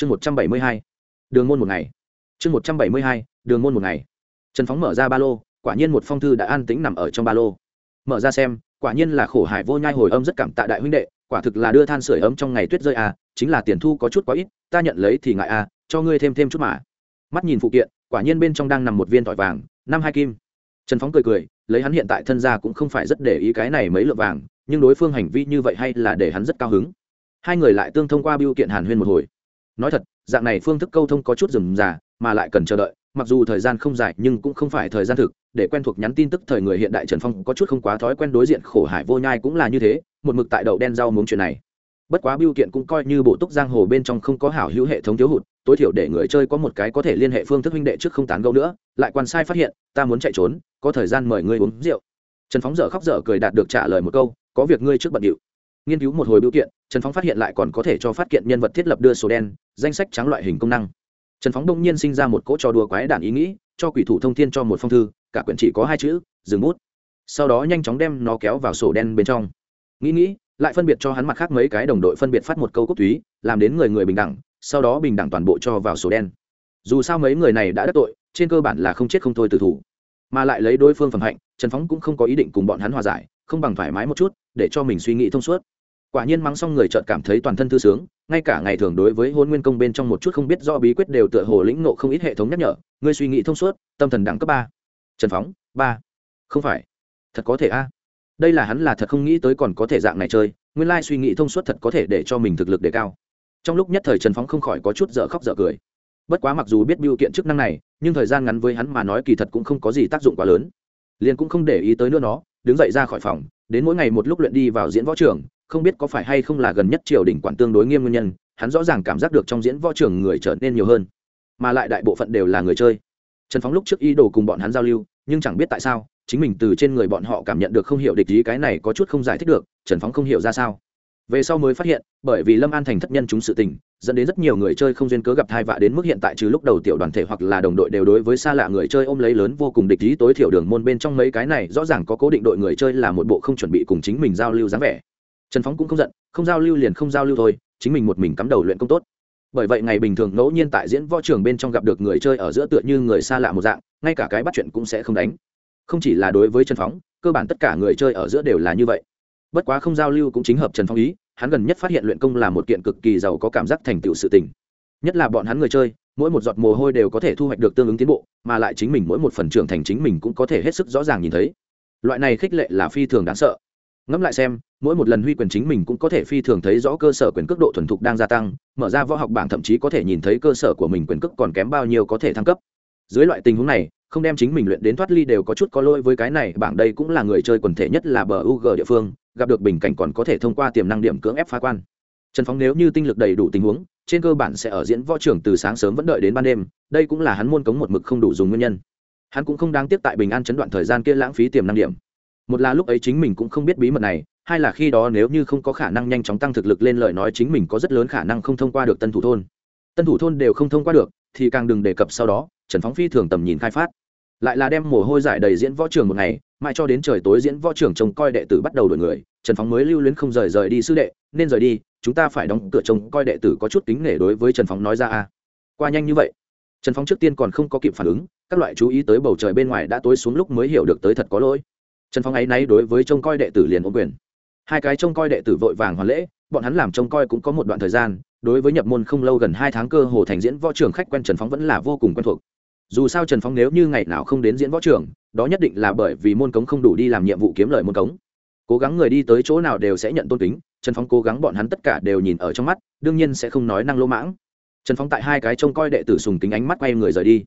chương một trăm bảy mươi hai, đường môn một ngày. Chương một trăm bảy mươi hai, đường môn một ngày. Trần phóng mở ra ba lô, quả nhiên một phong thư đã an tĩnh nằm ở trong ba lô. Mở ra xem, quả nhiên là khổ hải vô nhai hồi âm rất cảm tạ đại huynh đệ, quả thực là đưa than sửa ấm trong ngày tuyết rơi à chính là tiền thu có chút quá ít, ta nhận lấy thì ngại à cho ngươi thêm thêm chút mà. Mắt nhìn phụ kiện, quả nhiên bên trong đang nằm một viên tỏi vàng, năm hai kim. Trần phóng cười cười, lấy hắn hiện tại thân gia cũng không phải rất để ý cái này mấy lượng vàng, nhưng đối phương hành vi như vậy hay là để hắn rất cao hứng. Hai người lại tương thông qua biêu kiện hàn huyên một hồi nói thật, dạng này phương thức câu thông có chút rườm rà, mà lại cần chờ đợi, mặc dù thời gian không dài nhưng cũng không phải thời gian thực, để quen thuộc nhắn tin tức thời người hiện đại trần phong có chút không quá thói quen đối diện khổ hải vô nhai cũng là như thế, một mực tại đậu đen rau muống chuyện này. Bất quá biêu kiện cũng coi như bộ túc giang hồ bên trong không có hảo hữu hệ thống thiếu hụt, tối thiểu để người chơi có một cái có thể liên hệ phương thức huynh đệ trước không tán gẫu nữa, lại quan sai phát hiện, ta muốn chạy trốn, có thời gian mời ngươi uống rượu. Trần phóng dở khóc dở cười đạt được trả lời một câu, có việc ngươi trước bận điệu nghiên cứu một hồi biểu kiện, trần phóng phát hiện lại còn có thể cho phát kiện nhân vật thiết lập đưa sổ đen, danh sách trắng loại hình công năng. Trần phóng đông nhiên sinh ra một cỗ trò đùa quái đản ý nghĩ, cho quỷ thủ thông thiên cho một phong thư, cả quyển chỉ có hai chữ, dừng bút. Sau đó nhanh chóng đem nó kéo vào sổ đen bên trong. Nghĩ nghĩ, lại phân biệt cho hắn mặt khác mấy cái đồng đội phân biệt phát một câu cốt túy, làm đến người người bình đẳng, sau đó bình đẳng toàn bộ cho vào sổ đen. Dù sao mấy người này đã đắc tội, trên cơ bản là không chết không thôi từ thủ. Mà lại lấy đối phương phẩm hạnh, trần phóng cũng không có ý định cùng bọn hắn hòa giải, không bằng thoải mái một chút, để cho mình suy nghĩ thông suốt quả nhiên mắng xong người chợt cảm thấy toàn thân thư sướng, ngay cả ngày thường đối với hôn nguyên công bên trong một chút không biết do bí quyết đều tựa hồ lĩnh nộ không ít hệ thống nhắc nhở, ngươi suy nghĩ thông suốt, tâm thần đẳng cấp ba. Trần phóng, ba. Không phải. Thật có thể a. Đây là hắn là thật không nghĩ tới còn có thể dạng này chơi, nguyên lai suy nghĩ thông suốt thật có thể để cho mình thực lực đề cao. Trong lúc nhất thời trần phóng không khỏi có chút dở khóc dở cười. Bất quá mặc dù biết biểu kiện chức năng này, nhưng thời gian ngắn với hắn mà nói kỳ thật cũng không có gì tác dụng quá lớn. Liền cũng không để ý tới nữa nó, đứng dậy ra khỏi phòng, đến mỗi ngày một lúc luyện đi vào diễn võ trường không biết có phải hay không là gần nhất triều đình quản tương đối nghiêm nguyên nhân, hắn rõ ràng cảm giác được trong diễn võ trường người trở nên nhiều hơn, mà lại đại bộ phận đều là người chơi. Trần phóng lúc trước ý đồ cùng bọn hắn giao lưu, nhưng chẳng biết tại sao, chính mình từ trên người bọn họ cảm nhận được không hiểu địch ý cái này có chút không giải thích được, trần phóng không hiểu ra sao. Về sau mới phát hiện, bởi vì lâm an thành thất nhân chúng sự tình, dẫn đến rất nhiều người chơi không duyên cớ gặp thai vạ đến mức hiện tại trừ lúc đầu tiểu đoàn thể hoặc là đồng đội đều đối với xa lạ người chơi ôm lấy lớn vô cùng địch ý tối thiểu đường môn bên trong mấy cái này, rõ ràng có cố định đội người chơi là một bộ không chuẩn bị cùng chính mình giao lưu dáng vẻ trần phóng cũng không giận, không giao lưu liền không giao lưu thôi, chính mình một mình cắm đầu luyện công tốt. Bởi vậy ngày bình thường ngẫu nhiên tại diễn võ trường bên trong gặp được người chơi ở giữa tựa như người xa lạ một dạng, ngay cả cái bắt chuyện cũng sẽ không đánh. Không chỉ là đối với trần phóng, cơ bản tất cả người chơi ở giữa đều là như vậy. Bất quá không giao lưu cũng chính hợp trần Phóng ý, hắn gần nhất phát hiện luyện công là một kiện cực kỳ giàu có cảm giác thành tựu sự tình. Nhất là bọn hắn người chơi, mỗi một giọt mồ hôi đều có thể thu hoạch được tương ứng tiến bộ, mà lại chính mình mỗi một phần trưởng thành chính mình cũng có thể hết sức rõ ràng nhìn thấy. Loại này khích lệ là phi thường đáng sợ ngẫm lại xem, mỗi một lần huy quyền chính mình cũng có thể phi thường thấy rõ cơ sở quyền cước độ thuần thục đang gia tăng, mở ra võ học bảng thậm chí có thể nhìn thấy cơ sở của mình quyền cước còn kém bao nhiêu có thể thăng cấp. Dưới loại tình huống này, không đem chính mình luyện đến thoát ly đều có chút có lỗi với cái này, bảng đây cũng là người chơi quần thể nhất là bờ UG địa phương, gặp được bình cảnh còn có thể thông qua tiềm năng điểm cưỡng ép phá quan. Trần phóng nếu như tinh lực đầy đủ tình huống, trên cơ bản sẽ ở diễn võ trưởng từ sáng sớm vẫn đợi đến ban đêm, đây cũng là hắn môn cống một mực không đủ dùng nguyên nhân. Hắn cũng không đáng tiếp tại bình an chấn đoạn thời gian kia lãng phí tiềm năng điểm một là lúc ấy chính mình cũng không biết bí mật này, hai là khi đó nếu như không có khả năng nhanh chóng tăng thực lực lên lời nói chính mình có rất lớn khả năng không thông qua được tân thủ thôn. Tân thủ thôn đều không thông qua được, thì càng đừng đề cập sau đó, trần phóng phi thường tầm nhìn khai phát. Lại là đem mồ hôi giải đầy diễn võ trường một ngày, mãi cho đến trời tối diễn võ trường trông coi đệ tử bắt đầu đổi người, trần phóng mới lưu luyến không rời rời đi sư đệ, nên rời đi, chúng ta phải đóng cửa trông coi đệ tử có chút kính nể đối với trần phóng nói ra a. Qua nhanh như vậy, trần phóng trước tiên còn không có kịp phản ứng, các loại chú ý tới bầu trời bên ngoài đã tối xuống lúc mới hiểu được tới thật có lỗi trần Phong ấy náy đối với trông coi đệ tử liền ôm quyền. Hai cái trông coi đệ tử vội vàng hoàn lễ, bọn hắn làm trông coi cũng có một đoạn thời gian, đối với nhập môn không lâu gần hai tháng cơ hồ thành diễn võ trường khách quen trần phóng vẫn là vô cùng quen thuộc. Dù sao trần phóng nếu như ngày nào không đến diễn võ trường, đó nhất định là bởi vì môn cống không đủ đi làm nhiệm vụ kiếm lợi môn cống. Cố gắng người đi tới chỗ nào đều sẽ nhận tôn kính, trần phóng cố gắng bọn hắn tất cả đều nhìn ở trong mắt, đương nhiên sẽ không nói năng lỗ mãng. Trần phóng tại hai cái trông coi đệ tử sùng kính ánh mắt quay người rời đi.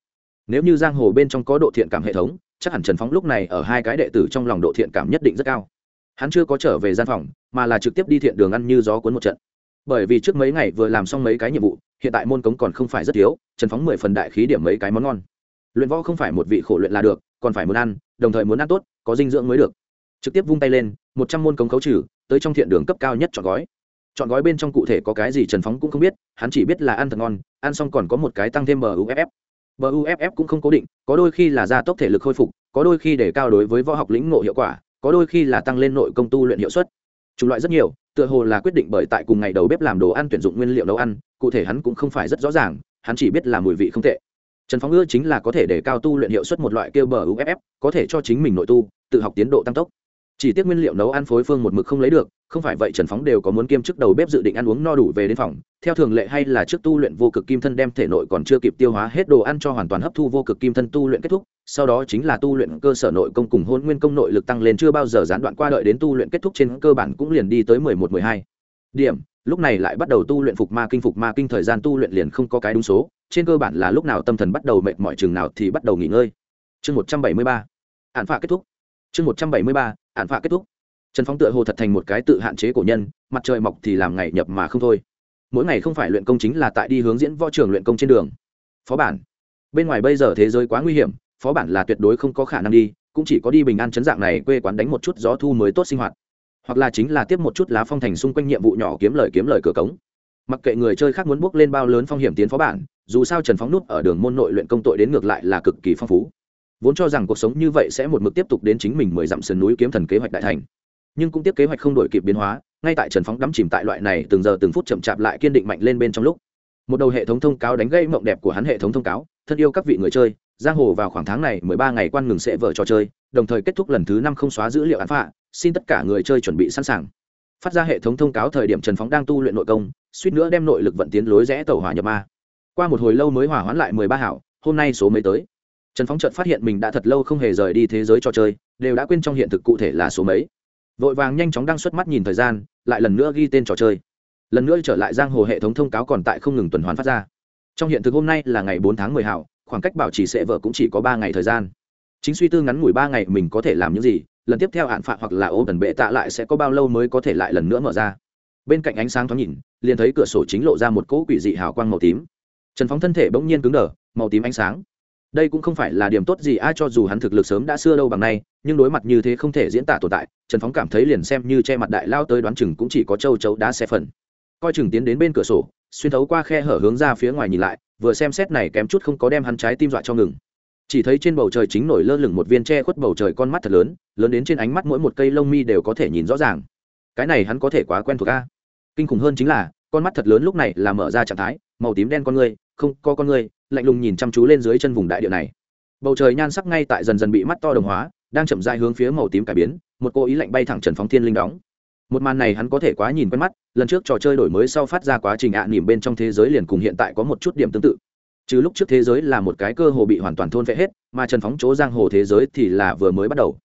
Nếu như giang hồ bên trong có độ thiện cảm hệ thống chắc hẳn trần phóng lúc này ở hai cái đệ tử trong lòng độ thiện cảm nhất định rất cao. Hắn chưa có trở về gian phòng, mà là trực tiếp đi thiện đường ăn như gió cuốn một trận. Bởi vì trước mấy ngày vừa làm xong mấy cái nhiệm vụ, hiện tại môn cống còn không phải rất thiếu, trần phóng mười phần đại khí điểm mấy cái món ngon. Luyện võ không phải một vị khổ luyện là được, còn phải muốn ăn, đồng thời muốn ăn tốt, có dinh dưỡng mới được. Trực tiếp vung tay lên, một trăm môn cống khấu trừ, tới trong thiện đường cấp cao nhất chọn gói. Chọn gói bên trong cụ thể có cái gì trần phóng cũng không biết, hắn chỉ biết là ăn thật ngon, ăn xong còn có một cái tăng thêm mff buff cũng không cố định, có đôi khi là gia tốc thể lực khôi phục, có đôi khi để cao đối với võ học lĩnh ngộ hiệu quả, có đôi khi là tăng lên nội công tu luyện hiệu suất. Chủng loại rất nhiều, tựa hồ là quyết định bởi tại cùng ngày đầu bếp làm đồ ăn tuyển dụng nguyên liệu nấu ăn, cụ thể hắn cũng không phải rất rõ ràng, hắn chỉ biết là mùi vị không tệ. Trần phóng ưa chính là có thể để cao tu luyện hiệu suất một loại kêu bờ uff có thể cho chính mình nội tu, tự học tiến độ tăng tốc chỉ tiếc nguyên liệu nấu ăn phối phương một mực không lấy được, không phải vậy trần phóng đều có muốn kiêm chức đầu bếp dự định ăn uống no đủ về đến phòng. Theo thường lệ hay là trước tu luyện vô cực kim thân đem thể nội còn chưa kịp tiêu hóa hết đồ ăn cho hoàn toàn hấp thu vô cực kim thân tu luyện kết thúc, sau đó chính là tu luyện cơ sở nội công cùng hôn nguyên công nội lực tăng lên chưa bao giờ gián đoạn qua đợi đến tu luyện kết thúc trên cơ bản cũng liền đi tới mười một, mười hai. Điểm, lúc này lại bắt đầu tu luyện phục ma kinh, phục ma kinh thời gian tu luyện liền không có cái đúng số, trên cơ bản là lúc nào tâm thần bắt đầu mệt mỏi chừng nào thì bắt đầu nghỉ ngơi. Chương một trăm bảy mươi ba. Ạn phạ kết thúc. Chương một trăm bảy mươi ba hạn phạ kết thúc. Trần phóng tựa hồ thật thành một cái tự hạn chế cổ nhân, mặt trời mọc thì làm ngày nhập mà không thôi. Mỗi ngày không phải luyện công chính là tại đi hướng diễn võ trường luyện công trên đường. Phó bản. Bên ngoài bây giờ thế giới quá nguy hiểm, phó bản là tuyệt đối không có khả năng đi, cũng chỉ có đi bình an chấn dạng này quê quán đánh một chút gió thu mới tốt sinh hoạt. Hoặc là chính là tiếp một chút lá phong thành xung quanh nhiệm vụ nhỏ kiếm lời kiếm lời cửa cống. Mặc kệ người chơi khác muốn bước lên bao lớn phong hiểm tiến phó bản, dù sao trần phóng nút ở đường môn nội luyện công tội đến ngược lại là cực kỳ phong phú vốn cho rằng cuộc sống như vậy sẽ một mực tiếp tục đến chính mình mười dặm sườn núi kiếm thần kế hoạch đại thành. Nhưng cũng tiếp kế hoạch không đổi kịp biến hóa, ngay tại trần phóng đắm chìm tại loại này từng giờ từng phút chậm chạp lại kiên định mạnh lên bên trong lúc. Một đầu hệ thống thông cáo đánh gây mộng đẹp của hắn hệ thống thông cáo, thân yêu các vị người chơi, giang hồ vào khoảng tháng này mười ba ngày quan ngừng sẽ vở trò chơi, đồng thời kết thúc lần thứ năm không xóa dữ liệu án phạ, xin tất cả người chơi chuẩn bị sẵn sàng. Phát ra hệ thống thông cáo thời điểm trần phóng đang tu luyện nội công, suýt nữa đem nội lực vận tiến lối rẽ tàu hỏa nhập ma. Qua một hồi lâu mới hỏa hoãn lại mười ba hảo, hôm nay số mấy tới? Trần phóng chợt phát hiện mình đã thật lâu không hề rời đi thế giới trò chơi, đều đã quên trong hiện thực cụ thể là số mấy. Vội vàng nhanh chóng đăng xuất mắt nhìn thời gian, lại lần nữa ghi tên trò chơi. Lần nữa trở lại giang hồ hệ thống thông cáo còn tại không ngừng tuần hoàn phát ra. Trong hiện thực hôm nay là ngày bốn tháng mười hảo, khoảng cách bảo trì sẽ vợ cũng chỉ có ba ngày thời gian. Chính suy tư ngắn ngủi ba ngày mình có thể làm những gì, lần tiếp theo hạn phạt hoặc là ô tần bệ tạ lại sẽ có bao lâu mới có thể lại lần nữa mở ra. Bên cạnh ánh sáng thoáng nhìn, liền thấy cửa sổ chính lộ ra một cỗ quỷ dị hào quang màu tím. Trần phóng thân thể bỗng nhiên cứng đờ, màu tím ánh sáng đây cũng không phải là điểm tốt gì, ai cho dù hắn thực lực sớm đã xưa đâu bằng nay, nhưng đối mặt như thế không thể diễn tả tồn tại, trần phóng cảm thấy liền xem như che mặt đại lao tới đoán chừng cũng chỉ có châu chấu đá xe phần. Coi chừng tiến đến bên cửa sổ, xuyên thấu qua khe hở hướng ra phía ngoài nhìn lại, vừa xem xét này kém chút không có đem hắn trái tim dọa cho ngừng. Chỉ thấy trên bầu trời chính nổi lơ lửng một viên tre khuất bầu trời con mắt thật lớn lớn đến trên ánh mắt mỗi một cây lông mi đều có thể nhìn rõ ràng. Cái này hắn có thể quá quen thuộc a. Kinh khủng hơn chính là, con mắt thật lớn lúc này là mở ra trạng thái, màu tím đen con người không có con người lạnh lùng nhìn chăm chú lên dưới chân vùng đại địa này. Bầu trời nhan sắc ngay tại dần dần bị mắt to đồng hóa, đang chậm dài hướng phía màu tím cải biến, một cô ý lạnh bay thẳng trần phóng thiên linh đóng. Một màn này hắn có thể quá nhìn quen mắt, lần trước trò chơi đổi mới sau phát ra quá trình ạ à nỉm bên trong thế giới liền cùng hiện tại có một chút điểm tương tự. Chứ lúc trước thế giới là một cái cơ hồ bị hoàn toàn thôn vẽ hết, mà trần phóng chỗ giang hồ thế giới thì là vừa mới bắt đầu.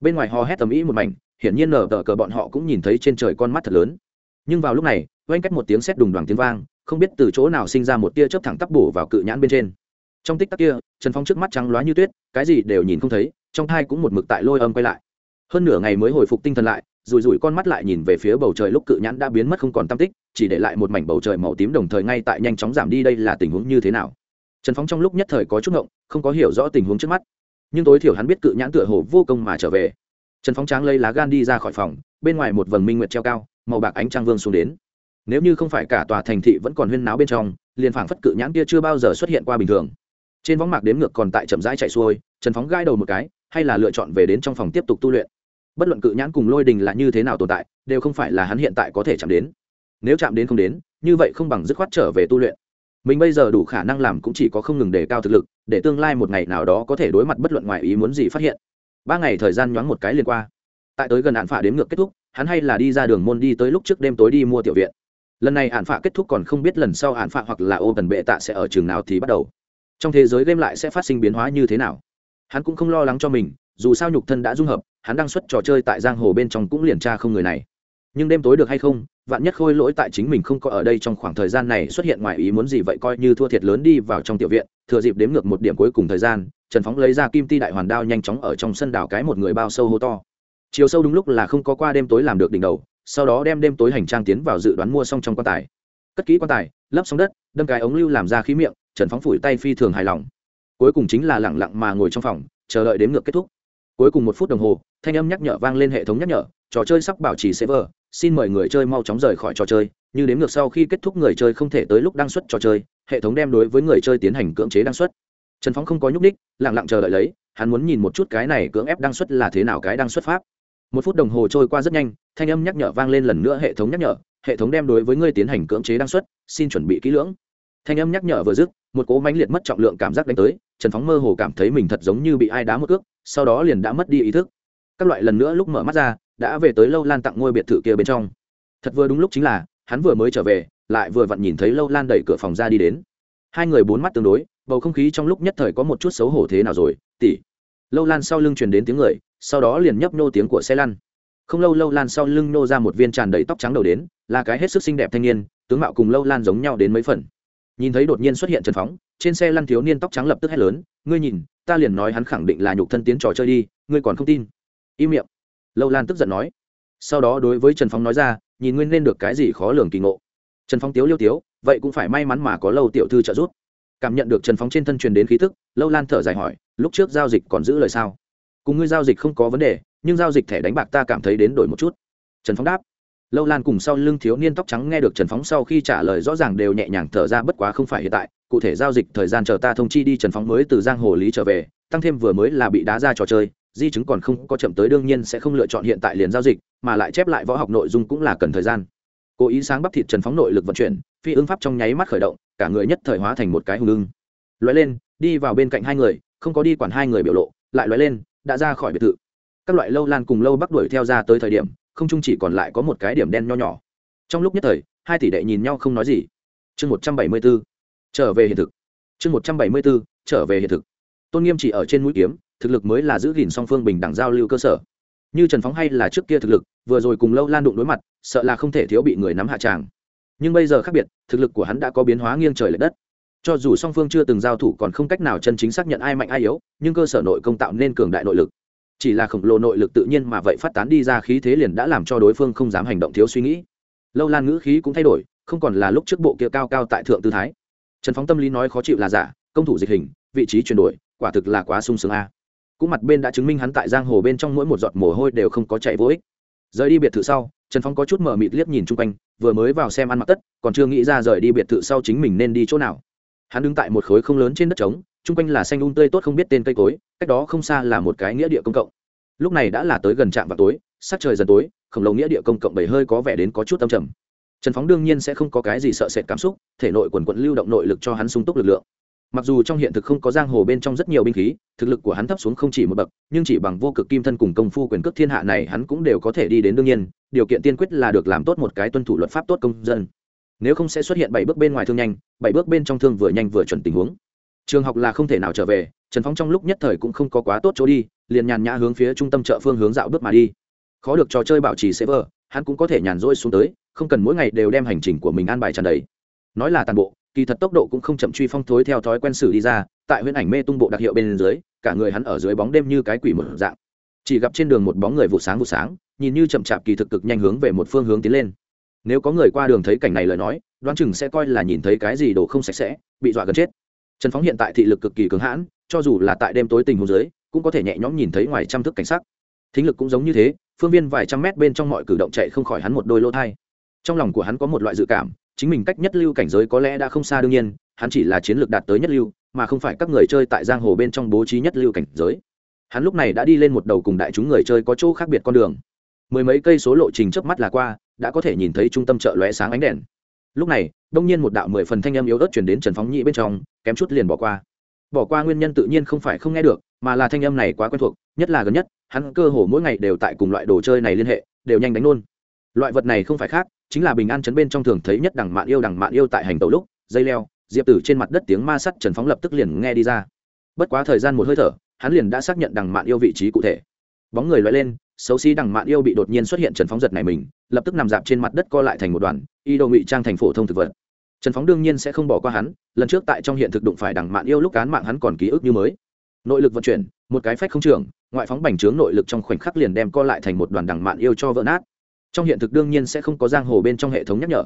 Bên ngoài hò hét tầm ý một mảnh, hiển nhiên nở tờ cờ bọn họ cũng nhìn thấy trên trời con mắt thật lớn. Nhưng vào lúc này, oanh cách một tiếng sét đùng đoàn tiếng vang không biết từ chỗ nào sinh ra một tia chớp thẳng tắp bổ vào cự nhãn bên trên. Trong tích tắc kia, trần phong trước mắt trắng loá như tuyết, cái gì đều nhìn không thấy, trong thai cũng một mực tại lôi âm quay lại. Hơn nửa ngày mới hồi phục tinh thần lại, rủi rủi con mắt lại nhìn về phía bầu trời lúc cự nhãn đã biến mất không còn tam tích, chỉ để lại một mảnh bầu trời màu tím đồng thời ngay tại nhanh chóng giảm đi đây là tình huống như thế nào. Trần phóng trong lúc nhất thời có chút ngộng, không có hiểu rõ tình huống trước mắt. Nhưng tối thiểu hắn biết cự nhãn tựa hồ vô công mà trở về. Trần phóng tráng lấy lá gan đi ra khỏi phòng, bên ngoài một vầng minh nguyệt treo cao, màu bạc ánh trăng vương xuống đến nếu như không phải cả tòa thành thị vẫn còn huyên náo bên trong, liền phảng phất cự nhãn kia chưa bao giờ xuất hiện qua bình thường. Trên võng mạc đếm ngược còn tại chậm rãi chạy xuôi, trần phóng gai đầu một cái, hay là lựa chọn về đến trong phòng tiếp tục tu luyện. Bất luận cự nhãn cùng lôi đình là như thế nào tồn tại, đều không phải là hắn hiện tại có thể chạm đến. Nếu chạm đến không đến, như vậy không bằng dứt khoát trở về tu luyện. Mình bây giờ đủ khả năng làm cũng chỉ có không ngừng đề cao thực lực, để tương lai một ngày nào đó có thể đối mặt bất luận ngoài ý muốn gì phát hiện. Ba ngày thời gian nhoáng một cái liền qua. Tại tới gần hạn phả đếm ngược kết thúc, hắn hay là đi ra đường môn đi tới lúc trước đêm tối đi mua tiểu viện lần này hạn phạ kết thúc còn không biết lần sau hạn phạ hoặc là ô tần bệ tạ sẽ ở trường nào thì bắt đầu. Trong thế giới game lại sẽ phát sinh biến hóa như thế nào? Hắn cũng không lo lắng cho mình, dù sao nhục thân đã dung hợp, hắn đang xuất trò chơi tại giang hồ bên trong cũng liền tra không người này. Nhưng đêm tối được hay không, vạn nhất khôi lỗi tại chính mình không có ở đây trong khoảng thời gian này xuất hiện ngoài ý muốn gì vậy coi như thua thiệt lớn đi vào trong tiểu viện, thừa dịp đếm ngược một điểm cuối cùng thời gian, trần phóng lấy ra kim ti đại hoàn đao nhanh chóng ở trong sân đảo cái một người bao sâu hô to. Chiều sâu đúng lúc là không có qua đêm tối làm được đỉnh đầu sau đó đem đêm tối hành trang tiến vào dự đoán mua xong trong quan tài. Cất kỹ quan tài, lấp xong đất, đâm cái ống lưu làm ra khí miệng, trần phóng phủi tay phi thường hài lòng. Cuối cùng chính là lẳng lặng mà ngồi trong phòng, chờ đợi đếm ngược kết thúc. Cuối cùng một phút đồng hồ, thanh âm nhắc nhở vang lên hệ thống nhắc nhở, trò chơi sắp bảo trì server, xin mời người chơi mau chóng rời khỏi trò chơi. Như đếm ngược sau khi kết thúc người chơi không thể tới lúc đăng xuất trò chơi, hệ thống đem đối với người chơi tiến hành cưỡng chế đăng xuất. Trần phóng không có nhúc ních lẳng lặng chờ đợi lấy, hắn muốn nhìn một chút cái này cưỡng ép đăng xuất là thế nào cái đăng xuất pháp một phút đồng hồ trôi qua rất nhanh, thanh âm nhắc nhở vang lên lần nữa hệ thống nhắc nhở, hệ thống đem đối với ngươi tiến hành cưỡng chế đăng xuất, xin chuẩn bị kỹ lưỡng. Thanh âm nhắc nhở vừa dứt, một cỗ mãnh liệt mất trọng lượng cảm giác đánh tới, trần phóng mơ hồ cảm thấy mình thật giống như bị ai đá một cước, sau đó liền đã mất đi ý thức. Các loại lần nữa lúc mở mắt ra, đã về tới lâu lan tặng ngôi biệt thự kia bên trong. Thật vừa đúng lúc chính là, hắn vừa mới trở về, lại vừa vặn nhìn thấy lâu lan đẩy cửa phòng ra đi đến. Hai người bốn mắt tương đối, bầu không khí trong lúc nhất thời có một chút xấu hổ thế nào rồi tỉ lâu lan sau lưng truyền đến tiếng người sau đó liền nhấp nô tiếng của xe lăn. Không lâu lâu lan sau lưng nô ra một viên tràn đầy tóc trắng đầu đến, là cái hết sức xinh đẹp thanh niên, tướng mạo cùng lâu lan giống nhau đến mấy phần. Nhìn thấy đột nhiên xuất hiện trần phóng, trên xe lăn thiếu niên tóc trắng lập tức hét lớn, ngươi nhìn, ta liền nói hắn khẳng định là nhục thân tiến trò chơi đi, ngươi còn không tin. Im miệng. Lâu lan tức giận nói. Sau đó đối với trần phóng nói ra, nhìn ngươi nên được cái gì khó lường kỳ ngộ. Trần phóng tiếu liêu tiếu, vậy cũng phải may mắn mà có lâu tiểu thư trợ giúp. Cảm nhận được trần phóng trên thân truyền đến khí thức lâu lan thở dài hỏi, lúc trước giao dịch còn giữ lời sao? Cùng ngươi giao dịch không có vấn đề, nhưng giao dịch thẻ đánh bạc ta cảm thấy đến đổi một chút. Trần phóng đáp. Lâu lan cùng sau lưng thiếu niên tóc trắng nghe được trần phóng sau khi trả lời rõ ràng đều nhẹ nhàng thở ra bất quá không phải hiện tại, cụ thể giao dịch thời gian chờ ta thông chi đi, trần phóng mới từ giang hồ lý trở về, tăng thêm vừa mới là bị đá ra trò chơi, di chứng còn không có chậm tới đương nhiên sẽ không lựa chọn hiện tại liền giao dịch, mà lại chép lại võ học nội dung cũng là cần thời gian. Cố ý sáng bắp thịt trần phóng nội lực vận chuyển, phi ứng pháp trong nháy mắt khởi động, cả người nhất thời hóa thành một cái hùng ưng. Loại lên, đi vào bên cạnh hai người, không có đi quản hai người biểu lộ, lại loại lên đã ra khỏi biệt thự. Các loại lâu lan cùng lâu bắc đuổi theo ra tới thời điểm, không chung chỉ còn lại có một cái điểm đen nho nhỏ. Trong lúc nhất thời, hai tỷ đệ nhìn nhau không nói gì. Chương một trăm bảy mươi b ố trở về hiện thực. Chương một trăm bảy mươi b ố trở về hiện thực. Tôn nghiêm chỉ ở trên mũi kiếm, thực lực mới là giữ gìn song phương bình đẳng giao lưu cơ sở. Như trần phóng hay là trước kia thực lực, vừa rồi cùng lâu lan đụng đối mặt, sợ là không thể thiếu bị người nắm hạ tràng. Nhưng bây giờ khác biệt, thực lực của hắn đã có biến hóa nghiêng trời l ệ đất cho dù song phương chưa từng giao thủ còn không cách nào chân chính xác nhận ai mạnh ai yếu, nhưng cơ sở nội công tạo nên cường đại nội lực. Chỉ là khổng lồ nội lực tự nhiên mà vậy phát tán đi ra khí thế liền đã làm cho đối phương không dám hành động thiếu suy nghĩ. Lâu lan ngữ khí cũng thay đổi, không còn là lúc trước bộ kia cao cao tại thượng tư thái. Trần phóng tâm lý nói khó chịu là giả, công thủ dịch hình, vị trí chuyển đổi, quả thực là quá sung sướng a. Cũng mặt bên đã chứng minh hắn tại giang hồ bên trong mỗi một giọt mồ hôi đều không có chạy vô ích. Rời đi biệt thự sau, trần phóng có chút mở mịt liếc nhìn chung quanh, vừa mới vào xem ăn mặc tất, còn chưa nghĩ ra rời đi biệt thự sau chính mình nên đi chỗ nào hắn đứng tại một khối không lớn trên đất trống, chung quanh là xanh un tươi tốt không biết tên cây cối, cách đó không xa là một cái nghĩa địa công cộng. Lúc này đã là tới gần trạm vào tối, sắc trời dần tối, khổng lồ nghĩa địa công cộng bảy hơi có vẻ đến có chút tâm trầm. Trần phóng đương nhiên sẽ không có cái gì sợ sệt cảm xúc, thể nội quần quận lưu động nội lực cho hắn sung túc lực lượng. Mặc dù trong hiện thực không có giang hồ bên trong rất nhiều binh khí, thực lực của hắn thấp xuống không chỉ một bậc, nhưng chỉ bằng vô cực kim thân cùng công phu quyền cước thiên hạ này hắn cũng đều có thể đi đến đương nhiên, điều kiện tiên quyết là được làm tốt một cái tuân thủ luật pháp tốt công dân nếu không sẽ xuất hiện bảy bước bên ngoài thương nhanh, bảy bước bên trong thương vừa nhanh vừa chuẩn tình huống. Trường học là không thể nào trở về, trần phóng trong lúc nhất thời cũng không có quá tốt chỗ đi, liền nhàn nhã hướng phía trung tâm chợ phương hướng dạo bước mà đi. Khó được trò chơi bảo trì server hắn cũng có thể nhàn rỗi xuống tới, không cần mỗi ngày đều đem hành trình của mình an bài tràn đầy. Nói là toàn bộ, kỳ thật tốc độ cũng không chậm truy phong thối theo thói quen xử đi ra, tại huyễn ảnh mê tung bộ đặc hiệu bên dưới, cả người hắn ở dưới bóng đêm như cái quỷ một dạng. Chỉ gặp trên đường một bóng người vụ sáng vụ sáng, nhìn như chậm chạp kỳ thực cực nhanh hướng về một phương hướng tiến lên nếu có người qua đường thấy cảnh này lời nói, đoán chừng sẽ coi là nhìn thấy cái gì đồ không sạch sẽ, bị dọa gần chết. Trần phóng hiện tại thị lực cực kỳ cứng hãn, cho dù là tại đêm tối tình hồ dưới, cũng có thể nhẹ nhõm nhìn thấy ngoài trăm thước cảnh sắc. Thính lực cũng giống như thế, phương viên vài trăm mét bên trong mọi cử động chạy không khỏi hắn một đôi lỗ thai. Trong lòng của hắn có một loại dự cảm, chính mình cách nhất lưu cảnh giới có lẽ đã không xa đương nhiên, hắn chỉ là chiến lược đạt tới nhất lưu, mà không phải các người chơi tại giang hồ bên trong bố trí nhất lưu cảnh giới. Hắn lúc này đã đi lên một đầu cùng đại chúng người chơi có chỗ khác biệt con đường. Mười mấy cây số lộ trình trước mắt là qua đã có thể nhìn thấy trung tâm chợ lóe sáng ánh đèn. Lúc này, đông nhiên một đạo mười phần thanh âm yếu ớt chuyển đến trần phóng nhị bên trong, kém chút liền bỏ qua. Bỏ qua nguyên nhân tự nhiên không phải không nghe được, mà là thanh âm này quá quen thuộc, nhất là gần nhất, hắn cơ hồ mỗi ngày đều tại cùng loại đồ chơi này liên hệ, đều nhanh đánh luôn. Loại vật này không phải khác, chính là bình an chấn bên trong thường thấy nhất đằng mạn yêu đằng mạn yêu tại hành tàu lúc, dây leo, diệp tử trên mặt đất tiếng ma sắt trần phóng lập tức liền nghe đi ra. Bất quá thời gian một hơi thở, hắn liền đã xác nhận đằng mạn yêu vị trí cụ thể. Bóng người loại lên xấu xí đằng mạn yêu bị đột nhiên xuất hiện trần phóng giật này mình, lập tức nằm dạp trên mặt đất co lại thành một đoàn, y đồ ngụy trang thành phổ thông thực vật. Trần phóng đương nhiên sẽ không bỏ qua hắn, lần trước tại trong hiện thực đụng phải đằng mạn yêu lúc cán mạng hắn còn ký ức như mới. Nội lực vận chuyển, một cái phách không trường, ngoại phóng bành trướng nội lực trong khoảnh khắc liền đem co lại thành một đoàn đằng mạn yêu cho vỡ nát. Trong hiện thực đương nhiên sẽ không có giang hồ bên trong hệ thống nhắc nhở.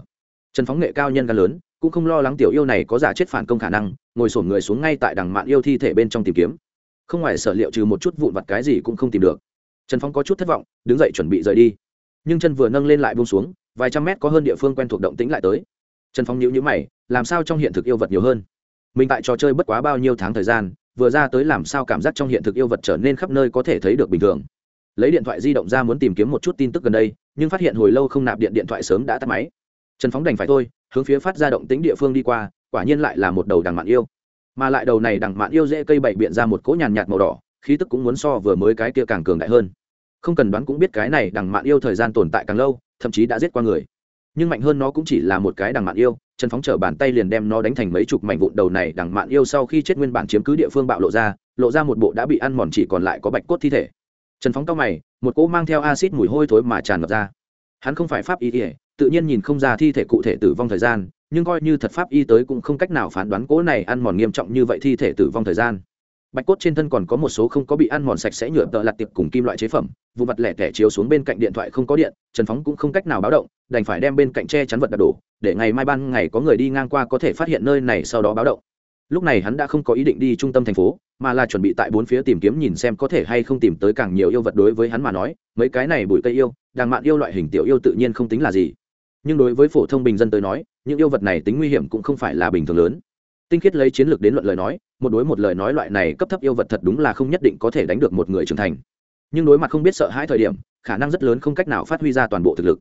Trần phóng nghệ cao nhân gan lớn, cũng không lo lắng tiểu yêu này có giả chết phản công khả năng, ngồi sổn người xuống ngay tại đằng mạn yêu thi thể bên trong tìm kiếm. Không ngoài sở liệu trừ một chút vụn vặt cái gì cũng không tìm được trần Phong có chút thất vọng, đứng dậy chuẩn bị rời đi. Nhưng chân vừa nâng lên lại buông xuống, vài trăm mét có hơn địa phương quen thuộc động tĩnh lại tới. Trần Phong nhíu nhíu mày, làm sao trong hiện thực yêu vật nhiều hơn? Mình tại trò chơi bất quá bao nhiêu tháng thời gian, vừa ra tới làm sao cảm giác trong hiện thực yêu vật trở nên khắp nơi có thể thấy được bình thường? Lấy điện thoại di động ra muốn tìm kiếm một chút tin tức gần đây, nhưng phát hiện hồi lâu không nạp điện điện thoại sớm đã tắt máy. Trần phóng đành phải thôi, hướng phía phát ra động tính địa phương đi qua, quả nhiên lại là một đầu đằng mạn yêu. Mà lại đầu này đằng mạn yêu dễ cây bậy biện ra một cỗ nhàn nhạt màu đỏ khí tức cũng muốn so vừa mới cái kia càng cường đại hơn. Không cần đoán cũng biết cái này đằng mạn yêu thời gian tồn tại càng lâu, thậm chí đã giết qua người. Nhưng mạnh hơn nó cũng chỉ là một cái đằng mạn yêu, trần phóng trở bàn tay liền đem nó đánh thành mấy chục mảnh vụn đầu này đằng mạn yêu sau khi chết nguyên bản chiếm cứ địa phương bạo lộ ra lộ ra một bộ đã bị ăn mòn chỉ còn lại có bạch cốt thi thể. Trần phóng cao mày, một cỗ mang theo acid mùi hôi thối mà tràn ngập ra. Hắn không phải pháp y ỉa tự nhiên nhìn không ra thi thể cụ thể tử vong thời gian, nhưng coi như thật pháp y tới cũng không cách nào phán đoán cỗ này ăn mòn nghiêm trọng như vậy thi thể tử vong thời gian bạch cốt trên thân còn có một số không có bị ăn mòn sạch sẽ nhựa tợ lặt tiệp cùng kim loại chế phẩm, vụ mặt lẻ tẻ chiếu xuống bên cạnh điện thoại không có điện, trần phóng cũng không cách nào báo động, đành phải đem bên cạnh che chắn vật đặt đổ, để ngày mai ban ngày có người đi ngang qua có thể phát hiện nơi này sau đó báo động. Lúc này hắn đã không có ý định đi trung tâm thành phố, mà là chuẩn bị tại bốn phía tìm kiếm nhìn xem có thể hay không tìm tới càng nhiều yêu vật đối với hắn mà nói, mấy cái này bụi cây yêu, đàng mạn yêu loại hình tiểu yêu tự nhiên không tính là gì. Nhưng đối với phổ thông bình dân tới nói, những yêu vật này tính nguy hiểm cũng không phải là bình thường lớn tinh khiết lấy chiến lược đến luận lời nói, một đối một lời nói loại này cấp thấp yêu vật thật đúng là không nhất định có thể đánh được một người trưởng thành. Nhưng đối mặt không biết sợ hãi thời điểm, khả năng rất lớn không cách nào phát huy ra toàn bộ thực lực.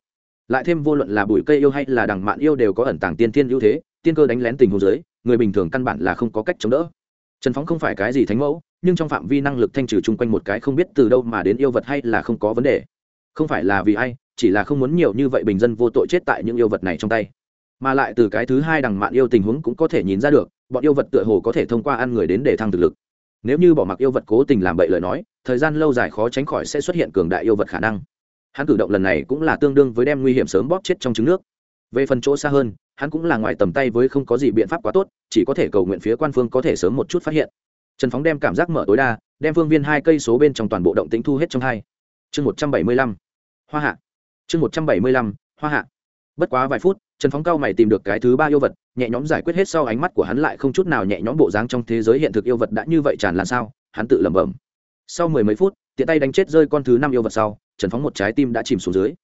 Lại thêm vô luận là bụi cây yêu hay là đằng mạn yêu đều có ẩn tàng tiên thiên ưu thế, tiên cơ đánh lén tình hồ dưới, người bình thường căn bản là không có cách chống đỡ. Trần phóng không phải cái gì thánh mẫu, nhưng trong phạm vi năng lực thanh trừ chung quanh một cái không biết từ đâu mà đến yêu vật hay là không có vấn đề. Không phải là vì ai, chỉ là không muốn nhiều như vậy bình dân vô tội chết tại những yêu vật này trong tay. Mà lại từ cái thứ hai đằng mạn yêu tình huống cũng có thể nhìn ra được bọn yêu vật tựa hồ có thể thông qua ăn người đến để thăng thực lực. Nếu như bỏ mặc yêu vật cố tình làm bậy lời nói, thời gian lâu dài khó tránh khỏi sẽ xuất hiện cường đại yêu vật khả năng. Hắn cử động lần này cũng là tương đương với đem nguy hiểm sớm bóp chết trong trứng nước. Về phần chỗ xa hơn, hắn cũng là ngoài tầm tay với không có gì biện pháp quá tốt, chỉ có thể cầu nguyện phía quan phương có thể sớm một chút phát hiện. Trần phóng đem cảm giác mở tối đa, đem phương viên hai cây số bên trong toàn bộ động tĩnh thu hết trong hai. Chương một trăm bảy mươi lăm. Hoa hạ. Chương một trăm bảy mươi lăm. Hoa hạ. Bất quá vài phút trần phóng cao mày tìm được cái thứ ba yêu vật, nhẹ nhõm giải quyết hết sau ánh mắt của hắn lại không chút nào nhẹ nhõm bộ dáng trong thế giới hiện thực yêu vật đã như vậy tràn lan sao, hắn tự lẩm bẩm. Sau mười mấy phút, tiện tay đánh chết rơi con thứ năm yêu vật sau, trần phóng một trái tim đã chìm xuống dưới.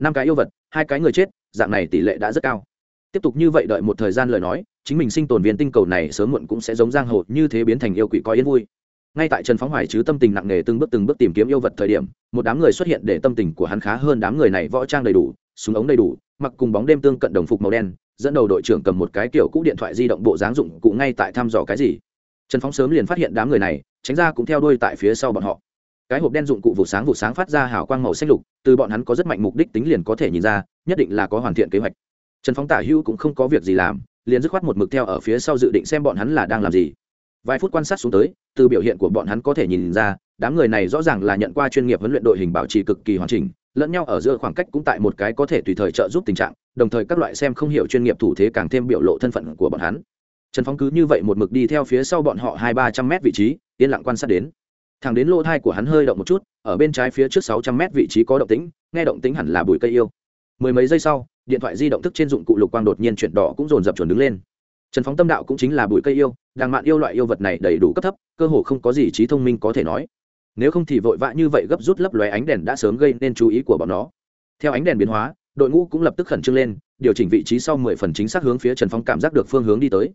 Năm cái yêu vật, hai cái người chết, dạng này tỷ lệ đã rất cao. Tiếp tục như vậy đợi một thời gian lời nói, chính mình sinh tồn viên tinh cầu này sớm muộn cũng sẽ giống giang hồ như thế biến thành yêu quỷ coi yên vui. Ngay tại trần phóng hoài chứ tâm tình nặng nề từng bước từng bước tìm kiếm yêu vật thời điểm, một đám người xuất hiện để tâm tình của hắn khá hơn đám người này võ trang đầy đủ, súng ống đầy đủ mặc cùng bóng đêm tương cận đồng phục màu đen, dẫn đầu đội trưởng cầm một cái kiểu cũ điện thoại di động bộ dáng dụng cụ ngay tại thăm dò cái gì. Trần phóng sớm liền phát hiện đám người này, tránh ra cũng theo đuôi tại phía sau bọn họ. Cái hộp đen dụng cụ vụ sáng vụ sáng phát ra hào quang màu xanh lục, từ bọn hắn có rất mạnh mục đích tính liền có thể nhìn ra, nhất định là có hoàn thiện kế hoạch. Trần phóng tả hữu cũng không có việc gì làm, liền dứt khoát một mực theo ở phía sau dự định xem bọn hắn là đang làm gì vài phút quan sát xuống tới, từ biểu hiện của bọn hắn có thể nhìn ra, đám người này rõ ràng là nhận qua chuyên nghiệp huấn luyện đội hình bảo trì cực kỳ hoàn chỉnh, lẫn nhau ở giữa khoảng cách cũng tại một cái có thể tùy thời trợ giúp tình trạng, đồng thời các loại xem không hiểu chuyên nghiệp thủ thế càng thêm biểu lộ thân phận của bọn hắn. Trần phóng cứ như vậy một mực đi theo phía sau bọn họ hai ba trăm mét vị trí, yên lặng quan sát đến. Thằng đến lỗ thai của hắn hơi động một chút, ở bên trái phía trước sáu trăm mét vị trí có động tĩnh, nghe động tĩnh hẳn là bụi cây yêu. Mười mấy giây sau, điện thoại di động thức trên dụng cụ lục quang đột nhiên chuyển đỏ cũng dồn dập chuẩn đứng lên trần phóng tâm đạo cũng chính là bụi cây yêu, đàng mạn yêu loại yêu vật này đầy đủ cấp thấp, cơ hồ không có gì trí thông minh có thể nói. Nếu không thì vội vã như vậy gấp rút lấp lóe ánh đèn đã sớm gây nên chú ý của bọn nó. Theo ánh đèn biến hóa, đội ngũ cũng lập tức khẩn trương lên, điều chỉnh vị trí sau mười phần chính xác hướng phía trần Phóng cảm giác được phương hướng đi tới.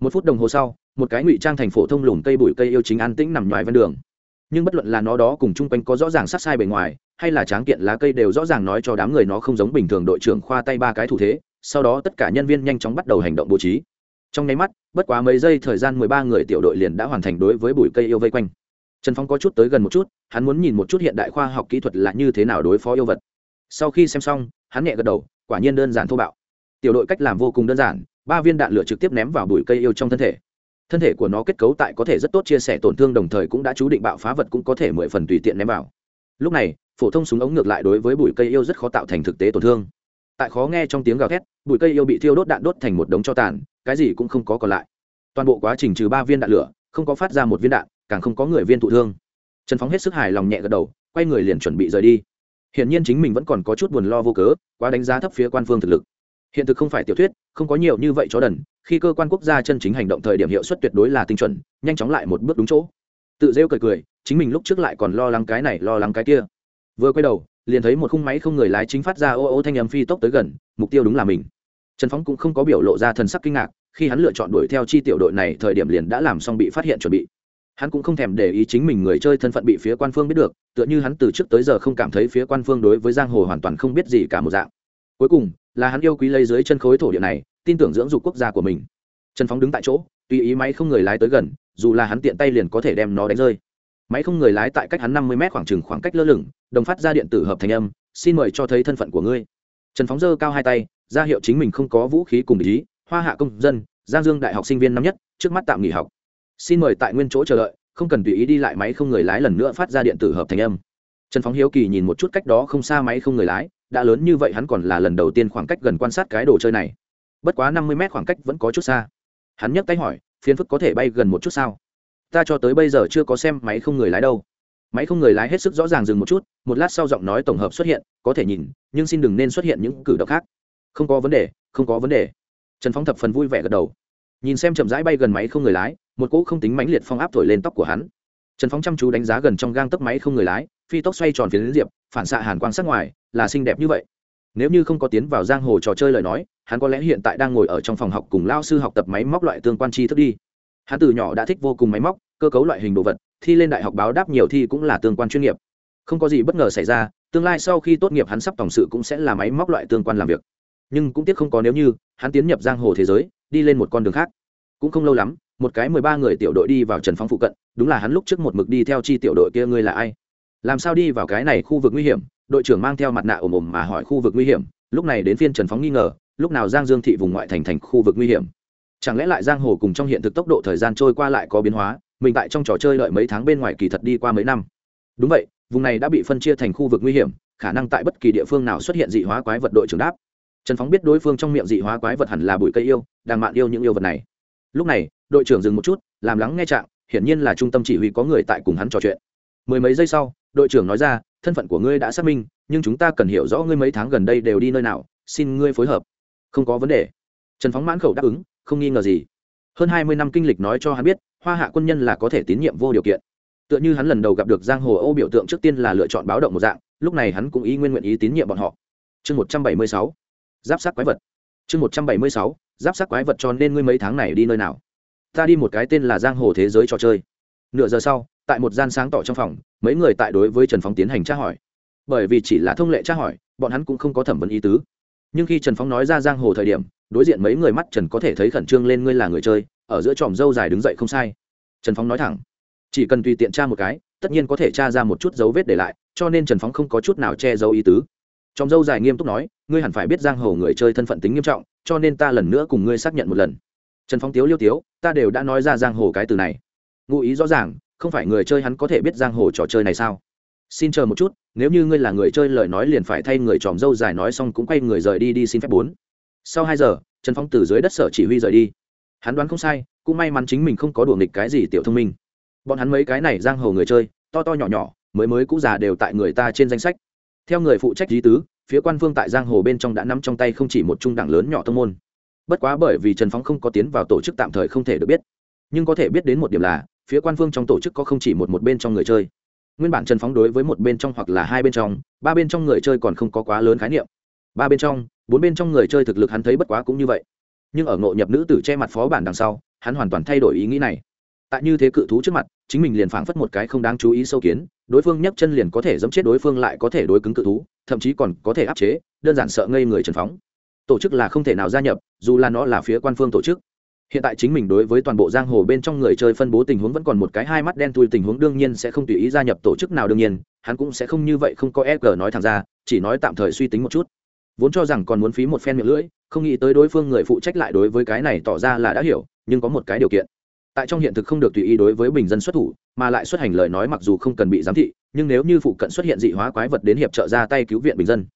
Một phút đồng hồ sau, một cái ngụy trang thành phổ thông lùm cây bụi cây yêu chính an tĩnh nằm ngoài ven đường. Nhưng bất luận là nó đó cùng chung quanh có rõ ràng sát sai bề ngoài, hay là tráng kiện lá cây đều rõ ràng nói cho đám người nó không giống bình thường đội trưởng khoa tay ba cái thủ thế, sau đó tất cả nhân viên nhanh chóng bắt đầu hành động bố trí trong nháy mắt, bất quá mấy giây thời gian mười ba người tiểu đội liền đã hoàn thành đối với bụi cây yêu vây quanh. Trần phong có chút tới gần một chút, hắn muốn nhìn một chút hiện đại khoa học kỹ thuật là như thế nào đối phó yêu vật. Sau khi xem xong, hắn nhẹ gật đầu, quả nhiên đơn giản thô bạo. Tiểu đội cách làm vô cùng đơn giản, ba viên đạn lửa trực tiếp ném vào bụi cây yêu trong thân thể. Thân thể của nó kết cấu tại có thể rất tốt chia sẻ tổn thương đồng thời cũng đã chú định bạo phá vật cũng có thể mười phần tùy tiện ném vào. Lúc này, phổ thông súng ống ngược lại đối với bụi cây yêu rất khó tạo thành thực tế tổn thương. Tại khó nghe trong tiếng gào thét, bụi cây yêu bị thiêu đốt đạn đốt thành một đống cho tàn cái gì cũng không có còn lại. Toàn bộ quá trình trừ ba viên đạn lửa, không có phát ra một viên đạn, càng không có người viên thụ thương. Trần phóng hết sức hài lòng nhẹ gật đầu, quay người liền chuẩn bị rời đi. Hiện nhiên chính mình vẫn còn có chút buồn lo vô cớ, quá đánh giá thấp phía quan phương thực lực. Hiện thực không phải tiểu thuyết, không có nhiều như vậy chó đần, khi cơ quan quốc gia chân chính hành động thời điểm hiệu suất tuyệt đối là tinh chuẩn, nhanh chóng lại một bước đúng chỗ. Tự rêu cười cười, chính mình lúc trước lại còn lo lắng cái này, lo lắng cái kia. Vừa quay đầu, liền thấy một khung máy không người lái chính phát ra ô ô thanh âm phi tốc tới gần, mục tiêu đúng là mình trần phóng cũng không có biểu lộ ra thần sắc kinh ngạc, khi hắn lựa chọn đuổi theo chi tiểu đội này thời điểm liền đã làm xong bị phát hiện chuẩn bị. Hắn cũng không thèm để ý chính mình người chơi thân phận bị phía quan phương biết được, tựa như hắn từ trước tới giờ không cảm thấy phía quan phương đối với giang hồ hoàn toàn không biết gì cả một dạng. Cuối cùng, là hắn yêu quý lấy dưới chân khối thổ địa này, tin tưởng dưỡng dục quốc gia của mình. Trần phóng đứng tại chỗ, tùy ý máy không người lái tới gần, dù là hắn tiện tay liền có thể đem nó đánh rơi. Máy không người lái tại cách hắn năm mươi mét khoảng chừng khoảng cách lơ lửng, đồng phát ra điện tử hợp thành âm, xin mời cho thấy thân phận của ngươi. Trần phóng dơ cao hai tay ra hiệu chính mình không có vũ khí cùng ý, hoa hạ công dân, giang dương đại học sinh viên năm nhất, trước mắt tạm nghỉ học. Xin mời tại nguyên chỗ chờ đợi, không cần tùy ý đi lại máy không người lái lần nữa phát ra điện tử hợp thành âm. Trần phóng hiếu kỳ nhìn một chút cách đó không xa máy không người lái, đã lớn như vậy hắn còn là lần đầu tiên khoảng cách gần quan sát cái đồ chơi này. Bất quá năm mươi mét khoảng cách vẫn có chút xa. Hắn nhấc tay hỏi phiến phức có thể bay gần một chút sao? Ta cho tới bây giờ chưa có xem máy không người lái đâu. Máy không người lái hết sức rõ ràng dừng một chút, một lát sau giọng nói tổng hợp xuất hiện, có thể nhìn, nhưng xin đừng nên xuất hiện những cử động khác không có vấn đề, không có vấn đề. Trần phóng thập phần vui vẻ gật đầu. Nhìn xem chậm rãi bay gần máy không người lái, một cỗ không tính mãnh liệt phong áp thổi lên tóc của hắn. Trần phóng chăm chú đánh giá gần trong gang tấc máy không người lái, phi tốc xoay tròn phía đến diệp, phản xạ hàn quang sắc ngoài, là xinh đẹp như vậy. Nếu như không có tiến vào giang hồ trò chơi lời nói, hắn có lẽ hiện tại đang ngồi ở trong phòng học cùng lao sư học tập máy móc loại tương quan tri thức đi. Hắn từ nhỏ đã thích vô cùng máy móc, cơ cấu loại hình đồ vật, thi lên đại học báo đáp nhiều thi cũng là tương quan chuyên nghiệp. Không có gì bất ngờ xảy ra, tương lai sau khi tốt nghiệp hắn sắp tổng sự cũng sẽ là máy móc loại tương quan làm việc nhưng cũng tiếc không có nếu như, hắn tiến nhập giang hồ thế giới, đi lên một con đường khác. Cũng không lâu lắm, một cái mười ba người tiểu đội đi vào trần phong phụ cận, đúng là hắn lúc trước một mực đi theo chi tiểu đội kia ngươi là ai? Làm sao đi vào cái này khu vực nguy hiểm? Đội trưởng mang theo mặt nạ ồm ồm mà hỏi khu vực nguy hiểm, lúc này đến phiên trần phóng nghi ngờ, lúc nào giang dương thị vùng ngoại thành thành khu vực nguy hiểm? Chẳng lẽ lại giang hồ cùng trong hiện thực tốc độ thời gian trôi qua lại có biến hóa? Mình tại trong trò chơi đợi mấy tháng bên ngoài kỳ thật đi qua mấy năm. Đúng vậy, vùng này đã bị phân chia thành khu vực nguy hiểm, khả năng tại bất kỳ địa phương nào xuất hiện dị hóa quái vật đội trưởng đáp trần phóng biết đối phương trong miệng dị hóa quái vật hẳn là bụi cây yêu, đang mạn yêu những yêu vật này. Lúc này, đội trưởng dừng một chút, làm lắng nghe trạng, hiển nhiên là trung tâm chỉ huy có người tại cùng hắn trò chuyện. Mười mấy giây sau, đội trưởng nói ra, thân phận của ngươi đã xác minh, nhưng chúng ta cần hiểu rõ ngươi mấy tháng gần đây đều đi nơi nào, xin ngươi phối hợp. Không có vấn đề. Trần phóng mãn khẩu đáp ứng, không nghi ngờ gì. Hơn hai mươi năm kinh lịch nói cho hắn biết, hoa hạ quân nhân là có thể tín nhiệm vô điều kiện. Tựa như hắn lần đầu gặp được giang hồ ô biểu tượng trước tiên là lựa chọn báo động một dạng, lúc này hắn cũng ý nguyên nguyện ý tín nhiệm bọn họ. Chương một trăm bảy mươi sáu giáp sát quái vật. Chương một trăm bảy mươi sáu, giáp sát quái vật cho nên ngươi mấy tháng này đi nơi nào? Ta đi một cái tên là giang hồ thế giới trò chơi. Nửa giờ sau, tại một gian sáng tỏ trong phòng, mấy người tại đối với trần phóng tiến hành tra hỏi. Bởi vì chỉ là thông lệ tra hỏi, bọn hắn cũng không có thẩm vấn ý tứ. Nhưng khi trần phóng nói ra giang hồ thời điểm, đối diện mấy người mắt trần có thể thấy khẩn trương lên ngươi là người chơi, ở giữa tròm dâu dài đứng dậy không sai. Trần phóng nói thẳng, chỉ cần tùy tiện tra một cái, tất nhiên có thể tra ra một chút dấu vết để lại, cho nên trần phóng không có chút nào che giấu ý tứ trong dâu dài nghiêm túc nói, ngươi hẳn phải biết giang hồ người chơi thân phận tính nghiêm trọng, cho nên ta lần nữa cùng ngươi xác nhận một lần. Trần Phong tiếu liêu tiếu, ta đều đã nói ra giang hồ cái từ này. Ngụ ý rõ ràng, không phải người chơi hắn có thể biết giang hồ trò chơi này sao? Xin chờ một chút, nếu như ngươi là người chơi lời nói liền phải thay người tròm dâu dài nói xong cũng quay người rời đi đi xin phép bốn. Sau hai giờ, trần Phong từ dưới đất sở chỉ huy rời đi. Hắn đoán không sai, cũng may mắn chính mình không có đùa nghịch cái gì tiểu thông minh. Bọn hắn mấy cái này giang hồ người chơi, to to nhỏ nhỏ, mới mới cũ già đều tại người ta trên danh sách theo người phụ trách lý tứ, phía quan phương tại giang hồ bên trong đã nắm trong tay không chỉ một trung đẳng lớn nhỏ thông môn. Bất quá bởi vì trần phóng không có tiến vào tổ chức tạm thời không thể được biết. Nhưng có thể biết đến một điểm là, phía quan phương trong tổ chức có không chỉ một một bên trong người chơi. Nguyên bản trần phóng đối với một bên trong hoặc là hai bên trong, ba bên trong người chơi còn không có quá lớn khái niệm. Ba bên trong, bốn bên trong người chơi thực lực hắn thấy bất quá cũng như vậy. Nhưng ở ngộ nhập nữ tử che mặt phó bản đằng sau, hắn hoàn toàn thay đổi ý nghĩ này. Tại như thế cự thú trước mặt chính mình liền phảng phất một cái không đáng chú ý sâu kiến, đối phương nhấc chân liền có thể giẫm chết đối phương lại có thể đối cứng cự thú, thậm chí còn có thể áp chế, đơn giản sợ ngây người trần phóng. Tổ chức là không thể nào gia nhập, dù là nó là phía quan phương tổ chức. Hiện tại chính mình đối với toàn bộ giang hồ bên trong người chơi phân bố tình huống vẫn còn một cái hai mắt đen thui tình huống đương nhiên sẽ không tùy ý gia nhập tổ chức nào đương nhiên, hắn cũng sẽ không như vậy không có e g nói thẳng ra, chỉ nói tạm thời suy tính một chút. Vốn cho rằng còn muốn phí một phen miệng lưỡi, không nghĩ tới đối phương người phụ trách lại đối với cái này tỏ ra là đã hiểu, nhưng có một cái điều kiện tại trong hiện thực không được tùy ý đối với bình dân xuất thủ, mà lại xuất hành lời nói mặc dù không cần bị giám thị, nhưng nếu như phụ cận xuất hiện dị hóa quái vật đến hiệp trợ ra tay cứu viện bình dân.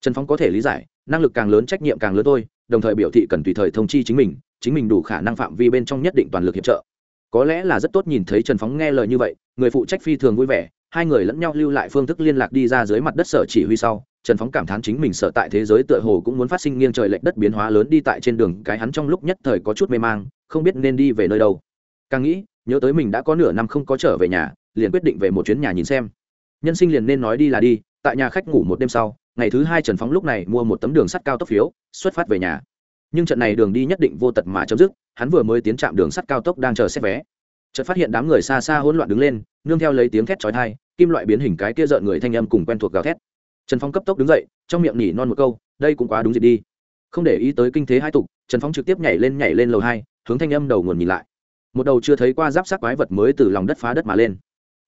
Trần phong có thể lý giải, năng lực càng lớn trách nhiệm càng lớn thôi, đồng thời biểu thị cần tùy thời thông chi chính mình chính mình đủ khả năng phạm vi bên trong nhất định toàn lực hiệp trợ. Có lẽ là rất tốt nhìn thấy trần phóng nghe lời như vậy, người phụ trách phi thường vui vẻ, hai người lẫn nhau lưu lại phương thức liên lạc đi ra dưới mặt đất sở chỉ huy sau, trần phóng cảm thán chính mình sở tại thế giới tựa hồ cũng muốn phát sinh nghiêng trời lệch đất biến hóa lớn đi tại trên đường, cái hắn trong lúc nhất thời có chút mê mang, không biết nên đi về nơi đâu càng nghĩ, nhớ tới mình đã có nửa năm không có trở về nhà, liền quyết định về một chuyến nhà nhìn xem. Nhân sinh liền nên nói đi là đi, tại nhà khách ngủ một đêm sau, ngày thứ hai trần phóng lúc này mua một tấm đường sắt cao tốc phiếu, xuất phát về nhà. Nhưng trận này đường đi nhất định vô tật mà chấm dứt, hắn vừa mới tiến trạm đường sắt cao tốc đang chờ xét vé. Chợt phát hiện đám người xa xa hỗn loạn đứng lên, nương theo lấy tiếng thét chói tai, kim loại biến hình cái kia rợn người thanh âm cùng quen thuộc gào thét. Trần phong cấp tốc đứng dậy, trong miệng nhỉ non một câu, đây cũng quá đúng dịp đi. Không để ý tới kinh thế hai tục, trần phóng trực tiếp nhảy lên nhảy lên lầu hai, hướng thanh âm đầu nguồn nhìn lại một đầu chưa thấy qua giáp sát quái vật mới từ lòng đất phá đất mà lên.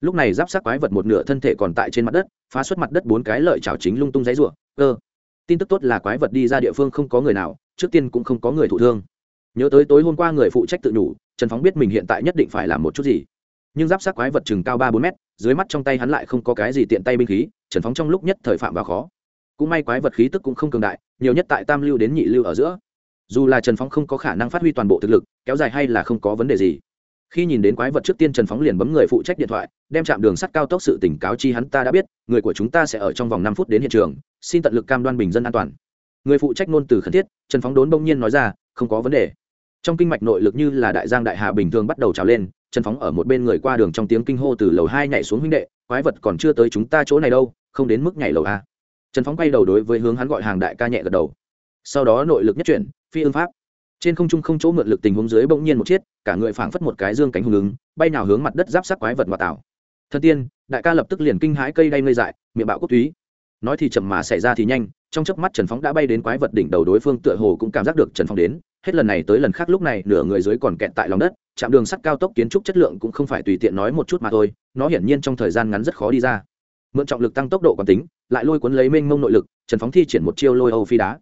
Lúc này giáp sát quái vật một nửa thân thể còn tại trên mặt đất, phá xuất mặt đất bốn cái lợi chảo chính lung tung dãy rủa. Cơ tin tức tốt là quái vật đi ra địa phương không có người nào, trước tiên cũng không có người thụ thương. Nhớ tới tối hôm qua người phụ trách tự nhủ, trần phóng biết mình hiện tại nhất định phải làm một chút gì. Nhưng giáp sát quái vật chừng cao ba bốn mét, dưới mắt trong tay hắn lại không có cái gì tiện tay binh khí, trần phóng trong lúc nhất thời phạm vào khó. Cũng may quái vật khí tức cũng không cường đại, nhiều nhất tại tam lưu đến nhị lưu ở giữa dù là trần phóng không có khả năng phát huy toàn bộ thực lực, kéo dài hay là không có vấn đề gì. Khi nhìn đến quái vật trước tiên trần phóng liền bấm người phụ trách điện thoại, đem chạm đường sắt cao tốc sự tỉnh cáo chi hắn ta đã biết, người của chúng ta sẽ ở trong vòng năm phút đến hiện trường, xin tận lực cam đoan bình dân an toàn. Người phụ trách ngôn từ khẩn thiết, trần phóng đốn bỗng nhiên nói ra, không có vấn đề. Trong kinh mạch nội lực như là đại giang đại hà bình thường bắt đầu trào lên, trần phóng ở một bên người qua đường trong tiếng kinh hô từ lầu hai nhảy xuống huynh đệ, quái vật còn chưa tới chúng ta chỗ này đâu, không đến mức nhảy lầu a. Trần phóng quay đầu đối với hướng hắn gọi hàng đại ca nhẹ gật đầu sau đó nội lực nhất chuyển, phi ương pháp. Trên không trung không chỗ mượn lực tình huống dưới bỗng nhiên một chiếc, cả người phảng phất một cái dương cánh hùng ứng, bay nào hướng mặt đất giáp sắc quái vật mà tạo. Thần tiên, đại ca lập tức liền kinh hãi cây đay ngây dại, miệng bạo cốt túy. Nói thì chậm mà xảy ra thì nhanh, trong chớp mắt trần phóng đã bay đến quái vật đỉnh đầu đối phương, tựa hồ cũng cảm giác được trần phóng đến. Hết lần này tới lần khác lúc này, nửa người dưới còn kẹt tại lòng đất, chạm đường sắt cao tốc kiến trúc chất lượng cũng không phải tùy tiện nói một chút mà thôi, nó hiển nhiên trong thời gian ngắn rất khó đi ra. Mượn trọng lực tăng tốc độ còn tính, lại lôi cuốn lấy mênh mông nội lực, trần phóng thi triển một chiêu lôi âu phi đá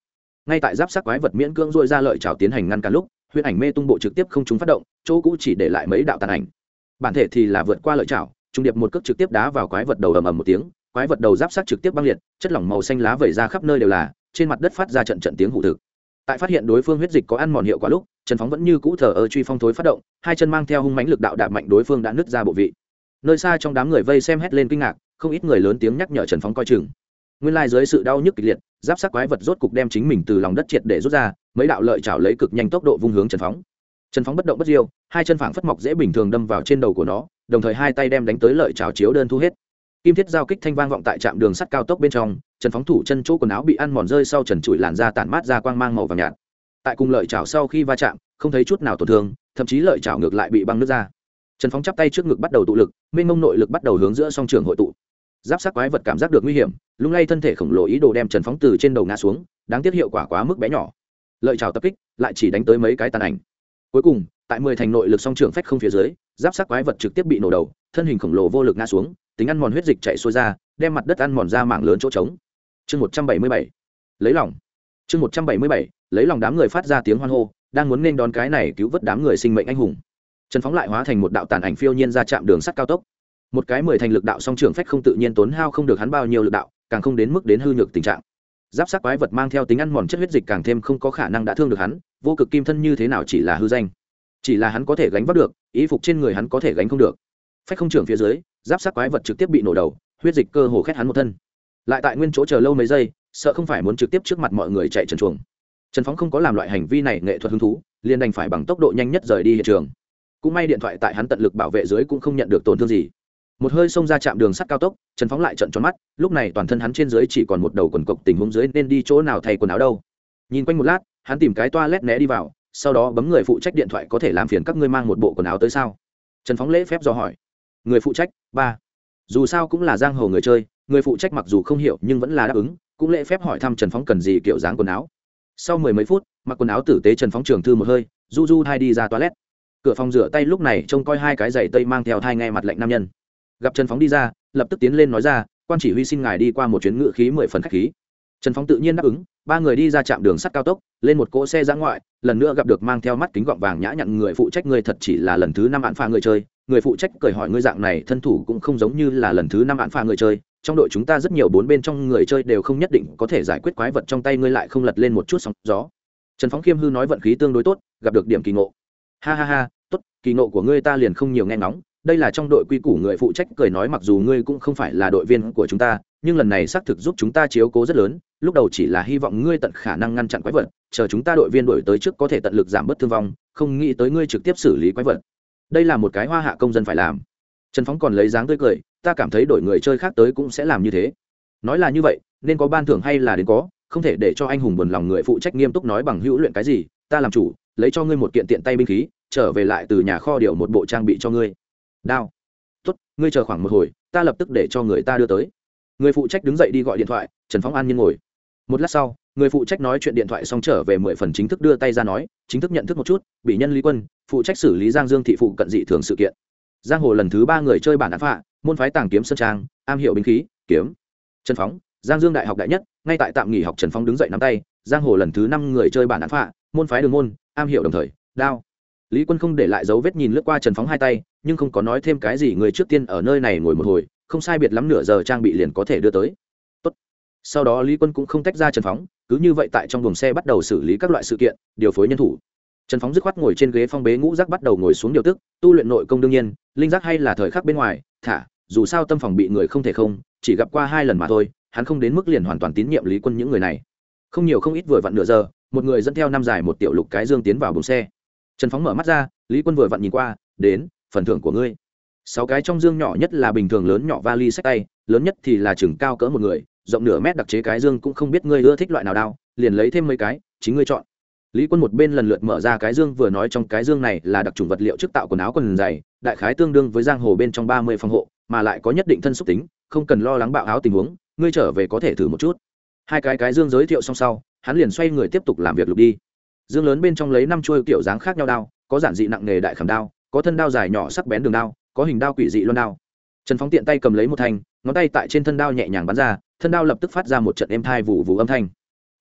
ngay tại giáp sắc quái vật miễn cưỡng dội ra lợi trào tiến hành ngăn cả lúc, huyễn ảnh mê tung bộ trực tiếp không chúng phát động, chỗ cũ chỉ để lại mấy đạo tàn ảnh. Bản thể thì là vượt qua lợi trào trung điệp một cước trực tiếp đá vào quái vật đầu ầm ầm một tiếng, quái vật đầu giáp sắc trực tiếp băng liệt, chất lỏng màu xanh lá vẩy ra khắp nơi đều là, trên mặt đất phát ra trận trận tiếng hụ thực. Tại phát hiện đối phương huyết dịch có ăn mòn hiệu quả lúc, trần phóng vẫn như cũ thờ ơ truy phong thối phát động, hai chân mang theo hung mãnh lực đạo đạp mạnh đối phương đã nứt ra bộ vị. Nơi xa trong đám người vây xem hét lên kinh ngạc, không ít người lớn tiếng nhắc nhở trần phóng coi chừng nguyên lai dưới sự đau nhức kịch liệt, giáp sắc quái vật rốt cục đem chính mình từ lòng đất triệt để rút ra, mấy đạo lợi chảo lấy cực nhanh tốc độ vung hướng trần phóng. Trần phóng bất động bất diêu, hai chân phảng phất mọc dễ bình thường đâm vào trên đầu của nó, đồng thời hai tay đem đánh tới lợi chảo chiếu đơn thu hết. Kim thiết giao kích thanh vang vọng tại trạm đường sắt cao tốc bên trong, trần phóng thủ chân chỗ quần áo bị ăn mòn rơi sau trần trụi làn da tản mát ra quang mang màu vàng nhạt. Tại cùng lợi chảo sau khi va chạm, không thấy chút nào tổn thương, thậm chí lợi chảo ngược lại bị băng nước ra. Trần phóng chắp tay trước ngực bắt đầu tụ lực, mênh mông nội lực bắt đầu hướng giữa song trường hội tụ. Giáp sắc quái vật cảm giác được nguy hiểm lung lay thân thể khổng lồ ý đồ đem trần phóng từ trên đầu ngã xuống, đáng tiếc hiệu quả quá mức bé nhỏ. Lợi trào tập kích, lại chỉ đánh tới mấy cái tàn ảnh. Cuối cùng, tại mười thành nội lực song trường phách không phía dưới, giáp sát quái vật trực tiếp bị nổ đầu, thân hình khổng lồ vô lực ngã xuống, tính ăn mòn huyết dịch chạy xuôi ra, đem mặt đất ăn mòn ra mảng lớn chỗ trống. Chương một trăm bảy mươi bảy, lấy lòng. Chương một trăm bảy mươi bảy, lấy lòng đám người phát ra tiếng hoan hô, đang muốn nên đón cái này cứu vớt đám người sinh mệnh anh hùng. Trần phóng lại hóa thành một đạo tàn ảnh phiêu nhiên ra chạm đường sắt cao tốc. Một cái mười thành lực đạo song trường phách không tự nhiên tốn hao không được hắn bao nhiêu lực đạo càng không đến mức đến hư nhược tình trạng. Giáp sắc quái vật mang theo tính ăn mòn chất huyết dịch càng thêm không có khả năng đã thương được hắn, vô cực kim thân như thế nào chỉ là hư danh. Chỉ là hắn có thể gánh vác được ý phục trên người hắn có thể gánh không được. Phách không trưởng phía dưới, giáp sắc quái vật trực tiếp bị nổ đầu, huyết dịch cơ hồ khét hắn một thân. Lại tại nguyên chỗ chờ lâu mấy giây, sợ không phải muốn trực tiếp trước mặt mọi người chạy trần chuồng. Trần phóng không có làm loại hành vi này nghệ thuật hứng thú, liền đành phải bằng tốc độ nhanh nhất rời đi hiện trường. Cũng may điện thoại tại hắn tận lực bảo vệ dưới cũng không nhận được tổn thương gì một hơi xông ra chạm đường sắt cao tốc, trần phóng lại trận tròn mắt, lúc này toàn thân hắn trên dưới chỉ còn một đầu quần cộc tình huống dưới nên đi chỗ nào thay quần áo đâu. Nhìn quanh một lát, hắn tìm cái toa lét né đi vào, sau đó bấm người phụ trách điện thoại có thể làm phiền các ngươi mang một bộ quần áo tới sao? Trần phóng lễ phép do hỏi. Người phụ trách, ba. Dù sao cũng là giang hồ người chơi, người phụ trách mặc dù không hiểu nhưng vẫn là đáp ứng, cũng lễ phép hỏi thăm trần phóng cần gì kiểu dáng quần áo. Sau mười mấy phút, mặc quần áo tử tế trần phóng trường thư một hơi, du du hai đi ra toilet. Cửa phòng rửa tay lúc này trông coi hai cái giày tây mang theo thai nghe mặt lạnh nam nhân gặp trần phóng đi ra, lập tức tiến lên nói ra, quan chỉ huy xin ngài đi qua một chuyến ngự khí mười phần khách khí. Trần phóng tự nhiên đáp ứng, ba người đi ra trạm đường sắt cao tốc, lên một cỗ xe giã ngoại, lần nữa gặp được mang theo mắt kính gọng vàng nhã nhặn người phụ trách người thật chỉ là lần thứ năm hạn pha người chơi. Người phụ trách cười hỏi ngươi dạng này thân thủ cũng không giống như là lần thứ năm hạn pha người chơi. Trong đội chúng ta rất nhiều bốn bên trong người chơi đều không nhất định có thể giải quyết quái vật trong tay ngươi lại không lật lên một chút sóng gió. Trần phóng khiêm hư nói vận khí tương đối tốt, gặp được điểm kỳ ngộ. Ha ha ha, tốt, kỳ ngộ của ngươi ta liền không nhiều nghe ngóng đây là trong đội quy củ người phụ trách cười nói mặc dù ngươi cũng không phải là đội viên của chúng ta, nhưng lần này xác thực giúp chúng ta chiếu cố rất lớn, lúc đầu chỉ là hy vọng ngươi tận khả năng ngăn chặn quái vật, chờ chúng ta đội viên đổi tới trước có thể tận lực giảm bớt thương vong, không nghĩ tới ngươi trực tiếp xử lý quái vật. Đây là một cái hoa hạ công dân phải làm. Trần phóng còn lấy dáng tươi cười, ta cảm thấy đổi người chơi khác tới cũng sẽ làm như thế. Nói là như vậy, nên có ban thưởng hay là đến có, không thể để cho anh hùng buồn lòng người phụ trách nghiêm túc nói bằng hữu luyện cái gì, ta làm chủ, lấy cho ngươi một kiện tiện tay binh khí, trở về lại từ nhà kho điều một bộ trang bị cho ngươi đao. Tốt, ngươi chờ khoảng một hồi, ta lập tức để cho người ta đưa tới. Người phụ trách đứng dậy đi gọi điện thoại, trần phóng an nhiên ngồi. Một lát sau, người phụ trách nói chuyện điện thoại xong trở về mười phần chính thức đưa tay ra nói, chính thức nhận thức một chút, bị nhân lý quân, phụ trách xử lý giang dương thị phụ cận dị thường sự kiện. Giang hồ lần thứ ba người chơi bản án phạ môn phái tàng kiếm sơn trang, am hiệu binh khí, kiếm. Trần phóng giang dương đại học đại nhất, ngay tại tạm nghỉ học trần phóng đứng dậy nắm tay, giang hồ lần thứ năm người chơi bản án phạ môn phái đường môn, am hiệu đồng thời, đao lý quân không để lại dấu vết nhìn lướt qua trần phóng hai tay, nhưng không có nói thêm cái gì, người trước tiên ở nơi này ngồi một hồi, không sai biệt lắm nửa giờ trang bị liền có thể đưa tới. Tốt. sau đó lý quân cũng không tách ra trần phóng, cứ như vậy tại trong buồng xe bắt đầu xử lý các loại sự kiện, điều phối nhân thủ. Trần phóng dứt khoát ngồi trên ghế phong bế ngũ giác bắt đầu ngồi xuống điều tức, tu luyện nội công đương nhiên, linh giác hay là thời khắc bên ngoài, thả, dù sao tâm phòng bị người không thể không, chỉ gặp qua hai lần mà thôi, hắn không đến mức liền hoàn toàn tín nhiệm lý quân những người này. Không nhiều không ít vừa vặn nửa giờ, một người dẫn theo năm dài một tiểu lục cái dương tiến vào buồng xe trần phóng mở mắt ra, lý quân vừa vặn nhìn qua, đến, phần thưởng của ngươi. Sáu cái trong dương nhỏ nhất là bình thường lớn nhỏ vali sách tay, lớn nhất thì là chừng cao cỡ một người, rộng nửa mét đặc chế cái dương cũng không biết ngươi ưa thích loại nào đao, liền lấy thêm mấy cái, chính ngươi chọn. Lý quân một bên lần lượt mở ra cái dương vừa nói trong cái dương này là đặc trùng vật liệu trước tạo quần áo quần dày, đại khái tương đương với giang hồ bên trong ba mươi phòng hộ, mà lại có nhất định thân xúc tính, không cần lo lắng bạo áo tình huống, ngươi trở về có thể thử một chút. Hai cái cái dương giới thiệu xong sau, hắn liền xoay người tiếp tục làm việc lục đi dương lớn bên trong lấy năm chuôi kiểu dáng khác nhau đao, có giản dị nặng nghề đại khảm đao, có thân đao dài nhỏ sắc bén đường đao, có hình đao quỷ dị loan đao. Trần phóng tiện tay cầm lấy một thanh, ngón tay tại trên thân đao nhẹ nhàng bắn ra, thân đao lập tức phát ra một trận êm thai vụ vụ âm thanh.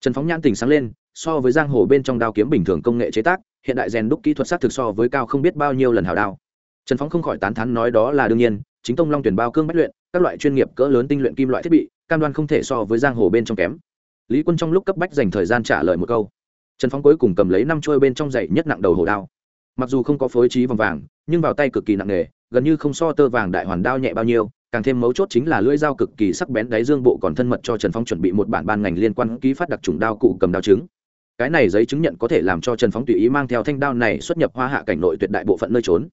Trần phóng nhãn tình sáng lên, so với giang hồ bên trong đao kiếm bình thường công nghệ chế tác, hiện đại rèn đúc kỹ thuật xác thực so với cao không biết bao nhiêu lần hào đao. Trần phóng không khỏi tán thắn nói đó là đương nhiên, chính tông long tuyển bao cương bách luyện, các loại chuyên nghiệp cỡ lớn tinh luyện kim loại thiết bị, cam đoan không thể so với giang hồ bên trong kém. Lý quân trong lúc cấp bách dành thời gian trả lời một câu trần phóng cuối cùng cầm lấy năm trôi bên trong dậy nhất nặng đầu hồ đao. Mặc dù không có phối trí vòng vàng, nhưng vào tay cực kỳ nặng nề, gần như không so tơ vàng đại hoàn đao nhẹ bao nhiêu, càng thêm mấu chốt chính là lưỡi dao cực kỳ sắc bén đáy dương bộ còn thân mật cho trần phong chuẩn bị một bản ban ngành liên quan ký phát đặc trùng đao cụ cầm đao chứng cái này giấy chứng nhận có thể làm cho trần phóng tùy ý mang theo thanh đao này xuất nhập hoa hạ cảnh nội tuyệt đại bộ phận nơi trốn.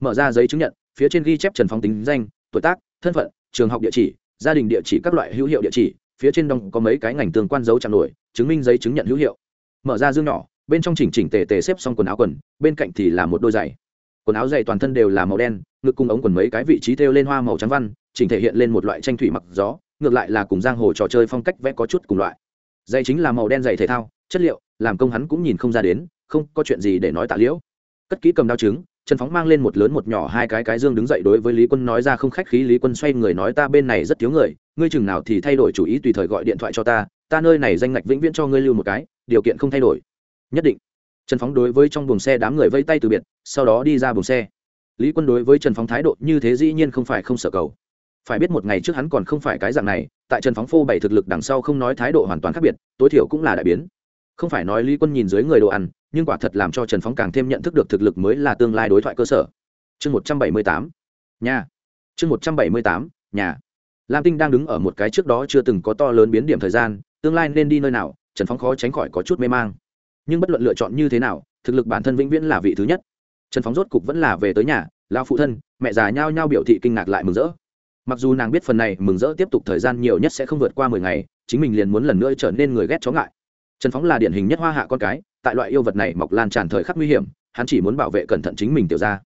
Mở ra giấy chứng nhận, phía trên ghi chép trần phóng tính danh, tuổi tác, thân phận, trường học địa chỉ, gia đình địa chỉ các loại hữu hiệu địa chỉ, phía trên đông có mấy cái ngành tương quan dấu chạm nổi, chứng minh giấy chứng nhận hữu hiệu mở ra dương nhỏ, bên trong chỉnh chỉnh tề tề xếp xong quần áo quần, bên cạnh thì là một đôi giày. Quần áo dày toàn thân đều là màu đen, ngực cùng ống quần mấy cái vị trí thêu lên hoa màu trắng văn, chỉnh thể hiện lên một loại tranh thủy mặc gió, ngược lại là cùng giang hồ trò chơi phong cách vẽ có chút cùng loại. Dày chính là màu đen dày thể thao, chất liệu, làm công hắn cũng nhìn không ra đến, không có chuyện gì để nói tạ liễu. Cất kỹ cầm đao trứng trần phóng mang lên một lớn một nhỏ hai cái cái dương đứng dậy đối với lý quân nói ra không khách khí, lý quân xoay người nói ta bên này rất thiếu người, ngươi chừng nào thì thay đổi chủ ý tùy thời gọi điện thoại cho ta ta nơi này danh ngạch vĩnh viễn cho ngươi lưu một cái, điều kiện không thay đổi. Nhất định. Trần phóng đối với trong buồng xe đám người vây tay từ biệt, sau đó đi ra buồng xe. Lý quân đối với trần phóng thái độ như thế dĩ nhiên không phải không sợ cầu. Phải biết một ngày trước hắn còn không phải cái dạng này, tại trần phóng phô bày thực lực đằng sau không nói thái độ hoàn toàn khác biệt, tối thiểu cũng là đại biến. Không phải nói lý quân nhìn dưới người đồ ăn nhưng quả thật làm cho trần phóng càng thêm nhận thức được thực lực mới là tương lai đối thoại cơ sở. Chương một trăm bảy mươi tám, nhà. Chương một trăm bảy mươi tám, nhà. Lam tinh đang đứng ở một cái trước đó chưa từng có to lớn biến điểm thời gian, tương lai nên đi nơi nào, trần phóng khó tránh khỏi có chút mê mang. Nhưng bất luận lựa chọn như thế nào, thực lực bản thân vĩnh viễn là vị thứ nhất. Trần phóng rốt cục vẫn là về tới nhà lao phụ thân, mẹ già nhao nhao biểu thị kinh ngạc lại mừng rỡ. Mặc dù nàng biết phần này mừng rỡ tiếp tục thời gian nhiều nhất sẽ không vượt qua mười ngày, chính mình liền muốn lần nữa trở nên người ghét chó ngại. Trần phóng là điển hình nhất hoa hạ con cái tại loại yêu vật này mọc lan tràn thời khắc nguy hiểm, hắn chỉ muốn bảo vệ cẩn thận chính mình tiểu ra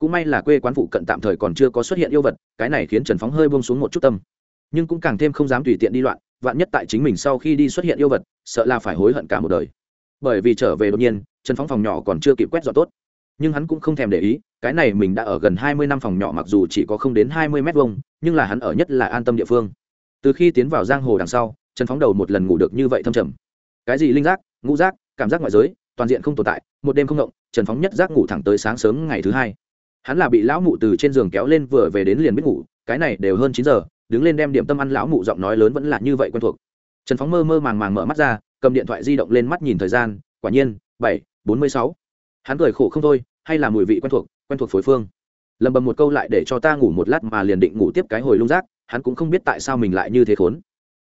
cũng may là quê quán phụ cận tạm thời còn chưa có xuất hiện yêu vật, cái này khiến trần phóng hơi bông xuống một chút tâm. Nhưng cũng càng thêm không dám tùy tiện đi loạn, vạn nhất tại chính mình sau khi đi xuất hiện yêu vật, sợ là phải hối hận cả một đời. Bởi vì trở về đột nhiên, trần phóng phòng nhỏ còn chưa kịp quét dọn tốt. Nhưng hắn cũng không thèm để ý, cái này mình đã ở gần hai mươi năm phòng nhỏ mặc dù chỉ có không đến hai mươi mét vuông, nhưng là hắn ở nhất là an tâm địa phương. Từ khi tiến vào giang hồ đằng sau, trần phóng đầu một lần ngủ được như vậy thâm trầm. Cái gì linh giác? Ngũ giác, cảm giác ngoại giới, toàn diện không tồn tại, một đêm không động, trần phóng nhất giác ngủ thẳng tới sáng sớm ngày thứ hai. Hắn là bị lão mụ từ trên giường kéo lên vừa về đến liền biết ngủ, cái này đều hơn chín giờ, đứng lên đem điểm tâm ăn lão mụ giọng nói lớn vẫn là như vậy quen thuộc. Trần phóng mơ mơ màng màng mở mắt ra, cầm điện thoại di động lên mắt nhìn thời gian, quả nhiên, bảy bốn mươi sáu. Hắn cười khổ không thôi, hay là mùi vị quen thuộc quen thuộc phối phương. Lầm bầm một câu lại để cho ta ngủ một lát mà liền định ngủ tiếp cái hồi lung rác hắn cũng không biết tại sao mình lại như thế khốn.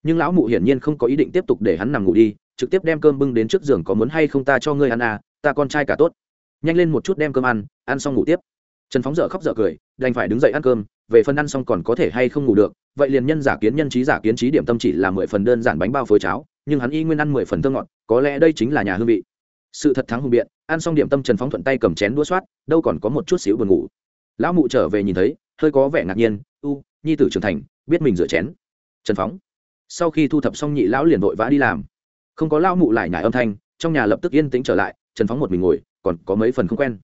Nhưng lão mụ hiển nhiên không có ý định tiếp tục để hắn nằm ngủ đi trực tiếp đem cơm bưng đến trước giường có muốn hay không ta cho ngươi ăn à ta con trai cả tốt. Nhanh lên một chút đem cơm ăn ăn xong ngủ tiếp. Trần phóng dở khóc dở cười, đành phải đứng dậy ăn cơm, về phần ăn xong còn có thể hay không ngủ được, vậy liền nhân giả kiến nhân trí giả kiến trí điểm tâm chỉ là mười phần đơn giản bánh bao phối cháo, nhưng hắn y nguyên ăn mười phần thơ ngọt, có lẽ đây chính là nhà hương vị. Sự thật thắng hùng biện, ăn xong điểm tâm trần phóng thuận tay cầm chén đũa soát đâu còn có một chút xíu buồn ngủ. Lão mụ trở về nhìn thấy, hơi có vẻ ngạc nhiên, u, nhi tử trưởng thành, biết mình rửa chén. Trần phóng. Sau khi thu thập xong nhị lão liền vội vã đi làm không có lao mụ lại nhải âm thanh, trong nhà lập tức yên tĩnh trở lại, trần phóng một mình ngồi, còn có mấy phần không quen.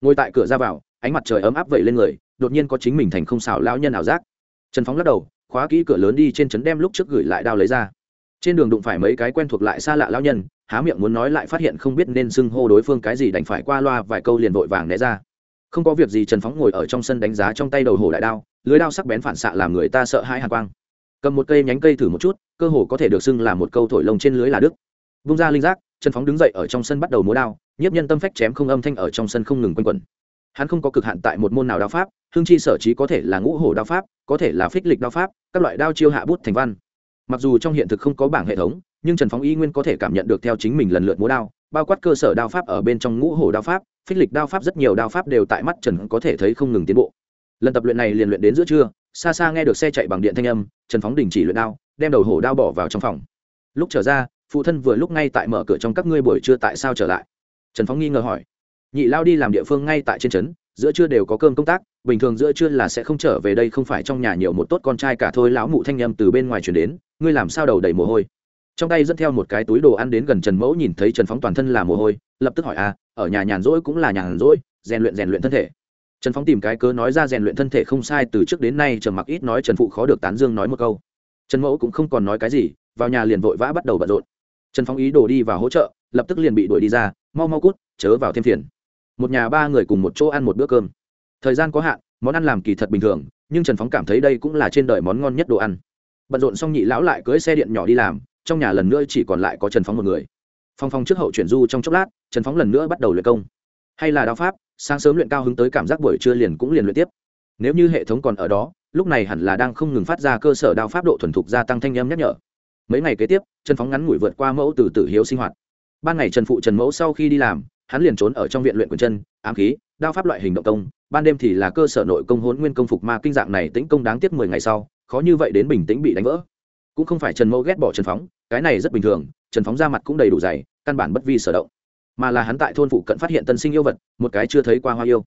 Ngồi tại cửa ra vào, ánh mặt trời ấm áp vẩy lên người, đột nhiên có chính mình thành không xảo lao nhân ảo giác. Trần phóng lắc đầu, khóa kỹ cửa lớn đi trên trấn đem lúc trước gửi lại đao lấy ra. Trên đường đụng phải mấy cái quen thuộc lại xa lạ lao nhân, há miệng muốn nói lại phát hiện không biết nên xưng hô đối phương cái gì đành phải qua loa vài câu liền vội vàng né ra. Không có việc gì trần phóng ngồi ở trong sân đánh giá trong tay đầu hổ đại đao, lưới đao sắc bén phản xạ làm người ta sợ hãi hàn quang cầm một cây nhánh cây thử một chút, cơ hồ có thể được xưng là một câu thổi lông trên lưới là đức. Vung ra linh giác, trần phóng đứng dậy ở trong sân bắt đầu múa đao, nhiếp nhân tâm phách chém không âm thanh ở trong sân không ngừng quanh quẩn. Hắn không có cực hạn tại một môn nào đao pháp, hương chi sở trí có thể là ngũ hổ đao pháp, có thể là phích lịch đao pháp, các loại đao chiêu hạ bút thành văn. Mặc dù trong hiện thực không có bảng hệ thống, nhưng trần phóng y nguyên có thể cảm nhận được theo chính mình lần lượt múa đao, bao quát cơ sở đao pháp ở bên trong ngũ hổ đao pháp, phích lịch đao pháp rất nhiều đao pháp đều tại mắt trần có thể thấy không ngừng tiến bộ. Lần tập luyện này liền luyện đến giữa trưa xa xa nghe được xe chạy bằng điện thanh âm, trần phóng đình chỉ luyện đao, đem đầu hổ đao bỏ vào trong phòng. Lúc trở ra, phụ thân vừa lúc ngay tại mở cửa trong các ngươi buổi trưa tại sao trở lại? Trần phóng nghi ngờ hỏi. Nhị lao đi làm địa phương ngay tại trên trấn, giữa trưa đều có cơm công tác, bình thường giữa trưa là sẽ không trở về đây không phải trong nhà nhiều một tốt con trai cả thôi, lão mụ thanh nhâm từ bên ngoài chuyển đến, ngươi làm sao đầu đầy mồ hôi? Trong tay dẫn theo một cái túi đồ ăn đến gần trần mẫu nhìn thấy trần phóng toàn thân là mồ hôi, lập tức hỏi à ở nhà nhàn rỗi cũng là nhàn rỗi, rèn luyện rèn luyện thân thể trần phóng tìm cái cớ nói ra rèn luyện thân thể không sai, từ trước đến nay trần mặc ít nói trần phụ khó được tán dương nói một câu. Trần mẫu cũng không còn nói cái gì, vào nhà liền vội vã bắt đầu bận rộn. Trần phóng ý đồ đi vào hỗ trợ, lập tức liền bị đuổi đi ra, mau mau cút, chớ vào thêm phiền. Một nhà ba người cùng một chỗ ăn một bữa cơm. Thời gian có hạn, món ăn làm kỳ thật bình thường, nhưng trần phóng cảm thấy đây cũng là trên đời món ngon nhất đồ ăn. Bận rộn xong nhị lão lại cưới xe điện nhỏ đi làm, trong nhà lần nữa chỉ còn lại có trần phóng một người. Phong phong trước hậu chuyển du trong chốc lát, trần phóng lần nữa bắt đầu luyện công. Hay là đao pháp sáng sớm luyện cao hứng tới cảm giác buổi trưa liền cũng liền luyện tiếp. Nếu như hệ thống còn ở đó, lúc này hẳn là đang không ngừng phát ra cơ sở đao pháp độ thuần thục gia tăng thanh âm nhắc nhở. Mấy ngày kế tiếp, trần phóng ngắn ngủi vượt qua mẫu từ tử hiếu sinh hoạt. Ban ngày trần phụ trần mẫu sau khi đi làm, hắn liền trốn ở trong viện luyện quần chân, ám khí, đao pháp loại hình động công, ban đêm thì là cơ sở nội công hốn nguyên công phục ma kinh dạng này tĩnh công đáng tiếc mười ngày sau, khó như vậy đến bình tĩnh bị đánh vỡ. Cũng không phải trần mẫu ghét bỏ trần phóng, cái này rất bình thường, trần phóng ra mặt cũng đầy đủ dày, căn bản bất vi sở động mà là hắn tại thôn phụ cận phát hiện tân sinh yêu vật, một cái chưa thấy qua hoa yêu.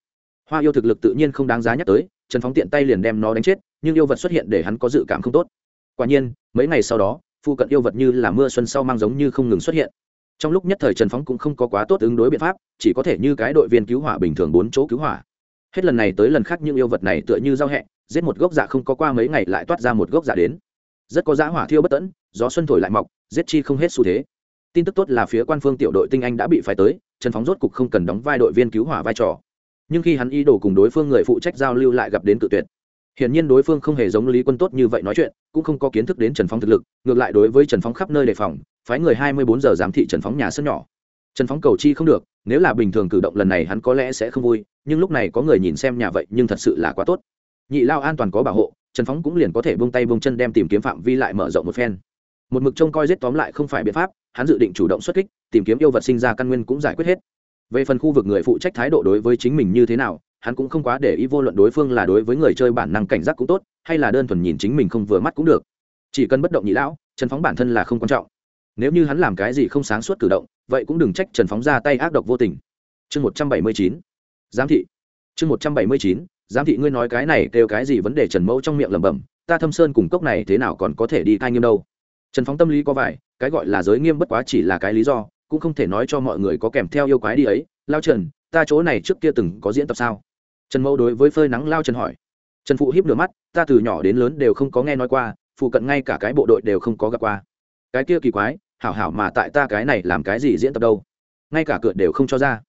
Hoa yêu thực lực tự nhiên không đáng giá nhắc tới, trần phóng tiện tay liền đem nó đánh chết, nhưng yêu vật xuất hiện để hắn có dự cảm không tốt. Quả nhiên, mấy ngày sau đó, phụ cận yêu vật như là mưa xuân sau mang giống như không ngừng xuất hiện. Trong lúc nhất thời trần phóng cũng không có quá tốt ứng đối biện pháp, chỉ có thể như cái đội viên cứu hỏa bình thường bốn chỗ cứu hỏa. Hết lần này tới lần khác những yêu vật này tựa như giao hẹ, giết một gốc dạ không có qua mấy ngày lại toát ra một gốc dạ đến. Rất có giá hỏa thiêu bất tẫn, gió xuân thổi lại mọc, giết chi không hết xu thế tin tức tốt là phía quan phương tiểu đội tinh anh đã bị phải tới, trần phóng rốt cục không cần đóng vai đội viên cứu hỏa vai trò. Nhưng khi hắn ý đồ cùng đối phương người phụ trách giao lưu lại gặp đến tự tuyệt, hiển nhiên đối phương không hề giống lý quân tốt như vậy nói chuyện, cũng không có kiến thức đến trần phóng thực lực, ngược lại đối với trần phóng khắp nơi đề phòng, phái người hai mươi bốn giờ giám thị trần phóng nhà sân nhỏ. Trần phóng cầu chi không được, nếu là bình thường cử động lần này hắn có lẽ sẽ không vui, nhưng lúc này có người nhìn xem nhà vậy nhưng thật sự là quá tốt. Nhị lao an toàn có bảo hộ, trần phóng cũng liền có thể bông tay bông chân đem tìm kiếm phạm vi lại mở rộng một phen một mực trông coi giết tóm lại không phải biện pháp, hắn dự định chủ động xuất kích, tìm kiếm yêu vật sinh ra căn nguyên cũng giải quyết hết. Về phần khu vực người phụ trách thái độ đối với chính mình như thế nào, hắn cũng không quá để ý vô luận đối phương là đối với người chơi bản năng cảnh giác cũng tốt, hay là đơn thuần nhìn chính mình không vừa mắt cũng được. Chỉ cần bất động nhị lão, trần phóng bản thân là không quan trọng. Nếu như hắn làm cái gì không sáng suốt cử động, vậy cũng đừng trách trần phóng ra tay ác độc vô tình. Chương một trăm bảy mươi chín. Giám thị. Chương một trăm bảy mươi chín. Giám thị ngươi nói cái này kêu cái gì vấn đề trần mẫu trong miệng lẩm bẩm, ta thâm sơn cùng cốc này thế nào còn có thể đi thai nghiêm đâu? Trần phóng tâm lý có vài, cái gọi là giới nghiêm bất quá chỉ là cái lý do, cũng không thể nói cho mọi người có kèm theo yêu quái đi ấy. Lao trần, ta chỗ này trước kia từng có diễn tập sao? Trần mẫu đối với phơi nắng lao trần hỏi. Trần phụ hiếp lửa mắt, ta từ nhỏ đến lớn đều không có nghe nói qua, phụ cận ngay cả cái bộ đội đều không có gặp qua. Cái kia kỳ quái, hảo hảo mà tại ta cái này làm cái gì diễn tập đâu? Ngay cả cửa đều không cho ra.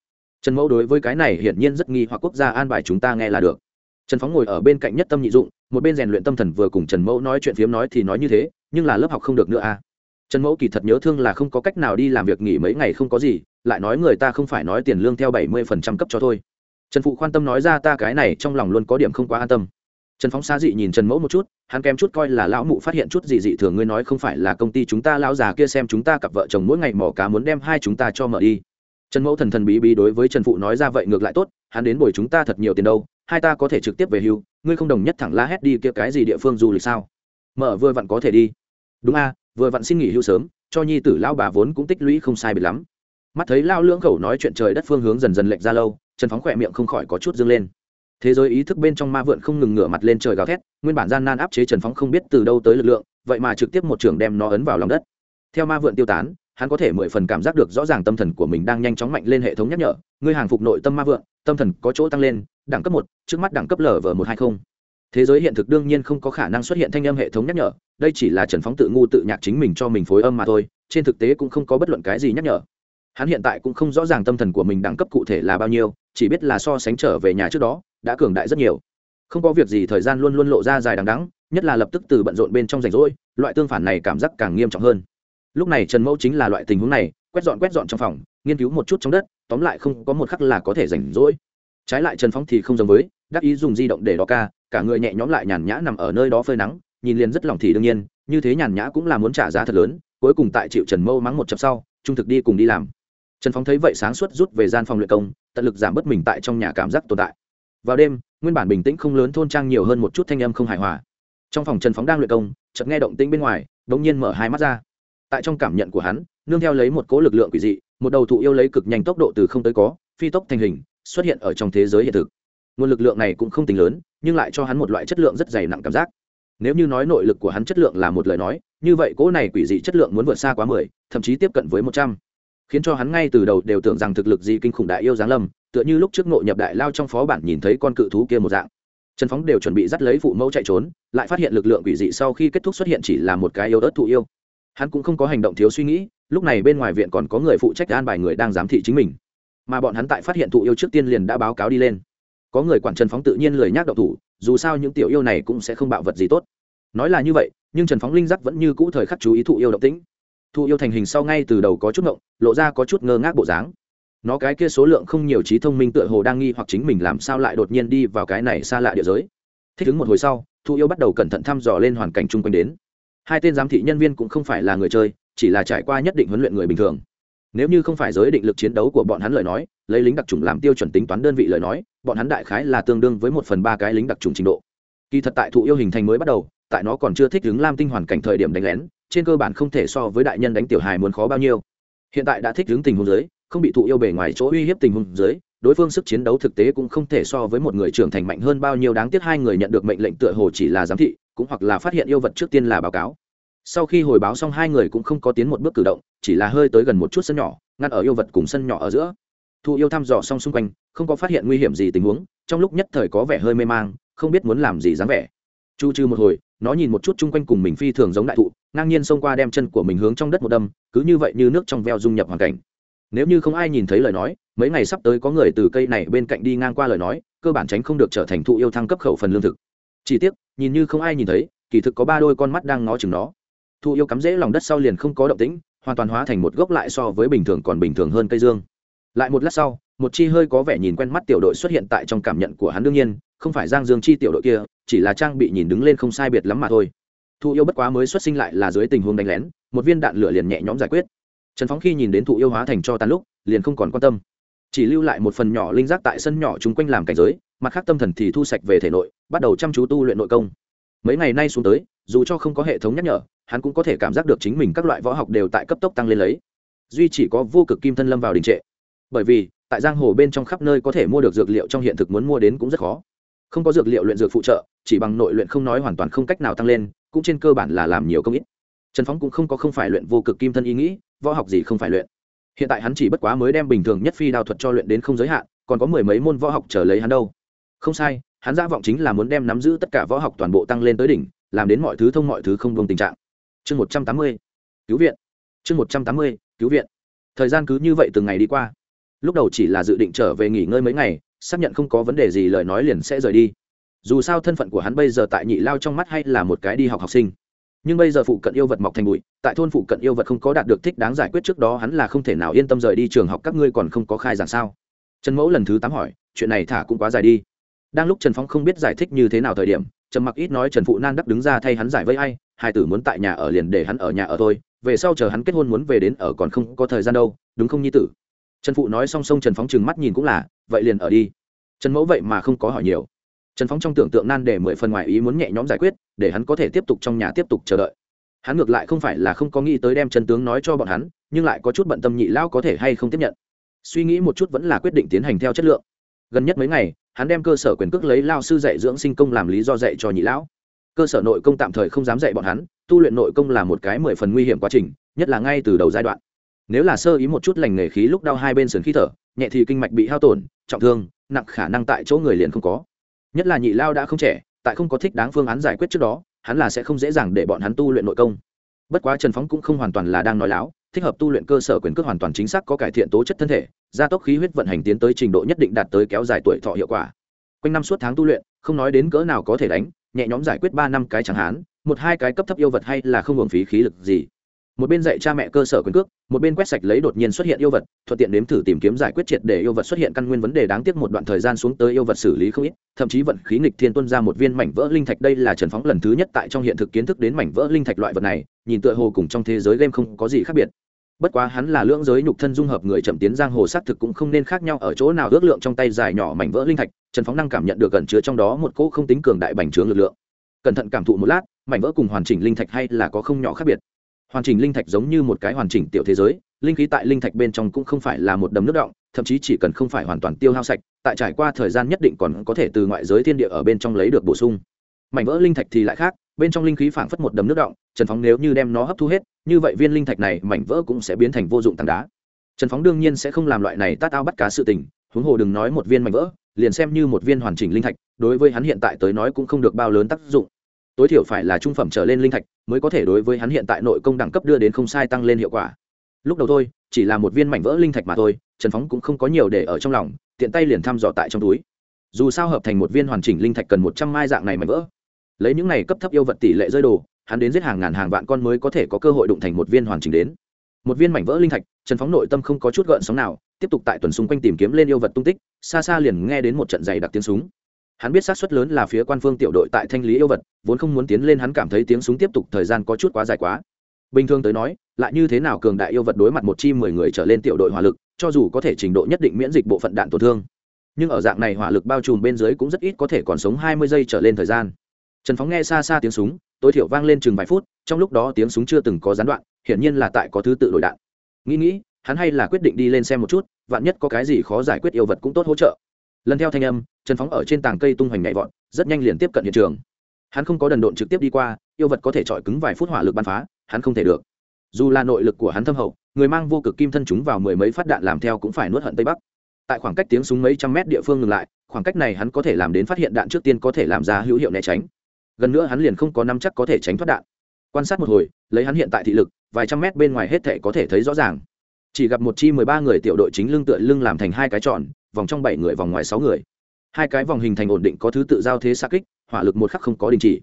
Trần mẫu đối với cái này hiển nhiên rất nghi hoặc quốc gia an bài chúng ta nghe là được. Trần phóng ngồi ở bên cạnh nhất tâm nhị dụng, một bên rèn luyện tâm thần vừa cùng trần mẫu nói chuyện phiếm nói thì nói như thế nhưng là lớp học không được nữa à. Trần mẫu kỳ thật nhớ thương là không có cách nào đi làm việc nghỉ mấy ngày không có gì, lại nói người ta không phải nói tiền lương theo bảy mươi phần trăm cấp cho thôi. Trần phụ quan tâm nói ra ta cái này trong lòng luôn có điểm không quá an tâm. Trần phóng xa dị nhìn trần mẫu một chút, hắn kém chút coi là lão mụ phát hiện chút gì dị thường, ngươi nói không phải là công ty chúng ta lão già kia xem chúng ta cặp vợ chồng mỗi ngày mỏ cá muốn đem hai chúng ta cho mở đi. Trần mẫu thần thần bí bí đối với trần phụ nói ra vậy ngược lại tốt, hắn đến bồi chúng ta thật nhiều tiền đâu, hai ta có thể trực tiếp về hưu, ngươi không đồng nhất thẳng la hét đi kia cái gì địa phương du lịch sao? Mở vừa vặn có thể đi đúng a, vừa vặn xin nghỉ hưu sớm, cho nhi tử lão bà vốn cũng tích lũy không sai biệt lắm. Mắt thấy lao lưỡng khẩu nói chuyện trời đất phương hướng dần dần lệch ra lâu, trần phóng khỏe miệng không khỏi có chút dâng lên. Thế giới ý thức bên trong ma vượn không ngừng ngửa mặt lên trời gào thét, nguyên bản gian nan áp chế trần phóng không biết từ đâu tới lực lượng, vậy mà trực tiếp một trường đem nó ấn vào lòng đất. Theo ma vượn tiêu tán, hắn có thể mười phần cảm giác được rõ ràng tâm thần của mình đang nhanh chóng mạnh lên hệ thống nhắc nhở, ngươi hàng phục nội tâm ma vượn, tâm thần có chỗ tăng lên, đẳng cấp một, trước mắt đẳng cấp lv một hai không thế giới hiện thực đương nhiên không có khả năng xuất hiện thanh âm hệ thống nhắc nhở, đây chỉ là trần phóng tự ngu tự nhạc chính mình cho mình phối âm mà thôi, trên thực tế cũng không có bất luận cái gì nhắc nhở. Hắn hiện tại cũng không rõ ràng tâm thần của mình đẳng cấp cụ thể là bao nhiêu, chỉ biết là so sánh trở về nhà trước đó, đã cường đại rất nhiều. Không có việc gì thời gian luôn luôn lộ ra dài đằng đắng nhất là lập tức từ bận rộn bên trong rảnh rỗi, loại tương phản này cảm giác càng nghiêm trọng hơn. Lúc này trần mẫu chính là loại tình huống này, quét dọn quét dọn trong phòng, nghiên cứu một chút trong đất, tóm lại không có một khắc là có thể rảnh rỗi. Trái lại trần phóng thì không giống với, đắc ý dùng di động để đo ca cả người nhẹ nhõm lại nhàn nhã nằm ở nơi đó phơi nắng, nhìn liền rất lòng thì đương nhiên, như thế nhàn nhã cũng là muốn trả giá thật lớn, cuối cùng tại chịu trần mâu mắng một chập sau, trung thực đi cùng đi làm. Trần phóng thấy vậy sáng suốt rút về gian phòng luyện công, tận lực giảm bớt mình tại trong nhà cảm giác tồn tại. Vào đêm, nguyên bản bình tĩnh không lớn thôn trang nhiều hơn một chút thanh âm không hài hòa. Trong phòng trần phóng đang luyện công, chợt nghe động tĩnh bên ngoài đ ỗ n g nhiên mở hai mắt ra. Tại trong cảm nhận của hắn, nương theo lấy một cố lực lượng quỷ dị, một đầu thụ yêu lấy cực nhanh tốc độ từ không tới có, phi tốc thành hình, xuất hiện ở trong thế giới hiện thực nguồn lực lượng này cũng không tính lớn, nhưng lại cho hắn một loại chất lượng rất dày nặng cảm giác. Nếu như nói nội lực của hắn chất lượng là một lời nói, như vậy cỗ này quỷ dị chất lượng muốn vượt xa quá mười, thậm chí tiếp cận với một trăm. Khiến cho hắn ngay từ đầu đều tưởng rằng thực lực gì kinh khủng đại yêu giáng lâm, tựa như lúc trước nội nhập đại lao trong phó bản nhìn thấy con cự thú kia một dạng. Trần phóng đều chuẩn bị dắt lấy phụ mẫu chạy trốn, lại phát hiện lực lượng quỷ dị sau khi kết thúc xuất hiện chỉ là một cái yêu ớt thụ yêu. Hắn cũng không có hành động thiếu suy nghĩ, lúc này bên ngoài viện còn có người phụ trách an bài người đang giám thị chính mình. Mà bọn hắn tại phát hiện thụ yêu trước tiên liền đã báo cáo đi lên có người quản trần phóng tự nhiên lười nhác đậu thủ, dù sao những tiểu yêu này cũng sẽ không bạo vật gì tốt. Nói là như vậy, nhưng trần phóng linh giác vẫn như cũ thời khắc chú ý thụ yêu động tĩnh. Thụ yêu thành hình sau ngay từ đầu có chút ngộng, lộ ra có chút ngơ ngác bộ dáng. Nó cái kia số lượng không nhiều trí thông minh tựa hồ đang nghi hoặc chính mình làm sao lại đột nhiên đi vào cái này xa lạ địa giới. Thích ứng một hồi sau, thụ yêu bắt đầu cẩn thận thăm dò lên hoàn cảnh chung quanh đến. Hai tên giám thị nhân viên cũng không phải là người chơi, chỉ là trải qua nhất định huấn luyện người bình thường nếu như không phải giới định lực chiến đấu của bọn hắn lời nói, lấy lính đặc trùng làm tiêu chuẩn tính toán đơn vị lời nói, bọn hắn đại khái là tương đương với một phần ba cái lính đặc trùng trình độ. Kỳ thật tại thụ yêu hình thành mới bắt đầu, tại nó còn chưa thích ứng lam tinh hoàn cảnh thời điểm đánh lén, trên cơ bản không thể so với đại nhân đánh tiểu hài muốn khó bao nhiêu. Hiện tại đã thích ứng tình huống giới không bị thụ yêu bề ngoài chỗ uy hiếp tình huống dưới, đối phương sức chiến đấu thực tế cũng không thể so với một người trưởng thành mạnh hơn bao nhiêu. Đáng tiếc hai người nhận được mệnh lệnh tựa hồ chỉ là giám thị, cũng hoặc là phát hiện yêu vật trước tiên là báo cáo sau khi hồi báo xong, hai người cũng không có tiến một bước cử động, chỉ là hơi tới gần một chút sân nhỏ, ngăn ở yêu vật cùng sân nhỏ ở giữa. Thụ yêu thăm dò xong xung quanh, không có phát hiện nguy hiểm gì tình huống, trong lúc nhất thời có vẻ hơi mê mang, không biết muốn làm gì dáng vẻ. Chu trừ một hồi, nó nhìn một chút chung quanh cùng mình phi thường giống đại thụ, ngang nhiên xông qua đem chân của mình hướng trong đất một đâm, cứ như vậy như nước trong veo dung nhập hoàn cảnh. Nếu như không ai nhìn thấy lời nói, mấy ngày sắp tới có người từ cây này bên cạnh đi ngang qua lời nói, cơ bản tránh không được trở thành thụ yêu thăng cấp khẩu phần lương thực. Chỉ tiếc, nhìn như không ai nhìn thấy, kỳ thực có ba đôi con mắt đang ngó chừng nó thụ yêu cắm rễ lòng đất sau liền không có động tĩnh, hoàn toàn hóa thành một gốc lại so với bình thường còn bình thường hơn cây dương. Lại một lát sau, một chi hơi có vẻ nhìn quen mắt tiểu đội xuất hiện tại trong cảm nhận của hắn đương nhiên, không phải giang dương chi tiểu đội kia, chỉ là trang bị nhìn đứng lên không sai biệt lắm mà thôi. Thụ yêu bất quá mới xuất sinh lại là dưới tình huống đánh lén, một viên đạn lửa liền nhẹ nhõm giải quyết. Trần phóng khi nhìn đến thụ yêu hóa thành cho tàn lúc, liền không còn quan tâm. Chỉ lưu lại một phần nhỏ linh giác tại sân nhỏ chung quanh làm cảnh giới, mặt khác tâm thần thì thu sạch về thể nội, bắt đầu chăm chú tu luyện nội công. Mấy ngày nay xuống tới, dù cho không có hệ thống nhắc nhở hắn cũng có thể cảm giác được chính mình các loại võ học đều tại cấp tốc tăng lên lấy. Duy chỉ có vô cực kim thân lâm vào đình trệ. Bởi vì, tại giang hồ bên trong khắp nơi có thể mua được dược liệu trong hiện thực muốn mua đến cũng rất khó. Không có dược liệu luyện dược phụ trợ, chỉ bằng nội luyện không nói hoàn toàn không cách nào tăng lên, cũng trên cơ bản là làm nhiều công ít. Trần phóng cũng không có không phải luyện vô cực kim thân ý nghĩ, võ học gì không phải luyện. Hiện tại hắn chỉ bất quá mới đem bình thường nhất phi đao thuật cho luyện đến không giới hạn, còn có mười mấy môn võ học trở lấy hắn đâu. Không sai, hắn giả vọng chính là muốn đem nắm giữ tất cả võ học toàn bộ tăng lên tới đỉnh, làm đến mọi thứ thông mọi thứ không đồng tình trạng chương một trăm tám mươi, cứu viện. Chương một trăm tám mươi, cứu viện. Thời gian cứ như vậy từng ngày đi qua. Lúc đầu chỉ là dự định trở về nghỉ ngơi mấy ngày, xác nhận không có vấn đề gì lời nói liền sẽ rời đi. Dù sao thân phận của hắn bây giờ tại nhị lao trong mắt hay là một cái đi học học sinh. Nhưng bây giờ phụ cận yêu vật mọc thành bụi, tại thôn phụ cận yêu vật không có đạt được thích đáng giải quyết trước đó hắn là không thể nào yên tâm rời đi trường học các ngươi còn không có khai giảng sao? Trần mẫu lần thứ tám hỏi, chuyện này thả cũng quá dài đi. Đang lúc trần phong không biết giải thích như thế nào thời điểm trần mặc ít nói trần phụ nan đắc đứng ra thay hắn giải vây ai hai tử muốn tại nhà ở liền để hắn ở nhà ở thôi, về sau chờ hắn kết hôn muốn về đến ở còn không có thời gian đâu, đúng không nhi tử? Trần phụ nói song song trần phóng chừng mắt nhìn cũng là, vậy liền ở đi. Trần mẫu vậy mà không có hỏi nhiều. Trần phóng trong tưởng tượng nan để mười phần ngoài ý muốn nhẹ nhõm giải quyết, để hắn có thể tiếp tục trong nhà tiếp tục chờ đợi. Hắn ngược lại không phải là không có nghĩ tới đem chân tướng nói cho bọn hắn, nhưng lại có chút bận tâm nhị lão có thể hay không tiếp nhận. Suy nghĩ một chút vẫn là quyết định tiến hành theo chất lượng. Gần nhất mấy ngày, hắn đem cơ sở quyền cước lấy lao sư dạy dưỡng sinh công làm lý do dạy cho nhị lão cơ sở nội công tạm thời không dám dạy bọn hắn, tu luyện nội công là một cái mười phần nguy hiểm quá trình, nhất là ngay từ đầu giai đoạn. Nếu là sơ ý một chút lành nghề khí lúc đau hai bên sườn khí thở, nhẹ thì kinh mạch bị hao tổn, trọng thương, nặng khả năng tại chỗ người liền không có. Nhất là nhị lao đã không trẻ, tại không có thích đáng phương án giải quyết trước đó, hắn là sẽ không dễ dàng để bọn hắn tu luyện nội công. Bất quá trần phóng cũng không hoàn toàn là đang nói láo, thích hợp tu luyện cơ sở quyền cước hoàn toàn chính xác có cải thiện tố chất thân thể, gia tốc khí huyết vận hành tiến tới trình độ nhất định đạt tới kéo dài tuổi thọ hiệu quả. Quanh năm suốt tháng tu luyện, không nói đến cỡ nào có thể đánh nhẹ nhõm giải quyết ba năm cái chẳng hạn, một hai cái cấp thấp yêu vật hay là không hưởng phí khí lực gì. Một bên dạy cha mẹ cơ sở quyền cước, một bên quét sạch lấy đột nhiên xuất hiện yêu vật, thuận tiện nếm thử tìm kiếm giải quyết triệt để yêu vật xuất hiện căn nguyên vấn đề đáng tiếc một đoạn thời gian xuống tới yêu vật xử lý không ít, thậm chí vận khí nghịch thiên tuân ra một viên mảnh vỡ linh thạch đây là trần phóng lần thứ nhất tại trong hiện thực kiến thức đến mảnh vỡ linh thạch loại vật này, nhìn tựa hồ cùng trong thế giới game không có gì khác biệt bất quá hắn là lưỡng giới nhục thân dung hợp người chậm tiến giang hồ xác thực cũng không nên khác nhau ở chỗ nào, ước lượng trong tay dài nhỏ mảnh vỡ linh thạch, trần phóng năng cảm nhận được gần chứa trong đó một cỗ không tính cường đại bành trướng lực lượng. Cẩn thận cảm thụ một lát, mảnh vỡ cùng hoàn chỉnh linh thạch hay là có không nhỏ khác biệt. Hoàn chỉnh linh thạch giống như một cái hoàn chỉnh tiểu thế giới, linh khí tại linh thạch bên trong cũng không phải là một đầm nước động, thậm chí chỉ cần không phải hoàn toàn tiêu hao sạch, tại trải qua thời gian nhất định còn có thể từ ngoại giới thiên địa ở bên trong lấy được bổ sung. Mảnh vỡ linh thạch thì lại khác, bên trong linh khí phảng phất một đầm nước động, trần phóng nếu như đem nó hấp thu hết như vậy viên linh thạch này mảnh vỡ cũng sẽ biến thành vô dụng tảng đá. Trần phóng đương nhiên sẽ không làm loại này tát ao bắt cá sự tình, huống hồ đừng nói một viên mảnh vỡ, liền xem như một viên hoàn chỉnh linh thạch, đối với hắn hiện tại tới nói cũng không được bao lớn tác dụng. Tối thiểu phải là trung phẩm trở lên linh thạch mới có thể đối với hắn hiện tại nội công đẳng cấp đưa đến không sai tăng lên hiệu quả. Lúc đầu thôi, chỉ là một viên mảnh vỡ linh thạch mà thôi, trần phóng cũng không có nhiều để ở trong lòng, tiện tay liền thăm dò tại trong túi. Dù sao hợp thành một viên hoàn chỉnh linh thạch cần một trăm mai dạng này mảnh vỡ. Lấy những này cấp thấp yêu vật tỷ lệ rơi đồ hắn đến giết hàng ngàn hàng vạn con mới có thể có cơ hội đụng thành một viên hoàn chỉnh đến. Một viên mảnh vỡ linh thạch, trần phóng nội tâm không có chút gợn sóng nào, tiếp tục tại tuần xung quanh tìm kiếm lên yêu vật tung tích, xa xa liền nghe đến một trận dày đặc tiếng súng. Hắn biết sát suất lớn là phía quan phương tiểu đội tại thanh lý yêu vật, vốn không muốn tiến lên hắn cảm thấy tiếng súng tiếp tục thời gian có chút quá dài quá. Bình thường tới nói, lại như thế nào cường đại yêu vật đối mặt một chi mười người trở lên tiểu đội hỏa lực, cho dù có thể trình độ nhất định miễn dịch bộ phận đạn tổn thương, nhưng ở dạng này hỏa lực bao trùm bên dưới cũng rất ít có thể còn sống hai mươi giây trở lên thời gian. Trần phóng nghe xa xa tiếng súng tối thiểu vang lên chừng vài phút, trong lúc đó tiếng súng chưa từng có gián đoạn, hiển nhiên là tại có thứ tự đổi đạn. Nghĩ nghĩ, hắn hay là quyết định đi lên xem một chút, vạn nhất có cái gì khó giải quyết yêu vật cũng tốt hỗ trợ. Lần theo thanh âm, trần phóng ở trên tảng cây tung hoành nhảy vọt, rất nhanh liền tiếp cận hiện trường. Hắn không có đần độn trực tiếp đi qua, yêu vật có thể chọi cứng vài phút hỏa lực bắn phá, hắn không thể được. Dù là nội lực của hắn thâm hậu, người mang vô cực kim thân chúng vào mười mấy phát đạn làm theo cũng phải nuốt hận tây bắc. Tại khoảng cách tiếng súng mấy trăm mét địa phương ngừng lại, khoảng cách này hắn có thể làm đến phát hiện đạn trước tiên có thể làm ra hữu hiệu né tránh gần nữa hắn liền không có năm chắc có thể tránh thoát đạn. Quan sát một hồi, lấy hắn hiện tại thị lực, vài trăm mét bên ngoài hết thể có thể thấy rõ ràng. Chỉ gặp một chi mười ba người tiểu đội chính lưng tựa lưng làm thành hai cái tròn, vòng trong bảy người, vòng ngoài sáu người. Hai cái vòng hình thành ổn định có thứ tự giao thế xa kích, hỏa lực một khắc không có đình chỉ.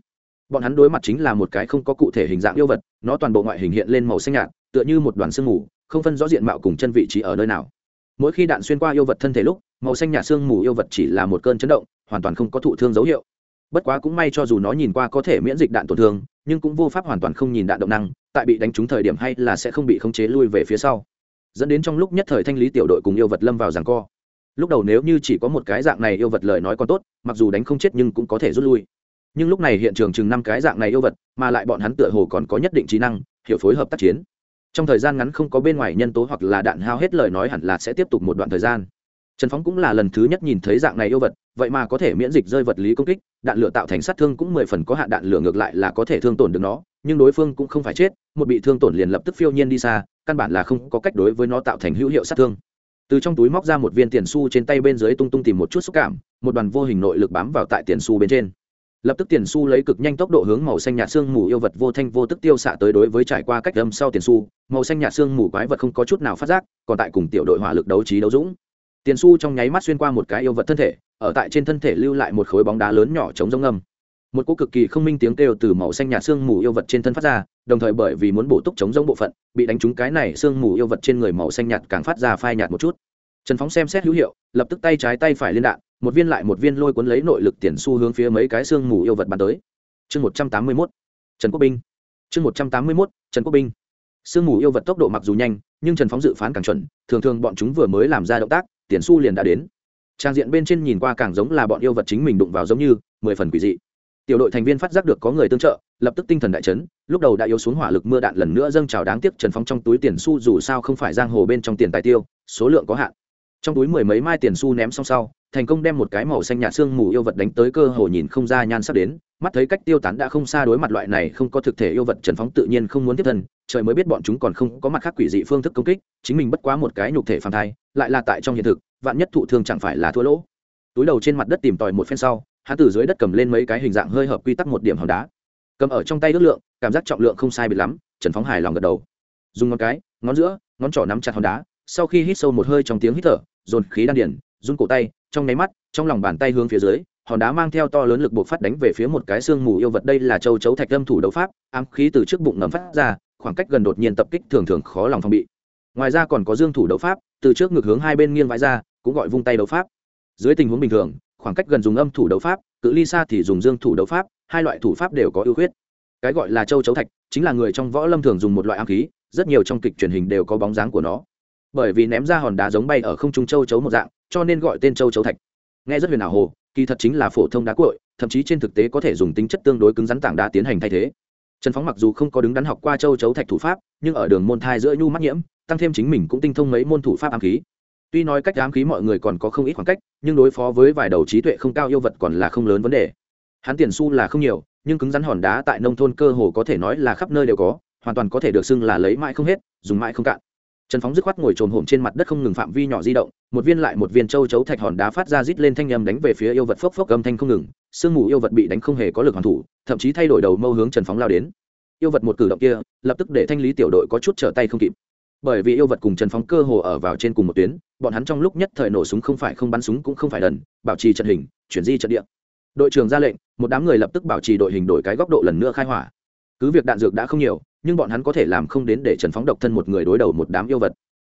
Bọn hắn đối mặt chính là một cái không có cụ thể hình dạng yêu vật, nó toàn bộ ngoại hình hiện lên màu xanh nhạt, tựa như một đoàn sương mù, không phân rõ diện mạo cùng chân vị trí ở nơi nào. Mỗi khi đạn xuyên qua yêu vật thân thể lúc, màu xanh nhạt sương mù yêu vật chỉ là một cơn chấn động, hoàn toàn không có thụ thương dấu hiệu bất quá cũng may cho dù nó nhìn qua có thể miễn dịch đạn tổn thương, nhưng cũng vô pháp hoàn toàn không nhìn đạn động năng, tại bị đánh trúng thời điểm hay là sẽ không bị khống chế lui về phía sau. Dẫn đến trong lúc nhất thời thanh lý tiểu đội cùng yêu vật lâm vào giằng co. Lúc đầu nếu như chỉ có một cái dạng này yêu vật lời nói còn tốt, mặc dù đánh không chết nhưng cũng có thể rút lui. Nhưng lúc này hiện trường chừng năm cái dạng này yêu vật, mà lại bọn hắn tựa hồ còn có nhất định trí năng, hiểu phối hợp tác chiến. Trong thời gian ngắn không có bên ngoài nhân tố hoặc là đạn hao hết lời nói hẳn là sẽ tiếp tục một đoạn thời gian trần phóng cũng là lần thứ nhất nhìn thấy dạng này yêu vật, vậy mà có thể miễn dịch rơi vật lý công kích, đạn lửa tạo thành sát thương cũng mười phần có hạn, đạn lửa ngược lại là có thể thương tổn được nó, nhưng đối phương cũng không phải chết, một bị thương tổn liền lập tức phiêu nhiên đi xa, căn bản là không có cách đối với nó tạo thành hữu hiệu sát thương. Từ trong túi móc ra một viên tiền su trên tay bên dưới tung tung tìm một chút xúc cảm, một đoàn vô hình nội lực bám vào tại tiền su bên trên. Lập tức tiền su lấy cực nhanh tốc độ hướng màu xanh nhạt xương mù yêu vật vô thanh vô tức tiêu xạ tới đối với trải qua cách âm sau tiền su màu xanh nhạt xương mù quái vật không có chút nào phát giác, còn tại cùng tiểu đội hỏa lực đấu trí đấu dũng tiền su trong nháy mắt xuyên qua một cái yêu vật thân thể, ở tại trên thân thể lưu lại một khối bóng đá lớn nhỏ chống giống âm một cỗ cực kỳ không minh tiếng kêu từ màu xanh nhạt xương mù yêu vật trên thân phát ra, đồng thời bởi vì muốn bổ túc chống giống bộ phận, bị đánh trúng cái này xương mù yêu vật trên người màu xanh nhạt càng phát ra phai nhạt một chút. Trần phóng xem xét hữu hiệu, lập tức tay trái tay phải liên đạn, một viên lại một viên lôi cuốn lấy nội lực tiền su hướng phía mấy cái xương mù yêu vật bắn tới. Chương một trăm tám mươi mốt, trần quốc binh. Chương một trăm tám mươi mốt, trần quốc binh. Sương mù yêu vật tốc độ mặc dù nhanh, nhưng trần phóng dự phán càng chuẩn, thường thường bọn chúng vừa mới làm ra động tác tiền su liền đã đến. Trang diện bên trên nhìn qua càng giống là bọn yêu vật chính mình đụng vào giống như, mười phần quỷ dị. Tiểu đội thành viên phát giác được có người tương trợ, lập tức tinh thần đại chấn, lúc đầu đã yếu xuống hỏa lực mưa đạn lần nữa dâng trào đáng tiếc trần phóng trong túi tiền su dù sao không phải giang hồ bên trong tiền tài tiêu, số lượng có hạn. Trong túi mười mấy mai tiền su ném xong sau, thành công đem một cái màu xanh nhạt xương mù yêu vật đánh tới cơ hồ nhìn không ra nhan sắc đến mắt thấy cách tiêu tán đã không xa đối mặt loại này không có thực thể yêu vật trần phóng tự nhiên không muốn tiếp thân, trời mới biết bọn chúng còn không có mặt khác quỷ dị phương thức công kích, chính mình bất quá một cái nhục thể phàm thai, lại là tại trong hiện thực, vạn nhất thụ thương chẳng phải là thua lỗ. Túi đầu trên mặt đất tìm tòi một phen sau, hắn từ dưới đất cầm lên mấy cái hình dạng hơi hợp quy tắc một điểm hòn đá. Cầm ở trong tay ước lượng, cảm giác trọng lượng không sai biệt lắm, trần phóng hài lòng gật đầu. Dùng ngón cái, ngón giữa, ngón trỏ nắm chặt hòn đá, sau khi hít sâu một hơi trong tiếng hít thở, dồn khí đan điển run cổ tay, trong nháy mắt, trong lòng bàn tay hướng phía dưới hòn đá mang theo to lớn lực buộc phát đánh về phía một cái xương mù yêu vật. Đây là châu chấu thạch lâm thủ đấu pháp, ám khí từ trước bụng ngầm phát ra, khoảng cách gần đột nhiên tập kích thường thường khó lòng phòng bị. Ngoài ra còn có dương thủ đấu pháp, từ trước ngược hướng hai bên nghiêng vãi ra, cũng gọi vung tay đấu pháp. Dưới tình huống bình thường, khoảng cách gần dùng âm thủ đấu pháp, cự ly xa thì dùng dương thủ đấu pháp, hai loại thủ pháp đều có ưu khuyết. Cái gọi là châu chấu thạch, chính là người trong võ lâm thường dùng một loại ám khí, rất nhiều trong kịch truyền hình đều có bóng dáng của nó. Bởi vì ném ra hòn đá giống bay ở không trung châu chấu một dạng, cho nên gọi tên châu chấu thạch. Nghe rất huyền ảo hồ kỳ thật chính là phổ thông đá cội thậm chí trên thực tế có thể dùng tính chất tương đối cứng rắn tảng đá tiến hành thay thế. Trần phóng mặc dù không có đứng đắn học qua châu chấu thạch thủ pháp, nhưng ở đường môn thai giữa nhu mắt nhiễm, tăng thêm chính mình cũng tinh thông mấy môn thủ pháp ám khí. Tuy nói cách ám khí mọi người còn có không ít khoảng cách, nhưng đối phó với vài đầu trí tuệ không cao yêu vật còn là không lớn vấn đề. Hắn tiền su là không nhiều, nhưng cứng rắn hòn đá tại nông thôn cơ hồ có thể nói là khắp nơi đều có, hoàn toàn có thể được xưng là lấy mãi không hết, dùng mãi không cạn trần phóng dứt khoát ngồi trồm hổm trên mặt đất không ngừng phạm vi nhỏ di động, một viên lại một viên châu chấu thạch hòn đá phát ra rít lên thanh nhầm đánh về phía yêu vật phốc phốc âm thanh không ngừng, sương mù yêu vật bị đánh không hề có lực hoàn thủ, thậm chí thay đổi đầu mâu hướng trần phóng lao đến. Yêu vật một cử động kia, lập tức để thanh lý tiểu đội có chút trở tay không kịp. Bởi vì yêu vật cùng trần phóng cơ hồ ở vào trên cùng một tuyến, bọn hắn trong lúc nhất thời nổ súng không phải không bắn súng cũng không phải đần bảo trì trận hình, chuyển di trận địa. Đội trưởng ra lệnh, một đám người lập tức bảo trì đội hình đổi cái góc độ lần nữa khai hỏa. Cứ việc đạn dược đã không nhiều nhưng bọn hắn có thể làm không đến để trần phóng độc thân một người đối đầu một đám yêu vật.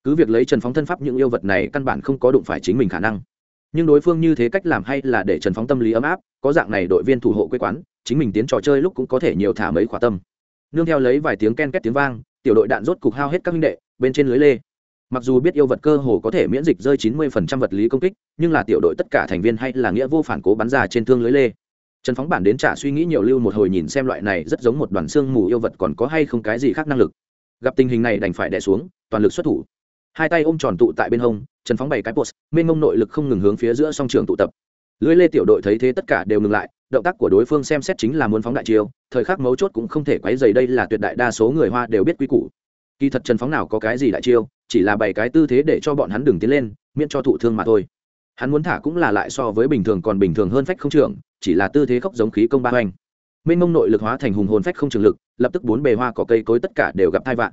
Cứ việc lấy trần phóng thân pháp những yêu vật này căn bản không có đụng phải chính mình khả năng. Nhưng đối phương như thế cách làm hay là để trần phóng tâm lý ấm áp, có dạng này đội viên thủ hộ quê quán, chính mình tiến trò chơi lúc cũng có thể nhiều thả mấy khỏa tâm. Nương theo lấy vài tiếng ken két tiếng vang, tiểu đội đạn rốt cục hao hết các minh đệ, bên trên lưới lê. Mặc dù biết yêu vật cơ hồ có thể miễn dịch rơi chín mươi vật lý công kích, nhưng là tiểu đội tất cả thành viên hay là nghĩa vô phản cố bắn ra trên thương lưới lê trần phóng bản đến trả suy nghĩ nhiều lưu một hồi nhìn xem loại này rất giống một đoàn xương mù yêu vật còn có hay không cái gì khác năng lực. Gặp tình hình này đành phải đẻ xuống, toàn lực xuất thủ. Hai tay ôm tròn tụ tại bên hông, trần phóng bày cái post mênh mông nội lực không ngừng hướng phía giữa song trường tụ tập. Lưới lê tiểu đội thấy thế tất cả đều ngừng lại, động tác của đối phương xem xét chính là muốn phóng đại chiêu, thời khắc mấu chốt cũng không thể quấy dày đây là tuyệt đại đa số người hoa đều biết quy củ. Kỳ thật trần phóng nào có cái gì đại chiêu, chỉ là bảy cái tư thế để cho bọn hắn đừng tiến lên, miễn cho thụ thương mà thôi. Hắn muốn thả cũng là lại so với bình thường còn bình thường hơn phách không trưởng chỉ là tư thế khốc giống khí công ba hoành. Mênh mông nội lực hóa thành hùng hồn phách không trường lực, lập tức bốn bề hoa cỏ cây cối tất cả đều gặp thai vạn.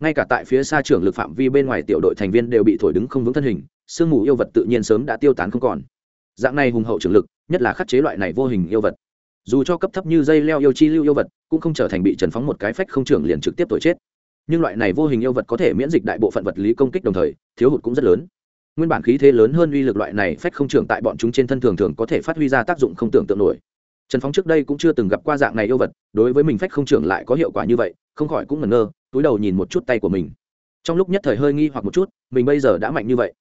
Ngay cả tại phía xa trưởng lực phạm vi bên ngoài tiểu đội thành viên đều bị thổi đứng không vững thân hình, sương mù yêu vật tự nhiên sớm đã tiêu tán không còn. Dạng này hùng hậu trưởng lực, nhất là khắc chế loại này vô hình yêu vật. Dù cho cấp thấp như dây leo yêu chi lưu yêu vật, cũng không trở thành bị trần phóng một cái phách không trưởng liền trực tiếp tội chết. Nhưng loại này vô hình yêu vật có thể miễn dịch đại bộ phận vật lý công kích đồng thời, thiếu hụt cũng rất lớn nguyên bản khí thế lớn hơn uy lực loại này phách không trưởng tại bọn chúng trên thân thường thường có thể phát huy ra tác dụng không tưởng tượng nổi. Trần phóng trước đây cũng chưa từng gặp qua dạng này yêu vật, đối với mình phách không trưởng lại có hiệu quả như vậy, không khỏi cũng ngẩn ngơ, túi đầu nhìn một chút tay của mình. Trong lúc nhất thời hơi nghi hoặc một chút, mình bây giờ đã mạnh như vậy.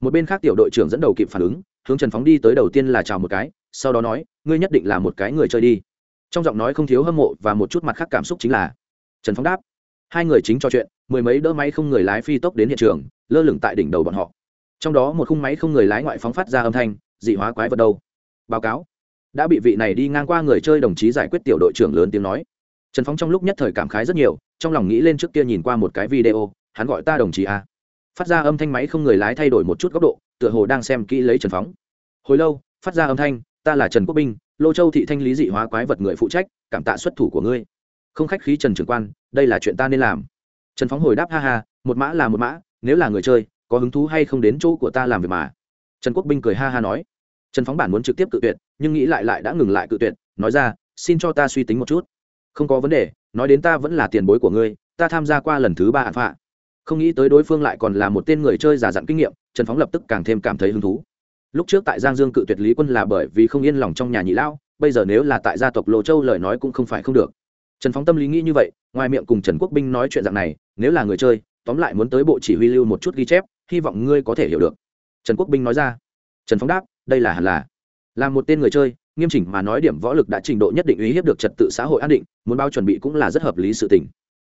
Một bên khác tiểu đội trưởng dẫn đầu kịp phản ứng, hướng trần phóng đi tới đầu tiên là chào một cái, sau đó nói, ngươi nhất định là một cái người chơi đi. Trong giọng nói không thiếu hâm mộ và một chút mặt khác cảm xúc chính là, trần phóng đáp, hai người chính trò chuyện, mười mấy đỡ máy không người lái phi tốc đến hiện trường, lơ lửng tại đỉnh đầu bọn họ trong đó một khung máy không người lái ngoại phóng phát ra âm thanh, dị hóa quái vật đâu? Báo cáo. Đã bị vị này đi ngang qua người chơi đồng chí giải quyết tiểu đội trưởng lớn tiếng nói. Trần phóng trong lúc nhất thời cảm khái rất nhiều, trong lòng nghĩ lên trước kia nhìn qua một cái video, hắn gọi ta đồng chí a. Phát ra âm thanh máy không người lái thay đổi một chút góc độ, tựa hồ đang xem kỹ lấy trần phóng hồi lâu, phát ra âm thanh, ta là trần quốc binh, lô châu thị thanh lý dị hóa quái vật người phụ trách, cảm tạ xuất thủ của ngươi. Không khách khí trần trưởng quan, đây là chuyện ta nên làm. Trần phóng hồi đáp ha ha, một mã là một mã, nếu là người chơi có hứng thú hay không đến chỗ của ta làm việc mà? Trần quốc binh cười ha ha nói. Trần phóng bản muốn trực tiếp cự tuyệt, nhưng nghĩ lại lại đã ngừng lại cự tuyệt, nói ra, xin cho ta suy tính một chút. Không có vấn đề, nói đến ta vẫn là tiền bối của ngươi, ta tham gia qua lần thứ ba hạn phạ không nghĩ tới đối phương lại còn là một tên người chơi giả dặn kinh nghiệm, trần phóng lập tức càng thêm cảm thấy hứng thú. Lúc trước tại giang dương cự tuyệt lý quân là bởi vì không yên lòng trong nhà nhị lão, bây giờ nếu là tại gia tộc lộ châu lời nói cũng không phải không được. Trần phóng tâm lý nghĩ như vậy, ngoài miệng cùng trần quốc binh nói chuyện dạng này, nếu là người chơi tóm lại muốn tới bộ chỉ huy lưu một chút ghi chép, hy vọng ngươi có thể hiểu được. Trần quốc binh nói ra. Trần phóng đáp, đây là hẳn là. Là một tên người chơi, nghiêm chỉnh mà nói điểm võ lực đã trình độ nhất định uy hiếp được trật tự xã hội an định, muốn bao chuẩn bị cũng là rất hợp lý sự tình.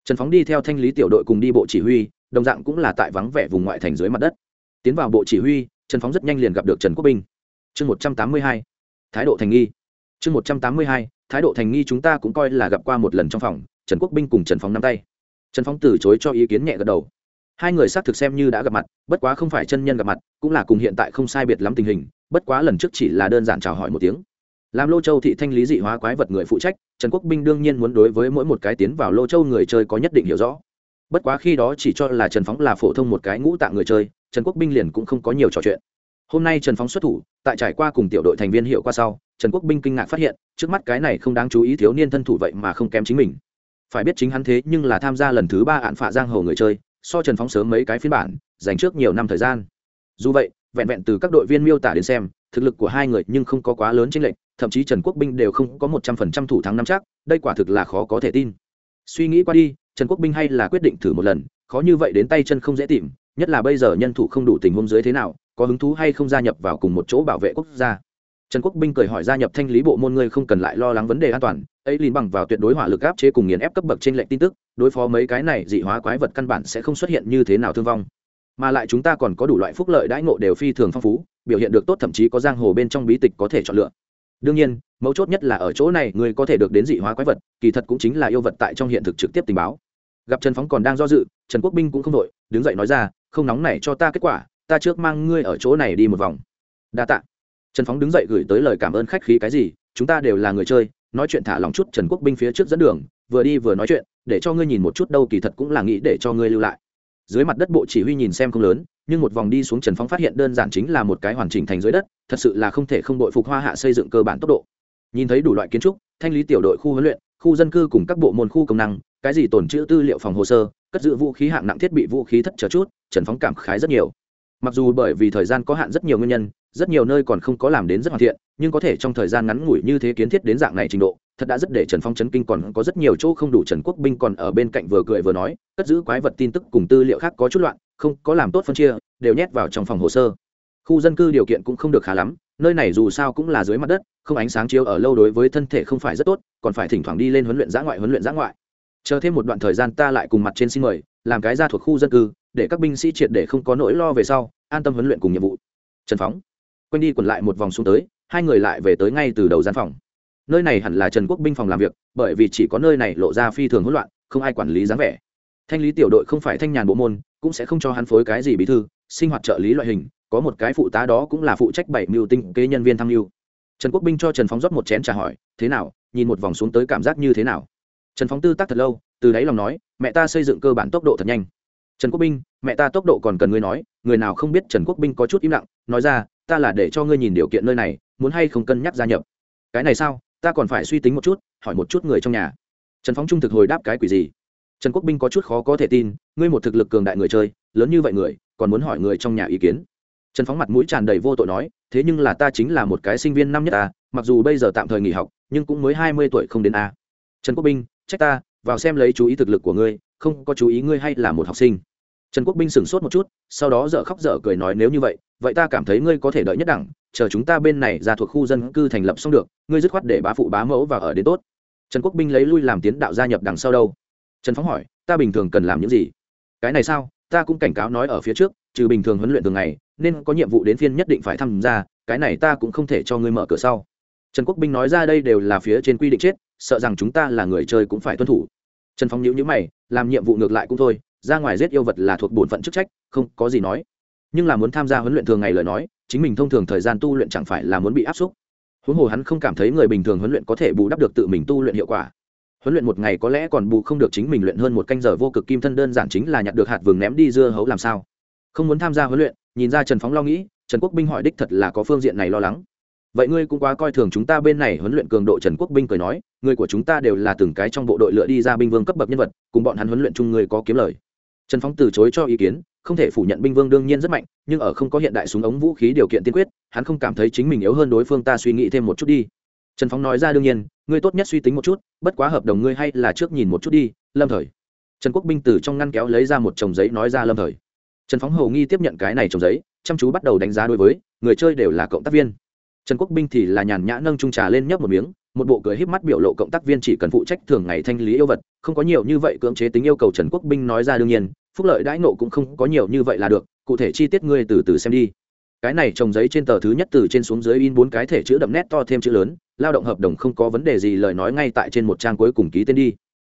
Trần phóng đi theo thanh lý tiểu đội cùng đi bộ chỉ huy, đồng dạng cũng là tại vắng vẻ vùng ngoại thành dưới mặt đất. Tiến vào bộ chỉ huy, trần phóng rất nhanh liền gặp được trần quốc binh. Chương một trăm tám mươi hai, thái độ thành nghi. Chương một trăm tám mươi hai, thái độ thành nghi chúng ta cũng coi là gặp qua một lần trong phòng, trần quốc binh cùng trần phóng nắm tay trần phóng từ chối cho ý kiến nhẹ gật đầu. Hai người xác thực xem như đã gặp mặt, bất quá không phải chân nhân gặp mặt, cũng là cùng hiện tại không sai biệt lắm tình hình, bất quá lần trước chỉ là đơn giản chào hỏi một tiếng. Làm lô châu thị thanh lý dị hóa quái vật người phụ trách, trần quốc binh đương nhiên muốn đối với mỗi một cái tiến vào lô châu người chơi có nhất định hiểu rõ. Bất quá khi đó chỉ cho là trần phóng là phổ thông một cái ngũ tạng người chơi, trần quốc binh liền cũng không có nhiều trò chuyện. Hôm nay trần phóng xuất thủ, tại trải qua cùng tiểu đội thành viên hiệu qua sau, trần quốc binh kinh ngạc phát hiện, trước mắt cái này không đáng chú ý thiếu niên thân thủ vậy mà không kém chính mình phải biết chính hắn thế nhưng là tham gia lần thứ ba ạn phạ giang hồ người chơi, so trần phóng sớm mấy cái phiên bản, dành trước nhiều năm thời gian. Dù vậy, vẹn vẹn từ các đội viên miêu tả đến xem, thực lực của hai người nhưng không có quá lớn trên lệnh thậm chí trần quốc binh đều không có một trăm phần trăm thủ thắng năm chắc, đây quả thực là khó có thể tin. Suy nghĩ qua đi, trần quốc binh hay là quyết định thử một lần, khó như vậy đến tay chân không dễ tìm, nhất là bây giờ nhân thủ không đủ tình huống dưới thế nào, có hứng thú hay không gia nhập vào cùng một chỗ bảo vệ quốc gia trần quốc binh cười hỏi gia nhập thanh lý bộ môn ngươi không cần lại lo lắng vấn đề an toàn, ấy liền bằng vào tuyệt đối hỏa lực áp chế cùng nghiền ép cấp bậc trên lệnh tin tức, đối phó mấy cái này dị hóa quái vật căn bản sẽ không xuất hiện như thế nào thương vong. Mà lại chúng ta còn có đủ loại phúc lợi đãi ngộ đều phi thường phong phú, biểu hiện được tốt thậm chí có giang hồ bên trong bí tịch có thể chọn lựa. Đương nhiên, mấu chốt nhất là ở chỗ này người có thể được đến dị hóa quái vật, kỳ thật cũng chính là yêu vật tại trong hiện thực trực tiếp tình báo. Gặp trần phóng còn đang do dự, trần quốc binh cũng không đội đứng dậy nói ra, không nóng này cho ta kết quả, ta trước mang ngươi ở chỗ này đi một vòng. Đa t ạ trần phóng đứng dậy gửi tới lời cảm ơn khách khí cái gì, chúng ta đều là người chơi, nói chuyện thả lòng chút trần quốc binh phía trước dẫn đường, vừa đi vừa nói chuyện, để cho ngươi nhìn một chút đâu kỳ thật cũng là nghĩ để cho ngươi lưu lại. Dưới mặt đất bộ chỉ huy nhìn xem không lớn, nhưng một vòng đi xuống trần phóng phát hiện đơn giản chính là một cái hoàn chỉnh thành dưới đất, thật sự là không thể không đội phục hoa hạ xây dựng cơ bản tốc độ. Nhìn thấy đủ loại kiến trúc, thanh lý tiểu đội khu huấn luyện, khu dân cư cùng các bộ môn khu công năng, cái gì tồn trữ tư liệu phòng hồ sơ, cất giữ vũ khí hạng nặng thiết bị vũ khí thất chờ chút, trần phóng cảm khái rất nhiều mặc dù bởi vì thời gian có hạn rất nhiều nguyên nhân, rất nhiều nơi còn không có làm đến rất hoàn thiện, nhưng có thể trong thời gian ngắn ngủi như thế kiến thiết đến dạng này trình độ, thật đã rất để trần phong chấn kinh còn có rất nhiều chỗ không đủ trần quốc binh còn ở bên cạnh vừa cười vừa nói, cất giữ quái vật tin tức cùng tư liệu khác có chút loạn, không có làm tốt phân chia, đều nhét vào trong phòng hồ sơ. Khu dân cư điều kiện cũng không được khá lắm, nơi này dù sao cũng là dưới mặt đất, không ánh sáng chiếu ở lâu đối với thân thể không phải rất tốt, còn phải thỉnh thoảng đi lên huấn luyện giã ngoại huấn luyện giã ngoại. Chờ thêm một đoạn thời gian ta lại cùng mặt trên xin mời, làm cái ra thuộc khu dân cư để các binh sĩ triệt để không có nỗi lo về sau, an tâm huấn luyện cùng nhiệm vụ. Trần phóng, quanh đi quẩn lại một vòng xuống tới, hai người lại về tới ngay từ đầu gian phòng. Nơi này hẳn là trần quốc binh phòng làm việc, bởi vì chỉ có nơi này lộ ra phi thường hỗn loạn, không ai quản lý dáng vẻ. Thanh lý tiểu đội không phải thanh nhàn bộ môn, cũng sẽ không cho hắn phối cái gì bí thư, sinh hoạt trợ lý loại hình, có một cái phụ tá đó cũng là phụ trách bảy mưu tinh kế nhân viên tham mưu. Trần quốc binh cho trần phóng rót một chén trà hỏi, thế nào, nhìn một vòng xuống tới cảm giác như thế nào? Trần phóng tư tác thật lâu, từ đáy lòng nói, mẹ ta xây dựng cơ bản tốc độ thật nhanh trần quốc binh, mẹ ta tốc độ còn cần ngươi nói, người nào không biết trần quốc binh có chút im lặng, nói ra, ta là để cho ngươi nhìn điều kiện nơi này, muốn hay không cân nhắc gia nhập. Cái này sao, ta còn phải suy tính một chút, hỏi một chút người trong nhà. Trần phóng trung thực hồi đáp cái quỷ gì? Trần quốc binh có chút khó có thể tin, ngươi một thực lực cường đại người chơi, lớn như vậy người, còn muốn hỏi người trong nhà ý kiến. Trần phóng mặt mũi tràn đầy vô tội nói, thế nhưng là ta chính là một cái sinh viên năm nhất ta mặc dù bây giờ tạm thời nghỉ học, nhưng cũng mới hai mươi tuổi không đến a. Trần quốc binh, trách ta, vào xem lấy chú ý thực lực của ngươi không có chú ý ngươi hay là một học sinh. Trần quốc binh sửng sốt một chút, sau đó dở khóc dở cười nói nếu như vậy vậy ta cảm thấy ngươi có thể đợi nhất đẳng, chờ chúng ta bên này ra thuộc khu dân cư thành lập xong được, ngươi dứt khoát để bá phụ bá mẫu và ở đến tốt. Trần quốc binh lấy lui làm tiến đạo gia nhập đằng sau đâu? Trần phóng hỏi, ta bình thường cần làm những gì? Cái này sao? Ta cũng cảnh cáo nói ở phía trước, trừ bình thường huấn luyện thường ngày, nên có nhiệm vụ đến phiên nhất định phải tham gia, cái này ta cũng không thể cho ngươi mở cửa sau. Trần quốc binh nói ra đây đều là phía trên quy định chết, sợ rằng chúng ta là người chơi cũng phải tuân thủ trần Phong nhữ nhữ mày, làm nhiệm vụ ngược lại cũng thôi, ra ngoài giết yêu vật là thuộc bổn phận chức trách, không có gì nói. Nhưng là muốn tham gia huấn luyện thường ngày lời nói, chính mình thông thường thời gian tu luyện chẳng phải là muốn bị áp xúc. Huống hồ hắn không cảm thấy người bình thường huấn luyện có thể bù đắp được tự mình tu luyện hiệu quả. Huấn luyện một ngày có lẽ còn bù không được chính mình luyện hơn một canh giờ vô cực kim thân đơn giản chính là nhặt được hạt vừng ném đi dưa hấu làm sao. Không muốn tham gia huấn luyện, nhìn ra trần phóng lo nghĩ, trần quốc binh hỏi đích thật là có phương diện này lo lắng vậy ngươi cũng quá coi thường chúng ta bên này, huấn luyện cường độ trần quốc binh cười nói người của chúng ta đều là từng cái trong bộ đội lựa đi ra binh vương cấp bậc nhân vật, cùng bọn hắn huấn luyện chung người có kiếm lời. Trần phóng từ chối cho ý kiến, không thể phủ nhận binh vương đương nhiên rất mạnh, nhưng ở không có hiện đại súng ống vũ khí điều kiện tiên quyết, hắn không cảm thấy chính mình yếu hơn đối phương, ta suy nghĩ thêm một chút đi. Trần phóng nói ra đương nhiên, ngươi tốt nhất suy tính một chút, bất quá hợp đồng ngươi hay là trước nhìn một chút đi, lâm thời. Trần quốc binh từ trong ngăn kéo lấy ra một chồng giấy nói ra lâm thời. Trần phóng hầu nghi tiếp nhận cái này chồng giấy, chăm chú bắt đầu đánh giá đối với, người chơi đều là cộng tác viên trần quốc binh thì là nhàn nhã nâng trung trà lên nhấp một miếng, một bộ cười híp mắt biểu lộ cộng tác viên chỉ cần phụ trách thường ngày thanh lý yêu vật, không có nhiều như vậy cưỡng chế tính yêu cầu trần quốc binh nói ra đương nhiên, phúc lợi đãi nộ cũng không có nhiều như vậy là được, cụ thể chi tiết ngươi từ từ xem đi. Cái này trồng giấy trên tờ thứ nhất từ trên xuống dưới in bốn cái thể chữ đậm nét to thêm chữ lớn, lao động hợp đồng không có vấn đề gì lời nói ngay tại trên một trang cuối cùng ký tên đi.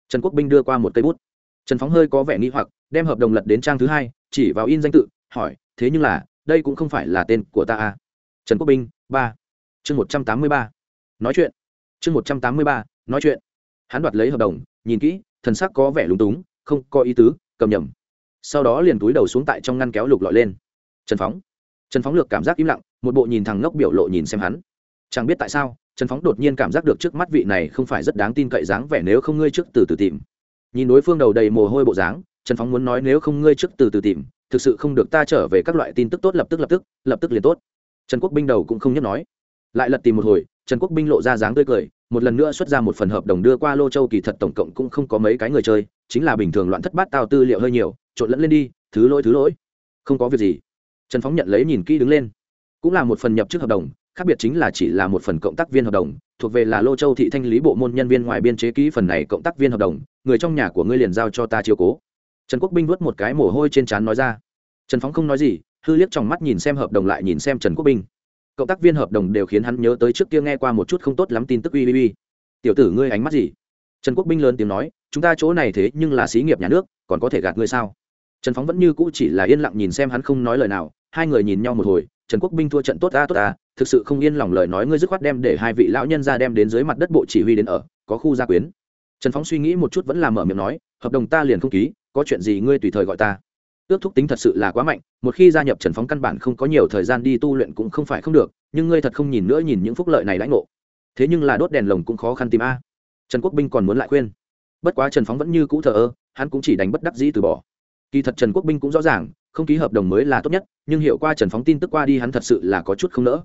Trần quốc binh đưa qua một cây bút. Trần phóng hơi có vẻ nghi hoặc, đem hợp đồng lật đến trang thứ hai, chỉ vào in danh tự, hỏi, thế nhưng là, đây cũng không phải là tên của ta à. trần quốc binh, ba chương một trăm tám mươi ba. Nói chuyện. Chương một trăm tám mươi ba, nói chuyện. Hắn đoạt lấy hợp đồng, nhìn kỹ, thần sắc có vẻ lúng túng, không có ý tứ, cầm nhầm. Sau đó liền túi đầu xuống tại trong ngăn kéo lục lọi lên. Trần phóng. Trần phóng lược cảm giác im lặng, một bộ nhìn thằng ngốc biểu lộ nhìn xem hắn. Chẳng biết tại sao, trần phóng đột nhiên cảm giác được trước mắt vị này không phải rất đáng tin cậy dáng vẻ nếu không ngươi trước từ từ tìm. Nhìn đối phương đầu đầy mồ hôi bộ dáng, trần phóng muốn nói nếu không ngươi trước từ từ tìm, thực sự không được ta trở về các loại tin tức tốt lập tức lập tức lập tức liền tốt. Trần quốc binh đầu cũng không nhất nói lại lật tìm một hồi, trần quốc binh lộ ra dáng tươi cười, một lần nữa xuất ra một phần hợp đồng đưa qua lô châu kỳ thật tổng cộng cũng không có mấy cái người chơi, chính là bình thường loạn thất bát tao tư liệu hơi nhiều, trộn lẫn lên đi, thứ lỗi thứ lỗi. Không có việc gì. Trần phóng nhận lấy nhìn kỹ đứng lên. Cũng là một phần nhập trước hợp đồng, khác biệt chính là chỉ là một phần cộng tác viên hợp đồng, thuộc về là lô châu thị thanh lý bộ môn nhân viên ngoài biên chế ký phần này cộng tác viên hợp đồng, người trong nhà của ngươi liền giao cho ta chiều cố. Trần quốc binh vớt một cái mồ hôi trên trán nói ra. Trần phóng không nói gì, hư liếc trong mắt nhìn xem hợp đồng lại nhìn xem trần quốc binh cộng tác viên hợp đồng đều khiến hắn nhớ tới trước kia nghe qua một chút không tốt lắm tin tức uy uy tiểu tử ngươi ánh mắt gì? Trần quốc binh lớn tiếng nói, chúng ta chỗ này thế nhưng là xí nghiệp nhà nước, còn có thể gạt ngươi sao? Trần phóng vẫn như cũ chỉ là yên lặng nhìn xem hắn không nói lời nào, hai người nhìn nhau một hồi, trần quốc binh thua trận tốt ta tốt ta thực sự không yên lòng lời nói ngươi dứt khoát đem để hai vị lão nhân ra đem đến dưới mặt đất bộ chỉ huy đến ở, có khu gia quyến. Trần phóng suy nghĩ một chút vẫn là mở miệng nói, hợp đồng ta liền không ký, có chuyện gì ngươi tùy thời gọi ta ước thúc tính thật sự là quá mạnh, một khi gia nhập trần phóng căn bản không có nhiều thời gian đi tu luyện cũng không phải không được, nhưng ngươi thật không nhìn nữa nhìn những phúc lợi này lãnh ngộ. Thế nhưng là đốt đèn lồng cũng khó khăn tìm a. Trần quốc binh còn muốn lại khuyên. Bất quá trần phóng vẫn như cũ thờ ơ, hắn cũng chỉ đánh bất đắc dĩ từ bỏ. Kỳ thật trần quốc binh cũng rõ ràng, không ký hợp đồng mới là tốt nhất, nhưng hiệu qua trần phóng tin tức qua đi hắn thật sự là có chút không nỡ.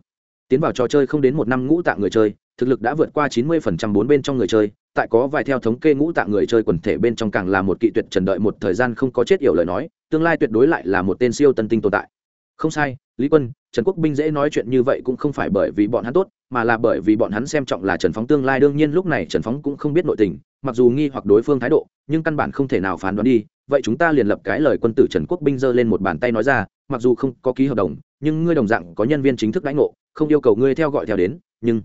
Tiến vào trò chơi không đến một năm ngũ tạng người chơi thực lực đã vượt qua chín mươi phần trăm bốn bên trong người chơi, tại có vài theo thống kê ngũ tạng người chơi quần thể bên trong càng là một kỵ tuyệt trần đợi một thời gian không có chết yểu lời nói, tương lai tuyệt đối lại là một tên siêu tân tinh tồn tại. Không sai, lý quân, trần quốc binh dễ nói chuyện như vậy cũng không phải bởi vì bọn hắn tốt, mà là bởi vì bọn hắn xem trọng là trần phóng tương lai, đương nhiên lúc này trần phóng cũng không biết nội tình, mặc dù nghi hoặc đối phương thái độ, nhưng căn bản không thể nào phán đoán đi. Vậy chúng ta liền lập cái lời quân tử trần quốc binh giơ lên một bàn tay nói ra, mặc dù không có ký hợp đồng, nhưng ngươi đồng dạng có nhân viên chính thức lãnh ngộ, không yêu cầu ngươi theo gọi theo đến, nhưng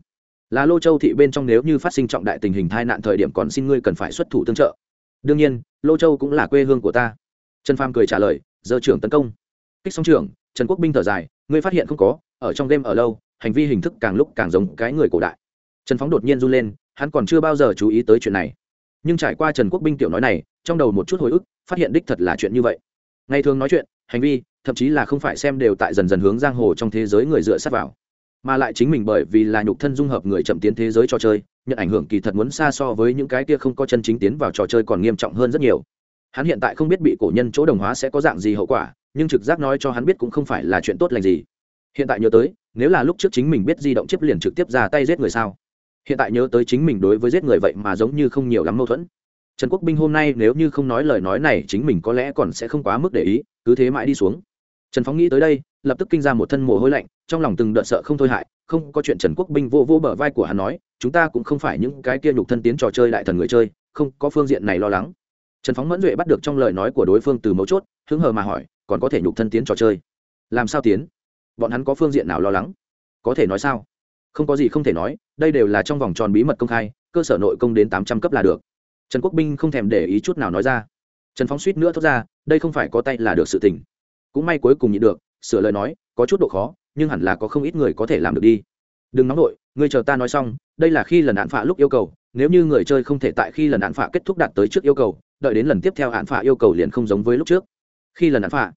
là lô châu thị bên trong nếu như phát sinh trọng đại tình hình tai nạn thời điểm còn xin ngươi cần phải xuất thủ tương trợ. Đương nhiên, lô châu cũng là quê hương của ta. Trần pham cười trả lời, giờ trưởng tấn công. Kích song trưởng, trần quốc binh thở dài, ngươi phát hiện không có, ở trong đêm ở lâu, hành vi hình thức càng lúc càng giống cái người cổ đại. Trần phóng đột nhiên run lên, hắn còn chưa bao giờ chú ý tới chuyện này. Nhưng trải qua trần quốc binh tiểu nói này, trong đầu một chút hồi ức, phát hiện đích thật là chuyện như vậy. Ngày thường nói chuyện, hành vi, thậm chí là không phải xem đều tại dần dần hướng giang hồ trong thế giới người dựa sát vào mà lại chính mình bởi vì là nhục thân dung hợp người chậm tiến thế giới trò chơi, nhận ảnh hưởng kỳ thật muốn xa so với những cái kia không có chân chính tiến vào trò chơi còn nghiêm trọng hơn rất nhiều. Hắn hiện tại không biết bị cổ nhân chỗ đồng hóa sẽ có dạng gì hậu quả, nhưng trực giác nói cho hắn biết cũng không phải là chuyện tốt lành gì. Hiện tại nhớ tới, nếu là lúc trước chính mình biết di động chiếc liền trực tiếp ra tay giết người sao? Hiện tại nhớ tới chính mình đối với giết người vậy mà giống như không nhiều lắm mâu thuẫn. Trần quốc binh hôm nay nếu như không nói lời nói này, chính mình có lẽ còn sẽ không quá mức để ý, cứ thế mãi đi xuống trần phóng nghĩ tới đây, lập tức kinh ra một thân mồ hôi lạnh, trong lòng từng đợt sợ không thôi hại, không có chuyện trần quốc binh vô vô bờ vai của hắn nói, chúng ta cũng không phải những cái kia nhục thân tiến trò chơi đại thần người chơi, không có phương diện này lo lắng. Trần phóng mẫn duệ bắt được trong lời nói của đối phương từ mấu chốt, hứng hờ mà hỏi, còn có thể nhục thân tiến trò chơi? Làm sao tiến? Bọn hắn có phương diện nào lo lắng? Có thể nói sao? Không có gì không thể nói, đây đều là trong vòng tròn bí mật công khai, cơ sở nội công đến tám trăm cấp là được. Trần quốc binh không thèm để ý chút nào nói ra. Trần phóng suýt nữa thốt ra, đây không phải có tay là được sự tình cũng may cuối cùng nhịn được, sửa lời nói, có chút độ khó, nhưng hẳn là có không ít người có thể làm được đi. Đừng nóng nổi ngươi chờ ta nói xong, đây là khi lần hạn phạ lúc yêu cầu, nếu như người chơi không thể tại khi lần hạn phạ kết thúc đạt tới trước yêu cầu, đợi đến lần tiếp theo hạn phạ yêu cầu liền không giống với lúc trước. Khi lần hạn phạ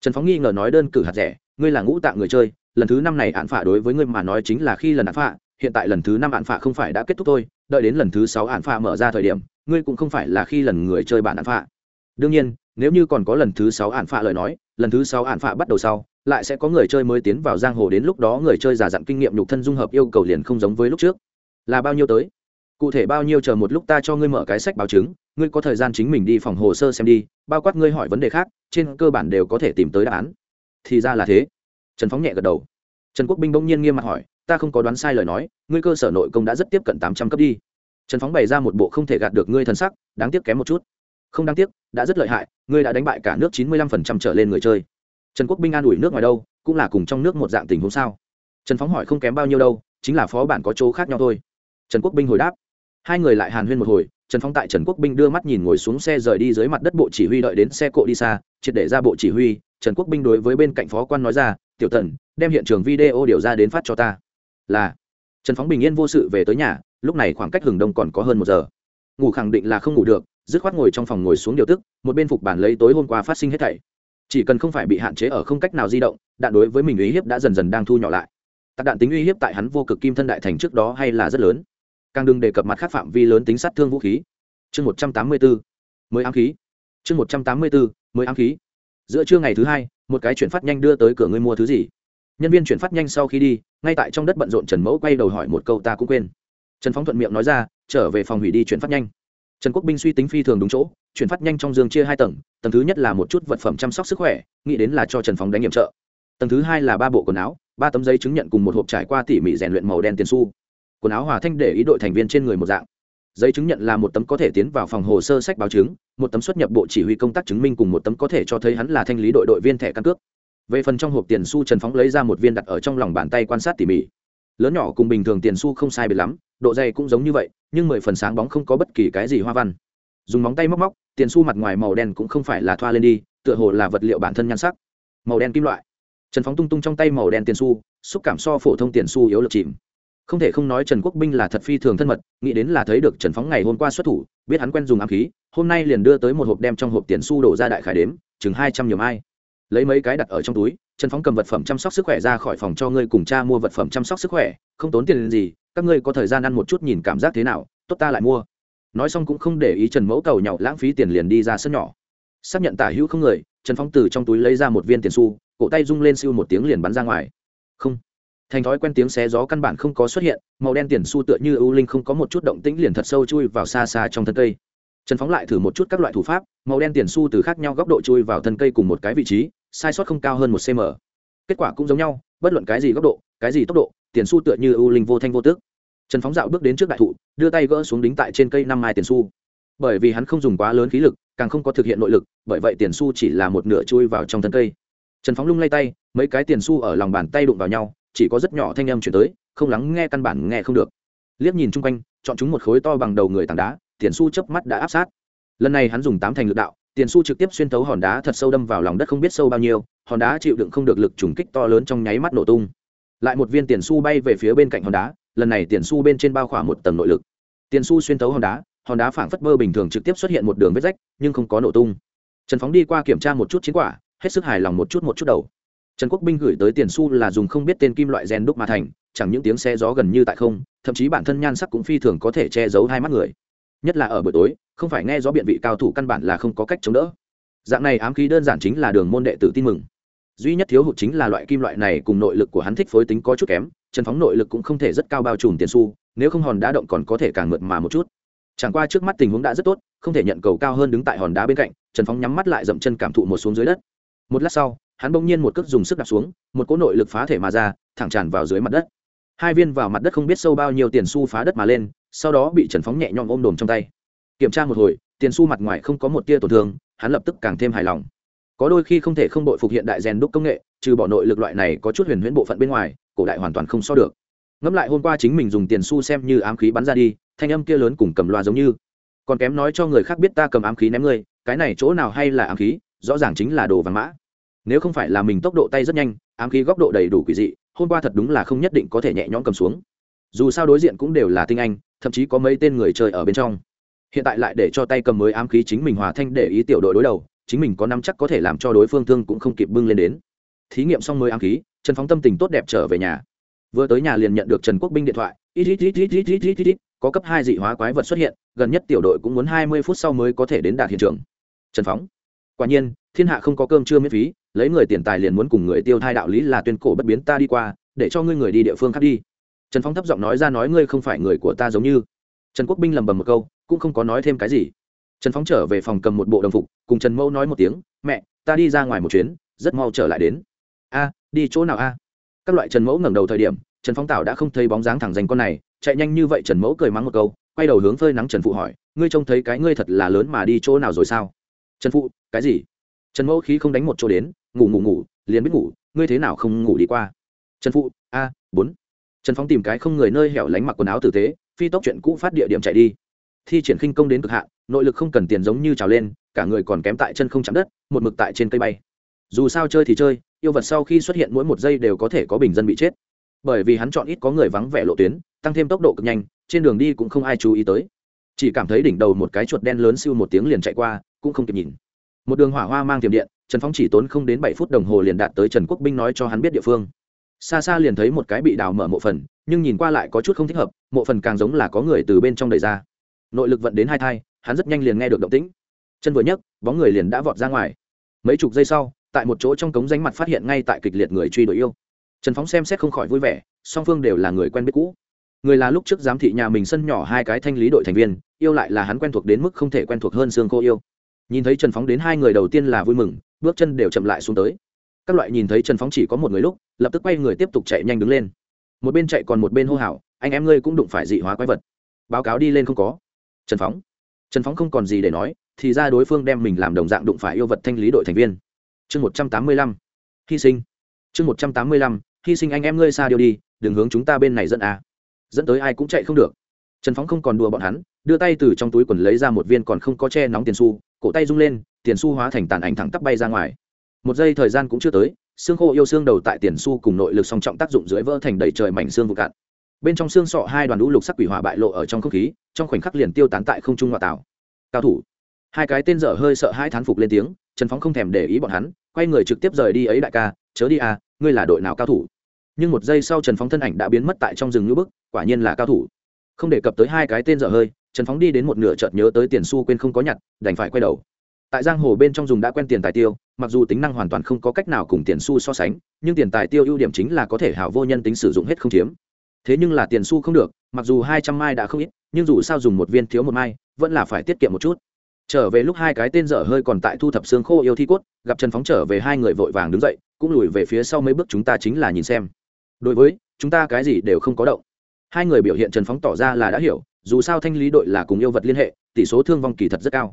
trần phóng nghi ngờ nói đơn cử hạt rẻ, ngươi là ngũ tạng người chơi, lần thứ năm này hạn phạ đối với ngươi mà nói chính là khi lần hạn phạ hiện tại lần thứ năm hạn phạ không phải đã kết thúc thôi, đợi đến lần thứ sáu hạn phạ mở ra thời điểm, ngươi cũng không phải là khi lần người chơi bản hạn phạ đương nhiên, nếu như còn có lần thứ sáu hạn phạ lời nói lần thứ sáu hạn phạ bắt đầu sau, lại sẽ có người chơi mới tiến vào giang hồ đến lúc đó người chơi giả dặn kinh nghiệm nhục thân dung hợp yêu cầu liền không giống với lúc trước. Là bao nhiêu tới? Cụ thể bao nhiêu chờ một lúc ta cho ngươi mở cái sách báo chứng, ngươi có thời gian chính mình đi phòng hồ sơ xem đi, bao quát ngươi hỏi vấn đề khác, trên cơ bản đều có thể tìm tới đáp án. Thì ra là thế. Trần phóng nhẹ gật đầu. Trần quốc binh bỗng nhiên nghiêm mặt hỏi, ta không có đoán sai lời nói, ngươi cơ sở nội công đã rất tiếp cận tám trăm cấp đi. Trần phóng bày ra một bộ không thể gạt được ngươi thần sắc, đáng tiếc kém một chút không đáng tiếc, đã rất lợi hại, ngươi đã đánh bại cả nước chín mươi lăm phần trăm trở lên người chơi. Trần quốc binh an ủi nước ngoài đâu, cũng là cùng trong nước một dạng tình huống sao? Trần phóng hỏi không kém bao nhiêu đâu, chính là phó bản có chỗ khác nhau thôi. Trần quốc binh hồi đáp. Hai người lại hàn huyên một hồi, trần phóng tại trần quốc binh đưa mắt nhìn ngồi xuống xe rời đi dưới mặt đất bộ chỉ huy đợi đến xe cộ đi xa, triệt để ra bộ chỉ huy, trần quốc binh đối với bên cạnh phó quan nói ra, tiểu tần, đem hiện trường video điều ra đến phát cho ta. Là. Trần phóng bình yên vô sự về tới nhà, lúc này khoảng cách hừng đông còn có hơn một giờ. Ngủ khẳng định là không ngủ được dứt khoát ngồi trong phòng ngồi xuống điều tức, một bên phục bản lấy tối hôm qua phát sinh hết thảy. Chỉ cần không phải bị hạn chế ở không cách nào di động, đạn đối với mình uy hiếp đã dần dần đang thu nhỏ lại. Tạc đạn tính uy hiếp tại hắn vô cực kim thân đại thành trước đó hay là rất lớn. Càng đừng đề cập mặt khác phạm vi lớn tính sát thương vũ khí. Chương một trăm tám mươi bốn mới ám khí. Chương một trăm tám mươi bốn mới ám khí. Giữa trưa ngày thứ hai, một cái chuyển phát nhanh đưa tới cửa ngươi mua thứ gì? Nhân viên chuyển phát nhanh sau khi đi, ngay tại trong đất bận rộn trần mẫu quay đầu hỏi một câu ta cũng quên. Trần phóng thuận miệng nói ra, trở về phòng hủy đi chuyển phát nhanh trần quốc binh suy tính phi thường đúng chỗ, chuyển phát nhanh trong giường chia hai tầng tầng thứ nhất là một chút vật phẩm chăm sóc sức khỏe, nghĩ đến là cho trần phóng đánh nhiệm trợ. Tầng thứ hai là ba bộ quần áo, ba tấm giấy chứng nhận cùng một hộp trải qua tỉ mỉ rèn luyện màu đen tiền su quần áo hòa thanh để ý đội thành viên trên người một dạng. Giấy chứng nhận là một tấm có thể tiến vào phòng hồ sơ sách báo chứng, một tấm xuất nhập bộ chỉ huy công tác chứng minh cùng một tấm có thể cho thấy hắn là thanh lý đội đội viên thẻ căn cước. Về phần trong hộp tiền su trần phóng lấy ra một viên đặt ở trong lòng bàn tay quan sát tỉ mỉ. Lớn nhỏ cùng bình thường tiền su không sai biệt lắm độ dày cũng giống như vậy, nhưng mười phần sáng bóng không có bất kỳ cái gì hoa văn. Dùng móng tay móc móc, tiền su mặt ngoài màu đen cũng không phải là thoa lên đi, tựa hồ là vật liệu bản thân nhan sắc. Màu đen kim loại. Trần phóng tung tung trong tay màu đen tiền su xúc cảm so phổ thông tiền su yếu lực chìm. Không thể không nói trần quốc binh là thật phi thường thân mật, nghĩ đến là thấy được trần phóng ngày hôm qua xuất thủ, biết hắn quen dùng ám khí, hôm nay liền đưa tới một hộp đem trong hộp tiền su đổ ra đại khải đếm, chừng hai trăm nhiều mai. Lấy mấy cái đặt ở trong túi trần phóng cầm vật phẩm chăm sóc sức khỏe ra khỏi phòng cho ngươi cùng cha mua vật phẩm chăm sóc sức khỏe không tốn tiền gì các ngươi có thời gian ăn một chút nhìn cảm giác thế nào tốt ta lại mua. Nói xong cũng không để ý trần mẫu cầu nhậu lãng phí tiền liền đi ra sân nhỏ. Xác nhận tả hữu không người trần phóng từ trong túi lấy ra một viên tiền xu, cổ tay rung lên siêu một tiếng liền bắn ra ngoài. Không. Thành thói quen tiếng xé gió căn bản không có xuất hiện màu đen tiền xu tựa như ưu linh không có một chút động tĩnh liền thật sâu chui vào xa xa trong thân cây trần phóng lại thử một chút các loại thủ pháp, màu đen tiền su từ khác nhau góc độ chui vào thân cây cùng một cái vị trí, sai sót không cao hơn một cm kết quả cũng giống nhau, bất luận cái gì góc độ, cái gì tốc độ, tiền su tựa như ưu linh vô thanh vô tước. Trần phóng dạo bước đến trước đại thụ, đưa tay gỡ xuống đính tại trên cây năm mai tiền su bởi vì hắn không dùng quá lớn khí lực, càng không có thực hiện nội lực, bởi vậy tiền su chỉ là một nửa chui vào trong thân cây. Trần phóng lung lay tay, mấy cái tiền su ở lòng bàn tay đụng vào nhau, chỉ có rất nhỏ thanh âm chuyển tới, không lắng nghe căn bản nghe không được. Liếc nhìn chung quanh, chọn chúng một khối to bằng đầu người tảng đá tiền su chớp mắt đã áp sát. Lần này hắn dùng tám thành lực đạo, tiền su trực tiếp xuyên thấu hòn đá thật sâu đâm vào lòng đất không biết sâu bao nhiêu, hòn đá chịu đựng không được lực trùng kích to lớn trong nháy mắt nổ tung. Lại một viên tiền su bay về phía bên cạnh hòn đá, lần này tiền su bên trên bao khỏa một tầng nội lực. Tiền su xuyên thấu hòn đá hòn đá phảng phất mơ bình thường trực tiếp xuất hiện một đường vết rách, nhưng không có nổ tung. Trần phóng đi qua kiểm tra một chút chiến quả, hết sức hài lòng một chút một chút đầu. Trần quốc binh gửi tới tiền su là dùng không biết tên kim loại gen đúc mà thành, chẳng những tiếng xe gió gần như tại không, thậm chí bản thân nhan sắc cũng phi thường có thể che giấu hai mắt người nhất là ở buổi tối, không phải nghe rõ biện vị cao thủ căn bản là không có cách chống đỡ. Dạng này ám khí đơn giản chính là đường môn đệ tử tin mừng. Duy nhất thiếu hụt chính là loại kim loại này cùng nội lực của hắn thích phối tính có chút kém, trần phóng nội lực cũng không thể rất cao bao trùm tiền su nếu không hòn đá động còn có thể càng mượt mà một chút. Chẳng qua trước mắt tình huống đã rất tốt, không thể nhận cầu cao hơn đứng tại hòn đá bên cạnh, trần phóng nhắm mắt lại dậm chân cảm thụ một xuống dưới đất. Một lát sau, hắn bỗng nhiên một cước dùng sức đạp xuống, một cỗ nội lực phá thể mà ra, thẳng tràn vào dưới mặt đất. Hai viên vào mặt đất không biết sâu bao nhiêu tiền su phá đất mà lên sau đó bị trần phóng nhẹ nhõm ôm đồm trong tay. Kiểm tra một hồi, tiền su mặt ngoài không có một tia tổn thương, hắn lập tức càng thêm hài lòng. Có đôi khi không thể không đội phục hiện đại rèn đúc công nghệ, trừ bỏ nội lực loại này có chút huyền huyễn bộ phận bên ngoài, cổ đại hoàn toàn không so được. Ngẫm lại hôm qua chính mình dùng tiền su xem như ám khí bắn ra đi, thanh âm kia lớn cùng cầm loa giống như. Còn kém nói cho người khác biết ta cầm ám khí ném ngươi, cái này chỗ nào hay là ám khí, rõ ràng chính là đồ vàng mã. Nếu không phải là mình tốc độ tay rất nhanh, ám khí góc độ đầy đủ quỷ dị, hôm qua thật đúng là không nhất định có thể nhẹ nhõm cầm xuống dù sao đối diện cũng đều là tinh anh, thậm chí có mấy tên người chơi ở bên trong. Hiện tại lại để cho tay cầm mới ám khí chính mình hòa thanh để ý tiểu đội đối đầu, chính mình có nắm chắc có thể làm cho đối phương thương cũng không kịp bưng lên đến. Thí nghiệm xong mới ám khí, trần phóng tâm tình tốt đẹp trở về nhà. Vừa tới nhà liền nhận được trần quốc binh điện thoại. Ít ít ít ít ít ít ít ít có cấp hai dị hóa quái vật xuất hiện, gần nhất tiểu đội cũng muốn hai mươi phút sau mới có thể đến đạt hiện trường. Trần phóng. Quả nhiên, thiên hạ không có cơm chưa miễn phí, lấy người tiền tài liền muốn cùng người tiêu thai đạo lý là tuyên cổ bất biến ta đi qua, để cho ngươi người đi địa phương khác đi trần Phong thấp giọng nói ra nói ngươi không phải người của ta giống như. Trần quốc binh lầm bầm một câu, cũng không có nói thêm cái gì. Trần phóng trở về phòng cầm một bộ đồng phục, cùng trần mẫu nói một tiếng, mẹ, ta đi ra ngoài một chuyến, rất mau trở lại đến. A, đi chỗ nào a? Các loại trần mẫu ngẩng đầu thời điểm, trần phóng tảo đã không thấy bóng dáng thẳng danh con này, chạy nhanh như vậy trần mẫu cười mắng một câu, quay đầu hướng phơi nắng trần phụ hỏi, ngươi trông thấy cái ngươi thật là lớn mà đi chỗ nào rồi sao? Trần phụ, cái gì? Trần mẫu khí không đánh một chỗ đến, ngủ ngủ ngủ, liền biết ngủ, ngươi thế nào không ngủ đi qua? Trần phụ, a, bốn trần phóng tìm cái không người nơi hẻo lánh mặc quần áo tử tế, phi tốc chuyện cũ phát địa điểm chạy đi. Thi triển khinh công đến cực hạn, nội lực không cần tiền giống như trào lên, cả người còn kém tại chân không chạm đất, một mực tại trên cây bay. Dù sao chơi thì chơi, yêu vật sau khi xuất hiện mỗi một giây đều có thể có bình dân bị chết. Bởi vì hắn chọn ít có người vắng vẻ lộ tuyến, tăng thêm tốc độ cực nhanh, trên đường đi cũng không ai chú ý tới. Chỉ cảm thấy đỉnh đầu một cái chuột đen lớn siêu một tiếng liền chạy qua, cũng không kịp nhìn. Một đường hỏa hoa mang tiềm điện, trần phóng chỉ tốn không đến bảy phút đồng hồ liền đạt tới trần quốc binh nói cho hắn biết địa phương xa xa liền thấy một cái bị đào mở mộ phần, nhưng nhìn qua lại có chút không thích hợp, mộ phần càng giống là có người từ bên trong đầy ra. Nội lực vận đến hai thai, hắn rất nhanh liền nghe được động tĩnh. Chân vừa nhấc, bóng người liền đã vọt ra ngoài. Mấy chục giây sau, tại một chỗ trong cống ránh mặt phát hiện ngay tại kịch liệt người truy đuổi yêu. Trần phóng xem xét không khỏi vui vẻ, song phương đều là người quen biết cũ. Người là lúc trước giám thị nhà mình sân nhỏ hai cái thanh lý đội thành viên, yêu lại là hắn quen thuộc đến mức không thể quen thuộc hơn xương cô yêu. Nhìn thấy trần phóng đến hai người đầu tiên là vui mừng, bước chân đều chậm lại xuống tới. Các loại nhìn thấy trần phóng chỉ có một người lúc lập tức quay người tiếp tục chạy nhanh đứng lên. Một bên chạy còn một bên hô hào, anh em ngươi cũng đụng phải dị hóa quái vật. Báo cáo đi lên không có. Trần phóng. Trần phóng không còn gì để nói, thì ra đối phương đem mình làm đồng dạng đụng phải yêu vật thanh lý đội thành viên. Chương một trăm tám mươi lăm. Hy sinh. Chương một trăm tám mươi lăm. Hy sinh anh em ngươi xa điều đi, đừng hướng chúng ta bên này dẫn à. dẫn tới ai cũng chạy không được. Trần phóng không còn đùa bọn hắn, đưa tay từ trong túi quần lấy ra một viên còn không có che nóng tiền xu, cổ tay rung lên, tiền xu hóa thành tàn ảnh thẳng tắp bay ra ngoài. Một giây thời gian cũng chưa tới xương khô yêu xương đầu tại tiền su cùng nội lực song trọng tác dụng dưới vỡ thành đầy trời mảnh xương vụ cạn. Bên trong xương sọ hai đoàn lũ lục sắc quỷ hỏa bại lộ ở trong không khí, trong khoảnh khắc liền tiêu tán tại không trung ngoại tảo. Cao thủ. Hai cái tên dở hơi sợ hai thán phục lên tiếng, trần phóng không thèm để ý bọn hắn, quay người trực tiếp rời đi ấy đại ca, chớ đi à ngươi là đội nào cao thủ? Nhưng một giây sau trần phóng thân ảnh đã biến mất tại trong rừng ngữ bức, quả nhiên là cao thủ. Không đề cập tới hai cái tên dở hơi, trần phóng đi đến một nửa chợt nhớ tới tiền su quên không có nhặt, đành phải quay đầu tại giang hồ bên trong dùng đã quen tiền tài tiêu, mặc dù tính năng hoàn toàn không có cách nào cùng tiền xu so sánh, nhưng tiền tài tiêu ưu điểm chính là có thể hảo vô nhân tính sử dụng hết không chiếm. Thế nhưng là tiền xu không được, mặc dù hai trăm mai đã không ít, nhưng dù sao dùng một viên thiếu một mai, vẫn là phải tiết kiệm một chút. Trở về lúc hai cái tên dở hơi còn tại thu thập xương khô yêu thi cốt, gặp trần phóng trở về hai người vội vàng đứng dậy, cũng lùi về phía sau mấy bước chúng ta chính là nhìn xem. Đối với, chúng ta cái gì đều không có động. Hai người biểu hiện trần phóng tỏ ra là đã hiểu, dù sao thanh lý đội là cùng yêu vật liên hệ, tỷ số thương vong kỳ thật rất cao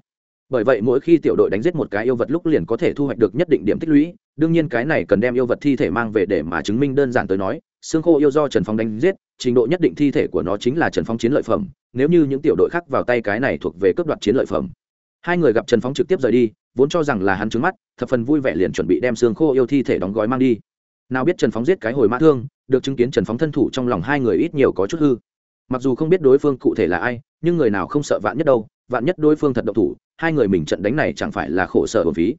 bởi vậy mỗi khi tiểu đội đánh giết một cái yêu vật lúc liền có thể thu hoạch được nhất định điểm tích lũy. Đương nhiên cái này cần đem yêu vật thi thể mang về để mà chứng minh đơn giản tới nói, xương khô yêu do trần phong đánh giết, trình độ nhất định thi thể của nó chính là trần phong chiến lợi phẩm. Nếu như những tiểu đội khác vào tay cái này thuộc về cướp đoạt chiến lợi phẩm. Hai người gặp trần phong trực tiếp rời đi, vốn cho rằng là hắn trứng mắt, thập phần vui vẻ liền chuẩn bị đem xương khô yêu thi thể đóng gói mang đi. Nào biết trần phóng giết cái hồi mã thương, được chứng kiến trần phóng thân thủ trong lòng hai người ít nhiều có chút hư. Mặc dù không biết đối phương cụ thể là ai, nhưng người nào không sợ vạn nhất đâu, vạn nhất đối phương thật độc thủ hai người mình trận đánh này chẳng phải là khổ sở hồn phí.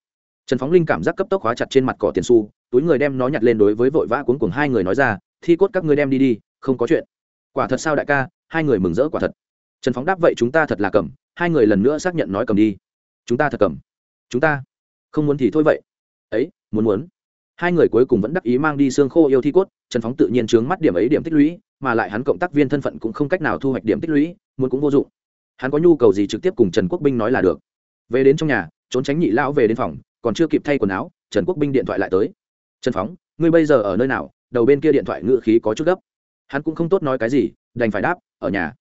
Trần phóng linh cảm giác cấp tốc hóa chặt trên mặt cỏ tiền su túi người đem nó nhặt lên đối với vội vã cuốn cùng hai người nói ra, thi cốt các ngươi đem đi đi, không có chuyện. Quả thật sao đại ca, hai người mừng rỡ quả thật. Trần phóng đáp, vậy chúng ta thật là cầm, hai người lần nữa xác nhận nói cầm đi. Chúng ta thật cầm. Chúng ta? Không muốn thì thôi vậy. Ấy, muốn muốn. Hai người cuối cùng vẫn đắc ý mang đi xương khô yêu thi cốt, trần phóng tự nhiên trướng mắt điểm ấy điểm tích lũy, mà lại hắn cộng tác viên thân phận cũng không cách nào thu hoạch điểm tích lũy, muốn cũng vô dụng hắn có nhu cầu gì trực tiếp cùng trần quốc binh nói là được. Về đến trong nhà, trốn tránh nhị lão về đến phòng, còn chưa kịp thay quần áo, trần quốc binh điện thoại lại tới. Trần phóng, ngươi bây giờ ở nơi nào? Đầu bên kia điện thoại ngự khí có chút gấp. Hắn cũng không tốt nói cái gì, đành phải đáp, ở nhà.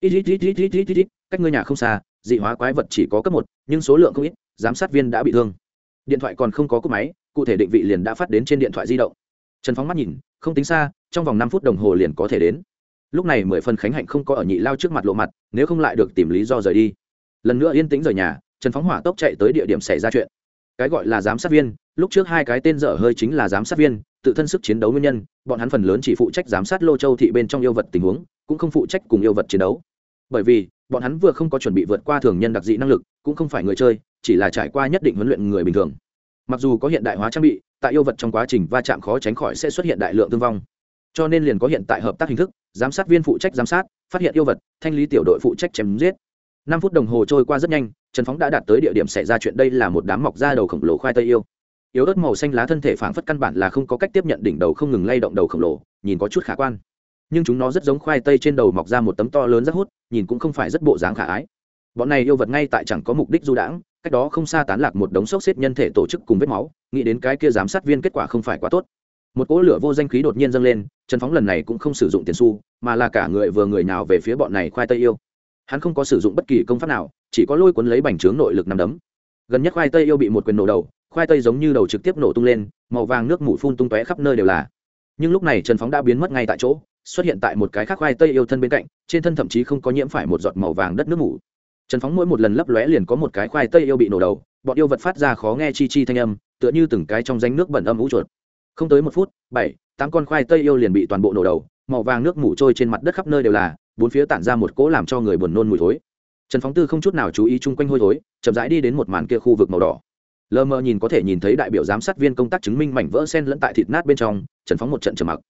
Ít ít ít ít ít ít ít, cách ngươi nhà không xa, dị hóa quái vật chỉ có cấp một, nhưng số lượng không ít, giám sát viên đã bị thương. Điện thoại còn không có cúp máy, cụ thể định vị liền đã phát đến trên điện thoại di động. Trần phóng mắt nhìn, không tính xa, trong vòng năm phút đồng hồ liền có thể đến lúc này mười phần khánh hạnh không có ở nhị lao trước mặt lộ mặt, nếu không lại được tìm lý do rời đi. Lần nữa yên tĩnh rời nhà, trần phóng hỏa tốc chạy tới địa điểm xảy ra chuyện. Cái gọi là giám sát viên, lúc trước hai cái tên dở hơi chính là giám sát viên, tự thân sức chiến đấu nguyên nhân, bọn hắn phần lớn chỉ phụ trách giám sát lô châu thị bên trong yêu vật tình huống, cũng không phụ trách cùng yêu vật chiến đấu. Bởi vì, bọn hắn vừa không có chuẩn bị vượt qua thường nhân đặc dị năng lực, cũng không phải người chơi, chỉ là trải qua nhất định huấn luyện người bình thường. Mặc dù có hiện đại hóa trang bị, tại yêu vật trong quá trình va chạm khó tránh khỏi sẽ xuất hiện đại lượng thương vong cho nên liền có hiện tại hợp tác hình thức, giám sát viên phụ trách giám sát, phát hiện yêu vật, thanh lý tiểu đội phụ trách chém giết. Năm phút đồng hồ trôi qua rất nhanh, trần phóng đã đạt tới địa điểm xảy ra chuyện đây là một đám mọc da đầu khổng lồ khoai tây yêu. Yếu ớt màu xanh lá thân thể phảng phất căn bản là không có cách tiếp nhận đỉnh đầu không ngừng lay động đầu khổng lồ, nhìn có chút khả quan. Nhưng chúng nó rất giống khoai tây trên đầu mọc ra một tấm to lớn rất hút, nhìn cũng không phải rất bộ dáng khả ái. Bọn này yêu vật ngay tại chẳng có mục đích du đãng, cách đó không xa tán lạc một đống xốc xếp nhân thể tổ chức cùng vết máu, nghĩ đến cái kia giám sát viên kết quả không phải quá tốt một cỗ lửa vô danh khí đột nhiên dâng lên, trần phóng lần này cũng không sử dụng tiền xu, mà là cả người vừa người nào về phía bọn này khoai tây yêu. Hắn không có sử dụng bất kỳ công pháp nào, chỉ có lôi cuốn lấy bành trướng nội lực nằm đấm. Gần nhất khoai tây yêu bị một quyền nổ đầu, khoai tây giống như đầu trực tiếp nổ tung lên, màu vàng nước mủ phun tung tóe khắp nơi đều là. Nhưng lúc này trần phóng đã biến mất ngay tại chỗ, xuất hiện tại một cái khác khoai tây yêu thân bên cạnh, trên thân thậm chí không có nhiễm phải một giọt màu vàng đất nước mủ trần phóng mỗi một lần lấp lóe liền có một cái khoai tây yêu bị nổ đầu, bọn yêu vật phát ra khó nghe chi chi thanh âm, tựa như từng cái trong danh nước bẩn âm ú chuột không tới một phút, bảy, tám con khoai tây yêu liền bị toàn bộ nổ đầu, màu vàng nước mủ trôi trên mặt đất khắp nơi đều là, bốn phía tản ra một cỗ làm cho người buồn nôn mùi thối. Trần phóng tư không chút nào chú ý chung quanh hôi thối, chậm rãi đi đến một màn kia khu vực màu đỏ. Lờ mờ nhìn có thể nhìn thấy đại biểu giám sát viên công tác chứng minh mảnh vỡ sen lẫn tại thịt nát bên trong, trần phóng một trận trầm mặc.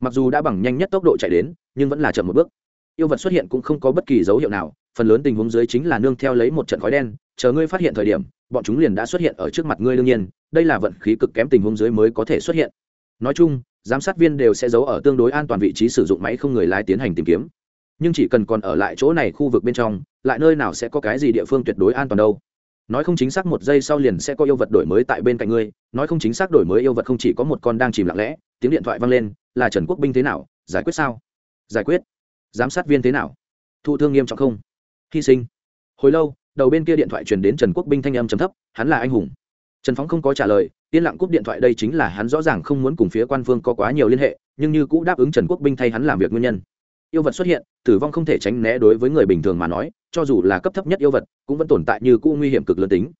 Mặc dù đã bằng nhanh nhất tốc độ chạy đến, nhưng vẫn là chậm một bước. Yêu vật xuất hiện cũng không có bất kỳ dấu hiệu nào, phần lớn tình huống dưới chính là nương theo lấy một trận khói đen, chờ ngươi phát hiện thời điểm, bọn chúng liền đã xuất hiện ở trước mặt ngươi đương nhiên đây là vận khí cực kém tình huống dưới mới có thể xuất hiện. Nói chung, giám sát viên đều sẽ giấu ở tương đối an toàn vị trí sử dụng máy không người lái tiến hành tìm kiếm. Nhưng chỉ cần còn ở lại chỗ này khu vực bên trong, lại nơi nào sẽ có cái gì địa phương tuyệt đối an toàn đâu. Nói không chính xác một giây sau liền sẽ có yêu vật đổi mới tại bên cạnh ngươi, nói không chính xác đổi mới yêu vật không chỉ có một con đang chìm lặng lẽ, tiếng điện thoại vang lên, là trần quốc binh thế nào, giải quyết sao? Giải quyết. Giám sát viên thế nào? Thụ thương nghiêm trọng không? Hy sinh. Hồi lâu, đầu bên kia điện thoại truyền đến trần quốc binh thanh âm trầm thấp, hắn là anh hùng trần phóng không có trả lời, yên lặng cúp điện thoại đây chính là hắn rõ ràng không muốn cùng phía quan phương có quá nhiều liên hệ, nhưng như cũ đáp ứng trần quốc binh thay hắn làm việc nguyên nhân. Yêu vật xuất hiện, tử vong không thể tránh né đối với người bình thường mà nói, cho dù là cấp thấp nhất yêu vật, cũng vẫn tồn tại như cũ nguy hiểm cực lớn tính.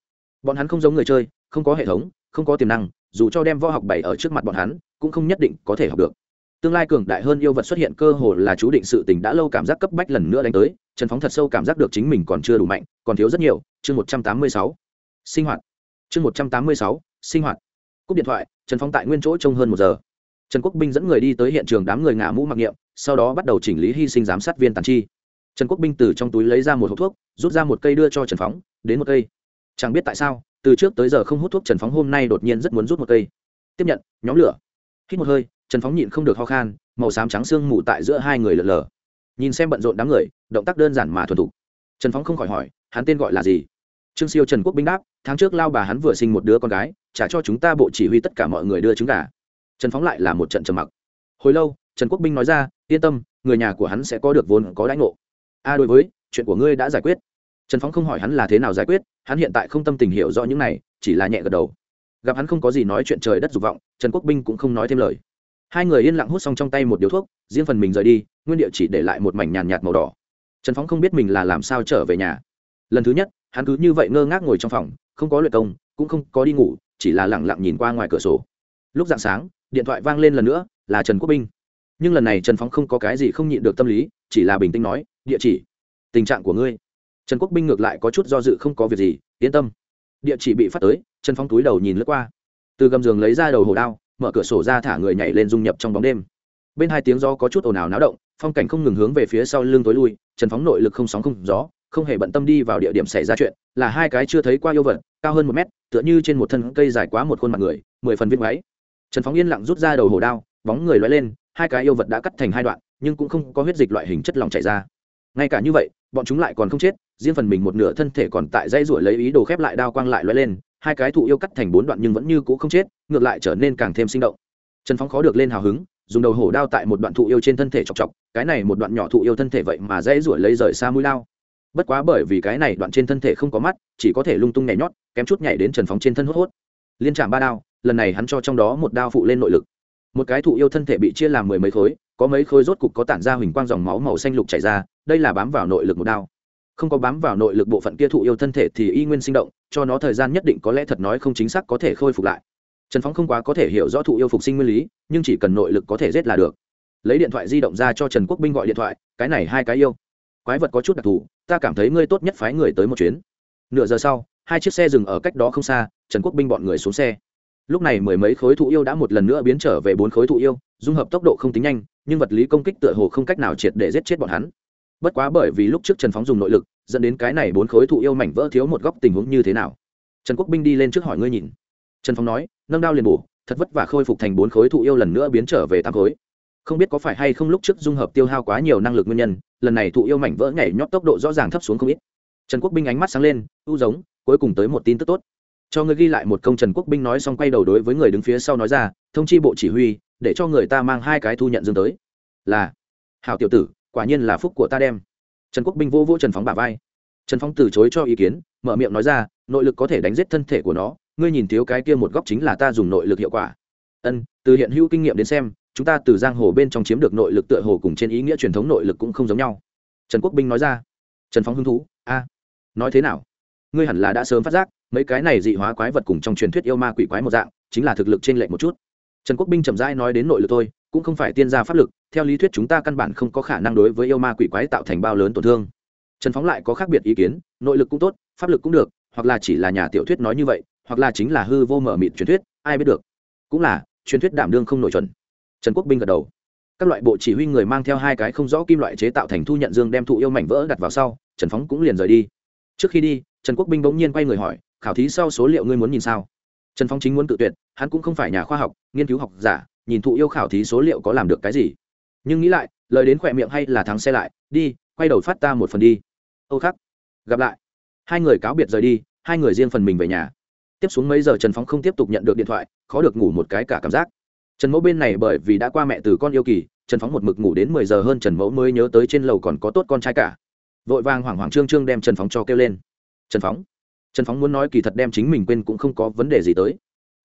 Bọn hắn không giống người chơi, không có hệ thống, không có tiềm năng, dù cho đem võ học bày ở trước mặt bọn hắn, cũng không nhất định có thể học được. Tương lai cường đại hơn yêu vật xuất hiện cơ hồ là chú định sự tình đã lâu cảm giác cấp bách lần nữa đánh tới, trần phóng thật sâu cảm giác được chính mình còn chưa đủ mạnh, còn thiếu rất nhiều. Chương một trăm tám mươi sáu. Sinh hoạt chương một trăm tám mươi sáu, sinh hoạt. Cúp điện thoại, trần Phong tại nguyên chỗ trông hơn một giờ. Trần quốc binh dẫn người đi tới hiện trường đám người ngả mũ mặc niệm, sau đó bắt đầu chỉnh lý hy sinh giám sát viên tàn chi. Trần quốc binh từ trong túi lấy ra một hộp thuốc, rút ra một cây đưa cho trần phóng đến một cây. Chẳng biết tại sao, từ trước tới giờ không hút thuốc trần phóng hôm nay đột nhiên rất muốn rút một cây. Tiếp nhận, nhóm lửa. Hít một hơi, trần phóng nhịn không được ho khan, màu xám trắng sương mù tại giữa hai người lợn lờ. Nhìn xem bận rộn đám người, động tác đơn giản mà thuần thục. Trần phóng không khỏi hỏi, hắn tên gọi là gì? Trương siêu trần quốc binh đáp, tháng trước lao bà hắn vừa sinh một đứa con gái, trả cho chúng ta bộ chỉ huy tất cả mọi người đưa trứng gà. Trần phóng lại là một trận trầm mặc. Hồi lâu, trần quốc binh nói ra, yên tâm, người nhà của hắn sẽ có được vốn có đãi ngộ. A, đối với, chuyện của ngươi đã giải quyết. Trần phóng không hỏi hắn là thế nào giải quyết, hắn hiện tại không tâm tình hiểu rõ những này, chỉ là nhẹ gật đầu. Gặp hắn không có gì nói chuyện trời đất dục vọng, trần quốc binh cũng không nói thêm lời. Hai người yên lặng hút xong trong tay một điếu thuốc, riêng phần mình rời đi, nguyên địa chỉ để lại một mảnh nhàn nhạt màu đỏ. Trần phóng không biết mình là làm sao trở về nhà. Lần thứ nhất hắn cứ như vậy ngơ ngác ngồi trong phòng, không có luyện công, cũng không có đi ngủ, chỉ là lẳng lặng nhìn qua ngoài cửa sổ. Lúc dạng sáng, điện thoại vang lên lần nữa, là trần quốc binh. Nhưng lần này trần phóng không có cái gì không nhịn được tâm lý, chỉ là bình tĩnh nói, địa chỉ, tình trạng của ngươi. Trần quốc binh ngược lại có chút do dự không có việc gì, yên tâm. Địa chỉ bị phát tới, trần phóng túi đầu nhìn lướt qua. Từ gầm giường lấy ra đầu hồ đao, mở cửa sổ ra thả người nhảy lên dung nhập trong bóng đêm. Bên hai tiếng gió có chút ồn ào náo động, phong cảnh không ngừng hướng về phía sau lưng tối lui, trần phóng nội lực không sóng không gió không hề bận tâm đi vào địa điểm xảy ra chuyện, là hai cái chưa thấy qua yêu vật, cao hơn một mét, tựa như trên một thân cây dài quá một khuôn mặt người, mười phần viết máy. trần phóng yên lặng rút ra đầu hồ đao, bóng người loay lên, hai cái yêu vật đã cắt thành hai đoạn, nhưng cũng không có huyết dịch loại hình chất lỏng chảy ra. Ngay cả như vậy, bọn chúng lại còn không chết, riêng phần mình một nửa thân thể còn tại dây ruổi lấy ý đồ khép lại đao quang lại loay lên, hai cái thụ yêu cắt thành bốn đoạn nhưng vẫn như cũ không chết, ngược lại trở nên càng thêm sinh động. Trần phóng khó được lên hào hứng, dùng đầu hổ đao tại một đoạn thụ yêu trên thân thể chọc chọc, cái này một đoạn nhỏ thụ yêu thân thể vậy mà dây ruổi lấy rời xa mũi lao bất quá bởi vì cái này đoạn trên thân thể không có mắt, chỉ có thể lung tung nhảy nhót, kém chút nhảy đến trần phóng trên thân hốt hốt. Liên trạm ba đao, lần này hắn cho trong đó một đao phụ lên nội lực. Một cái thụ yêu thân thể bị chia làm mười mấy khối, có mấy khối rốt cục có tản ra huỳnh quang dòng máu màu xanh lục chảy ra, đây là bám vào nội lực một đao. Không có bám vào nội lực bộ phận kia thụ yêu thân thể thì y nguyên sinh động, cho nó thời gian nhất định có lẽ thật nói không chính xác có thể khôi phục lại. Trần phóng không quá có thể hiểu rõ thụ yêu phục sinh nguyên lý, nhưng chỉ cần nội lực có thể giết là được. Lấy điện thoại di động ra cho trần quốc binh gọi điện thoại, cái này hai cái yêu. Quái vật có chút đặc thù ta cảm thấy ngươi tốt nhất phái người tới một chuyến. Nửa giờ sau, hai chiếc xe dừng ở cách đó không xa, trần quốc binh bọn người xuống xe. Lúc này mười mấy khối thụ yêu đã một lần nữa biến trở về bốn khối thụ yêu, dung hợp tốc độ không tính nhanh, nhưng vật lý công kích tựa hồ không cách nào triệt để giết chết bọn hắn. Bất quá bởi vì lúc trước trần phóng dùng nội lực, dẫn đến cái này bốn khối thụ yêu mảnh vỡ thiếu một góc tình huống như thế nào? Trần quốc binh đi lên trước hỏi ngươi nhìn. Trần phóng nói, nâng đao liền bổ, thật vất vả khôi phục thành bốn khối thụ yêu lần nữa biến trở về tám khối không biết có phải hay không lúc trước dung hợp tiêu hao quá nhiều năng lực nguyên nhân, lần này thụ yêu mảnh vỡ nhảy nhót tốc độ rõ ràng thấp xuống không ít. Trần quốc binh ánh mắt sáng lên, u giống, cuối cùng tới một tin tức tốt. Cho người ghi lại một công trần quốc binh nói xong quay đầu đối với người đứng phía sau nói ra, thông chi bộ chỉ huy, để cho người ta mang hai cái thu nhận dương tới. Là. Hào tiểu tử, quả nhiên là phúc của ta đem. Trần quốc binh vô vô trần phóng bả vai. Trần phóng từ chối cho ý kiến, mở miệng nói ra, nội lực có thể đánh giết thân thể của nó, ngươi nhìn thiếu cái kia một góc chính là ta dùng nội lực hiệu quả. Ân, từ hiện hữu kinh nghiệm đến xem chúng ta từ giang hồ bên trong chiếm được nội lực tựa hồ cùng trên ý nghĩa truyền thống nội lực cũng không giống nhau. Trần quốc binh nói ra. Trần phóng hứng thú. A, nói thế nào? Ngươi hẳn là đã sớm phát giác, mấy cái này dị hóa quái vật cùng trong truyền thuyết yêu ma quỷ quái một dạng, chính là thực lực trên lệ một chút. Trần quốc binh chậm rãi nói đến nội lực thôi, cũng không phải tiên gia pháp lực, theo lý thuyết chúng ta căn bản không có khả năng đối với yêu ma quỷ quái tạo thành bao lớn tổn thương. Trần phóng lại có khác biệt ý kiến, nội lực cũng tốt, pháp lực cũng được, hoặc là chỉ là nhà tiểu thuyết nói như vậy, hoặc là chính là hư vô mở mịt truyền thuyết, ai biết được. Cũng là, truyền thuyết đảm đương không nổi chuẩn trần quốc binh gật đầu. Các loại bộ chỉ huy người mang theo hai cái không rõ kim loại chế tạo thành thu nhận dương đem thụ yêu mảnh vỡ đặt vào sau, trần phóng cũng liền rời đi. Trước khi đi, trần quốc binh bỗng nhiên quay người hỏi, khảo thí sau số liệu ngươi muốn nhìn sao? Trần phóng chính muốn tự tuyệt, hắn cũng không phải nhà khoa học, nghiên cứu học giả, nhìn thụ yêu khảo thí số liệu có làm được cái gì. Nhưng nghĩ lại, lời đến khỏe miệng hay là thắng xe lại, đi, quay đầu phát ta một phần đi. Âu khắc, gặp lại. Hai người cáo biệt rời đi, hai người riêng phần mình về nhà. Tiếp xuống mấy giờ trần phóng không tiếp tục nhận được điện thoại, khó được ngủ một cái cả cảm giác trần mẫu bên này bởi vì đã qua mẹ từ con yêu kỳ, trần phóng một mực ngủ đến mười giờ hơn trần mẫu mới nhớ tới trên lầu còn có tốt con trai cả. Vội vàng hoảng hoảng trương trương đem trần phóng cho kêu lên. Trần phóng trần phóng muốn nói kỳ thật đem chính mình quên cũng không có vấn đề gì tới.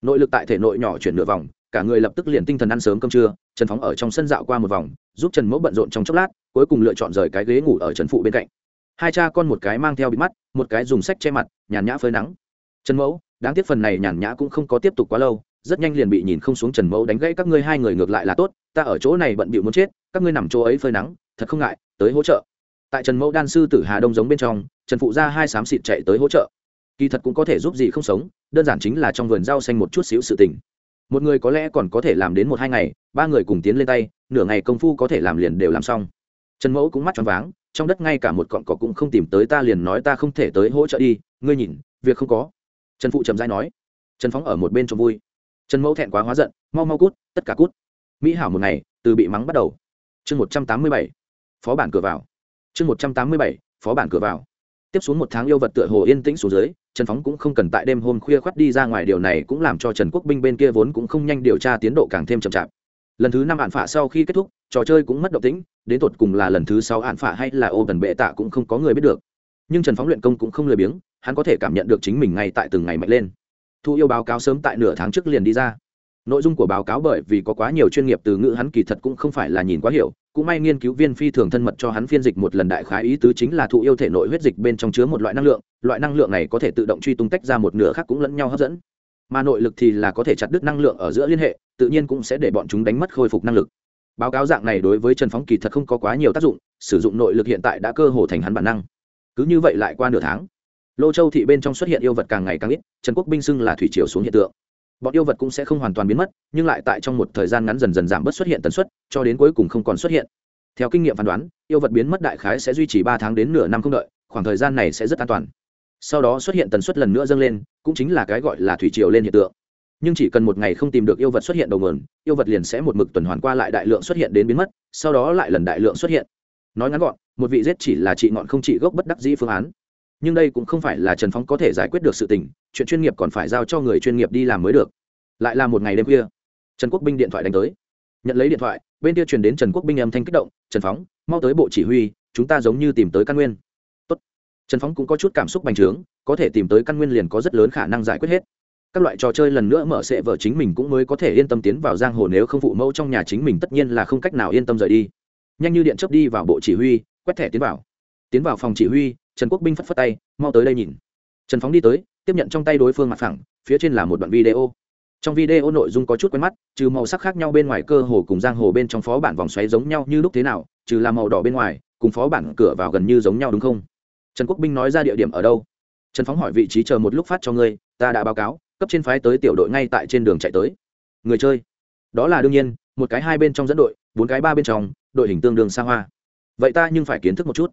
Nội lực tại thể nội nhỏ chuyển nửa vòng, cả người lập tức liền tinh thần ăn sớm cơm trưa, trần phóng ở trong sân dạo qua một vòng, giúp trần mẫu bận rộn trong chốc lát, cuối cùng lựa chọn rời cái ghế ngủ ở trần phụ bên cạnh. Hai cha con một cái mang theo bị mắt, một cái dùng sách che mặt, nhàn nhã phơi nắng. Trần mẫu, đáng tiếc phần này nhàn nhã cũng không có tiếp tục quá lâu rất nhanh liền bị nhìn không xuống trần mẫu đánh gãy, các ngươi hai người ngược lại là tốt, ta ở chỗ này bận bịu muốn chết, các ngươi nằm chỗ ấy phơi nắng, thật không ngại, tới hỗ trợ. Tại trần mẫu đan sư tử hà đông giống bên trong, trần phụ ra hai xám xịt chạy tới hỗ trợ. Kỳ thật cũng có thể giúp gì không sống, đơn giản chính là trong vườn rau xanh một chút xíu sự tình. Một người có lẽ còn có thể làm đến một hai ngày, ba người cùng tiến lên tay, nửa ngày công phu có thể làm liền đều làm xong. Trần mẫu cũng mắt tròn váng, trong đất ngay cả một cọn cỏ cũng không tìm tới, ta liền nói ta không thể tới hỗ trợ đi, ngươi nhìn, việc không có. Trần phụ trầm dai nói. Trần phóng ở một bên cho vui trần mẫu thẹn quá hóa giận, mau mau cút, tất cả cút. Mỹ hảo một ngày, từ bị mắng bắt đầu. Chương một trăm tám mươi bảy, phó bản cửa vào. Chương một trăm tám mươi bảy, phó bản cửa vào. Tiếp xuống một tháng yêu vật tựa hồ yên tĩnh xuống dưới, trần phóng cũng không cần tại đêm hôm khuya khoắt đi ra ngoài, điều này cũng làm cho trần quốc binh bên kia vốn cũng không nhanh điều tra tiến độ càng thêm chậm chạp. Lần thứ năm hạn phạ sau khi kết thúc, trò chơi cũng mất động tĩnh, đến tột cùng là lần thứ sáu hạn phạ hay là ô gần bệ tạ cũng không có người biết được. Nhưng trần phóng luyện công cũng không lười biếng, hắn có thể cảm nhận được chính mình ngay tại từng ngày mạnh lên thu yêu báo cáo sớm tại nửa tháng trước liền đi ra. Nội dung của báo cáo bởi vì có quá nhiều chuyên nghiệp từ ngữ hắn kỳ thật cũng không phải là nhìn quá hiểu, cũng may nghiên cứu viên phi thường thân mật cho hắn phiên dịch một lần đại khái ý tứ chính là thụ yêu thể nội huyết dịch bên trong chứa một loại năng lượng, loại năng lượng này có thể tự động truy tung tách ra một nửa khác cũng lẫn nhau hấp dẫn. Mà nội lực thì là có thể chặt đứt năng lượng ở giữa liên hệ, tự nhiên cũng sẽ để bọn chúng đánh mất khôi phục năng lực. Báo cáo dạng này đối với trần phóng kỳ thật không có quá nhiều tác dụng, sử dụng nội lực hiện tại đã cơ hồ thành hắn bản năng. Cứ như vậy lại qua nửa tháng lô châu thị bên trong xuất hiện yêu vật càng ngày càng ít, trần quốc binh xưng là thủy triều xuống hiện tượng. Bọn yêu vật cũng sẽ không hoàn toàn biến mất, nhưng lại tại trong một thời gian ngắn dần dần giảm bớt xuất hiện tần suất, cho đến cuối cùng không còn xuất hiện. Theo kinh nghiệm phán đoán, yêu vật biến mất đại khái sẽ duy trì ba tháng đến nửa năm không đợi, khoảng thời gian này sẽ rất an toàn. Sau đó xuất hiện tần suất lần nữa dâng lên, cũng chính là cái gọi là thủy triều lên hiện tượng. Nhưng chỉ cần một ngày không tìm được yêu vật xuất hiện đầu nguồn, yêu vật liền sẽ một mực tuần hoàn qua lại đại lượng xuất hiện đến biến mất, sau đó lại lần đại lượng xuất hiện. Nói ngắn gọn, một vị giết chỉ là trị ngọn không trị gốc bất đắc dĩ phương án nhưng đây cũng không phải là trần phóng có thể giải quyết được sự tình, chuyện chuyên nghiệp còn phải giao cho người chuyên nghiệp đi làm mới được. Lại là một ngày đêm khuya, trần quốc binh điện thoại đánh tới. Nhận lấy điện thoại, bên kia truyền đến trần quốc binh âm thanh kích động, trần phóng mau tới bộ chỉ huy, chúng ta giống như tìm tới căn nguyên. Tốt. trần phóng cũng có chút cảm xúc bành trướng, có thể tìm tới căn nguyên liền có rất lớn khả năng giải quyết hết. Các loại trò chơi lần nữa mở sệ vợ chính mình cũng mới có thể yên tâm tiến vào giang hồ, nếu không phụ mẫu trong nhà chính mình tất nhiên là không cách nào yên tâm rời đi. Nhanh như điện chấp đi vào bộ chỉ huy, quét thẻ tiến vào tiến vào phòng chỉ huy, trần quốc binh phất phất tay, mau tới đây nhìn. Trần phóng đi tới, tiếp nhận trong tay đối phương mặt phẳng, phía trên là một đoạn video. Trong video nội dung có chút quen mắt, trừ màu sắc khác nhau bên ngoài cơ hồ cùng giang hồ bên trong phó bản vòng xoáy giống nhau như lúc thế nào, trừ là màu đỏ bên ngoài, cùng phó bản cửa vào gần như giống nhau đúng không? Trần quốc binh nói ra địa điểm ở đâu? Trần phóng hỏi vị trí chờ một lúc phát cho ngươi, ta đã báo cáo, cấp trên phái tới tiểu đội ngay tại trên đường chạy tới. Người chơi. Đó là đương nhiên, một cái hai bên trong dẫn đội, bốn cái ba bên trong, đội hình tương đương xa hoa. Vậy ta nhưng phải kiến thức một chút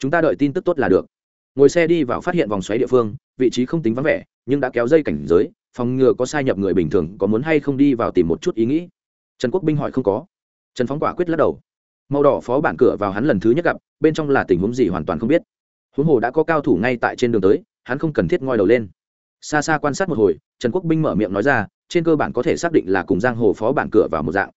chúng ta đợi tin tức tốt là được. Ngồi xe đi vào phát hiện vòng xoáy địa phương, vị trí không tính vắng vẻ, nhưng đã kéo dây cảnh giới, phòng ngừa có sai nhập người bình thường có muốn hay không đi vào tìm một chút ý nghĩ. Trần quốc binh hỏi không có. Trần phóng quả quyết lắc đầu. Màu đỏ phó bản cửa vào hắn lần thứ nhất gặp, bên trong là tình huống gì hoàn toàn không biết. Huống hồ đã có cao thủ ngay tại trên đường tới, hắn không cần thiết ngoi đầu lên. Xa xa quan sát một hồi, trần quốc binh mở miệng nói ra, trên cơ bản có thể xác định là cùng giang hồ phó bản cửa vào một dạng.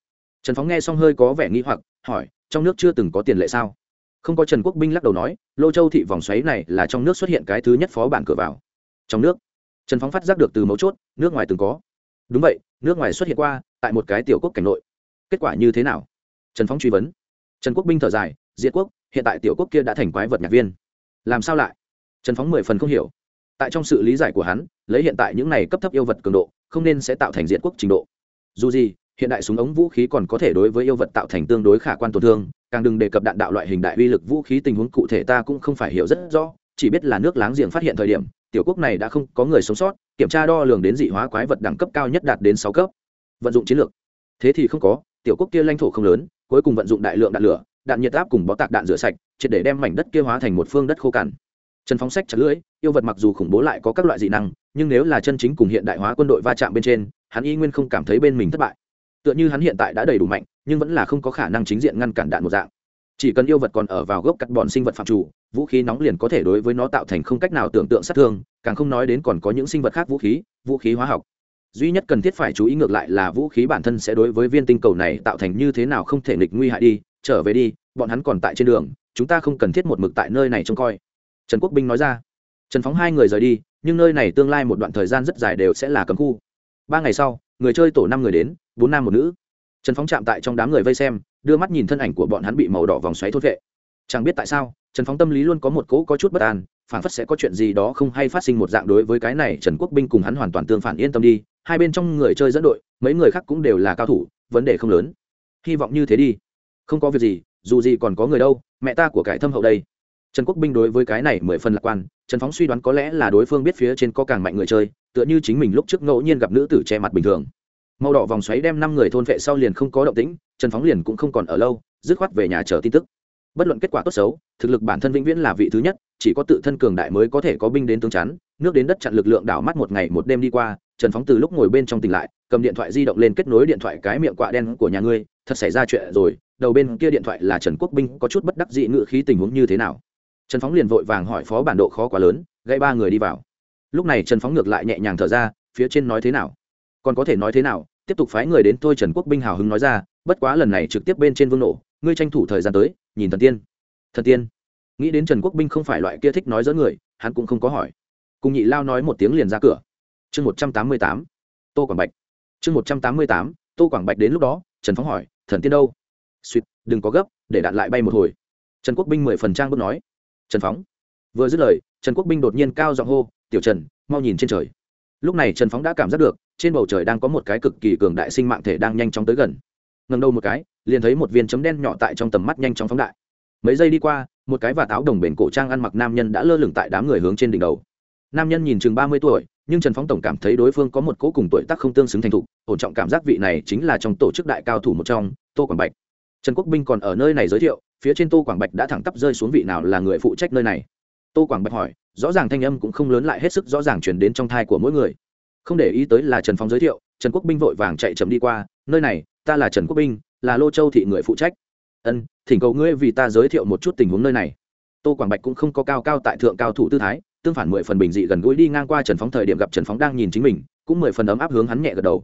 Trần phóng nghe xong hơi có vẻ nghi hoặc, hỏi, trong nước chưa từng có tiền lệ sao? Không có trần quốc binh lắc đầu nói, lô châu thị vòng xoáy này là trong nước xuất hiện cái thứ nhất phó bản cửa vào. Trong nước? Trần phóng phát giác được từ mấu chốt, nước ngoài từng có. Đúng vậy, nước ngoài xuất hiện qua, tại một cái tiểu quốc cảnh nội. Kết quả như thế nào? Trần phóng truy vấn. Trần quốc binh thở dài, diệt quốc, hiện tại tiểu quốc kia đã thành quái vật nhạc viên. Làm sao lại? Trần phóng mười phần không hiểu. Tại trong sự lý giải của hắn, lấy hiện tại những này cấp thấp yêu vật cường độ, không nên sẽ tạo thành diện quốc trình độ. Dù gì, hiện đại súng ống vũ khí còn có thể đối với yêu vật tạo thành tương đối khả quan tổn thương càng đừng đề cập đạn đạo loại hình đại uy lực vũ khí tình huống cụ thể ta cũng không phải hiểu rất rõ, chỉ biết là nước láng giềng phát hiện thời điểm, tiểu quốc này đã không có người sống sót, kiểm tra đo lường đến dị hóa quái vật đẳng cấp cao nhất đạt đến sáu cấp. Vận dụng chiến lược. Thế thì không có, tiểu quốc kia lãnh thổ không lớn, cuối cùng vận dụng đại lượng đạn lửa, đạn nhiệt áp cùng bó tạc đạn rửa sạch, triệt để đem mảnh đất kia hóa thành một phương đất khô cằn. Trần phóng sách chặt lưỡi, yêu vật mặc dù khủng bố lại có các loại dị năng, nhưng nếu là chân chính cùng hiện đại hóa quân đội va chạm bên trên, hắn y nguyên không cảm thấy bên mình thất bại tựa như hắn hiện tại đã đầy đủ mạnh, nhưng vẫn là không có khả năng chính diện ngăn cản đạn một dạng. Chỉ cần yêu vật còn ở vào gốc cắt bọn sinh vật phạm chủ, vũ khí nóng liền có thể đối với nó tạo thành không cách nào tưởng tượng sát thương, càng không nói đến còn có những sinh vật khác vũ khí vũ khí hóa học. Duy nhất cần thiết phải chú ý ngược lại là vũ khí bản thân sẽ đối với viên tinh cầu này tạo thành như thế nào không thể nghịch nguy hại đi, trở về đi, bọn hắn còn tại trên đường, chúng ta không cần thiết một mực tại nơi này trông coi. Trần quốc binh nói ra. Trần phóng hai người rời đi, nhưng nơi này tương lai một đoạn thời gian rất dài đều sẽ là cấm khu. Ba ngày sau người chơi tổ năm người đến, bốn nam một nữ. Trần phóng chạm tại trong đám người vây xem, đưa mắt nhìn thân ảnh của bọn hắn bị màu đỏ vòng xoáy thốt vệ. Chẳng biết tại sao, trần phóng tâm lý luôn có một cỗ có chút bất an phản phất sẽ có chuyện gì đó không hay phát sinh một dạng đối với cái này trần quốc binh cùng hắn hoàn toàn tương phản yên tâm đi, hai bên trong người chơi dẫn đội, mấy người khác cũng đều là cao thủ, vấn đề không lớn. Hy vọng như thế đi. Không có việc gì, dù gì còn có người đâu, mẹ ta của cải thâm hậu đây. Trần quốc binh đối với cái này mười phần lạc quan, trần phóng suy đoán có lẽ là đối phương biết phía trên có càng mạnh người chơi tựa như chính mình lúc trước ngẫu nhiên gặp nữ tử che mặt bình thường. Màu đỏ vòng xoáy đem năm người thôn vệ sau liền không có động tĩnh, trần phóng liền cũng không còn ở lâu, dứt khoát về nhà chờ tin tức. Bất luận kết quả tốt xấu, thực lực bản thân vĩnh viễn là vị thứ nhất, chỉ có tự thân cường đại mới có thể có binh đến tương chắn, nước đến đất chặn lực lượng đảo mắt một ngày một đêm đi qua, trần phóng từ lúc ngồi bên trong tỉnh lại, cầm điện thoại di động lên kết nối điện thoại cái miệng quạ đen của nhà ngươi, thật xảy ra chuyện rồi, đầu bên kia điện thoại là trần quốc binh, có chút bất đắc dị ngự khí tình huống như thế nào. Trần phóng liền vội vàng hỏi phó bản độ khó quá lớn gây ba người đi vào lúc này trần phóng ngược lại nhẹ nhàng thở ra, phía trên nói thế nào? Còn có thể nói thế nào? Tiếp tục phái người đến thôi trần quốc binh hào hứng nói ra, bất quá lần này trực tiếp bên trên vương nổ, ngươi tranh thủ thời gian tới, nhìn thần tiên. Thần tiên? Nghĩ đến trần quốc binh không phải loại kia thích nói dẫn người, hắn cũng không có hỏi. Cùng nhị lao nói một tiếng liền ra cửa. Chương một trăm tám mươi tám, tô quảng bạch. Chương một trăm tám mươi tám, tô quảng bạch đến lúc đó, trần phóng hỏi, thần tiên đâu? Suýt, đừng có gấp, để đạn lại bay một hồi. Trần quốc binh mười phần trang bước nói. Trần phóng vừa dứt lời, trần quốc binh đột nhiên cao giọng hô tiểu trần, mau nhìn trên trời. Lúc này trần phóng đã cảm giác được, trên bầu trời đang có một cái cực kỳ cường đại sinh mạng thể đang nhanh chóng tới gần. Ngần đầu một cái, liền thấy một viên chấm đen nhỏ tại trong tầm mắt nhanh chóng phóng đại. Mấy giây đi qua, một cái và táo đồng bền cổ trang ăn mặc nam nhân đã lơ lửng tại đám người hướng trên đỉnh đầu. Nam nhân nhìn chừng ba mươi tuổi, nhưng trần phóng tổng cảm thấy đối phương có một cố cùng tuổi tác không tương xứng thành thục, ổn trọng cảm giác vị này chính là trong tổ chức đại cao thủ một trong, tô quảng bạch. Trần quốc binh còn ở nơi này giới thiệu, phía trên tô quảng bạch đã thẳng tắp rơi xuống vị nào là người phụ trách nơi này tô quảng bạch hỏi, rõ ràng thanh âm cũng không lớn lại hết sức rõ ràng chuyển đến trong thai của mỗi người. Không để ý tới là trần phong giới thiệu, trần quốc binh vội vàng chạy chậm đi qua, nơi này, ta là trần quốc binh, là lô châu thị người phụ trách. Ân, thỉnh cầu ngươi vì ta giới thiệu một chút tình huống nơi này. Tô quảng bạch cũng không có cao cao tại thượng cao thủ tư thái, tương phản mười phần bình dị gần gũi đi ngang qua trần phóng thời điểm gặp trần phóng đang nhìn chính mình, cũng mười phần ấm áp hướng hắn nhẹ gật đầu.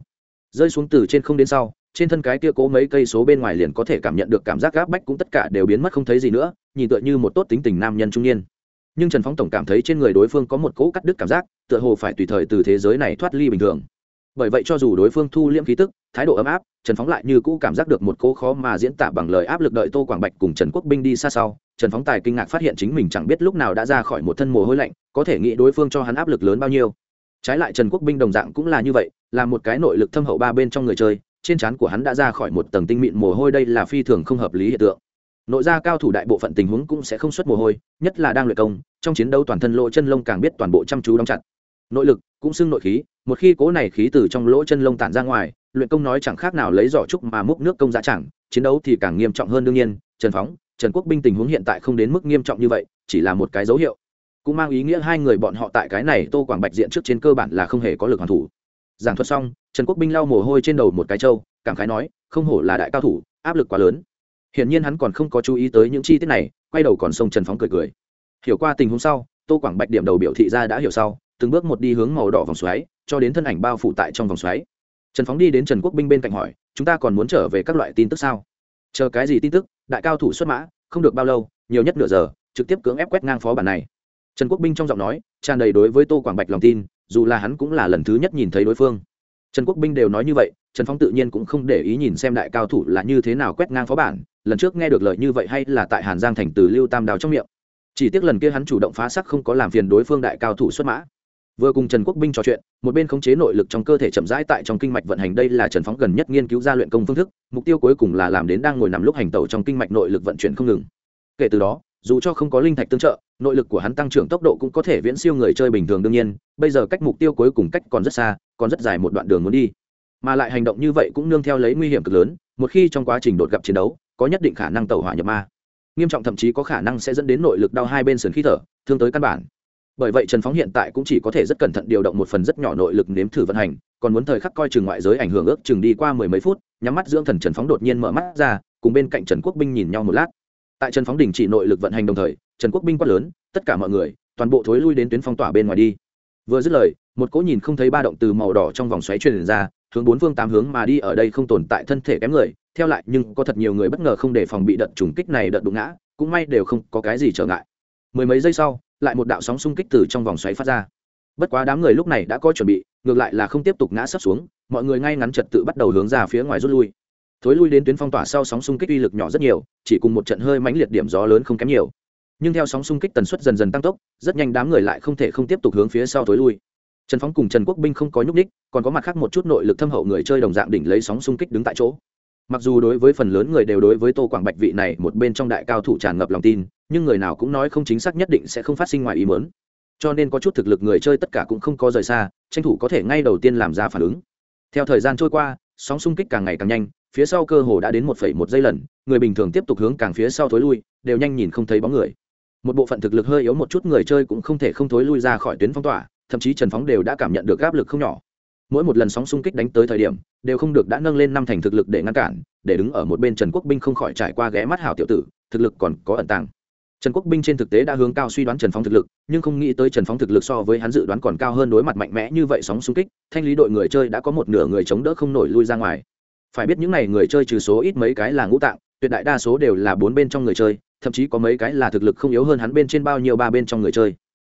Rơi xuống từ trên không đến sau, trên thân cái kia cố mấy cây số bên ngoài liền có thể cảm nhận được cảm giác gáp bách cũng tất cả đều biến mất không thấy gì nữa, nhìn tựa như một tốt tính tình nam nhân trung niên nhưng trần phóng tổng cảm thấy trên người đối phương có một cỗ cắt đứt cảm giác tựa hồ phải tùy thời từ thế giới này thoát ly bình thường bởi vậy cho dù đối phương thu liễm khí tức thái độ ấm áp trần phóng lại như cũ cảm giác được một cỗ khó mà diễn tả bằng lời áp lực đợi tô quảng bạch cùng trần quốc binh đi xa sau trần phóng tài kinh ngạc phát hiện chính mình chẳng biết lúc nào đã ra khỏi một thân mồ hôi lạnh có thể nghĩ đối phương cho hắn áp lực lớn bao nhiêu trái lại trần quốc binh đồng dạng cũng là như vậy là một cái nội lực thâm hậu ba bên trong người chơi trên trán của hắn đã ra khỏi một tầng tinh mịn mồ hôi đây là phi thường không hợp lý hiện tượng nội gia cao thủ đại bộ phận tình huống cũng sẽ không xuất mồ hôi, nhất là đang luyện công, trong chiến đấu toàn thân lỗ chân lông càng biết toàn bộ chăm chú đóng chặt. Nội lực, cũng xưng nội khí, một khi cố này khí từ trong lỗ chân lông tản ra ngoài, luyện công nói chẳng khác nào lấy giỏ trúc mà múc nước công giá chẳng, chiến đấu thì càng nghiêm trọng hơn đương nhiên, trần phóng, trần quốc binh tình huống hiện tại không đến mức nghiêm trọng như vậy, chỉ là một cái dấu hiệu. Cũng mang ý nghĩa hai người bọn họ tại cái này tô quảng bạch diện trước trên cơ bản là không hề có lực hoàn thủ. Giảng thuật xong, trần quốc binh lau mồ hôi trên đầu một cái trâu, cảm khái nói, không hổ là đại cao thủ, áp lực quá lớn hiển nhiên hắn còn không có chú ý tới những chi tiết này, quay đầu còn sông trần phóng cười cười. Hiểu qua tình huống sau, tô quảng bạch điểm đầu biểu thị ra đã hiểu sau, từng bước một đi hướng màu đỏ vòng xoáy, cho đến thân ảnh bao phủ tại trong vòng xoáy. Trần phóng đi đến trần quốc binh bên cạnh hỏi, chúng ta còn muốn trở về các loại tin tức sao? Chờ cái gì tin tức? Đại cao thủ xuất mã, không được bao lâu, nhiều nhất nửa giờ, trực tiếp cưỡng ép quét ngang phó bản này. Trần quốc binh trong giọng nói, tràn đầy đối với tô quảng bạch lòng tin, dù là hắn cũng là lần thứ nhất nhìn thấy đối phương. Trần quốc binh đều nói như vậy, trần phong tự nhiên cũng không để ý nhìn xem đại cao thủ là như thế nào quét ngang phó bản lần trước nghe được lời như vậy hay là tại hàn giang thành từ lưu tam đào trong miệng. Chỉ tiếc lần kia hắn chủ động phá sắc không có làm phiền đối phương đại cao thủ xuất mã. Vừa cùng trần quốc binh trò chuyện, một bên khống chế nội lực trong cơ thể chậm rãi tại trong kinh mạch vận hành đây là trần phóng gần nhất nghiên cứu ra luyện công phương thức, mục tiêu cuối cùng là làm đến đang ngồi nằm lúc hành tẩu trong kinh mạch nội lực vận chuyển không ngừng. Kể từ đó, dù cho không có linh thạch tương trợ, nội lực của hắn tăng trưởng tốc độ cũng có thể viễn siêu người chơi bình thường đương nhiên, bây giờ cách mục tiêu cuối cùng cách còn rất xa, còn rất dài một đoạn đường muốn đi. Mà lại hành động như vậy cũng nương theo lấy nguy hiểm cực lớn, một khi trong quá trình đột gặp chiến đấu có nhất định khả năng tẩu hỏa nhập ma. Nghiêm trọng thậm chí có khả năng sẽ dẫn đến nội lực đau hai bên sườn khí thở, thương tới căn bản. Bởi vậy trần phóng hiện tại cũng chỉ có thể rất cẩn thận điều động một phần rất nhỏ nội lực nếm thử vận hành, còn muốn thời khắc coi chừng ngoại giới ảnh hưởng ước chừng đi qua mười mấy phút, nhắm mắt dưỡng thần trần phóng đột nhiên mở mắt ra, cùng bên cạnh trần quốc binh nhìn nhau một lát. Tại trần phóng đình chỉ nội lực vận hành đồng thời, trần quốc binh quát lớn, tất cả mọi người, toàn bộ thối lui đến tuyến phong tỏa bên ngoài đi. Vừa dứt lời, một cỗ nhìn không thấy ba động từ màu đỏ trong vòng xoáy truyền ra, hướng bốn phương tám hướng mà đi ở đây không tồn tại thân thể kém người theo lại, nhưng có thật nhiều người bất ngờ không để phòng bị đợt trùng kích này đợt đụng ngã, cũng may đều không có cái gì trở ngại. Mười mấy giây sau, lại một đạo sóng xung kích từ trong vòng xoáy phát ra. Bất quá đám người lúc này đã có chuẩn bị, ngược lại là không tiếp tục ngã sấp xuống, mọi người ngay ngắn trật tự bắt đầu hướng ra phía ngoài rút lui. Thối lui đến tuyến phong tỏa sau sóng xung kích uy lực nhỏ rất nhiều, chỉ cùng một trận hơi mãnh liệt điểm gió lớn không kém nhiều. Nhưng theo sóng xung kích tần suất dần dần tăng tốc, rất nhanh đám người lại không thể không tiếp tục hướng phía sau thối lui. Trần phóng cùng trần quốc binh không có nhúc ních còn có mặt khác một chút nội lực thâm hậu người chơi đồng dạng đỉnh lấy sóng xung kích đứng tại chỗ mặc dù đối với phần lớn người đều đối với tô quảng bạch vị này một bên trong đại cao thủ tràn ngập lòng tin, nhưng người nào cũng nói không chính xác nhất định sẽ không phát sinh ngoài ý mớn cho nên có chút thực lực người chơi tất cả cũng không có rời xa, tranh thủ có thể ngay đầu tiên làm ra phản ứng. Theo thời gian trôi qua, sóng xung kích càng ngày càng nhanh, phía sau cơ hồ đã đến một phẩy một giây lần, người bình thường tiếp tục hướng càng phía sau thối lui, đều nhanh nhìn không thấy bóng người. Một bộ phận thực lực hơi yếu một chút người chơi cũng không thể không thối lui ra khỏi tuyến phong tỏa, thậm chí trần phóng đều đã cảm nhận được áp lực không nhỏ mỗi một lần sóng xung kích đánh tới thời điểm, đều không được đã nâng lên năm thành thực lực để ngăn cản, để đứng ở một bên trần quốc binh không khỏi trải qua ghé mắt hảo tiểu tử, thực lực còn có ẩn tàng. Trần quốc binh trên thực tế đã hướng cao suy đoán trần phóng thực lực, nhưng không nghĩ tới trần phóng thực lực so với hắn dự đoán còn cao hơn đối mặt mạnh mẽ như vậy sóng xung kích, thanh lý đội người chơi đã có một nửa người chống đỡ không nổi lui ra ngoài. Phải biết những n à y người chơi trừ số ít mấy cái là ngũ tạng, tuyệt đại đa số đều là bốn bên trong người chơi, thậm chí có mấy cái là thực lực không yếu hơn hắn bên trên bao nhiêu ba bên trong người chơi.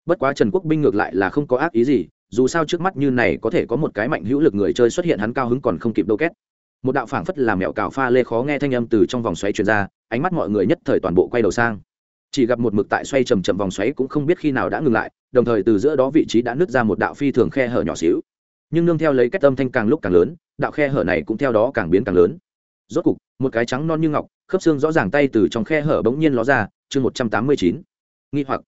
Bất quá trần quốc binh ngược lại là không có ác ý gì dù sao trước mắt như này có thể có một cái mạnh hữu lực người chơi xuất hiện hắn cao hứng còn không kịp đâu két. Một đạo phảng phất làm mẹo cào pha lê khó nghe thanh âm từ trong vòng xoáy truyền ra, ánh mắt mọi người nhất thời toàn bộ quay đầu sang. Chỉ gặp một mực tại xoay chầm chậm vòng xoáy cũng không biết khi nào đã ngừng lại, đồng thời từ giữa đó vị trí đã nứt ra một đạo phi thường khe hở nhỏ xíu. Nhưng nương theo lấy cách âm thanh càng lúc càng lớn, đạo khe hở này cũng theo đó càng biến càng lớn. Rốt cục, một cái trắng non như ngọc, khớp xương rõ ràng tay từ trong khe hở bỗng nhiên ló ra, chương một trăm tám mươi chín. Nghi hoặc.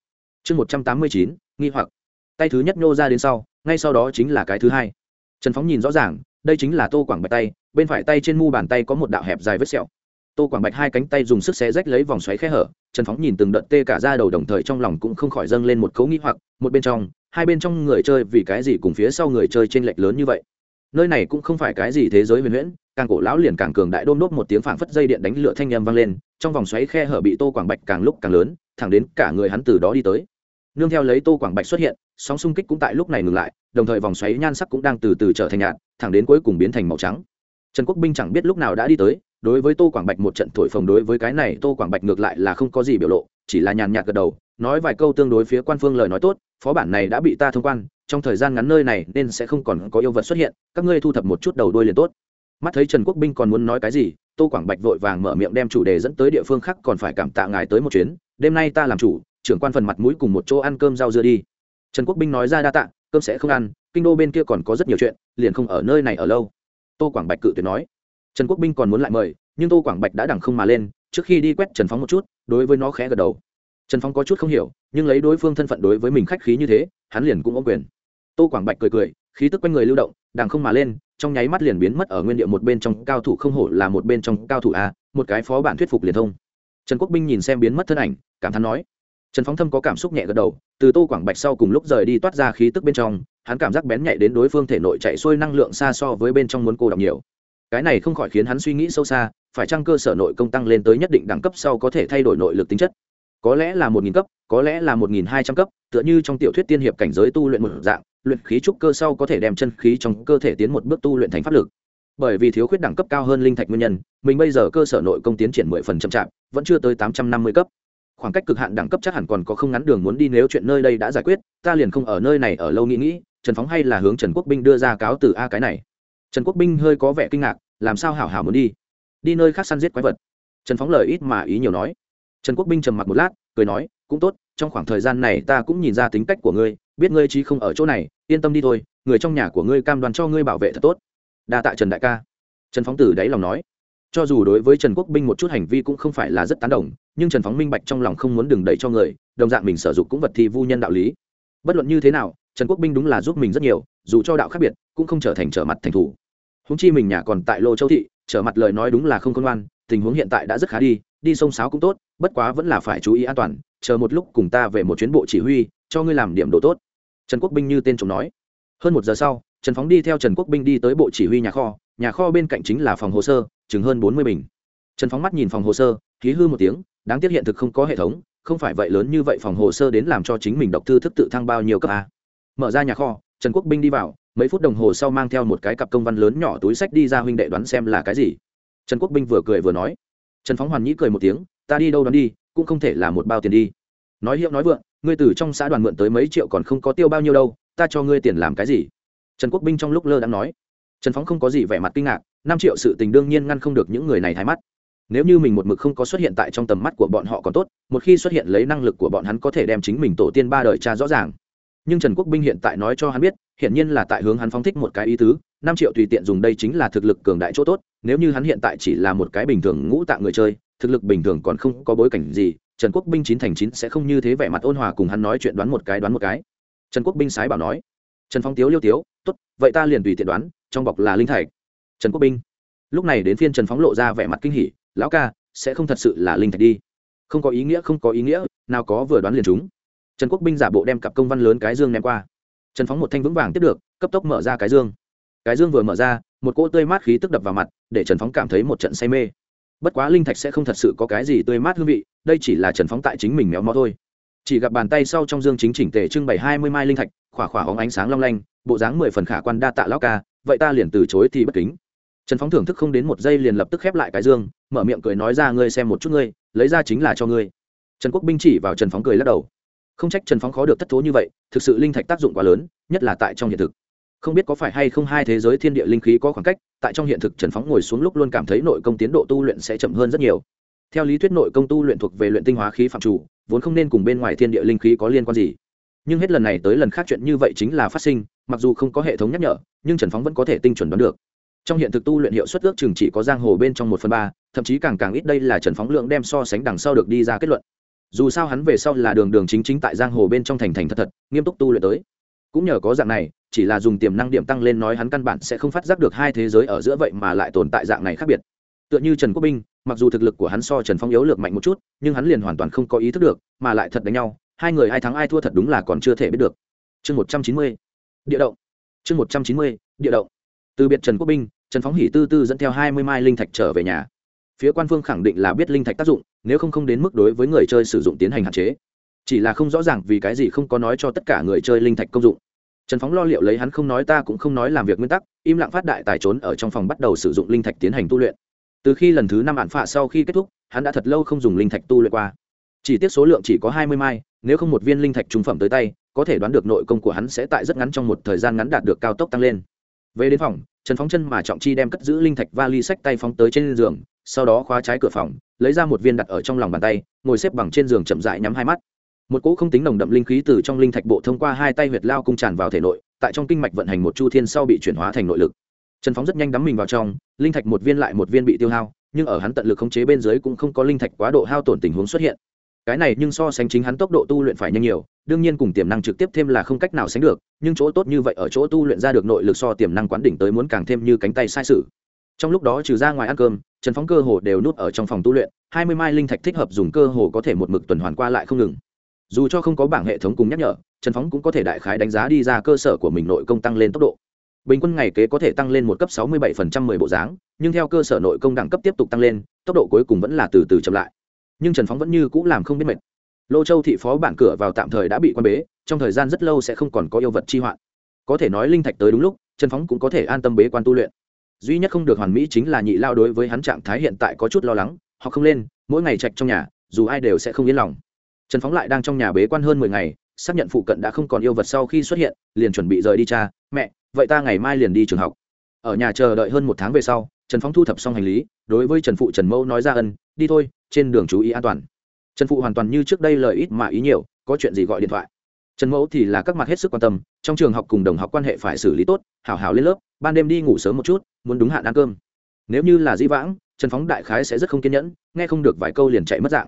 Chương một trăm tám mươi chín, nghi hoặc. Tay thứ nhất nhô ra đến sau ngay sau đó chính là cái thứ hai. Trần phóng nhìn rõ ràng, đây chính là tô quảng bạch tay, bên phải tay trên mu bàn tay có một đạo hẹp dài vết sẹo. Tô quảng bạch hai cánh tay dùng sức xé rách lấy vòng xoáy khe hở, trần phóng nhìn từng đợt tê cả ra đầu đồng thời trong lòng cũng không khỏi dâng lên một cấu nghĩ hoặc, một bên trong, hai bên trong người chơi vì cái gì cùng phía sau người chơi t r ê n lệch lớn như vậy? Nơi này cũng không phải cái gì thế giới huyền huyễn, càng cổ lão liền càng cường đại đôm đốt một tiếng phảng phất dây điện đánh lửa thanh â m vang lên, trong vòng xoáy khe hở bị tô quảng bạch càng lúc càng lớn, thẳng đến cả người hắn từ đó đi tới nương theo lấy tô quảng bạch xuất hiện, sóng xung kích cũng tại lúc này ngừng lại, đồng thời vòng xoáy nhan sắc cũng đang từ từ trở thành nhạt, thẳng đến cuối cùng biến thành màu trắng. Trần quốc binh chẳng biết lúc nào đã đi tới, đối với tô quảng bạch một trận thổi phồng đối với cái này, tô quảng bạch ngược lại là không có gì biểu lộ, chỉ là nhàn nhạt gật đầu, nói vài câu tương đối phía quan phương lời nói tốt, phó bản này đã bị ta thông quan, trong thời gian ngắn nơi này nên sẽ không còn có yêu vật xuất hiện, các ngươi thu thập một chút đầu đuôi liền tốt. Mắt thấy trần quốc binh còn muốn nói cái gì, tô quảng bạch vội vàng mở miệng đem chủ đề dẫn tới địa phương khác còn phải cảm tạ ngài tới một chuyến, đêm nay ta làm chủ trưởng quan phần mặt mũi cùng một chỗ ăn cơm rau dưa đi. Trần quốc binh nói ra đa tạ, cơm sẽ không ăn, kinh đô bên kia còn có rất nhiều chuyện, liền không ở nơi này ở lâu. Tô quảng bạch cự tuyệt nói. Trần quốc binh còn muốn lại mời, nhưng tô quảng bạch đã đằng không mà lên, trước khi đi quét trần phóng một chút, đối với nó khẽ gật đầu. Trần phóng có chút không hiểu, nhưng lấy đối phương thân phận đối với mình khách khí như thế, hắn liền cũng ôm quyền. Tô quảng bạch cười cười, khí tức quanh người lưu động, đằng không mà lên, trong nháy mắt liền biến mất ở nguyên địa một bên trong cao thủ không hổ là một bên trong cao thủ a, một cái phó bản thuyết phục liền thông. Trần quốc binh nhìn xem biến mất thân ảnh, cảm thán nói trần phóng thâm có cảm xúc nhẹ gật đầu, từ tô quảng bạch sau cùng lúc rời đi toát ra khí tức bên trong, hắn cảm giác bén nhạy đến đối phương thể nội chạy xuôi năng lượng xa so với bên trong muốn cô đọc nhiều. Cái này không khỏi khiến hắn suy nghĩ sâu xa, phải chăng cơ sở nội công tăng lên tới nhất định đẳng cấp sau có thể thay đổi nội lực tính chất? Có lẽ là một nghìn cấp, có lẽ là một nghìn hai trăm cấp, tựa như trong tiểu thuyết tiên hiệp cảnh giới tu luyện một dạng, luyện khí trúc cơ sau có thể đem chân khí trong cơ thể tiến một bước tu luyện thành pháp lực. Bởi vì thiếu khuyết đẳng cấp cao hơn linh thạch nguyên nhân, mình bây giờ cơ sở nội công tiến triển mười phần chậm chạp, vẫn chưa tới tám trăm năm mươi cấp khoảng cách cực hạn đẳng cấp chắc hẳn còn có không ngắn đường muốn đi nếu chuyện nơi đây đã giải quyết, ta liền không ở nơi này ở lâu nghĩ nghĩ, trần phóng hay là hướng trần quốc binh đưa ra cáo từ a cái này. Trần quốc binh hơi có vẻ kinh ngạc, làm sao hảo hảo muốn đi? Đi nơi khác săn giết quái vật. Trần phóng lời ít mà ý nhiều nói. Trần quốc binh trầm mặc một lát, cười nói, cũng tốt, trong khoảng thời gian này ta cũng nhìn ra tính cách của ngươi, biết ngươi chí không ở chỗ này, yên tâm đi thôi, người trong nhà của ngươi cam đoan cho ngươi bảo vệ thật tốt. Đa tạ trần đại ca. Trần phóng tử đáy lòng nói cho dù đối với trần quốc binh một chút hành vi cũng không phải là rất tán đồng, nhưng trần phóng minh bạch trong lòng không muốn đừng đẩy cho người, đồng dạng mình sử dụng cũng vật thi vu nhân đạo lý. Bất luận như thế nào, trần quốc binh đúng là giúp mình rất nhiều, dù cho đạo khác biệt, cũng không trở thành trở mặt thành thủ. Húng chi mình nhà còn tại lô châu thị, trở mặt lời nói đúng là không công an. tình huống hiện tại đã rất khá đi đi sông sáo cũng tốt, bất quá vẫn là phải chú ý an toàn, chờ một lúc cùng ta về một chuyến bộ chỉ huy, cho ngươi làm điểm đồ tốt. Trần quốc binh như tên chồng nói. Hơn một giờ sau, trần phóng đi theo trần quốc binh đi tới bộ chỉ huy nhà kho nhà kho bên cạnh chính là phòng hồ sơ chừng hơn bốn mươi bình. Trần phóng mắt nhìn phòng hồ sơ ký hư một tiếng, đáng tiếc hiện thực không có hệ thống, không phải vậy lớn như vậy phòng hồ sơ đến làm cho chính mình độc thư thức tự thăng bao nhiêu cấp a. Mở ra nhà kho, trần quốc binh đi vào, mấy phút đồng hồ sau mang theo một cái cặp công văn lớn nhỏ túi sách đi ra huynh đệ đoán xem là cái gì. Trần quốc binh vừa cười vừa nói. Trần phóng hoàn nhĩ cười một tiếng, ta đi đâu đoán đi, cũng không thể là một bao tiền đi. Nói hiệu nói vượng, ngươi từ trong xã đoàn mượn tới mấy triệu còn không có tiêu bao nhiêu đâu, ta cho ngươi tiền làm cái gì? Trần quốc binh trong lúc lơ đang nói. Trần phóng không có gì vẻ mặt kinh ngạc năm triệu sự tình đương nhiên ngăn không được những người này thái mắt. Nếu như mình một mực không có xuất hiện tại trong tầm mắt của bọn họ còn tốt, một khi xuất hiện lấy năng lực của bọn hắn có thể đem chính mình tổ tiên ba đời cha rõ ràng. Nhưng trần quốc binh hiện tại nói cho hắn biết hiện nhiên là tại hướng hắn phóng thích một cái ý tứ, năm triệu tùy tiện dùng đây chính là thực lực cường đại chỗ tốt, nếu như hắn hiện tại chỉ là một cái bình thường ngũ tạng người chơi, thực lực bình thường còn không có bối cảnh gì, trần quốc binh chín thành chín sẽ không như thế vẻ mặt ôn hòa cùng hắn nói chuyện đoán một cái đoán một cái. Trần quốc binh sái bảo nói, trần phong tiếu liêu tiếu, tốt, vậy ta liền tùy tiện đoán, trong bọc là linh thạch trần quốc binh. Lúc này đến phiên trần phóng lộ ra vẻ mặt kinh hỉ, lão ca, sẽ không thật sự là linh thạch đi. Không có ý nghĩa, không có ý nghĩa, nào có vừa đoán liền chúng trần quốc binh giả bộ đem cặp công văn lớn cái dương ném qua. Trần phóng một thanh vững vàng tiếp được, cấp tốc mở ra cái dương. Cái dương vừa mở ra, một cỗ tươi mát khí tức đập vào mặt, để trần phóng cảm thấy một trận say mê. Bất quá linh thạch sẽ không thật sự có cái gì tươi mát hương vị, đây chỉ là trần phóng tại chính mình méo mó thôi. Chỉ gặp bàn tay sau trong dương chính chỉnh tề trưng bày hai mươi mai linh thạch, khỏa khỏa hóng ánh sáng long lanh, bộ dáng mười phần khả quan đa tạ lão ca, vậy ta liền từ chối thì bất kính trần phóng thưởng thức không đến một giây liền lập tức khép lại cái dương, mở miệng cười nói ra, ngươi xem một chút ngươi, lấy ra chính là cho ngươi. Trần quốc binh chỉ vào trần phóng cười lắc đầu. Không trách trần phóng khó được thất thố như vậy, thực sự linh thạch tác dụng quá lớn, nhất là tại trong hiện thực. Không biết có phải hay không hai thế giới thiên địa linh khí có khoảng cách, tại trong hiện thực trần phóng ngồi xuống lúc luôn cảm thấy nội công tiến độ tu luyện sẽ chậm hơn rất nhiều. Theo lý thuyết nội công tu luyện thuộc về luyện tinh hóa khí phạm chủ, vốn không nên cùng bên ngoài thiên địa linh khí có liên quan gì. Nhưng hết lần này tới lần khác chuyện như vậy chính là phát sinh, mặc dù không có hệ thống nhắc nhở, nhưng trần phóng vẫn có thể tinh chuẩn đoán được trong hiện thực tu luyện hiệu suất ước chừng chỉ có giang hồ bên trong một phần ba, thậm chí càng càng ít đây là trần phóng lượng đem so sánh đằng sau được đi ra kết luận. Dù sao hắn về sau là đường đường chính chính tại giang hồ bên trong thành thành thật thật, nghiêm túc tu luyện tới. Cũng nhờ có dạng này, chỉ là dùng tiềm năng điểm tăng lên nói hắn căn bản sẽ không phát giác được hai thế giới ở giữa vậy mà lại tồn tại dạng này khác biệt. Tựa như trần quốc binh, mặc dù thực lực của hắn so trần phong yếu lược mạnh một chút, nhưng hắn liền hoàn toàn không có ý thức được, mà lại thật đánh nhau, hai người ai thắng ai thua thật đúng là còn chưa thể biết được. Chương một trăm chín mươi, địa động. Chương một trăm chín mươi, địa động từ biệt trần quốc binh, trần phóng hỉ tư tư dẫn theo hai mươi mai linh thạch trở về nhà. Phía quan phương khẳng định là biết linh thạch tác dụng, nếu không không đến mức đối với người chơi sử dụng tiến hành hạn chế. Chỉ là không rõ ràng vì cái gì không có nói cho tất cả người chơi linh thạch công dụng. Trần phóng lo liệu lấy hắn không nói ta cũng không nói làm việc nguyên tắc, im lặng phát đại tài trốn ở trong phòng bắt đầu sử dụng linh thạch tiến hành tu luyện. Từ khi lần thứ năm ạn phạ sau khi kết thúc, hắn đã thật lâu không dùng linh thạch tu luyện qua. Chỉ tiết số lượng chỉ có hai mươi mai, nếu không một viên linh thạch trung phẩm tới tay, có thể đoán được nội công của hắn sẽ tại rất ngắn trong một thời gian ngắn đạt được cao tốc tăng lên về đến phòng, trần phóng chân mà trọng chi đem cất giữ linh thạch va ly sách tay phóng tới trên giường, sau đó khóa trái cửa phòng, lấy ra một viên đặt ở trong lòng bàn tay, ngồi xếp bằng trên giường chậm dại nhắm hai mắt. Một cỗ không tính nồng đậm linh khí từ trong linh thạch bộ thông qua hai tay huyệt lao cung tràn vào thể nội, tại trong kinh mạch vận hành một chu thiên sau bị chuyển hóa thành nội lực. Trần phóng rất nhanh đắm mình vào trong, linh thạch một viên lại một viên bị tiêu hao, nhưng ở hắn tận lực khống chế bên dưới cũng không có linh thạch quá độ hao tổn tình huống xuất hiện cái này nhưng so sánh chính hắn tốc độ tu luyện phải nhanh nhiều, đương nhiên cùng tiềm năng trực tiếp thêm là không cách nào sánh được, nhưng chỗ tốt như vậy ở chỗ tu luyện ra được nội lực so tiềm năng quán đỉnh tới muốn càng thêm như cánh tay sai sự. Trong lúc đó trừ ra ngoài ăn cơm, trần phóng cơ hồ đều nút ở trong phòng tu luyện, hai mươi mai linh thạch thích hợp dùng cơ hồ có thể một mực tuần hoàn qua lại không ngừng. Dù cho không có bảng hệ thống cùng nhắc nhở, trần phóng cũng có thể đại khái đánh giá đi ra cơ sở của mình nội công tăng lên tốc độ. Bình quân ngày kế có thể tăng lên một cấp sáu mươi bảy phần trăm mười bộ dáng, nhưng theo cơ sở nội công đẳng cấp tiếp tục tăng lên, tốc độ cuối cùng vẫn là từ từ chậm lại nhưng trần phóng vẫn như c ũ làm không biết mệt. Lô châu thị phó bản cửa vào tạm thời đã bị quan bế, trong thời gian rất lâu sẽ không còn có yêu vật chi hoạn. Có thể nói linh thạch tới đúng lúc, trần phóng cũng có thể an tâm bế quan tu luyện. Duy nhất không được hoàn mỹ chính là nhị lao đối với hắn trạng thái hiện tại có chút lo lắng, họ không lên, mỗi ngày trạch trong nhà, dù ai đều sẽ không yên lòng. Trần phóng lại đang trong nhà bế quan hơn mười ngày, xác nhận phụ cận đã không còn yêu vật sau khi xuất hiện, liền chuẩn bị rời đi cha, mẹ, vậy ta ngày mai liền đi trường học. Ở nhà chờ đợi hơn một tháng về sau, trần phóng thu thập xong hành lý, đối với trần phụ trần mẫu nói ra ân, đi thôi trên đường chú ý an toàn. Trần phụ hoàn toàn như trước đây lời ít mà ý nhiều, có chuyện gì gọi điện thoại. Trần mẫu thì là các mặt hết sức quan tâm, trong trường học cùng đồng học quan hệ phải xử lý tốt, hảo hảo lên lớp, ban đêm đi ngủ sớm một chút, muốn đúng hạn ăn cơm. Nếu như là dĩ vãng, trần phóng đại khái sẽ rất không kiên nhẫn, nghe không được vài câu liền chạy mất dạng.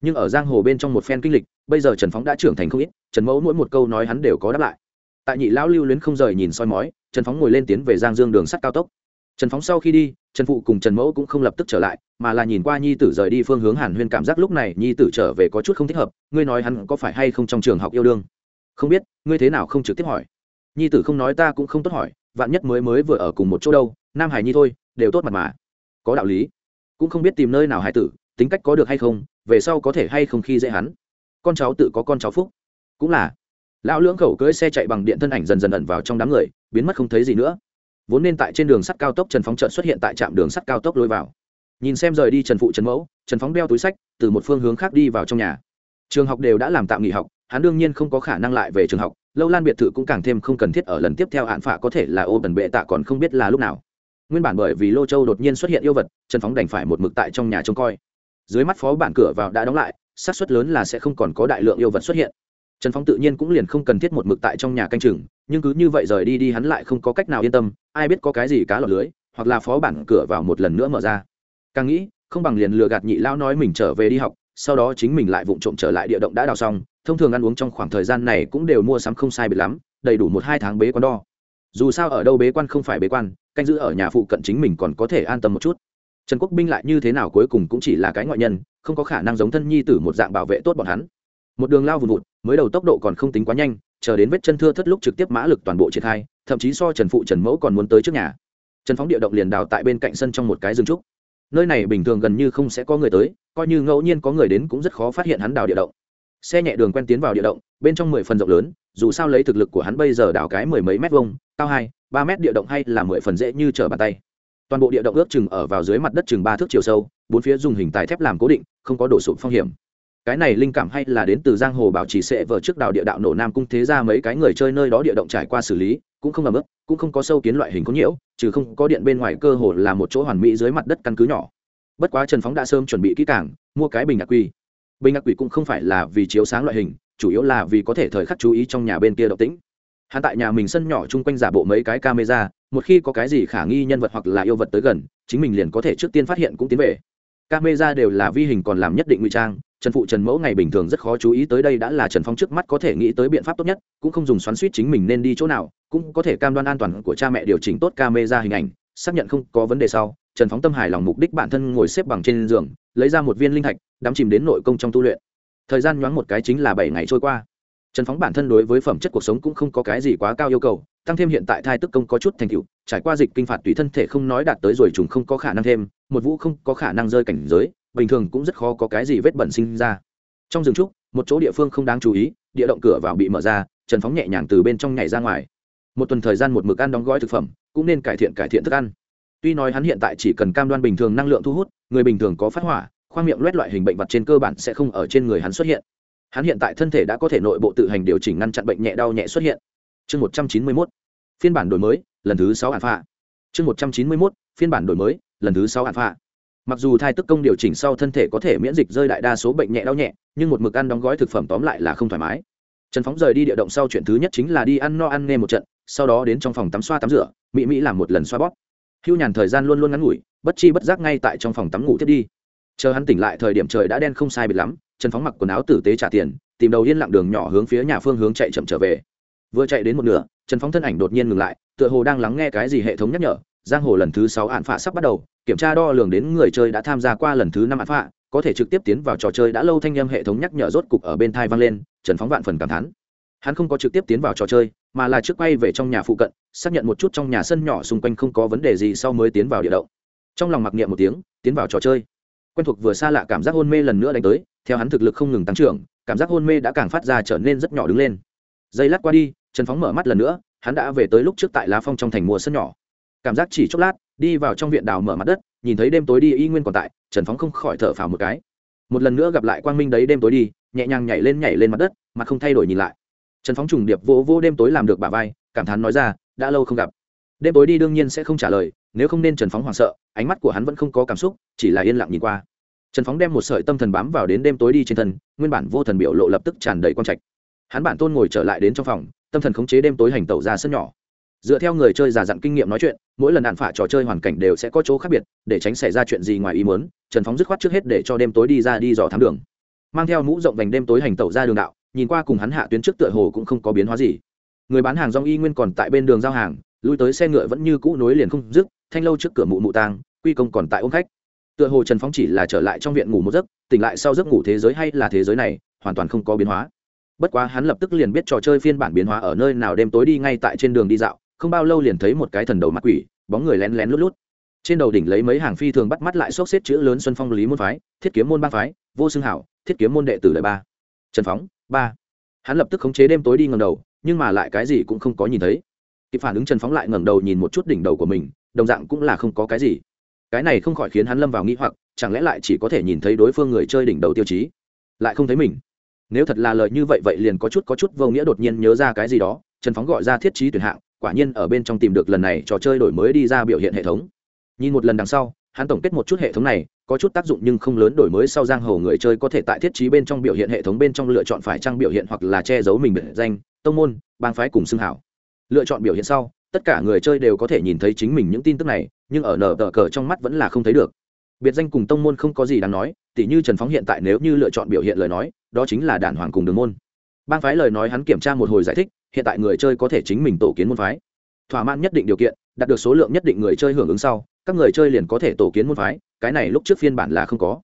Nhưng ở giang hồ bên trong một phen kinh lịch, bây giờ trần phóng đã trưởng thành không ít, trần mẫu mỗi một câu nói hắn đều có đáp lại. Tại nhị lão lưu luyến không rời nhìn soi mói, trần phóng ngồi lên tiến về giang dương đường sắt cao tốc. Trần phóng sau khi đi trần phụ cùng trần mẫu cũng không lập tức trở lại, mà là nhìn qua nhi tử rời đi phương hướng hàn huyên cảm giác lúc này nhi tử trở về có chút không thích hợp, ngươi nói hắn có phải hay không trong trường học yêu đương? Không biết, ngươi thế nào không trực tiếp hỏi? Nhi tử không nói ta cũng không tốt hỏi, vạn nhất mới mới vừa ở cùng một chỗ đâu, nam hải nhi thôi, đều tốt mặt mà. Có đạo lý. Cũng không biết tìm nơi nào hải tử, tính cách có được hay không, về sau có thể hay không khi dễ hắn. Con cháu tự có con cháu phúc. Cũng là. Lão lưỡng khẩu cưỡi xe chạy bằng điện thân ảnh dần dần ẩn vào trong đám người, biến mất không thấy gì nữa vốn nên tại trên đường sắt cao tốc trần phóng trợn xuất hiện tại trạm đường sắt cao tốc lối vào. Nhìn xem rời đi trần phụ trần mẫu, trần phóng đeo túi sách, từ một phương hướng khác đi vào trong nhà. Trường học đều đã làm tạm nghỉ học, hắn đương nhiên không có khả năng lại về trường học, lâu lan biệt thự cũng càng thêm không cần thiết ở lần tiếp theo hạn phạ có thể là ô tần bệ tạ còn không biết là lúc nào. Nguyên bản bởi vì lô châu đột nhiên xuất hiện yêu vật, trần phóng đành phải một mực tại trong nhà trông coi. Dưới mắt phó bản cửa vào đã đóng lại, xác suất lớn là sẽ không còn có đại lượng yêu vật xuất hiện trần phóng tự nhiên cũng liền không cần thiết một mực tại trong nhà canh chừng, nhưng cứ như vậy rời đi đi hắn lại không có cách nào yên tâm, ai biết có cái gì cá lọt lưới, hoặc là phó bản cửa vào một lần nữa mở ra. Càng nghĩ, không bằng liền lừa gạt nhị lao nói mình trở về đi học, sau đó chính mình lại vụng trộm trở lại địa động đã đào xong, thông thường ăn uống trong khoảng thời gian này cũng đều mua sắm không sai biệt lắm, đầy đủ một hai tháng bế quan đo. Dù sao ở đâu bế quan không phải bế quan, canh giữ ở nhà phụ cận chính mình còn có thể an tâm một chút. Trần quốc binh lại như thế nào cuối cùng cũng chỉ là cái ngoại nhân, không có khả năng giống thân nhi tử một dạng bảo vệ tốt bọn hắn một đường lao vùn vụt, mới đầu tốc độ còn không tính quá nhanh, chờ đến vết chân thưa thất lúc trực tiếp mã lực toàn bộ triển khai, thậm chí so trần phụ trần mẫu còn muốn tới trước nhà. Trần phóng địa động liền đào tại bên cạnh sân trong một cái rừng trúc. Nơi này bình thường gần như không sẽ có người tới, coi như ngẫu nhiên có người đến cũng rất khó phát hiện hắn đào địa động. Xe nhẹ đường quen tiến vào địa động, bên trong mười phần rộng lớn, dù sao lấy thực lực của hắn bây giờ đào cái mười mấy mét vuông, cao hai, ba mét địa động hay là mười phần dễ như trở bàn tay. Toàn bộ địa động ước chừng ở vào dưới mặt đất chừng ba thước chiều sâu, bốn phía dùng hình tài thép làm cố định, không có đổ sụp phong hiểm cái này linh cảm hay là đến từ giang hồ bảo trì sẽ vờ trước đào địa đạo nổ nam cung thế ra mấy cái người chơi nơi đó địa động trải qua xử lý, cũng không ẩm ướt cũng không có sâu kiến loại hình có nhiễu, trừ không có điện bên ngoài cơ hồ là một chỗ hoàn mỹ dưới mặt đất căn cứ nhỏ. Bất quá trần phóng đã sớm chuẩn bị kỹ càng, mua cái bình ngạc quy bình ngạc quỷ cũng không phải là vì chiếu sáng loại hình, chủ yếu là vì có thể thời khắc chú ý trong nhà bên kia động tĩnh. Hắn tại nhà mình sân nhỏ chung quanh giả bộ mấy cái camera, một khi có cái gì khả nghi nhân vật hoặc là yêu vật tới gần, chính mình liền có thể trước tiên phát hiện cũng tiến về. Camera đều là vi hình còn làm nhất định ngụy trang trần phụ trần mẫu ngày bình thường rất khó chú ý tới đây đã là trần phong trước mắt có thể nghĩ tới biện pháp tốt nhất, cũng không dùng xoắn suýt chính mình nên đi chỗ nào, cũng có thể cam đoan an toàn của cha mẹ điều chỉnh tốt camera hình ảnh, xác nhận không có vấn đề sau, trần phóng tâm hài lòng mục đích bản thân ngồi xếp bằng trên giường, lấy ra một viên linh thạch, đắm chìm đến nội công trong tu luyện. Thời gian nhoáng một cái chính là bảy ngày trôi qua. Trần phóng bản thân đối với phẩm chất cuộc sống cũng không có cái gì quá cao yêu cầu, tăng thêm hiện tại thai tức công có chút thành tựu, trải qua dịch kinh phạt tùy thân thể không nói đạt tới rồi trùng không có khả năng thêm, một vũ không có khả năng rơi cảnh giới bình thường cũng rất khó có cái gì vết bẩn sinh ra. Trong rừng trúc, một chỗ địa phương không đáng chú ý, địa động cửa vào bị mở ra, trần phóng nhẹ nhàng từ bên trong nhảy ra ngoài. Một tuần thời gian một mực ăn đóng gói thực phẩm, cũng nên cải thiện cải thiện thức ăn. Tuy nói hắn hiện tại chỉ cần cam đoan bình thường năng lượng thu hút, người bình thường có phát hỏa, khoang miệng loét loại hình bệnh vật trên cơ bản sẽ không ở trên người hắn xuất hiện. Hắn hiện tại thân thể đã có thể nội bộ tự hành điều chỉnh ngăn chặn bệnh nhẹ đau nhẹ xuất hiện. Chương một trăm chín mươi mốt, phiên bản đổi mới, lần thứ sáu alpha. Chương một trăm chín mươi mốt, phiên bản đổi mới, lần thứ sáu alpha mặc dù thai tức công điều chỉnh sau thân thể có thể miễn dịch rơi đại đa số bệnh nhẹ đau nhẹ, nhưng một mực ăn đóng gói thực phẩm tóm lại là không thoải mái. Trần phóng rời đi địa động sau chuyện thứ nhất chính là đi ăn no ăn nghe một trận, sau đó đến trong phòng tắm xoa tắm rửa mỹ mỹ làm một lần xoa bóp. Hưu nhàn thời gian luôn luôn ngắn ngủi, bất chi bất giác ngay tại trong phòng tắm ngủ tiếp đi. Chờ hắn tỉnh lại thời điểm trời đã đen không sai biệt lắm, trần phóng mặc quần áo tử tế trả tiền, tìm đầu yên lặng đường nhỏ hướng phía nhà phương hướng chạy chậm trở về. Vừa chạy đến một nửa, trần phóng thân ảnh đột nhiên ngừng lại, tựa hồ đang lắng nghe cái gì hệ thống nhắc nhở giang hồ lần thứ sáu án phạ sắp bắt đầu, kiểm tra đo lường đến người chơi đã tham gia qua lần thứ năm án phạ, có thể trực tiếp tiến vào trò chơi đã lâu thanh â hệ thống nhắc nhở rốt cục ở bên thai vang lên, trần phóng vạn phần cảm thán. Hắn không có trực tiếp tiến vào trò chơi, mà là trước quay về trong nhà phụ cận, xác nhận một chút trong nhà sân nhỏ xung quanh không có vấn đề gì sau mới tiến vào địa động. Trong lòng mặc niệm một tiếng, tiến vào trò chơi. Quen thuộc vừa xa lạ cảm giác hôn mê lần nữa đánh tới, theo hắn thực lực không ngừng tăng trưởng, cảm giác hôn mê đã càng phát ra trở nên rất nhỏ đứng lên. Giây lát qua đi, trần phóng mở mắt lần nữa, hắn đã về tới lúc trước tại lá phong trong thành mùa sân nhỏ cảm giác chỉ chốc lát, đi vào trong viện đào mở mặt đất, nhìn thấy đêm tối đi, y nguyên còn tại, trần phóng không khỏi thở phào một cái. Một lần nữa gặp lại quang minh đấy, đêm tối đi, nhẹ nhàng nhảy lên nhảy lên mặt đất, mà không thay đổi nhìn lại. Trần phóng trùng điệp vỗ vỗ đêm tối làm được bà vai, cảm thán nói ra, đã lâu không gặp. Đêm tối đi đương nhiên sẽ không trả lời, nếu không nên trần phóng hoảng sợ, ánh mắt của hắn vẫn không có cảm xúc, chỉ là yên lặng nhìn qua. Trần phóng đem một sợi tâm thần bám vào đến đêm tối đi trên thân, nguyên bản vô thần biểu lộ lập tức tràn đầy quang trạch. Hắn bản tôn ngồi trở lại đến trong phòng, tâm thần khống chế đêm tối hành tẩu ra sân nhỏ dựa theo người chơi già dặn kinh nghiệm nói chuyện, mỗi lần đạn phả trò chơi hoàn cảnh đều sẽ có chỗ khác biệt, để tránh xảy ra chuyện gì ngoài ý muốn, trần phóng dứt khoát trước hết để cho đêm tối đi ra đi dò thám đường. Mang theo mũ rộng vành đêm tối hành tẩu ra đường đạo, nhìn qua cùng hắn hạ tuyến trước tựa hồ cũng không có biến hóa gì. Người bán hàng rong y nguyên còn tại bên đường giao hàng, lui tới xe ngựa vẫn như cũ nối liền không dứt, thanh lâu trước cửa mụ mụ tang, quy công còn tại ôm khách. Tựa hồ trần phóng chỉ là trở lại trong viện ngủ một giấc, tỉnh lại sau giấc ngủ thế giới hay là thế giới này, hoàn toàn không có biến hóa. Bất quá hắn lập tức liền biết trò chơi phiên bản biến hóa ở nơi nào đêm tối đi ngay tại trên đường đi dạo không bao lâu liền thấy một cái thần đầu mặt quỷ, bóng người lén lén lút lút. Trên đầu đỉnh lấy mấy hàng phi thường bắt mắt lại xốc xếp chữ lớn xuân phong lý môn phái, thiết kiếm môn ba phái, vô xương hảo, thiết kiếm môn đệ tử lợi ba, trần phóng, ba. Hắn lập tức khống chế đêm tối đi ngầm đầu, nhưng mà lại cái gì cũng không có nhìn thấy. Kịp phản ứng trần phóng lại ngẩng đầu nhìn một chút đỉnh đầu của mình, đồng dạng cũng là không có cái gì. Cái này không khỏi khiến hắn lâm vào nghĩ hoặc, chẳng lẽ lại chỉ có thể nhìn thấy đối phương người chơi đỉnh đầu tiêu chí? Lại không thấy mình. Nếu thật là lời như vậy vậy liền có chút có chút vô nghĩa đột nhiên nhớ ra cái gì đó, trần phóng gọi ra thiết trí tuyển hạng quả nhiên ở bên trong tìm được lần này trò chơi đổi mới đi ra biểu hiện hệ thống. Nhìn một lần đằng sau, hắn tổng kết một chút hệ thống này, có chút tác dụng nhưng không lớn đổi mới sau giang hồ người chơi có thể tại thiết trí bên trong biểu hiện hệ thống bên trong lựa chọn phải trang biểu hiện hoặc là che giấu mình biệt danh, tông môn, bang phái cùng xưng hảo. Lựa chọn biểu hiện sau, tất cả người chơi đều có thể nhìn thấy chính mình những tin tức này, nhưng ở nở tờ cờ trong mắt vẫn là không thấy được. Biệt danh cùng tông môn không có gì đáng nói, tỉ như trần phóng hiện tại nếu như lựa chọn biểu hiện lời nói, đó chính là đản hoàng cùng đường môn bang phái lời nói hắn kiểm tra một hồi giải thích, hiện tại người chơi có thể chính mình tổ kiến môn phái. Thỏa mãn nhất định điều kiện, đạt được số lượng nhất định người chơi hưởng ứng sau, các người chơi liền có thể tổ kiến môn phái, cái này lúc trước phiên bản là không có.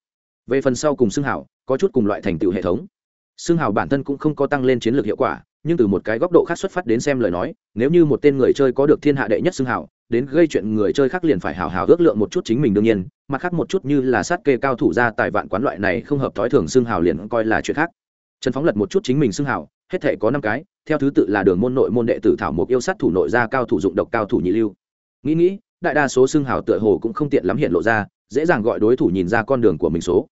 Về phần sau cùng xưng hảo có chút cùng loại thành tựu hệ thống. Xưng hảo bản thân cũng không có tăng lên chiến lược hiệu quả, nhưng từ một cái góc độ khác xuất phát đến xem lời nói, nếu như một tên người chơi có được thiên hạ đệ nhất xưng hảo đến gây chuyện người chơi khác liền phải hào hào ước lượng một chút chính mình đương nhiên, mặt khác một chút như là sát kê cao thủ ra tài vạn quán loại này không hợp thói thường xưng hào liền coi là chuyện khác trần phóng lật một chút chính mình xưng hào, hết thể có năm cái, theo thứ tự là đường môn nội môn đệ tử thảo mục yêu sát thủ nội gia cao thủ dụng độc cao thủ nhị lưu. Nghĩ nghĩ, đại đa số xưng hào tựa hồ cũng không tiện lắm hiện lộ ra, dễ dàng gọi đối thủ nhìn ra con đường của mình số.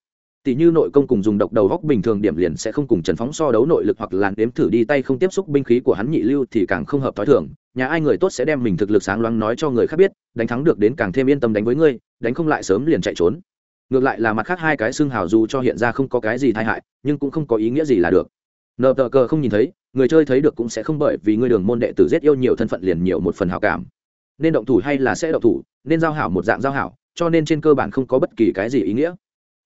Tỷ như nội công cùng dùng độc đầu góc bình thường điểm liền sẽ không cùng trần phóng so đấu nội lực hoặc làn đếm thử đi tay không tiếp xúc binh khí của hắn nhị lưu thì càng không hợp thói thường. Nhà ai người tốt sẽ đem mình thực lực sáng loáng nói cho người khác biết, đánh thắng được đến càng thêm yên tâm đánh với ngươi, đánh không lại sớm liền chạy trốn ngược lại là mặt khác hai cái xương hào dù cho hiện ra không có cái gì tai hại, nhưng cũng không có ý nghĩa gì là được. Nợ tờ cờ không nhìn thấy, người chơi thấy được cũng sẽ không bởi vì ngươi đường môn đệ tử giết yêu nhiều thân phận liền nhiều một phần hào cảm. Nên động thủ hay là sẽ động thủ, nên giao hảo một dạng giao hảo, cho nên trên cơ bản không có bất kỳ cái gì ý nghĩa.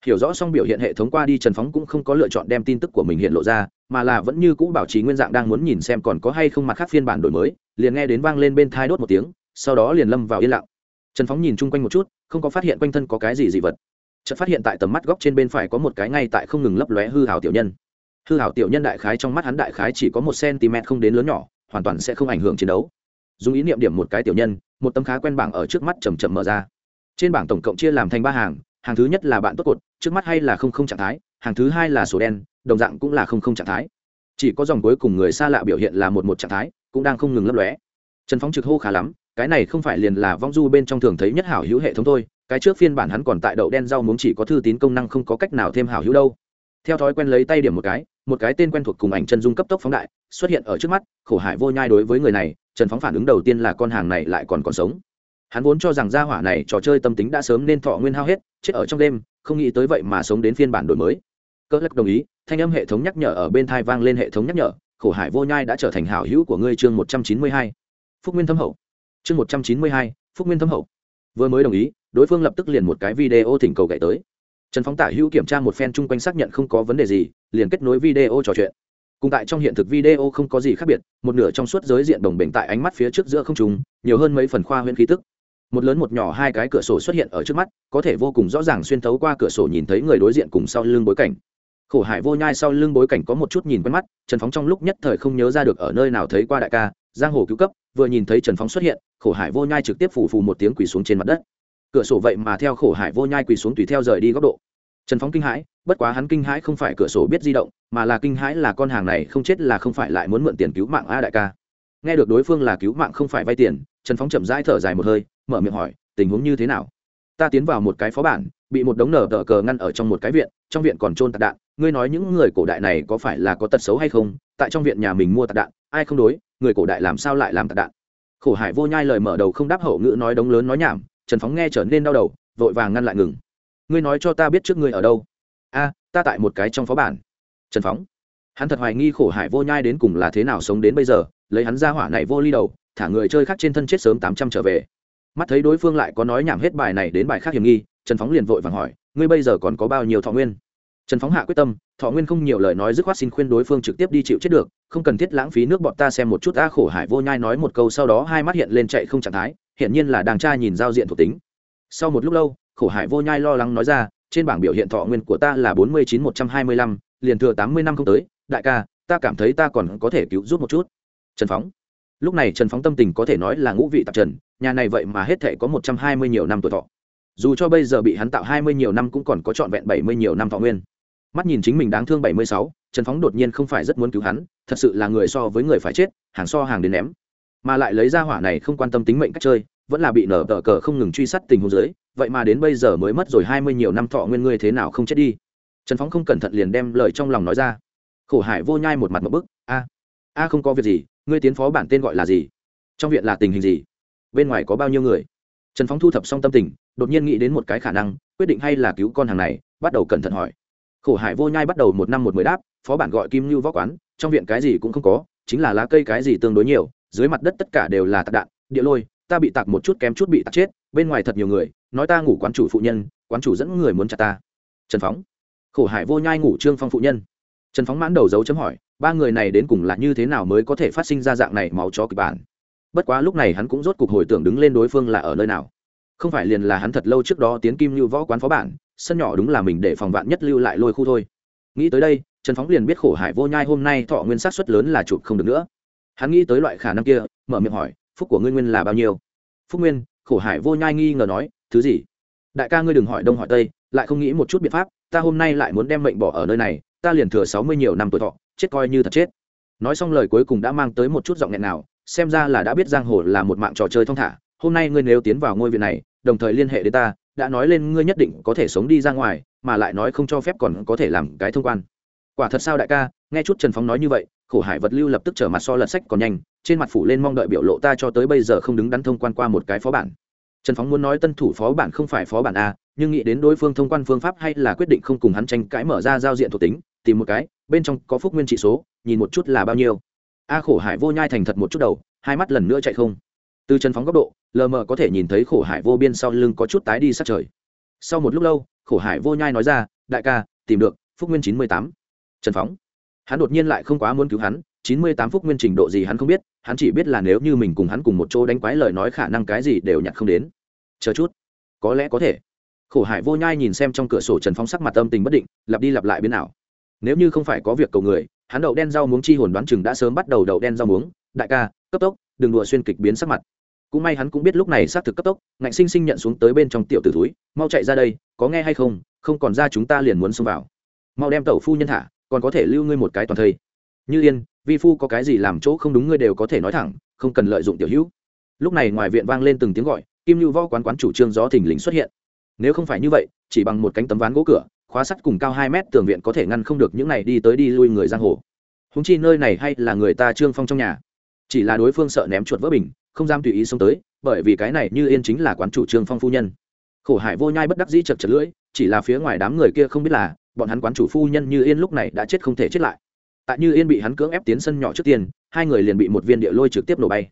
Hiểu rõ xong biểu hiện hệ thống qua đi trần phóng cũng không có lựa chọn đem tin tức của mình hiện lộ ra, mà là vẫn như cũ bảo trì nguyên dạng đang muốn nhìn xem còn có hay không mặt khác phiên bản đổi mới, liền nghe đến vang lên bên thai đốt một tiếng, sau đó liền lâm vào yên lặng. Trần phóng nhìn chung quanh một chút, không có phát hiện quanh thân có cái gì dị vật chợt phát hiện tại tầm mắt góc trên bên phải có một cái ngay tại không ngừng lấp lóe hư hào tiểu nhân. Hư hảo tiểu nhân đại khái trong mắt hắn đại khái chỉ có một cm không đến lớn nhỏ, hoàn toàn sẽ không ảnh hưởng chiến đấu. Dùng ý niệm điểm một cái tiểu nhân, một tấm khá quen bảng ở trước mắt chầm chậm mở ra. Trên bảng tổng cộng chia làm thành ba hàng hàng thứ nhất là bạn tốt cột, trước mắt hay là không không trạng thái, hàng thứ hai là sổ đen, đồng dạng cũng là không không trạng thái. Chỉ có dòng cuối cùng người xa lạ biểu hiện là một một trạng thái, cũng đang không ngừng lấp lóe. Trần phóng trực hô khá lắm, cái này không phải liền là vong du bên trong thường thấy nhất hảo hữu hệ thống thôi cái trước phiên bản hắn còn tại đậu đen rau muốn chỉ có thư tín công năng không có cách nào thêm hảo hữu đâu. Theo thói quen lấy tay điểm một cái một cái tên quen thuộc cùng ảnh chân dung cấp tốc phóng đại, xuất hiện ở trước mắt, khổ hải vô nhai đối với người này, trần phóng phản ứng đầu tiên là con hàng này lại còn còn sống. Hắn vốn cho rằng gia hỏa này trò chơi tâm tính đã sớm nên thọ nguyên hao hết, chết ở trong đêm, không nghĩ tới vậy mà sống đến phiên bản đổi mới. Cỡ lắc đồng ý, thanh âm hệ thống nhắc nhở ở bên thai vang lên hệ thống nhắc nhở, khổ hải vô nhai đã trở thành hảo hữu của ngươi chương một trăm chín mươi hai. Phúc nguyên thâm hậu. Chương một trăm chín mươi hai, phúc nguyên thâm hậu. Vừa mới đồng ý đối phương lập tức liền một cái video thỉnh cầu gậy tới. Trần phóng tả hữu kiểm tra một phen chung quanh xác nhận không có vấn đề gì, liền kết nối video trò chuyện. Cùng tại trong hiện thực video không có gì khác biệt, một nửa trong suốt giới diện đồng bình tại ánh mắt phía trước giữa không trùng nhiều hơn mấy phần khoa huyễn khí tức. Một lớn một nhỏ hai cái cửa sổ xuất hiện ở trước mắt, có thể vô cùng rõ ràng xuyên thấu qua cửa sổ nhìn thấy người đối diện cùng sau lưng bối cảnh. Khổ hải vô nhai sau lưng bối cảnh có một chút nhìn quen mắt, trần phóng trong lúc nhất thời không nhớ ra được ở nơi nào thấy qua đại ca, giang hồ cứu cấp, vừa nhìn thấy trần phóng xuất hiện, khổ hải vô nhai trực tiếp phủ phù một tiếng quỳ xuống trên mặt đất cửa sổ vậy mà theo khổ hải vô nhai quỳ xuống tùy theo rời đi góc độ. Trần phóng kinh hãi, bất quá hắn kinh hãi không phải cửa sổ biết di động, mà là kinh hãi là con hàng này không chết là không phải lại muốn mượn tiền cứu mạng a đại ca. Nghe được đối phương là cứu mạng không phải vay tiền, trần phóng chậm rãi thở dài một hơi, mở miệng hỏi, tình huống như thế nào? Ta tiến vào một cái phó bản, bị một đống nở tờ cờ ngăn ở trong một cái viện, trong viện còn trôn tạc đạn. Ngươi nói những người cổ đại này có phải là có tật xấu hay không? Tại trong viện nhà mình mua tạc đạn, ai không đối? Người cổ đại làm sao lại làm tạc đạn? Khổ hải vô nhai lời mở đầu không đáp hậu ngữ nói đống lớn nói nhảm trần phóng nghe trở nên đau đầu, vội vàng ngăn lại ngừng. Ngươi nói cho ta biết trước ngươi ở đâu? A, ta tại một cái trong phó bản. Trần phóng. Hắn thật hoài nghi khổ hải vô nhai đến cùng là thế nào sống đến bây giờ, lấy hắn ra hỏa này vô ly đầu, thả người chơi khác trên thân chết sớm tám trăm trở về. Mắt thấy đối phương lại có nói nhảm hết bài này đến bài khác hiểm nghi, trần phóng liền vội vàng hỏi, ngươi bây giờ còn có bao nhiêu thọ nguyên? Trần phóng hạ quyết tâm, thọ nguyên không nhiều lời nói dứt khoát xin khuyên đối phương trực tiếp đi chịu chết được, không cần thiết lãng phí nước bọn ta xem một chút a khổ hải vô nhai nói một câu sau đó hai mắt hiện lên chạy không trạng thái hiển nhiên là đàng tra nhìn giao diện thuộc tính. Sau một lúc lâu, khổ hải vô nhai lo lắng nói ra, trên bảng biểu hiện thọ nguyên của ta là bốn mươi chín một trăm hai mươi lăm, liền thừa tám mươi năm không tới, đại ca, ta cảm thấy ta còn có thể cứu giúp một chút. Trần phóng. Lúc này trần phóng tâm tình có thể nói là ngũ vị tạp trần, nhà này vậy mà hết thể có một trăm hai mươi nhiều năm tuổi thọ. Dù cho bây giờ bị hắn tạo hai mươi nhiều năm cũng còn có trọn vẹn bảy mươi nhiều năm thọ nguyên. Mắt nhìn chính mình đáng thương bảy mươi sáu, trần phóng đột nhiên không phải rất muốn cứu hắn, thật sự là người so với người phải chết, hàng so hàng đến ném mà lại lấy ra hỏa này không quan tâm tính mệnh cách chơi, vẫn là bị nở tờ cờ không ngừng truy sát tình huống dưới, vậy mà đến bây giờ mới mất rồi hai mươi nhiều năm thọ nguyên ngươi thế nào không chết đi? Trần phóng không cẩn thận liền đem lời trong lòng nói ra. Khổ hải vô nhai một mặt một bức, a a không có việc gì, ngươi tiến phó bản tên gọi là gì? Trong viện là tình hình gì? Bên ngoài có bao nhiêu người? Trần phóng thu thập xong tâm tình, đột nhiên nghĩ đến một cái khả năng, quyết định hay là cứu con hàng này, bắt đầu cẩn thận hỏi. Khổ hải vô nhai bắt đầu một năm một mười đáp, phó bản gọi kim như võ quán, trong viện cái gì cũng không có, chính là lá cây cái gì tương đối nhiều dưới mặt đất tất cả đều là tạc đạn, địa lôi, ta bị tạc một chút kém chút bị tạc chết, bên ngoài thật nhiều người, nói ta ngủ quán chủ phụ nhân, quán chủ dẫn người muốn chặt ta. Trần phóng. Khổ hải vô nhai ngủ trương phong phụ nhân. Trần phóng mãn đầu dấu chấm hỏi, ba người này đến cùng là như thế nào mới có thể phát sinh ra dạng này máu chó kịch bản? Bất quá lúc này hắn cũng rốt cuộc hồi tưởng đứng lên đối phương là ở nơi nào. Không phải liền là hắn thật lâu trước đó tiến kim như võ quán phó bản, sân nhỏ đúng là mình để phòng vạn nhất lưu lại lôi khu thôi. Nghĩ tới đây, trần phóng liền biết khổ hải vô nhai hôm nay thọ nguyên sát xuất lớn là chụp không được nữa hắn nghĩ tới loại khả năng kia, mở miệng hỏi, phúc của ngươi nguyên là bao nhiêu? Phúc nguyên, khổ hải vô nhai nghi ngờ nói, thứ gì? Đại ca ngươi đừng hỏi đông hỏi tây, lại không nghĩ một chút biện pháp, ta hôm nay lại muốn đem mệnh bỏ ở nơi này, ta liền thừa sáu mươi nhiều năm tuổi thọ, chết coi như thật chết. Nói xong lời cuối cùng đã mang tới một chút giọng nghẹn nào, xem ra là đã biết giang hồ là một mạng trò chơi thong thả. Hôm nay ngươi nếu tiến vào ngôi viện này, đồng thời liên hệ đến ta, đã nói lên ngươi nhất định có thể sống đi ra ngoài, mà lại nói không cho phép còn có thể làm cái thông quan. Quả thật sao đại ca, nghe chút trần phóng nói như vậy khổ hải vật lưu lập tức trở mặt so lật sách còn nhanh, trên mặt phủ lên mong đợi biểu lộ ta cho tới bây giờ không đứng đắn thông quan qua một cái phó bản. Trần phóng muốn nói tân thủ phó bản không phải phó bản a, nhưng nghĩ đến đối phương thông quan phương pháp hay là quyết định không cùng hắn tranh cãi mở ra giao diện thuộc tính, tìm một cái, bên trong có phúc nguyên trị số, nhìn một chút là bao nhiêu. A khổ hải vô nhai thành thật một chút đầu, hai mắt lần nữa chạy không. Từ trần phóng góc độ, lờ mờ có thể nhìn thấy khổ hải vô biên sau lưng có chút tái đi sát trời. Sau một lúc lâu, khổ hải vô nhai nói ra, đại ca, tìm được, phúc nguyên chín mươi tám. Trần phóng hắn đột nhiên lại không quá muốn cứu hắn, chín mươi tám phúc nguyên trình độ gì hắn không biết, hắn chỉ biết là nếu như mình cùng hắn cùng một chỗ đánh quái lời nói khả năng cái gì đều nhặt không đến. Chờ chút. Có lẽ có thể. Khổ hải vô nhai nhìn xem trong cửa sổ trần phong sắc mặt âm tình bất định, lặp đi lặp lại biến ảo. Nếu như không phải có việc cầu người, hắn đậu đen rau muống chi hồn đoán chừng đã sớm bắt đầu đậu đen rau muống. Đại ca, cấp tốc, đừng đùa xuyên kịch biến sắc mặt. Cũng may hắn cũng biết lúc này xác thực cấp tốc, ngạnh sinh sinh nhận xuống tới bên trong tiểu tử túi mau chạy ra đây, có nghe hay không? Không còn ra chúng ta liền muốn xông vào. Mau đem tẩu phu nhân thả còn có thể lưu ngươi một cái toàn thây. Như yên, vi phu có cái gì làm chỗ không đúng ngươi đều có thể nói thẳng, không cần lợi dụng tiểu hữu. Lúc này ngoài viện vang lên từng tiếng gọi, kim lưu võ quán quán chủ trương gió thình lình xuất hiện. Nếu không phải như vậy, chỉ bằng một cánh tấm ván gỗ cửa, khóa sắt cùng cao hai mét tường viện có thể ngăn không được những này đi tới đi lui người giang hồ. Húng chi nơi này hay là người ta trương phong trong nhà. Chỉ là đối phương sợ ném chuột vỡ bình, không dám tùy ý xông tới, bởi vì cái này như yên chính là quán chủ trương phong phu nhân. Khổ hải vô nhai bất đắc dĩ chật chật lưỡi, chỉ là phía ngoài đám người kia không biết là bọn hắn quán chủ phu nhân như yên lúc này đã chết không thể chết lại. Tại như yên bị hắn cưỡng ép tiến sân nhỏ trước tiên, hai người liền bị một viên địa lôi trực tiếp nổ bay.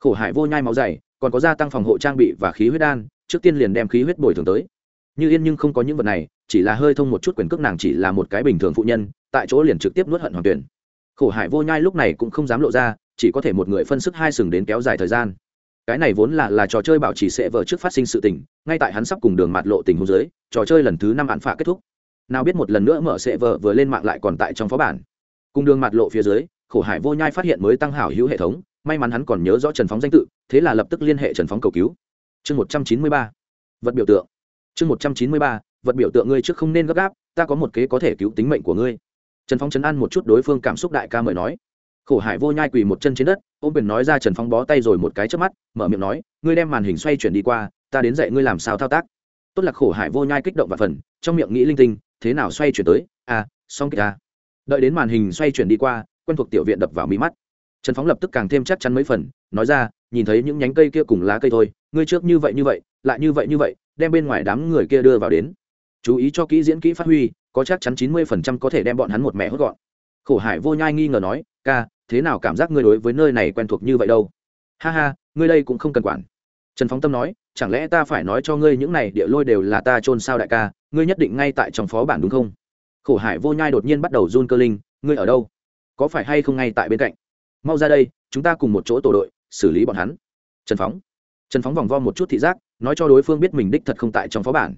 Khổ hải vô nhai máu dày, còn có gia tăng phòng hộ trang bị và khí huyết đan, trước tiên liền đem khí huyết bồi thường tới. Như yên nhưng không có những vật này, chỉ là hơi thông một chút quyền cước nàng chỉ là một cái bình thường phụ nhân, tại chỗ liền trực tiếp nuốt hận hoàng tuyển. Khổ hải vô nhai lúc này cũng không dám lộ ra, chỉ có thể một người phân sức hai sừng đến kéo dài thời gian. Cái này vốn là là trò chơi bảo trì sẽ vợ trước phát sinh sự tình, ngay tại hắn sắp cùng đường mạt lộ tình hôn giới trò chơi lần thứ năm án phạ kết thúc nào biết một lần nữa mở sệ vợ vừa lên mạng lại còn tại trong phó bản. Cùng đường mặt lộ phía dưới, khổ hải vô nhai phát hiện mới tăng hảo hữu hệ thống, may mắn hắn còn nhớ rõ trần phóng danh tự, thế là lập tức liên hệ trần phóng cầu cứu. Chương một trăm chín mươi ba, vật biểu tượng. Chương một trăm chín mươi ba, vật biểu tượng ngươi trước không nên gấp gáp, ta có một kế có thể cứu tính mệnh của ngươi. Trần phóng chấn an một chút đối phương cảm xúc đại ca mời nói. Khổ hải vô nhai quỳ một chân trên đất, ôm quyền nói ra trần phóng bó tay rồi một cái trước mắt, mở miệng nói, ngươi đem màn hình xoay chuyển đi qua, ta đến dạy ngươi làm sao thao tác. Tốt là khổ hải vô nhai kích động và phần, trong miệng nghĩ linh tinh thế nào xoay chuyển tới? A à, xong kịch đợi đến màn hình xoay chuyển đi qua quen thuộc tiểu viện đập vào mí mắt. Trần phóng lập tức càng thêm chắc chắn mấy phần nói ra nhìn thấy những nhánh cây kia cùng lá cây thôi ngươi trước như vậy như vậy lại như vậy như vậy đem bên ngoài đám người kia đưa vào đến. Chú ý cho kỹ diễn kỹ phát huy có chắc chắn chín mươi phần trăm có thể đem bọn hắn một mẹ hốt gọn. Khổ hải vô nhai nghi ngờ nói ca thế nào cảm giác ngươi đối với nơi này quen thuộc như vậy đâu? Ha ha ngươi đây cũng không cần quản. Trần phóng tâm nói chẳng lẽ ta phải nói cho ngươi những này địa lôi đều là ta trôn sao đại ca, ngươi nhất định ngay tại trong phó bản đúng không? Khổ hải vô nhai đột nhiên bắt đầu run cơ linh, ngươi ở đâu? Có phải hay không ngay tại bên cạnh? Mau ra đây, chúng ta cùng một chỗ tổ đội, xử lý bọn hắn. Trần phóng. Trần phóng vòng vo một chút thị giác, nói cho đối phương biết mình đích thật không tại trong phó bản.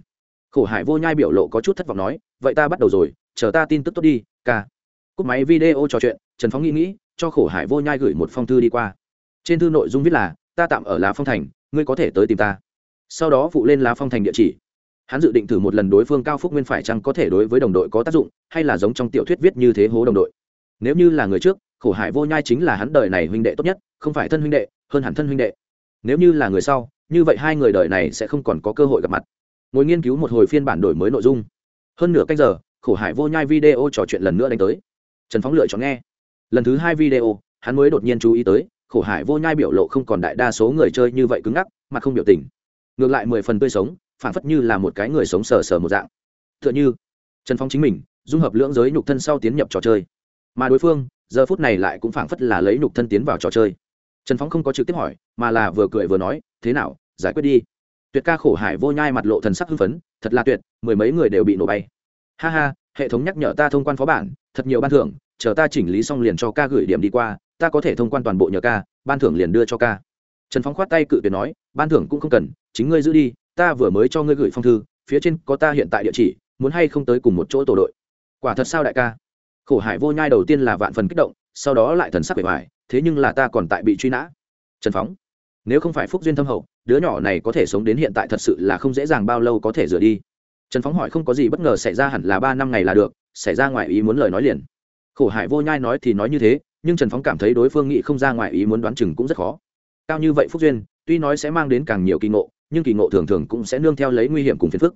Khổ hải vô nhai biểu lộ có chút thất vọng nói, vậy ta bắt đầu rồi, chờ ta tin tức tốt đi, ca. Cúp máy video trò chuyện, trần phóng nghĩ nghĩ, cho khổ hải vô nhai gửi một phong thư đi qua. Trên thư nội dung viết là, ta tạm ở lá phong thành, ngươi có thể tới tìm ta sau đó phụ lên lá phong thành địa chỉ. Hắn dự định thử một lần đối phương cao phúc nguyên phải chăng có thể đối với đồng đội có tác dụng, hay là giống trong tiểu thuyết viết như thế hố đồng đội. Nếu như là người trước, khổ hải vô nhai chính là hắn đời này huynh đệ tốt nhất, không phải thân huynh đệ, hơn hẳn thân huynh đệ. Nếu như là người sau, như vậy hai người đời này sẽ không còn có cơ hội gặp mặt. Ngồi nghiên cứu một hồi phiên bản đổi mới nội dung. Hơn nửa cách giờ, khổ hải vô nhai video trò chuyện lần nữa đánh tới. Trần phóng lựa chọn nghe. Lần thứ hai video, hắn mới đột nhiên chú ý tới, khổ hải vô nhai biểu lộ không còn đại đa số người chơi như vậy cứng ngắc mà không biểu tình ngược lại mười phần tươi sống phản phất như là một cái người sống sờ sờ một dạng. T h ư ợ n h ư trần Phong chính mình, dung hợp lưỡng giới nhục thân sau tiến nhập trò chơi. Mà đối phương, giờ phút này lại cũng phảng phất là lấy nhục thân tiến vào trò chơi. Trần Phong không có trực tiếp hỏi, mà là vừa cười vừa nói, thế nào, giải quyết đi. Tuyệt ca khổ hải vô nhai mặt lộ thần sắc hưng phấn, thật là tuyệt, mười mấy người đều bị nổ bay. Ha ha, hệ thống nhắc nhở ta thông quan phó bản, thật nhiều ban thưởng, chờ ta chỉnh lý xong liền cho ca gửi điểm đi qua, ta có thể thông quan toàn bộ nhờ ca, ban thưởng liền đưa cho ca trần phóng khoát tay cự tuyệt nói, ban thưởng cũng không cần, chính ngươi giữ đi, ta vừa mới cho ngươi gửi phong thư, phía trên có ta hiện tại địa chỉ, muốn hay không tới cùng một chỗ tổ đội. Quả thật sao đại ca? Khổ hải vô nhai đầu tiên là vạn phần kích động, sau đó lại thần sắc bề ngoài, thế nhưng là ta còn tại bị truy nã. Trần phóng nếu không phải phúc duyên thâm hậu, đứa nhỏ này có thể sống đến hiện tại thật sự là không dễ dàng bao lâu có thể rửa đi. Trần phóng hỏi không có gì bất ngờ xảy ra hẳn là ba năm ngày là được, xảy ra ngoài ý muốn lời nói liền. Khổ hải vô nhai nói thì nói như thế, nhưng trần phóng cảm thấy đối phương nghĩ không ra ngoài ý muốn đoán chừng cũng rất khó cao như vậy phúc duyên, tuy nói sẽ mang đến càng nhiều kỳ ngộ, nhưng kỳ ngộ thường thường cũng sẽ nương theo lấy nguy hiểm cùng phiền phức.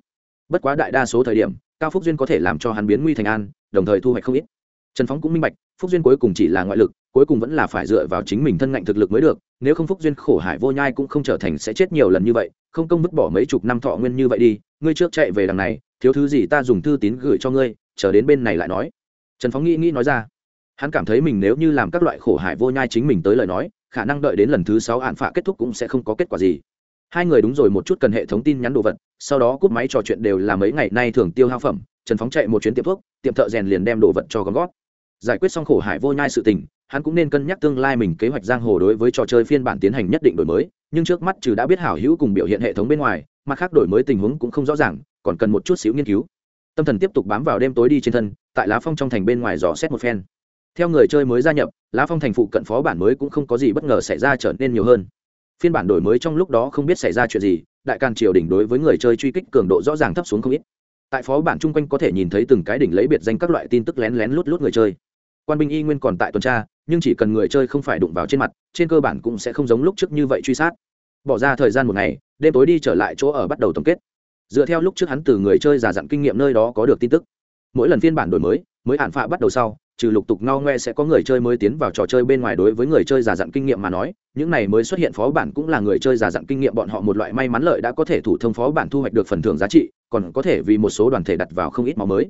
Bất quá đại đa số thời điểm, cao phúc duyên có thể làm cho hắn biến nguy thành an, đồng thời thu hoạch không ít. Trần phóng cũng minh bạch, phúc duyên cuối cùng chỉ là ngoại lực, cuối cùng vẫn là phải dựa vào chính mình thân ngạnh thực lực mới được, nếu không phúc duyên khổ hải vô nhai cũng không trở thành sẽ chết nhiều lần như vậy, không công vứt bỏ mấy chục năm thọ nguyên như vậy đi, ngươi trước chạy về đằng này, thiếu thứ gì ta dùng thư tín gửi cho ngươi, chờ đến bên này lại nói. Trần phóng nghĩ nghĩ nói ra, hắn cảm thấy mình nếu như làm các loại khổ hải vô nhai chính mình tới lời nói khả năng đợi đến lần thứ sáu hạn phạ kết thúc cũng sẽ không có kết quả gì. Hai người đúng rồi, một chút cần hệ thống tin nhắn đồ vật, sau đó cúp máy trò chuyện đều là mấy ngày nay thường tiêu hao phẩm, trần phóng chạy một chuyến tiệm thuốc, tiệm thợ rèn liền đem đồ vật cho gom gót. Giải quyết xong khổ hải vô nhai sự tình, hắn cũng nên cân nhắc tương lai mình kế hoạch giang hồ đối với trò chơi phiên bản tiến hành nhất định đổi mới, nhưng trước mắt trừ đã biết hảo hữu cùng biểu hiện hệ thống bên ngoài, mặt khác đổi mới tình huống cũng không rõ ràng, còn cần một chút xíu nghiên cứu. Tâm thần tiếp tục bám vào đêm tối đi trên thân, tại lá phong trong thành bên ngoài dò xét một phen theo người chơi mới gia nhập, lá phong thành phụ cận phó bản mới cũng không có gì bất ngờ xảy ra trở nên nhiều hơn. Phiên bản đổi mới trong lúc đó không biết xảy ra chuyện gì, đại càn triều đỉnh đối với người chơi truy kích cường độ rõ ràng thấp xuống không ít. Tại phó bản chung quanh có thể nhìn thấy từng cái đỉnh lấy biệt danh các loại tin tức lén lén lút lút người chơi. Quan binh y nguyên còn tại tuần tra, nhưng chỉ cần người chơi không phải đụng vào trên mặt, trên cơ bản cũng sẽ không giống lúc trước như vậy truy sát. Bỏ ra thời gian một ngày, đêm tối đi trở lại chỗ ở bắt đầu tổng kết. Dựa theo lúc trước hắn từ người chơi giả dặn kinh nghiệm nơi đó có được tin tức. Mỗi lần phiên bản đổi mới mới hạn phạ bắt đầu sau trừ lục tục ngao ngoe sẽ có người chơi mới tiến vào trò chơi bên ngoài đối với người chơi giả dặn kinh nghiệm mà nói, những này mới xuất hiện phó bản cũng là người chơi giả dặn kinh nghiệm bọn họ một loại may mắn lợi đã có thể thủ thông phó bản thu hoạch được phần thưởng giá trị, còn có thể vì một số đoàn thể đặt vào không ít máu mới.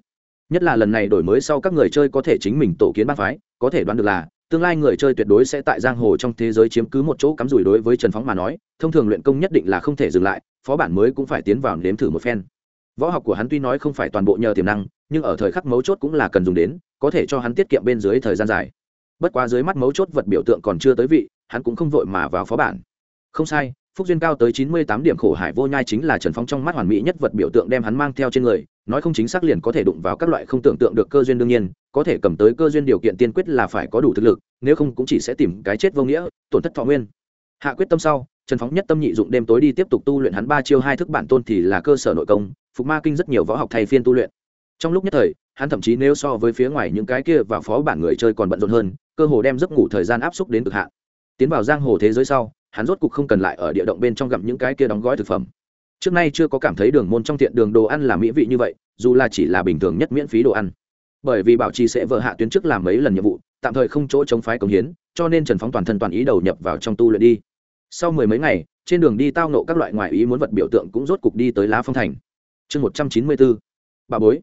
Nhất là lần này đổi mới sau các người chơi có thể chính mình tổ kiến bác phái, có thể đoán được là, tương lai người chơi tuyệt đối sẽ tại giang hồ trong thế giới chiếm cứ một chỗ cắm rủi đối với trần phóng mà nói, thông thường luyện công nhất định là không thể dừng lại, phó bản mới cũng phải tiến vào nếm thử một phen. Võ học của hắn tuy nói không phải toàn bộ nhờ tiềm năng, nhưng ở thời khắc mấu chốt cũng là cần dùng đến có thể cho hắn tiết kiệm bên dưới thời gian dài. Bất quá dưới mắt mấu chốt vật biểu tượng còn chưa tới vị, hắn cũng không vội mà vào phó bản. Không sai, phúc duyên cao tới chín mươi tám điểm khổ hải vô nhai chính là trần phong trong mắt hoàn mỹ nhất vật biểu tượng đem hắn mang theo trên người, nói không chính xác liền có thể đụng vào các loại không tưởng tượng được cơ duyên đương nhiên, có thể cầm tới cơ duyên điều kiện tiên quyết là phải có đủ thực lực, nếu không cũng chỉ sẽ tìm cái chết vô nghĩa, tổn thất thọ nguyên. Hạ quyết tâm sau, trần phóng nhất tâm nhị dụng đêm tối đi tiếp tục tu luyện hắn ba chiêu hai thức bản tôn thì là cơ sở nội công, phục ma kinh rất nhiều võ học thay phiên tu luyện. Trong lúc nhất thời hắn thậm chí nếu so với phía ngoài những cái kia và phó bản người chơi còn bận rộn hơn, cơ hồ đem giấc ngủ thời gian áp xúc đến cực hạn. Tiến vào giang hồ thế giới sau, hắn rốt cục không cần lại ở địa động bên trong gặm những cái kia đóng gói thực phẩm. Trước nay chưa có cảm thấy đường môn trong tiện đường đồ ăn là mỹ vị như vậy, dù là chỉ là bình thường nhất miễn phí đồ ăn. Bởi vì bảo trì sẽ vợ hạ tuyến trước làm mấy lần nhiệm vụ, tạm thời không chỗ chống phái cống hiến, cho nên trần phóng toàn thân toàn ý đầu nhập vào trong tu luyện đi. Sau mười mấy ngày, trên đường đi tao nộ các loại ngoại ý muốn vật biểu tượng cũng rốt cục đi tới lá phong thành. Chương một trăm chín mươi bốn. Bà bối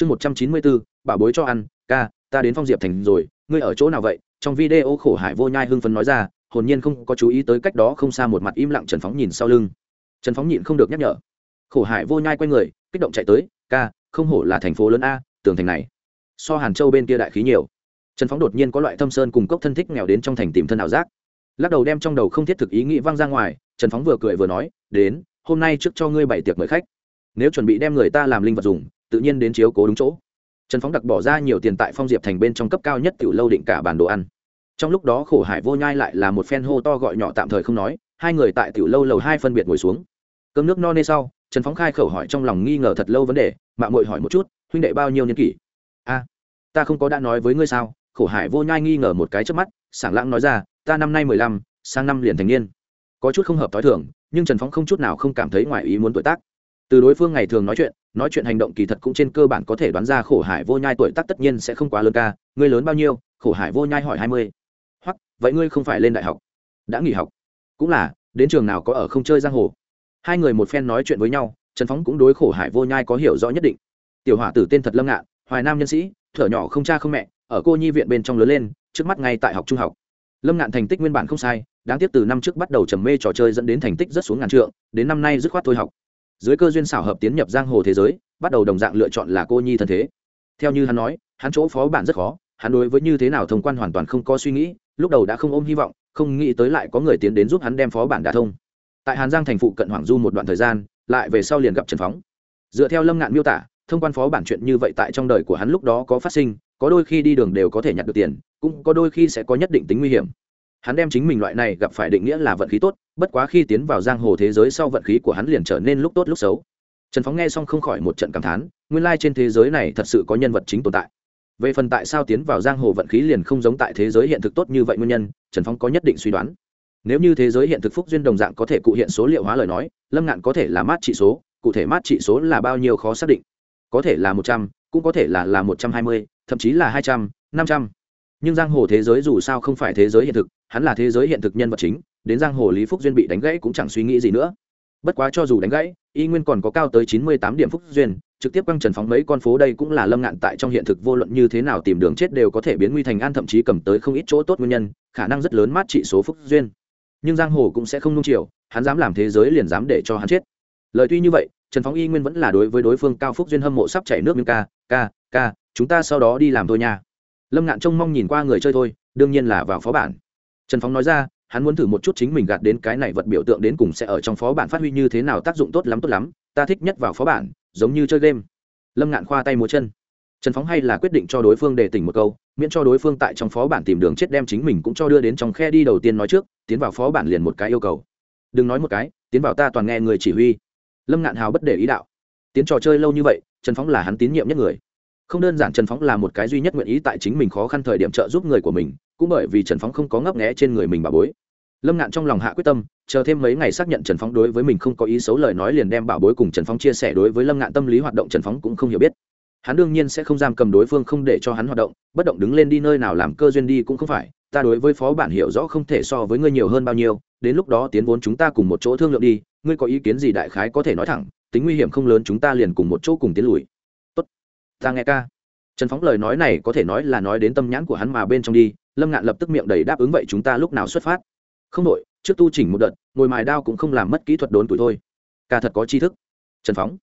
chương một trăm chín mươi bốn bà bối cho ăn, ca, ta đến phong diệp thành rồi, ngươi ở chỗ nào vậy? Trong video khổ hải vô nhai hưng phấn nói ra, hồn nhiên không có chú ý tới cách đó không xa một mặt im lặng trần phóng nhìn sau lưng. Trần phóng nhịn không được nhắc nhở. Khổ hải vô nhai quay người, kích động chạy tới, ca, không hổ là thành phố lớn a, tường thành này. So hàn châu bên kia đại khí nhiều. Trần phóng đột nhiên có loại thâm sơn cùng cốc thân thích nghèo đến trong thành tìm thân ảo giác. Lắc đầu đem trong đầu không thiết thực ý nghĩ văng ra ngoài, trần phóng vừa cười vừa nói, đến, hôm nay trước cho ngươi bảy tiệc mời khách. Nếu chuẩn bị đem người ta làm linh vật dùng tự nhiên đến chiếu cố đúng chỗ. Trần phóng đặc bỏ ra nhiều tiền tại phong diệp thành bên trong cấp cao nhất tiểu lâu định cả bản đồ ăn. Trong lúc đó khổ hải vô nhai lại là một phen hô to gọi nhỏ tạm thời không nói, hai người tại tiểu lâu lầu hai phân biệt ngồi xuống. Cơm nước no nê sau, trần phóng khai khẩu hỏi trong lòng nghi ngờ thật lâu vấn đề mạng mội hỏi một chút, huynh đệ bao nhiêu niên kỷ? A, ta không có đã nói với ngươi sao? Khổ hải vô nhai nghi ngờ một cái trước mắt, sảng lãng nói ra, ta năm nay mười lăm, sang năm liền thành niên. Có chút không hợp t h o i thường, nhưng trần phóng không chút nào không cảm thấy ngoài ý muốn tuổi tác. Từ đối phương ngày thường nói chuyện nói chuyện hành động kỳ thật cũng trên cơ bản có thể đoán ra khổ hải vô nhai tuổi tác tất nhiên sẽ không quá lớn ca. Ngươi lớn bao nhiêu? Khổ hải vô nhai hỏi hai mươi. Hoặc, vậy ngươi không phải lên đại học, đã nghỉ học. Cũng là, đến trường nào có ở không chơi giang hồ? Hai người một phen nói chuyện với nhau, trần phóng cũng đối khổ hải vô nhai có hiểu rõ nhất định. Tiểu hỏa tử tên thật lâm ngạn, hoài nam nhân sĩ, thở nhỏ không cha không mẹ, ở cô nhi viện bên trong lớn lên, trước mắt ngay tại học trung học. Lâm ngạn thành tích nguyên bản không sai, đáng tiếc từ năm trước bắt đầu trầm mê trò chơi dẫn đến thành tích rất xuống ngàn trượng, đến năm nay dứt khoát thôi học dưới cơ duyên xảo hợp tiến nhập giang hồ thế giới, bắt đầu đồng dạng lựa chọn là cô nhi thân thế. Theo như hắn nói, hắn chỗ phó bản rất khó, hắn đối với như thế nào thông quan hoàn toàn không có suy nghĩ, lúc đầu đã không ôm hy vọng, không nghĩ tới lại có người tiến đến giúp hắn đem phó bản đả thông. Tại hàn giang thành phụ cận hoàng du một đoạn thời gian, lại về sau liền gặp trần phóng. Dựa theo lâm ngạn miêu tả, thông quan phó bản chuyện như vậy tại trong đời của hắn lúc đó có phát sinh, có đôi khi đi đường đều có thể nhặt được tiền, cũng có đôi khi sẽ có nhất định tính nguy hiểm hắn đem chính mình loại này gặp phải định nghĩa là vận khí tốt, bất quá khi tiến vào giang hồ thế giới sau vận khí của hắn liền trở nên lúc tốt lúc xấu. Trần phóng nghe xong không khỏi một trận cảm thán, nguyên lai trên thế giới này thật sự có nhân vật chính tồn tại. Về phần tại sao tiến vào giang hồ vận khí liền không giống tại thế giới hiện thực tốt như vậy nguyên nhân, trần phóng có nhất định suy đoán. Nếu như thế giới hiện thực phúc duyên đồng dạng có thể cụ hiện số liệu hóa lời nói, lâm ngạn có thể là mát trị số, cụ thể mát trị số là bao nhiêu khó xác định. Có thể là một trăm, cũng có thể là là một trăm hai mươi, thậm chí là hai trăm, năm trăm nhưng giang hồ thế giới dù sao không phải thế giới hiện thực, hắn là thế giới hiện thực nhân vật chính, đến giang hồ lý phúc duyên bị đánh gãy cũng chẳng suy nghĩ gì nữa. Bất quá cho dù đánh gãy, y nguyên còn có cao tới chín mươi tám điểm phúc duyên, trực tiếp quăng trần phóng mấy con phố đây cũng là lâm ngạn tại trong hiện thực vô luận như thế nào tìm đường chết đều có thể biến nguy thành an, thậm chí cầm tới không ít chỗ tốt nguyên nhân, khả năng rất lớn mát trị số phúc duyên. Nhưng giang hồ cũng sẽ không nung chiều, hắn dám làm thế giới liền dám để cho hắn chết. Lời tuy như vậy, trần phóng y nguyên vẫn là đối với đối phương cao phúc duyên hâm mộ sắp chảy nước miếng ca ca ca, chúng ta sau đó đi làm thôi nha lâm ngạn trông mong nhìn qua người chơi thôi, đương nhiên là vào phó bản. Trần phóng nói ra, hắn muốn thử một chút chính mình gạt đến cái này vật biểu tượng đến cùng sẽ ở trong phó bản phát huy như thế nào tác dụng tốt lắm tốt lắm, ta thích nhất vào phó bản, giống như chơi game. Lâm ngạn khoa tay múa chân. Trần phóng hay là quyết định cho đối phương đề tỉnh một câu, miễn cho đối phương tại trong phó bản tìm đường chết đem chính mình cũng cho đưa đến trong khe đi đầu tiên nói trước, tiến vào phó bản liền một cái yêu cầu. Đừng nói một cái, tiến vào ta toàn nghe người chỉ huy. Lâm ngạn hào bất để ý đạo. Tiến trò chơi lâu như vậy, trần phóng là hắn tín nhiệm nhất người không đơn giản trần phóng là một cái duy nhất nguyện ý tại chính mình khó khăn thời điểm trợ giúp người của mình, cũng bởi vì trần phóng không có ngấp nghẽ trên người mình bà bối. Lâm ngạn trong lòng hạ quyết tâm, chờ thêm mấy ngày xác nhận trần phóng đối với mình không có ý xấu lời nói liền đem bảo bối cùng trần phóng chia sẻ đối với lâm ngạn tâm lý hoạt động trần phóng cũng không hiểu biết. Hắn đương nhiên sẽ không giam cầm đối phương không để cho hắn hoạt động, bất động đứng lên đi nơi nào làm cơ duyên đi cũng không phải, ta đối với phó bản hiểu rõ không thể so với ngươi nhiều hơn bao nhiêu, đến lúc đó tiến vốn chúng ta cùng một chỗ thương lượng đi, ngươi có ý kiến gì đại khái có thể nói thẳng, tính nguy hiểm không lớn chúng ta liền cùng một chỗ cùng tiến lùi ta nghe ca. Trần phóng lời nói này có thể nói là nói đến tâm nhãn của hắn mà bên trong đi, lâm ngạn lập tức miệng đầy đáp ứng vậy chúng ta lúc nào xuất phát? Không đội, trước tu chỉnh một đợt, ngồi mài đao cũng không làm mất kỹ thuật đốn tuổi thôi. Ca thật có tri thức. Trần phóng.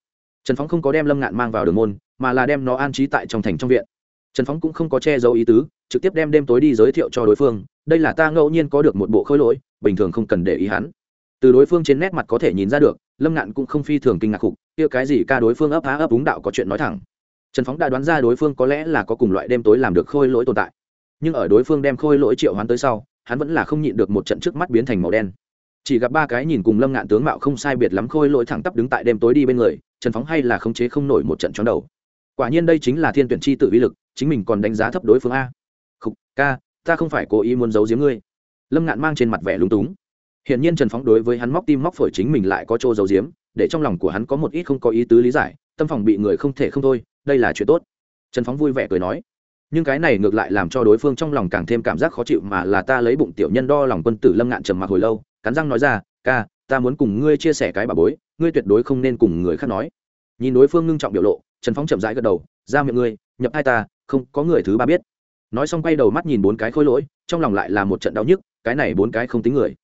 Trần phóng không có đem lâm ngạn mang vào đường môn, mà là đem nó an trí tại trong thành trong viện. Trần phóng cũng không có che giấu ý tứ, trực tiếp đem đêm tối đi giới thiệu cho đối phương, đây là ta ngẫu nhiên có được một bộ khối lỗi, bình thường không cần để ý hắn. Từ đối phương trên nét mặt có thể nhìn ra được, lâm ngạn cũng không phi thường kinh ngạc khục, kia cái gì ca đối phương ấp á ấp úng đạo có chuyện nói thẳng trần phóng đã đoán ra đối phương có lẽ là có cùng loại đêm tối làm được khôi lỗi tồn tại. Nhưng ở đối phương đem khôi lỗi triệu hoán tới sau, hắn vẫn là không nhịn được một trận trước mắt biến thành màu đen. Chỉ gặp ba cái nhìn cùng lâm ngạn tướng mạo không sai biệt lắm khôi lỗi thẳng tắp đứng tại đêm tối đi bên người, trần phóng hay là khống chế không nổi một trận chóng đầu. Quả nhiên đây chính là thiên tuyển chi tự vi lực, chính mình còn đánh giá thấp đối phương a. Khục, ca, ta không phải cố ý muốn giấu giếm ngươi. Lâm ngạn mang trên mặt vẻ lúng túng. Hiển nhiên trần phóng đối với hắn móc tim móc phổi chính mình lại có chỗ giấu giếm, để trong lòng của hắn có một ít không có ý tứ lý giải, tâm phòng bị người không thể không thôi đây là chuyện tốt. Trần phóng vui vẻ cười nói. Nhưng cái này ngược lại làm cho đối phương trong lòng càng thêm cảm giác khó chịu mà là ta lấy bụng tiểu nhân đo lòng quân tử lâm ngạn trầm mặc hồi lâu, cắn răng nói ra, ca, ta muốn cùng ngươi chia sẻ cái bà bối, ngươi tuyệt đối không nên cùng người khác nói. Nhìn đối phương ngưng trọng biểu lộ, trần phóng chậm rãi gật đầu, ra miệng ngươi, nhập hai ta, không có người thứ ba biết. Nói xong quay đầu mắt nhìn bốn cái khôi lỗi, trong lòng lại là một trận đau nhức, cái này bốn cái không tính người.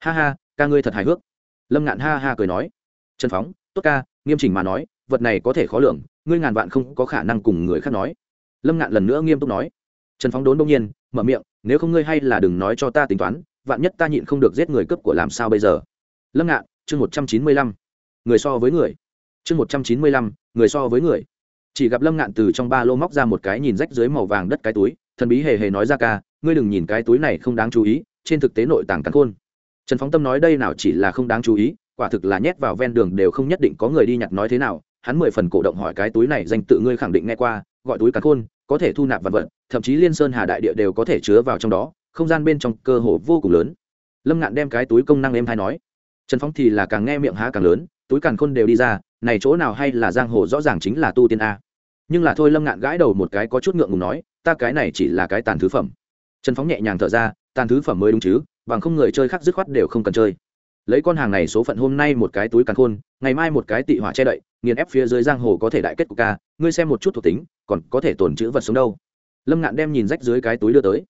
Ha ha, ca ngươi thật hài hước. Lâm ngạn ha ha cười nói. Trần phóng, tốt ca, nghiêm chỉnh mà nói, vật này có thể khó lường ngươi ngàn vạn không có khả năng cùng người khác nói. Lâm ngạn lần nữa nghiêm túc nói. Trần phóng đốn đông nhiên, mở miệng, nếu không ngươi hay là đừng nói cho ta tính toán, vạn nhất ta nhịn không được giết người cướp của làm sao bây giờ? Lâm ngạn, chương một trăm chín mươi lăm. Người so với người. Chương một trăm chín mươi lăm, người so với người. Chỉ gặp lâm ngạn từ trong ba lô móc ra một cái nhìn rách dưới màu vàng đất cái túi, thần bí hề hề nói ra ca, ngươi đừng nhìn cái túi này không đáng chú ý, trên thực tế nội tàng cắn khôn. Trần phóng tâm nói đây nào chỉ là không đáng chú ý, quả thực là nhét vào ven đường đều không nhất định có người đi nhặt nói thế nào hắn mười phần cổ động hỏi cái túi này danh tự ngươi khẳng định nghe qua, gọi túi càn khôn, có thể thu nạp vật vật, thậm chí liên sơn hà đại địa đều có thể chứa vào trong đó, không gian bên trong cơ hồ vô cùng lớn. Lâm ngạn đem cái túi công năng em hay nói. Trần phóng thì là càng nghe miệng há càng lớn, túi càn khôn đều đi ra, này chỗ nào hay là giang hồ rõ ràng chính là tu tiên a. Nhưng là thôi lâm ngạn gãi đầu một cái có chút ngượng ngùng nói, ta cái này chỉ là cái tàn thứ phẩm. Trần phóng nhẹ nhàng thở ra, tàn thứ phẩm mới đúng chứ, bằng không người chơi khác dứt khoát đều không cần chơi lấy con hàng này số phận hôm nay một cái túi càn khôn, ngày mai một cái tị hỏa che đậy, nghiền ép phía dưới giang hồ có thể đại kết của ca, ngươi xem một chút thuộc tính, còn có thể tồn chữ vật sống đâu. Lâm ngạn đem nhìn rách dưới cái túi đưa tới.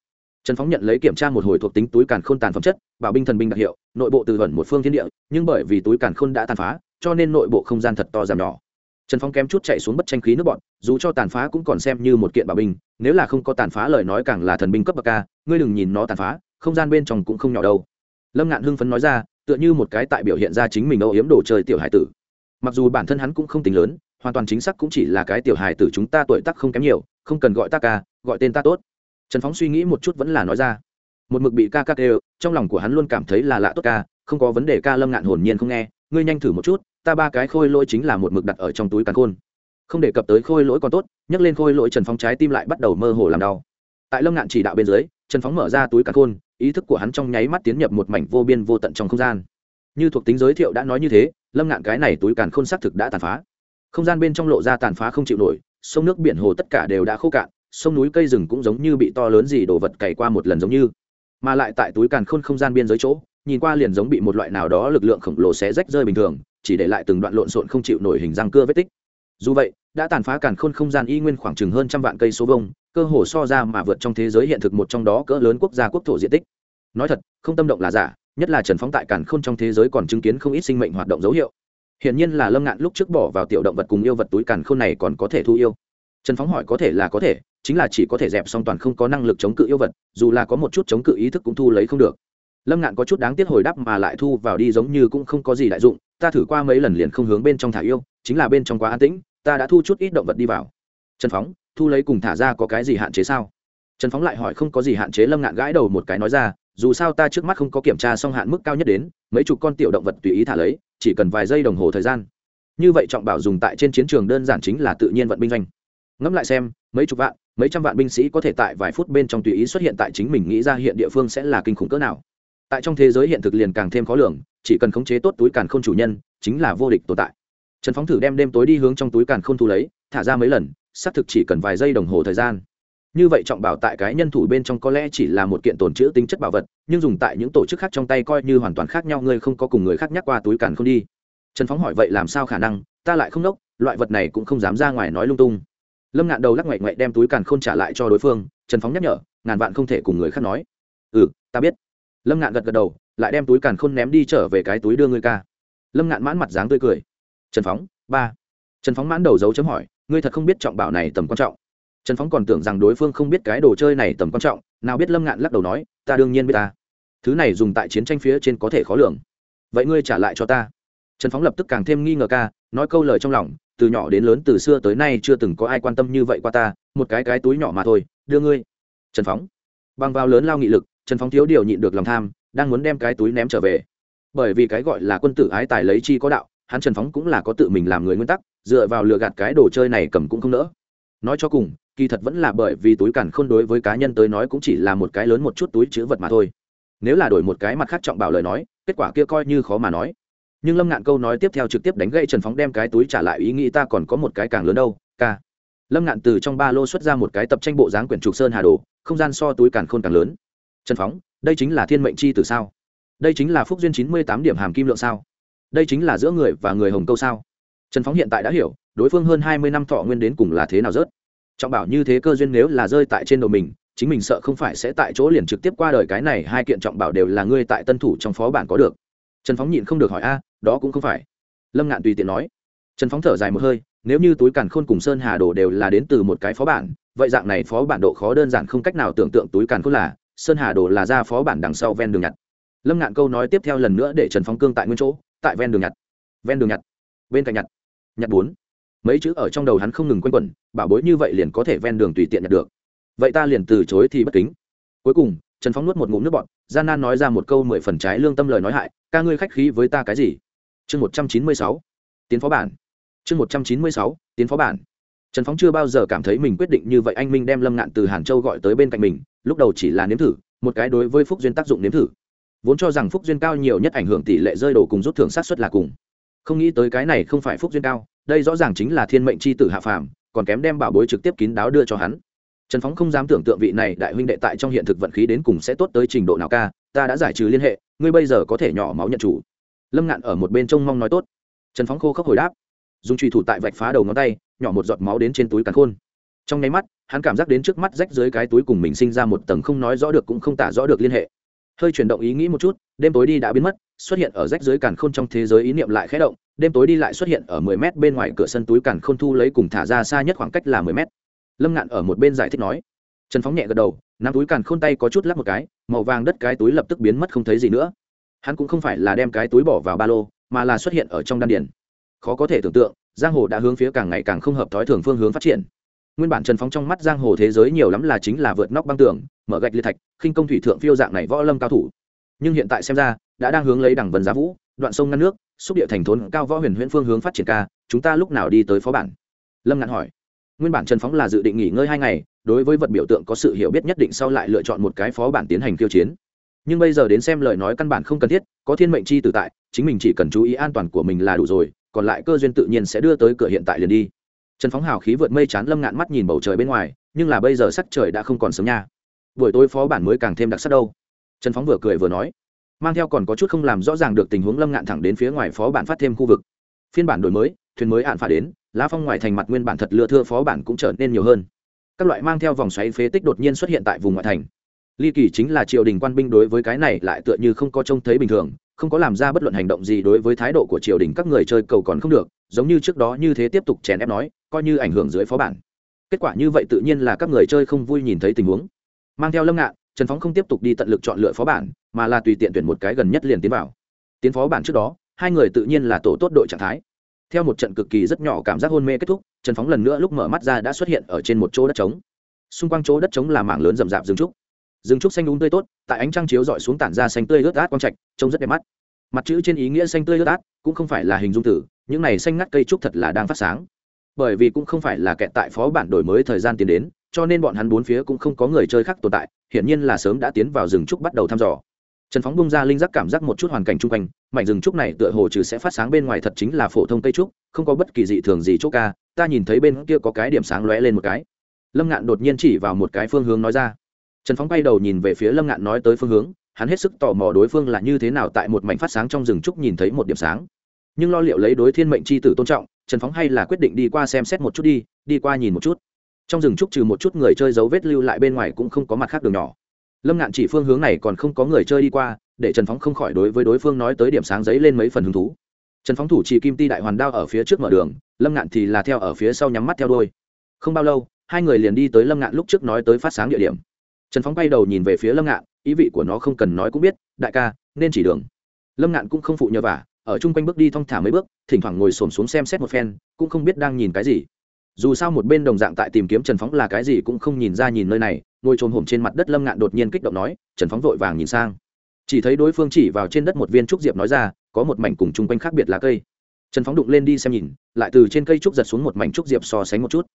Trần phóng nhận lấy kiểm tra một hồi thuộc tính túi càn khôn tàn phẩm chất, bảo binh thần binh đặc hiệu, nội bộ từ vẩn một phương thiên địa, nhưng bởi vì túi càn khôn đã tàn phá, cho nên nội bộ không gian thật to giảm nhỏ. Trần phóng kém chút chạy xuống bất tranh khí nước bọn, dù cho tàn phá cũng còn xem như một kiện bảo binh, nếu là không có tàn phá lời nói càng là thần binh cấp bậc ca, ngươi đừng nhìn nó tàn phá, không gian bên trong cũng không nhỏ đâu. Lâm ngạn hưng phấn nói ra tựa như một cái tại biểu hiện ra chính mình âu yếm đồ chơi tiểu hải tử. Mặc dù bản thân hắn cũng không tính lớn, hoàn toàn chính xác cũng chỉ là cái tiểu hài tử chúng ta tuổi tác không kém nhiều, không cần gọi ta ca, gọi tên ta tốt. Trần phóng suy nghĩ một chút vẫn là nói ra. Một mực bị ca ca kêu, trong lòng của hắn luôn cảm thấy là lạ tốt ca, không có vấn đề ca lâm ngạn hồn nhiên không nghe, ngươi nhanh thử một chút, ta ba cái khôi lỗi chính là một mực đặt ở trong túi càn khôn. Không đề cập tới khôi lỗi còn tốt, nhắc lên khôi lỗi trần phóng trái tim lại bắt đầu mơ hồ làm đau. Tại lâm ngạn chỉ đạo bên dưới, trần phóng mở ra túi càn khôn ý thức của hắn trong nháy mắt tiến nhập một mảnh vô biên vô tận trong không gian. Như thuộc tính giới thiệu đã nói như thế, lâm ngạn cái này túi càn khôn xác thực đã tàn phá. Không gian bên trong lộ ra tàn phá không chịu nổi, sông nước biển hồ tất cả đều đã khô cạn, sông núi cây rừng cũng giống như bị to lớn gì đồ vật cày qua một lần giống như. Mà lại tại túi càn khôn không gian biên giới chỗ, nhìn qua liền giống bị một loại nào đó lực lượng khổng lồ xé rách rơi bình thường, chỉ để lại từng đoạn lộn xộn không chịu nổi hình răng cưa vết tích. Dù vậy đã tàn phá càn khôn không gian y nguyên khoảng chừng hơn trăm vạn cây số vông cơ hồ so ra mà vượt trong thế giới hiện thực một trong đó cỡ lớn quốc gia quốc thổ diện tích. Nói thật, không tâm động là giả, nhất là trần phóng tại càn khôn trong thế giới còn chứng kiến không ít sinh mệnh hoạt động dấu hiệu. Hiển nhiên là lâm ngạn lúc trước bỏ vào tiểu động vật cùng yêu vật túi càn khôn này còn có thể thu yêu. Trần phóng hỏi có thể là có thể, chính là chỉ có thể dẹp song toàn không có năng lực chống cự yêu vật, dù là có một chút chống cự ý thức cũng thu lấy không được. Lâm ngạn có chút đáng tiếc hồi đáp mà lại thu vào đi giống như cũng không có gì đại dụng, ta thử qua mấy lần liền không hướng bên trong thả yêu, chính là bên trong quá an tĩnh ta đã thu chút ít động vật đi vào. Trần phóng, thu lấy cùng thả ra có cái gì hạn chế sao? Trần phóng lại hỏi không có gì hạn chế lâm ngạn gãi đầu một cái nói ra, dù sao ta trước mắt không có kiểm tra xong hạn mức cao nhất đến, mấy chục con tiểu động vật tùy ý thả lấy, chỉ cần vài giây đồng hồ thời gian. Như vậy trọng bảo dùng tại trên chiến trường đơn giản chính là tự nhiên vận binh doanh. Ngẫm lại xem, mấy chục vạn, mấy trăm vạn binh sĩ có thể tại vài phút bên trong tùy ý xuất hiện tại chính mình nghĩ ra hiện địa phương sẽ là kinh khủng cỡ nào. Tại trong thế giới hiện thực liền càng thêm khó lường, chỉ cần khống chế tốt túi càn k h ô n chủ nhân, chính là vô địch tồn tại trần phóng thử đem đêm tối đi hướng trong túi càn k h ô n thu lấy, thả ra mấy lần, xác thực chỉ cần vài giây đồng hồ thời gian. Như vậy trọng bảo tại cái nhân thủ bên trong có lẽ chỉ là một kiện tồn chữ tính chất bảo vật, nhưng dùng tại những tổ chức khác trong tay coi như hoàn toàn khác nhau, ngươi không có cùng người khác nhắc qua túi càn không đi. Trần phóng hỏi vậy làm sao khả năng, ta lại không nốc loại vật này cũng không dám ra ngoài nói lung tung. Lâm ngạn đầu lắc ngoại ngoại đem túi càn k h ô n trả lại cho đối phương, trần phóng nhắc nhở, ngàn vạn không thể cùng người khác nói. Ừ ta biết. Lâm ngạn gật gật đầu, lại đem túi càn khôn ném đi trở về cái túi đưa ngươi ca. Lâm ngạn mãn mặt dáng tươi cười trần phóng, ba. Trần phóng mãn đầu dấu chấm hỏi, ngươi thật không biết trọng bảo này tầm quan trọng. Trần phóng còn tưởng rằng đối phương không biết cái đồ chơi này tầm quan trọng, nào biết lâm ngạn lắc đầu nói, ta đương nhiên biết ta. Thứ này dùng tại chiến tranh phía trên có thể khó lường. Vậy ngươi trả lại cho ta. Trần phóng lập tức càng thêm nghi ngờ ca, nói câu lời trong lòng, từ nhỏ đến lớn từ xưa tới nay chưa từng có ai quan tâm như vậy qua ta, một cái cái túi nhỏ mà thôi, đưa ngươi. Trần phóng. Bằng vào lớn lao nghị lực, trần phóng thiếu điều nhịn được lòng tham, đang muốn đem cái túi ném trở về. Bởi vì cái gọi là quân tử ái tài lấy chi có đạo hắn trần phóng cũng là có tự mình làm người nguyên tắc, dựa vào lừa gạt cái đồ chơi này cầm cũng không nỡ. Nói cho cùng, kỳ thật vẫn là bởi vì túi cản khôn đối với cá nhân tới nói cũng chỉ là một cái lớn một chút túi chữ vật mà thôi. Nếu là đổi một cái mặt khác trọng bảo lời nói, kết quả kia coi như khó mà nói. Nhưng lâm ngạn câu nói tiếp theo trực tiếp đánh gây trần phóng đem cái túi trả lại ý nghĩ ta còn có một cái càng lớn đâu, ca. Lâm ngạn từ trong ba lô xuất ra một cái tập tranh bộ dáng quyển trục sơn hà đồ, không gian so túi càng khôn càng lớn. Trần phóng, đây chính là thiên mệnh chi từ sao? Đây chính là phúc duyên chín mươi tám điểm hàm kim lượng sao? Đây chính là giữa người và người hồng câu sao? Trần phóng hiện tại đã hiểu, đối phương hơn hai mươi năm thọ nguyên đến cùng là thế nào rớt. Trọng bảo như thế cơ duyên nếu là rơi tại trên đầu mình, chính mình sợ không phải sẽ tại chỗ liền trực tiếp qua đời cái này hai kiện trọng bảo đều là ngươi tại tân thủ trong phó bản có được. Trần phóng nhịn không được hỏi, a, đó cũng không phải. Lâm ngạn tùy tiện nói. Trần phóng thở dài một hơi, nếu như túi càn khôn cùng sơn hà đồ đều là đến từ một cái phó bản, vậy dạng này phó bản độ khó đơn giản không cách nào tưởng tượng túi càn khôn là, sơn hà đồ là ra phó bản đằng sau ven đường nhặt. Lâm ngạn câu nói tiếp theo lần nữa để trần phóng cương tại nguyên chỗ tại ven đường nhặt. Ven đường nhặt. Bên cạnh nhặt. Nhặt bốn. Mấy chữ ở trong đầu hắn không ngừng quanh quẩn, bảo bối như vậy liền có thể ven đường tùy tiện nhặt được. Vậy ta liền từ chối thì bất kính. Cuối cùng, trần phóng nuốt một ngụm nước bọn gian nan nói ra một câu mười phần trái lương tâm lời nói hại, ca ngươi khách khí với ta cái gì? Chương một trăm chín mươi sáu. Tiến phó bản. Chương một trăm chín mươi sáu, tiến phó bản. Trần phóng chưa bao giờ cảm thấy mình quyết định như vậy, anh minh đem lâm ngạn từ hàn châu gọi tới bên cạnh mình, lúc đầu chỉ là nếm thử, một cái đối với phúc duyên tác dụng nếm thử vốn cho rằng phúc duyên cao nhiều nhất ảnh hưởng tỷ lệ rơi đồ cùng rút thưởng sát xuất là cùng. Không nghĩ tới cái này không phải phúc duyên cao, đây rõ ràng chính là thiên mệnh c h i tử hạ phàm, còn kém đem bảo bối trực tiếp kín đáo đưa cho hắn. Trần phóng không dám tưởng tượng vị này đại huynh đệ tại trong hiện thực vận khí đến cùng sẽ tốt tới trình độ nào ca, ta đã giải trừ liên hệ, ngươi bây giờ có thể nhỏ máu nhận chủ. Lâm ngạn ở một bên trông mong nói tốt. Trần phóng khô khốc hồi đáp. Dùng truy thủ tại vạch phá đầu ngón tay, nhỏ một giọt máu đến trên túi cắn khôn. Trong nháy mắt, hắn cảm giác đến trước mắt rách dưới cái túi cùng mình sinh ra một tầng không nói rõ được cũng không tả rõ được liên hệ hơi chuyển động ý nghĩ một chút, đêm tối đi đã biến mất, xuất hiện ở rách dưới càn khôn trong thế giới ý niệm lại khẽ động, đêm tối đi lại xuất hiện ở mười mét bên ngoài cửa sân túi càn khôn thu lấy cùng thả ra xa nhất khoảng cách là mười mét. Lâm ngạn ở một bên giải thích nói. Trần phóng nhẹ gật đầu, nắm túi càn khôn tay có chút lắc một cái, màu vàng đất cái túi lập tức biến mất không thấy gì nữa. Hắn cũng không phải là đem cái túi bỏ vào ba lô, mà là xuất hiện ở trong đan điền. Khó có thể tưởng tượng, giang hồ đã hướng phía càng ngày càng không hợp thói thường phương hướng phát triển nguyên bản trần phóng trong mắt giang hồ thế giới nhiều lắm là chính là vượt nóc băng tường, mở gạch liệt thạch, khinh công thủy thượng phiêu dạng này võ lâm cao thủ. Nhưng hiện tại xem ra, đã đang hướng lấy đẳng vần giá vũ, đoạn sông ngăn nước, xúc địa thành thốn, cao võ huyền huyễn phương hướng phát triển ca, chúng ta lúc nào đi tới phó bản? Lâm ngạn hỏi. Nguyên bản trần phóng là dự định nghỉ ngơi hai ngày, đối với vật biểu tượng có sự hiểu biết nhất định sau lại lựa chọn một cái phó bản tiến hành khiêu chiến. Nhưng bây giờ đến xem lời nói căn bản không cần thiết, có thiên mệnh chi tự tại, chính mình chỉ cần chú ý an toàn của mình là đủ rồi, còn lại cơ duyên tự nhiên sẽ đưa tới cửa hiện tại liền đi trần phóng hào khí vượt mây chán lâm ngạn mắt nhìn bầu trời bên ngoài, nhưng là bây giờ sắc trời đã không còn sớm nha. Buổi tối phó bản mới càng thêm đặc sắc đâu. Trần phóng vừa cười vừa nói, mang theo còn có chút không làm rõ ràng được tình huống lâm ngạn thẳng đến phía ngoài phó bản phát thêm khu vực. Phiên bản đổi mới, thuyền mới hạn phả đến, lá phong ngoài thành mặt nguyên bản thật lừa thưa phó bản cũng trở nên nhiều hơn. Các loại mang theo vòng xoáy phế tích đột nhiên xuất hiện tại vùng ngoại thành. Ly kỳ chính là triều đình quan binh đối với cái này lại tựa như không có trông thấy bình thường không có làm ra bất luận hành động gì đối với thái độ của triều đình các người chơi cầu còn không được, giống như trước đó như thế tiếp tục chèn ép nói, coi như ảnh hưởng dưới phó bản. Kết quả như vậy tự nhiên là các người chơi không vui nhìn thấy tình huống. Mang theo lâm ngạn, trần phóng không tiếp tục đi tận lực chọn lựa phó bản, mà là tùy tiện tuyển một cái gần nhất liền tiến vào. Tiến phó bản trước đó, hai người tự nhiên là tổ tốt đội trạng thái. Theo một trận cực kỳ rất nhỏ cảm giác hôn mê kết thúc, trần phóng lần nữa lúc mở mắt ra đã xuất hiện ở trên một chỗ đất trống. Xung quanh chỗ đất trống là mảng lớn rậm rạp rừng trúc rừng trúc xanh đúng tươi tốt, tại ánh trăng chiếu dọi xuống tản ra xanh tươi ướt át quang trạch, trông rất đẹp mắt. Mặt chữ trên ý nghĩa xanh tươi ướt át cũng không phải là hình dung tử những này xanh ngắt cây trúc thật là đang phát sáng. Bởi vì cũng không phải là kẹt tại phó bản đổi mới thời gian tiến đến, cho nên bọn hắn bốn phía cũng không có người chơi khác tồn tại, hiển nhiên là sớm đã tiến vào rừng trúc bắt đầu thăm dò. Trần phóng bung ra linh giác cảm giác một chút hoàn cảnh chung quanh, mảnh rừng trúc này tựa hồ trừ sẽ phát sáng bên ngoài thật chính là phổ thông cây trúc, không có bất kỳ dị thường gì chỗ ca, ta nhìn thấy bên kia có cái điểm sáng lóe lên một cái. Lâm ngạn đột nhiên chỉ vào một cái phương hướng nói ra trần phóng bay đầu nhìn về phía lâm ngạn nói tới phương hướng, hắn hết sức tò mò đối phương là như thế nào tại một mảnh phát sáng trong rừng trúc nhìn thấy một điểm sáng. Nhưng lo liệu lấy đối thiên mệnh c h i tử tôn trọng, trần phóng hay là quyết định đi qua xem xét một chút đi đi qua nhìn một chút. Trong rừng trúc trừ một chút người chơi dấu vết lưu lại bên ngoài cũng không có mặt khác đường nhỏ. Lâm ngạn chỉ phương hướng này còn không có người chơi đi qua, để trần phóng không khỏi đối với đối phương nói tới điểm sáng giấy lên mấy phần hứng thú. Trần phóng thủ chỉ kim ti đại hoàn đao ở phía trước mở đường, lâm ngạn thì là theo ở phía sau nhắm mắt theo đôi không bao lâu, hai người liền đi tới lâm ngạn lúc trước nói tới phát sáng địa điểm trần phóng bay đầu nhìn về phía lâm ngạn, ý vị của nó không cần nói cũng biết, đại ca, nên chỉ đường. Lâm ngạn cũng không phụ nhờ vả, ở chung quanh bước đi thong thả mấy bước, thỉnh thoảng ngồi xổm xuống xem xét một phen, cũng không biết đang nhìn cái gì. Dù sao một bên đồng dạng tại tìm kiếm trần phóng là cái gì cũng không nhìn ra nhìn nơi này, ngồi trồm hổm trên mặt đất lâm ngạn đột nhiên kích động nói, trần phóng vội vàng nhìn sang. Chỉ thấy đối phương chỉ vào trên đất một viên trúc diệp nói ra, có một mảnh cùng chung quanh khác biệt lá cây. Trần phóng đụng lên đi xem nhìn, lại từ trên cây trúc giật xuống một mảnh trúc diệp so sánh một chút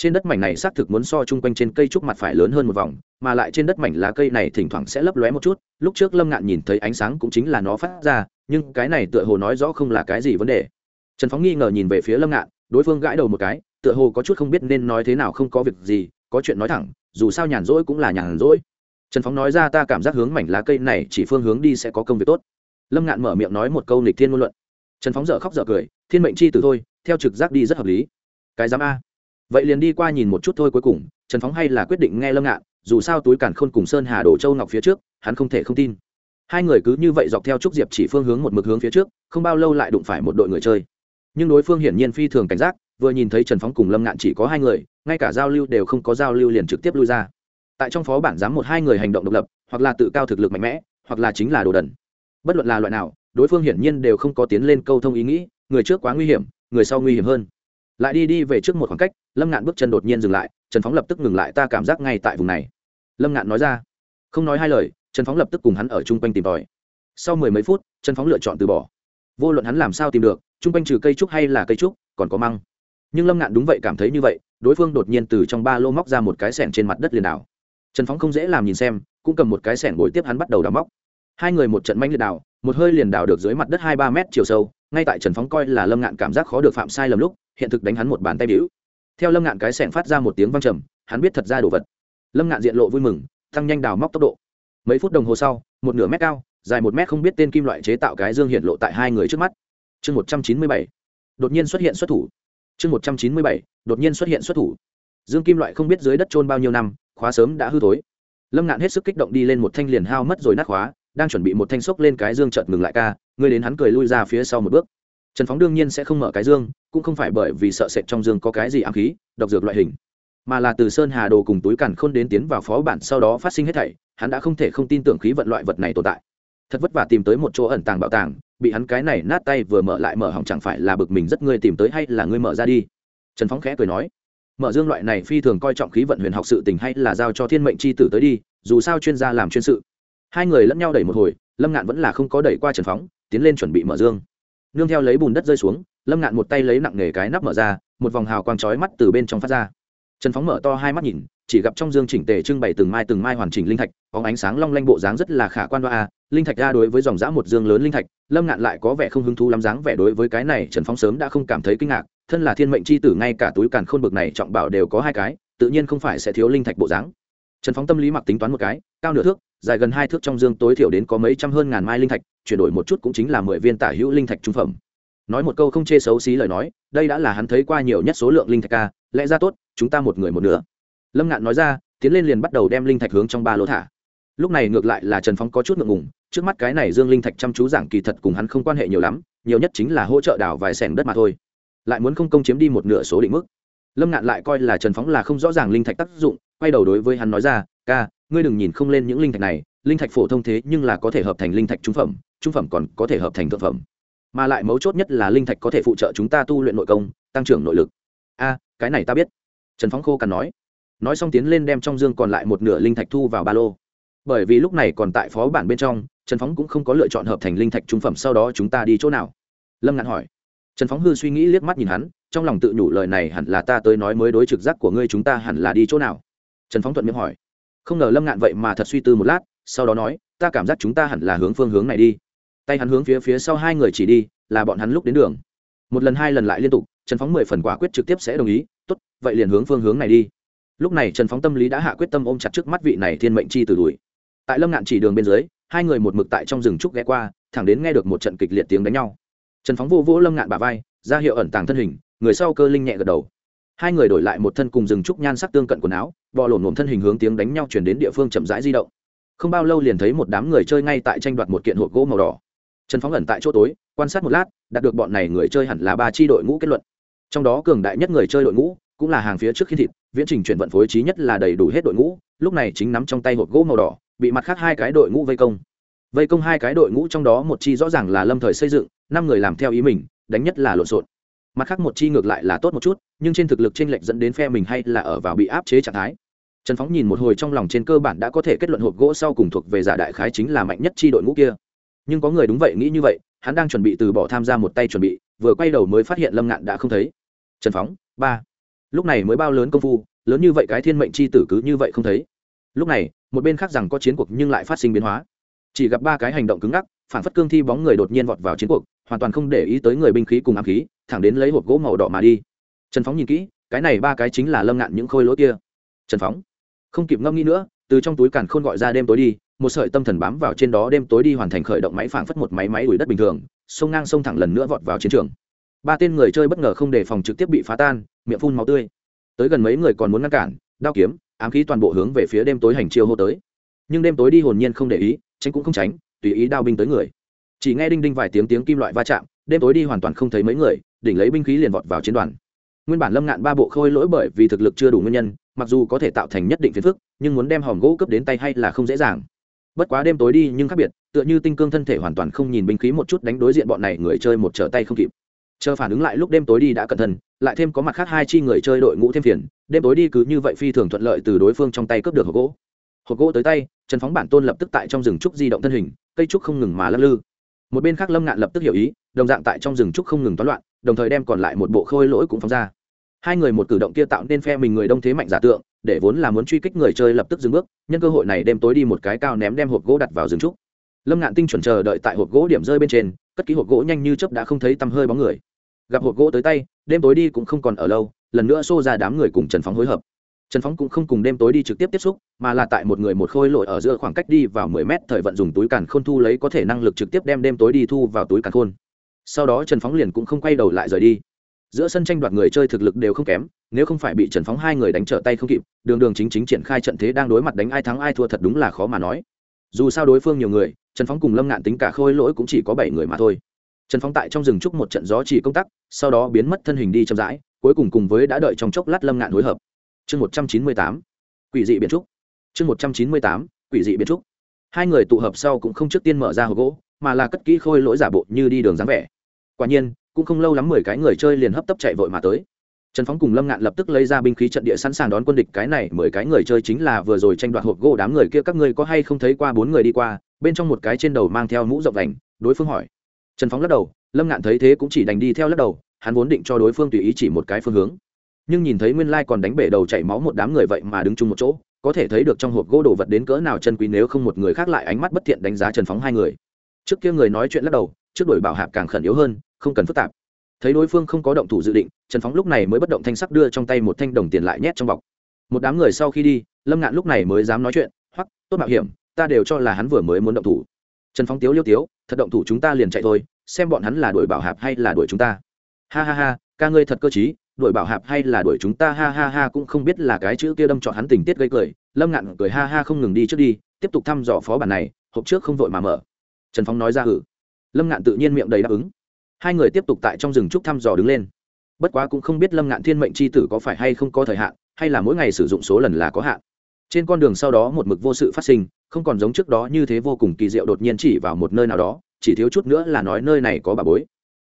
trên đất mảnh này xác thực muốn so chung quanh trên cây trúc mặt phải lớn hơn một vòng, mà lại trên đất mảnh lá cây này thỉnh thoảng sẽ lấp lóe một chút. Lúc trước lâm ngạn nhìn thấy ánh sáng cũng chính là nó phát ra, nhưng cái này tựa hồ nói rõ không là cái gì vấn đề. Trần phóng nghi ngờ nhìn về phía lâm ngạn, đối phương gãi đầu một cái, tựa hồ có chút không biết nên nói thế nào không có việc gì, có chuyện nói thẳng, dù sao nhàn rỗi cũng là nhàn rỗi. Trần phóng nói ra ta cảm giác hướng mảnh lá cây này chỉ phương hướng đi sẽ có công việc tốt. Lâm ngạn mở miệng nói một câu nịch thiên ngôn luận. Trần phóng dở khóc dở cười, thiên mệnh chi từ thôi, theo trực giác đi rất hợp lý. Cái giám a vậy liền đi qua nhìn một chút thôi cuối cùng, trần phóng hay là quyết định nghe lâm ngạn, dù sao túi cản khôn cùng sơn hà đổ châu ngọc phía trước, hắn không thể không tin. Hai người cứ như vậy dọc theo trúc diệp chỉ phương hướng một mực hướng phía trước, không bao lâu lại đụng phải một đội người chơi. Nhưng đối phương hiển nhiên phi thường cảnh giác, vừa nhìn thấy trần phóng cùng lâm ngạn chỉ có hai người, ngay cả giao lưu đều không có giao lưu liền trực tiếp lui ra. Tại trong phó bản giám một hai người hành động độc lập, hoặc là tự cao thực lực mạnh mẽ, hoặc là chính là đồ đần. Bất luận là loại nào, đối phương hiển nhiên đều không có tiến lên câu thông ý nghĩ, người trước quá nguy hiểm, người sau nguy hiểm hơn lại đi đi về trước một khoảng cách, lâm ngạn bước chân đột nhiên dừng lại, trần phóng lập tức ngừng lại, ta cảm giác ngay tại vùng này. Lâm ngạn nói ra. Không nói hai lời, trần phóng lập tức cùng hắn ở chung quanh tìm tòi. Sau mười mấy phút, trần phóng lựa chọn từ bỏ. Vô luận hắn làm sao tìm được, chung quanh trừ cây trúc hay là cây trúc, còn có măng. Nhưng lâm ngạn đúng vậy cảm thấy như vậy, đối phương đột nhiên từ trong ba lô móc ra một cái sẻng trên mặt đất liền đảo. Trần phóng không dễ làm nhìn xem, cũng cầm một cái sẻng bồi tiếp hắn bắt đầu đào móc. Hai người một trận manh liệt đào, một hơi liền đào được dưới mặt đất hai ba mét chiều sâu ngay tại trần phóng coi là lâm ngạn cảm giác khó được phạm sai lầm lúc, hiện thực đánh hắn một bàn tay biểu. theo lâm ngạn cái sẻng phát ra một tiếng văng trầm, hắn biết thật ra đồ vật. Lâm ngạn diện lộ vui mừng, tăng nhanh đào móc tốc độ. Mấy phút đồng hồ sau, một nửa mét cao, dài một mét không biết tên kim loại chế tạo cái dương hiện lộ tại hai người trước mắt. Chương một trăm chín mươi bảy, đột nhiên xuất hiện xuất thủ. Chương một trăm chín mươi bảy, đột nhiên xuất hiện xuất thủ. Dương kim loại không biết dưới đất trôn bao nhiêu năm, khóa sớm đã hư thối. Lâm ngạn hết sức kích động đi lên một thanh liền hao mất rồi nát khóa đang chuẩn bị một thanh xốc lên cái dương chợt ngừng lại ca, ngươi đến hắn cười lui ra phía sau một bước. Trần phóng đương nhiên sẽ không mở cái dương, cũng không phải bởi vì sợ sệt trong dương có cái gì ám khí, độc dược loại hình. Mà là từ sơn hà đồ cùng túi càn khôn đến tiến vào phó bản sau đó phát sinh hết thảy, hắn đã không thể không tin tưởng khí vận loại vật này tồn tại. Thật vất vả tìm tới một chỗ ẩn tàng bảo tàng, bị hắn cái này nát tay vừa mở lại mở hỏng chẳng phải là bực mình rất ngươi tìm tới hay là ngươi mở ra đi? Trần phóng khẽ cười nói, mở dương loại này phi thường coi trọng khí vận huyền học sự tình hay là giao cho thiên mệnh c h i tử tới đi, dù sao chuyên gia làm chuyên sự hai người lẫn nhau đẩy một hồi, lâm ngạn vẫn là không có đẩy qua trần phóng, tiến lên chuẩn bị mở dương. Nương theo lấy bùn đất rơi xuống, lâm ngạn một tay lấy nặng nghề cái nắp mở ra, một vòng hào quang trói mắt từ bên trong phát ra. Trần phóng mở to hai mắt nhìn, chỉ gặp trong dương chỉnh tề trưng bày từng mai từng mai hoàn chỉnh linh thạch có ánh sáng long lanh bộ dáng rất là khả quan đoa a. Linh thạch ra đối với dòng giã một dương lớn linh thạch, lâm ngạn lại có vẻ không hứng thú lắm dáng vẻ đối với cái này, trần phóng sớm đã không cảm thấy kinh ngạc, thân là thiên mệnh c h i tử ngay cả túi càn khôn bực này trọng bảo đều có hai cái, tự nhiên không phải sẽ thiếu linh thạch bộ dáng. Trần phóng tâm lý mặc tính toán một cái, cao nửa thước dài gần hai thước trong dương tối thiểu đến có mấy trăm hơn ngàn mai linh thạch, chuyển đổi một chút cũng chính là mười viên tả hữu linh thạch trung phẩm. Nói một câu không chê xấu xí lời nói, đây đã là hắn thấy qua nhiều nhất số lượng linh thạch ca lẽ ra tốt, chúng ta một người một nửa. Lâm ngạn nói ra, tiến lên liền bắt đầu đem linh thạch hướng trong ba lỗ thả. Lúc này ngược lại là trần phóng có chút ngượng ngùng, trước mắt cái này dương linh thạch chăm chú giảng kỳ thật cùng hắn không quan hệ nhiều lắm, nhiều nhất chính là hỗ trợ đào vài sẻng đất mà thôi. Lại muốn không công chiếm đi một nửa số định mức. Lâm ngạn lại coi là trần phóng là không rõ ràng linh thạch tác dụng, quay đầu đối với hắn nói ra ca, ngươi đừng nhìn không lên những linh thạch này, linh thạch phổ thông thế nhưng là có thể hợp thành linh thạch trung phẩm trung phẩm còn có thể hợp thành thượng phẩm. Mà lại mấu chốt nhất là linh thạch có thể phụ trợ chúng ta tu luyện nội công, tăng trưởng nội lực. A, cái này ta biết. Trần phóng khô cằn nói. Nói xong tiến lên đem trong dương còn lại một nửa linh thạch thu vào ba lô. Bởi vì lúc này còn tại phó bản bên trong, trần phóng cũng không có lựa chọn hợp thành linh thạch trung phẩm sau đó chúng ta đi chỗ nào. Lâm ngạn hỏi. Trần phóng hư suy nghĩ liếc mắt nhìn hắn, trong lòng tự nhủ lời này hẳn là ta tới nói mới đối trực giác của ngươi chúng ta hẳn là đi chỗ nào. Trần phóng thuận miệng hỏi không ngờ lâm ngạn vậy mà thật suy tư một lát sau đó nói ta cảm giác chúng ta hẳn là hướng phương hướng này đi tay hắn hướng phía phía sau hai người chỉ đi là bọn hắn lúc đến đường một lần hai lần lại liên tục trần phóng mười phần quả quyết trực tiếp sẽ đồng ý tốt, vậy liền hướng phương hướng này đi lúc này trần phóng tâm lý đã hạ quyết tâm ôm chặt trước mắt vị này thiên mệnh chi từ đuổi tại lâm ngạn chỉ đường bên dưới hai người một mực tại trong rừng trúc ghé qua thẳng đến nghe được một trận kịch liệt tiếng đánh nhau trần phóng vô vỗ lâm ngạn bà vai ra hiệu ẩn tàng thân hình người sau cơ linh nhẹ gật đầu hai người đổi lại một thân cùng rừng trúc nhan sắc tương cận quần áo bò lổn lổm thân hình hướng tiếng đánh nhau chuyển đến địa phương chậm rãi di động. Không bao lâu liền thấy một đám người chơi ngay tại tranh đoạt một kiện hộp gỗ màu đỏ. Trần phóng ẩn tại chỗ tối, quan sát một lát, đạt được bọn này người chơi hẳn là ba tri đội ngũ kết luận. Trong đó cường đại nhất người chơi đội ngũ cũng là hàng phía trước khi thịt, viễn trình chuyển vận phối trí nhất là đầy đủ hết đội ngũ, lúc này chính nắm trong tay hộp gỗ màu đỏ, bị mặt khác hai cái đội ngũ vây công. Vây công hai cái đội ngũ trong đó một chi rõ ràng là lâm thời xây dựng, năm người làm theo ý mình, đánh nhất là lộn xộn mặt khác một chi ngược lại là tốt một chút, nhưng trên thực lực tranh lệch dẫn đến phe mình hay là ở vào bị áp chế trạng thái. Trần phóng nhìn một hồi trong lòng trên cơ bản đã có thể kết luận hộp gỗ sau cùng thuộc về giả đại khái chính là mạnh nhất chi đội ngũ kia. Nhưng có người đúng vậy nghĩ như vậy, hắn đang chuẩn bị từ bỏ tham gia một tay chuẩn bị, vừa quay đầu mới phát hiện lâm ngạn đã không thấy. Trần phóng, ba. Lúc này mới bao lớn công phu, lớn như vậy cái thiên mệnh c h i tử cứ như vậy không thấy. Lúc này, một bên khác rằng có chiến cuộc nhưng lại phát sinh biến hóa. Chỉ gặp ba cái hành động cứng ngắc, phản phất cương thi bóng người đột nhiên vọt vào chiến cuộc, hoàn toàn không để ý tới người binh khí cùng ám khí thẳng đến lấy hộp gỗ màu đỏ mà đi. Trần phóng nhìn kỹ, cái này ba cái chính là lâm ngạn những khôi lỗi kia. Trần phóng, không kịp ngâm nghĩ nữa, từ trong túi càn khôn gọi ra đêm tối đi, một sợi tâm thần bám vào trên đó đêm tối đi hoàn thành khởi động máy phảng phất một máy máy đuổi đất bình thường, sông ngang sông thẳng lần nữa vọt vào chiến trường. Ba tên người chơi bất ngờ không đề phòng trực tiếp bị phá tan, miệng phun máu tươi. Tới gần mấy người còn muốn ngăn cản, đao kiếm, ám khí toàn bộ hướng về phía đêm tối hành chiêu hô tới. Nhưng đêm tối đi hồn nhiên không để ý, tránh cũng không tránh, tùy ý đao binh tới người. Chỉ nghe đinh đinh vài tiếng tiếng kim loại va chạm đêm tối đi hoàn toàn không thấy mấy người, đỉnh lấy binh khí liền vọt vào chiến đoàn. Nguyên bản lâm ngạn ba bộ khôi lỗi bởi vì thực lực chưa đủ nguyên nhân, mặc dù có thể tạo thành nhất định phiền phức, nhưng muốn đem hòm gỗ cấp đến tay hay là không dễ dàng. Bất quá đêm tối đi nhưng khác biệt, tựa như tinh cương thân thể hoàn toàn không nhìn binh khí một chút đánh đối diện bọn này người chơi một trở tay không kịp. Chờ phản ứng lại lúc đêm tối đi đã cẩn thận, lại thêm có mặt khác hai chi người chơi đội ngũ thêm phiền, đêm tối đi cứ như vậy phi thường thuận lợi từ đối phương trong tay cướp được hộp gỗ. Hộp gỗ tới tay, trần phóng bản tôn lập tức tại trong rừng trúc di động thân hình, cây trúc không ngừng mà lắc lư một bên khác lâm ngạn lập tức hiểu ý, đồng dạng tại trong rừng trúc không ngừng toán loạn, đồng thời đem còn lại một bộ khôi lỗi cũng phóng ra. Hai người một cử động kia tạo nên phe mình người đông thế mạnh giả tượng, để vốn là muốn truy kích người chơi lập tức dừng bước, nhân cơ hội này đem tối đi một cái cao ném đem hộp gỗ đặt vào rừng trúc. Lâm ngạn tinh chuẩn chờ đợi tại hộp gỗ điểm rơi bên trên, cất ký hộp gỗ nhanh như chớp đã không thấy tăm hơi bóng người. Gặp hộp gỗ tới tay, đêm tối đi cũng không còn ở lâu, lần nữa xô ra đám người cùng trần phóng hối hợp trần phóng cũng không cùng đêm tối đi trực tiếp tiếp xúc, mà là tại một người một khôi lội ở giữa khoảng cách đi vào mười mét thời vận dùng túi càn khôn thu lấy có thể năng lực trực tiếp đem đêm tối đi thu vào túi càn khôn. Sau đó trần phóng liền cũng không quay đầu lại rời đi. Giữa sân tranh đoạt người chơi thực lực đều không kém, nếu không phải bị trần phóng hai người đánh trở tay không kịp, đường đường chính chính triển khai trận thế đang đối mặt đánh ai thắng ai thua thật đúng là khó mà nói. Dù sao đối phương nhiều người, trần phóng cùng lâm ngạn tính cả khôi lỗi cũng chỉ có bảy người mà thôi. Trần phóng tại trong rừng trúc một trận gió chỉ công tác, sau đó biến mất thân hình đi chậm rãi, cuối cùng cùng với đã đợi trong chốc lát lâm ngạn hối hợp chương một trăm chín mươi tám, quỷ dị biến trúc. Chương một trăm chín mươi tám, quỷ dị biến trúc. Hai người tụ hợp sau cũng không trước tiên mở ra hộp gỗ, mà là cất kỹ khôi lỗi giả bộ như đi đường dáng vẻ. Quả nhiên, cũng không lâu lắm mười cái người chơi liền hấp tấp chạy vội mà tới. Trần phóng cùng lâm ngạn lập tức lấy ra binh khí trận địa sẵn sàng đón quân địch, cái này mười cái người chơi chính là vừa rồi tranh đoạt hộp gỗ đám người kia, các ngươi có hay không thấy qua bốn người đi qua, bên trong một cái trên đầu mang theo mũ rộng vành, đối phương hỏi. Trần phóng lắc đầu, lâm ngạn thấy thế cũng chỉ đành đi theo lắc đầu, hắn vốn định cho đối phương tùy ý chỉ một cái phương hướng nhưng nhìn thấy nguyên lai còn đánh bể đầu chảy máu một đám người vậy mà đứng chung một chỗ, có thể thấy được trong hộp gỗ đồ vật đến cỡ nào chân quý nếu không một người khác lại ánh mắt bất thiện đánh giá trần phóng hai người. Trước kia người nói chuyện lắc đầu, trước đổi bảo hạp càng khẩn yếu hơn, không cần phức tạp. Thấy đối phương không có động thủ dự định, trần phóng lúc này mới bất động thanh sắc đưa trong tay một thanh đồng tiền lại nhét trong bọc. Một đám người sau khi đi, lâm ngạn lúc này mới dám nói chuyện hoặc tốt mạo hiểm, ta đều cho là hắn vừa mới muốn động thủ. Trần phóng tiếu liêu tiếu, thật động thủ chúng ta liền chạy thôi, xem bọn hắn là đuổi bảo hạp hay là đuổi chúng ta. Ha ha ha, ca ngươi thật cơ t đuổi bảo hạp hay là đuổi chúng ta, ha ha ha, cũng không biết là cái chữ kia đâm chọn hắn tình tiết gây cười. Lâm ngạn cười, ha ha, không ngừng đi trước đi, tiếp tục thăm dò phó bản này, hộp trước không vội mà mở. Trần phóng nói ra hử lâm ngạn tự nhiên miệng đầy đáp ứng. Hai người tiếp tục tại trong rừng trúc thăm dò đứng lên. Bất quá cũng không biết lâm ngạn thiên mệnh c h i tử có phải hay không có thời hạn, hay là mỗi ngày sử dụng số lần là có hạn. Trên con đường sau đó một mực vô sự phát sinh, không còn giống trước đó như thế vô cùng kỳ diệu đột nhiên chỉ vào một nơi nào đó, chỉ thiếu chút nữa là nói nơi này có bà bối.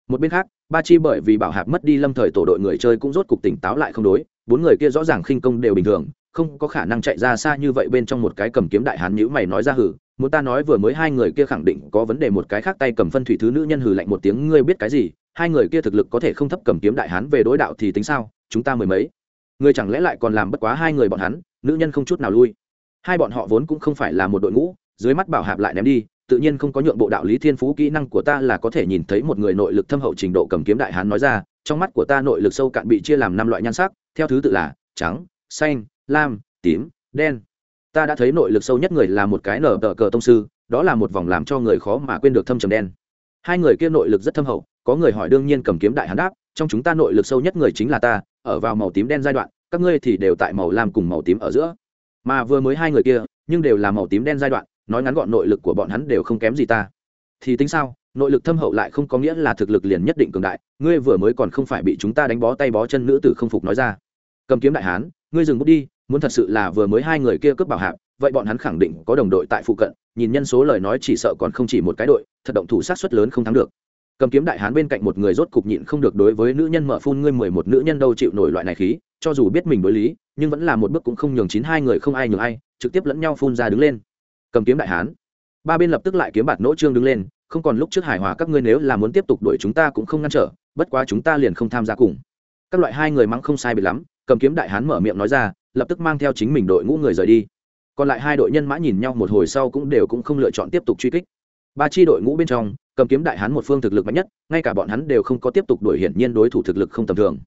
Một bên khác ba chi bởi vì bảo hạc mất đi lâm thời tổ đội người chơi cũng rốt cục tỉnh táo lại không đối, bốn người kia rõ ràng khinh công đều bình thường, không có khả năng chạy ra xa như vậy bên trong một cái cầm kiếm đại hán nhữ mày nói ra hử, muốn ta nói vừa mới hai người kia khẳng định có vấn đề một cái khác tay cầm phân thủy thứ nữ nhân hử lạnh một tiếng, ngươi biết cái gì, hai người kia thực lực có thể không thấp cầm kiếm đại hán về đối đạo thì tính sao, chúng ta mười mấy. Người chẳng lẽ lại còn làm bất quá hai người bọn hắn, nữ nhân không chút nào lui. Hai bọn họ vốn cũng không phải là một đội ngũ, dưới mắt bảo hạp lại ném đi tự nhiên không có nhượng bộ đạo lý thiên phú kỹ năng của ta là có thể nhìn thấy một người nội lực thâm hậu trình độ cầm kiếm đại hán nói ra, trong mắt của ta nội lực sâu cạn bị chia làm năm loại nhan sắc, theo thứ tự là trắng, xanh, lam, tím, đen. Ta đã thấy nội lực sâu nhất người là một cái nở tờ cờ tông sư, đó là một vòng làm cho người khó mà quên được thâm trầm đen. Hai người kia nội lực rất thâm hậu, có người hỏi đương nhiên cầm kiếm đại hán đáp, trong chúng ta nội lực sâu nhất người chính là ta, ở vào màu tím đen giai đoạn, các ngươi thì đều tại màu lam cùng màu tím ở giữa. Mà vừa mới hai người kia, nhưng đều là màu tím đen giai đoạn nói ngắn gọn nội lực của bọn hắn đều không kém gì ta. Thì tính sao, nội lực thâm hậu lại không có nghĩa là thực lực liền nhất định cường đại, ngươi vừa mới còn không phải bị chúng ta đánh bó tay bó chân nữ tử không phục nói ra. Cầm kiếm đại hán, ngươi dừng bút đi, muốn thật sự là vừa mới hai người kia cướp bảo hạp, vậy bọn hắn khẳng định có đồng đội tại phụ cận, nhìn nhân số lời nói chỉ sợ còn không chỉ một cái đội, thật động thủ sát suất lớn không thắng được. Cầm kiếm đại hán bên cạnh một người rốt cục nhịn không được đối với nữ nhân mở phun, ngươi mười một nữ nhân đâu chịu nổi loại này khí, cho dù biết mình đối lý, nhưng vẫn là một bước cũng không nhường chín, hai người không ai nhường ai, trực tiếp lẫn nhau phun ra đứng lên cầm kiếm đại hán. Ba bên lập tức lại kiếm bạt nỗ trương đứng lên, không còn lúc trước hài hòa các ngươi nếu là muốn tiếp tục đuổi chúng ta cũng không ngăn trở, bất quá chúng ta liền không tham gia cùng. Các loại hai người mắng không sai biệt lắm, cầm kiếm đại hán mở miệng nói ra, lập tức mang theo chính mình đội ngũ người rời đi. Còn lại hai đội nhân mã nhìn nhau một hồi sau cũng đều cũng không lựa chọn tiếp tục truy kích. Ba chi đội ngũ bên trong, cầm kiếm đại hán một phương thực lực mạnh nhất, ngay cả bọn hắn đều không có tiếp tục đuổi hiển nhiên đối thủ thực lực không tầm thường.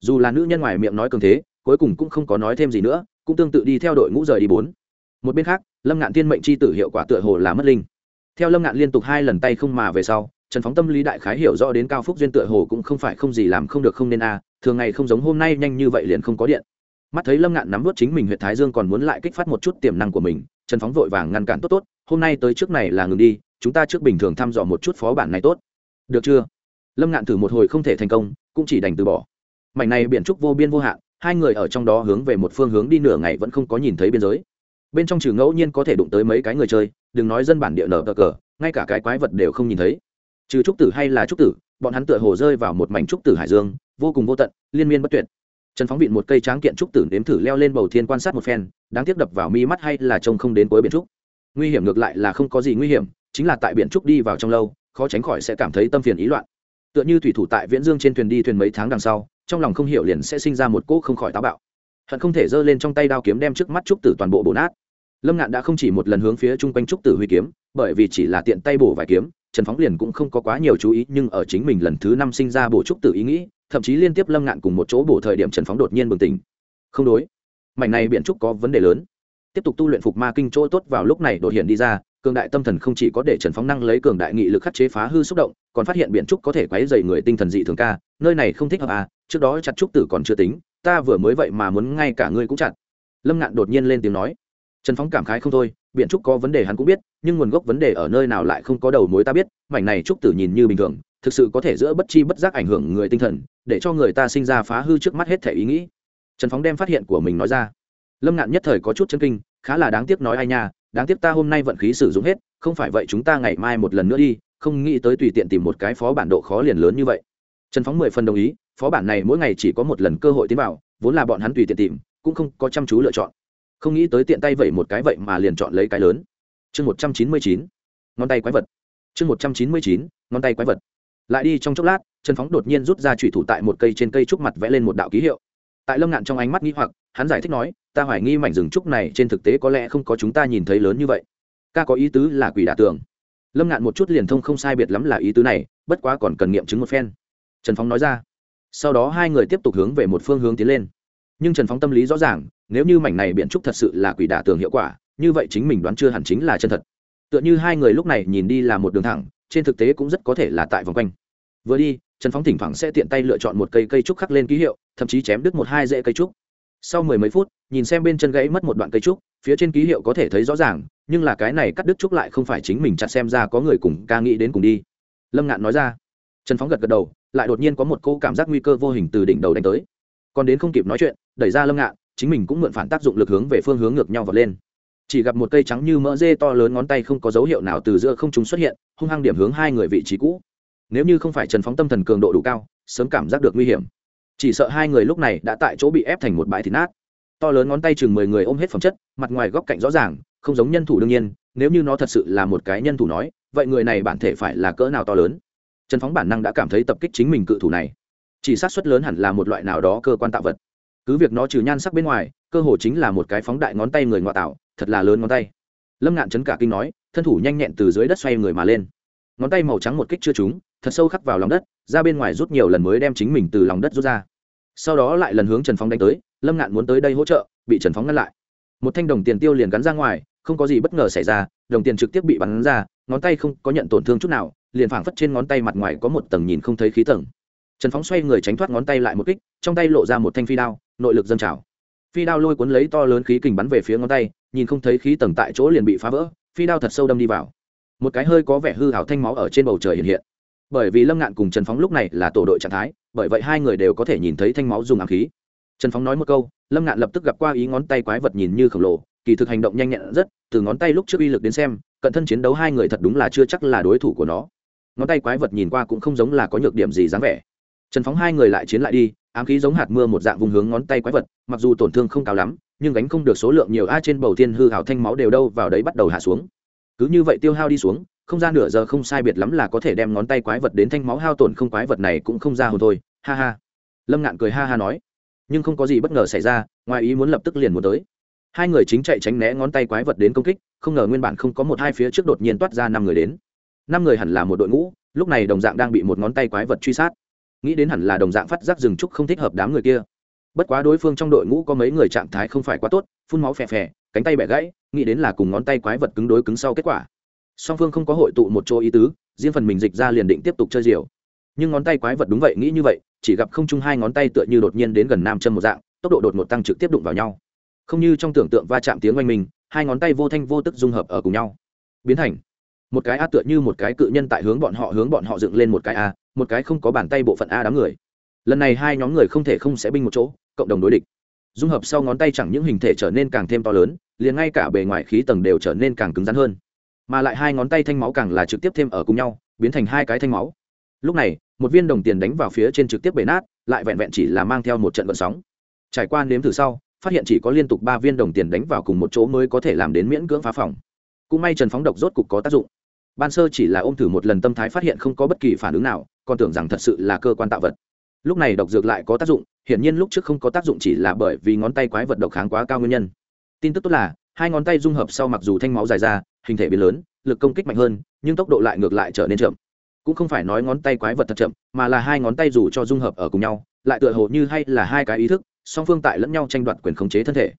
Dù là nữ nhân ngoài miệng nói cường thế, cuối cùng cũng không có nói thêm gì nữa, cũng tương tự đi theo đội ngũ rời đi bốn một bên khác, lâm ngạn tiên mệnh c h i tử hiệu quả tựa hồ là mất linh. Theo lâm ngạn liên tục hai lần tay không mà về sau, trần phóng tâm lý đại khái hiểu rõ đến cao phúc duyên tựa hồ cũng không phải không gì làm không được không nên a à, thường ngày không giống hôm nay nhanh như vậy liền không có điện. Mắt thấy lâm ngạn nắm vớt chính mình huyện thái dương còn muốn lại kích phát một chút tiềm năng của mình, trần phóng vội vàng ngăn cản, tốt tốt, hôm nay tới trước này là ngừng đi, chúng ta trước bình thường thăm dò một chút phó bản này tốt. Được chưa? Lâm ngạn thử một hồi không thể thành công, cũng chỉ đành từ bỏ. Mảnh này biển trúc vô biên vô hạn, hai người ở trong đó hướng về một phương hướng đi nửa ngày vẫn không có nhìn thấy biên giới bên trong trừ ngẫu nhiên có thể đụng tới mấy cái người chơi, đừng nói dân bản địa nở cờ cờ, ngay cả cái quái vật đều không nhìn thấy. Trừ trúc tử hay là trúc tử, bọn hắn tựa hồ rơi vào một mảnh trúc tử hải dương, vô cùng vô tận, liên miên bất tuyệt. Trần phóng vịn một cây tráng kiện trúc tử nếm thử leo lên bầu thiên quan sát một phen, đáng tiếc đập vào mi mắt hay là trông không đến cuối biển trúc. Nguy hiểm ngược lại là không có gì nguy hiểm, chính là tại biển trúc đi vào trong lâu, khó tránh khỏi sẽ cảm thấy tâm phiền ý loạn. Tựa như thủy thủ tại viễn dương trên thuyền đi thuyền mấy tháng đằng sau, trong lòng không hiểu liền sẽ sinh ra một cỗ không khỏi táo bạo. Hận không thể giơ lên trong tay đao kiếm đem trước mắt trúc tử toàn bộ bổ nát lâm ngạn đã không chỉ một lần hướng phía chung quanh trúc tử huy kiếm, bởi vì chỉ là tiện tay bổ vài kiếm, trần phóng liền cũng không có quá nhiều chú ý, nhưng ở chính mình lần thứ năm sinh ra bổ trúc tử ý nghĩ, thậm chí liên tiếp lâm ngạn cùng một chỗ bổ thời điểm trần phóng đột nhiên bừng tỉnh. Không đối. Mảnh này biện trúc có vấn đề lớn. Tiếp tục tu luyện phục ma kinh chỗ tốt vào lúc này đột hiện đi ra, cường đại tâm thần không chỉ có để trần phóng năng lấy cường đại nghị lực khắc chế phá hư xúc động, còn phát hiện biện trúc có thể quấy dày người tinh thần dị thường ca, nơi này không thích hợp à trước đó chặt trúc tử còn chưa tính, ta vừa mới vậy mà muốn ngay cả ngươi cũng chặt. Lâm ngạn đột nhiên lên tiếng nói trần phóng cảm khái không thôi biện trúc có vấn đề hắn cũng biết, nhưng nguồn gốc vấn đề ở nơi nào lại không có đầu mối ta biết, mảnh này trúc tử nhìn như bình thường, thực sự có thể giữa bất chi bất giác ảnh hưởng người tinh thần, để cho người ta sinh ra phá hư trước mắt hết thể ý nghĩ. Trần phóng đem phát hiện của mình nói ra. Lâm ngạn nhất thời có chút chân kinh, khá là đáng tiếc nói ai nha, đáng tiếc ta hôm nay vận khí sử dụng hết, không phải vậy chúng ta ngày mai một lần nữa đi, không nghĩ tới tùy tiện tìm một cái phó bản độ khó liền lớn như vậy. Trần phóng mười phần đồng ý, phó bản này mỗi ngày chỉ có một lần cơ hội tiến vào, vốn là bọn hắn tùy tiện tìm, cũng không có chăm chú lựa chọn không nghĩ tới tiện tay vậy một cái vậy mà liền chọn lấy cái lớn. Chương một trăm chín mươi chín, ngón tay quái vật. Chương một trăm chín mươi chín, ngón tay quái vật. Lại đi trong chốc lát, trần phóng đột nhiên rút ra trụy thủ tại một cây trên cây trúc mặt vẽ lên một đạo ký hiệu. Tại lâm ngạn trong ánh mắt nghĩ hoặc, hắn giải thích nói, ta hoài nghi mảnh rừng trúc này trên thực tế có lẽ không có chúng ta nhìn thấy lớn như vậy. Ca có ý tứ là quỷ đả tường. Lâm ngạn một chút liền thông không sai biệt lắm là ý tứ này, bất quá còn cần nghiệm chứng một phen. Trần phóng nói ra. Sau đó hai người tiếp tục hướng về một phương hướng tiến lên. Nhưng trần phóng tâm lý rõ ràng nếu như mảnh này biện trúc thật sự là quỷ đả tường hiệu quả, như vậy chính mình đoán chưa hẳn chính là chân thật. Tựa như hai người lúc này nhìn đi là một đường thẳng, trên thực tế cũng rất có thể là tại vòng quanh. Vừa đi, trần phóng thỉnh thoảng sẽ tiện tay lựa chọn một cây cây trúc khắc lên ký hiệu, thậm chí chém đứt một hai rễ cây trúc. Sau mười mấy phút, nhìn xem bên chân gãy mất một đoạn cây trúc, phía trên ký hiệu có thể thấy rõ ràng, nhưng là cái này cắt đứt trúc lại không phải chính mình chặt xem ra có người cùng ca nghĩ đến cùng đi. Lâm ngạn nói ra. Trần phóng gật gật đầu, lại đột nhiên có một cô cảm giác nguy cơ vô hình từ đỉnh đầu đánh tới. Còn đến không kịp nói chuyện, đẩy ra lâm ngạn chính mình cũng mượn phản tác dụng lực hướng về phương hướng ngược nhau vọt lên. Chỉ gặp một cây trắng như mỡ dê to lớn ngón tay không có dấu hiệu nào từ giữa không chúng xuất hiện, hung hăng điểm hướng hai người vị trí cũ. Nếu như không phải trần phóng tâm thần cường độ đủ cao, sớm cảm giác được nguy hiểm. Chỉ sợ hai người lúc này đã tại chỗ bị ép thành một bãi thịt nát. To lớn ngón tay chừng mười người ôm hết phẩm chất, mặt ngoài góc cạnh rõ ràng, không giống nhân thủ đương nhiên, nếu như nó thật sự là một cái nhân thủ nói, vậy người này bản thể phải là cỡ nào to lớn? Trần phóng bản năng đã cảm thấy tập kích chính mình cự thủ này. Chỉ sát xuất lớn hẳn là một loại nào đó cơ quan tạo vật cứ việc nó trừ nhan sắc bên ngoài, cơ hồ chính là một cái phóng đại ngón tay người ngoại tạo, thật là lớn ngón tay. Lâm ngạn chấn cả kinh nói, thân thủ nhanh nhẹn từ dưới đất xoay người mà lên. Ngón tay màu trắng một kích chưa trúng, thật sâu khắc vào lòng đất, ra bên ngoài rút nhiều lần mới đem chính mình từ lòng đất rút ra. Sau đó lại lần hướng trần phóng đánh tới, lâm ngạn muốn tới đây hỗ trợ, bị trần phóng ngăn lại. Một thanh đồng tiền tiêu liền gắn ra ngoài, không có gì bất ngờ xảy ra, đồng tiền trực tiếp bị bắn ra, ngón tay không có nhận tổn thương chút nào, liền phảng phất trên ngón tay mặt ngoài có một tầng nhìn không thấy khí tầng. Trần phóng xoay người tránh thoát ngón tay lại một kích, trong tay lộ ra một thanh phi đao nội lực dâng trào. Phi đao lôi cuốn lấy to lớn khí kình bắn về phía ngón tay, nhìn không thấy khí tầng tại chỗ liền bị phá vỡ, phi đao thật sâu đâm đi vào. Một cái hơi có vẻ hư hảo thanh máu ở trên bầu trời hiện hiện. Bởi vì lâm ngạn cùng trần phóng lúc này là tổ đội trạng thái, bởi vậy hai người đều có thể nhìn thấy thanh máu dùng ám khí. Trần phóng nói một câu, lâm ngạn lập tức gặp qua ý ngón tay quái vật nhìn như khổng lồ, kỳ thực hành động nhanh nhẹn rất, từ ngón tay lúc trước uy lực đến xem, cận thân chiến đấu hai người thật đúng là chưa chắc là đối thủ của nó. Ngón tay quái vật nhìn qua cũng không giống là có nhược điểm gì dáng vẻ. Trần phóng hai người lại chiến lại đi ám khí giống hạt mưa một dạng vùng hướng ngón tay quái vật, mặc dù tổn thương không cao lắm, nhưng gánh không được số lượng nhiều, a, trên bầu thiên hư hảo thanh máu đều đâu vào đấy bắt đầu hạ xuống. Cứ như vậy tiêu hao đi xuống, không gian nửa giờ không sai biệt lắm là có thể đem ngón tay quái vật đến thanh máu hao tổn, không quái vật này cũng không ra hồn thôi. Ha ha. Lâm ngạn cười ha ha nói. Nhưng không có gì bất ngờ xảy ra, ngoài ý muốn lập tức liền muốn tới. Hai người chính chạy tránh né ngón tay quái vật đến công kích, không ngờ nguyên bản không có một hai phía trước đột nhiên toát ra năm người đến. Năm người hẳn là một đội ngũ, lúc này đồng dạng đang bị một ngón tay quái vật truy sát nghĩ đến hẳn là đồng dạng phát giác rừng trúc không thích hợp đám người kia. Bất quá đối phương trong đội ngũ có mấy người trạng thái không phải quá tốt, phun máu phè phè, cánh tay bẻ gãy, nghĩ đến là cùng ngón tay quái vật cứng đối cứng sau kết quả. Song phương không có hội tụ một chỗ ý tứ, riêng phần mình dịch ra liền định tiếp tục chơi diều. Nhưng ngón tay quái vật đúng vậy, nghĩ như vậy, chỉ gặp không chung hai ngón tay tựa như đột nhiên đến gần nam châm một dạng, tốc độ đột ngột tăng trực tiếp đụng vào nhau. Không như trong tưởng tượng va chạm tiếng oanh mình hai ngón tay vô thanh vô tức dung hợp ở cùng nhau. Biến thành một cái a tựa như một cái cự nhân tại hướng bọn họ, hướng bọn họ dựng lên một cái a, một cái không có bàn tay bộ phận a đám người. Lần này hai nhóm người không thể không sẽ binh một chỗ, cộng đồng đối địch. Dung hợp sau ngón tay chẳng những hình thể trở nên càng thêm to lớn, liền ngay cả bề ngoài khí tầng đều trở nên càng cứng rắn hơn. Mà lại hai ngón tay thanh máu càng là trực tiếp thêm ở cùng nhau, biến thành hai cái thanh máu. Lúc này, một viên đồng tiền đánh vào phía trên trực tiếp bể nát, lại vẹn vẹn chỉ là mang theo một trận vận sóng. Trải qua nếm thử sau, phát hiện chỉ có liên tục ba viên đồng tiền đánh vào cùng một chỗ mới có thể làm đến miễn cưỡng phá phòng. Cũng may trần phóng độc rốt cục có tác dụng ban sơ chỉ là ôm thử một lần tâm thái phát hiện không có bất kỳ phản ứng nào, còn tưởng rằng thật sự là cơ quan tạo vật. Lúc này độc dược lại có tác dụng, hiển nhiên lúc trước không có tác dụng chỉ là bởi vì ngón tay quái vật độc kháng quá cao nguyên nhân. Tin tức tốt là, hai ngón tay dung hợp sau mặc dù thanh máu dài ra, hình thể biến lớn, lực công kích mạnh hơn, nhưng tốc độ lại ngược lại trở nên chậm. Cũng không phải nói ngón tay quái vật thật chậm, mà là hai ngón tay dù cho dung hợp ở cùng nhau, lại tựa hồ như hay là hai cái ý thức, song phương tại lẫn nhau tranh đoạt quyền khống chế thân thể.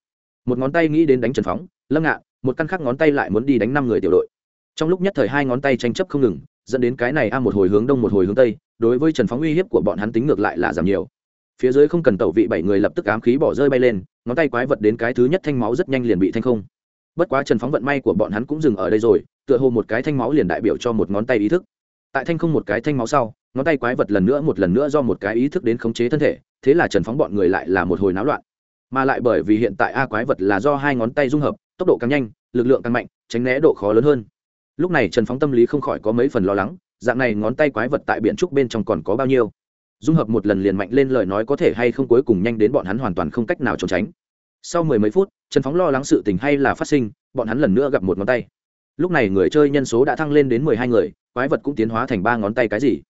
Một ngón tay nghĩ đến đánh trần phóng, lâm ngạn, một căn khác ngón tay lại muốn đi đánh năm người tiểu đội trong lúc nhất thời hai ngón tay tranh chấp không ngừng, dẫn đến cái này a một hồi hướng đông một hồi hướng tây, đối với trần phóng uy hiếp của bọn hắn tính ngược lại là giảm nhiều. Phía dưới không cần tẩu vị bảy người lập tức ám khí bỏ rơi bay lên, ngón tay quái vật đến cái thứ nhất thanh máu rất nhanh liền bị thanh không. Bất quá trần phóng vận may của bọn hắn cũng dừng ở đây rồi, tựa hồ một cái thanh máu liền đại biểu cho một ngón tay ý thức. Tại thanh không một cái thanh máu sau, ngón tay quái vật lần nữa một lần nữa do một cái ý thức đến khống chế thân thể, thế là trần phóng bọn người lại là một hồi náo loạn. Mà lại bởi vì hiện tại a quái vật là do hai ngón tay dung hợp, tốc độ càng nhanh, lực lượng càng mạnh, tránh né độ khó lớn hơn lúc này trần phóng tâm lý không khỏi có mấy phần lo lắng, dạng này ngón tay quái vật tại biển trúc bên trong còn có bao nhiêu? Dung hợp một lần liền mạnh lên lời nói có thể hay không cuối cùng nhanh đến bọn hắn hoàn toàn không cách nào trốn tránh. Sau mười mấy phút, trần phóng lo lắng sự tình hay là phát sinh, bọn hắn lần nữa gặp một ngón tay. Lúc này người chơi nhân số đã thăng lên đến mười hai người, quái vật cũng tiến hóa thành ba ngón tay cái gì?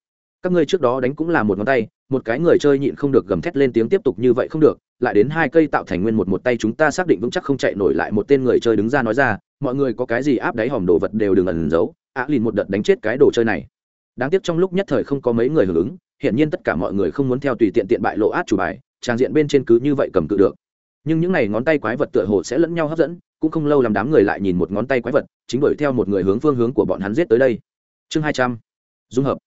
Các ngươi trước đó đánh cũng là một ngón tay, một cái người chơi nhịn không được gầm thét lên tiếng tiếp tục như vậy không được lại đến hai cây tạo thành nguyên một một tay chúng ta xác định vững chắc không chạy nổi lại một tên người chơi đứng ra nói ra, mọi người có cái gì áp đáy hòm đồ vật đều đừng ẩn giấu á lìn một đợt đánh chết cái đồ chơi này. Đáng tiếc trong lúc nhất thời không có mấy người hưởng ứng hiện nhiên tất cả mọi người không muốn theo tùy tiện tiện bại lộ át chủ bài, trang diện bên trên cứ như vậy cầm cự được. Nhưng những n à y ngón tay quái vật tựa hồ sẽ lẫn nhau hấp dẫn, cũng không lâu làm đám người lại nhìn một ngón tay quái vật, chính đuổi theo một người hướng phương hướng của bọn hắn giết tới đây. Chương hai trăm. Dung hợp.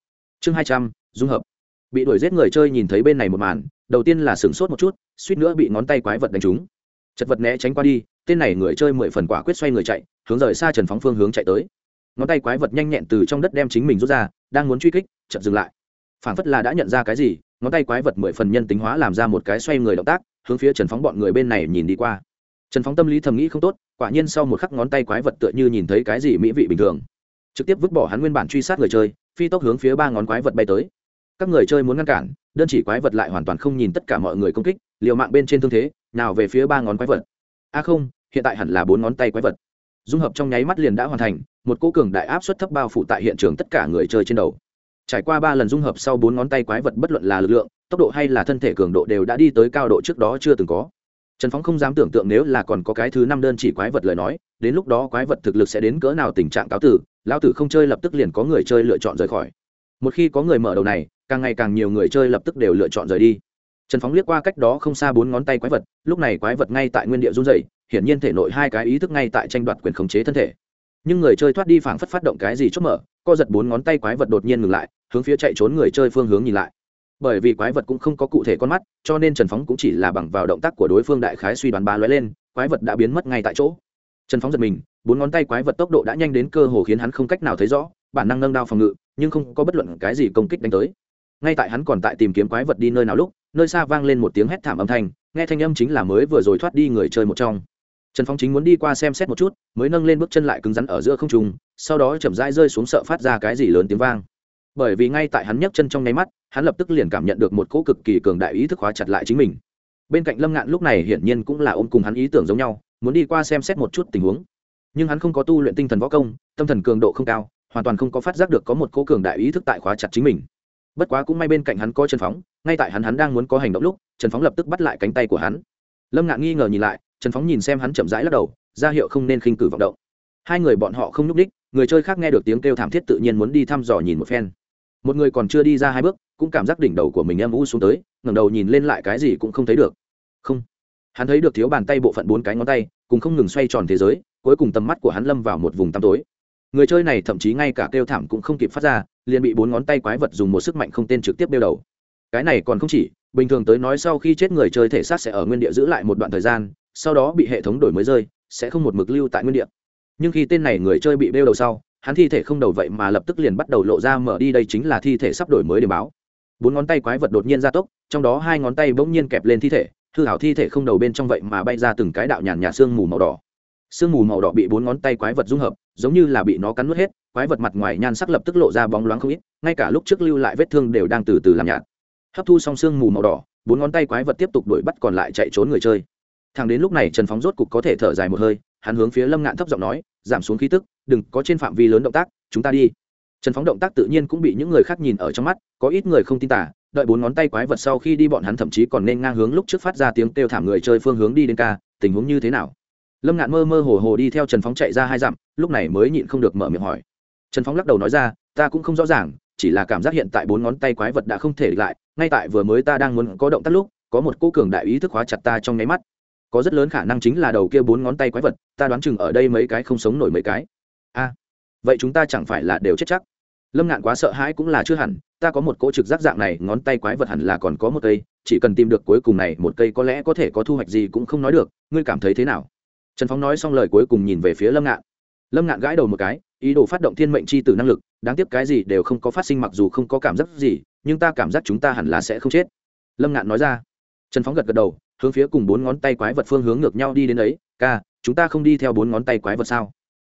Chương hai trăm. Dung hợp. Bị đuổi giết người chơi nhìn thấy bên này một màn đầu tiên là sửng sốt một chút, suýt nữa bị ngón tay quái vật đánh trúng. Chật vật né tránh qua đi, tên này người chơi mười phần quả quyết xoay người chạy, hướng rời xa trần phóng phương hướng chạy tới. Ngón tay quái vật nhanh nhẹn từ trong đất đem chính mình rút ra, đang muốn truy kích chật dừng lại. Phản phất là đã nhận ra cái gì, ngón tay quái vật mười phần nhân tính hóa làm ra một cái xoay người động tác, hướng phía trần phóng bọn người bên này nhìn đi qua. Trần phóng tâm lý thầm nghĩ không tốt, quả nhiên sau một khắc ngón tay quái vật tựa như nhìn thấy cái gì mỹ vị bình thường. Trực tiếp vứt bỏ hắn nguyên bản truy sát người chơi, phi tốc hướng phía ba ngón quái vật bay tới các người chơi muốn ngăn cản, đơn chỉ quái vật lại hoàn toàn không nhìn tất cả mọi người công kích, liều mạng bên trên thương thế, nào về phía ba ngón quái vật. A không, hiện tại hẳn là bốn ngón tay quái vật. Dung hợp trong nháy mắt liền đã hoàn thành, một cô cường đại áp suất thấp bao phủ tại hiện trường tất cả người chơi trên đầu. Trải qua ba lần dung hợp sau bốn ngón tay quái vật bất luận là lực lượng, tốc độ hay là thân thể cường độ đều đã đi tới cao độ trước đó chưa từng có. Trần phóng không dám tưởng tượng nếu là còn có cái thứ năm đơn chỉ quái vật lời nói, đến lúc đó quái vật thực lực sẽ đến cỡ nào tình trạng cáo tử, lão tử không chơi lập tức liền có người chơi lựa chọn rời khỏi một khi có người mở đầu này, càng ngày càng nhiều người chơi lập tức đều lựa chọn rời đi. Trần phóng liếc qua cách đó không xa bốn ngón tay quái vật, lúc này quái vật ngay tại nguyên địa run dày hiển nhiên thể nội hai cái ý thức ngay tại tranh đoạt quyền khống chế thân thể. Nhưng người chơi thoát đi phảng phất phát động cái gì chốt mở, co giật bốn ngón tay quái vật đột nhiên ngừng lại, hướng phía chạy trốn người chơi phương hướng nhìn lại. Bởi vì quái vật cũng không có cụ thể con mắt, cho nên trần phóng cũng chỉ là bằng vào động tác của đối phương đại khái suy đoán ba lóe lên, quái vật đã biến mất ngay tại chỗ. Trần phóng giật mình, bốn ngón tay quái vật tốc độ đã nhanh đến cơ hồ khiến hắn không cách nào thấy rõ bản năng nâng đao phòng ngự, nhưng không có bất luận cái gì công kích đánh tới. Ngay tại hắn còn tại tìm kiếm quái vật đi nơi nào lúc, nơi xa vang lên một tiếng hét thảm âm thanh, nghe thanh âm chính là mới vừa rồi thoát đi người chơi một trong. Trần phong chính muốn đi qua xem xét một chút, mới nâng lên bước chân lại cứng rắn ở giữa không trùng sau đó chậm rãi rơi xuống sợ phát ra cái gì lớn tiếng vang. Bởi vì ngay tại hắn nhấc chân trong nháy mắt, hắn lập tức liền cảm nhận được một cỗ cực kỳ cường đại ý thức hóa chặt lại chính mình. Bên cạnh lâm ngạn lúc này hiển nhiên cũng là ôm cùng hắn ý tưởng giống nhau, muốn đi qua xem xét một chút tình huống. Nhưng hắn không có tu luyện tinh thần võ công, tâm thần cường độ không cao hoàn toàn không có phát giác được có một cố cường đại ý thức tại khóa chặt chính mình. Bất quá cũng may bên cạnh hắn có trần phóng, ngay tại hắn hắn đang muốn có hành động lúc, trần phóng lập tức bắt lại cánh tay của hắn. Lâm ngạn nghi ngờ nhìn lại, trần phóng nhìn xem hắn chậm rãi lắc đầu, ra hiệu không nên khinh cử vọng động. Hai người bọn họ không nhúc đích người chơi khác nghe được tiếng kêu thảm thiết tự nhiên muốn đi thăm dò nhìn một phen. Một người còn chưa đi ra hai bước, cũng cảm giác đỉnh đầu của mình em u xuống tới, ngẩng đầu nhìn lên lại cái gì cũng không thấy được. Không. Hắn thấy được thiếu bàn tay bộ phận bốn cái ngón tay, cùng không ngừng xoay tròn thế giới, cuối cùng tầm mắt của hắn lâm vào một vùng tăm tối người chơi này thậm chí ngay cả kêu thảm cũng không kịp phát ra, liền bị bốn ngón tay quái vật dùng một sức mạnh không tên trực tiếp đeo đầu. Cái này còn không chỉ, bình thường tới nói sau khi chết người chơi thể xác sẽ ở nguyên địa giữ lại một đoạn thời gian, sau đó bị hệ thống đổi mới rơi, sẽ không một mực lưu tại nguyên địa. Nhưng khi tên này người chơi bị đeo đầu sau, hắn thi thể không đầu vậy mà lập tức liền bắt đầu lộ ra mở đi đây chính là thi thể sắp đổi mới để báo. Bốn ngón tay quái vật đột nhiên ra tốc, trong đó hai ngón tay bỗng nhiên kẹp lên thi thể, hư hảo thi thể không đầu bên trong vậy mà bay ra từng cái đạo nhàn nhạt xương mù màu đỏ. Sương mù màu đỏ bị bốn ngón tay quái vật dung hợp giống như là bị nó cắn nuốt hết, quái vật mặt ngoài nhan sắc lập tức lộ ra bóng loáng không ít, ngay cả lúc trước lưu lại vết thương đều đang từ từ làm nhạt. Hấp thu xong sương mù màu đỏ, bốn ngón tay quái vật tiếp tục đuổi bắt còn lại chạy trốn người chơi. Thằng đến lúc này trần phóng rốt cục có thể thở dài một hơi, hắn hướng phía lâm ngạn thấp giọng nói, giảm xuống khí tức, đừng có trên phạm vi lớn động tác, chúng ta đi. Trần phóng động tác tự nhiên cũng bị những người khác nhìn ở trong mắt, có ít người không tin tả, đợi bốn ngón tay quái vật sau khi đi bọn hắn thậm chí còn nên ngang hướng lúc trước phát ra tiếng kêu thảm người chơi phương hướng đi đến ca, tình huống như thế nào? Lâm ngạn mơ mơ hồ hồ đi theo trần phóng chạy ra hai dặm lúc này mới nhịn không được mở miệng hỏi trần phóng lắc đầu nói ra ta cũng không rõ ràng chỉ là cảm giác hiện tại bốn ngón tay quái vật đã không thể địch lại ngay tại vừa mới ta đang muốn có động tác lúc có một cô cường đại ý thức hóa chặt ta trong nháy mắt có rất lớn khả năng chính là đầu kia bốn ngón tay quái vật ta đoán chừng ở đây mấy cái không sống nổi mấy cái a à, vậy chúng ta chẳng phải là đều chết chắc lâm ngạn quá sợ hãi cũng là chưa hẳn ta có một cỗ trực giác dạng này ngón tay quái vật hẳn là còn có một cây chỉ cần tìm được cuối cùng này một cây có lẽ có thể có thu hoạch gì cũng không nói được ngươi cảm thấy thế nào trần phóng nói xong lời cuối cùng nhìn về phía lâm ngạn. Lâm ngạn gãi đầu một cái, ý đồ phát động thiên mệnh c h i tử năng lực, đáng tiếc cái gì đều không có phát sinh mặc dù không có cảm giác gì, nhưng ta cảm giác chúng ta hẳn là sẽ không chết. Lâm ngạn nói ra. Trần phóng gật gật đầu, hướng phía cùng bốn ngón tay quái vật phương hướng ngược nhau đi đến ấy, ca, chúng ta không đi theo bốn ngón tay quái vật sao?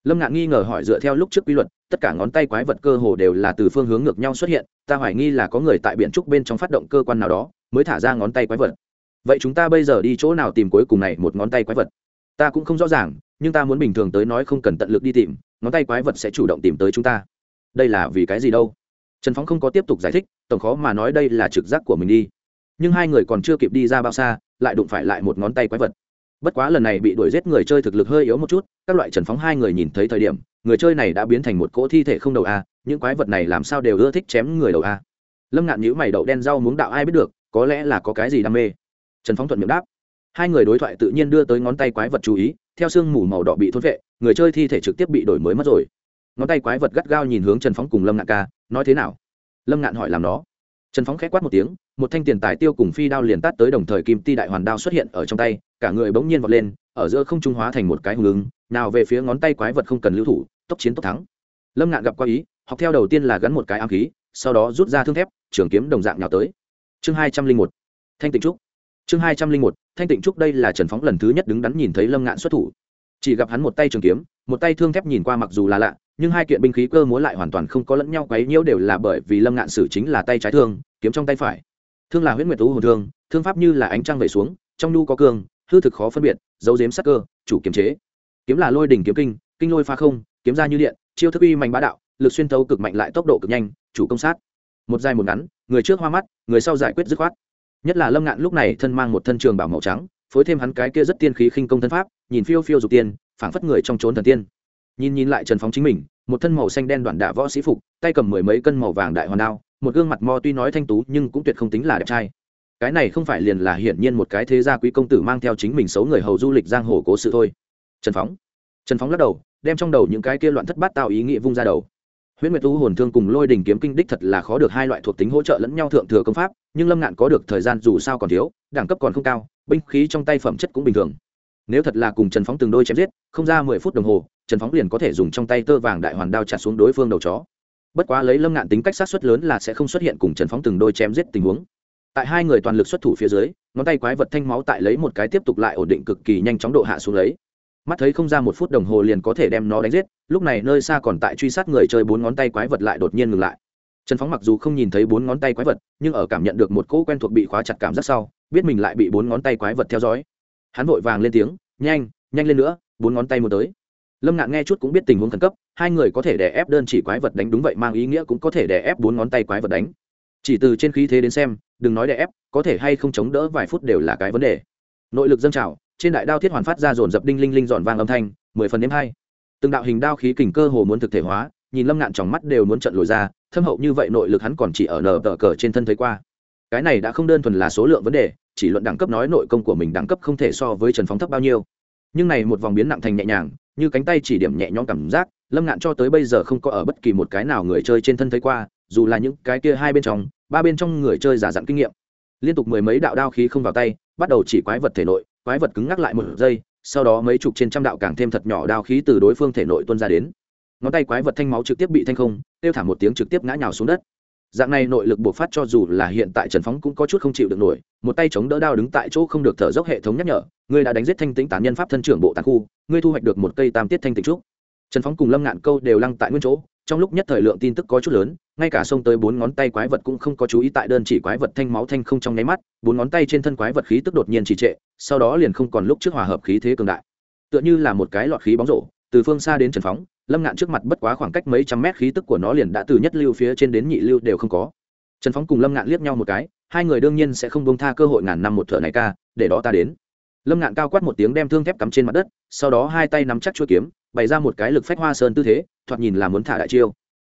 Lâm ngạn nghi ngờ hỏi dựa theo lúc trước quy luật, tất cả ngón tay quái vật cơ hồ đều là từ phương hướng ngược nhau xuất hiện, ta hoài nghi là có người tại biển trúc bên trong phát động cơ quan nào đó, mới thả ra ngón tay quái vật. Vậy chúng ta bây giờ đi chỗ nào tìm cuối cùng này một ngón tay quái vật? Ta cũng không rõ ràng, nhưng ta muốn bình thường tới nói không cần tận lực đi tìm, ngón tay quái vật sẽ chủ động tìm tới chúng ta. Đây là vì cái gì đâu? Trần phóng không có tiếp tục giải thích, tổng khó mà nói đây là trực giác của mình đi. Nhưng hai người còn chưa kịp đi ra bao xa, lại đụng phải lại một ngón tay quái vật. Bất quá lần này bị đuổi giết người chơi thực lực hơi yếu một chút, các loại trần phóng hai người nhìn thấy thời điểm, người chơi này đã biến thành một cỗ thi thể không đầu a, những quái vật này làm sao đều ưa thích chém người đầu a. Lâm ngạn nhữ mày đậu đen rau muống đạo ai biết được, có lẽ là có cái gì đam mê. Trần phóng thuận miệng đáp hai người đối thoại tự nhiên đưa tới ngón tay quái vật chú ý, theo sương mù màu đỏ bị thốt vệ, người chơi thi thể trực tiếp bị đổi mới mất rồi. Ngón tay quái vật gắt gao nhìn hướng trần phóng cùng lâm ngạn ca, nói thế nào? Lâm ngạn hỏi làm nó. Trần phóng k h é quát một tiếng, một thanh tiền tài tiêu cùng phi đao liền tắt tới đồng thời kim ti đại hoàn đao xuất hiện ở trong tay, cả người bỗng nhiên vọt lên, ở giữa không trung hóa thành một cái hùng ứng, nào về phía ngón tay quái vật không cần lưu thủ, tốc chiến tốc thắng. Lâm ngạn gặp qua ý, học theo đầu tiên là gắn một cái ám khí, sau đó rút ra thương thép, trường kiếm đồng dạng nhào tới. Chương hai trăm linh một, thanh tịnh trúc chương hai trăm linh một, thanh tịnh trúc đây là trần phóng lần thứ nhất đứng đắn nhìn thấy lâm ngạn xuất thủ. Chỉ gặp hắn một tay trường kiếm, một tay thương thép nhìn qua mặc dù là lạ, nhưng hai kiện binh khí cơ múa lại hoàn toàn không có lẫn nhau quấy nhiễu đều là bởi vì lâm ngạn sử chính là tay trái thương, kiếm trong tay phải. Thương là huyết nguyệt tú hồn thương thương pháp như là ánh trăng về xuống, trong nhu có cương, hư thực khó phân biệt, dấu dếm sắc cơ, chủ kiềm chế. Kiếm là lôi đỉnh kiếm kinh kinh lôi pha không, kiếm ra như điện, chiêu thức uy mạnh bá đạo, lực xuyên thấu cực mạnh lại tốc độ cực nhanh, chủ công sát. Một dài một ngắn, người trước hoa mắt, người sau giải quyết dứt khoát nhất là lâm ngạn lúc này thân mang một thân trường bảo màu trắng, phối thêm hắn cái kia rất tiên khí khinh công thân pháp, nhìn phiêu phiêu dục tiên, phảng phất người trong trốn thần tiên. Nhìn nhìn lại trần phóng chính mình, một thân màu xanh đen đoạn đạ võ sĩ phục, tay cầm mười mấy cân màu vàng đại hoàn đao, một gương mặt mo tuy nói thanh tú nhưng cũng tuyệt không tính là đẹp trai. Cái này không phải liền là hiển nhiên một cái thế gia quý công tử mang theo chính mình xấu người hầu du lịch giang hồ cố sự thôi. Trần phóng. Trần phóng lắc đầu, đem trong đầu những cái kia loạn thất bát tạo ý nghĩa vung ra đầu huyễn nguyệt tu hồn thương cùng lôi đình kiếm kinh đích thật là khó được hai loại thuộc tính hỗ trợ lẫn nhau thượng thừa công pháp, nhưng lâm ngạn có được thời gian dù sao còn thiếu, đẳng cấp còn không cao, binh khí trong tay phẩm chất cũng bình thường. Nếu thật là cùng trần phóng từng đôi chém giết, không ra mười phút đồng hồ, trần phóng liền có thể dùng trong tay tơ vàng đại hoàn đao chặt xuống đối phương đầu chó. Bất quá lấy lâm ngạn tính cách sát xuất lớn là sẽ không xuất hiện cùng trần phóng từng đôi chém giết tình huống. Tại hai người toàn lực xuất thủ phía dưới, ngón tay quái vật thanh máu tại lấy một cái tiếp tục lại ổn định cực kỳ nhanh chóng độ hạ xuống lấy mắt thấy không ra một phút đồng hồ liền có thể đem nó đánh giết, lúc này nơi xa còn tại truy sát người chơi bốn ngón tay quái vật lại đột nhiên ngừng lại. Trần phóng mặc dù không nhìn thấy bốn ngón tay quái vật, nhưng ở cảm nhận được một cỗ quen thuộc bị khóa chặt cảm giác sau, biết mình lại bị bốn ngón tay quái vật theo dõi. Hắn vội vàng lên tiếng, nhanh nhanh lên nữa, bốn ngón tay một tới. Lâm ngạn nghe chút cũng biết tình huống khẩn cấp, hai người có thể đè ép đơn chỉ quái vật đánh đúng vậy mang ý nghĩa cũng có thể đè ép bốn ngón tay quái vật đánh. Chỉ từ trên khí thế đến xem, đừng nói đè ép, có thể hay không chống đỡ vài phút đều là cái vấn đề. Nội lực dâng trào trên đại đao thiết hoàn phát ra dồn dập đinh linh linh giòn vang âm thanh, mười phần đêm hai từng đạo hình đao khí kình cơ hồ muốn thực thể hóa, nhìn lâm ngạn trong mắt đều muốn trận lồi ra, thâm hậu như vậy nội lực hắn còn chỉ ở nờ tờ cờ trên thân thấy qua. Cái này đã không đơn thuần là số lượng vấn đề, chỉ luận đẳng cấp nói nội công của mình đẳng cấp không thể so với trần phóng thấp bao nhiêu. Nhưng này một vòng biến nặng thành nhẹ nhàng, như cánh tay chỉ điểm nhẹ nhõm cảm giác, lâm ngạn cho tới bây giờ không có ở bất kỳ một cái nào người chơi trên thân thấy qua, dù là những cái kia hai bên trong, ba bên trong người chơi giả dặn kinh nghiệm. Liên tục mười mấy đạo đao khí không vào tay, bắt đầu chỉ quái vật thể nội quái vật cứng ngắc lại một giây, sau đó mấy chục trên trăm đạo càng thêm thật nhỏ đao khí từ đối phương thể nội tuôn ra đến. Ngón tay quái vật thanh máu trực tiếp bị thanh không tiêu thả một tiếng trực tiếp ngã nhào xuống đất. Dạng này nội lực buộc phát cho dù là hiện tại trần phóng cũng có chút không chịu được nổi, một tay chống đỡ đao đứng tại chỗ không được thở dốc hệ thống nhắc nhở, ngươi đã đánh giết thanh tĩnh tán nhân pháp thân trưởng bộ tàn khu, ngươi thu hoạch được một cây tam tiết thanh tịnh trúc. Trần phóng cùng lâm ngạn câu đều lăng tại nguyên chỗ, trong lúc nhất thời lượng tin tức có chút lớn ngay cả xông tới bốn ngón tay quái vật cũng không có chú ý tại đơn chỉ quái vật thanh máu thanh không trong nháy mắt, bốn ngón tay trên thân quái vật khí tức đột nhiên trì trệ, sau đó liền không còn lúc trước hòa hợp khí thế cường đại. Tựa như là một cái lọt khí bóng rổ, từ phương xa đến trần phóng, lâm ngạn trước mặt bất quá khoảng cách mấy trăm mét khí tức của nó liền đã từ nhất lưu phía trên đến nhị lưu đều không có. Trần phóng cùng lâm ngạn liếc nhau một cái, hai người đương nhiên sẽ không bông tha cơ hội ngàn năm một thợ này ca, để đó ta đến. Lâm ngạn cao quát một tiếng đem thương thép cắm trên mặt đất, sau đó hai tay nắm chắc chuỗi kiếm, bày ra một cái lực phách hoa sơn tư thế, thoạt nhìn là muốn thả đại chiêu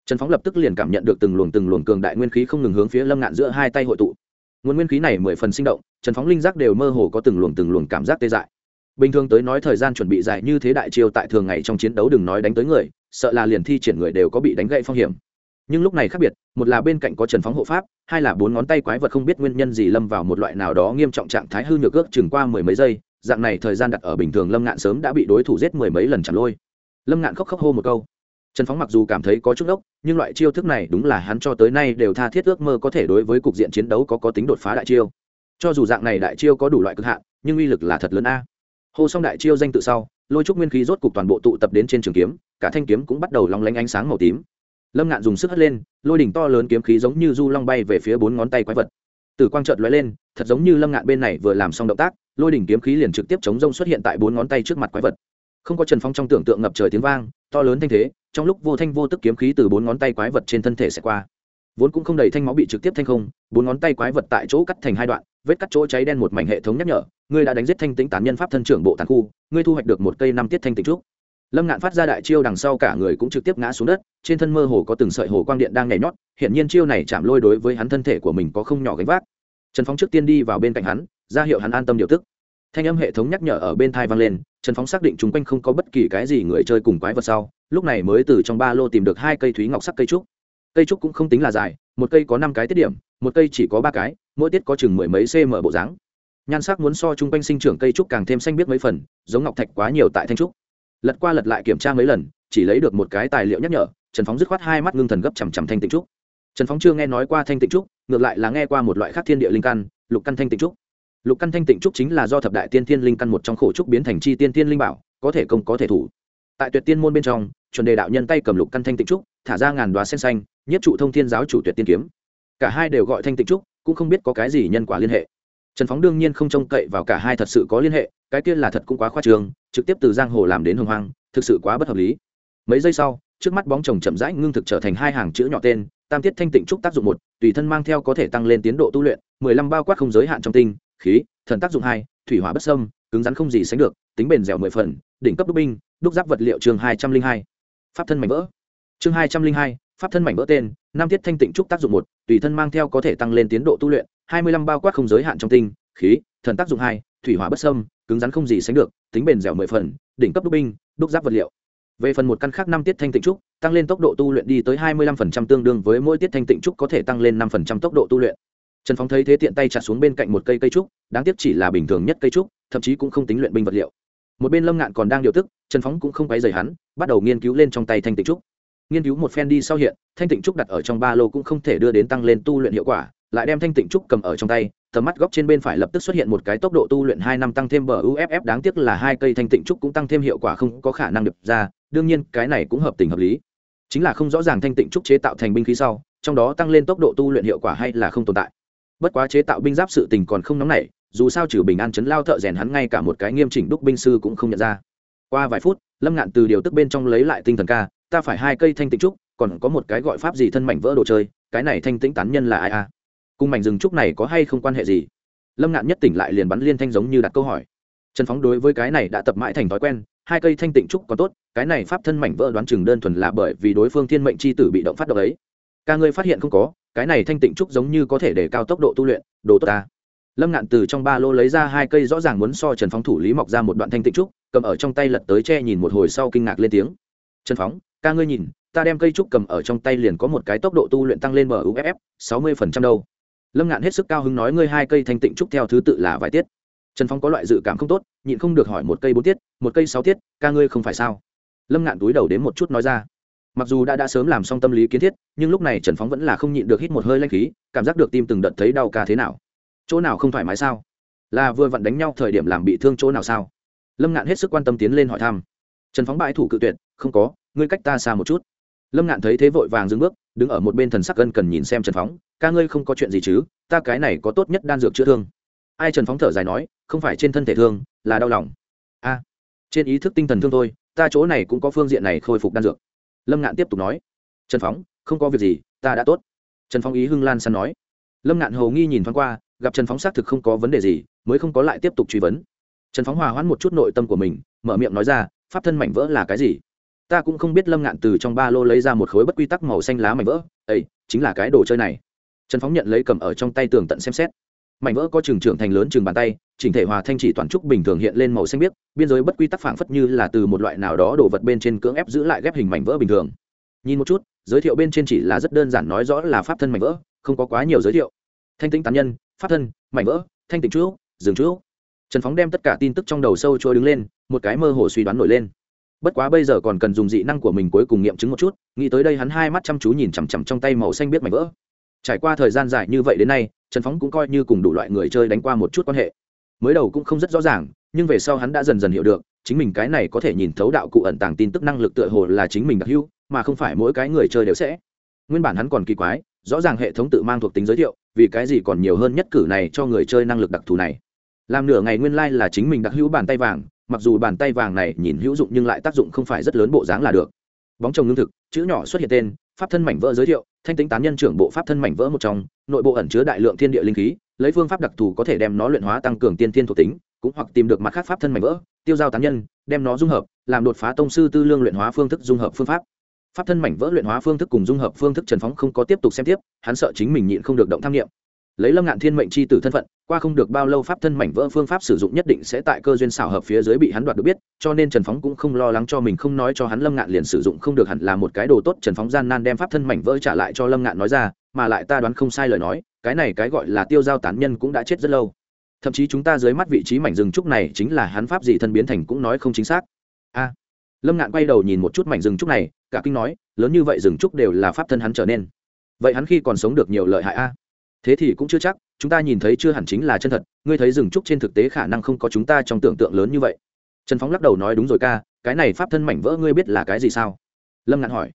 trần phóng lập tức liền cảm nhận được từng luồng từng luồng cường đại nguyên khí không ngừng hướng phía lâm ngạn giữa hai tay hội tụ. Nguồn nguyên khí này mười phần sinh động, trần phóng linh giác đều mơ hồ có từng luồng từng luồng cảm giác tê dại. Bình thường tới nói thời gian chuẩn bị dài như thế đại chiêu tại thường ngày trong chiến đấu đừng nói đánh tới người, sợ là liền thi triển người đều có bị đánh gậy phong hiểm. Nhưng lúc này khác biệt, một là bên cạnh có trần phóng hộ pháp, hai là bốn ngón tay quái vật không biết nguyên nhân gì lâm vào một loại nào đó nghiêm trọng trạng thái hư nhược ước chừng qua mười mấy giây, dạng này thời gian đặt ở bình thường lâm ngạn sớm đã bị đối thủ giết mười mấy lần chặt lôi. Lâm ngạn khóc khóc hô một câu trần phóng mặc dù cảm thấy có chút ốc nhưng loại chiêu thức này đúng là hắn cho tới nay đều tha thiết ước mơ có thể đối với cục diện chiến đấu có có tính đột phá đại chiêu. Cho dù dạng này đại chiêu có đủ loại cực hạn, nhưng uy lực là thật lớn a. Hô xong đại chiêu danh tự sau, lôi trúc nguyên khí rốt cục toàn bộ tụ tập đến trên trường kiếm, cả thanh kiếm cũng bắt đầu lóng lánh ánh sáng màu tím. Lâm ngạn dùng sức hất lên, lôi đỉnh to lớn kiếm khí giống như du long bay về phía bốn ngón tay quái vật. Từ quang trợt lóe lên, thật giống như lâm ngạn bên này vừa làm xong động tác, lôi đỉnh kiếm khí liền trực tiếp chống rông xuất hiện tại bốn ngón tay trước mặt quái vật không có trần phong trong tưởng tượng ngập trời tiếng vang, to lớn thanh thế, trong lúc vô thanh vô tức kiếm khí từ bốn ngón tay quái vật trên thân thể sẽ qua. Vốn cũng không đầy thanh máu bị trực tiếp thanh không, bốn ngón tay quái vật tại chỗ cắt thành hai đoạn, vết cắt chỗ cháy đen một mảnh hệ thống nhắc nhở, ngươi đã đánh giết thanh tính tán nhân pháp thân trưởng bộ tàn khu, ngươi thu hoạch được một cây năm tiết thanh tịnh trúc. Lâm ngạn phát ra đại chiêu đằng sau cả người cũng trực tiếp ngã xuống đất, trên thân mơ hồ có từng sợi hồ quang điện đang nhảy nhót hiện nhiên chiêu này chạm lôi đối với hắn thân thể của mình có không nhỏ gánh vác. Trần phóng trước tiên đi vào bên cạnh hắn, ra hiệu hắn an tâm điều tức thanh âm hệ thống nhắc nhở ở bên thai vang lên, trần phóng xác định chung quanh không có bất kỳ cái gì người chơi cùng quái vật sau, lúc này mới từ trong ba lô tìm được hai cây thúy ngọc sắc cây trúc. Cây trúc cũng không tính là dài, một cây có năm cái tiết điểm, một cây chỉ có ba cái, mỗi tiết có chừng mười mấy cm bộ dáng. Nhan sắc muốn so chung quanh sinh trưởng cây trúc càng thêm xanh biết mấy phần, giống ngọc thạch quá nhiều tại thanh trúc. Lật qua lật lại kiểm tra mấy lần, chỉ lấy được một cái tài liệu nhắc nhở, trần phóng dứt khoát hai mắt ngưng thần gấp chằm chằm thanh tịnh trúc. Trần phóng chưa nghe nói qua thanh tịnh trúc, ngược lại là nghe qua một loại khác thiên địa linh căn, lục căn thanh tịnh trúc lục căn thanh tịnh trúc chính là do thập đại tiên thiên linh căn một trong khổ trúc biến thành chi tiên thiên linh bảo, có thể công, có thể thủ. Tại tuyệt tiên môn bên trong, chuẩn đề đạo nhân tay cầm lục căn thanh tịnh trúc, thả ra ngàn đoá sen xanh, nhất trụ thông thiên giáo chủ tuyệt tiên kiếm. Cả hai đều gọi thanh tịnh trúc, cũng không biết có cái gì nhân quả liên hệ. Trần phóng đương nhiên không trông cậy vào cả hai thật sự có liên hệ, cái kia là thật cũng quá khoa trường trực tiếp từ giang hồ làm đến hồng hoang, thực sự quá bất hợp lý. Mấy giây sau, trước mắt bóng chồng chậm rãi ngưng thực trở thành hai hàng chữ nhỏ tên, tam tiết thanh tịnh trúc tác dụng một, tùy thân mang theo có thể tăng lên tiến độ tu luyện, mười lăm bao quát không giới hạn trong tinh khí, thần tác dụng hai, thủy hỏa bất sâm cứng rắn không gì sánh được, tính bền dẻo mười phần, đỉnh cấp đúc binh, đúc giáp vật liệu chương hai trăm linh hai. Pháp thân mảnh vỡ. Chương hai trăm linh hai, pháp thân mảnh vỡ tên, năm tiết thanh tịnh trúc tác dụng một, tùy thân mang theo có thể tăng lên tiến độ tu luyện, hai mươi lăm bao quát không giới hạn trong tinh, khí, thần tác dụng hai, thủy hỏa bất sâm cứng rắn không gì sánh được, tính bền dẻo mười phần, đỉnh cấp đúc binh, đúc giáp vật liệu. Về phần một căn khác năm tiết thanh tịnh trúc, tăng lên tốc độ tu luyện đi tới hai mươi lăm phần trăm tương đương với mỗi tiết thanh tịnh trúc có thể tăng lên năm phần trăm tốc độ tu luyện trần phóng thấy thế tiện tay chặt xuống bên cạnh một cây cây trúc, đáng tiếc chỉ là bình thường nhất cây trúc, thậm chí cũng không tính luyện binh vật liệu. Một bên lâm ngạn còn đang điều tức, trần phóng cũng không quấy rầy hắn, bắt đầu nghiên cứu lên trong tay thanh tịnh trúc. Nghiên cứu một phen đi sau hiện, thanh tịnh trúc đặt ở trong ba lô cũng không thể đưa đến tăng lên tu luyện hiệu quả, lại đem thanh tịnh trúc cầm ở trong tay, tầm mắt góc trên bên phải lập tức xuất hiện một cái tốc độ tu luyện hai năm tăng thêm bờ uff đáng tiếc là hai cây thanh tịnh trúc cũng tăng thêm hiệu quả không có khả năng được ra, đương nhiên cái này cũng hợp tình hợp lý. Chính là không rõ ràng thanh tịnh trúc chế tạo thành binh khí sau, trong đó tăng lên tốc độ tu luyện hiệu quả hay là không tồn tại bất quá chế tạo binh giáp sự tình còn không nóng nảy, dù sao trừ bình an chấn lao thợ rèn hắn ngay cả một cái nghiêm chỉnh đúc binh sư cũng không nhận ra. Qua vài phút, lâm ngạn từ điều tức bên trong lấy lại tinh thần ca, ta phải hai cây thanh tĩnh trúc, còn có một cái gọi pháp gì thân mảnh vỡ đồ chơi, cái này thanh tĩnh tán nhân là ai a à? cùng mảnh rừng trúc này có hay không quan hệ gì? Lâm ngạn nhất tỉnh lại liền bắn liên thanh giống như đặt câu hỏi. Trần phóng đối với cái này đã tập mãi thành thói quen, hai cây thanh tịnh trúc có tốt, cái này pháp thân mảnh vỡ đoán chừng đơn thuần là bởi vì đối phương thiên mệnh c h i tử bị động phát động ấy ca ngươi phát hiện không có, cái này thanh tịnh trúc giống như có thể để cao tốc độ tu luyện, đồ tốt ta. Lâm ngạn từ trong ba lô lấy ra hai cây rõ ràng muốn so trần phóng thủ lý mọc ra một đoạn thanh tịnh trúc, cầm ở trong tay lật tới che nhìn một hồi sau kinh ngạc lên tiếng. Trần phóng, ca ngươi nhìn, ta đem cây trúc cầm ở trong tay liền có một cái tốc độ tu luyện tăng lên muff sáu mươi phần trăm đâu. Lâm ngạn hết sức cao hứng nói ngươi hai cây thanh tịnh trúc theo thứ tự là vài tiết. Trần phóng có loại dự cảm không tốt, nhịn không được hỏi một cây bốn tiết, một cây sáu tiết, ca ngươi không phải sao? Lâm ngạn túi đầu đến một chút nói ra mặc dù đã đã sớm làm xong tâm lý kiến thiết, nhưng lúc này trần phóng vẫn là không nhịn được hít một hơi lanh khí, cảm giác được tim từng đợt thấy đau ca thế nào. Chỗ nào không thoải mái sao? Là vừa vặn đánh nhau thời điểm làm bị thương chỗ nào sao? Lâm ngạn hết sức quan tâm tiến lên hỏi thăm. Trần phóng bãi thủ cự tuyệt, không có, ngươi cách ta xa một chút. Lâm ngạn thấy thế vội vàng dừng bước, đứng ở một bên thần sắc gân cần nhìn xem trần phóng, ca ngươi không có chuyện gì chứ? Ta cái này có tốt nhất đan dược chữa thương. Ai trần phóng thở dài nói, không phải trên thân thể thương, là đau lòng. A, trên ý thức tinh thần thương thôi, ta chỗ này cũng có phương diện này khôi phục đan dược lâm ngạn tiếp tục nói, trần phóng, không có việc gì, ta đã tốt. Trần phóng ý hưng lan San nói. Lâm ngạn hầu nghi nhìn thoáng qua, gặp trần phóng xác thực không có vấn đề gì, mới không có lại tiếp tục truy vấn. Trần phóng hòa hoãn một chút nội tâm của mình, mở miệng nói ra, pháp thân mảnh vỡ là cái gì? Ta cũng không biết lâm ngạn từ trong ba lô lấy ra một khối bất quy tắc màu xanh lá mảnh vỡ ấy chính là cái đồ chơi này. Trần phóng nhận lấy cầm ở trong tay tường tận xem xét mảnh vỡ có trường trưởng thành lớn chừng bàn tay, chỉnh thể hòa thanh chỉ toàn trúc bình thường hiện lên màu xanh biếc, biên giới bất quy tắc phảng phất như là từ một loại nào đó đổ vật bên trên cưỡng ép giữ lại ghép hình mảnh vỡ bình thường. Nhìn một chút, giới thiệu bên trên chỉ là rất đơn giản nói rõ là pháp thân mảnh vỡ, không có quá nhiều giới thiệu. Thanh tĩnh tán nhân, pháp thân, mảnh vỡ, thanh tịnh chú dừng chú trần phóng đem tất cả tin tức trong đầu sâu trôi đứng lên, một cái mơ hồ suy đoán nổi lên. Bất quá bây giờ còn cần dùng dị năng của mình cuối cùng nghiệm chứng một chút, nghĩ tới đây hắn hai mắt chăm chú nhìn chằm chằm trong tay màu xanh biết mảnh vỡ. Trải qua thời gian dài như vậy đến nay trần phóng cũng coi như cùng đủ loại người chơi đánh qua một chút quan hệ. Mới đầu cũng không rất rõ ràng, nhưng về sau hắn đã dần dần hiểu được, chính mình cái này có thể nhìn thấu đạo cụ ẩn tàng tin tức năng lực tựa hồ là chính mình đặc hữu, mà không phải mỗi cái người chơi đều sẽ. Nguyên bản hắn còn kỳ quái, rõ ràng hệ thống tự mang thuộc tính giới thiệu, vì cái gì còn nhiều hơn nhất cử này cho người chơi năng lực đặc thù này. Làm nửa ngày nguyên lai、like、là chính mình đặc hữu bàn tay vàng, mặc dù bàn tay vàng này nhìn hữu dụng nhưng lại tác dụng không phải rất lớn bộ dáng là được. Bóng trồng lương thực, chữ nhỏ xuất hiện tên pháp thân mảnh vỡ giới thiệu, thanh tính tán nhân trưởng bộ pháp thân mảnh vỡ một trong, nội bộ ẩn chứa đại lượng thiên địa linh khí, lấy phương pháp đặc thù có thể đem nó luyện hóa tăng cường tiên thiên thuộc tính, cũng hoặc tìm được mặt khác pháp thân mảnh vỡ, tiêu giao tán nhân, đem nó dung hợp, làm đột phá tông sư tư lương luyện hóa phương thức dung hợp phương pháp. Pháp thân mảnh vỡ luyện hóa phương thức cùng dung hợp phương thức trần phóng không có tiếp tục xem tiếp, hắn sợ chính mình nhịn không được động tham nghiệm lấy lâm ngạn thiên mệnh c h i tử thân phận qua không được bao lâu pháp thân mảnh vỡ phương pháp sử dụng nhất định sẽ tại cơ duyên xảo hợp phía dưới bị hắn đoạt được biết, cho nên trần phóng cũng không lo lắng cho mình, không nói cho hắn lâm ngạn liền sử dụng không được hẳn là một cái đồ tốt. Trần phóng gian nan đem pháp thân mảnh vỡ trả lại cho lâm ngạn nói ra, mà lại ta đoán không sai lời nói, cái này cái gọi là tiêu giao tán nhân cũng đã chết rất lâu. Thậm chí chúng ta dưới mắt vị trí mảnh rừng trúc này chính là hắn pháp gì thân biến thành cũng nói không chính xác. A. Lâm ngạn quay đầu nhìn một chút mảnh rừng trúc này, cả kinh nói, lớn như vậy rừng trúc đều là pháp thân hắn trở nên. Vậy hắn khi còn sống được nhiều lợi hại a? Thế thì cũng chưa chắc, chúng ta nhìn thấy chưa hẳn chính là chân thật, ngươi thấy rừng trúc trên thực tế khả năng không có chúng ta trong tưởng tượng lớn như vậy. Trần phóng lắc đầu nói đúng rồi ca, cái này pháp thân mảnh vỡ ngươi biết là cái gì sao? Lâm ngạn hỏi.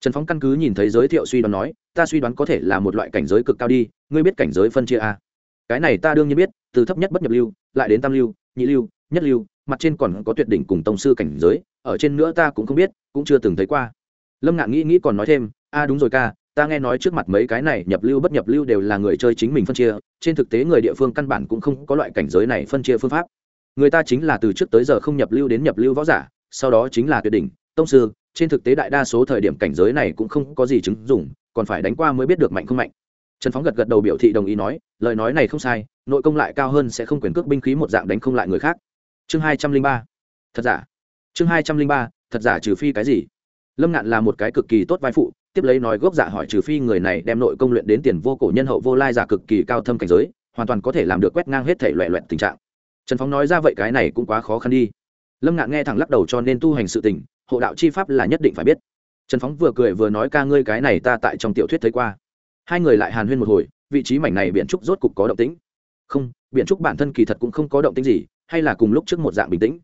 Trần phóng căn cứ nhìn thấy giới thiệu suy đoán nói, ta suy đoán có thể là một loại cảnh giới cực cao đi, ngươi biết cảnh giới phân chia a? Cái này ta đương nhiên biết, từ thấp nhất bất nhập lưu, lại đến tam lưu, nhị lưu, nhất lưu, mặt trên còn có tuyệt đỉnh cùng tông sư cảnh giới, ở trên nữa ta cũng không biết, cũng chưa từng thấy qua. Lâm ngạn nghĩ nghĩ còn nói thêm, a đúng rồi ca ta nghe nói trước mặt mấy cái này nhập lưu bất nhập lưu đều là người chơi chính mình phân chia, trên thực tế người địa phương căn bản cũng không có loại cảnh giới này phân chia phương pháp. Người ta chính là từ trước tới giờ không nhập lưu đến nhập lưu võ giả, sau đó chính là tuyệt đỉnh. Tông sư, trên thực tế đại đa số thời điểm cảnh giới này cũng không có gì chứng dùng còn phải đánh qua mới biết được mạnh không mạnh. Trần phóng gật gật đầu biểu thị đồng ý nói, lời nói này không sai, nội công lại cao hơn sẽ không quyền cước binh khí một dạng đánh không lại người khác. Chương hai trăm linh ba. Thật giả. Chương hai trăm linh ba, thật giả trừ phi cái gì? Lâm ngạn là một cái cực kỳ tốt vai phụ tiếp lấy nói gốc giả hỏi trừ phi người này đem nội công luyện đến tiền vô cổ nhân hậu vô lai giả cực kỳ cao thâm cảnh giới, hoàn toàn có thể làm được quét ngang hết thể loẹ loẹt tình trạng. Trần phóng nói ra vậy cái này cũng quá khó khăn đi. Lâm ngạn nghe thẳng lắc đầu cho nên tu hành sự tình, hộ đạo chi pháp là nhất định phải biết. Trần phóng vừa cười vừa nói ca ngươi cái này ta tại trong tiểu thuyết thấy qua. Hai người lại hàn huyên một hồi, vị trí mảnh này biện trúc rốt cục có động tĩnh. Không biện trúc bản thân kỳ thật cũng không có động tĩnh gì, hay là cùng lúc trước một dạng bình tĩnh.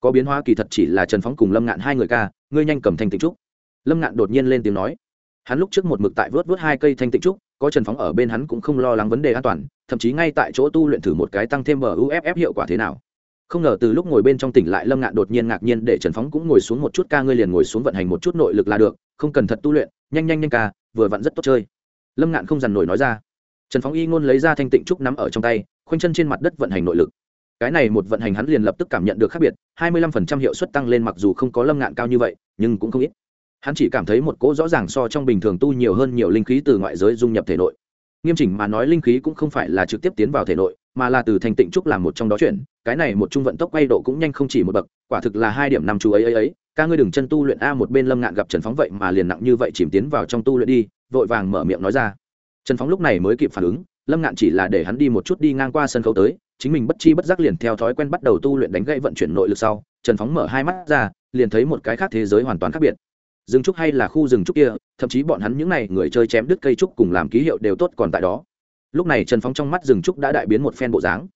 Có biến hóa kỳ thật chỉ là trần phóng cùng lâm ngạn hai người ca, ngươi nhanh cầm thanh tĩnh trúc. Lâm ngạn đột nhiên lên tiếng nói hắn lúc trước một mực tại vớt vớt hai cây thanh tịnh trúc, có trần phóng ở bên hắn cũng không lo lắng vấn đề an toàn, thậm chí ngay tại chỗ tu luyện thử một cái tăng thêm muff hiệu quả thế nào. Không ngờ từ lúc ngồi bên trong tỉnh lại lâm ngạn đột nhiên ngạc nhiên để trần phóng cũng ngồi xuống một chút ca, ngươi liền ngồi xuống vận hành một chút nội lực là được, không cần thật tu luyện, nhanh nhanh nhanh ca, vừa vặn rất tốt chơi. Lâm ngạn không dằn nổi nói ra. Trần phóng y ngôn lấy ra thanh tịnh trúc nắm ở trong tay, khoanh chân trên mặt đất vận hành nội lực. Cái này một vận hành hắn liền lập tức cảm nhận được khác biệt, hai mươi lăm phần trăm hiệu suất tăng lên mặc dù không có lâm ngạn cao như vậy, nhưng cũng không ít hắn chỉ cảm thấy một cỗ rõ ràng so trong bình thường tu nhiều hơn nhiều linh khí từ ngoại giới dung nhập thể nội. Nghiêm chỉnh mà nói linh khí cũng không phải là trực tiếp tiến vào thể nội, mà là từ thành tịnh trúc làm một trong đó chuyển, cái này một trung vận tốc quay độ cũng nhanh không chỉ một bậc, quả thực là hai điểm năm chú ấy ấy ấy, ca ngươi đừng chân tu luyện a một bên lâm ngạn gặp trần phóng vậy mà liền nặng như vậy chìm tiến vào trong tu luyện đi, vội vàng mở miệng nói ra. Trần phóng lúc này mới kịp phản ứng, lâm ngạn chỉ là để hắn đi một chút đi ngang qua sân khấu tới, chính mình bất chi bất giác liền theo thói quen bắt đầu tu luyện đánh gãy vận chuyển nội lực sau, trần phóng mở hai mắt ra, liền thấy một cái khác thế giới hoàn toàn khác biệt rừng trúc hay là khu rừng trúc kia, thậm chí bọn hắn những n à y người chơi chém đứt cây trúc cùng làm ký hiệu đều tốt còn tại đó. Lúc này trần phóng trong mắt rừng trúc đã đại biến một phen bộ dáng.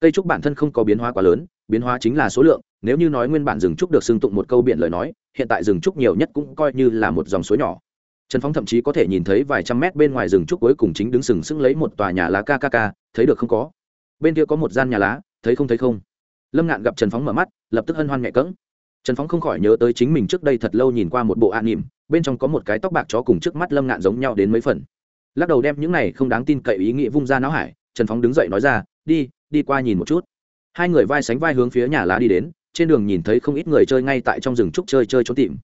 Cây trúc bản thân không có biến hóa quá lớn, biến hóa chính là số lượng, nếu như nói nguyên bản rừng trúc được xưng tụng một câu biện lời nói, hiện tại rừng trúc nhiều nhất cũng coi như là một dòng suối nhỏ. Trần phóng thậm chí có thể nhìn thấy vài trăm mét bên ngoài rừng trúc cuối cùng chính đứng sừng sững lấy một tòa nhà lá kkk thấy được không có. Bên kia có một gian nhà lá, thấy không thấy không. Lâm ngạn gặp trần phóng mở mắt, lập tức hân hoan nhẹ cỡng trần phóng không khỏi nhớ tới chính mình trước đây thật lâu nhìn qua một bộ an nỉm bên trong có một cái tóc bạc chó cùng trước mắt lâm ngạn giống nhau đến mấy phần. Lắc đầu đem những này không đáng tin cậy ý nghĩ vung ra não hải, trần phóng đứng dậy nói ra, đi đi qua nhìn một chút. Hai người vai sánh vai hướng phía nhà lá đi đến, trên đường nhìn thấy không ít người chơi ngay tại trong rừng trúc chơi chơi trốn tìm.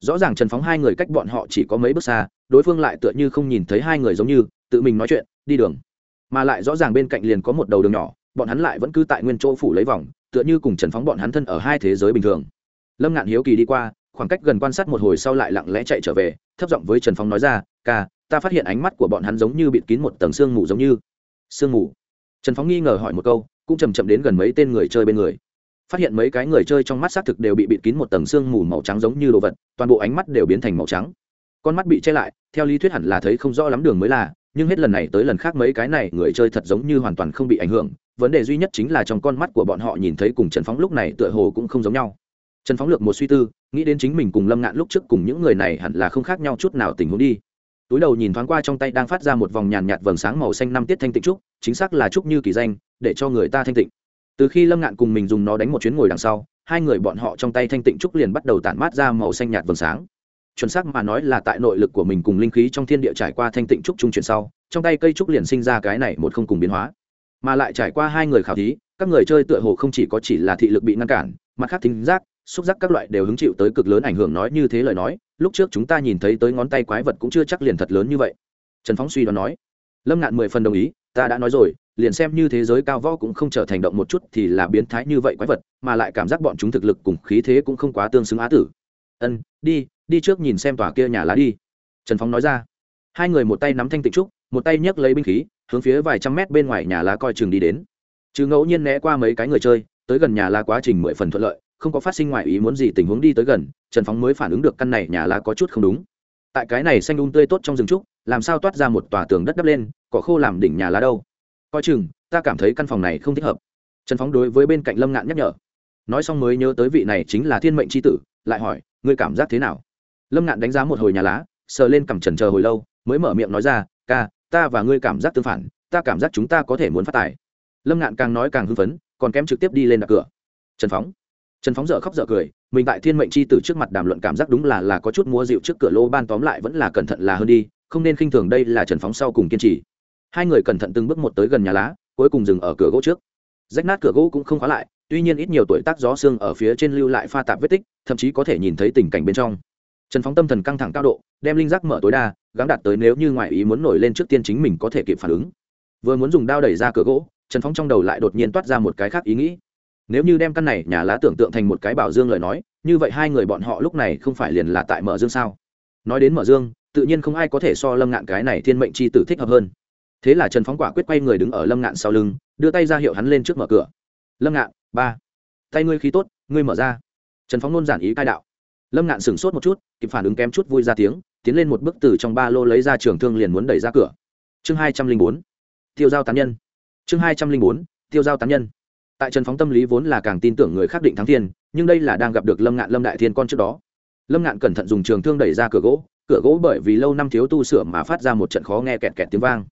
Rõ ràng trần phóng hai người cách bọn họ chỉ có mấy bước xa, đối phương lại tựa như không nhìn thấy hai người giống như, tự mình nói chuyện, đi đường. Mà lại rõ ràng bên cạnh liền có một đầu đường nhỏ, bọn hắn lại vẫn cứ tại nguyên chỗ phủ lấy vòng, tựa như cùng trần phóng bọn hắn thân ở hai thế giới bình thường lâm ngạn hiếu kỳ đi qua, khoảng cách gần quan sát một hồi sau lại lặng lẽ chạy trở về, thấp giọng với trần Phong nói ra, ca, ta phát hiện ánh mắt của bọn hắn giống như bịt kín một tầng sương mù giống như. Sương mù? Trần phóng nghi ngờ hỏi một câu, cũng chầm chậm đến gần mấy tên người chơi bên người. Phát hiện mấy cái người chơi trong mắt xác thực đều bị bịt kín một tầng sương mù màu trắng giống như đồ vật, toàn bộ ánh mắt đều biến thành màu trắng. Con mắt bị che lại, theo lý thuyết hẳn là thấy không rõ lắm đường mới là, nhưng hết lần này tới lần khác mấy cái này người chơi thật giống như hoàn toàn không bị ảnh hưởng. Vấn đề duy nhất chính là trong con mắt của bọn họ nhìn thấy cùng trần phóng lúc này tựa hồ cũng không giống nhau trần phóng lược một suy tư, nghĩ đến chính mình cùng lâm ngạn lúc trước cùng những người này hẳn là không khác nhau chút nào tình huống đi. Túi đầu nhìn thoáng qua trong tay đang phát ra một vòng nhàn nhạt vầng sáng màu xanh năm tiết thanh tịnh trúc, chính xác là trúc như kỳ danh, để cho người ta thanh tịnh. Từ khi lâm ngạn cùng mình dùng nó đánh một chuyến ngồi đằng sau, hai người bọn họ trong tay thanh tịnh trúc liền bắt đầu tản mát ra màu xanh nhạt vầng sáng. Chuẩn xác mà nói là tại nội lực của mình cùng linh khí trong thiên địa trải qua thanh tịnh trúc trung chuyển sau, trong tay cây trúc liền sinh ra cái này một không cùng biến hóa. Mà lại trải qua hai người khảo thí, các người chơi tựa hồ không chỉ có chỉ là thị lực bị ngăn cản, mặt khác thính giác xúc giác các loại đều hứng chịu tới cực lớn ảnh hưởng nói như thế lời nói, lúc trước chúng ta nhìn thấy tới ngón tay quái vật cũng chưa chắc liền thật lớn như vậy. Trần phóng suy đoán nói. Lâm ngạn mười phần đồng ý, ta đã nói rồi, liền xem như thế giới cao võ cũng không trở thành động một chút thì là biến thái như vậy quái vật, mà lại cảm giác bọn chúng thực lực cùng khí thế cũng không quá tương xứng á tử. Ân, đi đi trước nhìn xem tòa kia nhà lá đi. Trần phóng nói ra. Hai người một tay nắm thanh tịnh trúc, một tay nhấc lấy binh khí, hướng phía vài trăm mét bên ngoài nhà lá coi chừng đi đến. Chứ ngẫu nhiên né qua mấy cái người chơi, tới gần nhà lá quá trình mười phần thuận lợi không có phát sinh ngoại ý muốn gì tình huống đi tới gần, trần phóng mới phản ứng được căn này nhà lá có chút không đúng. Tại cái này xanh đun tươi tốt trong rừng trúc, làm sao toát ra một tòa tường đất đắp lên, cỏ khô làm đỉnh nhà lá đâu? Coi chừng, ta cảm thấy căn phòng này không thích hợp. Trần phóng đối với bên cạnh lâm ngạn nhắc nhở. Nói xong mới nhớ tới vị này chính là thiên mệnh c h i tử, lại hỏi, ngươi cảm giác thế nào? Lâm ngạn đánh giá một hồi nhà lá, sờ lên cằm trần chờ hồi lâu, mới mở miệng nói ra, ca, ta và ngươi cảm giác tương phản, ta cảm giác chúng ta có thể muốn phát tài. Lâm ngạn càng nói càng hưng phấn, còn kém trực tiếp đi lên đặt cửa. Trần phóng trần phóng dở khóc dở cười, mình tại thiên mệnh c h i tử trước mặt đàm luận cảm giác đúng là là có chút mua dịu trước cửa lô ban tóm lại vẫn là cẩn thận là hơn đi, không nên khinh thường đây là trần phóng sau cùng kiên trì. Hai người cẩn thận từng bước một tới gần nhà lá, cuối cùng dừng ở cửa gỗ trước. Rách nát cửa gỗ cũng không khóa lại, tuy nhiên ít nhiều tuổi tác gió xương ở phía trên lưu lại pha tạp vết tích, thậm chí có thể nhìn thấy tình cảnh bên trong. Trần phóng tâm thần căng thẳng cao độ, đem linh giác mở tối đa, gắng đạt tới nếu như ngoại ý muốn nổi lên trước tiên chính mình có thể kịp phản ứng. Vừa muốn dùng đao đẩy ra cửa gỗ, trần phóng trong đầu lại đột nhiên toát ra một cái khác ý nghĩ nếu như đem căn này nhà lá tưởng tượng thành một cái bảo dương lời nói, như vậy hai người bọn họ lúc này không phải liền là tại mở dương sao? Nói đến mở dương, tự nhiên không ai có thể so lâm ngạn cái này thiên mệnh c h i tử thích hợp hơn. Thế là trần phóng quả quyết quay người đứng ở lâm ngạn sau lưng, đưa tay ra hiệu hắn lên trước mở cửa. Lâm ngạn, ba, tay ngươi khí tốt, ngươi mở ra. Trần phóng nôn giản ý cai đạo. Lâm ngạn sửng sốt một chút, kịp phản ứng kém chút vui ra tiếng, tiến lên một bức từ trong ba lô lấy ra trường thương liền muốn đẩy ra cửa. Chương hai trăm linh bốn, tiêu giao tán nhân. Chương hai trăm linh bốn, tiêu giao tán nhân tại trần phóng tâm lý vốn là càng tin tưởng người khác định thắng thiên nhưng đây là đang gặp được lâm ngạn lâm đại thiên con trước đó. Lâm ngạn cẩn thận dùng trường thương đẩy ra cửa gỗ cửa gỗ bởi vì lâu năm thiếu tu sửa mà phát ra một trận khó nghe kẹt kẹt tiếng vang.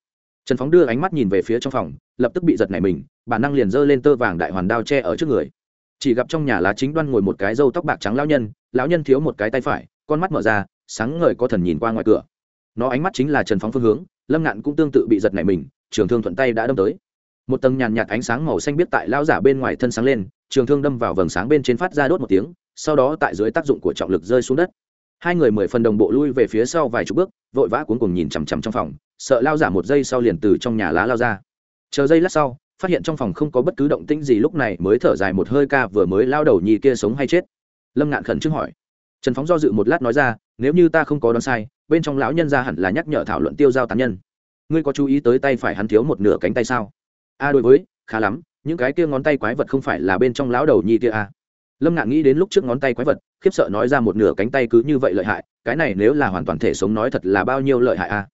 Trần phóng đưa ánh mắt nhìn về phía trong phòng, lập tức bị giật nảy mình, bản năng liền giơ lên tơ vàng đại hoàn đao che ở trước người. Chỉ gặp trong nhà lá chính đoan ngồi một cái râu tóc bạc trắng lão nhân lão nhân thiếu một cái tay phải, con mắt mở ra, sáng ngời có thần nhìn qua ngoài cửa. Nó ánh mắt chính là trần phóng phương hướng, lâm ngạn cũng tương tự bị giật nảy mình, trường thương thuận tay đã đâm tới một tầng nhàn nhạt ánh sáng màu xanh biết tại lao giả bên ngoài thân sáng lên, trường thương đâm vào vầng sáng bên trên phát ra đốt một tiếng, sau đó tại dưới tác dụng của trọng lực rơi xuống đất. Hai người mười phần đồng bộ lui về phía sau vài chục bước, vội vã cuốn cùng nhìn chằm chằm trong phòng, sợ lao giả một giây sau liền từ trong nhà lá lao ra. Chờ giây lát sau, phát hiện trong phòng không có bất cứ động tĩnh gì lúc này mới thở dài một hơi ca vừa mới lao đầu nhì kia sống hay chết. Lâm ngạn khẩn trương hỏi. Trần phóng do dự một lát nói ra, nếu như ta không có đoán sai, bên trong lão nhân ra hẳn là nhắc nhở thảo luận tiêu giao tán nhân. Ngươi có chú ý tới tay phải hắn thiếu một nửa cánh tay sao? A đối với, khá lắm, những cái kia ngón tay quái vật không phải là bên trong lão đầu nhi kia a lâm ngạn nghĩ đến lúc trước ngón tay quái vật, khiếp sợ nói ra một nửa cánh tay cứ như vậy lợi hại, cái này nếu là hoàn toàn thể sống nói thật là bao nhiêu lợi hại a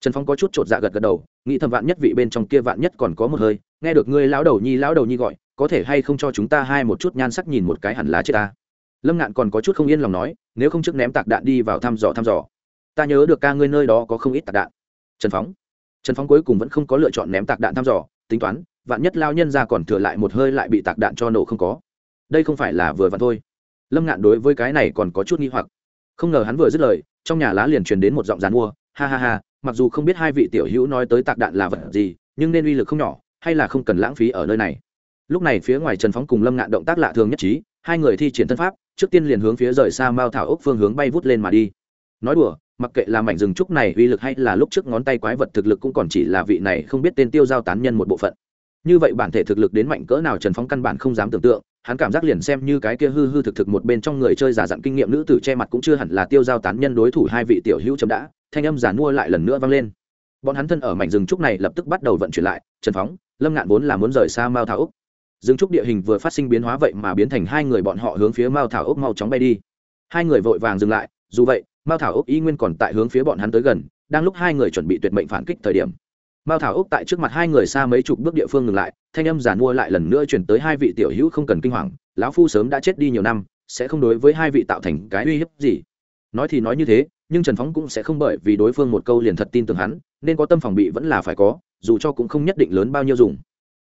trần phong có chút chột dạ gật gật đầu, nghĩ thầm vạn nhất vị bên trong kia vạn nhất còn có một hơi, nghe được ngươi lão đầu nhi, lão đầu nhi gọi, có thể hay không cho chúng ta hai một chút nhan sắc nhìn một cái hẳn lá chết ta lâm ngạn còn có chút không yên lòng nói, nếu không trước ném tạc đạn đi vào thăm dò thăm dò. Ta nhớ được ca ngươi nơi đó có không ít tạc đạn. Trần phóng trần phóng cuối cùng vẫn không có lựa chọn ném tạc đạn thăm dò tính toán, vạn nhất lao nhân ra còn thừa lại một hơi lại bị tạc đạn cho nổ không có. Đây không phải là vừa vặn thôi. Lâm ngạn đối với cái này còn có chút nghi hoặc. Không ngờ hắn vừa dứt lời, trong nhà lá liền truyền đến một giọng dàn mua, ha ha ha, mặc dù không biết hai vị tiểu hữu nói tới tạc đạn là vật gì, nhưng nên uy lực không nhỏ, hay là không cần lãng phí ở nơi này. Lúc này phía ngoài trần phóng cùng lâm ngạn động tác lạ thường nhất trí, hai người thi triển thân pháp, trước tiên liền hướng phía rời xa mao thảo ốc phương hướng bay vút lên mà đi. Nói đùa mặc kệ là mảnh rừng trúc này uy lực hay là lúc trước ngón tay quái vật thực lực cũng còn chỉ là vị này không biết tên tiêu giao tán nhân một bộ phận. Như vậy bản thể thực lực đến mạnh cỡ nào trần phóng căn bản không dám tưởng tượng, hắn cảm giác liền xem như cái kia hư hư thực thực một bên trong người chơi giả dặn kinh nghiệm nữ tử che mặt cũng chưa hẳn là tiêu giao tán nhân đối thủ hai vị tiểu hữu chấm đã, thanh âm giản mua lại lần nữa vang lên. Bọn hắn thân ở mảnh rừng trúc này lập tức bắt đầu vận chuyển lại, trần phóng lâm ngạn vốn là muốn rời xa mao thảo úc. Rừng trúc địa hình vừa phát sinh biến hóa vậy mà biến thành hai người bọn họ hướng phía mao thảo úc mau chóng bay đi. Hai người vội vàng dừng lại, dù vậy mao thảo úc y nguyên còn tại hướng phía bọn hắn tới gần, đang lúc hai người chuẩn bị tuyệt mệnh phản kích thời điểm. Mao thảo úc tại trước mặt hai người xa mấy chục bước địa phương ngừng lại, thanh âm giản mua lại lần nữa chuyển tới hai vị tiểu hữu không cần kinh hoàng, lão phu sớm đã chết đi nhiều năm, sẽ không đối với hai vị tạo thành cái uy hiếp gì. Nói thì nói như thế, nhưng trần phóng cũng sẽ không bởi vì đối phương một câu liền thật tin tưởng hắn, nên có tâm phòng bị vẫn là phải có, dù cho cũng không nhất định lớn bao nhiêu dùng.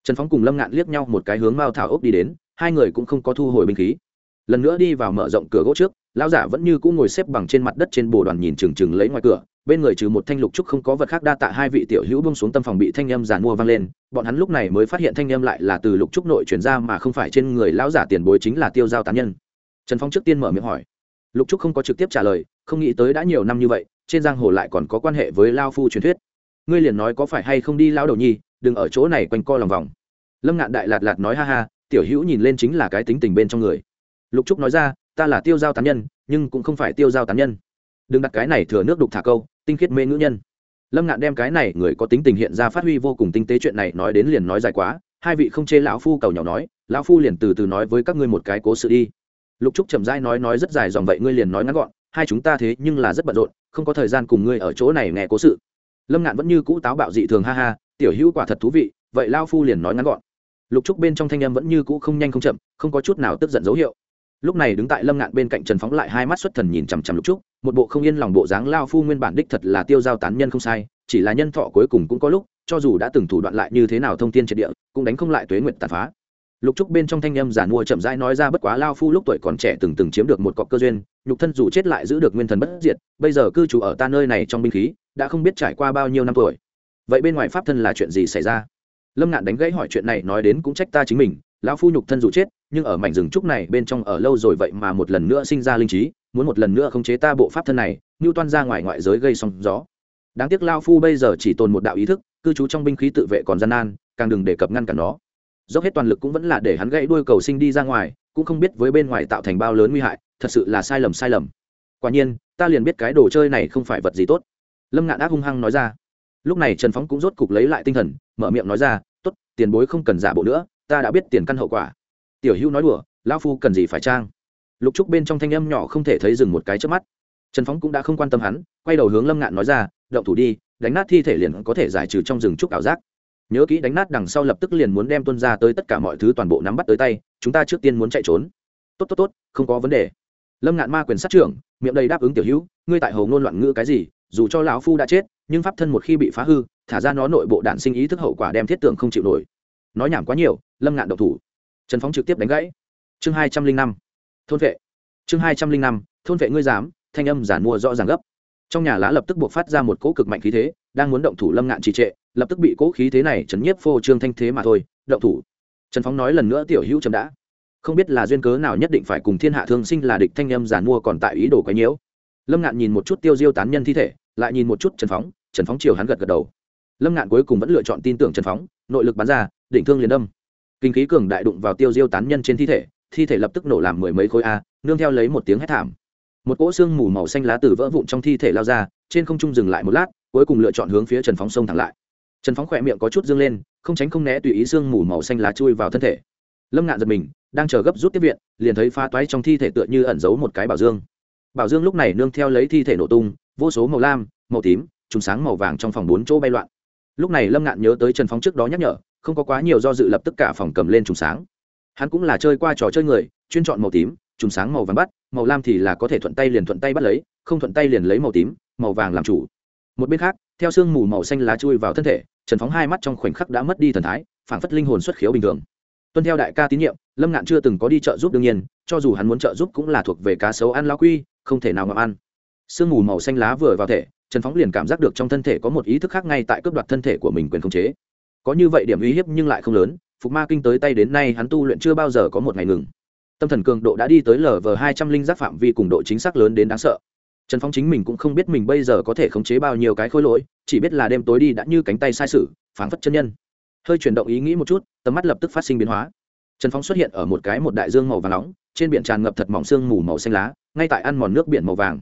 Trần phóng cùng lâm ngạn liếc nhau một cái hướng mao thảo ốc đi đến, hai người cũng không có thu hồi binh khí lần nữa đi vào mở rộng cửa gỗ trước, lão giả vẫn như cũng ngồi xếp bằng trên mặt đất trên bồ đoàn nhìn trừng trừng lấy ngoài cửa, bên người trừ một thanh lục trúc không có vật khác đa tạ hai vị tiểu hữu bông xuống tâm phòng bị thanh âm giàn mua vang lên, bọn hắn lúc này mới phát hiện thanh âm lại là từ lục trúc nội chuyển ra mà không phải trên người lão giả tiền bối chính là tiêu giao tán nhân. Trần phong trước tiên mở miệng hỏi. Lục trúc không có trực tiếp trả lời, không nghĩ tới đã nhiều năm như vậy, trên giang hồ lại còn có quan hệ với lao phu truyền thuyết. Ngươi liền nói có phải hay không đi lao đầu nhi, đừng ở chỗ này quanh co lòng vòng. Lâm ngạn đại lạt lạt nói ha ha, tiểu hữu nhìn lên chính là cái tính tình bên trong người lục trúc nói ra, ta là tiêu giao tán nhân, nhưng cũng không phải tiêu giao tán nhân. Đừng đặt cái này thừa nước đục thả câu, tinh khiết mê ngữ nhân. Lâm ngạn đem cái này người có tính tình hiện ra phát huy vô cùng tinh tế chuyện này nói đến liền nói dài quá, hai vị không chê lão phu cầu nhỏ nói, lão phu liền từ từ nói với các ngươi một cái cố sự đi. Lục trúc chậm rãi nói nói rất dài dòng vậy ngươi liền nói ngắn gọn, hai chúng ta thế nhưng là rất bận rộn, không có thời gian cùng ngươi ở chỗ này nghe cố sự. Lâm ngạn vẫn như cũ táo bạo dị thường, ha ha, tiểu hữu quả thật thú vị, vậy lao phu liền nói ngắn gọn. Lục trúc bên trong thanh âm vẫn như cũ không nhanh không chậm, không có chút nào tức giận dấu hiệu lúc này đứng tại lâm ngạn bên cạnh trần phóng lại hai mắt xuất thần nhìn chằm chằm lục trúc, một bộ không yên lòng bộ dáng lao phu nguyên bản đích thật là tiêu giao tán nhân không sai, chỉ là nhân thọ cuối cùng cũng có lúc, cho dù đã từng thủ đoạn lại như thế nào thông tin triệt địa, cũng đánh không lại tuế nguyện tàn phá. Lục trúc bên trong thanh âm giản mua chậm rãi nói ra bất quá lao phu lúc tuổi còn trẻ từng từng chiếm được một cọc cơ duyên, nhục thân dù chết lại giữ được nguyên thần bất diệt, bây giờ cư trú ở ta nơi này trong binh khí, đã không biết trải qua bao nhiêu năm tuổi. Vậy bên ngoài pháp thân là chuyện gì xảy ra? Lâm ngạn đánh gãy hỏi chuyện này nói đến cũng trách ta chính mình lão phu nhục thân dù chết, nhưng ở mảnh rừng trúc này bên trong ở lâu rồi vậy mà một lần nữa sinh ra linh trí, muốn một lần nữa khống chế ta bộ pháp thân này, như toan ra ngoài ngoại giới gây sóng gió. Đáng tiếc lao phu bây giờ chỉ tồn một đạo ý thức, cư trú trong binh khí tự vệ còn gian nan, càng đừng đề cập ngăn cản nó. Dốc hết toàn lực cũng vẫn là để hắn gãy đuôi cầu sinh đi ra ngoài, cũng không biết với bên ngoài tạo thành bao lớn nguy hại, thật sự là sai lầm sai lầm. Quả nhiên, ta liền biết cái đồ chơi này không phải vật gì tốt. Lâm ngạn ác hung hăng nói ra. Lúc này trần phóng cũng rốt cục lấy lại tinh thần, mở miệng nói ra t ố t tiền bối không cần giả bộ nữa ta đã biết tiền căn hậu quả. Tiểu hữu nói đùa, lão phu cần gì phải trang? Lục trúc bên trong thanh âm nhỏ không thể thấy dừng một cái trước mắt. Trần phóng cũng đã không quan tâm hắn, quay đầu hướng lâm ngạn nói ra, động thủ đi, đánh nát thi thể liền có thể giải trừ trong rừng trúc ảo giác. Nhớ kỹ đánh nát đằng sau lập tức liền muốn đem tuân ra tới tất cả mọi thứ toàn bộ nắm bắt tới tay, chúng ta trước tiên muốn chạy trốn. Tốt tốt tốt, không có vấn đề. Lâm ngạn ma quyền sát trưởng, miệng đầy đáp ứng tiểu hữu, ngươi tại hầu ngôn loạn ngữ cái gì? Dù cho lão phu đã chết, nhưng pháp thân một khi bị phá hư, thả ra nó nội bộ đạn sinh ý thức hậu quả đem thiết tưởng không chịu nổi nói nhảm quá nhiều, lâm ngạn độc thủ. Trần phóng trực tiếp đánh gãy. Chương hai trăm linh năm, thôn vệ. Chương hai trăm linh năm, thôn vệ ngươi dám, thanh âm giản mua rõ ràng gấp. Trong nhà lá lập tức buộc phát ra một cỗ cực mạnh khí thế, đang muốn động thủ lâm ngạn trì trệ, lập tức bị cỗ khí thế này chấn nhiếp phô trương thanh thế mà thôi, động thủ. Trần phóng nói lần nữa tiểu hữu chấm đã. Không biết là duyên cớ nào nhất định phải cùng thiên hạ thương sinh là địch thanh âm giản mua còn tại ý đồ quấy nhiễu. Lâm ngạn nhìn một chút tiêu diêu tán nhân thi thể, lại nhìn một chút trần phóng trần phóng chiều hắn gật gật đầu. Lâm ngạn cuối cùng vẫn lựa chọn tin tưởng trần phóng, nội lực bắn ra đỉnh thương liền đâm. Kinh khí cường đại đụng vào tiêu diêu tán nhân trên thi thể thi thể lập tức nổ làm mười mấy khối a, nương theo lấy một tiếng hét thảm. Một cỗ xương mù màu xanh lá từ vỡ vụn trong thi thể lao ra, trên không trung dừng lại một lát, cuối cùng lựa chọn hướng phía trần phóng sông thẳng lại. Trần phóng khỏe miệng có chút dương lên, không tránh không né tùy ý xương mù màu xanh lá chui vào thân thể. Lâm ngạn giật mình, đang chờ gấp rút tiếp viện, liền thấy pha toái trong thi thể tựa như ẩn giấu một cái bảo dương. Bảo dương lúc này nương theo lấy thi thể nổ tung, vô số màu lam, màu tím, trùng sáng màu vàng trong phòng bốn chỗ bay loạn. Lúc này lâm ngạn nhớ tới trần phóng trước đó nhắc nhở không có quá nhiều do dự lập tức cả phòng cầm lên trùng sáng. Hắn cũng là chơi qua trò chơi người, chuyên chọn màu tím, trùng sáng màu vàng bắt, màu lam thì là có thể thuận tay liền thuận tay bắt lấy, không thuận tay liền lấy màu tím, màu vàng làm chủ. Một bên khác, theo sương mù màu xanh lá chui vào thân thể, trần phóng hai mắt trong khoảnh khắc đã mất đi thần thái, phảng phất linh hồn xuất khiếu bình thường. Tuân theo đại ca tín nhiệm, lâm ngạn chưa từng có đi trợ giúp đương nhiên, cho dù hắn muốn trợ giúp cũng là thuộc về cá sấu ăn lá quy, không thể nào ngậm ăn. Sương mù màu xanh lá vừa vào thể, trần phóng liền cảm giác được trong thân thể có một ý thức khác ngay tại cướp đoạt thân thể của mình quyền khống chế có như vậy điểm uy hiếp nhưng lại không lớn, phục ma kinh tới tay đến nay hắn tu luyện chưa bao giờ có một ngày ngừng. Tâm thần cường độ đã đi tới lv hai trăm linh giác phạm vi cùng độ chính xác lớn đến đáng sợ. Trần phong chính mình cũng không biết mình bây giờ có thể khống chế bao nhiêu cái khối lỗi, chỉ biết là đêm tối đi đã như cánh tay sai sự, phảng phất chân nhân. Hơi chuyển động ý nghĩ một chút, tầm mắt lập tức phát sinh biến hóa. Trần phong xuất hiện ở một cái một đại dương màu vàng nóng, trên biển tràn ngập thật mỏng sương mù màu xanh lá, ngay tại ăn mòn nước biển màu vàng.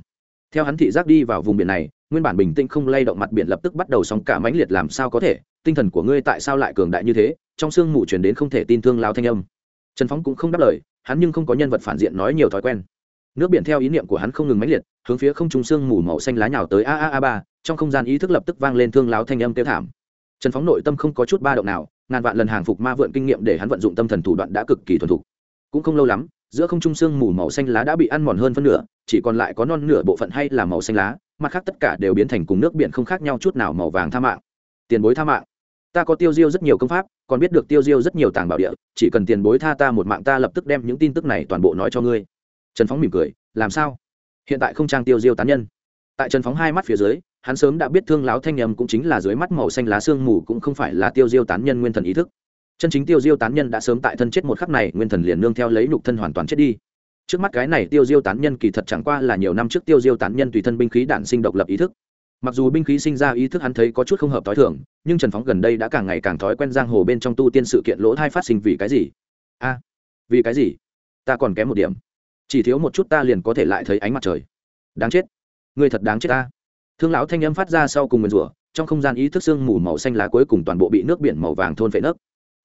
Theo hắn thị giác đi vào vùng biển này nguyên bản bình tĩnh không lay động mặt biển lập tức bắt đầu sóng cả mãnh liệt làm sao có thể, tinh thần của ngươi tại sao lại cường đại như thế? Trong sương mù chuyển đến không thể tin thương lao thanh âm. Trần phóng cũng không đáp lời, hắn nhưng không có nhân vật phản diện nói nhiều thói quen. Nước biển theo ý niệm của hắn không ngừng mãnh liệt, hướng phía không trung sương mù màu xanh lá nhào tới a a a ba, trong không gian ý thức lập tức vang lên thương láo thanh âm kêu thảm. Trần phóng nội tâm không có chút ba động nào, ngàn vạn lần hàng phục ma vượn kinh nghiệm để hắn vận dụng tâm thần thủ đoạn đã cực kỳ thuần thục. Cũng không lâu lắm, giữa không trung sương mù màu xanh lá đã bị ăn mòn hơn phân nửa, chỉ còn lại có non nửa bộ phận hay là màu xanh lá mặt khác tất cả đều biến thành cùng nước biển không khác nhau chút nào màu vàng tha mạng. Tiền bối tha mạng. Ta có tiêu diêu rất nhiều công pháp, còn biết được tiêu diêu rất nhiều tàng bảo địa, chỉ cần tiền bối tha ta một mạng ta lập tức đem những tin tức này toàn bộ nói cho ngươi. Trần phóng mỉm cười, làm sao? Hiện tại không trang tiêu diêu tán nhân. Tại trần phóng hai mắt phía dưới, hắn sớm đã biết thương láo thanh nhầm cũng chính là dưới mắt màu xanh lá xương mù cũng không phải là tiêu diêu tán nhân nguyên thần ý thức. Chân chính tiêu diêu tán nhân đã sớm tại thân chết một khắc này, nguyên thần liền nương theo lấy nhục thân hoàn toàn chết đi trước mắt cái này tiêu diêu tán nhân kỳ thật chẳng qua là nhiều năm trước tiêu diêu tán nhân tùy thân binh khí đản sinh độc lập ý thức. Mặc dù binh khí sinh ra ý thức hắn thấy có chút không hợp t h o i thường, nhưng trần phóng gần đây đã càng ngày càng thói quen giang hồ bên trong tu tiên sự kiện lỗ thai phát sinh vì cái gì? A, vì cái gì? Ta còn kém một điểm. Chỉ thiếu một chút ta liền có thể lại thấy ánh mặt trời. Đáng chết. Người thật đáng chết ta. Thương lão thanh âm phát ra sau cùng nguyền rủa, trong không gian ý thức sương mù màu xanh lá cuối cùng toàn bộ bị nước biển màu vàng thôn phệ nấc.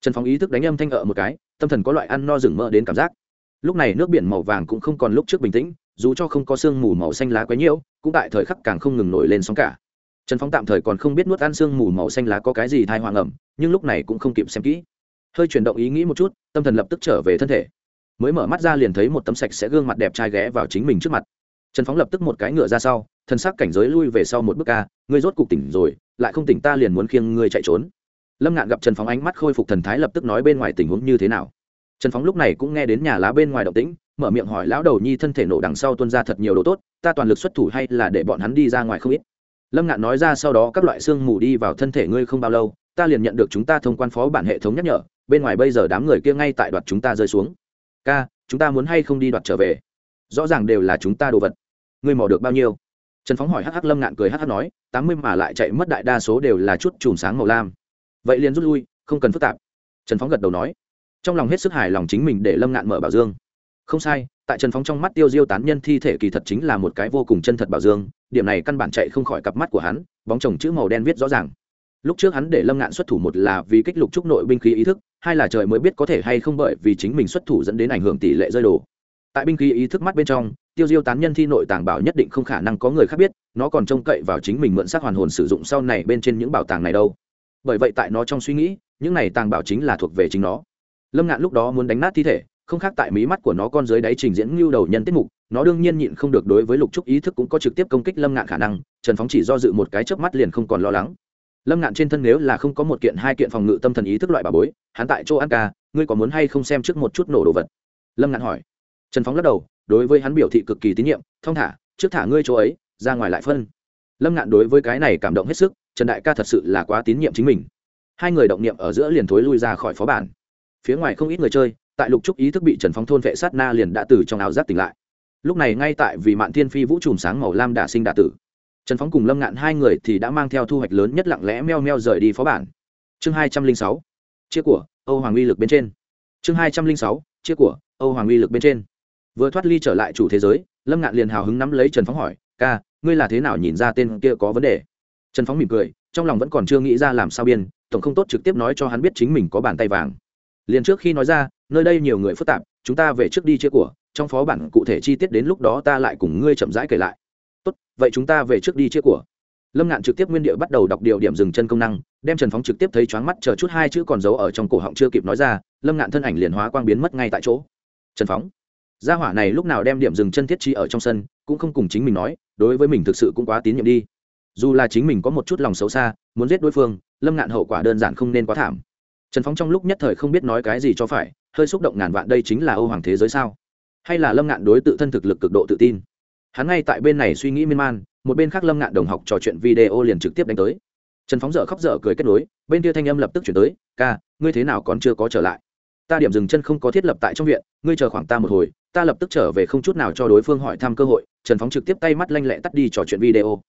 Trần phóng ý thức đánh âm thanh ở một cái, tâm thần có loại ăn no rừng mỡ đến cảm giác lúc này nước biển màu vàng cũng không còn lúc trước bình tĩnh, dù cho không có sương mù màu xanh lá quấy nhiễu, cũng tại thời khắc càng không ngừng nổi lên sóng cả. Trần phóng tạm thời còn không biết nuốt ăn sương mù màu xanh lá có cái gì thai hoàng ẩm nhưng lúc này cũng không kịp xem kỹ. Hơi chuyển động ý nghĩ một chút, tâm thần lập tức trở về thân thể. Mới mở mắt ra liền thấy một tấm sạch sẽ gương mặt đẹp trai ghé vào chính mình trước mặt. Trần phóng lập tức một cái ngựa ra sau, thân xác cảnh giới lui về sau một bước ca ngươi rốt cục tỉnh rồi, lại không tỉnh ta liền muốn khiêng ngươi chạy trốn. Lâm ngạn gặp trần phóng ánh mắt khôi phục thần thái lập tức nói bên ngoài tình huống như thế nào trần phóng lúc này cũng nghe đến nhà lá bên ngoài động tĩnh, mở miệng hỏi, lão đầu nhi thân thể nổ đằng sau tuân ra thật nhiều đồ tốt, ta toàn lực xuất thủ hay là để bọn hắn đi ra ngoài không ít? Lâm ngạn nói ra, sau đó các loại xương mù đi vào thân thể ngươi không bao lâu, ta liền nhận được chúng ta thông quan phó bản hệ thống nhắc nhở, bên ngoài bây giờ đám người kia ngay tại đoạt chúng ta rơi xuống. Ca, chúng ta muốn hay không đi đoạt trở về? Rõ ràng đều là chúng ta đồ vật. Ngươi mò được bao nhiêu? Trần phóng hỏi hh lâm ngạn cười hh nói, tám mươi mà lại chạy mất đại đa số đều là chút chùm sáng màu lam. Vậy liền rút lui, không cần phức tạp. Trần phóng gật đầu nói trong lòng hết sức hài lòng chính mình để lâm ngạn mở bảo dương. Không sai, tại trần phóng trong mắt tiêu diêu tán nhân thi thể kỳ thật chính là một cái vô cùng chân thật bảo dương, điểm này căn bản chạy không khỏi cặp mắt của hắn, bóng chồng chữ màu đen viết rõ ràng. Lúc trước hắn để lâm ngạn xuất thủ một là vì kích lục trúc nội binh khí ý thức, hai là trời mới biết có thể hay không bởi vì chính mình xuất thủ dẫn đến ảnh hưởng tỷ lệ rơi đồ tại binh khí ý thức mắt bên trong, tiêu diêu tán nhân thi nội tàng bảo nhất định không khả năng có người khác biết, nó còn trông cậy vào chính mình mượn xác hoàn hồn sử dụng sau này bên trên những bảo tàng này đâu. Bởi vậy tại nó trong suy nghĩ, những này tàng bảo chính là thuộc về chính nó lâm ngạn lúc đó muốn đánh nát thi thể, không khác tại mí mắt của nó con dưới đáy trình diễn ngưu đầu nhân tiết mục, nó đương nhiên nhịn không được đối với lục trúc ý thức cũng có trực tiếp công kích lâm ngạn khả năng, trần phóng chỉ do dự một cái chớp mắt liền không còn lo lắng. Lâm ngạn trên thân nếu là không có một kiện hai kiện phòng ngự tâm thần ý thức loại bà bối, hắn tại chỗ ăn ca, ngươi có muốn hay không xem trước một chút nổ đồ vật? Lâm ngạn hỏi. Trần phóng lắc đầu, đối với hắn biểu thị cực kỳ tín nhiệm thong thả, trước thả ngươi chỗ ấy, ra ngoài lại phân. Lâm ngạn đối với cái này cảm động hết sức, trần đại ca thật sự là quá tín nhiệm chính mình. Hai người động niệm ở giữa liền thối lui ra khỏi phó bản phía ngoài không ít người chơi, tại lục trúc ý thức bị trần phóng thôn vệ sát na liền đã từ trong ảo giác tỉnh lại. Lúc này ngay tại vì mạn thiên phi vũ trùm sáng màu lam đả sinh đả tử, trần phóng cùng lâm ngạn hai người thì đã mang theo thu hoạch lớn nhất lặng lẽ meo meo rời đi phó bản. Chương hai trăm linh sáu, chia của, âu hoàng uy lực bên trên. Chương hai trăm linh sáu, chia của, âu hoàng uy lực bên trên. Vừa thoát ly trở lại chủ thế giới, lâm ngạn liền hào hứng nắm lấy trần phóng hỏi, ca, ngươi là thế nào nhìn ra tên kia có vấn đề? Trần phóng mỉm cười, trong lòng vẫn còn chưa nghĩ ra làm sao biên, tổng không tốt trực tiếp nói cho hắn biết chính mình có bàn tay vàng liền trước khi nói ra, nơi đây nhiều người phức tạp, chúng ta về trước đi chia của, trong phó bản cụ thể chi tiết đến lúc đó ta lại cùng ngươi chậm rãi kể lại. Tốt, vậy chúng ta về trước đi chia của. Lâm ngạn trực tiếp nguyên địa bắt đầu đọc điều điểm dừng chân công năng, đem trần phóng trực tiếp thấy choáng mắt chờ chút hai chữ còn giấu ở trong cổ họng chưa kịp nói ra, lâm ngạn thân ảnh liền hóa quang biến mất ngay tại chỗ. Trần phóng, gia hỏa này lúc nào đem điểm dừng chân thiết trí ở trong sân, cũng không cùng chính mình nói, đối với mình thực sự cũng quá tín nhiệm đi. Dù là chính mình có một chút lòng xấu xa, muốn giết đối phương, lâm ngạn hậu quả đơn giản không nên quá thảm trần phóng trong lúc nhất thời không biết nói cái gì cho phải, hơi xúc động ngàn vạn đây chính là âu hoàng thế giới sao? Hay là lâm ngạn đối tự thân thực lực cực độ tự tin? Hắn ngay tại bên này suy nghĩ miên man, một bên khác lâm ngạn đồng học trò chuyện video liền trực tiếp đánh tới. Trần phóng dở khóc dở cười kết nối, bên kia thanh âm lập tức chuyển tới, ca, ngươi thế nào còn chưa có trở lại? Ta điểm dừng chân không có thiết lập tại trong viện, ngươi chờ khoảng ta một hồi, ta lập tức trở về không chút nào cho đối phương hỏi thăm cơ hội. Trần phóng trực tiếp tay mắt lanh lẹ tắt đi trò chuyện video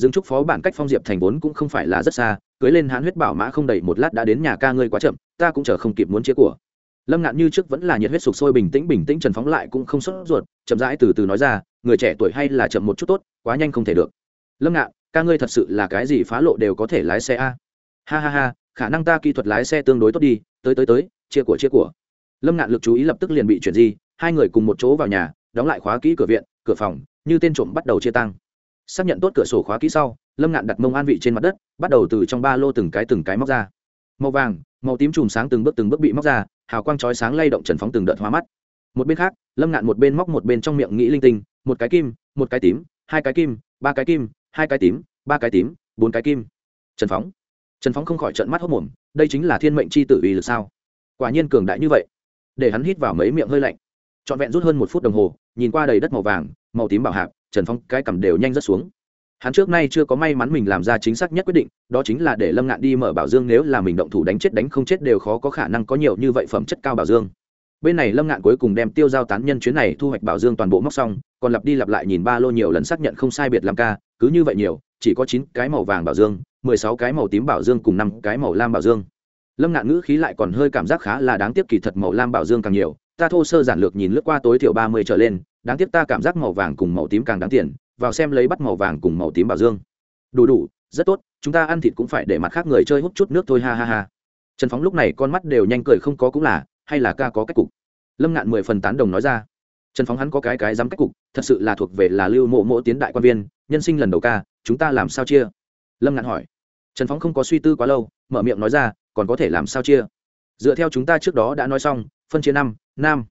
dương trúc phó bản cách phong diệp thành vốn cũng không phải là rất xa, cưới lên hãn huyết bảo mã không đầy một lát đã đến nhà ca ngươi quá chậm, ta cũng chờ không kịp muốn chia của. Lâm ngạn như trước vẫn là nhiệt huyết sục sôi bình tĩnh bình tĩnh trần phóng lại cũng không sốt ruột, chậm rãi từ từ nói ra, người trẻ tuổi hay là chậm một chút tốt, quá nhanh không thể được. Lâm ngạn, ca ngươi thật sự là cái gì phá lộ đều có thể lái xe a? Ha ha ha, khả năng ta kỹ thuật lái xe tương đối tốt đi, tới tới tới, chia của chia của. Lâm ngạn lực chú ý lập tức liền bị chuyển di, hai người cùng một chỗ vào nhà, đóng lại khóa kỹ cửa viện, cửa phòng, như tên trộm bắt đầu chia tăng xác nhận tốt cửa sổ khóa kỹ sau, lâm ngạn đặt mông an vị trên mặt đất, bắt đầu từ trong ba lô từng cái từng cái móc ra. Màu vàng, màu tím chùm sáng từng bước từng bước bị móc ra, hào quang chói sáng lay động trần phóng từng đợt hoa mắt. Một bên khác, lâm ngạn một bên móc một bên trong miệng nghĩ linh tinh, một cái kim, một cái tím, hai cái kim, ba cái kim, hai cái tím, ba cái tím, bốn cái kim. Trần phóng. Trần phóng không khỏi trận mắt hốc mồm, đây chính là thiên mệnh c h i tử uy lực sao? Quả nhiên cường đại như vậy. Để hắn hít vào mấy miệng hơi lạnh. Trọn vẹn rút hơn một phút đồng hồ, nhìn qua đầy đất màu vàng màu tím bảo hạp, trần phong cái cầm đều nhanh rất xuống. Hắn trước nay chưa có may mắn mình làm ra chính xác nhất quyết định, đó chính là để lâm ngạn đi mở bảo dương nếu là mình động thủ đánh chết đánh không chết đều khó có khả năng có nhiều như vậy phẩm chất cao bảo dương. Bên này lâm ngạn cuối cùng đem tiêu giao tán nhân chuyến này thu hoạch bảo dương toàn bộ móc xong, còn lặp đi lặp lại nhìn ba lô nhiều lần xác nhận không sai biệt làm ca, cứ như vậy nhiều, chỉ có chín cái màu vàng bảo dương, mười sáu cái màu tím bảo dương cùng năm cái màu lam bảo dương. Lâm ngạn ngữ khí lại còn hơi cảm giác khá là đáng tiếc kỳ thật màu lam bảo dương càng nhiều, ta thô sơ giản lược nhìn lướt qua tối thiểu ba mươi trở lên đáng tiếc ta cảm giác màu vàng cùng màu tím càng đáng tiền, vào xem lấy bắt màu vàng cùng màu tím bảo dương. Đủ đủ, rất tốt, chúng ta ăn thịt cũng phải để mặt khác người chơi hút chút nước thôi, ha ha ha. Trần phóng lúc này con mắt đều nhanh cười không có cũng là, hay là ca có cách cục? Lâm ngạn mười phần tán đồng nói ra. Trần phóng hắn có cái cái dám cách cục, thật sự là thuộc về là lưu mộ mộ tiến đại quan viên, nhân sinh lần đầu ca, chúng ta làm sao chia? Lâm ngạn hỏi. Trần phóng không có suy tư quá lâu, mở miệng nói ra, còn có thể làm sao chia? Dựa theo chúng ta trước đó đã nói xong, phân chia năm, nam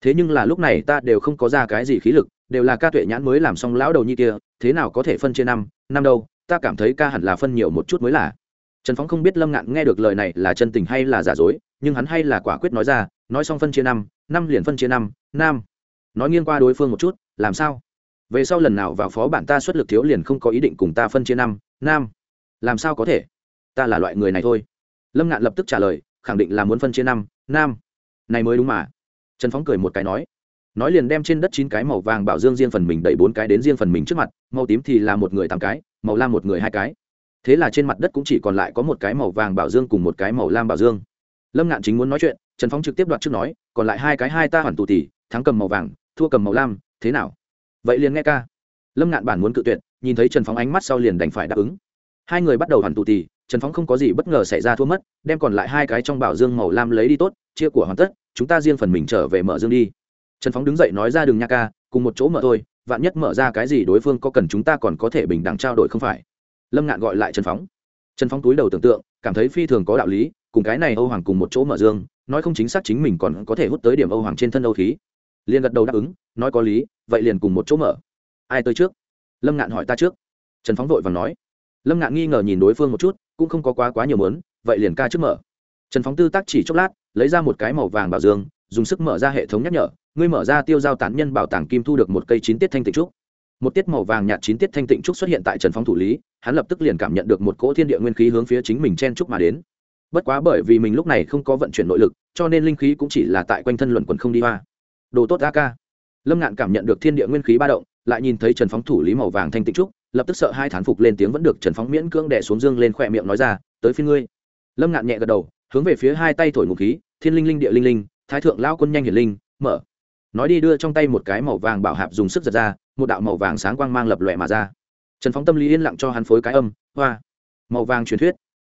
thế nhưng là lúc này ta đều không có ra cái gì khí lực, đều là ca tuệ nhãn mới làm xong lão đầu như kia, thế nào có thể phân chia năm năm đâu, ta cảm thấy ca hẳn là phân nhiều một chút mới là. Trần phóng không biết lâm ngạn nghe được lời này là chân tình hay là giả dối, nhưng hắn hay là quả quyết nói ra, nói xong phân chia năm năm liền phân chia năm, nam. Nói nghiêng qua đối phương một chút, làm sao? Về sau lần nào vào phó bản ta xuất lực thiếu liền không có ý định cùng ta phân chia năm, nam. Làm sao có thể? Ta là loại người này thôi. Lâm ngạn lập tức trả lời, khẳng định là muốn phân chia năm, nam. Này mới đúng mà trần phóng cười một cái nói nói liền đem trên đất chín cái màu vàng bảo dương riêng phần mình đẩy bốn cái đến riêng phần mình trước mặt, màu tím thì là một người tám cái, màu lam một người hai cái. Thế là trên mặt đất cũng chỉ còn lại có một cái màu vàng bảo dương cùng một cái màu lam bảo dương. Lâm ngạn chính muốn nói chuyện, trần phóng trực tiếp đoạt trước nói, còn lại hai cái hai ta hoàn tù tỉ thắng cầm màu vàng, thua cầm màu lam, thế nào? Vậy liền nghe ca. Lâm ngạn bản muốn cự tuyệt, nhìn thấy trần phóng ánh mắt sau liền đành phải đáp ứng. Hai người bắt đầu hoàn tù tỉ trần phóng không có gì bất ngờ xảy ra thua mất, đem còn lại hai cái trong bảo dương màu lam lấy đi tốt, chia của hoàn tất chúng ta riêng phần mình trở về mở dương đi. Trần phóng đứng dậy nói ra đường nha ca, cùng một chỗ mở thôi, vạn nhất mở ra cái gì đối phương có cần chúng ta còn có thể bình đẳng trao đổi không phải? Lâm ngạn gọi lại trần phóng. Trần phóng túi đầu tưởng tượng, cảm thấy phi thường có đạo lý, cùng cái này âu hoàng cùng một chỗ mở dương, nói không chính xác chính mình còn có thể hút tới điểm âu hoàng trên thân âu khí. Liền gật đầu đáp ứng, nói có lý, vậy liền cùng một chỗ mở. Ai tới trước? Lâm ngạn hỏi ta trước. Trần phóng vội và nói. Lâm ngạn nghi ngờ nhìn đối phương một chút, cũng không có quá quá nhiều mớn vậy liền ca trước mở. Trần phóng tư tác chỉ chốc lát lấy ra một cái màu vàng bảo dương, dùng sức mở ra hệ thống nhắc nhở, ngươi mở ra tiêu giao tán nhân bảo tàng kim thu được một cây chín tiết thanh tịnh trúc. Một tiết màu vàng nhạt chín tiết thanh tịnh trúc xuất hiện tại trần phong thủ lý, hắn lập tức liền cảm nhận được một cỗ thiên địa nguyên khí hướng phía chính mình chen trúc mà đến. Bất quá bởi vì mình lúc này không có vận chuyển nội lực, cho nên linh khí cũng chỉ là tại quanh thân luận quần không đi hoa. Đồ tốt a ca. Lâm ngạn cảm nhận được thiên địa nguyên khí ba động, lại nhìn thấy trần phóng thủ lý màu vàng thanh tịnh trúc, lập tức sợ hai thán phục lên tiếng vẫn được trần phóng miễn cưỡng đẻ xuống dương lên khỏe miệng nói ra, tới phía ngươi. Lâm ngạn nhẹ gật đầu hướng về phía hai tay thổi ngụ khí, thiên linh linh, địa linh linh, thái thượng lao quân nhanh hiển linh, mở. Nói đi đưa trong tay một cái màu vàng bảo hạp dùng sức giật ra, một đạo màu vàng sáng quang mang lập lòe mà ra. Trần phóng tâm lý yên lặng cho hắn phối cái âm, hoa. Màu vàng truyền thuyết.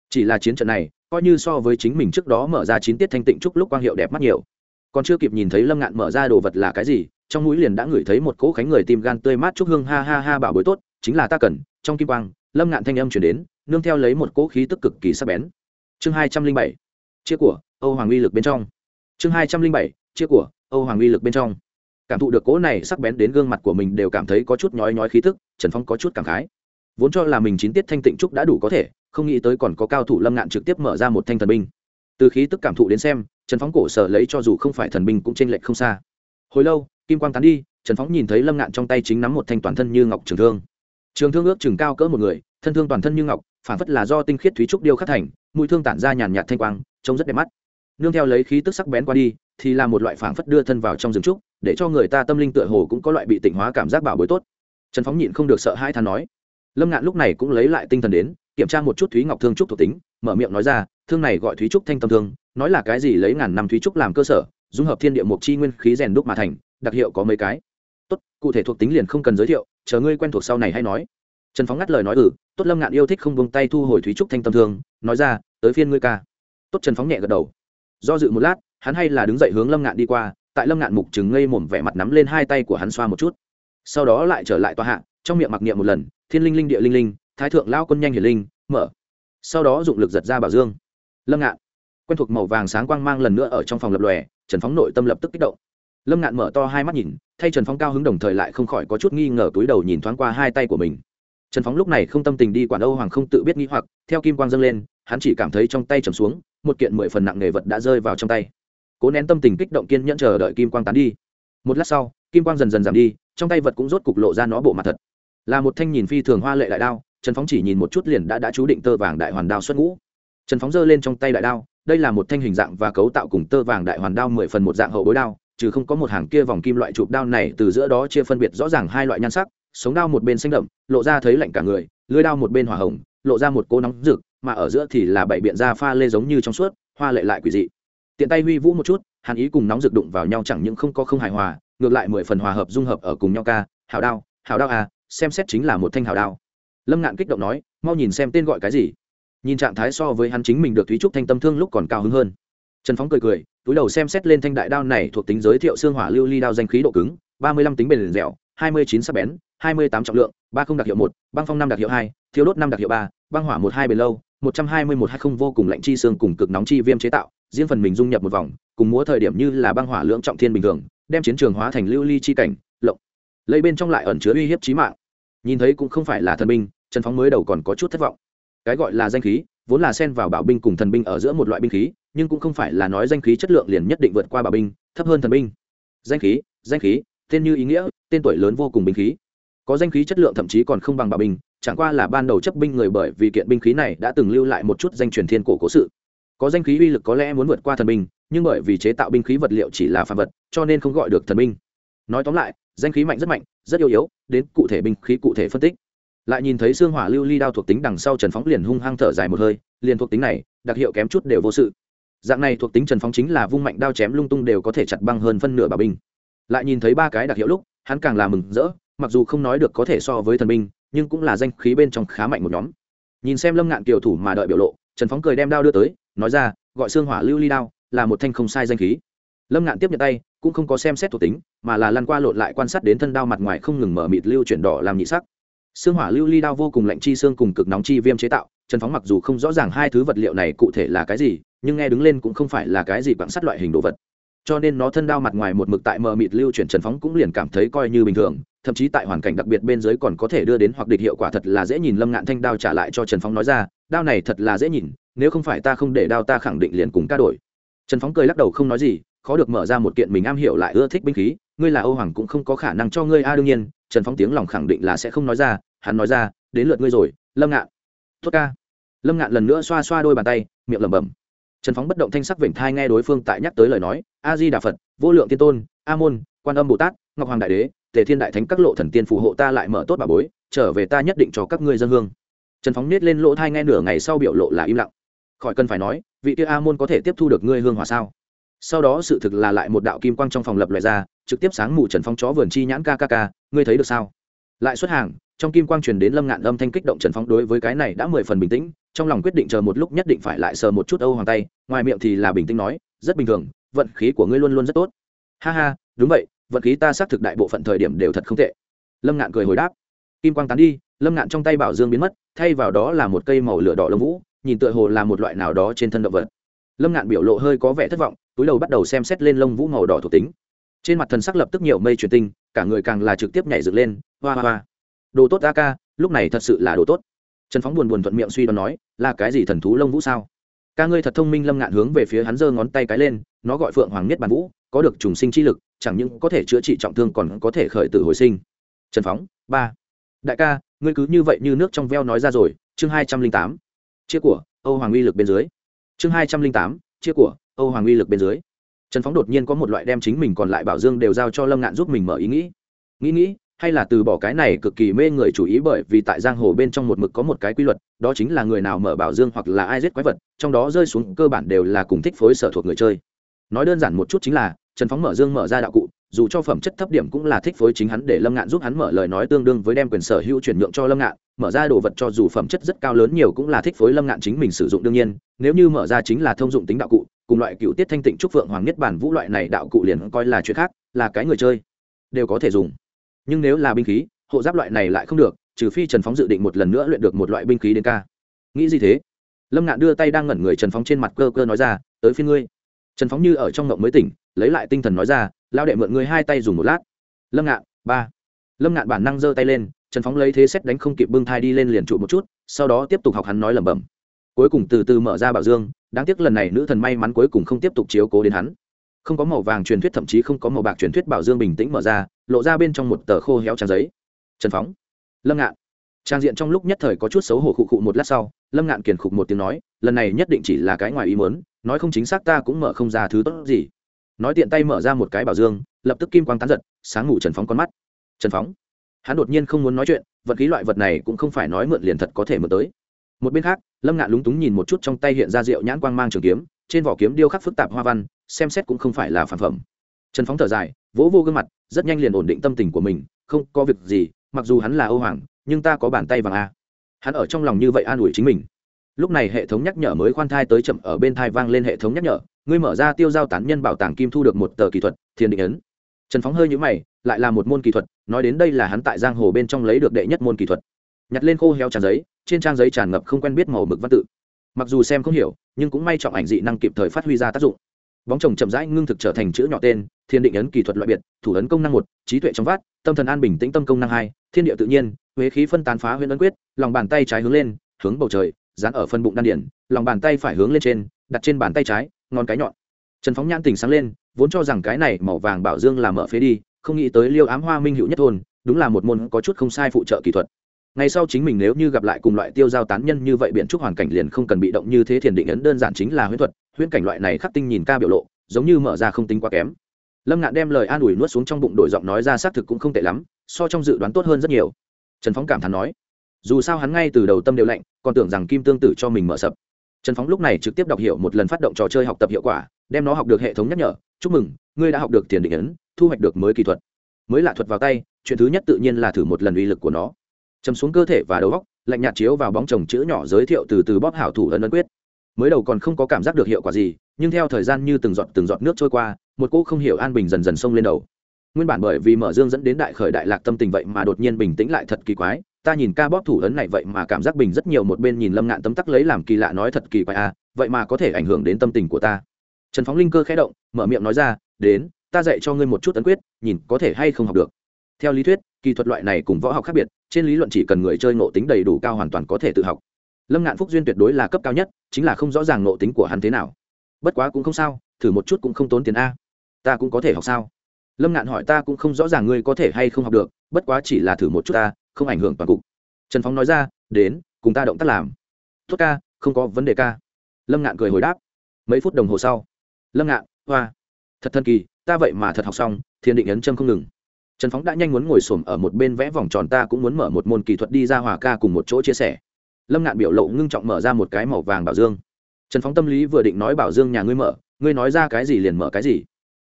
Chỉ là chiến trận này, coi như so với chính mình trước đó mở ra chín tiết thanh tịnh trúc lúc quang hiệu đẹp mắt nhiều. Còn chưa kịp nhìn thấy lâm ngạn mở ra đồ vật là cái gì, trong mũi liền đã ngửi thấy một cỗ khánh người tim gan tươi mát trúc hương ha ha ha bảo bối tốt, chính là ta cần. Trong kim quang, lâm ngạn thanh âm chuyển đến, nương theo lấy một cỗ khí tức cực kỳ sắc bén. Chương hai trăm linh bảy chia của, âu hoàng uy lực bên trong. Chương hai trăm linh bảy, chia của, âu hoàng uy lực bên trong. Cảm thụ được cỗ này sắc bén đến gương mặt của mình đều cảm thấy có chút nhói nhói khí tức, trần phong có chút cảm khái. Vốn cho là mình chín tiết thanh tịnh trúc đã đủ có thể, không nghĩ tới còn có cao thủ lâm ngạn trực tiếp mở ra một thanh thần binh. Từ khí tức cảm thụ đến xem, trần phóng cổ sở lấy cho dù không phải thần binh cũng t r ê n lệch không xa. Hồi lâu, kim quang tán đi, trần phóng nhìn thấy lâm ngạn trong tay chính nắm một thanh toàn thân như ngọc trường thương. Trường thương ước chừng cao cỡ một người, thân thương toàn thân như ngọc phản phất là do tinh khiết thúy trúc điêu khắc thành mũi thương tản ra nhàn nhạt thanh quang, trông rất đẹp mắt. Nương theo lấy khí tức sắc bén qua đi, thì là một loại phản phất đưa thân vào trong rừng trúc, để cho người ta tâm linh tựa hồ cũng có loại bị tịnh hóa cảm giác bảo bối tốt. Trần phóng nhịn không được sợ hai than nói. Lâm ngạn lúc này cũng lấy lại tinh thần đến, kiểm tra một chút thúy ngọc thương trúc thuộc tính, mở miệng nói ra, thương này gọi thúy trúc thanh tâm thương, nói là cái gì lấy ngàn năm thúy trúc làm cơ sở, dung hợp thiên địa mục chi nguyên khí rèn đúc mà thành, đặc hiệu có mấy cái. Tốt, cụ thể thuộc tính liền không cần giới thiệu, chờ ngươi quen thuộc sau này hay nói. Trần phóng ngắt lời nói ừ tốt lâm ngạn yêu thích không buông tay thu hồi thúy trúc thanh tâm thương, nói ra, tới phiên ngươi ca. Tốt trần phóng nhẹ gật đầu. Do dự một lát, hắn hay là đứng dậy hướng lâm ngạn đi qua, tại lâm ngạn mục chừng ngây mồm vẻ mặt nắm lên hai tay của hắn xoa một chút. Sau đó lại trở lại tòa hạ, trong miệng mặc niệm một lần, thiên linh linh địa linh linh, thái thượng lao quân nhanh hiển linh, mở. Sau đó dụng lực giật ra bảo dương. Lâm ngạn, quen thuộc màu vàng sáng quang mang lần nữa ở trong phòng lập lòe, trần phóng nội tâm lập tức kích động. Lâm ngạn mở to hai mắt nhìn, thay trần phóng cao hứng đồng thời lại không khỏi có chút nghi ngờ túi đầu nhìn thoáng qua hai tay của mình trần phóng lúc này không tâm tình đi quản âu hoàng không tự biết nghĩ hoặc, theo kim quang dâng lên, hắn chỉ cảm thấy trong tay trầm xuống, một kiện mười phần nặng nghề vật đã rơi vào trong tay. Cố nén tâm tình kích động kiên nhẫn chờ đợi kim quang tán đi. Một lát sau, kim quang dần dần giảm đi, trong tay vật cũng rốt cục lộ ra nó bộ mặt thật. Là một thanh nhìn phi thường hoa lệ đại đao, trần phóng chỉ nhìn một chút liền đã đã chú định tơ vàng đại hoàn đao xuất ngũ. Trần phóng giơ lên trong tay đại đao, đây là một thanh hình dạng và cấu tạo cùng tơ vàng đại hoàn đao mười phần một dạng hậu bối đao, trừ không có một hàng kia vòng kim loại chụp đao này, từ giữa đó chia phân biệt rõ ràng hai loại nhan sắc sống đao một bên xanh đậm, lộ ra thấy lạnh cả người lưới đao một bên hỏa hồng, lộ ra một cô nóng rực, mà ở giữa thì là bảy biện da pha lê giống như trong suốt, hoa lệ lại quỷ dị. Tiện tay huy vũ một chút, hàn ý cùng nóng rực đụng vào nhau chẳng những không có không hài hòa, ngược lại mười phần hòa hợp dung hợp ở cùng nhau ca hào đao hào đao à xem xét chính là một thanh hào đao. Lâm ngạn kích động nói, mau nhìn xem tên gọi cái gì. Nhìn trạng thái so với hắn chính mình được thúy trúc thanh tâm thương lúc còn cao hứng hơn. Trần phóng cười cười, túi đầu xem xét lên thanh đại đao này thuộc tính giới thiệu xương hỏa lưu ly đao danh khí độ cứng, ba mươi lăm tính bền dẻo, hai mươi chín sắc bén hai mươi tám trọng lượng, ba không đặc hiệu một, băng phong năm đặc hiệu hai thiếu đốt năm đặc hiệu ba, băng hỏa một hai bền lâu, một trăm hai mươi một hai không vô cùng lạnh chi xương cùng cực nóng chi viêm chế tạo, riêng phần mình dung nhập một vòng, cùng múa thời điểm như là băng hỏa lưỡng trọng thiên bình thường, đem chiến trường hóa thành lưu ly chi cảnh, lộng. Lấy bên trong lại ẩn chứa uy hiếp chí mạng. Nhìn thấy cũng không phải là thần binh, trần phóng mới đầu còn có chút thất vọng. Cái gọi là danh khí, vốn là xen vào bảo binh cùng thần binh ở giữa một loại binh khí, nhưng cũng không phải là nói danh khí chất lượng liền nhất định vượt qua bảo binh, thấp hơn thần binh. Danh khí danh khí, tên như ý nghĩa, tên tuổi lớn vô cùng binh khí có danh khí chất lượng thậm chí còn không bằng bảo binh, chẳng qua là ban đầu chấp binh người bởi vì kiện binh khí này đã từng lưu lại một chút danh truyền thiên cổ cố sự. Có danh khí uy lực có lẽ muốn vượt qua thần binh, nhưng bởi vì chế tạo binh khí vật liệu chỉ là phàm vật, cho nên không gọi được thần binh. Nói tóm lại, danh khí mạnh rất mạnh, rất yếu yếu, đến cụ thể binh khí cụ thể phân tích. Lại nhìn thấy xương hỏa lưu ly đao thuộc tính đằng sau trần phóng liền hung hăng thở dài một hơi, liền thuộc tính này, đặc hiệu kém chút đều vô sự. Dạng này thuộc tính trần phóng chính là vung mạnh đao chém lung tung đều có thể chặt băng hơn phân nửa bà binh. Lại nhìn thấy ba cái đặc hiệu lúc, hắn càng là mừng rỡ mặc dù không nói được có thể so với thần binh, nhưng cũng là danh khí bên trong khá mạnh một nhóm. Nhìn xem lâm ngạn kiều thủ mà đợi biểu lộ, trần phóng cười đem đao đưa tới, nói ra, gọi xương hỏa lưu ly đao, là một thanh không sai danh khí. Lâm ngạn tiếp nhận tay, cũng không có xem xét thuộc tính, mà là lăn qua lộn lại quan sát đến thân đao mặt ngoài không ngừng mở mịt lưu chuyển đỏ làm nhị sắc. Xương hỏa lưu ly đao vô cùng lạnh chi xương cùng cực nóng chi viêm chế tạo, trần phóng mặc dù không rõ ràng hai thứ vật liệu này cụ thể là cái gì, nhưng nghe đứng lên cũng không phải là cái gì bằng sắt loại hình đồ vật. Cho nên nó thân đao mặt ngoài một mực tại mờ mịt lưu chuyển, trần phóng cũng liền cảm thấy coi như bình thường thậm chí tại hoàn cảnh đặc biệt bên dưới còn có thể đưa đến hoặc địch hiệu quả thật là dễ nhìn. Lâm ngạn thanh đao trả lại cho trần phóng nói ra, đao này thật là dễ nhìn, nếu không phải ta không để đao ta khẳng định liền cùng ca đổi. Trần phóng cười lắc đầu không nói gì, khó được mở ra một kiện mình am hiểu lại ưa thích binh khí, ngươi là âu hoàng cũng không có khả năng cho ngươi a, đương nhiên. Trần phóng tiếng lòng khẳng định là sẽ không nói ra, hắn nói ra, đến lượt ngươi rồi, lâm ngạn. Tốt ca. Lâm ngạn lần nữa xoa xoa đôi bàn tay, miệng lẩm bẩm. Trần phóng bất động thanh sắc vểnh thai nghe đối phương tại nhắc tới lời nói, a di đà phật, vô lượng tiên tôn, a môn, quan âm bồ tát, ngọc hoàng đại đế tề thiên đại thánh các lộ thần tiên phù hộ ta lại mở tốt bà bối, trở về ta nhất định cho các ngươi dân hương. Trần phóng nết lên lỗ thai nghe nửa ngày sau biểu lộ là im lặng. Khỏi cần phải nói, vị kia a môn có thể tiếp thu được ngươi hương hòa sao? Sau đó sự thực là lại một đạo kim quang trong phòng lập loại ra, trực tiếp sáng mù trần phóng chó vườn chi nhãn kkk ngươi thấy được sao? Lại xuất hàng, trong kim quang truyền đến lâm ngạn âm thanh kích động trần phóng đối với cái này đã mười phần bình tĩnh, trong lòng quyết định chờ một lúc nhất định phải lại sờ một chút âu hoàng tay, ngoài miệng thì là bình tĩnh nói, rất bình thường, vận khí của ngươi luôn luôn rất tốt. Ha ha, đúng vậy vận khí ta xác thực đại bộ phận thời điểm đều thật không tệ. Lâm ngạn cười hồi đáp. Kim quang tán đi, lâm ngạn trong tay bảo dương biến mất, thay vào đó là một cây màu lửa đỏ lông vũ, nhìn tựa hồ là một loại nào đó trên thân động vật. Lâm ngạn biểu lộ hơi có vẻ thất vọng, túi đầu bắt đầu xem xét lên lông vũ màu đỏ thuộc tính. Trên mặt thần sắc lập tức nhiều mây truyền tinh, cả người càng là trực tiếp nhảy dựng lên, hoa hoa hoa. Đồ tốt a ca, lúc này thật sự là đồ tốt. Trần phóng buồn buồn thuận miệng suy đoán nói, là cái gì thần thú lông vũ sao? Ca ngươi thật thông minh, lâm ngạn hướng về phía hắn giơ ngón tay cái lên, nó gọi phượng hoàng nhất bàn vũ có được trùng sinh chi lực, chẳng những có thể chữa trị trọng thương còn có thể khởi tử hồi sinh. Trần phóng, ba. Đại ca, ngươi cứ như vậy như nước trong veo nói ra rồi, chương hai trăm linh tám. Chia của, âu hoàng uy lực bên dưới. Chương hai trăm linh tám, chia của, âu hoàng uy lực bên dưới. Trần phóng đột nhiên có một loại đem chính mình còn lại bảo dương đều giao cho lâm ngạn giúp mình mở ý nghĩ. Nghĩ nghĩ, hay là từ bỏ cái này cực kỳ mê người chủ ý bởi vì tại giang hồ bên trong một mực có một cái quy luật, đó chính là người nào mở bảo dương hoặc là ai giết quái vật, trong đó rơi xuống cơ bản đều là cùng thích phối sở thuộc người chơi nói đơn giản một chút chính là, trần phóng mở dương mở ra đạo cụ, dù cho phẩm chất thấp điểm cũng là thích phối chính hắn để lâm ngạn giúp hắn mở lời nói tương đương với đem quyền sở hữu chuyển nhượng cho lâm ngạn, mở ra đồ vật cho dù phẩm chất rất cao lớn nhiều cũng là thích phối lâm ngạn chính mình sử dụng đương nhiên, nếu như mở ra chính là thông dụng tính đạo cụ, cùng loại cựu tiết thanh tịnh trúc phượng hoàng nhất bản vũ loại này đạo cụ liền coi là chuyện khác, là cái người chơi, đều có thể dùng. Nhưng nếu là binh khí, hộ giáp loại này lại không được, trừ phi trần phóng dự định một lần nữa luyện được một loại binh khí đến ca. Nghĩ gì thế? Lâm ngạn đưa tay đang ngẩn người trần phóng trên mặt cơ cơ nói ra, tới phía ngươi trần phóng như ở trong ngộng mới tỉnh, lấy lại tinh thần nói ra lao đệ mượn người hai tay dùng một lát. Lâm ngạn, ba. Lâm ngạn bản năng giơ tay lên, trần phóng lấy thế xét đánh không kịp bưng thai đi lên liền trụ một chút, sau đó tiếp tục học hắn nói lẩm bẩm. Cuối cùng từ từ mở ra bảo dương, đáng tiếc lần này nữ thần may mắn cuối cùng không tiếp tục chiếu cố đến hắn. Không có màu vàng truyền thuyết, thậm chí không có màu bạc truyền thuyết bảo dương bình tĩnh mở ra, lộ ra bên trong một tờ khô héo trang giấy. Trần phóng. Lâm ngạn. Trang diện trong lúc nhất thời có chút xấu hổ khụ khụ một lát sau lâm ngạn kiền khục một tiếng nói, lần này nhất định chỉ là cái ngoài ý muốn, nói không chính xác ta cũng mở không ra thứ tốt gì. Nói tiện tay mở ra một cái bảo dương, lập tức kim quang tán giật, sáng ngủ trần phóng con mắt. Trần phóng? Hắn đột nhiên không muốn nói chuyện, vật khí loại vật này cũng không phải nói mượn liền thật có thể mượn tới. Một bên khác, lâm ngạn lúng túng nhìn một chút trong tay hiện ra rượu nhãn quang mang trường kiếm, trên vỏ kiếm điêu khắc phức tạp hoa văn, xem xét cũng không phải là phản phẩm. Trần phóng thở dài, vỗ vô gương mặt, rất nhanh liền ổn định tâm tình của mình, không có việc gì, mặc dù hắn là âu hoàng, nhưng ta có bàn tay vàng a hắn ở trong lòng như vậy an ủi chính mình. Lúc này hệ thống nhắc nhở mới khoan thai tới chậm ở bên thai vang lên hệ thống nhắc nhở, ngươi mở ra tiêu giao tán nhân bảo tàng kim thu được một tờ kỹ thuật, thiền định ấn. Trần phóng hơi nhũ mày, lại là một môn kỹ thuật, nói đến đây là hắn tại giang hồ bên trong lấy được đệ nhất môn kỹ thuật. Nhặt lên khô heo tràn giấy, trên trang giấy tràn ngập không quen biết màu mực văn tự. Mặc dù xem không hiểu, nhưng cũng may trọng ảnh dị năng kịp thời phát huy ra tác dụng. Bóng chồng chậm rãi ngưng thực trở thành chữ nhỏ tên thiên định ấn kỹ thuật loại biệt, thủ ấn công năng một, trí tuệ trong vát, tâm thần an bình tĩnh tâm công năng hai, thiên địa tự nhiên, huế khí phân tán phá huyện ấn quyết lòng bàn tay trái hướng lên, hướng bầu trời, dán ở phân bụng đan điển, lòng bàn tay phải hướng lên trên, đặt trên bàn tay trái, ngón cái nhọn. Trần phóng nhãn tình sáng lên, vốn cho rằng cái này màu vàng bảo dương là mở phế đi, không nghĩ tới liêu ám hoa minh hữu nhất thôn, đúng là một môn có chút không sai phụ trợ kỹ thuật. Ngày sau chính mình nếu như gặp lại cùng loại tiêu giao tán nhân như vậy biện trúc hoàn cảnh liền không cần bị động như thế thiền định ấn đơn giản chính là huyễn thuật, huyễn cảnh loại này khắc tinh nhìn ca biểu lộ, giống như mở ra không tính quá kém. Lâm ngạn đem lời an ủi nuốt xuống trong bụng đổi giọng nói ra xác thực cũng không tệ lắm, so trong dự đoán tốt hơn rất nhiều. Trần phóng cảm thán nói dù sao hắn ngay từ đầu tâm đều lạnh, còn tưởng rằng kim tương tử cho mình mở sập. Trần phóng lúc này trực tiếp đọc hiểu một lần phát động trò chơi học tập hiệu quả, đem nó học được hệ thống nhắc nhở, chúc mừng, ngươi đã học được tiền định ấn, thu hoạch được mới kỹ thuật. Mới lạ thuật vào tay, chuyện thứ nhất tự nhiên là thử một lần uy lực của nó. Chầm xuống cơ thể và đầu góc lạnh nhạt chiếu vào bóng chồng chữ nhỏ giới thiệu từ từ bóp hảo thủ ấn ấn quyết. Mới đầu còn không có cảm giác được hiệu quả gì, nhưng theo thời gian như từng giọt từng giọt nước trôi qua, một cô không hiểu an bình dần dần xông lên đầu. Nguyên bản bởi vì mở dương dẫn đến đại khởi đại lạc tâm tình vậy mà đột nhiên bình tĩnh lại thật kỳ quái ta nhìn ca bóp thủ ấn này vậy mà cảm giác bình rất nhiều, một bên nhìn lâm ngạn tấm tắc lấy làm kỳ lạ nói thật kỳ quái à vậy mà có thể ảnh hưởng đến tâm tình của ta. Trần phóng linh cơ khẽ động, mở miệng nói ra, đến, ta dạy cho ngươi một chút ấn quyết, nhìn có thể hay không học được. Theo lý thuyết, kỳ thuật loại này cùng võ học khác biệt, trên lý luận chỉ cần người chơi nộ tính đầy đủ cao hoàn toàn có thể tự học. Lâm ngạn phúc duyên tuyệt đối là cấp cao nhất, chính là không rõ ràng nộ tính của hắn thế nào. Bất quá cũng không sao, thử một chút cũng không tốn tiền a. Ta cũng có thể học sao? Lâm ngạn hỏi, ta cũng không rõ ràng ngươi có thể hay không học được, bất quá chỉ là thử một chút ta không ảnh hưởng toàn cục. Trần phóng nói ra, đến, cùng ta động tác làm. Tốt ca, không có vấn đề ca. Lâm ngạn cười hồi đáp. Mấy phút đồng hồ sau, lâm ngạn, hoa. Thật thần kỳ, ta vậy mà thật học xong, thiên định ấn châm không ngừng. Trần phóng đã nhanh muốn ngồi xổm ở một bên vẽ vòng tròn, ta cũng muốn mở một môn kỹ thuật đi ra hòa ca cùng một chỗ chia sẻ. Lâm ngạn biểu lộ ngưng trọng mở ra một cái màu vàng bảo dương. Trần phóng tâm lý vừa định nói bảo dương nhà ngươi mở, ngươi nói ra cái gì liền mở cái gì.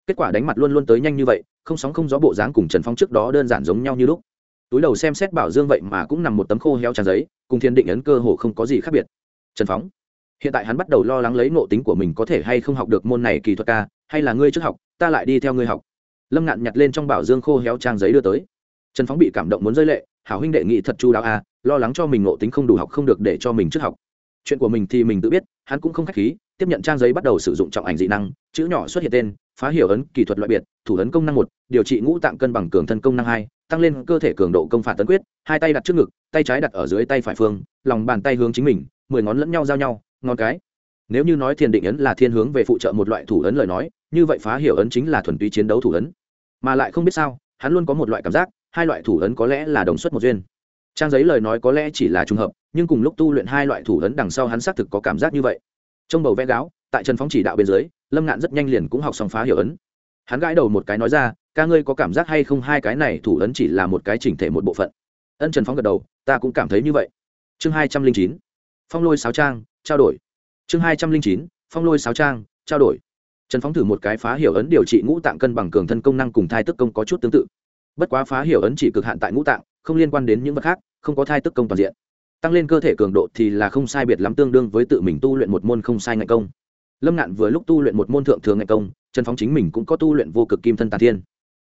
Kết quả đánh mặt luôn luôn tới nhanh như vậy, không sóng không gió bộ dáng cùng trần phóng trước đó đơn giản giống nhau như lúc túi đầu xem xét bảo dương vậy mà cũng nằm một tấm khô heo tràn giấy, cùng thiên định ấn cơ hồ không có gì khác biệt. Trần phóng, hiện tại hắn bắt đầu lo lắng lấy nộ tính của mình có thể hay không học được môn này kỳ thuật ca, hay là ngươi trước học, ta lại đi theo ngươi học. Lâm ngạn nhặt lên trong bảo dương khô héo trang giấy đưa tới. Trần phóng bị cảm động muốn rơi lệ, hảo huynh đệ nghị thật chu đáo a lo lắng cho mình nộ tính không đủ học không được để cho mình trước học. Chuyện của mình thì mình tự biết, hắn cũng không k h á c h khí, tiếp nhận trang giấy bắt đầu sử dụng trọng ảnh dị năng, chữ nhỏ xuất hiện tên, phá hiểu ấn kỹ thuật loại biệt, thủ ấn công năng một, điều trị ngũ tạng cân bằng cường thân công năng hai tăng lên cơ thể cường độ công phạt tấn quyết, hai tay đặt trước ngực, tay trái đặt ở dưới tay phải phương, lòng bàn tay hướng chính mình, mười ngón lẫn nhau giao nhau, ngón cái. Nếu như nói thiền định ấn là thiên hướng về phụ trợ một loại thủ ấn lời nói, như vậy phá hiểu ấn chính là thuần túy chiến đấu thủ ấn. Mà lại không biết sao, hắn luôn có một loại cảm giác, hai loại thủ ấn có lẽ là đồng xuất một duyên. Trang giấy lời nói có lẽ chỉ là trùng hợp, nhưng cùng lúc tu luyện hai loại thủ ấn đằng sau hắn xác thực có cảm giác như vậy. Trong bầu vẽ gáo, tại trần phóng chỉ đạo bên dưới, lâm ngạn rất nhanh liền cũng học xong phá hiểu ấn. Hắn gãi đầu một cái nói ra ca ngươi có cảm giác hay không? Hai cái này thủ ấn chỉ là một cái chỉnh thể một bộ phận. Ân trần phóng gật đầu, ta cũng cảm thấy như vậy. Chương hai trăm linh chín, phong lôi sáo trang, trao đổi. Chương hai trăm linh chín, phong lôi sáo trang, trao đổi. Trần phóng thử một cái phá hiểu ấn điều trị ngũ tạng cân bằng cường thân công năng cùng thai tức công có chút tương tự. Bất quá phá hiểu ấn chỉ cực hạn tại ngũ tạng, không liên quan đến những vật khác, không có thai tức công toàn diện. Tăng lên cơ thể cường độ thì là không sai biệt lắm tương đương với tự mình tu luyện một môn không sai ngạch công. Lâm ngạn vừa lúc tu luyện một môn thượng thường ngạch công, trần phóng chính mình cũng có tu luyện vô cực kim thân tàn thiên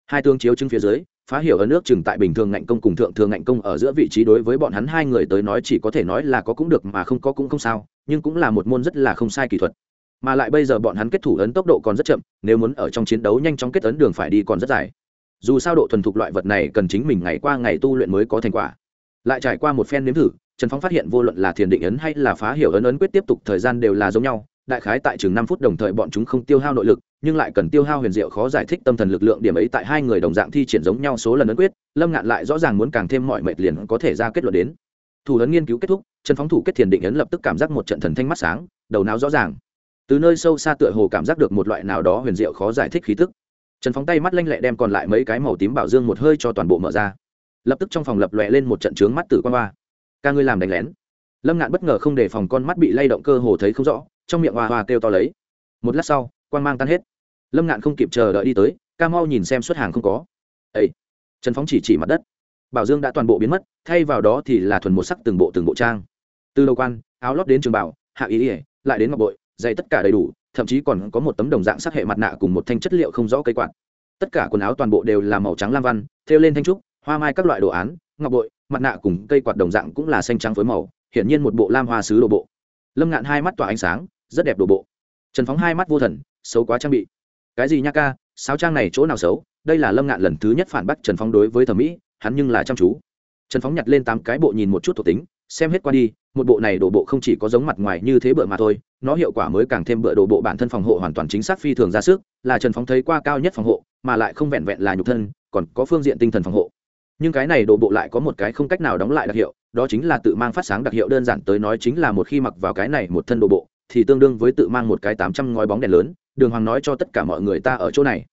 hai tương chiếu chứng phía dưới, phá hiểu ở nước chừng tại bình thường ngạnh công cùng thượng thường ngạnh công ở giữa vị trí đối với bọn hắn hai người tới nói chỉ có thể nói là có cũng được mà không có cũng không sao, nhưng cũng là một môn rất là không sai kỹ thuật. Mà lại bây giờ bọn hắn kết thủ ấn tốc độ còn rất chậm, nếu muốn ở trong chiến đấu nhanh chóng kết ấn đường phải đi còn rất dài. Dù sao độ thuần thục loại vật này cần chính mình ngày qua ngày tu luyện mới có thành quả. Lại trải qua một phen nếm thử, trần phong phát hiện vô luận là thiền định ấn hay là phá hiểu ấn ấn quyết tiếp tục thời gian đều là giống nhau đại khái tại chừng năm phút đồng thời bọn chúng không tiêu hao nội lực, nhưng lại cần tiêu hao huyền diệu khó giải thích tâm thần lực lượng điểm ấy tại hai người đồng dạng thi triển giống nhau số lần ấn quyết, lâm ngạn lại rõ ràng muốn càng thêm mọi mệt liền có thể ra kết luận đến. Thủ ấn nghiên cứu kết thúc, trần phóng thủ kết thiền định ấn lập tức cảm giác một trận thần thanh mắt sáng, đầu não rõ ràng. Từ nơi sâu xa tựa hồ cảm giác được một loại nào đó huyền diệu khó giải thích khí tức. Trần phóng tay mắt lanh lẹ đem còn lại mấy cái màu tím bảo dương một hơi cho toàn bộ mở ra. Lập tức trong phòng lập lòe lên một trận trướng mắt tử quan hoa. Ca ngươi làm đánh lén. Lâm ngạn bất ngờ không đề phòng con mắt bị lay động cơ hồ thấy không rõ trong miệng hoa hoa kêu to lấy. Một lát sau quan mang tan hết. Lâm ngạn không kịp chờ đợi đi tới, ca mau nhìn xem xuất hàng không có. Ây trần phóng chỉ chỉ mặt đất. Bảo dương đã toàn bộ biến mất, thay vào đó thì là thuần một sắc từng bộ từng bộ trang. Từ đầu quan, áo lót đến trường bảo, hạ ý ỉa lại đến ngọc bội, dày tất cả đầy đủ, thậm chí còn có một tấm đồng dạng sắc hệ mặt nạ cùng một thanh chất liệu không rõ cây quạt. Tất cả quần áo toàn bộ đều là màu trắng lam văn, thêu lên thanh trúc, hoa mai các loại đồ án, ngọc bội, mặt nạ cùng cây quạt đồng dạng cũng là xanh trắng với màu, hiển nhiên một bộ lam hoa sứ đồ bộ. Lâm ngạn hai mắt tỏa ánh sáng rất đẹp đồ bộ. Trần phóng hai mắt vô thần, xấu quá trang bị. Cái gì nha ca sao trang này chỗ nào xấu? Đây là lâm ngạn lần thứ nhất phản bác trần phóng đối với thẩm mỹ, hắn nhưng là chăm chú. Trần phóng nhặt lên tám cái bộ nhìn một chút thuộc tính, xem hết qua đi, một bộ này đổ bộ không chỉ có giống mặt ngoài như thế bựa mà thôi, nó hiệu quả mới càng thêm bựa đổ bộ bản thân phòng hộ hoàn toàn chính xác phi thường ra sức, là trần phóng thấy qua cao nhất phòng hộ, mà lại không vẹn vẹn là nhục thân, còn có phương diện tinh thần phòng hộ. Nhưng cái này đổ bộ lại có một cái không cách nào đóng lại đặc hiệu, đó chính là tự mang phát sáng đặc hiệu đơn giản tới nói chính là một khi mặc vào cái này một thân đổ bộ thì tương đương với tự mang một cái tám trăm ngói bóng đèn lớn, đường hoàng nói cho tất cả mọi người ta ở chỗ này.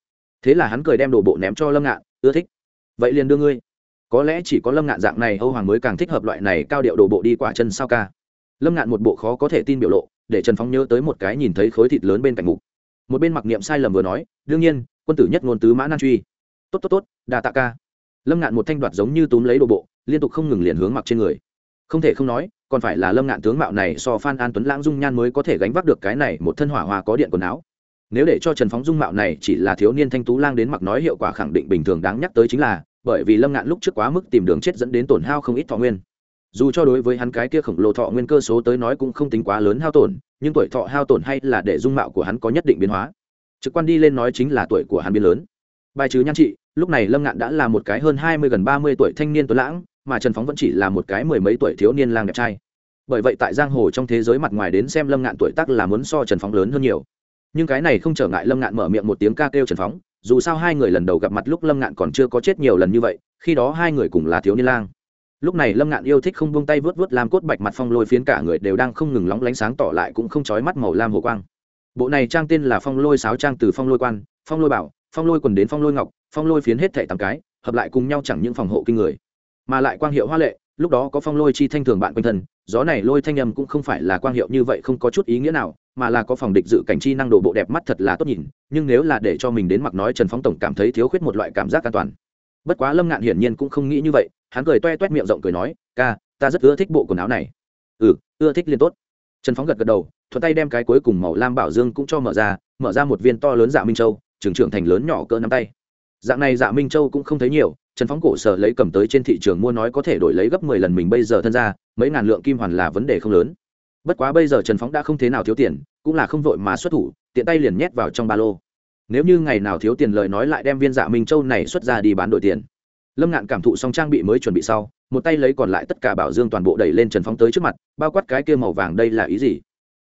Thế là hắn cười đem đồ bộ ném cho lâm ngạn, ưa thích. Vậy liền đưa ngươi. Có lẽ chỉ có lâm ngạn dạng này âu hoàng mới càng thích hợp loại này cao điệu đồ bộ đi quả chân sao ca. Lâm ngạn một bộ khó có thể tin biểu lộ, để trần phóng nhớ tới một cái nhìn thấy khối thịt lớn bên cạnh ngủ. một bên mặc niệm sai lầm vừa nói, đương nhiên, quân tử nhất ngôn tứ mã nan truy. Tốt tốt tốt đà tạ ca. Lâm ngạn một thanh đoạt giống như túm lấy đồ bộ, liên tục không ngừng liền hướng mặc trên người. Không thể không nói còn phải là lâm ngạn tướng mạo này so phan an tuấn lãng dung nhan mới có thể gánh vác được cái này một thân hỏa hoa có điện quần áo. Nếu để cho trần phóng dung mạo này chỉ là thiếu niên thanh tú lang đến mặc nói hiệu quả khẳng định bình thường đáng nhắc tới chính là, bởi vì lâm ngạn lúc trước quá mức tìm đường chết dẫn đến tổn hao không ít thọ nguyên. Dù cho đối với hắn cái kia khổng lồ thọ nguyên cơ số tới nói cũng không tính quá lớn hao tổn, nhưng tuổi thọ hao tổn hay là để dung mạo của hắn có nhất định biến hóa. Trực quan đi lên nói chính là tuổi của hắn biến lớn. Bài trừ nhan trị, lúc này lâm ngạn đã là một cái hơn hai mươi gần ba mươi tuổi thanh niên tuấn lãng mà trần phóng vẫn chỉ là một cái mười mấy tuổi thiếu niên lang đẹp trai. Bởi vậy tại giang hồ trong thế giới mặt ngoài đến xem lâm ngạn tuổi tác là muốn so trần phóng lớn hơn nhiều. Nhưng cái này không trở ngại lâm ngạn mở miệng một tiếng ca kêu trần phóng, dù sao hai người lần đầu gặp mặt lúc lâm ngạn còn chưa có chết nhiều lần như vậy, khi đó hai người cùng là thiếu niên lang. Lúc này lâm ngạn yêu thích không buông tay vớt vớt làm cốt bạch mặt phong lôi phiến cả người đều đang không ngừng lóng lánh sáng tỏ lại cũng không trói mắt màu lam hồ quang. Bộ này trang tên là phong lôi sáo trang từ phong lôi quan, phong lôi bảo, phong lôi quần đến phong lôi ngọc, phong lôi phiến hết thẻ tám cái, hợp lại cùng nhau chẳng những phòng hộ kinh người mà lại quang hiệu hoa lệ, lúc đó có phong lôi chi thanh thường bạn quanh thân, gió này lôi thanh âm cũng không phải là quang hiệu như vậy không có chút ý nghĩa nào, mà là có phòng địch dự cảnh chi năng đồ bộ đẹp mắt thật là tốt nhìn, nhưng nếu là để cho mình đến mặc nói trần phóng tổng cảm thấy thiếu khuyết một loại cảm giác an toàn. Bất quá lâm ngạn hiển nhiên cũng không nghĩ như vậy, hắn cười toe toét miệng rộng cười nói, ca, ta rất ưa thích bộ quần áo này. Ừ ưa thích liên tốt. Trần phóng gật gật đầu, thuận tay đem cái cuối cùng màu lam bảo dương cũng cho mở ra mở ra một viên to lớn dạ minh châu, trưởng trưởng thành lớn nhỏ cỡ nắm tay. Dạng này dạ minh châu cũng không thấy nhiều trần phóng cổ sở lấy cầm tới trên thị trường mua nói có thể đổi lấy gấp mười lần mình bây giờ thân ra, mấy ngàn lượng kim hoàn là vấn đề không lớn. Bất quá bây giờ trần phóng đã không thế nào thiếu tiền, cũng là không vội mà xuất thủ, tiện tay liền nhét vào trong ba lô. Nếu như ngày nào thiếu tiền lời nói lại đem viên dạ minh châu này xuất ra đi bán đổi tiền. Lâm ngạn cảm thụ xong trang bị mới chuẩn bị sau, một tay lấy còn lại tất cả bảo dương toàn bộ đẩy lên trần phóng tới trước mặt, bao quát cái kia màu vàng đây là ý gì?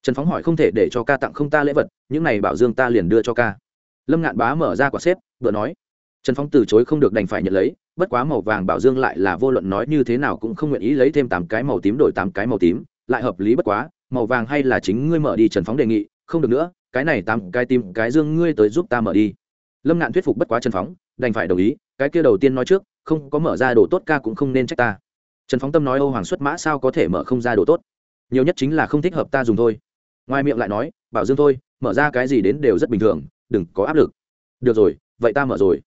Trần phóng hỏi không thể để cho ca tặng không ta lễ vật, những này bảo dương ta liền đưa cho ca. Lâm ngạn bá mở ra quả xếp, vừa nói trần phóng từ chối không được đành phải nhận lấy, bất quá màu vàng bảo dương lại là vô luận nói như thế nào cũng không nguyện ý lấy thêm tám cái màu tím đổi tám cái màu tím, lại hợp lý bất quá, màu vàng hay là chính ngươi mở đi trần phóng đề nghị, không được nữa, cái này tám cái tím, cái dương ngươi tới giúp ta mở đi. Lâm ngạn thuyết phục bất quá trần phóng đành phải đồng ý, cái kia đầu tiên nói trước, không có mở ra đồ tốt ca cũng không nên trách ta. Trần phóng tâm nói âu hoàng xuất mã sao có thể mở không ra đồ tốt? Nhiều nhất chính là không thích hợp ta dùng thôi. Ngoài miệng lại nói, bảo dương thôi, mở ra cái gì đến đều rất bình thường, đừng có áp lực. Được rồi, vậy ta mở rồi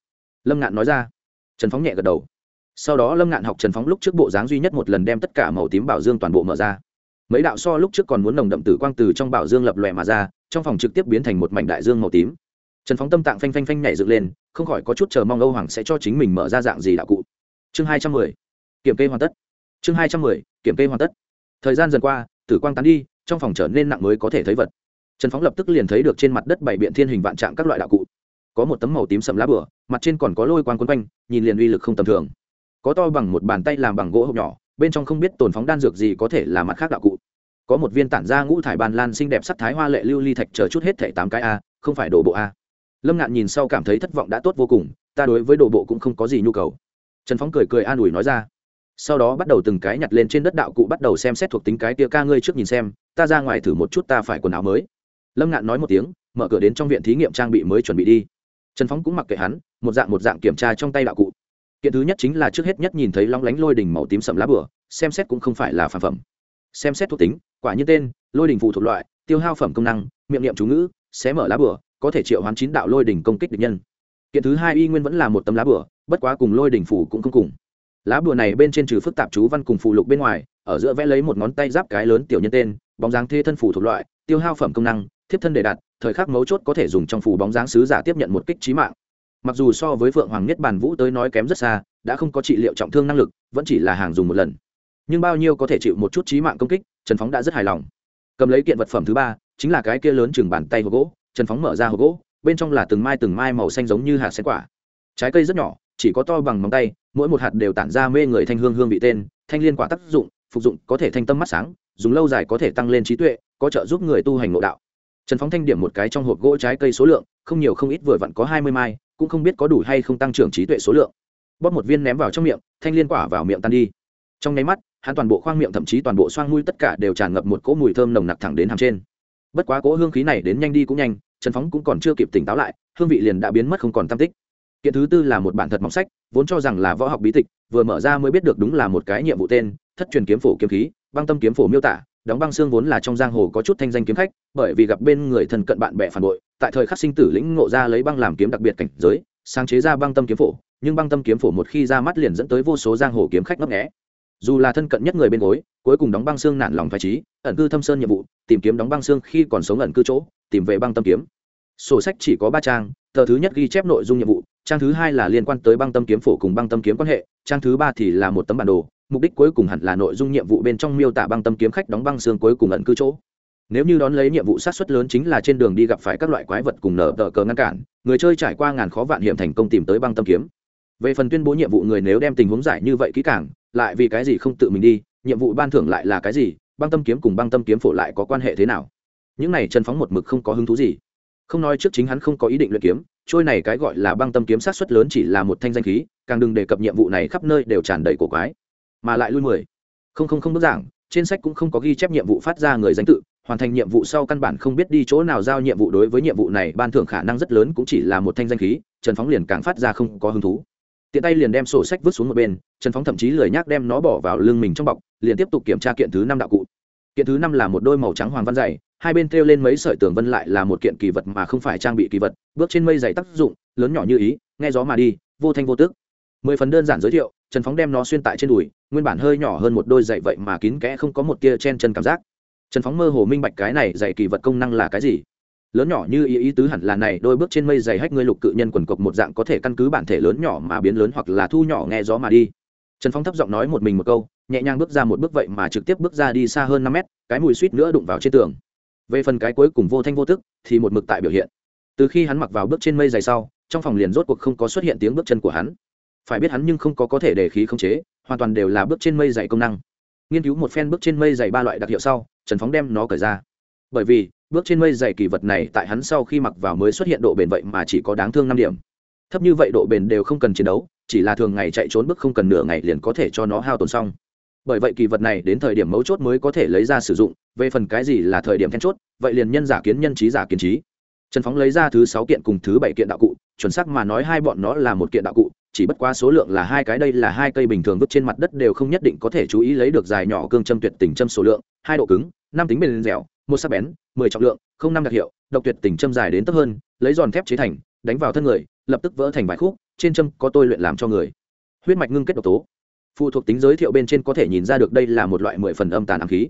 lâm ngạn nói ra. Trần phóng nhẹ gật đầu. Sau đó lâm ngạn học trần phóng lúc trước bộ dáng duy nhất một lần đem tất cả màu tím bảo dương toàn bộ mở ra. Mấy đạo so lúc trước còn muốn nồng đậm tử quang từ trong bảo dương lập lòe mà ra, trong phòng trực tiếp biến thành một mảnh đại dương màu tím. Trần phóng tâm tạng phanh phanh phanh nhảy dựng lên, không khỏi có chút chờ mong âu hoàng sẽ cho chính mình mở ra dạng gì đạo cụ. Chương hai trăm mười. Kiểm kê hoàn tất. Chương hai trăm mười, kiểm kê hoàn tất. Thời gian dần qua, tử quang tán đi, trong phòng trở nên nặng mới có thể thấy vật. Trần phóng lập tức liền thấy được trên mặt đất bảy biện thiên hình vạn trạng các loại đạo cụ có một tấm màu tím sầm lá bửa mặt trên còn có lôi quang quấn quanh, nhìn liền uy lực không tầm thường. Có to bằng một bàn tay làm bằng gỗ hộp nhỏ, bên trong không biết tồn phóng đan dược gì có thể là mặt khác đạo cụ. Có một viên tản ra ngũ thải bàn lan xinh đẹp sắc thái hoa lệ lưu ly thạch chờ chút hết thẻ tám cái a, không phải đổ bộ a. Lâm ngạn nhìn sau cảm thấy thất vọng đã tốt vô cùng, ta đối với đổ bộ cũng không có gì nhu cầu. Trần phóng cười cười an ủi nói ra. Sau đó bắt đầu từng cái nhặt lên trên đất đạo cụ bắt đầu xem xét thuộc tính cái tia ca ngươi trước nhìn xem, ta ra ngoài thử một chút ta phải quần áo mới. Lâm ngạn nói một tiếng, mở cửa đến trong viện thí nghiệm trang bị mới chuẩn bị đi trần phóng cũng mặc kệ hắn, một dạng một dạng kiểm tra trong tay đạo cụ. Kiện thứ nhất chính là trước hết nhất nhìn thấy lóng lánh lôi đỉnh màu tím sậm lá bửa xem xét cũng không phải là phản phẩm. Xem xét thuộc tính, quả nhiên tên, lôi đỉnh phụ thuộc loại, tiêu hao phẩm công năng, miệng niệm chú ngữ, xé mở lá bửa có thể triệu hoán chín đạo lôi đỉnh công kích địch nhân. Kiện thứ hai y nguyên vẫn là một tấm lá bửa bất quá cùng lôi đỉnh phủ cũng không cùng. Lá bùa này bên trên trừ phức tạp chú văn cùng phụ lục bên ngoài, ở giữa vẽ lấy một ngón tay giáp cái lớn tiểu nhân tên, bóng dáng thê thân phủ thuộc loại, tiêu hao phẩm công năng, thiếp thân để đặt thời khắc mấu chốt có thể dùng trong phủ bóng dáng sứ giả tiếp nhận một kích trí mạng. Mặc dù so với phượng hoàng nhất bản vũ tới nói kém rất xa, đã không có trị liệu trọng thương năng lực, vẫn chỉ là hàng dùng một lần. Nhưng bao nhiêu có thể chịu một chút trí mạng công kích, trần phóng đã rất hài lòng. Cầm lấy kiện vật phẩm thứ ba, chính là cái kia lớn chừng bàn tay hộp gỗ, trần phóng mở ra hộp gỗ, bên trong là từng mai từng mai màu xanh giống như hạt sen quả. Trái cây rất nhỏ, chỉ có to bằng móng tay, mỗi một hạt đều tản ra mê người thanh hương hương vị tên, thanh liên quả tác dụng, phục dụng có thể thanh tâm mắt sáng, dùng lâu dài có thể tăng lên trí tuệ, có trợ giúp người tu hành ngộ đạo trần phóng thanh điểm một cái trong hộp gỗ trái cây số lượng, không nhiều không ít vừa vặn có hai mươi mai, cũng không biết có đủ hay không tăng trưởng trí tuệ số lượng. Bóp một viên ném vào trong miệng, thanh liên quả vào miệng tan đi. Trong nháy mắt, hắn toàn bộ khoang miệng thậm chí toàn bộ xoang mũi tất cả đều tràn ngập một cỗ mùi thơm nồng nặc thẳng đến hàm trên. Bất quá cỗ hương khí này đến nhanh đi cũng nhanh, trần phóng cũng còn chưa kịp tỉnh táo lại, hương vị liền đã biến mất không còn tam tích. Kiện thứ tư là một bản thật mỏng sách, vốn cho rằng là võ học bí tịch, vừa mở ra mới biết được đúng là một cái nhiệm vụ tên, thất truyền kiếm phổ kiếm khí, băng tâm kiếm phổ miêu tả đóng băng xương vốn là trong giang hồ có chút thanh danh kiếm khách, bởi vì gặp bên người thân cận bạn bè phản bội, tại thời khắc sinh tử lĩnh ngộ ra lấy băng làm kiếm đặc biệt cảnh giới, sáng chế ra băng tâm kiếm phổ, nhưng băng tâm kiếm phổ một khi ra mắt liền dẫn tới vô số giang hồ kiếm khách ngấp nghé. Dù là thân cận nhất người bên gối, cuối cùng đóng băng xương nản lòng phải trí, ẩn cư thâm sơn nhiệm vụ, tìm kiếm đóng băng xương khi còn sống ẩn cư chỗ, tìm về băng tâm kiếm. Sổ sách chỉ có ba trang, tờ thứ nhất ghi chép nội dung nhiệm vụ, trang thứ hai là liên quan tới băng tâm kiếm phổ cùng băng tâm kiếm quan hệ, trang thứ ba thì là một tấm bản đồ mục đích cuối cùng hẳn là nội dung nhiệm vụ bên trong miêu tả băng tâm kiếm khách đóng băng xương cuối cùng ẩn cư chỗ. Nếu như đón lấy nhiệm vụ sát xuất lớn chính là trên đường đi gặp phải các loại quái vật cùng nở tờ cờ ngăn cản, người chơi trải qua ngàn khó vạn hiểm thành công tìm tới băng tâm kiếm. Về phần tuyên bố nhiệm vụ người nếu đem tình huống giải như vậy kỹ càng, lại vì cái gì không tự mình đi, nhiệm vụ ban thưởng lại là cái gì, băng tâm kiếm cùng băng tâm kiếm phổ lại có quan hệ thế nào? Những này trần phóng một mực không có hứng thú gì. Không nói trước chính hắn không có ý định luyện kiếm, trôi này cái gọi là băng tâm kiếm sát xuất lớn chỉ là một thanh danh khí, càng đừng đề cập nhiệm vụ này khắp nơi đều tràn đầy cổ quái mà lại lui mười. Không không không bức giảng, trên sách cũng không có ghi chép nhiệm vụ phát ra người danh tự, hoàn thành nhiệm vụ sau căn bản không biết đi chỗ nào giao nhiệm vụ đối với nhiệm vụ này, ban thưởng khả năng rất lớn cũng chỉ là một thanh danh khí, trần phóng liền càng phát ra không có hứng thú. Tiện tay liền đem sổ sách vứt xuống một bên, trần phóng thậm chí lười nhác đem nó bỏ vào lưng mình trong bọc, liền tiếp tục kiểm tra kiện thứ năm đạo cụ. Kiện thứ năm là một đôi màu trắng hoàng văn dày, hai bên treo lên mấy sợi tường vân lại là một kiện kỳ vật mà không phải trang bị kỳ vật, bước trên mây dày tác dụng, lớn nhỏ như ý, nghe gió mà đi, vô thanh vô tức. Mười phần đơn giản giới thiệu, trần phóng đem nó xuyên tại trên đùi nguyên bản hơi nhỏ hơn một đôi giày vậy mà kín kẽ không có một tia chen chân cảm giác. Trần phóng mơ hồ minh bạch cái này giày kỳ vật công năng là cái gì. Lớn nhỏ như ý ý tứ hẳn là này, đôi bước trên mây dày hách ngươi lục cự nhân quần cộc một dạng có thể căn cứ bản thể lớn nhỏ mà biến lớn hoặc là thu nhỏ nghe gió mà đi. Trần phóng thấp giọng nói một mình một câu, nhẹ nhàng bước ra một bước vậy mà trực tiếp bước ra đi xa hơn năm mét, cái mùi suýt nữa đụng vào trên tường. Về phần cái cuối cùng vô thanh vô tức, thì một mực tại biểu hiện. Từ khi hắn mặc vào bước trên mây dày sau, trong phòng liền rốt cuộc không có xuất hiện tiếng bước chân của hắn. Phải biết hắn nhưng không có có thể để khí không chế hoàn toàn đều là bước trên mây dày công năng. Nghiên cứu một phen bước trên mây dày ba loại đặc hiệu sau, trần phóng đem nó cởi ra. Bởi vì, bước trên mây dày kỳ vật này tại hắn sau khi mặc vào mới xuất hiện độ bền vậy mà chỉ có đáng thương năm điểm. Thấp như vậy độ bền đều không cần chiến đấu, chỉ là thường ngày chạy trốn bước không cần nửa ngày liền có thể cho nó hao tồn xong. Bởi vậy kỳ vật này đến thời điểm mấu chốt mới có thể lấy ra sử dụng, về phần cái gì là thời điểm then chốt, vậy liền nhân giả kiến nhân trí giả kiến trí. Trần phóng lấy ra thứ sáu kiện cùng thứ bảy kiện đạo cụ, chuẩn xác mà nói hai bọn nó là một kiện đạo cụ chỉ bất quá số lượng là hai cái, đây là hai cây bình thường vứt trên mặt đất đều không nhất định có thể chú ý lấy được dài nhỏ cương châm tuyệt tình châm số lượng, hai độ cứng, năm tính bền dẻo, một sắc bén, mười trọng lượng, không năm đặc hiệu, độc tuyệt tình châm dài đến tấp hơn, lấy giòn thép chế thành, đánh vào thân người, lập tức vỡ thành vài khúc, trên châm có tôi luyện làm cho người. Huyết mạch ngưng kết độc tố. Phụ thuộc tính giới thiệu bên trên có thể nhìn ra được đây là một loại mười phần âm tàn ám khí.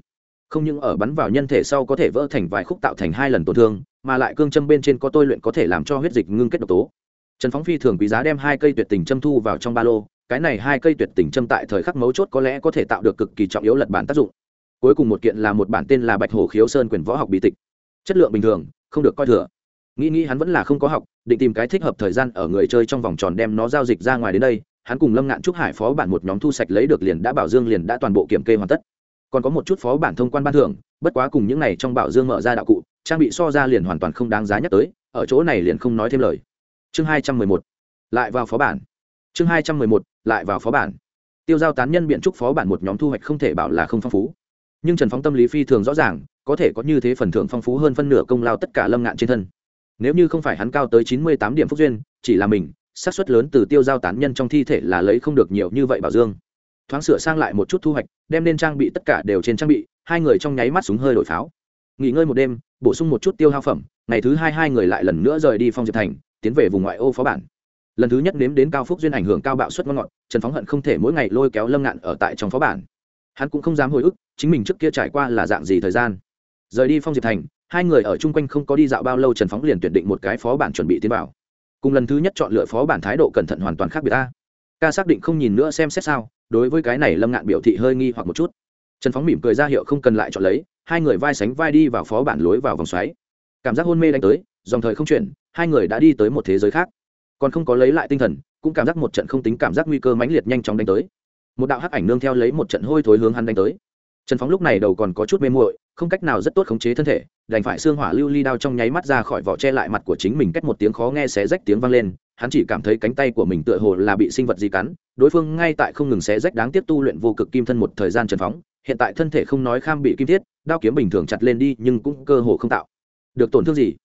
Không những ở bắn vào nhân thể sau có thể vỡ thành vài khúc tạo thành hai lần tổn thương, mà lại cương châm bên trên có tôi luyện có thể làm cho huyết dịch ngưng kết độc tố trần phóng phi thường quý giá đem hai cây tuyệt tình châm thu vào trong ba lô. Cái này hai cây tuyệt tình châm tại thời khắc mấu chốt có lẽ có thể tạo được cực kỳ trọng yếu lật bản tác dụng. Cuối cùng một kiện là một bản tên là bạch hổ khiếu sơn quyền võ học bí tịch. Chất lượng bình thường, không được coi thừa. Nghĩ nghĩ hắn vẫn là không có học, định tìm cái thích hợp thời gian ở người chơi trong vòng tròn đem nó giao dịch ra ngoài đến đây. Hắn cùng lâm ngạn trúc hải phó bản một nhóm thu sạch lấy được liền đã bảo dương liền đã toàn bộ kiểm kê hoàn tất. Còn có một chút phó bản thông quan ban thưởng, bất quá cùng những này trong bảo dương mở ra đạo cụ, trang bị so ra liền hoàn toàn không đáng giá nhắc tới, ở chỗ này liền không nói thêm lời chương hai trăm mười một, lại vào phó bản. Chương hai trăm mười một, lại vào phó bản. Tiêu giao tán nhân biện trúc phó bản một nhóm thu hoạch không thể bảo là không phong phú. Nhưng trần phóng tâm lý phi thường rõ ràng, có thể có như thế phần thưởng phong phú hơn phân nửa công lao tất cả lâm ngạn trên thân. Nếu như không phải hắn cao tới chín mươi tám điểm phúc duyên, chỉ là mình, xác suất lớn từ tiêu giao tán nhân trong thi thể là lấy không được nhiều như vậy bảo dương. Thoáng sửa sang lại một chút thu hoạch, đem nên trang bị tất cả đều trên trang bị, hai người trong nháy mắt súng hơi đổi pháo. Nghỉ ngơi một đêm, bổ sung một chút tiêu hao phẩm, ngày thứ hai hai người lại lần nữa rời đi phong diệp thành tiến về vùng ngoại ô phó bản. Lần thứ nhất nếm đến cao phúc duyên ảnh hưởng cao bạo suất ngon ngọt, trần phóng hận không thể mỗi ngày lôi kéo lâm ngạn ở tại trong phó bản. Hắn cũng không dám hồi ức, chính mình trước kia trải qua là dạng gì thời gian. Rời đi phong diệp thành, hai người ở chung quanh không có đi dạo bao lâu trần phóng liền tuyển định một cái phó bản chuẩn bị tiến vào. Cùng lần thứ nhất chọn lựa phó bản thái độ cẩn thận hoàn toàn khác biệt ta. Ca xác định không nhìn nữa xem xét sao, đối với cái này lâm ngạn biểu thị hơi nghi hoặc một chút. Trần phóng mỉm cười ra hiệu không cần lại chọn lấy, hai người vai sánh vai đi vào phó bản lối vào vòng xoáy. Cảm giác hôn mê đánh tới dòng thời không chuyển, hai người đã đi tới một thế giới khác. Còn không có lấy lại tinh thần, cũng cảm giác một trận không tính cảm giác nguy cơ mãnh liệt nhanh chóng đánh tới. Một đạo hắc ảnh nương theo lấy một trận hôi thối hướng hắn đánh tới. Trần phóng lúc này đầu còn có chút mê muội, không cách nào rất tốt khống chế thân thể, đành phải xương hỏa lưu ly đao trong nháy mắt ra khỏi vỏ che lại mặt của chính mình cách một tiếng khó nghe xé rách tiếng vang lên, hắn chỉ cảm thấy cánh tay của mình tựa hồ là bị sinh vật gì cắn, đối phương ngay tại không ngừng xé rách đáng tiếp tu luyện vô cực kim thân một thời gian trần phóng hiện tại thân thể không nói kham bị kim thiết, đao kiếm bình thường chặt lên đi nhưng cũng cơ hồ không tạo được tổn thương gì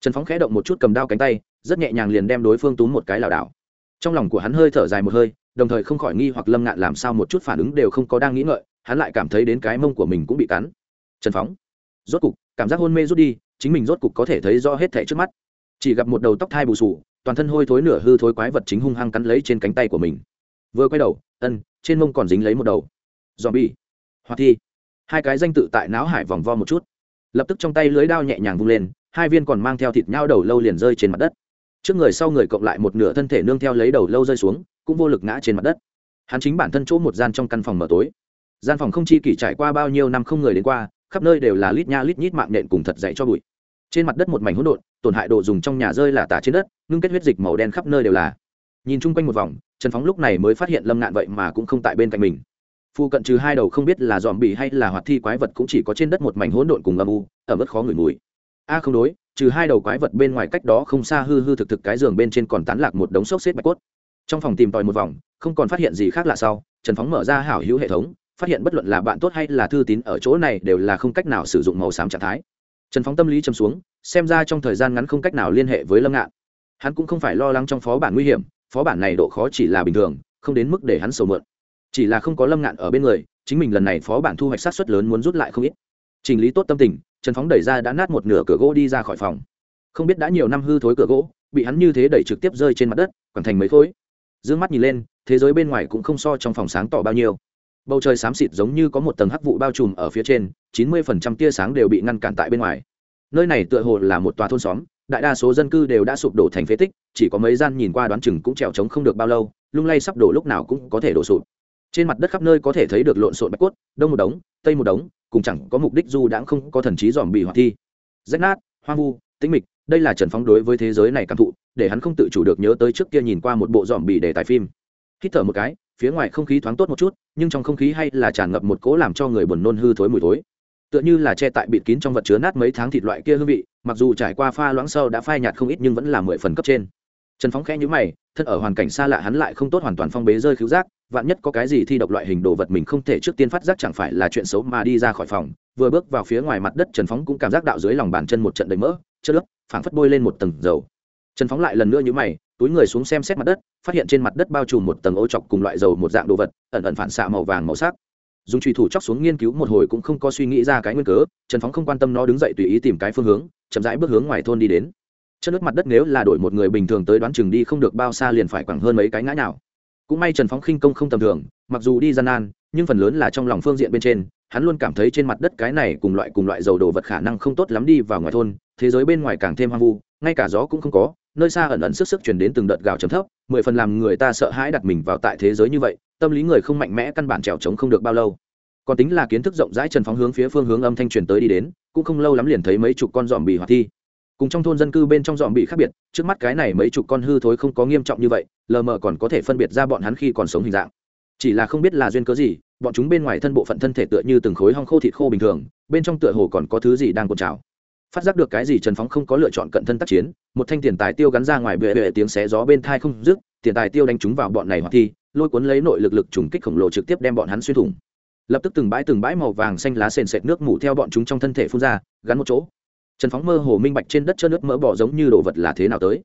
trần phóng khẽ động một chút cầm đao cánh tay, rất nhẹ nhàng liền đem đối phương túm một cái lảo đảo. Trong lòng của hắn hơi thở dài một hơi, đồng thời không khỏi nghi hoặc lâm ngạn làm sao một chút phản ứng đều không có đang nghĩ ngợi, hắn lại cảm thấy đến cái mông của mình cũng bị cắn. Trần phóng, rốt cục, cảm giác hôn mê rút đi, chính mình rốt cục có thể thấy rõ hết thẻ trước mắt. Chỉ gặp một đầu tóc thai bù sù toàn thân hôi thối nửa hư thối quái vật chính hung hăng cắn lấy trên cánh tay của mình. Vừa quay đầu, ân, trên mông còn dính lấy một đầu dòm bi hoặc thi. Hai cái danh tự tại não hải vòng vo một chút. Lập tức trong tay lưới đao nhẹ nhàng vung lên hai viên còn mang theo thịt nhau đầu lâu liền rơi trên mặt đất. Trước người sau người cộng lại một nửa thân thể nương theo lấy đầu lâu rơi xuống, cũng vô lực ngã trên mặt đất. Hắn chính bản thân chỗ một gian trong căn phòng mở tối. Gian phòng không chi kỷ trải qua bao nhiêu năm không người đến qua, khắp nơi đều là lít nha lít nhít mạng nện cùng thật dậy cho bụi. Trên mặt đất một mảnh hỗn độn, tổn hại đồ dùng trong nhà rơi là tả trên đất, ngưng kết huyết dịch màu đen khắp nơi đều là. Nhìn chung quanh một vòng, trần phóng lúc này mới phát hiện lâm ngạn vậy mà cũng không tại bên cạnh mình. Phu cận trừ hai đầu không biết là dòm bì hay là hoạt thi quái vật cũng chỉ có trên đất một mảnh hỗn độn cùng âm u ở mức khó ngửi mùi a không đối, trừ hai đầu quái vật bên ngoài cách đó không xa hư hư thực thực cái giường bên trên còn tán lạc một đống xốc xếp bạch cốt. Trong phòng tìm tòi một vòng, không còn phát hiện gì khác lạ sau, trần phóng mở ra hảo hữu hệ thống, phát hiện bất luận là bạn tốt hay là thư tín ở chỗ này đều là không cách nào sử dụng màu xám trạng thái. Trần phóng tâm lý châm xuống, xem ra trong thời gian ngắn không cách nào liên hệ với lâm ngạn. Hắn cũng không phải lo lắng trong phó bản nguy hiểm, phó bản này độ khó chỉ là bình thường, không đến mức để hắn sầu mượn. Chỉ là không có lâm ngạn ở bên người, chính mình lần này phó bản thu hoạch sát xuất lớn muốn rút lại không ít trình lý tốt tâm tình, trần phóng đẩy ra đã nát một nửa cửa gỗ đi ra khỏi phòng. Không biết đã nhiều năm hư thối cửa gỗ, bị hắn như thế đẩy trực tiếp rơi trên mặt đất, quẳng thành mấy khối. D ư ơ n g mắt nhìn lên, thế giới bên ngoài cũng không so trong phòng sáng tỏ bao nhiêu. Bầu trời xám xịt giống như có một tầng hắc vụ bao trùm ở phía trên, chín mươi phần trăm tia sáng đều bị ngăn cản tại bên ngoài. Nơi này tựa hồ là một tòa thôn xóm, đại đa số dân cư đều đã sụp đổ thành phế tích, chỉ có mấy gian nhìn qua đoán chừng cũng trèo trống không được bao lâu, lung lay sắp đổ lúc nào cũng có thể đổ sụp. Trên mặt đất khắp nơi có thể thấy được lộn xộn bạch cốt, đông một đống, tây một đống cùng chẳng có mục đích du đãng không có thần trí dòm bị hoạt thi. Rách nát, hoang vu, tĩnh mịch, đây là trần phóng đối với thế giới này cảm thụ, để hắn không tự chủ được nhớ tới trước kia nhìn qua một bộ dòm bị để tài phim. Hít thở một cái, phía ngoài không khí thoáng tốt một chút, nhưng trong không khí hay là tràn ngập một cỗ làm cho người buồn nôn hư thối mùi thối. Tựa như là che tại bịt kín trong vật chứa nát mấy tháng thịt loại kia hương vị, mặc dù trải qua pha loãng sâu đã phai nhạt không ít nhưng vẫn là mười phần cấp trên. Trần phóng khẽ nhữ mày, thân ở hoàn cảnh xa lạ hắn lại không tốt hoàn toàn phong bế rơi cứu giác vạn nhất có cái gì thi độc loại hình đồ vật mình không thể trước tiên phát giác chẳng phải là chuyện xấu mà đi ra khỏi phòng, vừa bước vào phía ngoài mặt đất trần phóng cũng cảm giác đạo dưới lòng bàn chân một trận đầy mỡ chất lớp phảng phất bôi lên một tầng dầu. Trần phóng lại lần nữa như mày, túi người xuống xem xét mặt đất, phát hiện trên mặt đất bao trùm một tầng ô chọc cùng loại dầu một dạng đồ vật, ẩn ẩn phản xạ màu vàng màu sắc. Dùng truy thủ chóc xuống nghiên cứu một hồi cũng không có suy nghĩ ra cái nguyên cớ, trần phóng không quan tâm nó đứng dậy tùy ý tìm cái phương hướng, chậm rãi bước hướng ngoài thôn đi đến. Chất nước mặt đất nếu là đổi một người bình thường tới đoán chừng đi không được bao xa liền phải quẳng hơn mấy cái ngã nào cũng may trần phóng khinh công không tầm thường, mặc dù đi gian nan, nhưng phần lớn là trong lòng phương diện bên trên, hắn luôn cảm thấy trên mặt đất cái này cùng loại cùng loại dầu đồ vật khả năng không tốt lắm đi vào ngoài thôn, thế giới bên ngoài càng thêm hoang vu, ngay cả gió cũng không có, nơi xa ẩn ẩn sức sức chuyển đến từng đợt gào chấm thấp, mười phần làm người ta sợ hãi đặt mình vào tại thế giới như vậy, tâm lý người không mạnh mẽ căn bản trèo trống không được bao lâu. Còn tính là kiến thức rộng rãi trần phóng hướng phía phương hướng âm thanh truyền tới đi đến, cũng không lâu lắm liền thấy mấy chục con dòm bị hoạt thi cùng trong thôn dân cư bên trong dòm bị khác biệt, trước mắt cái này mấy chục con hư thối không có nghiêm trọng như vậy, lờ mờ còn có thể phân biệt ra bọn hắn khi còn sống hình dạng. Chỉ là không biết là duyên cớ gì, bọn chúng bên ngoài thân bộ phận thân thể tựa như từng khối hong khô thịt khô bình thường, bên trong tựa hồ còn có thứ gì đang cột trào. Phát giác được cái gì trần phóng không có lựa chọn cận thân tác chiến, một thanh tiền tài tiêu gắn ra ngoài bệ bệ tiếng xé gió bên thai không dứt, tiền tài tiêu đánh chúng vào bọn này hoặc thi, lôi cuốn lấy nội lực lực trùng kích khổng lồ trực tiếp đem bọn hắn xuyên thủng. Lập tức từng bãi từng bãi màu vàng xanh lá sền sệt nước mủ theo bọn chúng trong thân thể phun ra, gắn một chỗ trần phóng mơ hồ minh bạch trên đất trơn nước mỡ bỏ giống như đồ vật là thế nào tới.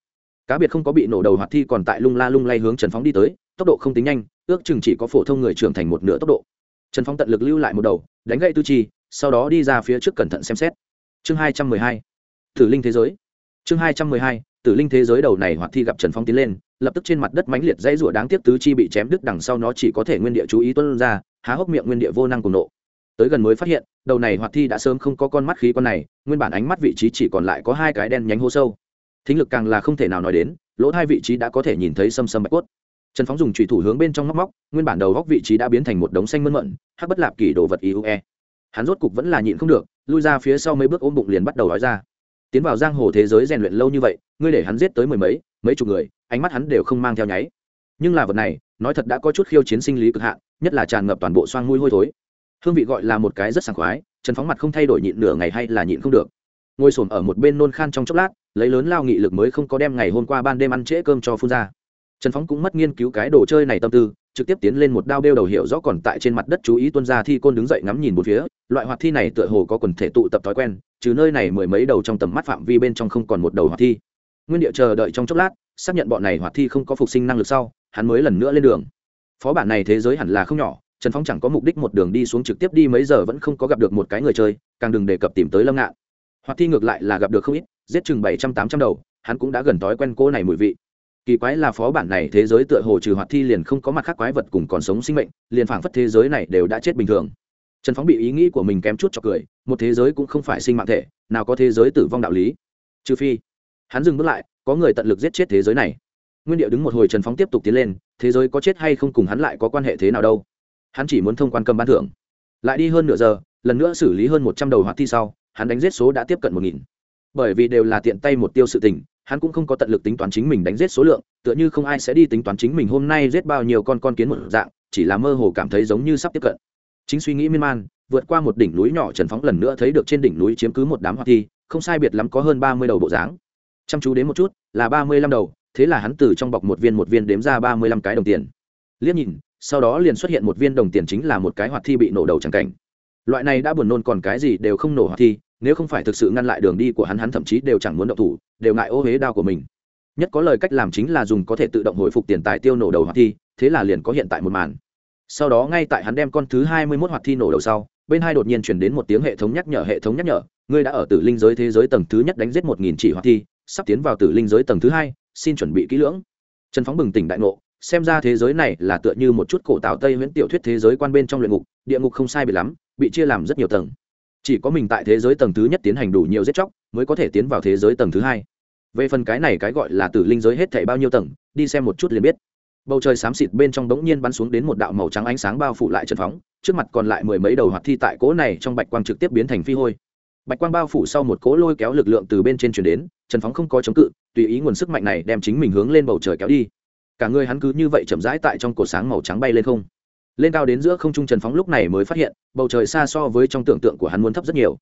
Cá biệt không có bị nổ đầu hoạt thi còn tại lung la lung lay hướng trần phóng đi tới, tốc độ không tính nhanh, ước chừng chỉ có phổ thông người trưởng thành một nửa tốc độ. Trần phóng tận lực lưu lại một đầu, đánh gậy tư chi, sau đó đi ra phía trước cẩn thận xem xét. Chương hai trăm mười hai, tử linh thế giới. Chương hai trăm mười hai, tử linh thế giới đầu này hoạt thi gặp trần Phóng tiến lên, lập tức trên mặt đất mãnh liệt dãy rủa đáng tiếc tứ chi bị chém đứt đằng sau nó chỉ có thể nguyên địa chú ý tuân ra, há hốc miệng nguyên địa vô năng cùng nộ tới gần mới phát hiện, đầu này hoạt thi đã sớm không có con mắt khí con này, nguyên bản ánh mắt vị trí chỉ còn lại có hai cái đen nhánh hô sâu. Thính lực càng là không thể nào nói đến, lỗ hai vị trí đã có thể nhìn thấy xâm xâm bạch cốt. Trần phóng dùng trùy thủ hướng bên trong móc móc nguyên bản đầu góc vị trí đã biến thành một đống xanh mơn mận, hắc bất lạp kỳ đồ vật iue hắn rốt cục vẫn là nhịn không được, lui ra phía sau mấy bước ôm bụng liền bắt đầu nói ra. Tiến vào giang hồ thế giới rèn luyện lâu như vậy, ngươi để hắn giết tới mười mấy mấy chục người, ánh mắt hắn đều không mang theo nháy. Nhưng là vật này, nói thật đã có chút khiêu chiến sinh lý cực hạn, nhất là tràn ngập toàn bộ xoang mũi hôi thối hương vị gọi là một cái rất sảng khoái, trần phóng mặt không thay đổi nhịn nửa ngày hay là nhịn không được. Ngồi s ở một bên nôn khan trong chốc lát, lấy lớn lao nghị lực mới không có đem ngày hôm qua ban đêm ăn trễ cơm cho phun ra. Trần phóng cũng mất nghiên cứu cái đồ chơi này tâm tư, trực tiếp tiến lên một đao đeo đầu hiệu rõ còn tại trên mặt đất chú ý tuân ra thi côn đứng dậy ngắm nhìn một phía, loại hoạt thi này tựa hồ có quần thể tụ tập thói quen, trừ nơi này mười mấy đầu trong tầm mắt phạm vi bên trong không còn một đầu hoạt thi. Nguyên địa chờ đợi trong chốc lát, xác nhận bọn này hoạt thi không có phục sinh năng lực sau, hắn mới lần nữa lên đường. Phó bản này thế giới hẳn là không nhỏ trần phong chẳng có mục đích một đường đi xuống trực tiếp đi mấy giờ vẫn không có gặp được một cái người chơi, càng đừng đề cập tìm tới lâm ngạn. Hoạt thi ngược lại là gặp được không ít, giết chừng bảy trăm, tám trăm đầu, hắn cũng đã gần thói quen cô này mùi vị. Kỳ quái là phó bản này thế giới tựa hồ trừ hoạt thi liền không có mặt khác quái vật cùng còn sống sinh mệnh, liền phảng phất thế giới này đều đã chết bình thường. Trần phóng bị ý nghĩ của mình kém chút cho cười, một thế giới cũng không phải sinh mạng thể, nào có thế giới tử vong đạo lý. Trừ phi, hắn dừng bước lại, có người tận lực giết chết thế giới này. Nguyên điệu đứng một hồi trần phóng tiếp tục tiến lên, thế giới có chết hay không cùng hắn lại có quan hệ thế nào đâu? Hắn chỉ muốn thông quan cầm ban thưởng. Lại đi hơn nửa giờ, lần nữa xử lý hơn một trăm đầu hoạt thi sau, hắn đánh giết số đã tiếp cận một nghìn. Bởi vì đều là tiện tay một tiêu sự tình, hắn cũng không có tận lực tính toán chính mình đánh giết số lượng, tựa như không ai sẽ đi tính toán chính mình hôm nay giết bao nhiêu con con kiến một dạng, chỉ là mơ hồ cảm thấy giống như sắp tiếp cận. Chính suy nghĩ miên man, vượt qua một đỉnh núi nhỏ trần phóng lần nữa thấy được trên đỉnh núi chiếm cứ một đám hoạt thi, không sai biệt lắm có hơn ba mươi đầu bộ dáng. Chăm chú đến một chút, là ba mươi lăm đầu, thế là hắn từ trong bọc một viên một viên đếm ra ba mươi lăm cái đồng tiền. Liếc nhìn sau đó liền xuất hiện một viên đồng tiền chính là một cái hoạt thi bị nổ đầu c cảnh. Loại này đã buồn nôn còn cái gì đều không nổ hoạt thi, nếu không phải thực sự ngăn lại đường đi của hắn hắn thậm chí đều chẳng muốn động thủ, đều ngại ô huế đao của mình. Nhất có lời cách làm chính là dùng có thể tự động hồi phục tiền tài tiêu nổ đầu hoạt thi, thế là liền có hiện tại một màn. Sau đó ngay tại hắn đem con thứ hai mươi mốt hoạt thi nổ đầu sau, bên hai đột nhiên chuyển đến một tiếng hệ thống nhắc nhở, hệ thống nhắc nhở, ngươi đã ở tử linh giới thế giới tầng thứ nhất đánh giết một nghìn chỉ hoạt thi, sắp tiến vào tử linh giới tầng thứ hai, xin chuẩn bị kỹ lưỡng. Trần phóng bừng tỉnh đại ngộ xem ra thế giới này là tựa như một chút cổ tạo tây huyễn tiểu thuyết thế giới quan bên trong luyện ngục, địa ngục không sai bị lắm, bị chia làm rất nhiều tầng. Chỉ có mình tại thế giới tầng thứ nhất tiến hành đủ nhiều giết chóc, mới có thể tiến vào thế giới tầng thứ hai. Về phần cái này cái gọi là tử linh giới hết thảy bao nhiêu tầng, đi xem một chút liền biết. Bầu trời xám xịt bên trong bỗng nhiên bắn xuống đến một đạo màu trắng ánh sáng bao phủ lại trần phóng, trước mặt còn lại mười mấy đầu hoạt thi tại cỗ này trong bạch quang trực tiếp biến thành phi hôi. Bạch quang bao phủ sau một cỗ lôi kéo lực lượng từ bên trên chuyển đến trần phóng không có chống cự, tùy ý nguồn sức mạnh này đem chính mình hướng lên bầu trời kéo đi cả người hắn cứ như vậy chậm rãi tại trong cổ sáng màu trắng bay lên không. Lên cao đến giữa không trung trần phóng lúc này mới phát hiện, bầu trời xa so với trong tưởng tượng của hắn muốn thấp rất nhiều.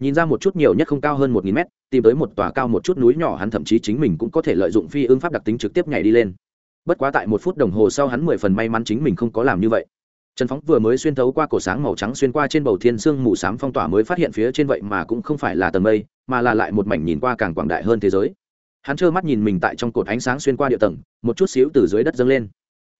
Nhìn ra một chút nhiều nhất không cao hơn một nghìn mét, tìm tới một tòa cao một chút núi nhỏ hắn thậm chí chính mình cũng có thể lợi dụng phi ương pháp đặc tính trực tiếp nhảy đi lên. Bất quá tại một phút đồng hồ sau hắn mười phần may mắn chính mình không có làm như vậy. Trần phóng vừa mới xuyên thấu qua cổ sáng màu trắng xuyên qua trên bầu thiên sương mù s á m phong tỏa mới phát hiện phía trên vậy mà cũng không phải là tầng mây, mà là lại một mảnh nhìn qua càng quảng đại hơn thế giới hắn trơ mắt nhìn mình tại trong cột ánh sáng xuyên qua địa tầng, một chút xíu từ dưới đất dâng lên.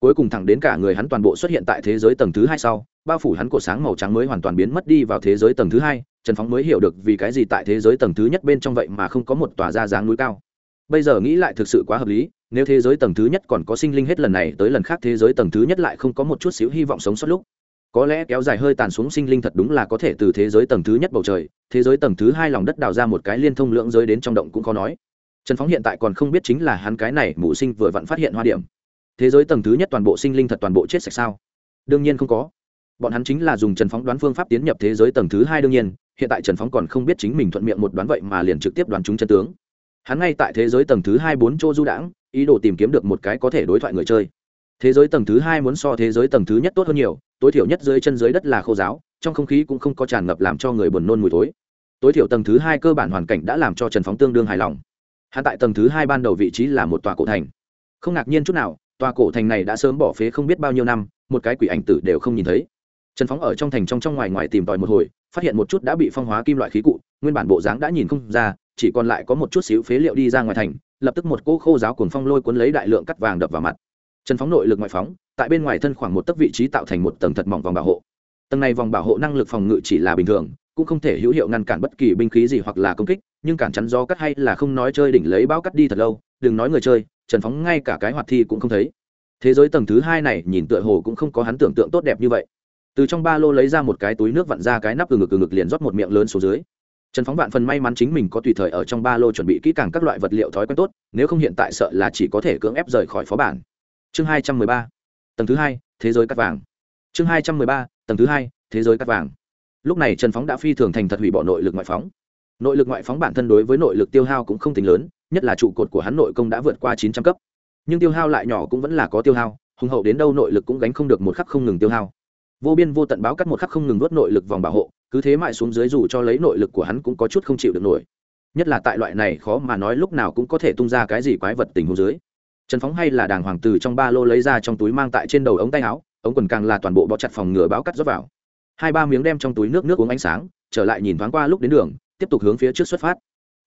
Cuối cùng thẳng đến cả người hắn toàn bộ xuất hiện tại thế giới tầng thứ hai sau, bao phủ hắn cổ sáng màu trắng mới hoàn toàn biến mất đi vào thế giới tầng thứ hai, trần phóng mới hiểu được vì cái gì tại thế giới tầng thứ nhất bên trong vậy mà không có một tòa ra dáng núi cao. Bây giờ nghĩ lại thực sự quá hợp lý, nếu thế giới tầng thứ nhất còn có sinh linh hết lần này tới lần khác thế giới tầng thứ nhất lại không có một chút xíu hy vọng sống sót lúc, có lẽ kéo dài hơi tàn xuống sinh linh thật đúng là có thể từ thế giới tầng thứ nhất bầu trời, thế giới tầng thứ hai lòng đất đào ra một cái liên thông lượng giới đến trong động cũng có nói trần phóng hiện tại còn không biết chính là hắn cái này mụ sinh vừa vặn phát hiện hoa điểm. Thế giới tầng thứ nhất toàn bộ sinh linh thật toàn bộ chết sạch sao? Đương nhiên không có. Bọn hắn chính là dùng trần phóng đoán phương pháp tiến nhập thế giới tầng thứ hai đương nhiên, hiện tại trần phóng còn không biết chính mình thuận miệng một đoán vậy mà liền trực tiếp đoán chúng chân tướng. Hắn ngay tại thế giới tầng thứ hai bốn chỗ du đãng, ý đồ tìm kiếm được một cái có thể đối thoại người chơi. Thế giới tầng thứ hai muốn so thế giới tầng thứ nhất tốt hơn nhiều, tối thiểu nhất dưới chân dưới đất là khô giáo, trong không khí cũng không có tràn ngập làm cho người buồn nôn mùi tối tối thiểu tầng thứ hai cơ bản hoàn cảnh đã làm cho trần phóng tương đương hài lòng hắn tại tầng thứ hai ban đầu vị trí là một tòa cổ thành. Không ngạc nhiên chút nào, tòa cổ thành này đã sớm bỏ phế không biết bao nhiêu năm, một cái quỷ ảnh tử đều không nhìn thấy. Trần phóng ở trong thành trong trong ngoài ngoài tìm tòi một hồi, phát hiện một chút đã bị phong hóa kim loại khí cụ, nguyên bản bộ dáng đã nhìn không ra, chỉ còn lại có một chút xíu phế liệu đi ra ngoài thành, lập tức một cỗ khô giáo cuồng phong lôi cuốn lấy đại lượng cắt vàng đập vào mặt. Trần phóng nội lực ngoại phóng, tại bên ngoài thân khoảng một tấc vị trí tạo thành một tầng thật mỏng vòng bảo hộ. Tầng này vòng bảo hộ năng lực phòng ngự chỉ là bình thường cũng không thể hữu hiệu ngăn cản bất kỳ binh khí gì hoặc là công kích, nhưng cản chắn gió cắt hay là không nói chơi đỉnh lấy bao cắt đi thật lâu, đừng nói người chơi, trần phóng ngay cả cái hoạt thi cũng không thấy. Thế giới tầng thứ hai này nhìn tựa hồ cũng không có hắn tưởng tượng tốt đẹp như vậy. Từ trong ba lô lấy ra một cái túi nước vặn ra cái nắp từ ngực từ ngực liền rót một miệng lớn xuống dưới. Trần phóng vạn phần may mắn chính mình có tùy thời ở trong ba lô chuẩn bị kỹ càng các loại vật liệu thói quen tốt, nếu không hiện tại sợ là chỉ có thể cưỡng ép rời khỏi phó bản. Chương hai trăm mười ba. Tầng thứ hai, thế giới cắt vàng. Chương hai trăm mười ba, tầng thứ hai, thế giới cắt vàng lúc này trần phóng đã phi thường thành thật hủy bỏ nội lực ngoại phóng. Nội lực ngoại phóng bản thân đối với nội lực tiêu hao cũng không tính lớn, nhất là trụ cột của hắn nội công đã vượt qua chín trăm cấp. Nhưng tiêu hao lại nhỏ cũng vẫn là có tiêu hao, hùng hậu đến đâu nội lực cũng gánh không được một khắc không ngừng tiêu hao. Vô biên vô tận báo cắt một khắc không ngừng vớt nội lực vòng bảo hộ, cứ thế mãi xuống dưới dù cho lấy nội lực của hắn cũng có chút không chịu được nổi. Nhất là tại loại này khó mà nói lúc nào cũng có thể tung ra cái gì quái vật tình huống dưới. Trần phóng hay là đàng hoàng từ trong ba lô lấy ra trong túi mang tại trên đầu ống tay áo, ống quần càng là toàn bộ bó chặt phòng ngừa báo cắt rớt vào hai ba miếng đem trong túi nước nước uống ánh sáng, trở lại nhìn thoáng qua lúc đến đường, tiếp tục hướng phía trước xuất phát.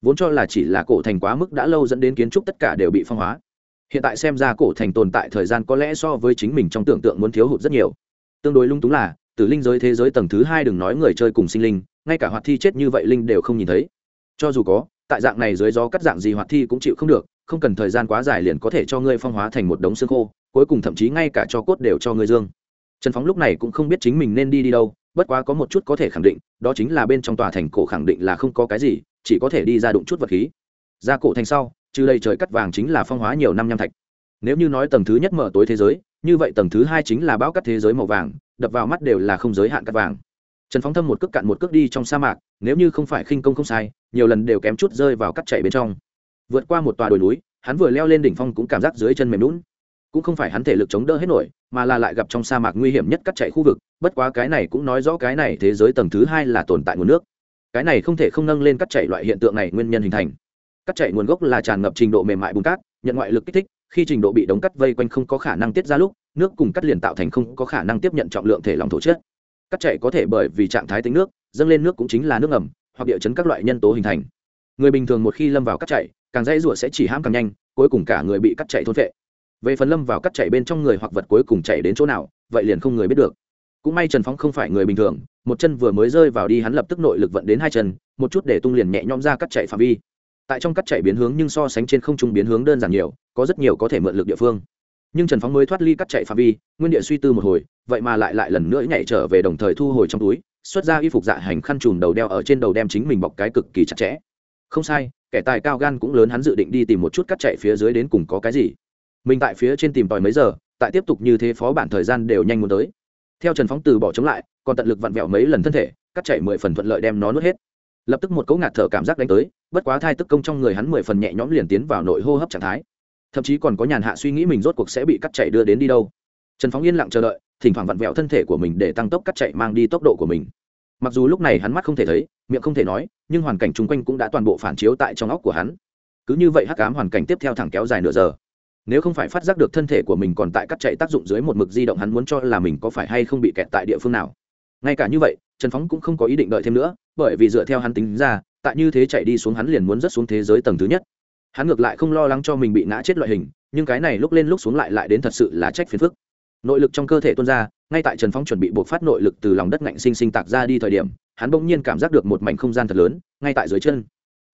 Vốn cho là chỉ là cổ thành quá mức đã lâu dẫn đến kiến trúc tất cả đều bị phong hóa. Hiện tại xem ra cổ thành tồn tại thời gian có lẽ so với chính mình trong tưởng tượng muốn thiếu hụt rất nhiều. Tương đối lung túng là từ linh giới thế giới tầng thứ hai đừng nói người chơi cùng sinh linh, ngay cả hoạt thi chết như vậy linh đều không nhìn thấy. Cho dù có, tại dạng này dưới gió cắt dạng gì hoạt thi cũng chịu không được, không cần thời gian quá dài liền có thể cho ngươi phong hóa thành một đống xương khô, cuối cùng thậm chí ngay cả cho cốt đều cho ngươi dương. Trần phóng lúc này cũng không biết chính mình nên đi đi đâu bất quá có một chút có thể khẳng định, đó chính là bên trong tòa thành cổ khẳng định là không có cái gì, chỉ có thể đi ra đụng chút vật khí. Ra cổ thành sau, trừ đây trời cắt vàng chính là phong hóa nhiều năm nham thạch. Nếu như nói tầng thứ nhất mở tối thế giới, như vậy tầng thứ hai chính là bão cắt thế giới màu vàng, đập vào mắt đều là không giới hạn cắt vàng. Trần phóng thâm một cước cạn một cước đi trong sa mạc, nếu như không phải khinh công không sai, nhiều lần đều kém chút rơi vào cắt chạy bên trong. Vượt qua một tòa đồi núi, hắn vừa leo lên đỉnh phong cũng cảm giác dưới chân mềm lún cũng không phải hắn thể lực chống đỡ hết nổi, mà là lại gặp trong sa mạc nguy hiểm nhất cắt chạy khu vực, bất quá cái này cũng nói rõ cái này thế giới tầng thứ hai là tồn tại nguồn nước. Cái này không thể không nâng lên cắt chạy loại hiện tượng này nguyên nhân hình thành. Cắt chạy nguồn gốc là tràn ngập trình độ mềm mại bùn cát, nhận ngoại lực kích thích, khi trình độ bị đống cắt vây quanh không có khả năng tiết ra lúc, nước cùng cắt liền tạo thành không có khả năng tiếp nhận trọng lượng thể lòng thổ chất cắt chạy có thể bởi vì trạng thái tính nước, dâng lên nước cũng chính là nước ngầm, hoặc địa chấn các loại nhân tố hình thành. Người bình thường một khi lâm vào cắt chạy, càng dãy rủa sẽ chỉ hãm càng nhanh, cuối cùng cả người bị cắt chạy thôn vệ về phần lâm vào cắt chạy bên trong người hoặc vật cuối cùng chạy đến chỗ nào, vậy liền không người biết được. Cũng may trần phóng không phải người bình thường, một chân vừa mới rơi vào đi hắn lập tức nội lực vận đến hai chân, một chút để tung liền nhẹ nhõm ra cắt chạy phạm vi. Tại trong cắt chạy biến hướng nhưng so sánh trên không trung biến hướng đơn giản nhiều, có rất nhiều có thể mượn lực địa phương. Nhưng trần phóng mới thoát ly cắt chạy phạm vi, nguyên địa suy tư một hồi, vậy mà lại lại lần nữa nhảy trở về đồng thời thu hồi trong túi, xuất ra y phục dạ hành khăn trùm đầu đeo ở trên đầu đem chính mình bọc cái cực kỳ chặt chẽ. Không sai, kẻ tài cao gan cũng lớn hắn dự định đi tìm một chút cắt chạy phía dưới đến cùng có cái gì mình tại phía trên tìm tòi mấy giờ, tại tiếp tục như thế phó bản thời gian đều nhanh muốn tới. Theo trần phóng từ bỏ chống lại, còn tận lực vặn vẹo mấy lần thân thể, cắt chạy mười phần thuận lợi đem nó nuốt hết. Lập tức một cỗ ngạt thở cảm giác đánh tới, bất quá thai tức công trong người hắn mười phần nhẹ nhõm liền tiến vào nội hô hấp trạng thái. Thậm chí còn có nhàn hạ suy nghĩ mình rốt cuộc sẽ bị cắt chạy đưa đến đi đâu. Trần phóng yên lặng chờ đợi, thỉnh thoảng vặn vẹo thân thể của mình để tăng tốc cắt chạy mang đi tốc độ của mình. Mặc dù lúc này hắn mắt không thể thấy, miệng không thể nói, nhưng hoàn cảnh chung quanh cũng đã toàn bộ phản chiếu tại trong óc của hắn. Cứ như vậy hắc ám hoàn cảnh tiếp theo thẳng kéo dài nửa giờ nếu không phải phát giác được thân thể của mình còn tại cắt chạy tác dụng dưới một mực di động, hắn muốn cho là mình có phải hay không bị kẹt tại địa phương nào. Ngay cả như vậy, trần phóng cũng không có ý định đợi thêm nữa, bởi vì dựa theo hắn tính ra, tại như thế chạy đi xuống hắn liền muốn rớt xuống thế giới tầng thứ nhất. Hắn ngược lại không lo lắng cho mình bị ngã chết loại hình, nhưng cái này lúc lên lúc xuống lại lại đến thật sự là trách phiền phức. Nội lực trong cơ thể tuôn ra, ngay tại trần phóng chuẩn bị buộc phát nội lực từ lòng đất ngạnh sinh sinh tạc ra đi thời điểm, hắn bỗng nhiên cảm giác được một mảnh không gian thật lớn, ngay tại dưới chân.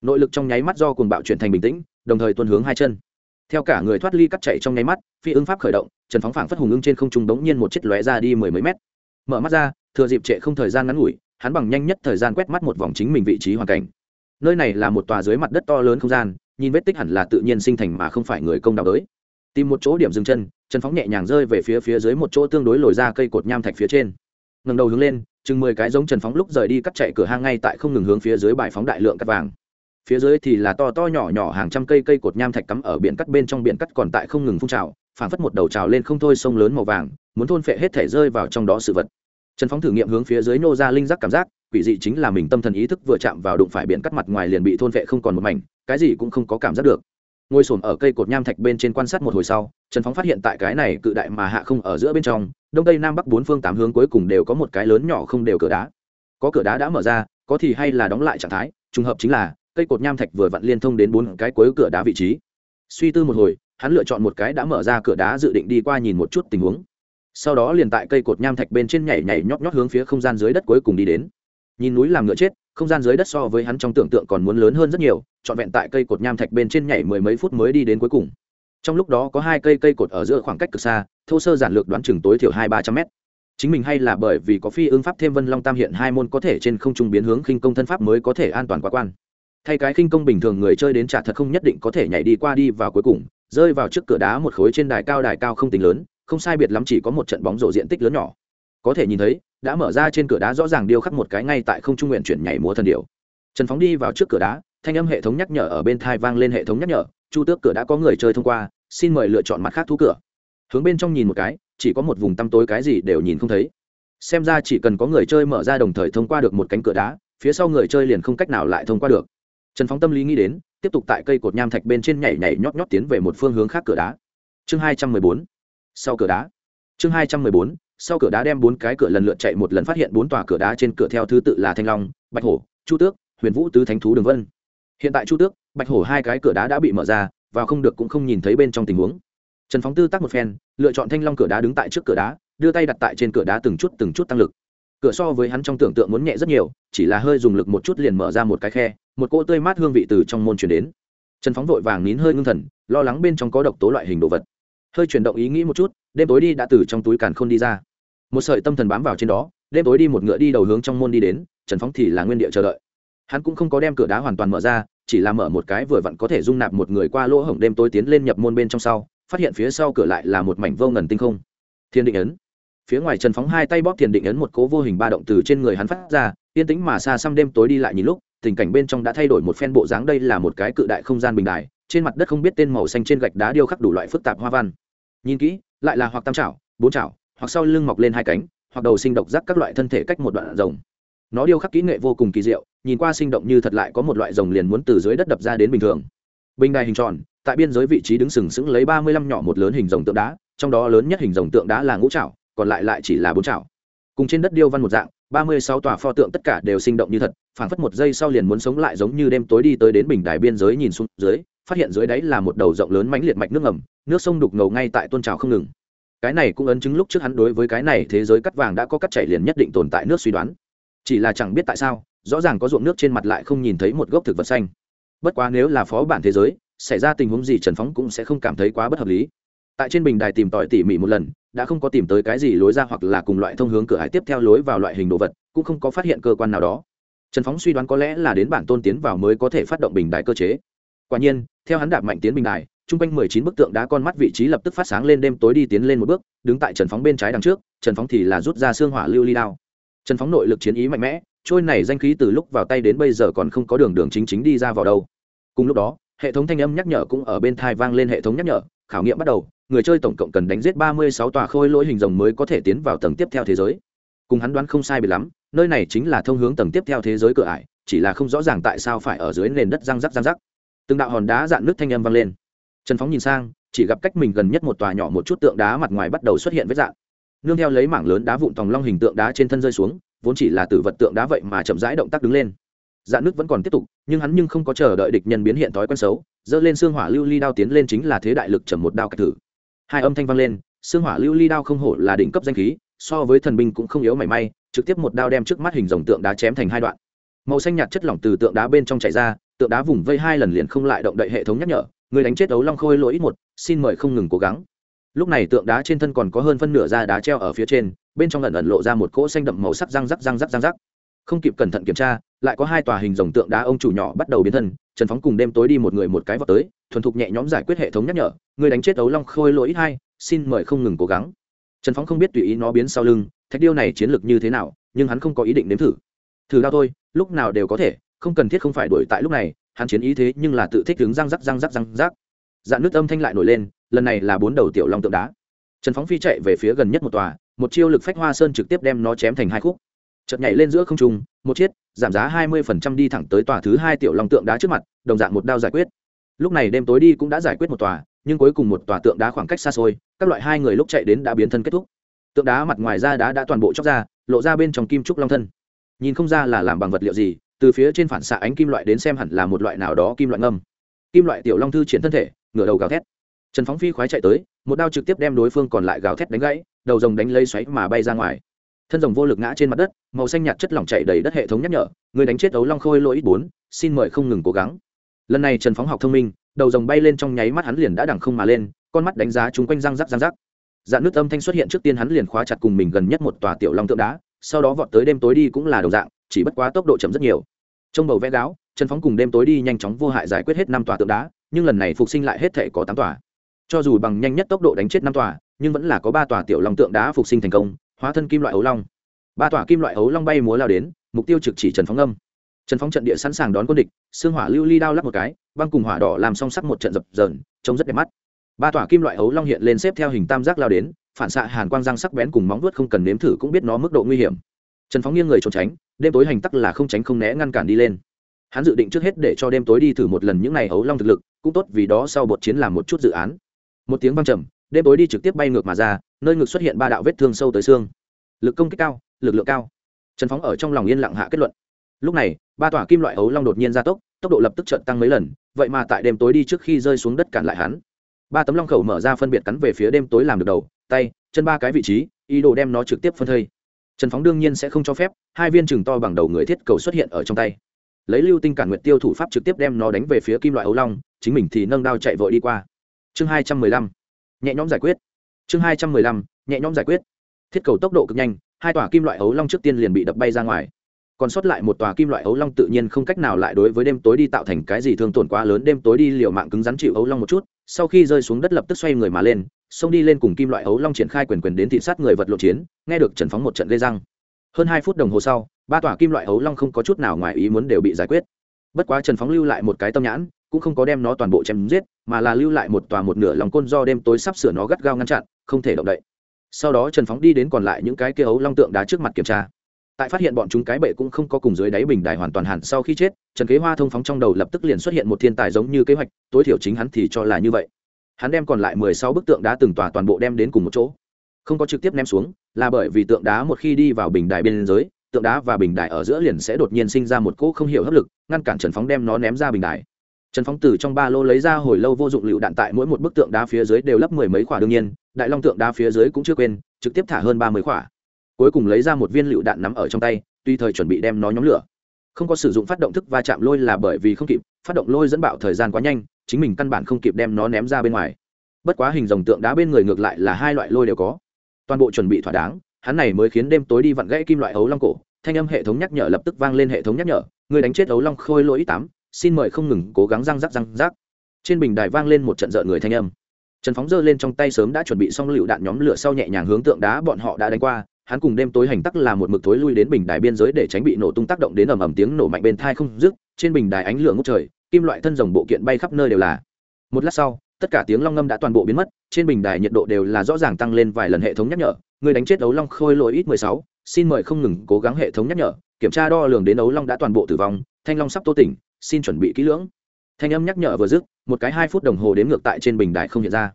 Nội lực trong nháy mắt do cuồng bạo chuyển thành bình tĩnh, đồng thời tuôn hướng hai chân theo cả người thoát ly cắt chạy trong nháy mắt, phi ứng pháp khởi động, trần phóng phảng phất hùng ưng trên không trung đống nhiên một chiếc lóe ra đi mười mấy mét. Mở mắt ra, thừa dịp trệ không thời gian ngắn ngủi, hắn bằng nhanh nhất thời gian quét mắt một vòng chính mình vị trí hoàn cảnh. Nơi này là một tòa dưới mặt đất to lớn không gian, nhìn vết tích hẳn là tự nhiên sinh thành mà không phải người công đào đới. Tìm một chỗ điểm dừng chân, trần phóng nhẹ nhàng rơi về phía phía dưới một chỗ tương đối lồi ra cây cột nham thạch phía trên. Ngầm đầu hướng lên, chừng mười cái giống trần phóng lúc rời đi cắt chạy cửa hang ngay tại không ngừng hướng phía dưới bài phóng đại lượng cắt vàng phía dưới thì là to to nhỏ nhỏ hàng trăm cây cây cột nham thạch cắm ở biển cắt bên trong biển cắt còn tại không ngừng phun trào, phảng phất một đầu trào lên không thôi sông lớn màu vàng, muốn thôn phệ hết thể rơi vào trong đó sự vật. Trần phóng thử nghiệm hướng phía dưới nô ra linh giác cảm giác, quỷ dị chính là mình tâm thần ý thức vừa chạm vào đụng phải biển cắt mặt ngoài liền bị thôn phệ không còn một mảnh, cái gì cũng không có cảm giác được. Ngồi sồn ở cây cột nham thạch bên trên quan sát một hồi sau, trần phóng phát hiện tại cái này cự đại mà hạ không ở giữa bên trong, đông tây nam bắc bốn phương tám hướng cuối cùng đều có một cái lớn nhỏ không đều cửa đá. Có cửa đá đã mở ra, có thì hay là đóng lại trạng thái, trùng hợp chính là cây cột nham thạch vừa vặn liên thông đến bốn cái cuối cửa đá vị trí. Suy tư một hồi, hắn lựa chọn một cái đã mở ra cửa đá dự định đi qua nhìn một chút tình huống. Sau đó liền tại cây cột nham thạch bên trên nhảy nhảy nhót nhót hướng phía không gian dưới đất cuối cùng đi đến. Nhìn núi làm ngựa chết, không gian dưới đất so với hắn trong tưởng tượng còn muốn lớn hơn rất nhiều, trọn vẹn tại cây cột nham thạch bên trên nhảy mười mấy phút mới đi đến cuối cùng. Trong lúc đó có hai cây cây cột ở giữa khoảng cách cực xa, thô sơ giản lược đoán chừng tối thiểu hai ba trăm mét. Chính mình hay là bởi vì có phi ương pháp thêm vân long tam hiện hai môn có thể trên không trung biến hướng khinh công thân pháp mới có thể an toàn quá quan thay cái khinh công bình thường người chơi đến trả thật không nhất định có thể nhảy đi qua đi vào cuối cùng, rơi vào trước cửa đá một khối trên đài cao đài cao không tính lớn, không sai biệt lắm chỉ có một trận bóng rổ diện tích lớn nhỏ. Có thể nhìn thấy, đã mở ra trên cửa đá rõ ràng điêu khắc một cái ngay tại không trung nguyện chuyển nhảy múa thần điệu trần phóng đi vào trước cửa đá, thanh âm hệ thống nhắc nhở ở bên thai vang lên hệ thống nhắc nhở, chu tước cửa đã có người chơi thông qua, xin mời lựa chọn mặt khác thú cửa. Hướng bên trong nhìn một cái, chỉ có một vùng tăm tối cái gì đều nhìn không thấy. Xem ra chỉ cần có người chơi mở ra đồng thời thông qua được một cánh cửa đá, phía sau người chơi liền không cách nào lại thông qua được trần phóng tâm lý nghĩ đến, tiếp tục tại cây cột nham thạch bên trên nhảy nhảy nhót nhót tiến về một phương hướng khác cửa đá. Chương hai trăm mười bốn, sau cửa đá. Chương hai trăm mười bốn, sau cửa đá đem bốn cái cửa lần lượt chạy một lần phát hiện bốn tòa cửa đá trên cửa theo thứ tự là thanh long, bạch hổ, chu tước, huyền vũ tứ thánh thú đường vân. Hiện tại chu tước, bạch hổ hai cái cửa đá đã bị mở ra và không được cũng không nhìn thấy bên trong tình huống. Trần phóng tư tác một phen, lựa chọn thanh long cửa đá đứng tại trước cửa đá, đưa tay đặt tại trên cửa đá từng chút từng chút tăng lực. Cửa so với hắn trong tưởng tượng muốn nhẹ rất nhiều, chỉ là hơi dùng lực một chút liền mở ra một cái khe một cỗ tươi mát hương vị từ trong môn chuyển đến. Trần phóng vội vàng nín hơi ngưng thần, lo lắng bên trong có độc tố loại hình đồ vật. Hơi chuyển động ý nghĩ một chút, đêm tối đi đã từ trong túi càn k h ô n đi ra. Một sợi tâm thần bám vào trên đó, đêm tối đi một ngựa đi đầu hướng trong môn đi đến, trần phóng thì là nguyên địa chờ đợi. Hắn cũng không có đem cửa đá hoàn toàn mở ra, chỉ là mở một cái vừa vặn có thể dung nạp một người qua lỗ hổng đêm tối tiến lên nhập môn bên trong sau, phát hiện phía sau cửa lại là một mảnh vô ngần tinh không. Thiên định ấn. Phía ngoài trần phóng hai tay bóp thiền định ấn một cố vô hình ba động từ trên người hắn phát ra, yên tĩnh mà xa xăm đêm tối đi lại nhìn lúc tình cảnh bên trong đã thay đổi một phen bộ dáng đây là một cái cự đại không gian bình đài, trên mặt đất không biết tên màu xanh trên gạch đá điêu khắc đủ loại phức tạp hoa văn. Nhìn kỹ, lại là hoặc tam trảo bốn trảo hoặc sau lưng mọc lên hai cánh, hoặc đầu sinh độc giác các loại thân thể cách một đoạn rồng. Nó điêu khắc kỹ nghệ vô cùng kỳ diệu, nhìn qua sinh động như thật lại có một loại rồng liền muốn từ dưới đất đập ra đến bình thường. Bình đài hình tròn, tại biên giới vị trí đứng sừng sững lấy ba mươi lăm nhỏ một lớn hình rồng tượng đá, trong đó lớn nhất hình rồng tượng đá là ngũ trảo còn lại lại chỉ là bốn trảo cùng trên đất điêu văn một dạng ba mươi sáu tòa pho tượng tất cả đều sinh động như thật, phảng phất một giây sau liền muốn sống lại giống như đêm tối đi tới đến bình đài biên giới nhìn xuống dưới, phát hiện dưới đáy là một đầu rộng lớn mãnh liệt mạch nước ngầm, nước sông đục ngầu ngay tại tôn trào không ngừng. Cái này cũng ấn chứng lúc trước hắn đối với cái này thế giới cắt vàng đã có cắt chảy liền nhất định tồn tại nước suy đoán. Chỉ là chẳng biết tại sao, rõ ràng có ruộng nước trên mặt lại không nhìn thấy một gốc thực vật xanh. Bất quá nếu là phó bản thế giới, xảy ra tình huống gì trần phóng cũng sẽ không cảm thấy quá bất hợp lý tại trên bình đài tìm tòi tỉ mỉ một lần, đã không có tìm tới cái gì lối ra hoặc là cùng loại thông hướng cửa hải tiếp theo lối vào loại hình đồ vật, cũng không có phát hiện cơ quan nào đó. Trần phóng suy đoán có lẽ là đến bản tôn tiến vào mới có thể phát động bình đài cơ chế. Quả nhiên, theo hắn đạp mạnh tiến bình đài chung quanh mười chín bức tượng đá con mắt vị trí lập tức phát sáng lên đêm tối đi tiến lên một bước, đứng tại trần phóng bên trái đằng trước, trần phóng thì là rút ra xương hỏa lưu ly đao. Trần phóng nội lực chiến ý mạnh mẽ, trôi này danh khí từ lúc vào tay đến bây giờ còn không có đường đường chính chính đi ra vào đâu. Cùng lúc đó, hệ thống thanh âm nhắc nhở cũng ở bên thai vang lên hệ thống nhắc nhở, khảo nghiệm bắt đầu người chơi tổng cộng cần đánh giết ba mươi sáu tòa khôi lỗi hình rồng mới có thể tiến vào tầng tiếp theo thế giới. Cùng hắn đoán không sai biệt lắm, nơi này chính là thông hướng tầng tiếp theo thế giới cửa ải, chỉ là không rõ ràng tại sao phải ở dưới nền đất răng rắc răng rắc. Từng đạo hòn đá dạn nước thanh âm vang lên. Trần phóng nhìn sang, chỉ gặp cách mình gần nhất một tòa nhỏ một chút tượng đá mặt ngoài bắt đầu xuất hiện vết rạn. nương theo lấy mảng lớn đá vụn tòng long hình tượng đá trên thân rơi xuống, vốn chỉ là từ vật tượng đá vậy mà chậm rãi động tác đứng lên. Dạn nước vẫn còn tiếp tục, nhưng hắn nhưng không có chờ đợi địch nhân biến hiện thói quen xấu dơ lên xương hỏa lưu ly đao tiến lên chính là thế đại lực chầm một đao cạch thử hai âm thanh vang lên, xương hỏa lưu ly đao không hổ là đỉnh cấp danh khí, so với thần binh cũng không yếu mảy may, trực tiếp một đao đem trước mắt hình dòng tượng đá chém thành hai đoạn. Màu xanh nhạt chất lỏng từ tượng đá bên trong chảy ra, tượng đá vùng vây hai lần liền không lại động đậy hệ thống nhắc nhở, người đánh chết ấu long khôi lỗi ít một, xin mời không ngừng cố gắng. Lúc này tượng đá trên thân còn có hơn phân nửa da đá treo ở phía trên, bên trong lần ẩn lộ ra một cỗ xanh đậm màu sắc răng rắc răng rắc răng rắc. Không kịp cẩn thận kiểm tra lại có hai tòa hình rồng tượng đá ông chủ nhỏ bắt đầu biến thân, trần phóng cùng đêm tối đi một người một cái vào tới, thuần thục nhẹ nhõm giải quyết hệ thống nhắc nhở, người đánh chết ấu long khôi lỗi ít hai, xin mời không ngừng cố gắng. Trần phóng không biết tùy ý nó biến sau lưng, thạch điêu này chiến lược như thế nào, nhưng hắn không có ý định nếm thử. Thử đao thôi, lúc nào đều có thể, không cần thiết không phải đuổi tại lúc này, hắn chiến ý thế nhưng là tự thích đứng răng rắc răng rắc răng rắc. Dạn nước âm thanh lại nổi lên, lần này là bốn đầu tiểu long tượng đá. Trần phóng phi chạy về phía gần nhất một tòa, một chiêu lực phách hoa sơn trực tiếp đem nó chém thành hai khúc chợt nhảy lên giữa không trung, một chiết giảm giá hai mươi phần trăm đi thẳng tới tòa thứ hai tiểu long tượng đá trước mặt, đồng dạng một đao giải quyết. Lúc này đêm tối đi cũng đã giải quyết một tòa, nhưng cuối cùng một tòa tượng đá khoảng cách xa xôi, các loại hai người lúc chạy đến đã biến thân kết thúc. Tượng đá mặt ngoài ra đá đã toàn bộ chóc ra, lộ ra bên trong kim trúc long thân. Nhìn không ra là làm bằng vật liệu gì, từ phía trên phản xạ ánh kim loại đến xem hẳn là một loại nào đó kim loại ngâm. Kim loại tiểu long thư triển thân thể, ngửa đầu gào thét. Trần phóng phi khoái chạy tới, một đao trực tiếp đem đối phương còn lại gào thét đánh gãy, đầu rồng đánh lây xoáy mà bay ra ngoài thân rồng vô lực ngã trên mặt đất, màu xanh nhạt chất lỏng chảy đầy đất hệ thống nhắc nhở, người đánh chết ấu long khôi lỗi ít bốn, xin mời không ngừng cố gắng. Lần này trần phóng học thông minh, đầu rồng bay lên trong nháy mắt hắn liền đã đằng không mà lên, con mắt đánh giá chúng quanh răng rắc răng rắc. Dạn nước âm thanh xuất hiện trước tiên hắn liền khóa chặt cùng mình gần nhất một tòa tiểu long tượng đá, sau đó vọt tới đêm tối đi cũng là đầu dạng, chỉ bất quá tốc độ chậm rất nhiều. Trong bầu vẽ gáo, trần phóng cùng đêm tối đi nhanh chóng vô hại giải quyết hết năm tòa tượng đá, nhưng lần này phục sinh lại hết thể có tám tòa. Cho dù bằng nhanh nhất tốc độ đánh chết năm tòa, nhưng vẫn là có ba tòa tiểu long tượng đá phục sinh thành công hóa thân kim loại ấu long. Ba tòa kim loại ấu long bay múa lao đến, mục tiêu trực chỉ trần phóng âm. Trần phóng trận địa sẵn sàng đón quân địch, xương hỏa lưu ly đao lắp một cái, băng cùng hỏa đỏ làm song sắc một trận dập dờn, trông rất đẹp mắt. Ba tòa kim loại ấu long hiện lên xếp theo hình tam giác lao đến, phản xạ hàn quang răng sắc bén cùng móng vuốt không cần nếm thử cũng biết nó mức độ nguy hiểm. Trần phóng nghiêng người trốn tránh, đêm tối hành tắc là không tránh không né ngăn cản đi lên. Hắn dự định trước hết để cho đêm tối đi thử một lần những ngày ấu long thực lực, cũng tốt vì đó sau bột chiến làm một chút dự án. Một tiếng văng trầm, đêm tối đi trực tiếp bay ngược mà ra nơi ngực xuất hiện ba đạo vết thương sâu tới xương. Lực công kích cao, lực lượng cao. Trần phóng ở trong lòng yên lặng hạ kết luận. Lúc này, ba tòa kim loại ấu long đột nhiên ra tốc tốc độ lập tức trận tăng mấy lần, vậy mà tại đêm tối đi trước khi rơi xuống đất cản lại hắn. Ba tấm long khẩu mở ra phân biệt cắn về phía đêm tối làm được đầu, tay, chân ba cái vị trí, ý đồ đem nó trực tiếp phân thây. Trần phóng đương nhiên sẽ không cho phép, hai viên chừng to bằng đầu người thiết cầu xuất hiện ở trong tay. Lấy lưu tinh cản nguyệt tiêu thủ pháp trực tiếp đem nó đánh về phía kim loại ấu long, chính mình thì nâng đao chạy vội đi qua. Chương hai trăm mười lăm. Nhẹ nhõm giải quyết chương hai trăm mười lăm, nhẹ nhõm giải quyết. Thiết cầu tốc độ cực nhanh, hai tòa kim loại ấu long trước tiên liền bị đập bay ra ngoài. Còn sót lại một tòa kim loại ấu long tự nhiên không cách nào lại đối với đêm tối đi tạo thành cái gì thương tổn quá lớn, đêm tối đi liều mạng cứng rắn chịu ấu long một chút, sau khi rơi xuống đất lập tức xoay người mà lên, xông đi lên cùng kim loại ấu long triển khai quyền quyền đến thị sát người vật lộ chiến, nghe được trần phóng một trận lê răng. Hơn hai phút đồng hồ sau, ba tòa kim loại ấu long không có chút nào ngoài ý muốn đều bị giải quyết. Bất quá trần phóng lưu lại một cái tâm nhãn, cũng không có đem nó toàn bộ chém giết, mà là lưu lại một tòa một nửa lòng côn do đêm tối sắp sửa nó gắt gao ngăn chặn không thể động đậy. Sau đó trần phóng đi đến còn lại những cái kia ấu long tượng đá trước mặt kiểm tra. Tại phát hiện bọn chúng cái bệ cũng không có cùng dưới đáy bình đài hoàn toàn hẳn sau khi chết, trần kế hoa thông phóng trong đầu lập tức liền xuất hiện một thiên tài giống như kế hoạch, tối thiểu chính hắn thì cho là như vậy. Hắn đem còn lại mười sáu bức tượng đá từng tòa toàn bộ đem đến cùng một chỗ. Không có trực tiếp ném xuống, là bởi vì tượng đá một khi đi vào bình đài bên dưới, tượng đá và bình đài ở giữa liền sẽ đột nhiên sinh ra một cỗ không hiểu hấp lực, ngăn cản trần phóng đem nó ném ra bình đài trần phóng từ trong ba lô lấy ra hồi lâu vô dụng lựu đạn tại mỗi một bức tượng đá phía dưới đều lấp mười mấy quả đương nhiên, đại long tượng đá phía dưới cũng chưa quên, trực tiếp thả hơn ba mươi quả cuối cùng lấy ra một viên lựu đạn nắm ở trong tay, tuy thời chuẩn bị đem nó nhóm lửa. Không có sử dụng phát động thức va chạm lôi là bởi vì không kịp, phát động lôi dẫn bạo thời gian quá nhanh, chính mình căn bản không kịp đem nó ném ra bên ngoài. Bất quá hình dòng tượng đá bên người ngược lại là hai loại lôi đều có. Toàn bộ chuẩn bị thỏa đáng, hắn này mới khiến đêm tối đi vặn gãy kim loại ấu long cổ, thanh âm hệ thống nhắc nhở lập tức vang lên hệ thống nhắc nhở, người đánh chết ấu long khôi lỗi tám xin mời không ngừng cố gắng răng rắc răng rắc. Trên bình đài vang lên một trận rợn người thanh âm. Trần phóng giơ lên trong tay sớm đã chuẩn bị xong lựu đạn nhóm lửa sau nhẹ nhàng hướng tượng đá bọn họ đã đánh qua. Hắn cùng đêm tối hành tắc là một mực thối lui đến bình đài biên giới để tránh bị nổ tung tác động đến ầm ầm tiếng nổ mạnh bên thai không dứt. Trên bình đài ánh lửa ngút trời, kim loại thân rồng bộ kiện bay khắp nơi đều là. Một lát sau, tất cả tiếng long ngâm đã toàn bộ biến mất. Trên bình đài nhiệt độ đều là rõ ràng tăng lên vài lần hệ thống nhắc nhở. Người đánh chết ấu long khôi lỗi ít mười sáu. Xin mời không ngừng cố gắng hệ thống nhắc nhở. Kiểm tra đo lường đến ấu long đã toàn bộ tử vong. Thanh long sắp tô tỉnh xin chuẩn bị kỹ lưỡng. Thanh âm nhắc nhở vừa dứt, một cái hai phút đồng hồ đếm ngược tại trên bình đài không hiện ra.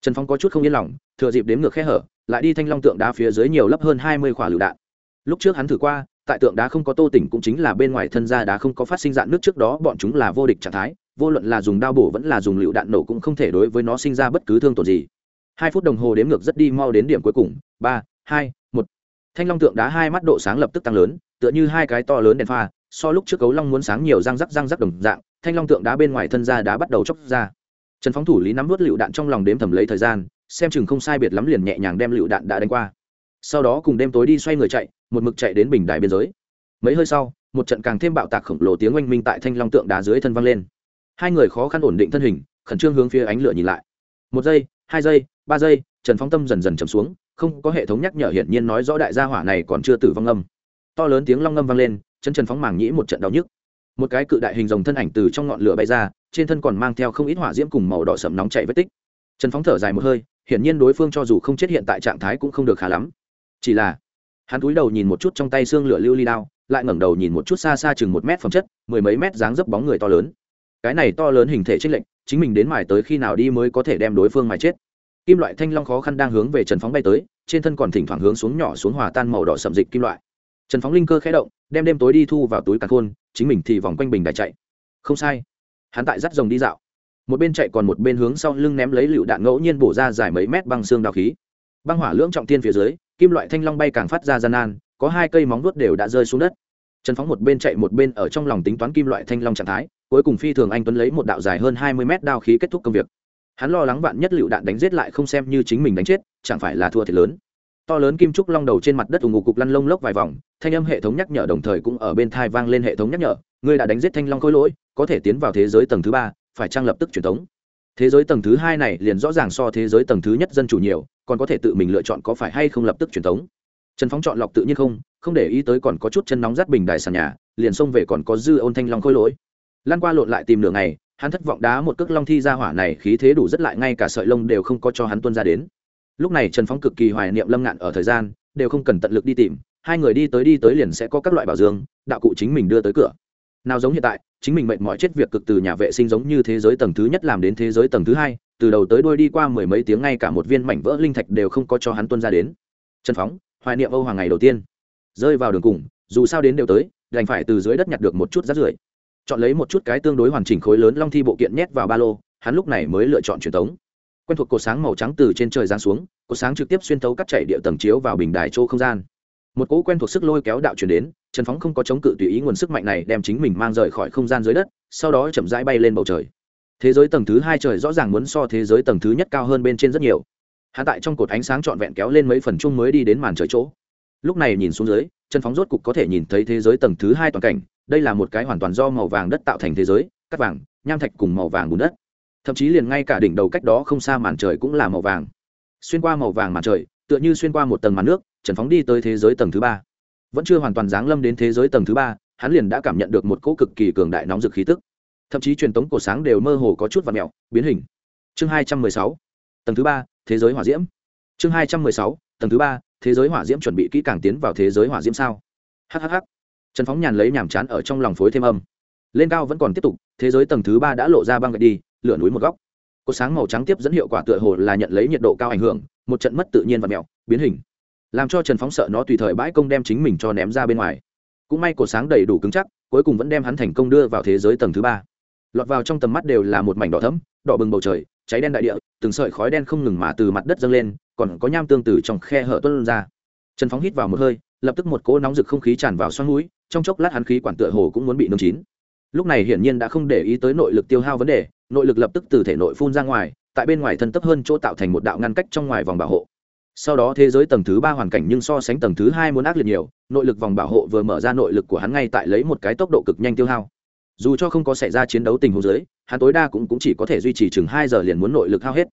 Trần phong có chút không yên lòng, thừa dịp đếm ngược khe hở, lại đi thanh long tượng đá phía dưới nhiều lấp hơn hai mươi quả lựu đạn. Lúc trước hắn thử qua, tại tượng đá không có tô tỉnh cũng chính là bên ngoài thân ra đá không có phát sinh dạn nước trước đó, bọn chúng là vô địch trạng thái, vô luận là dùng đao bổ vẫn là dùng lựu đạn nổ cũng không thể đối với nó sinh ra bất cứ thương tổn gì. Hai phút đồng hồ đếm ngược rất đi mau đến điểm cuối cùng, ba, hai, một. Thanh long tượng đá hai mắt độ sáng lập tức tăng lớn, tựa như hai cái to lớn đèn pha so lúc trước cấu long muốn sáng nhiều răng rắc răng rắc đồng dạng, thanh long tượng đá bên ngoài thân ra đã bắt đầu chóc ra. Trần phóng thủ lý nắm vớt lựu đạn trong lòng đếm thầm lấy thời gian, xem chừng không sai biệt lắm liền nhẹ nhàng đem lựu đạn đã đánh qua. Sau đó cùng đêm tối đi xoay người chạy, một mực chạy đến bình đại biên giới. Mấy hơi sau, một trận càng thêm bạo tạc khổng lồ tiếng oanh minh tại thanh long tượng đá dưới thân văng lên. Hai người khó khăn ổn định thân hình, khẩn trương hướng phía ánh lửa nhìn lại. Một giây, hai giây, ba giây, trần phóng tâm dần dần chầm xuống, không có hệ thống nhắc nhở hiển nhiên nói rõ đại gia hỏa này còn chưa tử vong âm. To lớn tiếng long ngâm vang lên chân trần phóng màng nhĩ một trận đau nhức. Một cái cự đại hình rồng thân ảnh từ trong ngọn lửa bay ra, trên thân còn mang theo không ít hỏa diễm cùng màu đỏ sậm nóng chảy vết tích. Trần phóng thở dài một hơi, hiển nhiên đối phương cho dù không chết hiện tại trạng thái cũng không được khá lắm. Chỉ là, hắn cúi đầu nhìn một chút trong tay xương lửa lưu ly đao, lại ngẩng đầu nhìn một chút xa xa chừng một mét phẩm chất, mười mấy mét dáng dấp bóng người to lớn. Cái này to lớn hình thể trích lệnh chính mình đến mài tới khi nào đi mới có thể đem đối phương mài chết. Kim loại thanh long khó khăn đang hướng về trần phóng bay tới, trên thân còn thỉnh thoảng hướng xuống nhỏ xuống hòa tan màu đỏ sậm dịch kim loại. Trần phóng linh cơ khẽ động đem đêm tối đi thu vào túi càn khôn, chính mình thì vòng quanh bình đài chạy. Không sai. Hắn tại dắt rồng đi dạo. Một bên chạy còn một bên hướng sau lưng ném lấy lựu đạn ngẫu nhiên bổ ra dài mấy mét băng xương đào khí. Băng hỏa lưỡng trọng tiên phía dưới, kim loại thanh long bay càng phát ra gian nan, có hai cây móng vuốt đều đã rơi xuống đất. Trần phóng một bên chạy một bên ở trong lòng tính toán kim loại thanh long trạng thái, cuối cùng phi thường anh tuấn lấy một đạo dài hơn hai mươi mét đao khí kết thúc công việc. Hắn lo lắng vạn nhất lựu đạn đánh giết lại không xem như chính mình đánh chết, chẳng phải là thua thiệt lớn to lớn kim trúc long đầu trên mặt đất ủng ngụ cục lăn lông lốc vài vòng, thanh âm hệ thống nhắc nhở đồng thời cũng ở bên thai vang lên hệ thống nhắc nhở, ngươi đã đánh giết thanh long khôi lỗi, có thể tiến vào thế giới tầng thứ ba, phải trang lập tức truyền thống thế giới tầng thứ hai này liền rõ ràng so thế giới tầng thứ nhất dân chủ nhiều, còn có thể tự mình lựa chọn có phải hay không lập tức truyền thống trần phóng chọn lọc tự nhiên không không để ý tới còn có chút chân nóng rát bình đài sàn nhà, liền xông về còn có dư ôn thanh long khôi lỗi. Lan qua lộn lại tìm nửa ngày, hắn thất vọng đá một cước long thi ra hỏa này, khí thế đủ rất lại, ngay cả sợi lông đều không có cho hắn tuân ra đến lúc này trần phóng cực kỳ hoài niệm lâm ngạn ở thời gian, đều không cần tận lực đi tìm, hai người đi tới đi tới liền sẽ có các loại bảo dương, đạo cụ chính mình đưa tới cửa. Nào giống hiện tại, chính mình mệt mỏi chết việc cực từ nhà vệ sinh giống như thế giới tầng thứ nhất làm đến thế giới tầng thứ hai, từ đầu tới đuôi đi qua mười mấy tiếng ngay cả một viên mảnh vỡ linh thạch đều không có cho hắn tuân ra đến. Trần phóng, hoài niệm âu hoàng ngày đầu tiên. Rơi vào đường cùng, dù sao đến đều tới, đành phải từ dưới đất nhặt được một chút rác rưởi. Chọn lấy một chút cái tương đối hoàn chỉnh khối lớn long thi bộ kiện nhét vào ba lô, hắn lúc này mới lựa chọn truyền thống quen thuộc cột sáng màu trắng từ trên trời giáng xuống cột sáng trực tiếp xuyên thấu cắt chảy địa tầng chiếu vào bình đài chỗ không gian. Một cỗ quen thuộc sức lôi kéo đạo chuyển đến, trần phóng không có chống cự tùy ý nguồn sức mạnh này đem chính mình mang rời khỏi không gian dưới đất, sau đó chậm rãi bay lên bầu trời. Thế giới tầng thứ hai trời rõ ràng muốn so thế giới tầng thứ nhất cao hơn bên trên rất nhiều. Hạ tại trong cột ánh sáng trọn vẹn kéo lên mấy phần chung mới đi đến màn trời chỗ. Lúc này nhìn xuống dưới, trần phóng rốt cục có thể nhìn thấy thế giới tầng thứ hai toàn cảnh. Đây là một cái hoàn toàn do màu vàng đất tạo thành thế giới, cắt vàng, nham thạch cùng màu vàng bùn đất thậm chí liền ngay cả đỉnh đầu cách đó không xa màn trời cũng là màu vàng. Xuyên qua màu vàng màn trời, tựa như xuyên qua một tầng màn nước, trần phóng đi tới thế giới tầng thứ ba. Vẫn chưa hoàn toàn giáng lâm đến thế giới tầng thứ ba, hắn liền đã cảm nhận được một cỗ cực kỳ cường đại nóng rực khí tức. Thậm chí truyền tống cổ sáng đều mơ hồ có chút và mẹo biến hình. Chương hai trăm mười sáu, tầng thứ ba, thế giới hỏa diễm. Chương hai trăm mười sáu, tầng thứ ba, thế giới hỏa diễm chuẩn bị kỹ càng tiến vào thế giới hỏa diễm sao? Hhh trần phóng nhàn lấy nhàm chán ở trong lòng phối thêm âm. Lên cao vẫn còn tiếp tục, thế giới tầng thứ ba đã lộ ra băng gạch đi lửa núi một góc. Có sáng màu trắng tiếp dẫn hiệu quả tựa hồ là nhận lấy nhiệt độ cao ảnh hưởng, một trận mất tự nhiên và mèo, biến hình. Làm cho trần phóng sợ nó tùy thời bãi công đem chính mình cho ném ra bên ngoài. Cũng may cột sáng đầy đủ cứng chắc, cuối cùng vẫn đem hắn thành công đưa vào thế giới tầng thứ ba. Lọt vào trong tầm mắt đều là một mảnh đỏ thẫm, đỏ bừng bầu trời, cháy đen đại địa, từng sợi khói đen không ngừng mà từ mặt đất dâng lên, còn có nham tương từ trong khe hở tuân ra. Trần phóng hít vào một hơi, lập tức một cỗ nóng rực không khí tràn vào xoắn mũi trong chốc lát hắn khí quản tựa hồ cũng muốn bị nung chín. Lúc này hiển nhiên đã không để ý tới nội lực tiêu hao vấn đề nội lực lập tức từ thể nội phun ra ngoài tại bên ngoài thân tấp hơn chỗ tạo thành một đạo ngăn cách trong ngoài vòng bảo hộ. Sau đó thế giới tầng thứ ba hoàn cảnh nhưng so sánh tầng thứ hai muốn ác liệt nhiều nội lực vòng bảo hộ vừa mở ra nội lực của hắn ngay tại lấy một cái tốc độ cực nhanh tiêu hao. Dù cho không có xảy ra chiến đấu tình huống dưới hắn tối đa cũng, cũng chỉ có thể duy trì chừng hai giờ liền muốn nội lực hao hết.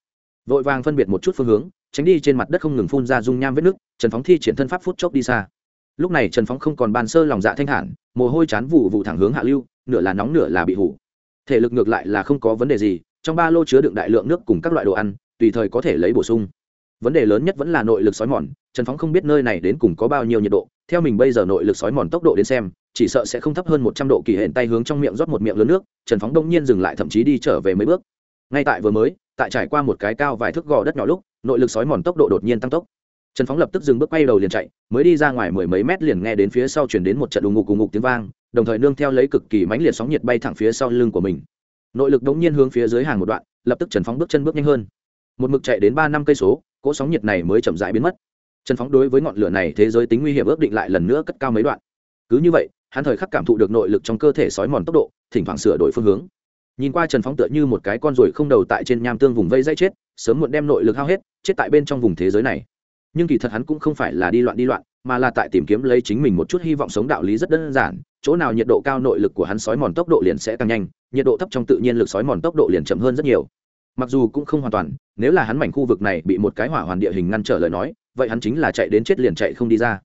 Vội vàng phân biệt một chút phương hướng tránh đi trên mặt đất không ngừng phun ra dung nham vết nước trần phóng thi triển thân pháp phút chốc đi xa. Lúc này trần phóng không còn bàn sơ lòng dạ thanh thản mồ hôi chán vụ vụ thẳng hướng hạ lưu nửa là nóng nửa là bị hủ thể lực ngược lại là không có vấn đề gì, trong ba lô chứa đựng đại lượng nước cùng các loại đồ ăn, tùy thời có thể lấy bổ sung. Vấn đề lớn nhất vẫn là nội lực sói mòn, trần phóng không biết nơi này đến cùng có bao nhiêu nhiệt độ, theo mình bây giờ nội lực sói mòn tốc độ đến xem, chỉ sợ sẽ không thấp hơn một trăm độ kỳ hển tay hướng trong miệng rót một miệng lớn nước, trần phóng đông nhiên dừng lại thậm chí đi trở về mấy bước. Ngay tại vừa mới, tại trải qua một cái cao vài thước gò đất nhỏ lúc, nội lực sói mòn tốc độ đột nhiên tăng tốc. Trần phóng lập tức dừng bước quay đầu liền chạy, mới đi ra ngoài mười mấy mét liền nghe đến phía sau chuyển đến một trận đùng ngục cùng ngục tiếng vang đồng thời nương theo lấy cực kỳ mãnh liệt sóng nhiệt bay thẳng phía sau lưng của mình. Nội lực đống nhiên hướng phía dưới hàng một đoạn, lập tức trần phóng bước chân bước nhanh hơn. Một mực chạy đến ba năm cây số, cỗ sóng nhiệt này mới chậm rãi biến mất. Trần phóng đối với ngọn lửa này thế giới tính nguy hiểm ước định lại lần nữa cất cao mấy đoạn. Cứ như vậy, hắn thời khắc cảm thụ được nội lực trong cơ thể sói mòn tốc độ, thỉnh thoảng sửa đổi phương hướng. Nhìn qua trần phóng tựa như một cái con ruồi không đầu tại trên nham tương vùng vây dây chết, sớm muộn đem nội lực hao hết, chết tại bên trong vùng thế giới này. Nhưng kỳ thật hắn cũng không phải là đi loạn đi loạn, mà là tại tìm kiếm lấy chính mình một chút hy vọng sống đạo lý rất đơn giản chỗ nào nhiệt độ cao nội lực của hắn sói mòn tốc độ liền sẽ tăng nhanh, nhiệt độ thấp trong tự nhiên lực sói mòn tốc độ liền chậm hơn rất nhiều. Mặc dù cũng không hoàn toàn, nếu là hắn mảnh khu vực này bị một cái hỏa hoàn địa hình ngăn trở lời nói, vậy hắn chính là chạy đến chết liền chạy không đi ra.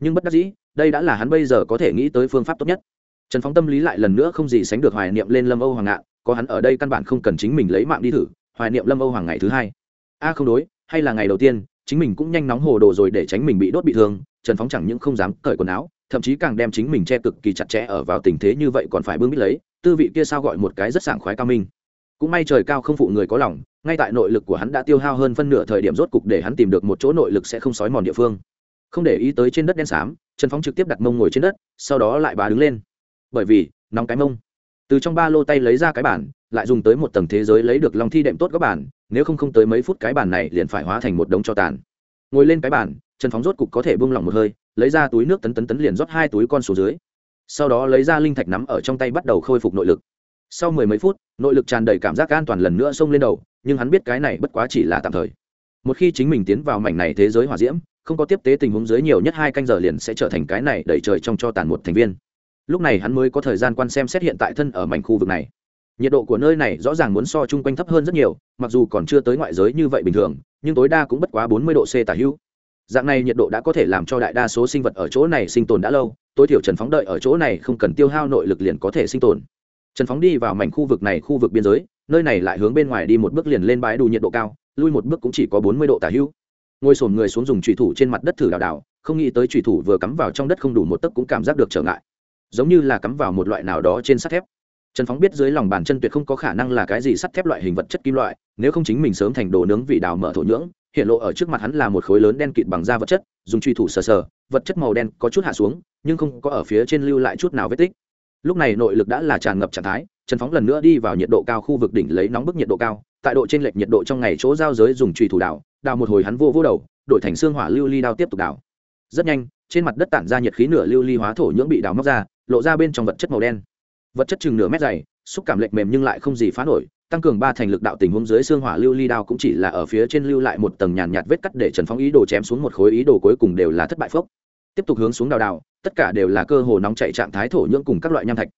Nhưng bất đắc dĩ, đây đã là hắn bây giờ có thể nghĩ tới phương pháp tốt nhất. Trần phóng tâm lý lại lần nữa không gì sánh được hoài niệm lên lâm âu hoàng ngạn, có hắn ở đây căn bản không cần chính mình lấy mạng đi thử, hoài niệm lâm âu hoàng ngày thứ hai. A không đối, hay là ngày đầu tiên, chính mình cũng nhanh nóng hồ đồ rồi để tránh mình bị đốt bị thương, trần phóng chẳng những không dám cởi quần áo thậm chí càng đem chính mình che cực kỳ chặt chẽ ở vào tình thế như vậy còn phải bưng biết lấy, tư vị kia sao gọi một cái rất sảng khoái cao minh. Cũng may trời cao không phụ người có lòng, ngay tại nội lực của hắn đã tiêu hao hơn phân nửa thời điểm rốt cục để hắn tìm được một chỗ nội lực sẽ không sói mòn địa phương. Không để ý tới trên đất đen xám, trần phóng trực tiếp đặt mông ngồi trên đất, sau đó lại bà đứng lên. Bởi vì, nóng cái mông. Từ trong ba lô tay lấy ra cái bản lại dùng tới một tầng thế giới lấy được lòng thi đệm tốt các bản nếu không không tới mấy phút cái bản này liền phải hóa thành một đống cho tàn. Ngồi lên cái bản trần phóng rốt cục có thể buông lỏng một hơi, lấy ra túi nước tấn tấn tấn liền rót hai túi con số dưới. Sau đó lấy ra linh thạch nắm ở trong tay bắt đầu khôi phục nội lực. Sau mười mấy phút, nội lực tràn đầy cảm giác an toàn lần nữa xông lên đầu, nhưng hắn biết cái này bất quá chỉ là tạm thời. Một khi chính mình tiến vào mảnh này thế giới hỏa diễm, không có tiếp tế tình huống dưới nhiều nhất hai canh giờ liền sẽ trở thành cái này đẩy trời trong cho tàn một thành viên. Lúc này hắn mới có thời gian quan xem xét hiện tại thân ở mảnh khu vực này. Nhiệt độ của nơi này rõ ràng muốn so chung quanh thấp hơn rất nhiều, mặc dù còn chưa tới ngoại giới như vậy bình thường, nhưng tối đa cũng bất quá bốn mươi độ c tả hữu dạng này nhiệt độ đã có thể làm cho đại đa số sinh vật ở chỗ này sinh tồn đã lâu, tối thiểu trần phóng đợi ở chỗ này không cần tiêu hao nội lực liền có thể sinh tồn. Trần phóng đi vào mảnh khu vực này khu vực biên giới, nơi này lại hướng bên ngoài đi một bước liền lên bãi đủ nhiệt độ cao, lui một bước cũng chỉ có bốn mươi độ tả hữu. Ngồi sồn người xuống dùng trùy thủ trên mặt đất thử đào đào, không nghĩ tới trùy thủ vừa cắm vào trong đất không đủ một tấc cũng cảm giác được trở ngại. Giống như là cắm vào một loại nào đó trên sắt thép. Trần phóng biết dưới lòng bàn chân tuyệt không có khả năng là cái gì sắt thép loại hình vật chất kim loại, nếu không chính mình sớm thành đồ nướng vị đào mở thổ nhưỡng hiện lộ ở trước mặt hắn là một khối lớn đen kịt bằng da vật chất, dùng truy thủ sờ sờ, vật chất màu đen có chút hạ xuống, nhưng không có ở phía trên lưu lại chút nào vết tích. Lúc này nội lực đã là tràn ngập trạng thái, trần phóng lần nữa đi vào nhiệt độ cao khu vực đỉnh lấy nóng bức nhiệt độ cao, tại độ trên lệch nhiệt độ trong ngày chỗ giao giới dùng truy thủ đào đào một hồi hắn vô vô đầu, đổi thành xương hỏa lưu ly đao tiếp tục đào rất nhanh, trên mặt đất tản ra nhiệt khí nửa lưu ly hóa thổ nhưỡng bị đào móc ra, lộ ra bên trong vật chất màu đen. Vật chất chừng nửa mét dày, xúc cảm lệch mềm nhưng lại không gì phá nổi tăng cường ba thành lực đạo tình huống dưới xương hỏa lưu ly đao cũng chỉ là ở phía trên lưu lại một tầng nhàn nhạt vết cắt để trần phóng ý đồ chém xuống một khối ý đồ cuối cùng đều là thất bại phốc. Tiếp tục hướng xuống đào đào, tất cả đều là cơ hồ nóng chạy trạng thái thổ nhưỡng cùng các loại nham thạch.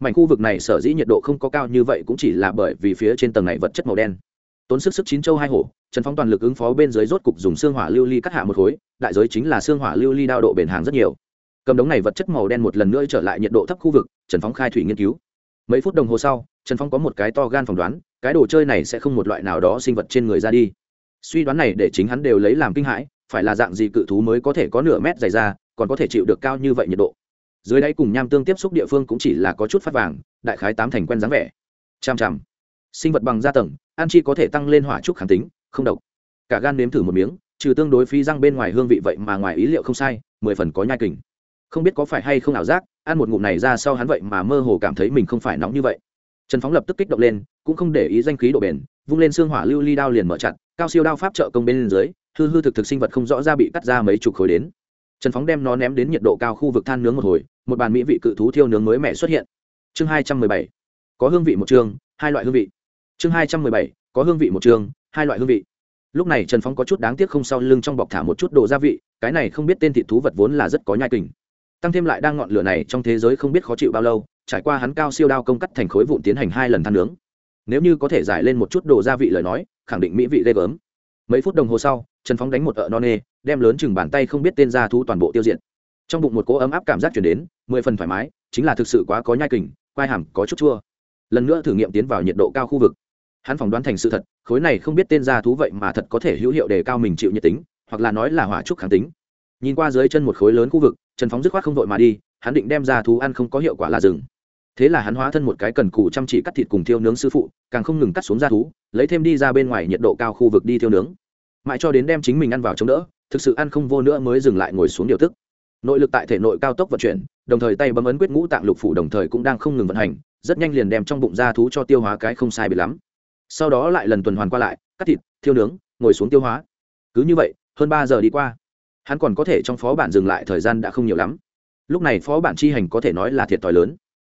Mảnh khu vực này sở dĩ nhiệt độ không có cao như vậy cũng chỉ là bởi vì phía trên tầng này vật chất màu đen. Tốn sức sức chín châu hai hổ, trần phóng toàn lực ứng phó bên dưới rốt cục dùng xương hỏa lưu ly cắt hạ một khối, đại giới chính là xương hỏa lưu ly đao độ bền hàng rất nhiều. Cầm đống này vật chất màu đen một lần nữa trở lại nhiệt độ thấp khu vực, trần phóng khai thủy nghiên cứu. Mấy phút đồng hồ sau trần phong có một cái to gan phỏng đoán, cái đồ chơi này sẽ không một loại nào đó sinh vật trên người ra đi. Suy đoán này để chính hắn đều lấy làm kinh hãi, phải là dạng gì cự thú mới có thể có nửa mét dày ra, còn có thể chịu được cao như vậy nhiệt độ. Dưới đáy cùng nham tương tiếp xúc địa phương cũng chỉ là có chút phát vàng, đại khái tám thành quen dáng vẻ. Chằm chằm sinh vật bằng da tầng an chi có thể tăng lên hỏa trúc kháng tính, không độc. Cả gan nếm thử một miếng, trừ tương đối phi răng bên ngoài hương vị vậy mà ngoài ý liệu không sai, mười phần có nhai kình. Không biết có phải hay không ảo giác, ăn một ngụm này ra sau hắn vậy mà mơ hồ cảm thấy mình không phải nóng như vậy trần phóng lập tức kích động lên, cũng không để ý danh khí độ bền, vung lên xương hỏa lưu ly đao liền mở chặt, cao siêu đao pháp trợ công bên dưới, hư hư thực thực sinh vật không rõ ra bị cắt ra mấy chục khối đến. Trần phóng đem nó ném đến nhiệt độ cao khu vực than nướng một hồi, một bàn mỹ vị cự thú thiêu nướng mới mẻ xuất hiện. Chương hai trăm mười bảy, có hương vị một chương hai loại hương vị. Chương hai trăm mười bảy, có hương vị một chương hai loại hương vị. Lúc này trần phóng có chút đáng tiếc không sau lưng trong bọc thả một chút đồ gia vị, cái này không biết tên thịt thú vật vốn là rất có nhai kình tăng thêm lại đang ngọn lửa này trong thế giới không biết khó chịu bao lâu, trải qua hắn cao siêu đao công cắt thành khối vụn tiến hành hai lần than nướng. Nếu như có thể giải lên một chút đồ gia vị lời nói, khẳng định mỹ vị ghê gớm. Mấy phút đồng hồ sau, trần phóng đánh một ợ non nê, đem lớn chừng bàn tay không biết tên gia thú toàn bộ tiêu diệt. Trong bụng một cỗ ấm áp cảm giác chuyển đến, mười phần thoải mái, chính là thực sự quá có nhai kình, quai hàm có chút chua. Lần nữa thử nghiệm tiến vào nhiệt độ cao khu vực. Hắn phỏng đoán thành sự thật, khối này không biết tên gia thú vậy mà thật có thể hữu hiệu để cao mình chịu nhiệt tính, hoặc là nói là hỏa trúc kháng tính nhìn qua dưới chân một khối lớn khu vực, trần phóng dứt khoát không vội mà đi, hắn định đem ra thú ăn không có hiệu quả là rừng thế là hắn hóa thân một cái cần cù chăm chỉ cắt thịt cùng thiêu nướng sư phụ, càng không ngừng cắt xuống ra thú, lấy thêm đi ra bên ngoài nhiệt độ cao khu vực đi thiêu nướng. Mãi cho đến đem chính mình ăn vào chống đỡ, thực sự ăn không vô nữa mới dừng lại ngồi xuống điều tức. Nội lực tại thể nội cao tốc vận chuyển, đồng thời tay bấm ấn quyết ngũ tạng lục phủ đồng thời cũng đang không ngừng vận hành, rất nhanh liền đem trong bụng ra thú cho tiêu hóa cái không sai bị lắm. Sau đó lại lần tuần hoàn qua lại, cắt thịt, thiêu nướng, ngồi xuống tiêu hóa. Cứ như vậy, hơn ba giờ đi qua hắn còn có thể trong phó bản dừng lại thời gian đã không nhiều lắm. Lúc này phó bản chi hành có thể nói là thiệt thòi lớn.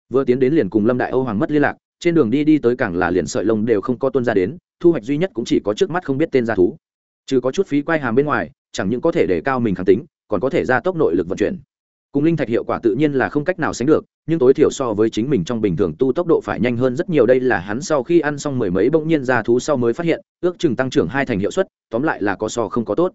Vừa tiến đến liền cùng lâm đại âu hoàng mất liên lạc, trên đường đi đi tới cảng là liền sợi lông đều không có tuân ra đến, thu hoạch duy nhất cũng chỉ có trước mắt không biết tên gia thú. Trừ có chút phí quay hàm bên ngoài, chẳng những có thể để cao mình kháng tính, còn có thể gia tốc nội lực vận chuyển. Cùng linh thạch hiệu quả tự nhiên là không cách nào sánh được, nhưng tối thiểu so với chính mình trong bình thường tu tốc độ phải nhanh hơn rất nhiều. Đây là hắn sau khi ăn xong mười mấy bỗng nhiên ra thú sau mới phát hiện, ước chừng tăng trưởng hai thành hiệu suất, tóm lại là có so không có tốt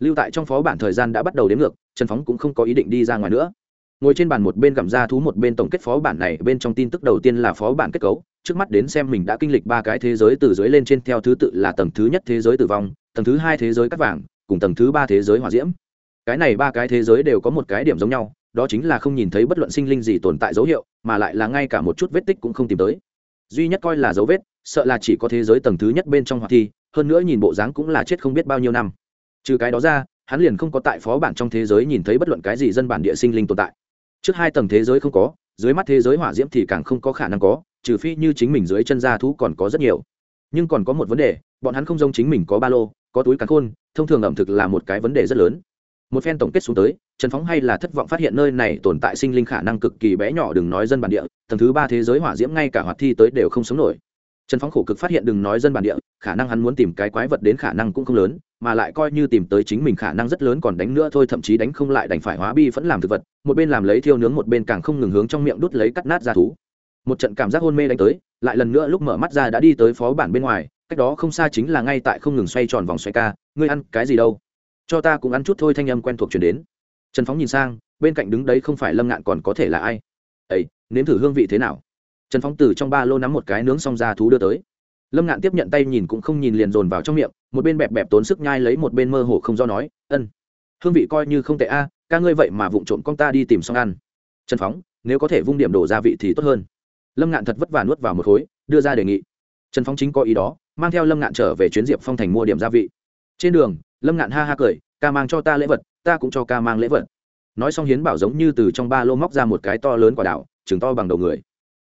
lưu tại trong phó bản thời gian đã bắt đầu đến ngược, trần phóng cũng không có ý định đi ra ngoài nữa. Ngồi trên bàn một bên gặm ra thú một bên tổng kết phó bản này, bên trong tin tức đầu tiên là phó bản kết cấu, trước mắt đến xem mình đã kinh lịch ba cái thế giới từ dưới lên trên theo thứ tự là tầng thứ nhất thế giới tử vong, tầng thứ hai thế giới cắt vàng, cùng tầng thứ ba thế giới hỏa diễm. Cái này ba cái thế giới đều có một cái điểm giống nhau, đó chính là không nhìn thấy bất luận sinh linh gì tồn tại dấu hiệu, mà lại là ngay cả một chút vết tích cũng không tìm tới. Duy nhất coi là dấu vết, sợ là chỉ có thế giới tầng thứ nhất bên trong hoạt thi, hơn nữa nhìn bộ dáng cũng là chết không biết bao nhiêu năm trừ cái đó ra, hắn liền không có tại phó bản trong thế giới nhìn thấy bất luận cái gì dân bản địa sinh linh tồn tại. Trước hai tầng thế giới không có, dưới mắt thế giới hỏa diễm thì càng không có khả năng có, trừ phi như chính mình dưới chân da thú còn có rất nhiều. Nhưng còn có một vấn đề, bọn hắn không giống chính mình có ba lô, có túi cắn khôn, thông thường ẩm thực là một cái vấn đề rất lớn. Một phen tổng kết xuống tới, trần phóng hay là thất vọng phát hiện nơi này tồn tại sinh linh khả năng cực kỳ bé nhỏ đừng nói dân bản địa, tầng thứ ba thế giới hỏa diễm ngay cả hoạt thi tới đều không sống nổi trần phóng khổ cực phát hiện đừng nói dân bản địa, khả năng hắn muốn tìm cái quái vật đến khả năng cũng không lớn, mà lại coi như tìm tới chính mình khả năng rất lớn còn đánh nữa thôi, thậm chí đánh không lại đành phải hóa bi vẫn làm thực vật, một bên làm lấy thiêu nướng một bên càng không ngừng hướng trong miệng đút lấy cắt nát ra thú. Một trận cảm giác hôn mê đánh tới, lại lần nữa lúc mở mắt ra đã đi tới phó bản bên ngoài, cách đó không xa chính là ngay tại không ngừng xoay tròn vòng xoay ca, ngươi ăn cái gì đâu? Cho ta cũng ăn chút thôi, thanh âm quen thuộc chuyển đến. Trần phóng nhìn sang, bên cạnh đứng đấy không phải lâm ngạn còn có thể là ai? Ấy nếm thử hương vị thế nào? Trần phóng từ trong ba lô nắm một cái nướng xong ra thú đưa tới. Lâm ngạn tiếp nhận tay nhìn cũng không nhìn liền dồn vào trong miệng, một bên bẹp bẹp tốn sức nhai lấy một bên mơ hồ không do nói, ân, hương vị coi như không tệ a, ca ngươi vậy mà vụng trộm con ta đi tìm xong ăn. Trần phóng nếu có thể vung điểm đổ gia vị thì tốt hơn. Lâm ngạn thật vất vả nuốt vào một khối, đưa ra đề nghị. Trần phóng chính có ý đó, mang theo lâm ngạn trở về chuyến diệp phong thành mua điểm gia vị. Trên đường, lâm ngạn ha ha cười, ca mang cho ta lễ vật, ta cũng cho ca mang lễ vật. Nói xong hiến bảo giống như từ trong ba lô móc ra một cái to lớn quả đào chừng to bằng đầu người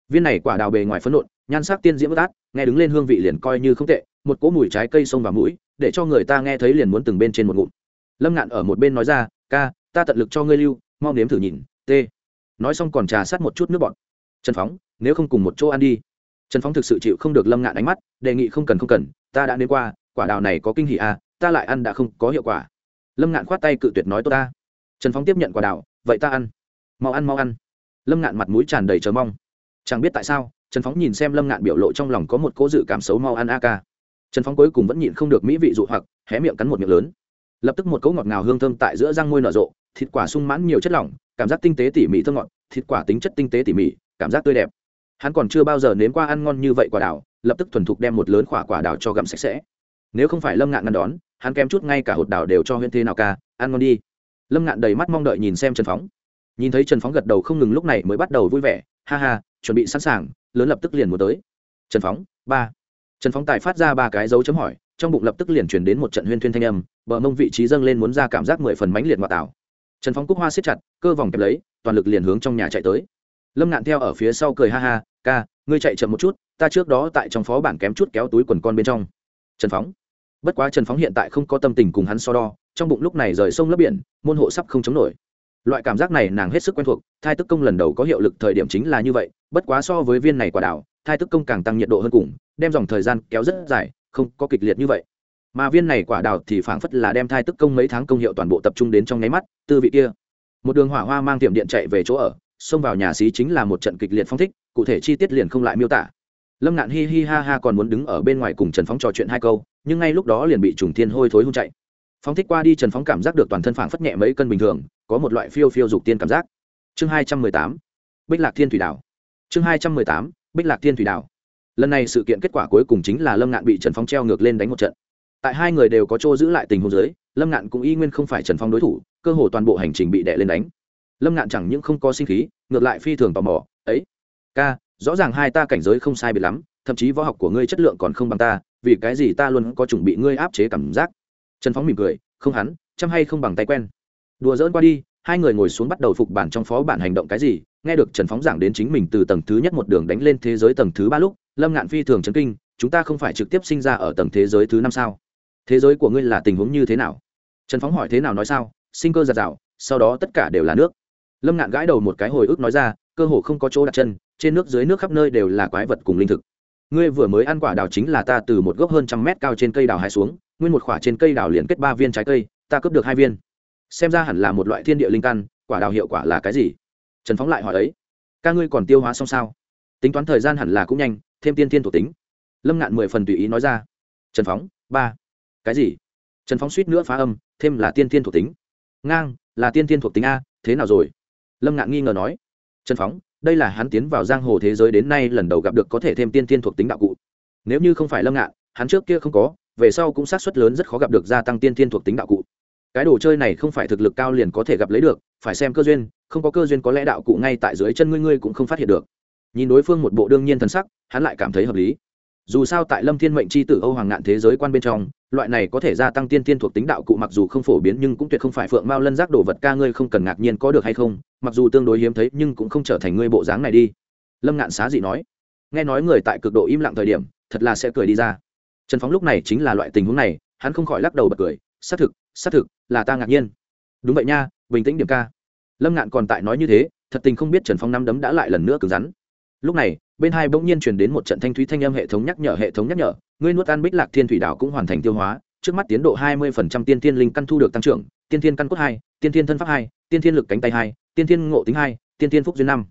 viên này quả đào bề ngoài phấn nộn, nhan sắc tiên diễm bất át, nghe đứng lên hương vị liền coi như không tệ, một cỗ mùi trái cây xông vào mũi, để cho người ta nghe thấy liền muốn từng bên trên một ngụm. Lâm ngạn ở một bên nói ra, ca, ta tận lực cho ngươi lưu, mau nếm thử nhìn t nói xong còn trà sát một chút nước bọt. Trần phóng, nếu không cùng một chỗ ăn đi. Trần phóng thực sự chịu không được lâm ngạn ánh mắt, đề nghị không cần không cần, ta đã nếm qua, quả đào này có kinh hỷ à ta lại ăn đã không có hiệu quả. Lâm ngạn khoát tay cự tuyệt nói tôi ta. Trần phóng tiếp nhận quả đào, vậy ta ăn, mau ăn mau ăn. Lâm ngạn mặt mũi tràn đầy chờ mong chẳng biết tại sao, trần phóng nhìn xem lâm ngạn biểu lộ trong lòng có một cố dự cảm xấu mau ăn a ca. Trần phóng cuối cùng vẫn nhịn không được mỹ vị dụ hoặc, hé miệng cắn một miệng lớn. Lập tức một cỗ ngọt ngào hương thơm tại giữa răng môi nở rộ, thịt quả sung mãn nhiều chất lỏng, cảm giác tinh tế tỉ mỉ thơm ngọt, thịt quả tính chất tinh tế tỉ mỉ, cảm giác tươi đẹp. Hắn còn chưa bao giờ nếm qua ăn ngon như vậy quả đào, lập tức thuần thục đem một lớn quả quả đào cho gặm sạch sẽ. Nếu không phải lâm ngạn ngăn đón, hắn kém chút ngay cả hột đào đều cho Huyên thế nào ca, ăn ngon đi. Lâm ngạn đầy mắt mong đợi nhìn xem trần phóng. Nhìn thấy trần phóng gật đầu không ngừng lúc này mới bắt đầu vui vẻ, ha ha chuẩn bị sẵn sàng, lớn lập tức liền muốn tới. Trần phóng, ba. Trần phóng tài phát ra ba cái dấu chấm hỏi, trong bụng lập tức liền chuyển đến một trận huyên thuyên thanh âm, bờ mông vị trí dâng lên muốn ra cảm giác mười phần mánh liệt ngoại tảo. Trần phóng cúc hoa siết chặt, cơ vòng kẹp lấy, toàn lực liền hướng trong nhà chạy tới. Lâm ngạn theo ở phía sau cười ha ha, ca, ngươi chạy chậm một chút, ta trước đó tại trong phó bản kém chút kéo túi quần con bên trong. Trần phóng. Bất quá trần phóng hiện tại không có tâm tình cùng hắn so đo, trong bụng lúc này rời sông lấp biển, môn hộ sắp không chống nổi loại cảm giác này nàng hết sức quen thuộc, thai tức công lần đầu có hiệu lực thời điểm chính là như vậy, bất quá so với viên này quả đảo thai tức công càng tăng nhiệt độ hơn cùng, đem dòng thời gian kéo rất dài, không có kịch liệt như vậy. Mà viên này quả đào thì phảng phất là đem thai tức công mấy tháng công hiệu toàn bộ tập trung đến trong nháy mắt, tư vị kia. Một đường hỏa hoa mang tiệm điện chạy về chỗ ở, xông vào nhà xí chính là một trận kịch liệt phong thích, cụ thể chi tiết liền không lại miêu tả. Lâm ngạn hi hi ha ha còn muốn đứng ở bên ngoài cùng trần phóng trò chuyện hai câu, nhưng ngay lúc đó liền bị trùng thiên hôi thối hung chạy phóng thích qua đi trần phóng cảm giác được toàn thân phảng phất nhẹ mấy cân bình thường, có một loại phiêu phiêu dục tiên cảm giác. Chương hai trăm mười tám, bích lạc thiên thủy đảo. Chương hai trăm mười tám, bích lạc thiên thủy đảo. Lần này sự kiện kết quả cuối cùng chính là lâm ngạn bị trần phóng treo ngược lên đánh một trận. Tại hai người đều có chỗ giữ lại tình huống dưới, lâm ngạn cũng y nguyên không phải trần phong đối thủ, cơ hồ toàn bộ hành trình bị đè lên đánh. Lâm ngạn chẳng những không có sinh khí, ngược lại phi thường tò mò, ấy, ca, rõ ràng hai ta cảnh giới không sai biệt lắm, thậm chí võ học của ngươi chất lượng còn không bằng ta, vì cái gì ta luôn có chuẩn bị ngươi áp chế cảm giác? Trần phóng mỉm cười, không hắn, chăm hay không bằng tay quen. Đùa dỡn qua đi, hai người ngồi xuống bắt đầu phục bản trong phó bản hành động cái gì? Nghe được trần phóng giảng đến chính mình từ tầng thứ nhất một đường đánh lên thế giới tầng thứ ba lúc, lâm ngạn phi thường chấn kinh, chúng ta không phải trực tiếp sinh ra ở tầng thế giới thứ năm sao? Thế giới của ngươi là tình huống như thế nào? Trần phóng hỏi, thế nào nói sao? Sinh cơ giạt rào sau đó tất cả đều là nước. Lâm ngạn gãi đầu một cái hồi ức nói ra, cơ hồ không có chỗ đặt chân, trên nước, dưới nước khắp nơi đều là quái vật cùng linh thực ngươi vừa mới ăn quả đào chính là ta từ một gốc hơn trăm mét cao trên cây đào hai xuống, nguyên một quả trên cây đào liền kết ba viên trái cây, ta cướp được hai viên. Xem ra hẳn là một loại thiên địa linh căn, quả đào hiệu quả là cái gì? Trần phóng lại hỏi ấy. Ca ngươi còn tiêu hóa xong sao? Tính toán thời gian hẳn là cũng nhanh, thêm tiên thiên thuộc tính. Lâm ngạn mười phần tùy ý nói ra. Trần phóng, ba. Cái gì? Trần phóng suýt nữa phá âm, thêm là tiên thiên thuộc tính. Ngang, là tiên thiên thuộc tính a, thế nào rồi? Lâm ngạn nghi ngờ nói. Trần phóng đây là hắn tiến vào giang hồ thế giới đến nay lần đầu gặp được có thể thêm tiên thiên thuộc tính đạo cụ. Nếu như không phải lâm ngạn, hắn trước kia không có, về sau cũng sát xuất lớn rất khó gặp được gia tăng tiên thiên thuộc tính đạo cụ. Cái đồ chơi này không phải thực lực cao liền có thể gặp lấy được, phải xem cơ duyên, không có cơ duyên có lẽ đạo cụ ngay tại dưới chân ngươi ngươi cũng không phát hiện được. Nhìn đối phương một bộ đương nhiên thần sắc, hắn lại cảm thấy hợp lý dù sao tại lâm thiên mệnh c h i tử âu hoàng ngạn thế giới quan bên trong, loại này có thể gia tăng tiên tiên thuộc tính đạo cụ mặc dù không phổ biến nhưng cũng tuyệt không phải phượng mao lân giác đồ vật ca ngươi không cần ngạc nhiên có được hay không, mặc dù tương đối hiếm thấy nhưng cũng không trở thành ngươi bộ dáng này đi. Lâm ngạn xá dị nói. Nghe nói người tại cực độ im lặng thời điểm, thật là sẽ cười đi ra. Trần phóng lúc này chính là loại tình huống này, hắn không khỏi lắc đầu bật cười, xác thực xác thực, là ta ngạc nhiên. Đúng vậy nha, bình tĩnh điểm ca. Lâm ngạn còn tại nói như thế, thật tình không biết trần phong năm đấm đã lại lần nữa cứng rắn lúc này, bên hai bỗng nhiên truyền đến một trận thanh thúy thanh âm hệ thống nhắc nhở, hệ thống nhắc nhở, ngươi nuốt ăn bích lạc thiên thủy đảo cũng hoàn thành tiêu hóa, trước mắt tiến độ hai mươi phần trăm tiên thiên linh căn thu được tăng trưởng, tiên thiên căn cốt hai, tiên thiên thân pháp hai, tiên thiên lực cánh tay hai, tiên thiên ngộ tính hai, tiên thiên phúc duyên năm.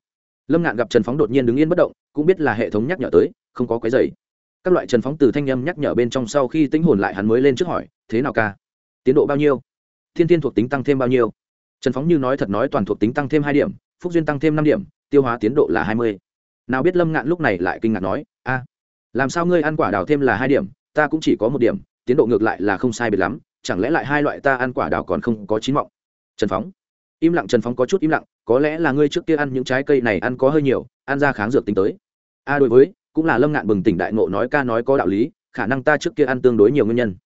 Lâm ngạn gặp trần phóng đột nhiên đứng yên bất động, cũng biết là hệ thống nhắc nhở tới, không có cái dày các loại trần phóng từ thanh âm nhắc nhở bên trong sau khi tính hồn lại hắn mới lên trước hỏi, thế nào ca? Tiến độ bao nhiêu? Thiên thiên thuộc tính tăng thêm bao nhiêu? Trần phóng như nói thật nói toàn thuộc tính tăng thêm hai điểm, phúc duyên tăng thêm năm điểm, tiêu hóa tiến độ là hai mươi nào biết lâm ngạn lúc này lại kinh ngạc nói, a, làm sao ngươi ăn quả đào thêm là hai điểm, ta cũng chỉ có một điểm, tiến độ ngược lại là không sai biệt lắm, chẳng lẽ lại hai loại ta ăn quả đào còn không có chín mọng? Trần phóng. Im lặng trần phóng có chút im lặng, có lẽ là ngươi trước kia ăn những trái cây này ăn có hơi nhiều, ăn ra kháng dược tính tới. A, đối với, cũng là lâm ngạn bừng tỉnh đại ngộ nói ca nói có đạo lý, khả năng ta trước kia ăn tương đối nhiều nguyên nhân.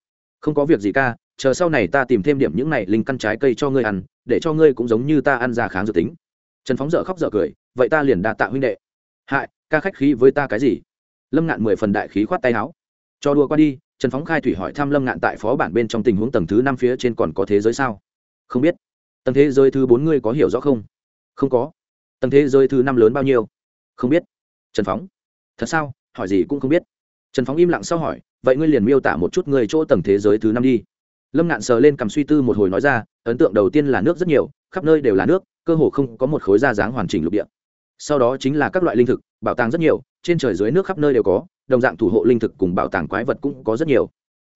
Không có việc gì ca, chờ sau này ta tìm thêm điểm những này linh căn trái cây cho ngươi ăn, để cho ngươi cũng giống như ta ăn ra kháng dược tính. Trần phóng dở khóc dở cười, vậy ta liền đa tạ huynh đệ hại, ca khách khí với ta cái gì? Lâm ngạn mười phần đại khí khoát tay áo. Cho đùa qua đi, trần phóng khai thủy hỏi thăm lâm ngạn tại phó bản bên trong tình huống tầng thứ năm phía trên còn có thế giới sao? Không biết. Tầng thế giới thứ bốn ngươi có hiểu rõ không? Không có. Tầng thế giới thứ năm lớn bao nhiêu? Không biết. Trần phóng. Thật sao? Hỏi gì cũng không biết. Trần phóng im lặng sau hỏi, vậy ngươi liền miêu tả một chút người chỗ tầng thế giới thứ năm đi. Lâm ngạn sờ lên cầm suy tư một hồi nói ra, ấn tượng đầu tiên là nước rất nhiều, khắp nơi đều là nước, cơ hồ không có một khối da dáng hoàn chỉnh lục địa sau đó chính là các loại linh thực, bảo tàng rất nhiều, trên trời dưới nước khắp nơi đều có, đồng dạng thủ hộ linh thực cùng bảo tàng quái vật cũng có rất nhiều.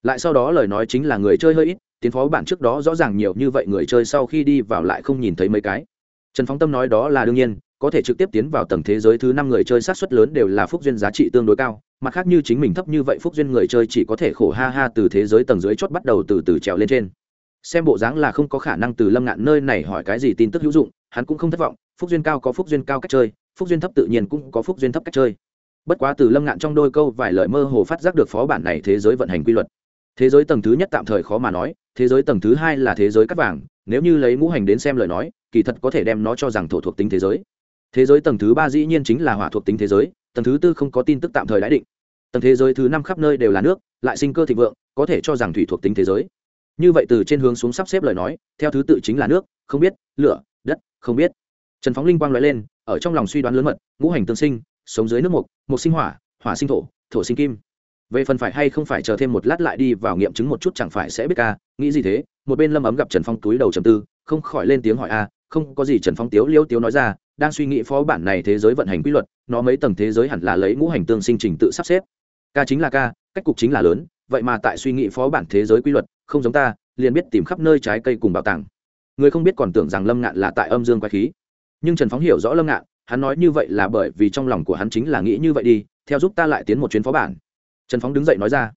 Lại sau đó lời nói chính là người chơi hơi ít, tiến phó bản trước đó rõ ràng nhiều như vậy người chơi sau khi đi vào lại không nhìn thấy mấy cái. Trần phóng tâm nói đó là đương nhiên, có thể trực tiếp tiến vào tầng thế giới thứ năm người chơi sát xuất lớn đều là phúc duyên giá trị tương đối cao, mặt khác như chính mình thấp như vậy phúc duyên người chơi chỉ có thể khổ ha ha từ thế giới tầng dưới chót bắt đầu từ từ trèo lên trên. Xem bộ dáng là không có khả năng từ lâm ngạn nơi này hỏi cái gì tin tức hữu dụng, hắn cũng không thất vọng phúc duyên cao có phúc duyên cao cách chơi, phúc duyên thấp tự nhiên cũng có phúc duyên thấp cách chơi. Bất quá từ lâm ngạn trong đôi câu vài lời mơ hồ phát giác được phó bản này thế giới vận hành quy luật. Thế giới tầng thứ nhất tạm thời khó mà nói, thế giới tầng thứ hai là thế giới cắt vàng, nếu như lấy ngũ hành đến xem lời nói, kỳ thật có thể đem nó cho rằng thổ thuộc tính thế giới. Thế giới tầng thứ ba dĩ nhiên chính là hỏa thuộc tính thế giới, tầng thứ tư không có tin tức tạm thời đã định. Tầng thế giới thứ năm khắp nơi đều là nước, lại sinh cơ thịnh vượng, có thể cho rằng thủy thuộc tính thế giới. Như vậy từ trên hướng xuống sắp xếp lời nói, theo thứ tự chính là nước, không biết, lửa, đất, không biết trần phóng linh quang l lên, ở trong lòng suy đoán lớn mật, ngũ hành tương sinh, sống dưới nước mục mục sinh hỏa hỏa sinh thổ thổ sinh kim. Về phần phải hay không phải chờ thêm một lát lại đi vào nghiệm chứng một chút chẳng phải sẽ biết ca, nghĩ gì thế, một bên lâm ấm gặp trần phong túi đầu trầm tư, không khỏi lên tiếng hỏi a không có gì trần phong tiếu liêu tiếu nói ra, đang suy nghĩ phó bản này thế giới vận hành quy luật, nó mấy tầng thế giới hẳn là lấy ngũ hành tương sinh trình tự sắp xếp. Ca chính là ca, cách cục chính là lớn, vậy mà tại suy nghĩ phó bản thế giới quy luật, không giống ta, liền biết tìm khắp nơi trái cây cùng bảo tàng. Người không biết còn tưởng rằng lâm ngạn là tại âm dương quái khí nhưng trần phóng hiểu rõ lâm ngạn, hắn nói như vậy là bởi vì trong lòng của hắn chính là nghĩ như vậy đi, theo giúp ta lại tiến một chuyến phó bản. Trần phóng đứng dậy nói ra.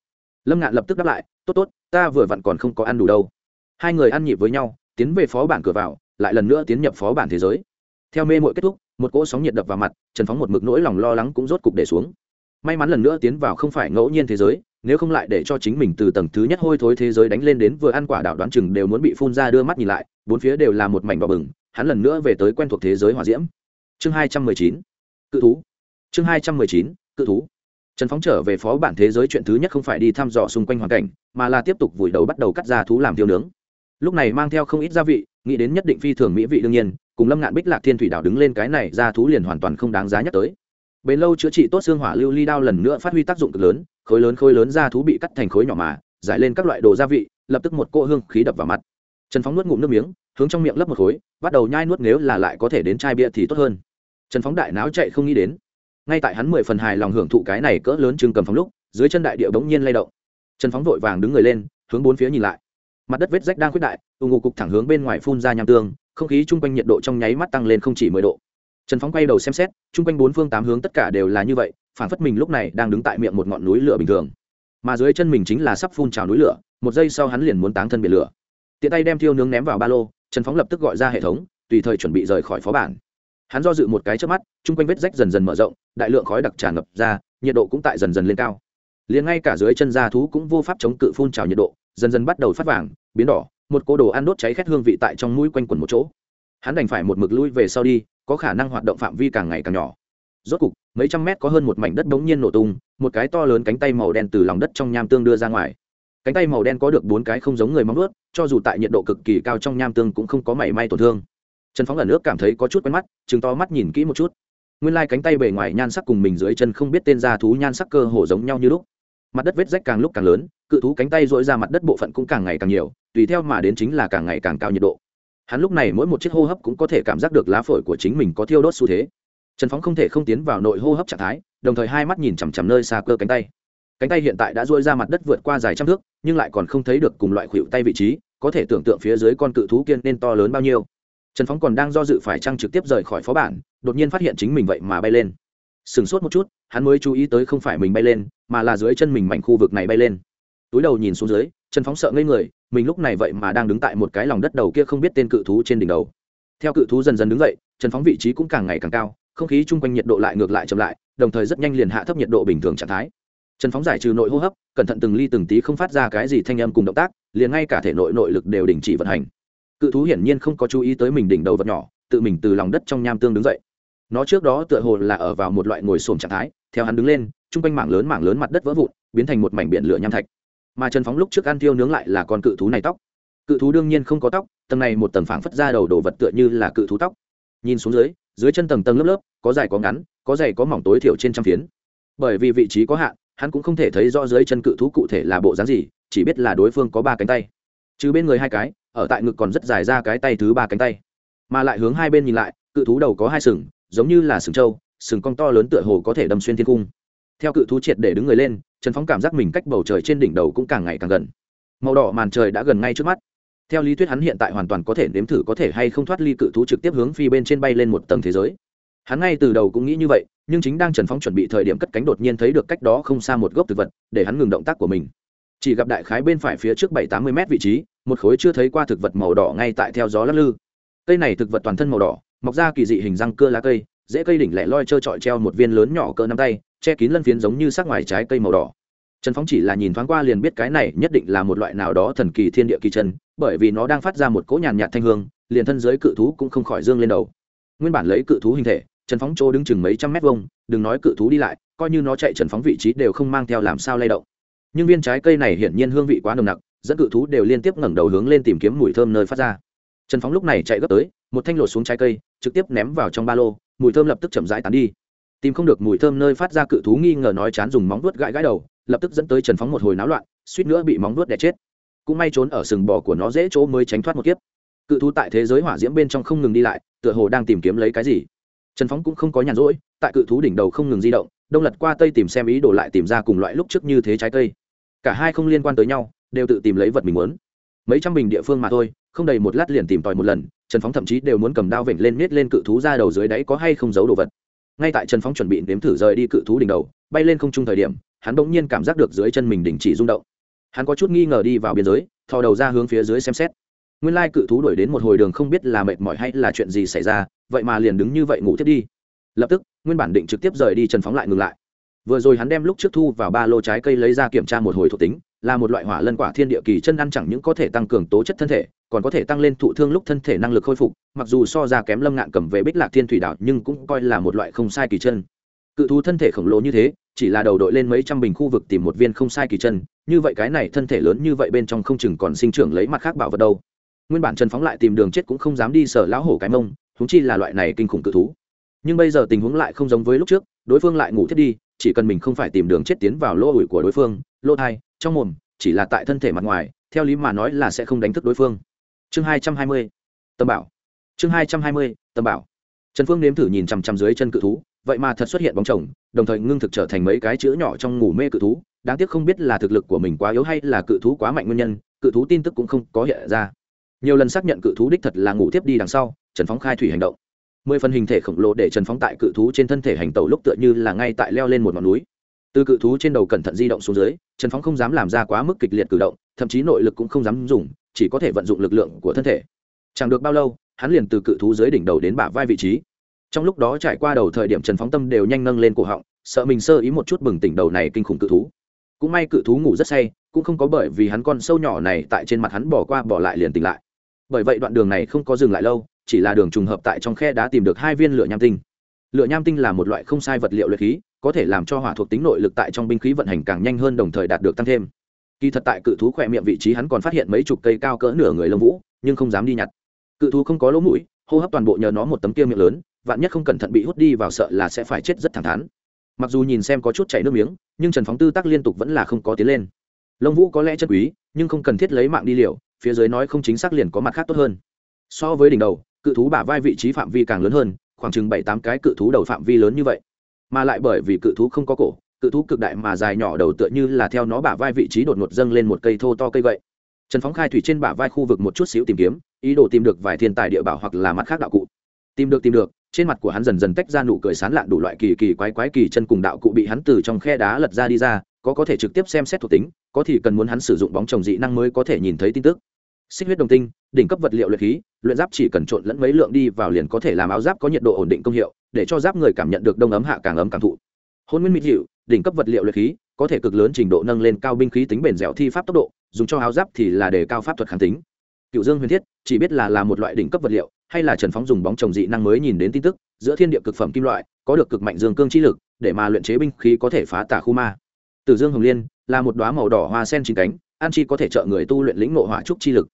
Lâm ngạn lập tức đáp lại, tốt tốt, ta vừa vặn còn không có ăn đủ đâu. Hai người ăn nhịp với nhau, tiến về phó bản cửa vào, lại lần nữa tiến nhập phó bản thế giới. Theo mê mội kết thúc, một cỗ sóng nhiệt đập vào mặt, trần phóng một mực nỗi lòng lo lắng cũng rốt cục để xuống may mắn lần nữa tiến vào không phải ngẫu nhiên thế giới, nếu không lại để cho chính mình từ tầng thứ nhất hôi thối thế giới đánh lên đến vừa ăn quả đảo đoán chừng đều muốn bị phun ra đưa mắt nhìn lại, bốn phía đều là một mảnh đỏ bừng, hắn lần nữa về tới quen thuộc thế giới hòa diễm. Chương hai trăm mười chín, cự thú. Chương hai trăm mười chín, cự thú. Trần phóng trở về phó bản thế giới chuyện thứ nhất không phải đi thăm dò xung quanh hoàn cảnh, mà là tiếp tục vùi đầu bắt đầu cắt ra thú làm tiêu nướng. Lúc này mang theo không ít gia vị, nghĩ đến nhất định phi thường mỹ vị đương nhiên, cùng lâm ngạn bích lạc thiên thủy đảo đứng lên cái này ra thú liền hoàn toàn không đáng giá nhắc tới bền lâu chữa trị tốt xương hỏa lưu ly đao lần nữa phát huy tác dụng cực lớn, khối lớn khối lớn ra thú bị cắt thành khối nhỏ mà, giải lên các loại đồ gia vị, lập tức một cỗ hương khí đập vào mặt. Trần phóng nuốt ngụm nước miếng, hướng trong miệng lấp một khối, bắt đầu nhai nuốt nếu là lại có thể đến chai bia thì tốt hơn. Trần phóng đại náo chạy không nghĩ đến. Ngay tại hắn mười phần hài lòng hưởng thụ cái này cỡ lớn chừng cầm phóng lúc, dưới chân đại điệu bỗng nhiên lay động. Trần phóng vội vàng đứng người lên, hướng bốn phía nhìn lại. Mặt đất vết rách đang khuyết đại, ù ngụ cục thẳng hướng bên ngoài phun ra nham tương, không khí chung quanh nhiệt độ trong nháy mắt tăng lên không chỉ mười độ trần phóng quay đầu xem xét, chung quanh bốn phương tám hướng tất cả đều là như vậy, phản phất mình lúc này đang đứng tại miệng một ngọn núi lửa bình thường. Mà dưới chân mình chính là sắp phun trào núi lửa, một giây sau hắn liền muốn táng thân biển lửa. Tiện tay đem thiêu nướng ném vào ba lô, trần phóng lập tức gọi ra hệ thống, tùy thời chuẩn bị rời khỏi phó bản. Hắn do dự một cái trước mắt, chung quanh vết rách dần dần mở rộng, đại lượng khói đặc tràn ngập ra, nhiệt độ cũng tại dần dần lên cao. Liền ngay cả dưới chân da thú cũng vô pháp chống cự phun trào nhiệt độ, dần dần bắt đầu phát vàng, biến đỏ, một cô đồ ăn đốt cháy khét hương vị tại trong mũi quanh quẩn một chỗ. Hắn đành phải một mực lui về sau đi có khả năng hoạt động phạm vi càng ngày càng nhỏ. Rốt cục, mấy trăm mét có hơn một mảnh đất bỗng nhiên nổ tung, một cái to lớn cánh tay màu đen từ lòng đất trong nham tương đưa ra ngoài. Cánh tay màu đen có được bốn cái không giống người móng ướt cho dù tại nhiệt độ cực kỳ cao trong nham tương cũng không có mảy may tổn thương. Trần phóng ở nước cảm thấy có chút quen mắt chừng to mắt nhìn kỹ một chút. Nguyên lai、like、cánh tay bề ngoài nhan sắc cùng mình dưới chân không biết tên ra thú nhan sắc cơ hồ giống nhau như lúc. Mặt đất vết rách càng lúc càng lớn, cự thú cánh tay dội ra mặt đất bộ phận cũng càng ngày càng nhiều, tùy theo mà đến chính là càng ngày càng cao nhiệt độ hắn lúc này mỗi một chiếc hô hấp cũng có thể cảm giác được lá phổi của chính mình có thiêu đốt xu thế. Trần phóng không thể không tiến vào nội hô hấp trạng thái, đồng thời hai mắt nhìn chằm chằm nơi xa cơ cánh tay. Cánh tay hiện tại đã dôi ra mặt đất vượt qua dài trăm thước, nhưng lại còn không thấy được cùng loại khuỵu tay vị trí, có thể tưởng tượng phía dưới con cự thú kiên nên to lớn bao nhiêu. Trần phóng còn đang do dự phải trăng trực tiếp rời khỏi phó bản, đột nhiên phát hiện chính mình vậy mà bay lên. Sửng sốt một chút, hắn mới chú ý tới không phải mình bay lên, mà là dưới chân mình mảnh khu vực này bay lên. Túi đầu nhìn xuống dưới, trần phóng sợ ngây người mình lúc này vậy mà đang đứng tại một cái lòng đất đầu kia không biết tên cự thú trên đỉnh đầu. Theo cự thú dần dần đứng dậy, trần phóng vị trí cũng càng ngày càng cao, không khí chung quanh nhiệt độ lại ngược lại chậm lại, đồng thời rất nhanh liền hạ thấp nhiệt độ bình thường trạng thái. Trần phóng giải trừ nội hô hấp, cẩn thận từng ly từng tí không phát ra cái gì thanh âm cùng động tác, liền ngay cả thể nội nội lực đều đình chỉ vận hành. Cự thú hiển nhiên không có chú ý tới mình đỉnh đầu vật nhỏ, tự mình từ lòng đất trong nham tương đứng dậy. Nó trước đó tựa hồ là ở vào một loại ngồi xổm trạng thái, theo hắn đứng lên, chung quanh mảng lớn mảng lớn mặt đất vỡ vụn, biến thành một mảnh biển lửa nham thạch mà trần phóng lúc trước ăn thiêu nướng lại là con cự thú này tóc. Cự thú đương nhiên không có tóc, tầng này một tầng phảng phất ra đầu đồ vật tựa như là cự thú tóc. Nhìn xuống dưới dưới chân tầng tầng lớp lớp, có dài có ngắn, có dày có mỏng tối thiểu trên trăm phiến. Bởi vì vị trí có hạn, hắn cũng không thể thấy rõ dưới chân cự thú cụ thể là bộ dáng gì, chỉ biết là đối phương có ba cánh tay. Chứ bên người hai cái, ở tại ngực còn rất dài ra cái tay thứ ba cánh tay. Mà lại hướng hai bên nhìn lại, cự thú đầu có hai sừng, giống như là sừng trâu, sừng cong to lớn tựa hồ có thể đâm xuyên thiên cung theo cự thú triệt để đứng người lên, trần phóng cảm giác mình cách bầu trời trên đỉnh đầu cũng càng ngày càng gần. Màu đỏ màn trời đã gần ngay trước mắt. Theo lý thuyết hắn hiện tại hoàn toàn có thể nếm thử có thể hay không thoát ly cự thú trực tiếp hướng phi bên trên bay lên một tầng thế giới. Hắn ngay từ đầu cũng nghĩ như vậy, nhưng chính đang trần phóng chuẩn bị thời điểm cất cánh đột nhiên thấy được cách đó không xa một gốc thực vật, để hắn ngừng động tác của mình. Chỉ gặp đại khái bên phải phía trước bảy tám mươi m vị trí, một khối chưa thấy qua thực vật màu đỏ ngay tại theo gió lắc lư. Cây này thực vật toàn thân màu đỏ, mọc ra kỳ dị hình răng cơ lá cây dễ cây đỉnh lẻ loi trơ trọi treo một viên lớn nhỏ cỡ nắm tay che kín lân phiến giống như sắc ngoài trái cây màu đỏ. Trần phóng chỉ là nhìn thoáng qua liền biết cái này nhất định là một loại nào đó thần kỳ thiên địa kỳ chân, bởi vì nó đang phát ra một cỗ nhàn nhạt thanh hương, liền thân giới cự thú cũng không khỏi dương lên đầu. Nguyên bản lấy cự thú hình thể, trần phóng chỗ đứng chừng mấy trăm mét vuông, đừng nói cự thú đi lại, coi như nó chạy trần phóng vị trí đều không mang theo làm sao lay động. Nhưng viên trái cây này hiển nhiên hương vị quá nồng nặc, dẫn cự thú đều liên tiếp ngẩng đầu hướng lên tìm kiếm mùi thơm nơi phát ra. Trần phóng lúc này chạy gấp tới, một thanh lột xuống trái cây, trực tiếp ném vào trong ba lô, mùi thơm lập tức chậm rãi tán đi tìm không được mùi thơm nơi phát ra cự thú nghi ngờ nói chán dùng móng vuốt gãi gãi đầu, lập tức dẫn tới trần phóng một hồi náo loạn, suýt nữa bị móng vuốt đẻ chết. Cũng may trốn ở sừng bò của nó dễ chỗ mới tránh thoát một kiếp. Cự thú tại thế giới hỏa diễm bên trong không ngừng đi lại, tựa hồ đang tìm kiếm lấy cái gì. Trần phóng cũng không có nhàn rỗi, tại cự thú đỉnh đầu không ngừng di động, đông lật qua tây tìm xem ý đồ lại tìm ra cùng loại lúc trước như thế trái cây. Cả hai không liên quan tới nhau, đều tự tìm lấy vật mình muốn. Mấy trăm bình địa phương mà thôi, không đầy một lát liền tìm tòi một lần, trần phóng thậm chí đều muốn cầm đao vểnh lên miết lên cự thú ra đầu dưới đáy có hay không giấu đồ vật ngay tại trần phóng chuẩn bị nếm thử rời đi cự thú đỉnh đầu, bay lên không trung thời điểm, hắn bỗng nhiên cảm giác được dưới chân mình đình chỉ rung động. Hắn có chút nghi ngờ đi vào biên giới, thò đầu ra hướng phía dưới xem xét. Nguyên lai cự thú đuổi đến một hồi đường không biết là mệt mỏi hay là chuyện gì xảy ra, vậy mà liền đứng như vậy ngủ thiết đi. Lập tức, nguyên bản định trực tiếp rời đi trần phóng lại ngừng lại. Vừa rồi hắn đem lúc trước thu vào ba lô trái cây lấy ra kiểm tra một hồi thuộc tính là một loại hỏa lân quả thiên địa kỳ chân ăn chẳng những có thể tăng cường tố chất thân thể, còn có thể tăng lên thụ thương lúc thân thể năng lực khôi phục, mặc dù so ra kém lâm ngạn cầm về bích lạc thiên thủy đảo nhưng cũng coi là một loại không sai kỳ chân. Cự thú thân thể khổng lồ như thế, chỉ là đầu đội lên mấy trăm bình khu vực tìm một viên không sai kỳ chân, như vậy cái này thân thể lớn như vậy bên trong không chừng còn sinh trưởng lấy mặt khác bảo vật đâu. Nguyên bản trần phóng lại tìm đường chết cũng không dám đi sở lão hổ cái mông húng chi là loại này kinh khủng cự thú. Nhưng bây giờ tình huống lại không giống với lúc trước, đối phương lại ngủ thiết đi chỉ cần mình không phải tìm đường chết tiến vào lỗ ủi của đối phương, lỗ thai, trong mồm, chỉ là tại thân thể mặt ngoài, theo lý mà nói là sẽ không đánh thức đối phương. Chương hai trăm hai mươi, tâm bảo. Chương hai trăm hai mươi, tâm bảo. Trần phương nếm thử nhìn chằm chằm dưới chân cự thú, vậy mà thật xuất hiện bóng chồng, đồng thời ngưng thực trở thành mấy cái chữ nhỏ trong ngủ mê cự thú. Đáng tiếc không biết là thực lực của mình quá yếu hay là cự thú quá mạnh nguyên nhân, cự thú tin tức cũng không có hiện ra. Nhiều lần xác nhận cự thú đích thật là ngủ tiếp đi đằng sau, trần phóng khai thủy hành động mười phần hình thể khổng lồ để trần phóng tại cự thú trên thân thể hành tẩu lúc tựa như là ngay tại leo lên một ngọn núi. Từ cự thú trên đầu cẩn thận di động xuống dưới, trần phóng không dám làm ra quá mức kịch liệt cử động, thậm chí nội lực cũng không dám dùng, chỉ có thể vận dụng lực lượng của thân thể. Chẳng được bao lâu, hắn liền từ cự thú dưới đỉnh đầu đến bả vai vị trí. Trong lúc đó trải qua đầu thời điểm trần phóng tâm đều nhanh nâng lên cổ họng, sợ mình sơ ý một chút bừng tỉnh đầu này kinh khủng cự thú. Cũng may cự thú ngủ rất say, cũng không có bởi vì hắn con sâu nhỏ này tại trên mặt hắn bỏ qua bỏ lại liền tỉnh lại. Bởi vậy đoạn đường này không có dừng lại lâu chỉ là đường trùng hợp tại trong khe đã tìm được hai viên lửa nham tinh. Lửa nham tinh là một loại không sai vật liệu luyện khí, có thể làm cho hỏa thuộc tính nội lực tại trong binh khí vận hành càng nhanh hơn đồng thời đạt được tăng thêm. Kỳ thật tại cự thú khỏe miệng vị trí hắn còn phát hiện mấy chục cây cao cỡ nửa người lông vũ, nhưng không dám đi nhặt. Cự thú không có lỗ mũi, hô hấp toàn bộ nhờ nó một tấm kia miệng lớn, vạn nhất không cẩn thận bị hút đi vào sợ là sẽ phải chết rất thẳng thắn. Mặc dù nhìn xem có chút chảy nước miếng, nhưng trần phóng tư tác liên tục vẫn là không có tiến lên. Lông vũ có lẽ chân quý, nhưng không cần thiết lấy mạng đi liều, phía dưới nói không chính xác liền có mặt khác tốt hơn. So với đỉnh đầu cự thú bả vai vị trí phạm vi càng lớn hơn, khoảng chừng bảy tám cái cự thú đầu phạm vi lớn như vậy. Mà lại bởi vì cự thú không có cổ, cự thú cực đại mà dài nhỏ đầu tựa như là theo nó bả vai vị trí đột ngột dâng lên một cây thô to cây vậy trần phóng khai thủy trên bả vai khu vực một chút xíu tìm kiếm, ý đồ tìm được vài thiên tài địa bảo hoặc là mặt khác đạo cụ. Tìm được tìm được, trên mặt của hắn dần dần tách ra nụ cười sán lạn đủ loại kỳ kỳ quái quái kỳ chân cùng đạo cụ bị hắn từ trong khe đá lật ra đi ra, có có thể trực tiếp xem xét thuộc tính, có thì cần muốn hắn sử dụng bóng trồng dị năng mới có thể nhìn thấy tin tức xích huyết đồng tinh, đỉnh cấp vật liệu luyện khí, luyện giáp chỉ cần trộn lẫn mấy lượng đi vào liền có thể làm áo giáp có nhiệt độ ổn định công hiệu, để cho giáp người cảm nhận được đông ấm hạ càng ấm càng thụ. Hôn nguyên mỹ hiệu đỉnh cấp vật liệu luyện khí, có thể cực lớn trình độ nâng lên cao binh khí tính bền dẻo thi pháp tốc độ, dùng cho áo giáp thì là để cao pháp thuật kháng tính. Cựu dương huyền thiết, chỉ biết là là một loại đỉnh cấp vật liệu, hay là trần phóng dùng bóng trồng dị năng mới nhìn đến tin tức, giữa thiên địa cực phẩm kim loại, có được cực mạnh dương cương chi lực, để mà luyện chế binh khí có thể phá tả khu ma. Tử dương hồng liên, là một đoá màu đỏ hoa sen chín cánh, an chi có thể trợ người tu luyện lĩnh ngộ hỏa trúc chi lực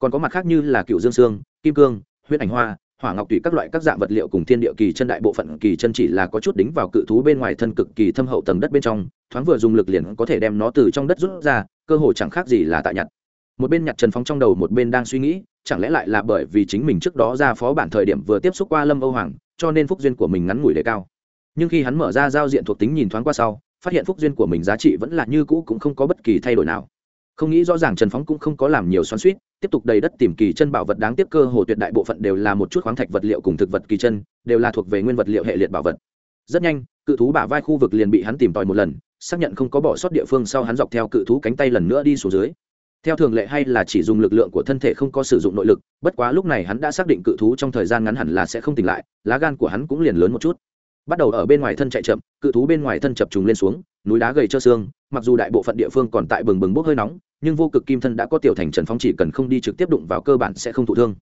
còn có mặt khác như là cựu dương sương, kim cương huyết ảnh hoa, hỏa ngọc tùy các loại các dạng vật liệu cùng thiên địa kỳ chân đại bộ phận kỳ chân chỉ là có chút đính vào cự thú bên ngoài thân cực kỳ thâm hậu tầng đất bên trong, thoáng vừa dùng lực liền có thể đem nó từ trong đất rút ra, cơ hội chẳng khác gì là tại nhặt. Một bên nhặt trần phóng trong đầu một bên đang suy nghĩ, chẳng lẽ lại là bởi vì chính mình trước đó ra phó bản thời điểm vừa tiếp xúc qua lâm âu hoàng, cho nên phúc duyên của mình ngắn ngủi đề cao. Nhưng khi hắn mở ra giao diện thuộc tính nhìn thoáng qua sau, phát hiện phúc duyên của mình giá trị vẫn là như cũ cũng không có bất kỳ thay đổi nào không nghĩ rõ ràng trần phóng cũng không có làm nhiều xoắn suýt, tiếp tục đầy đất tìm kỳ chân bảo vật đáng tiếc cơ hồ tuyệt đại bộ phận đều là một chút khoáng thạch vật liệu cùng thực vật kỳ chân, đều là thuộc về nguyên vật liệu hệ liệt bảo vật. Rất nhanh, cự thú bả vai khu vực liền bị hắn tìm tòi một lần, xác nhận không có bỏ sót địa phương sau hắn dọc theo cự thú cánh tay lần nữa đi xuống dưới. Theo thường lệ hay là chỉ dùng lực lượng của thân thể không có sử dụng nội lực, bất quá lúc này hắn đã xác định cự thú trong thời gian ngắn hẳn là sẽ không tỉnh lại, lá gan của hắn cũng liền lớn một chút. Bắt đầu ở bên ngoài thân chạy chậm, cự thú bên ngoài thân chập trùng lên xuống, núi đá gầy cho xương, mặc dù đại bộ phận địa phương còn tại bừng bừng bốc hơi nóng nhưng vô cực kim thân đã có tiểu thành trần phong chỉ cần không đi trực tiếp đụng vào cơ bản sẽ không thụ thương.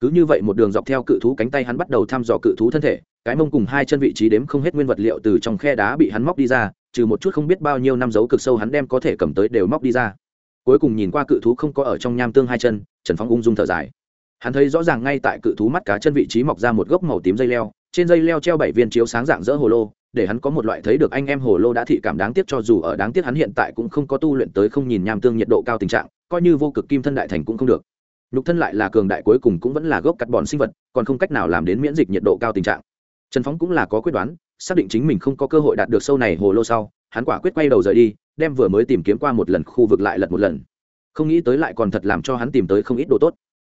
Cứ như vậy một đường dọc theo cự thú cánh tay hắn bắt đầu thăm dò cự thú thân thể, cái mông cùng hai chân vị trí đếm không hết nguyên vật liệu từ trong khe đá bị hắn móc đi ra, trừ một chút không biết bao nhiêu năm dấu cực sâu hắn đem có thể cầm tới đều móc đi ra. Cuối cùng nhìn qua cự thú không có ở trong nham tương hai chân, trần phong ung dung thở dài. Hắn thấy rõ ràng ngay tại cự thú mắt cá chân vị trí mọc ra một gốc màu tím dây leo, trên dây leo treo bảy viên chiếu sáng dạng dỡ hồ lô để hắn có một loại thấy được anh em hồ lô đã thị cảm đáng tiếc cho dù ở đáng tiếc hắn hiện tại cũng không có tu luyện tới không nhìn nham tương nhiệt độ cao tình trạng, coi như vô cực kim thân đại thành cũng không được. Nhục thân lại là cường đại cuối cùng cũng vẫn là gốc cắt bòn sinh vật, còn không cách nào làm đến miễn dịch nhiệt độ cao tình trạng. Trần phóng cũng là có quyết đoán, xác định chính mình không có cơ hội đạt được sâu này hồ lô sau, hắn quả quyết quay đầu rời đi, đem vừa mới tìm kiếm qua một lần khu vực lại lật một lần. Không nghĩ tới lại còn thật làm cho hắn tìm tới không ít đồ tốt.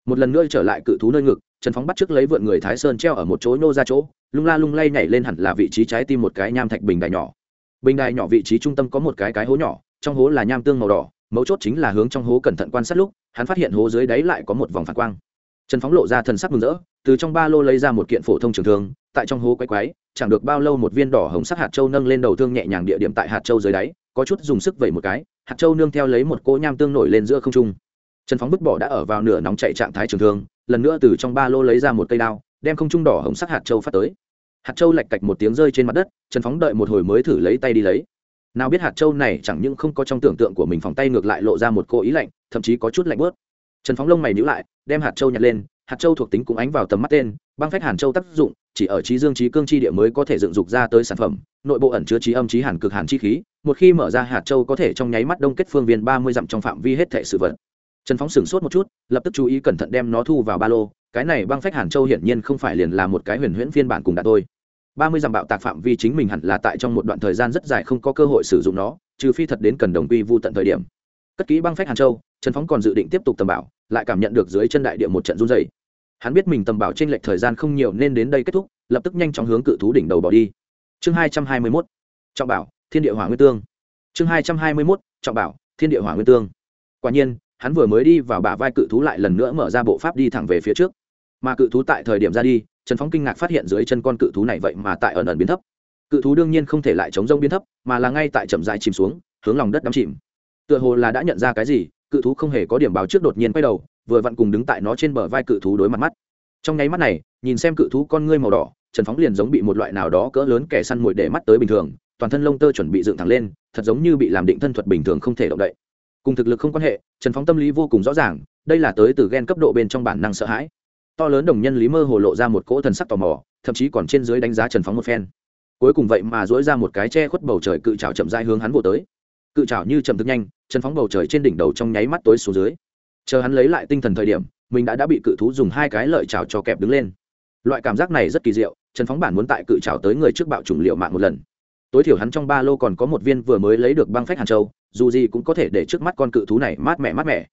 Một lần nữa trở lại cự thú nơi ngực, trần phóng bắt trước lấy vượn người thái sơn treo ở một chỗ nô ra chỗ lung la lung lay nhảy lên hẳn là vị trí trái tim một cái nham thạch bình đài nhỏ. Bình đài nhỏ vị trí trung tâm có một cái cái hố nhỏ, trong hố là nham tương màu đỏ, mấu chốt chính là hướng trong hố cẩn thận quan sát lúc, hắn phát hiện hố dưới đáy lại có một vòng phản quang. Trần phóng lộ ra thần sắc mừng rỡ, từ trong ba lô lấy ra một kiện phổ thông trường thương, tại trong hố quay quái, chẳng được bao lâu một viên đỏ hồng sắc hạt châu nâng lên đầu thương nhẹ nhàng địa điểm tại hạt châu dưới đáy, có chút dùng sức vẩy một cái, hạt châu nương theo lấy một cỗ nham tương nổi lên giữa không trung. Trần phóng vứt bỏ đã ở vào nửa nóng chạy trạng thái trường thương, lần nữa từ trong ba lô lấy ra một cây đao, đem không trung đỏ hồng sắc hạt châu phát tới hạt châu lạch cạch một tiếng rơi trên mặt đất, trần phóng đợi một hồi mới thử lấy tay đi lấy. Nào biết hạt châu này chẳng những không có trong tưởng tượng của mình phòng tay ngược lại lộ ra một cô ý lạnh, thậm chí có chút lạnh bớt. Trần phóng lông mày nhữ lại, đem hạt châu nhặt lên, hạt châu thuộc tính cũng ánh vào tầm mắt tên, băng phách hàn châu tác dụng, chỉ ở trí dương trí cương chi địa mới có thể dựng dục ra tới sản phẩm, nội bộ ẩn chứa trí âm trí hàn cực hàn chi khí, một khi mở ra hạt châu có thể trong nháy mắt đông kết phương viên ba mươi dặm trong phạm vi hết thể sự vật. Trần phóng sửng sốt một chút, lập tức chú ý cẩn thận đem nó thu vào ba lô, cái này băng phách hàn châu hiển nhiên không phải liền là một cái huyền huyễn phiên bản cùng đạt thôi ba mươi dặm bạo tạc phạm vi chính mình hẳn là tại trong một đoạn thời gian rất dài không có cơ hội sử dụng nó, trừ phi thật đến cần đồng quy vu tận thời điểm. Cất kỹ băng phách hàn châu, trần phóng còn dự định tiếp tục tầm bảo, lại cảm nhận được dưới chân đại địa một trận run dày hắn biết mình tầm bảo trên lệch thời gian không nhiều nên đến đây kết thúc, lập tức nhanh chóng hướng cự thú đỉnh đầu bỏ đi. Chương hai trăm hai mươi mốt, trọng bảo, thiên địa hỏa nguyên tương. Chương hai trăm hai mươi mốt, trọng bảo, thiên địa hỏa nguyên tương. Quả nhiên, hắn vừa mới đi vào bả vai cự thú lại lần nữa mở ra bộ pháp đi thẳng về phía trước. Mà cự thú tại thời điểm ra đi trần phóng kinh ngạc phát hiện dưới chân con cự thú này vậy mà tại ẩn ẩn biến thấp. Cự thú đương nhiên không thể lại chống rông biến thấp, mà là ngay tại chậm dại chìm xuống, hướng lòng đất đắm chìm. Tựa hồ là đã nhận ra cái gì, cự thú không hề có điểm báo trước đột nhiên quay đầu, vừa vặn cùng đứng tại nó trên bờ vai cự thú đối mặt mắt. Trong nháy mắt này, nhìn xem cự thú con ngươi màu đỏ, trần phóng liền giống bị một loại nào đó cỡ lớn kẻ săn mồi để mắt tới bình thường, toàn thân lông tơ chuẩn bị dựng thẳng lên, thật giống như bị làm định thân thuật bình thường không thể động đậy. Cùng thực lực không quan hệ, trần phóng tâm lý vô cùng rõ ràng, đây là tới từ ghen cấp độ bên trong bản năng sợ hãi to lớn đồng nhân lý mơ hồ lộ ra một cỗ thần sắc tò mò, thậm chí còn trên dưới đánh giá trần phóng một phen. Cuối cùng vậy mà dỗi ra một cái che khuất bầu trời cự trào chậm dai hướng hắn vô tới. Cự trào như chậm thức nhanh, trần phóng bầu trời trên đỉnh đầu trong nháy mắt tối xuống dưới. Chờ hắn lấy lại tinh thần thời điểm, mình đã đã bị cự thú dùng hai cái lợi trào cho kẹp đứng lên. Loại cảm giác này rất kỳ diệu, trần phóng bản muốn tại cự trào tới người trước bạo chủng liệu mạng một lần. Tối thiểu hắn trong ba lô còn có một viên vừa mới lấy được băng phách hàn châu, dù gì cũng có thể để trước mắt con cự thú này mát mẻ mát mẻ.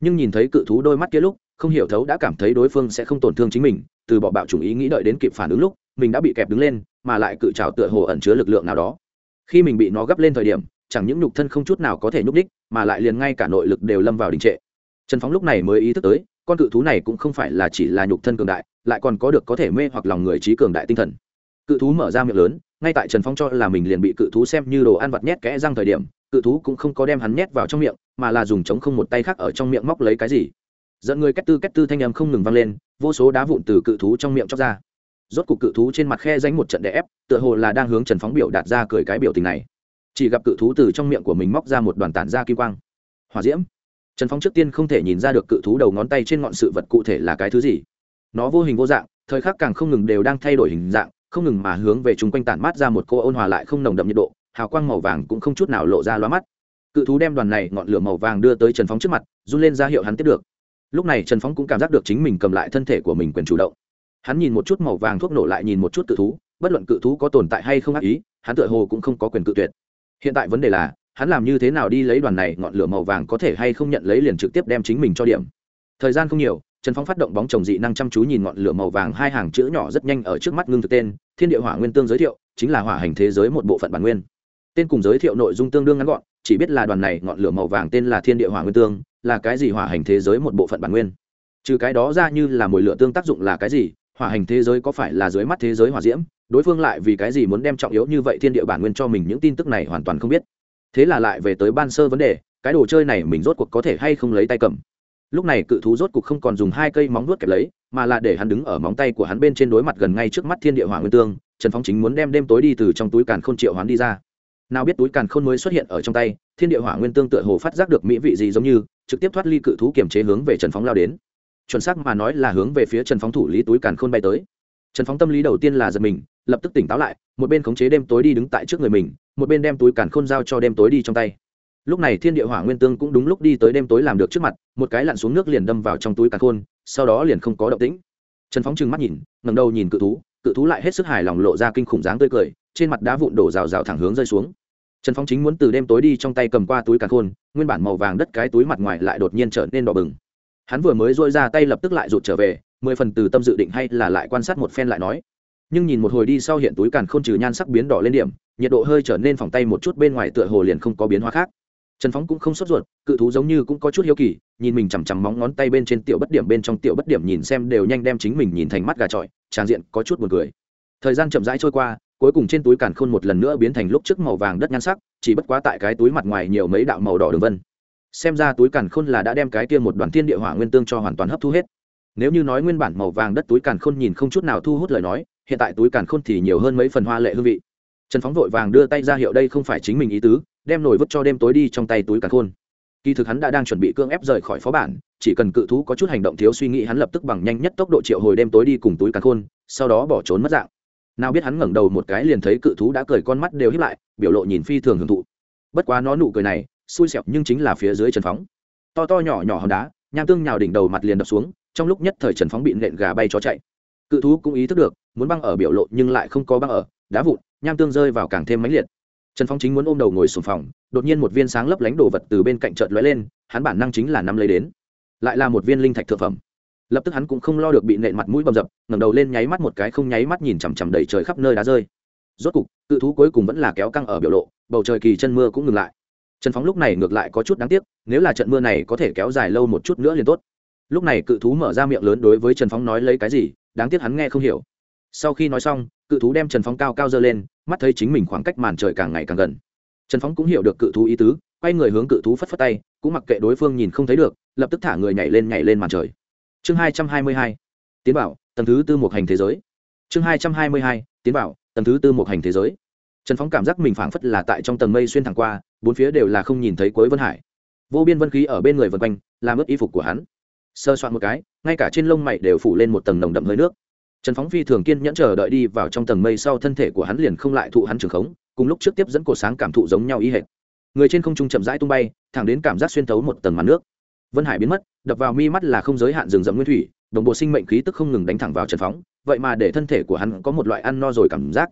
Nhưng nhìn thấy cự thú đôi mắt kia lúc không hiểu thấu đã cảm thấy đối phương sẽ không tổn thương chính mình, từ bỏ bạo chủng ý nghĩ đợi đến kịp phản ứng lúc, mình đã bị kẹp đứng lên, mà lại cự trào tựa hồ ẩn chứa lực lượng nào đó. Khi mình bị nó gấp lên thời điểm, chẳng những nhục thân không chút nào có thể nhúc đích mà lại liền ngay cả nội lực đều lâm vào đình trệ. Trần phóng lúc này mới ý thức tới, con cự thú này cũng không phải là chỉ là nhục thân cường đại, lại còn có được có thể mê hoặc lòng người trí cường đại tinh thần. Cự thú mở ra miệng lớn, ngay tại trần phong cho là mình liền bị cự thú xem như đồ ăn vặt nhét kẽ răng thời điểm, cự thú cũng không có đem hắn nhét vào trong miệng, mà là dùng chống không một tay khác ở trong miệng móc lấy cái gì dẫn người cách tư cách tư thanh âm không ngừng vang lên, vô số đá vụn từ cự thú trong miệng chóc ra. Rốt cục cự thú trên mặt khe danh một trận đè ép, tựa hồ là đang hướng trần phóng biểu đạt ra cười cái biểu tình này. Chỉ gặp cự thú từ trong miệng của mình móc ra một đoàn tản ra kim quang. Hòa diễm. Trần phóng trước tiên không thể nhìn ra được cự thú đầu ngón tay trên ngọn sự vật cụ thể là cái thứ gì. Nó vô hình vô dạng, thời khắc càng không ngừng đều đang thay đổi hình dạng, không ngừng mà hướng về chung quanh tản mát ra một cô ôn hòa lại không nồng đậm nhiệt độ, hào quang màu vàng cũng không chút nào lộ ra loa mắt. Cự thú đem đoàn này ngọn lửa màu vàng đưa tới trần phóng trước mặt, run lên ra hiệu hắn tiếp được lúc này trần phóng cũng cảm giác được chính mình cầm lại thân thể của mình quyền chủ động. Hắn nhìn một chút màu vàng thuốc nổ lại nhìn một chút cự thú, bất luận cự thú có tồn tại hay không ác ý, hắn tựa hồ cũng không có quyền cự tuyệt. Hiện tại vấn đề là, hắn làm như thế nào đi lấy đoàn này ngọn lửa màu vàng có thể hay không nhận lấy liền trực tiếp đem chính mình cho điểm. Thời gian không nhiều, trần phong phát động bóng chồng dị năng chăm chú nhìn ngọn lửa màu vàng hai hàng chữ nhỏ rất nhanh ở trước mắt ngưng thực tên, thiên địa hỏa nguyên tương giới thiệu, chính là hỏa hành thế giới một bộ phận bản nguyên. Tên cùng giới thiệu nội dung tương đương ngắn gọn, chỉ biết là đoàn này ngọn lửa màu vàng tên là thiên địa hỏa nguyên tương là cái gì hỏa hành thế giới một bộ phận bản nguyên? Trừ cái đó ra như là mồi lửa tương tác dụng là cái gì? Hỏa hành thế giới có phải là dưới mắt thế giới hỏa diễm? Đối phương lại vì cái gì muốn đem trọng yếu như vậy thiên địa bản nguyên cho mình những tin tức này hoàn toàn không biết. Thế là lại về tới ban sơ vấn đề, cái đồ chơi này mình rốt cuộc có thể hay không lấy tay cầm? Lúc này cự thú rốt cuộc không còn dùng hai cây móng vuốt kẹp lấy, mà là để hắn đứng ở móng tay của hắn bên trên đối mặt gần ngay trước mắt thiên địa hỏa nguyên tương. Trần phóng chính muốn đem đêm tối đi từ trong túi càn khôn triệu hoán đi ra. Nào biết túi càn khôn mới xuất hiện ở trong tay, thiên địa hỏa nguyên tương tựa hồ phát giác được mỹ vị gì giống như trực tiếp thoát ly cự thú kiềm chế hướng về trần phóng lao đến. Chuẩn xác mà nói là hướng về phía trần phóng thủ lý túi càn khôn bay tới. Trần phóng tâm lý đầu tiên là giật mình, lập tức tỉnh táo lại, một bên khống chế đêm tối đi đứng tại trước người mình, một bên đem túi càn khôn giao cho đêm tối đi trong tay. Lúc này thiên địa hỏa nguyên tương cũng đúng lúc đi tới đêm tối làm được trước mặt, một cái lặn xuống nước liền đâm vào trong túi càn khôn, sau đó liền không có động tĩnh. Trần phóng trừng mắt nhìn ngầm đầu nhìn cự thú cự thú lại hết sức hài lòng lộ ra kinh khủng dáng tươi cười, trên mặt đá vụn đổ rào rào thẳng hướng rơi xuống trần Phong chính muốn từ đêm tối đi trong tay cầm qua túi càn khôn, nguyên bản màu vàng đất cái túi mặt ngoài lại đột nhiên trở nên đỏ bừng. Hắn vừa mới dôi ra tay lập tức lại rụt trở về, mười phần từ tâm dự định hay là lại quan sát một phen lại nói. Nhưng nhìn một hồi đi sau hiện túi càn khôn trừ nhan sắc biến đỏ lên điểm, nhiệt độ hơi trở nên phòng tay một chút bên ngoài tựa hồ liền không có biến hóa khác. Trần phóng cũng không sốt ruột, cự thú giống như cũng có chút hiếu kỳ, nhìn mình chằm chằm móng ngón tay bên trên tiểu bất điểm bên trong tiểu bất điểm nhìn xem đều nhanh đem chính mình nhìn thành mắt gà trọi, tràn diện có chút buồn cười. Thời gian chậm rãi trôi qua cuối cùng trên túi càn khôn một lần nữa biến thành lúc trước màu vàng đất nhan sắc, chỉ bất quá tại cái túi mặt ngoài nhiều mấy đạo màu đỏ đường vân. Xem ra túi càn khôn là đã đem cái kia một đoàn thiên địa hỏa nguyên tương cho hoàn toàn hấp thu hết. Nếu như nói nguyên bản màu vàng đất túi càn khôn nhìn không chút nào thu hút lời nói, hiện tại túi càn khôn thì nhiều hơn mấy phần hoa lệ hương vị. Trần phóng vội vàng đưa tay ra hiệu đây không phải chính mình ý tứ, đem nổi vứt cho đêm tối đi trong tay túi càn khôn. Kỳ thực hắn đã đang chuẩn bị cưỡng ép rời khỏi phó bản, chỉ cần cự thú có chút hành động thiếu suy nghĩ hắn lập tức bằng nhanh nhất tốc độ triệu hồi đêm tối đi cùng túi càn khôn, sau đó bỏ trốn mất dạng nào biết hắn ngẩng đầu một cái liền thấy cự thú đã cười con mắt đều hiếp lại, biểu lộ nhìn phi thường hưởng thụ. Bất quá nó nụ cười này, xui xẹo nhưng chính là phía dưới trần phóng. To to nhỏ nhỏ hòn đá, nham tương nhào đỉnh đầu mặt liền đập xuống, trong lúc nhất thời trần phóng bị nện gà bay cho chạy. Cự thú cũng ý thức được, muốn băng ở biểu lộ nhưng lại không có băng ở, đá vụn, nham tương rơi vào càng thêm mãnh liệt. Trần phóng chính muốn ôm đầu ngồi xuống phòng, đột nhiên một viên sáng lấp lánh đồ vật từ bên cạnh chợt lóe lên, hắn bản năng chính là nắm lấy đến. Lại là một viên linh thạch thượng phẩm lập tức hắn cũng không lo được bị nện mặt mũi bầm dập, ngẩng đầu lên nháy mắt một cái không nháy mắt nhìn chằm chằm đầy trời khắp nơi đá rơi. Rốt cục, cự thú cuối cùng vẫn là kéo căng ở biểu lộ, bầu trời kỳ chân mưa cũng ngừng lại. Trần phóng lúc này ngược lại có chút đáng tiếc, nếu là trận mưa này có thể kéo dài lâu một chút nữa liền tốt. Lúc này cự thú mở ra miệng lớn đối với trần phóng nói lấy cái gì, đáng tiếc hắn nghe không hiểu. Sau khi nói xong, cự thú đem trần phóng cao cao dơ lên, mắt thấy chính mình khoảng cách màn trời càng ngày càng gần. Trần phóng cũng hiểu được cự thú ý tứ, quay người hướng cự thú phất phất tay, cũng mặc kệ đối phương nhìn không thấy được, lập tức thả người nhảy lên nhảy lên màn trời chương hai trăm hai mươi hai, tiến bảo, tầng thứ tư một hành thế giới. Chương hai trăm hai mươi hai, tiến bảo, tầng thứ tư một hành thế giới. Trần phóng cảm giác mình phảng phất là tại trong tầng mây xuyên thẳng qua, bốn phía đều là không nhìn thấy cuối vân hải. Vô biên vân khí ở bên người vân quanh, làm ướt y phục của hắn. Sơ soạn một cái, ngay cả trên lông mày đều phủ lên một tầng nồng đậm hơi nước. Trần phóng phi thường kiên nhẫn chờ đợi đi vào trong tầng mây sau thân thể của hắn liền không lại thụ hắn trường khống, cùng lúc trước tiếp dẫn cổ sáng cảm thụ giống nhau ý hệt. Người trên không trung chậm rãi tung bay, thẳng đến cảm giác xuyên thấu một tầng mặt nước vân hải biến mất, đập vào mi mắt là không giới hạn rừng rậm nguyên thủy, đồng bộ sinh mệnh khí tức không ngừng đánh thẳng vào trần phóng, vậy mà để thân thể của hắn có một loại ăn no rồi cảm giác.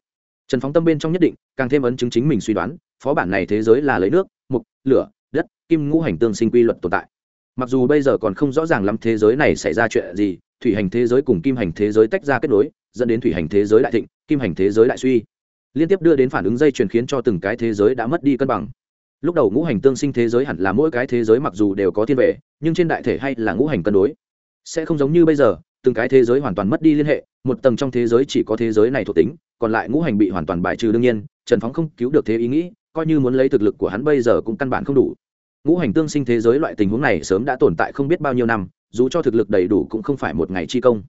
Trần phóng tâm bên trong nhất định, càng thêm ấn chứng chính mình suy đoán, phó bản này thế giới là lấy nước, mục, lửa, đất, kim ngũ hành tương sinh quy luật tồn tại. Mặc dù bây giờ còn không rõ ràng lắm thế giới này xảy ra chuyện gì, thủy hành thế giới cùng kim hành thế giới tách ra kết nối, dẫn đến thủy hành thế giới đại thịnh, kim hành thế giới đại suy. Liên tiếp đưa đến phản ứng dây chuyển khiến cho từng cái thế giới đã mất đi cân bằng lúc đầu ngũ hành tương sinh thế giới hẳn là mỗi cái thế giới mặc dù đều có thiên vệ, nhưng trên đại thể hay là ngũ hành cân đối. Sẽ không giống như bây giờ, từng cái thế giới hoàn toàn mất đi liên hệ, một tầng trong thế giới chỉ có thế giới này thuộc tính, còn lại ngũ hành bị hoàn toàn bài trừ đương nhiên, trần phóng không cứu được thế ý nghĩ, coi như muốn lấy thực lực của hắn bây giờ cũng căn bản không đủ. Ngũ hành tương sinh thế giới loại tình huống này sớm đã tồn tại không biết bao nhiêu năm, dù cho thực lực đầy đủ cũng không phải một ngày chi công.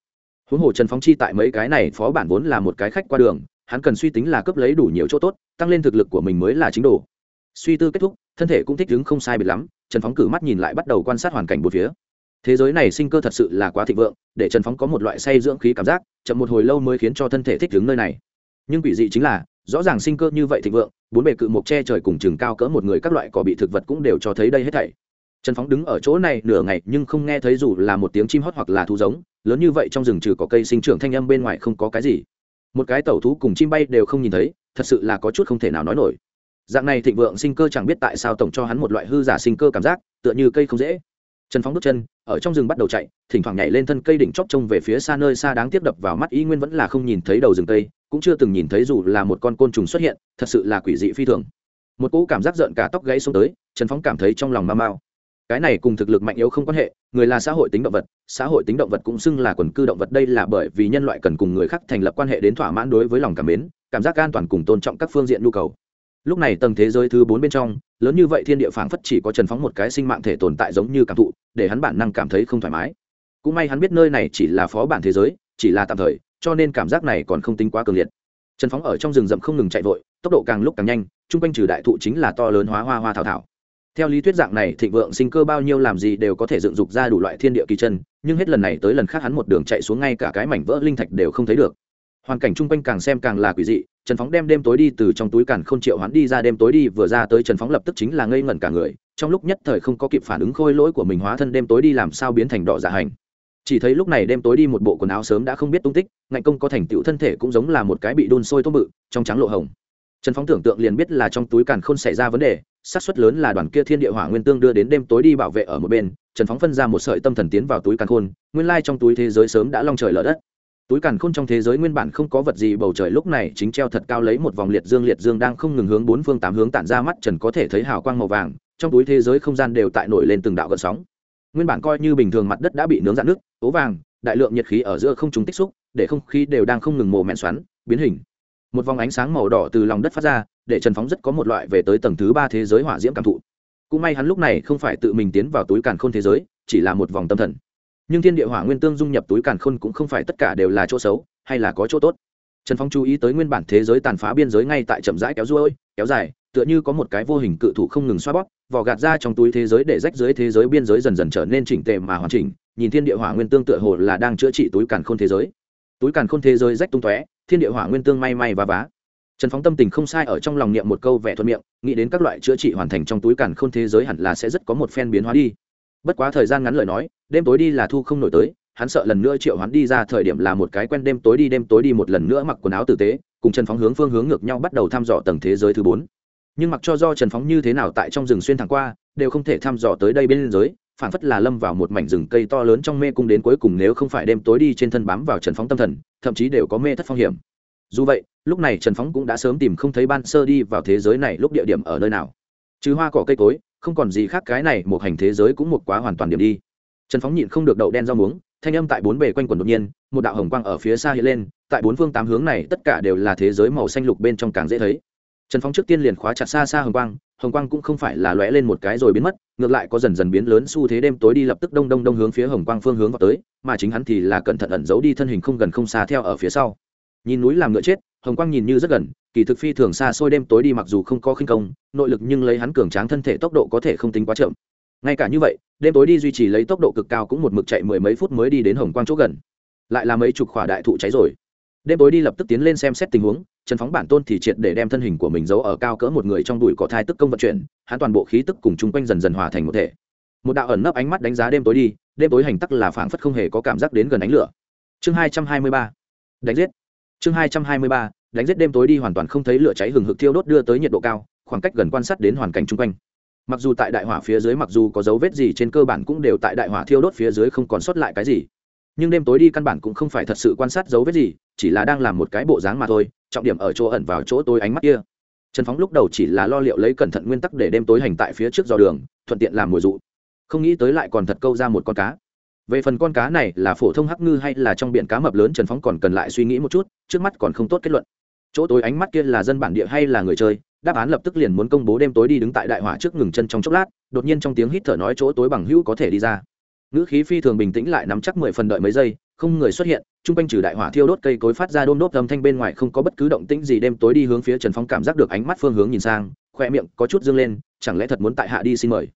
Huống hồ trần phóng chi tại mấy cái này phó bản vốn là một cái khách qua đường, hắn cần suy tính là cấp lấy đủ nhiều chỗ tốt, tăng lên thực lực của mình mới là chính đồ suy tư kết thúc, thân thể cũng thích ứng không sai biệt lắm, trần phóng cử mắt nhìn lại bắt đầu quan sát hoàn cảnh một phía. Thế giới này sinh cơ thật sự là quá thịnh vượng, để trần phóng có một loại say dưỡng khí cảm giác, chậm một hồi lâu mới khiến cho thân thể thích ứng nơi này. Nhưng quỷ dị chính là, rõ ràng sinh cơ như vậy thịnh vượng, bốn bề cự mộc che trời cùng chừng cao cỡ một người các loại cỏ bị thực vật cũng đều cho thấy đây hết thảy. Trần phóng đứng ở chỗ này nửa ngày nhưng không nghe thấy dù là một tiếng chim hót hoặc là thú giống, lớn như vậy trong rừng trừ có cây sinh trưởng thanh âm bên ngoài không có cái gì. Một cái tẩu thú cùng chim bay đều không nhìn thấy, thật sự là có chút không thể nào nói nổi dạng này thịnh vượng sinh cơ chẳng biết tại sao tổng cho hắn một loại hư giả sinh cơ cảm giác, tựa như cây không dễ. Trần phóng bước chân, ở trong rừng bắt đầu chạy, thỉnh thoảng nhảy lên thân cây đỉnh chóp trông về phía xa nơi xa đáng tiếp đập vào mắt, y nguyên vẫn là không nhìn thấy đầu rừng cây, cũng chưa từng nhìn thấy dù là một con côn trùng xuất hiện, thật sự là quỷ dị phi thường. Một cỗ cảm giác giận cả tóc gãy xuống tới, trần phóng cảm thấy trong lòng ma mao. Cái này cùng thực lực mạnh yếu không quan hệ, người là xã hội tính động vật, xã hội tính động vật cũng xưng là quần cư động vật, đây là bởi vì nhân loại cần cùng người khác thành lập quan hệ đến thỏa mãn đối với lòng cảm mến, cảm giác an toàn cùng tôn trọng các phương diện nhu cầu lúc này tầng thế giới thứ bốn bên trong, lớn như vậy thiên địa phảng phất chỉ có trần phóng một cái sinh mạng thể tồn tại giống như cảm thụ, để hắn bản năng cảm thấy không thoải mái. Cũng may hắn biết nơi này chỉ là phó bản thế giới, chỉ là tạm thời, cho nên cảm giác này còn không tính quá cường liệt. Trần phóng ở trong rừng rậm không ngừng chạy vội, tốc độ càng lúc càng nhanh chung quanh trừ đại thụ chính là to lớn hóa hoa hoa thảo thảo. Theo lý thuyết dạng này, thịnh vượng sinh cơ bao nhiêu làm gì đều có thể dựng dục ra đủ loại thiên địa kỳ chân, nhưng hết lần này tới lần khác hắn một đường chạy xuống ngay cả cái mảnh vỡ linh thạch đều không thấy được hoàn cảnh chung quanh càng xem càng là quỷ dị, trần phóng đem đêm tối đi từ trong túi càn k h ô n triệu hắn đi ra đêm tối đi, vừa ra tới trần phóng lập tức chính là ngây ngẩn cả người, trong lúc nhất thời không có kịp phản ứng khôi lỗi của mình hóa thân đêm tối đi làm sao biến thành đỏ giả hành. Chỉ thấy lúc này đêm tối đi một bộ quần áo sớm đã không biết tung tích, ngạnh công có thành tựu thân thể cũng giống là một cái bị đun sôi tôm bự, trong trắng lộ hồng. Trần phóng tưởng tượng liền biết là trong túi càn khôn xảy ra vấn đề, xác suất lớn là đoàn kia thiên địa hỏa nguyên tương đưa đến đêm tối đi bảo vệ ở một bên, trần phóng phân ra một sợi tâm thần tiến vào túi càn khôn, nguyên lai trong túi thế giới sớm đã long trời lở đất túi càn khôn trong thế giới nguyên bản không có vật gì, bầu trời lúc này chính treo thật cao lấy một vòng liệt dương liệt dương đang không ngừng hướng bốn phương tám hướng tản ra mắt trần có thể thấy hào quang màu vàng, trong túi thế giới không gian đều tại nổi lên từng đạo gợn sóng. Nguyên bản coi như bình thường mặt đất đã bị nướng dạn nước tố vàng, đại lượng nhiệt khí ở giữa không chúng tích xúc, để không khí đều đang không ngừng mồ mẹn xoắn, biến hình. Một vòng ánh sáng màu đỏ từ lòng đất phát ra, để trần phóng rất có một loại về tới tầng thứ ba thế giới hỏa diễm cảm thụ. Cũng may hắn lúc này không phải tự mình tiến vào túi càn khôn thế giới, chỉ là một vòng tâm thần nhưng thiên địa hỏa nguyên tương dung nhập túi càn khôn cũng không phải tất cả đều là chỗ xấu, hay là có chỗ tốt. Trần phong chú ý tới nguyên bản thế giới tàn phá biên giới ngay tại chậm rãi kéo ruôi, kéo dài, tựa như có một cái vô hình cự thủ không ngừng xoa bóp vỏ gạt ra trong túi thế giới để rách dưới thế giới biên giới dần dần trở nên chỉnh tề mà hoàn chỉnh, nhìn thiên địa hỏa nguyên tương tựa hồ là đang chữa trị túi càn khôn thế giới. Túi càn khôn thế giới rách tung tóe, thiên địa hỏa nguyên tương may may và vá. Trần phóng tâm tình không sai ở trong lòng niệm một câu vẻ thuận miệng, nghĩ đến các loại chữa trị hoàn thành trong túi càn khôn thế giới hẳn là sẽ rất có một phen biến hóa đi. Bất quá thời gian ngắn lời nói đêm tối đi là thu không nổi tới, hắn sợ lần nữa triệu hắn đi ra thời điểm là một cái quen đêm tối đi, đêm tối đi một lần nữa mặc quần áo tử tế, cùng trần phóng hướng phương hướng ngược nhau bắt đầu thăm dò tầng thế giới thứ bốn. Nhưng mặc cho do trần phóng như thế nào tại trong rừng xuyên thẳng qua, đều không thể thăm dò tới đây bên giới phản phất là lâm vào một mảnh rừng cây to lớn trong mê cung đến cuối cùng nếu không phải đêm tối đi trên thân bám vào trần phóng tâm thần, thậm chí đều có mê thất phong hiểm. Dù vậy, lúc này trần phóng cũng đã sớm tìm không thấy ban sơ đi vào thế giới này lúc địa điểm ở nơi nào. Chứ hoa cỏ cây cối, không còn gì khác, cái này một hành thế giới cũng một quá hoàn toàn điểm đi trần phóng nhịn không được đậu đen rau muống, thanh âm tại bốn bề quanh quần đột nhiên, một đạo hồng quang ở phía xa hiện lên, tại bốn phương tám hướng này tất cả đều là thế giới màu xanh lục bên trong càng dễ thấy. Trần phóng trước tiên liền khóa chặt xa xa hồng quang hồng quang cũng không phải là lóe lên một cái rồi biến mất, ngược lại có dần dần biến lớn xu thế đêm tối đi lập tức đông đông đông hướng phía hồng quang phương hướng vào tới, mà chính hắn thì là cẩn thận ẩn giấu đi thân hình không gần không xa theo ở phía sau. Nhìn núi làm ngựa chết, hồng quang nhìn như rất gần, kỳ thực phi thường xa xôi đêm tối đi mặc dù không có khinh công, nội lực nhưng lấy hắn cường tráng thân thể tốc độ có thể không tính quá chậm ngay cả như vậy, đêm tối đi duy trì lấy tốc độ cực cao cũng một mực chạy mười mấy phút mới đi đến hồng quang chỗ gần. Lại là mấy chục khỏa đại thụ cháy rồi. Đêm tối đi lập tức tiến lên xem xét tình huống, trần phóng bản tôn thì triệt để đem thân hình của mình giấu ở cao cỡ một người trong đùi cỏ thai tức công vận chuyển, hắn toàn bộ khí tức cùng chung quanh dần dần hòa thành một thể. Một đạo ẩn nấp ánh mắt đánh giá đêm tối đi, đêm tối hành tắc là phảng phất không hề có cảm giác đến gần ánh lửa. Chương hai trăm hai mươi ba. Đánh giết. Chương hai trăm hai mươi ba. Đánh giết đêm tối đi hoàn toàn không thấy lửa cháy hừng hực thiêu đốt đưa tới nhiệt độ cao, khoảng cách gần quan sát đến hoàn cảnh chung quanh mặc dù tại đại hỏa phía dưới mặc dù có dấu vết gì trên cơ bản cũng đều tại đại hỏa thiêu đốt phía dưới không còn sót lại cái gì. Nhưng đêm tối đi căn bản cũng không phải thật sự quan sát dấu vết gì, chỉ là đang làm một cái bộ dáng mà thôi, trọng điểm ở chỗ ẩn vào chỗ tối ánh mắt kia. Trần phóng lúc đầu chỉ là lo liệu lấy cẩn thận nguyên tắc để đêm tối hành tại phía trước dò đường, thuận tiện làm mùi dụ. Không nghĩ tới lại còn thật câu ra một con cá. Về phần con cá này là phổ thông hắc ngư hay là trong biển cá mập lớn, trần phóng còn cần lại suy nghĩ một chút, trước mắt còn không tốt kết luận. Chỗ tối ánh mắt kia là dân bản địa hay là người chơi đáp án lập tức liền muốn công bố đêm tối đi đứng tại đại hỏa trước ngừng chân trong chốc lát, đột nhiên trong tiếng hít thở nói chỗ tối bằng hữu có thể đi ra. Ngữ khí phi thường bình tĩnh lại nắm chắc mười phần đợi mấy giây, không người xuất hiện, chung quanh trừ đại hỏa thiêu đốt cây cối phát ra đôm đốt âm thanh bên ngoài không có bất cứ động tĩnh gì, đêm tối đi hướng phía trần phong cảm giác được ánh mắt phương hướng nhìn sang, khoe miệng có chút dâng lên, chẳng lẽ thật muốn tại hạ đi xin mời?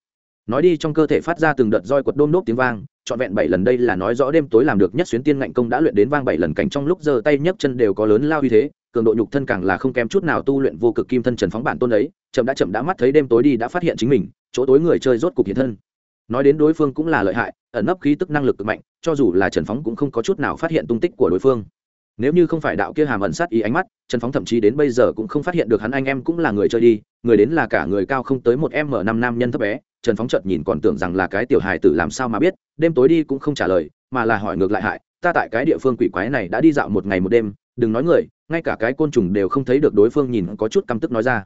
Nói đi, trong cơ thể phát ra từng đợt roi quật đôm đốt tiếng vang, trọn vẹn bảy lần đây là nói rõ đêm tối làm được nhất xuyến tiên ngạnh công đã luyện đến vang bảy lần cảnh trong lúc giơ tay nhấc chân đều có lớn lao uy thế cường độ nhục thân càng là không kém chút nào tu luyện vô cực kim thân trần phóng bản tôn ấy, chậm đã chậm đã mắt thấy đêm tối đi đã phát hiện chính mình, chỗ tối người chơi rốt cục hiện thân. Nói đến đối phương cũng là lợi hại, ẩn nấp khí tức năng lực cực mạnh, cho dù là trần phóng cũng không có chút nào phát hiện tung tích của đối phương. Nếu như không phải đạo kia hàm ẩn sát ý ánh mắt, trần phóng thậm chí đến bây giờ cũng không phát hiện được hắn anh em cũng là người chơi đi, người đến là cả người cao không tới một m năm nam nhân thấp bé. Trần phóng chợt nhìn còn tưởng rằng là cái tiểu hài tử làm sao mà biết, đêm tối đi cũng không trả lời, mà là hỏi ngược lại hại, ta tại cái địa phương quỷ quái này đã đi dạo một ngày một đêm, đừng nói người ngay cả cái côn trùng đều không thấy được đối phương nhìn có chút căm tức nói ra.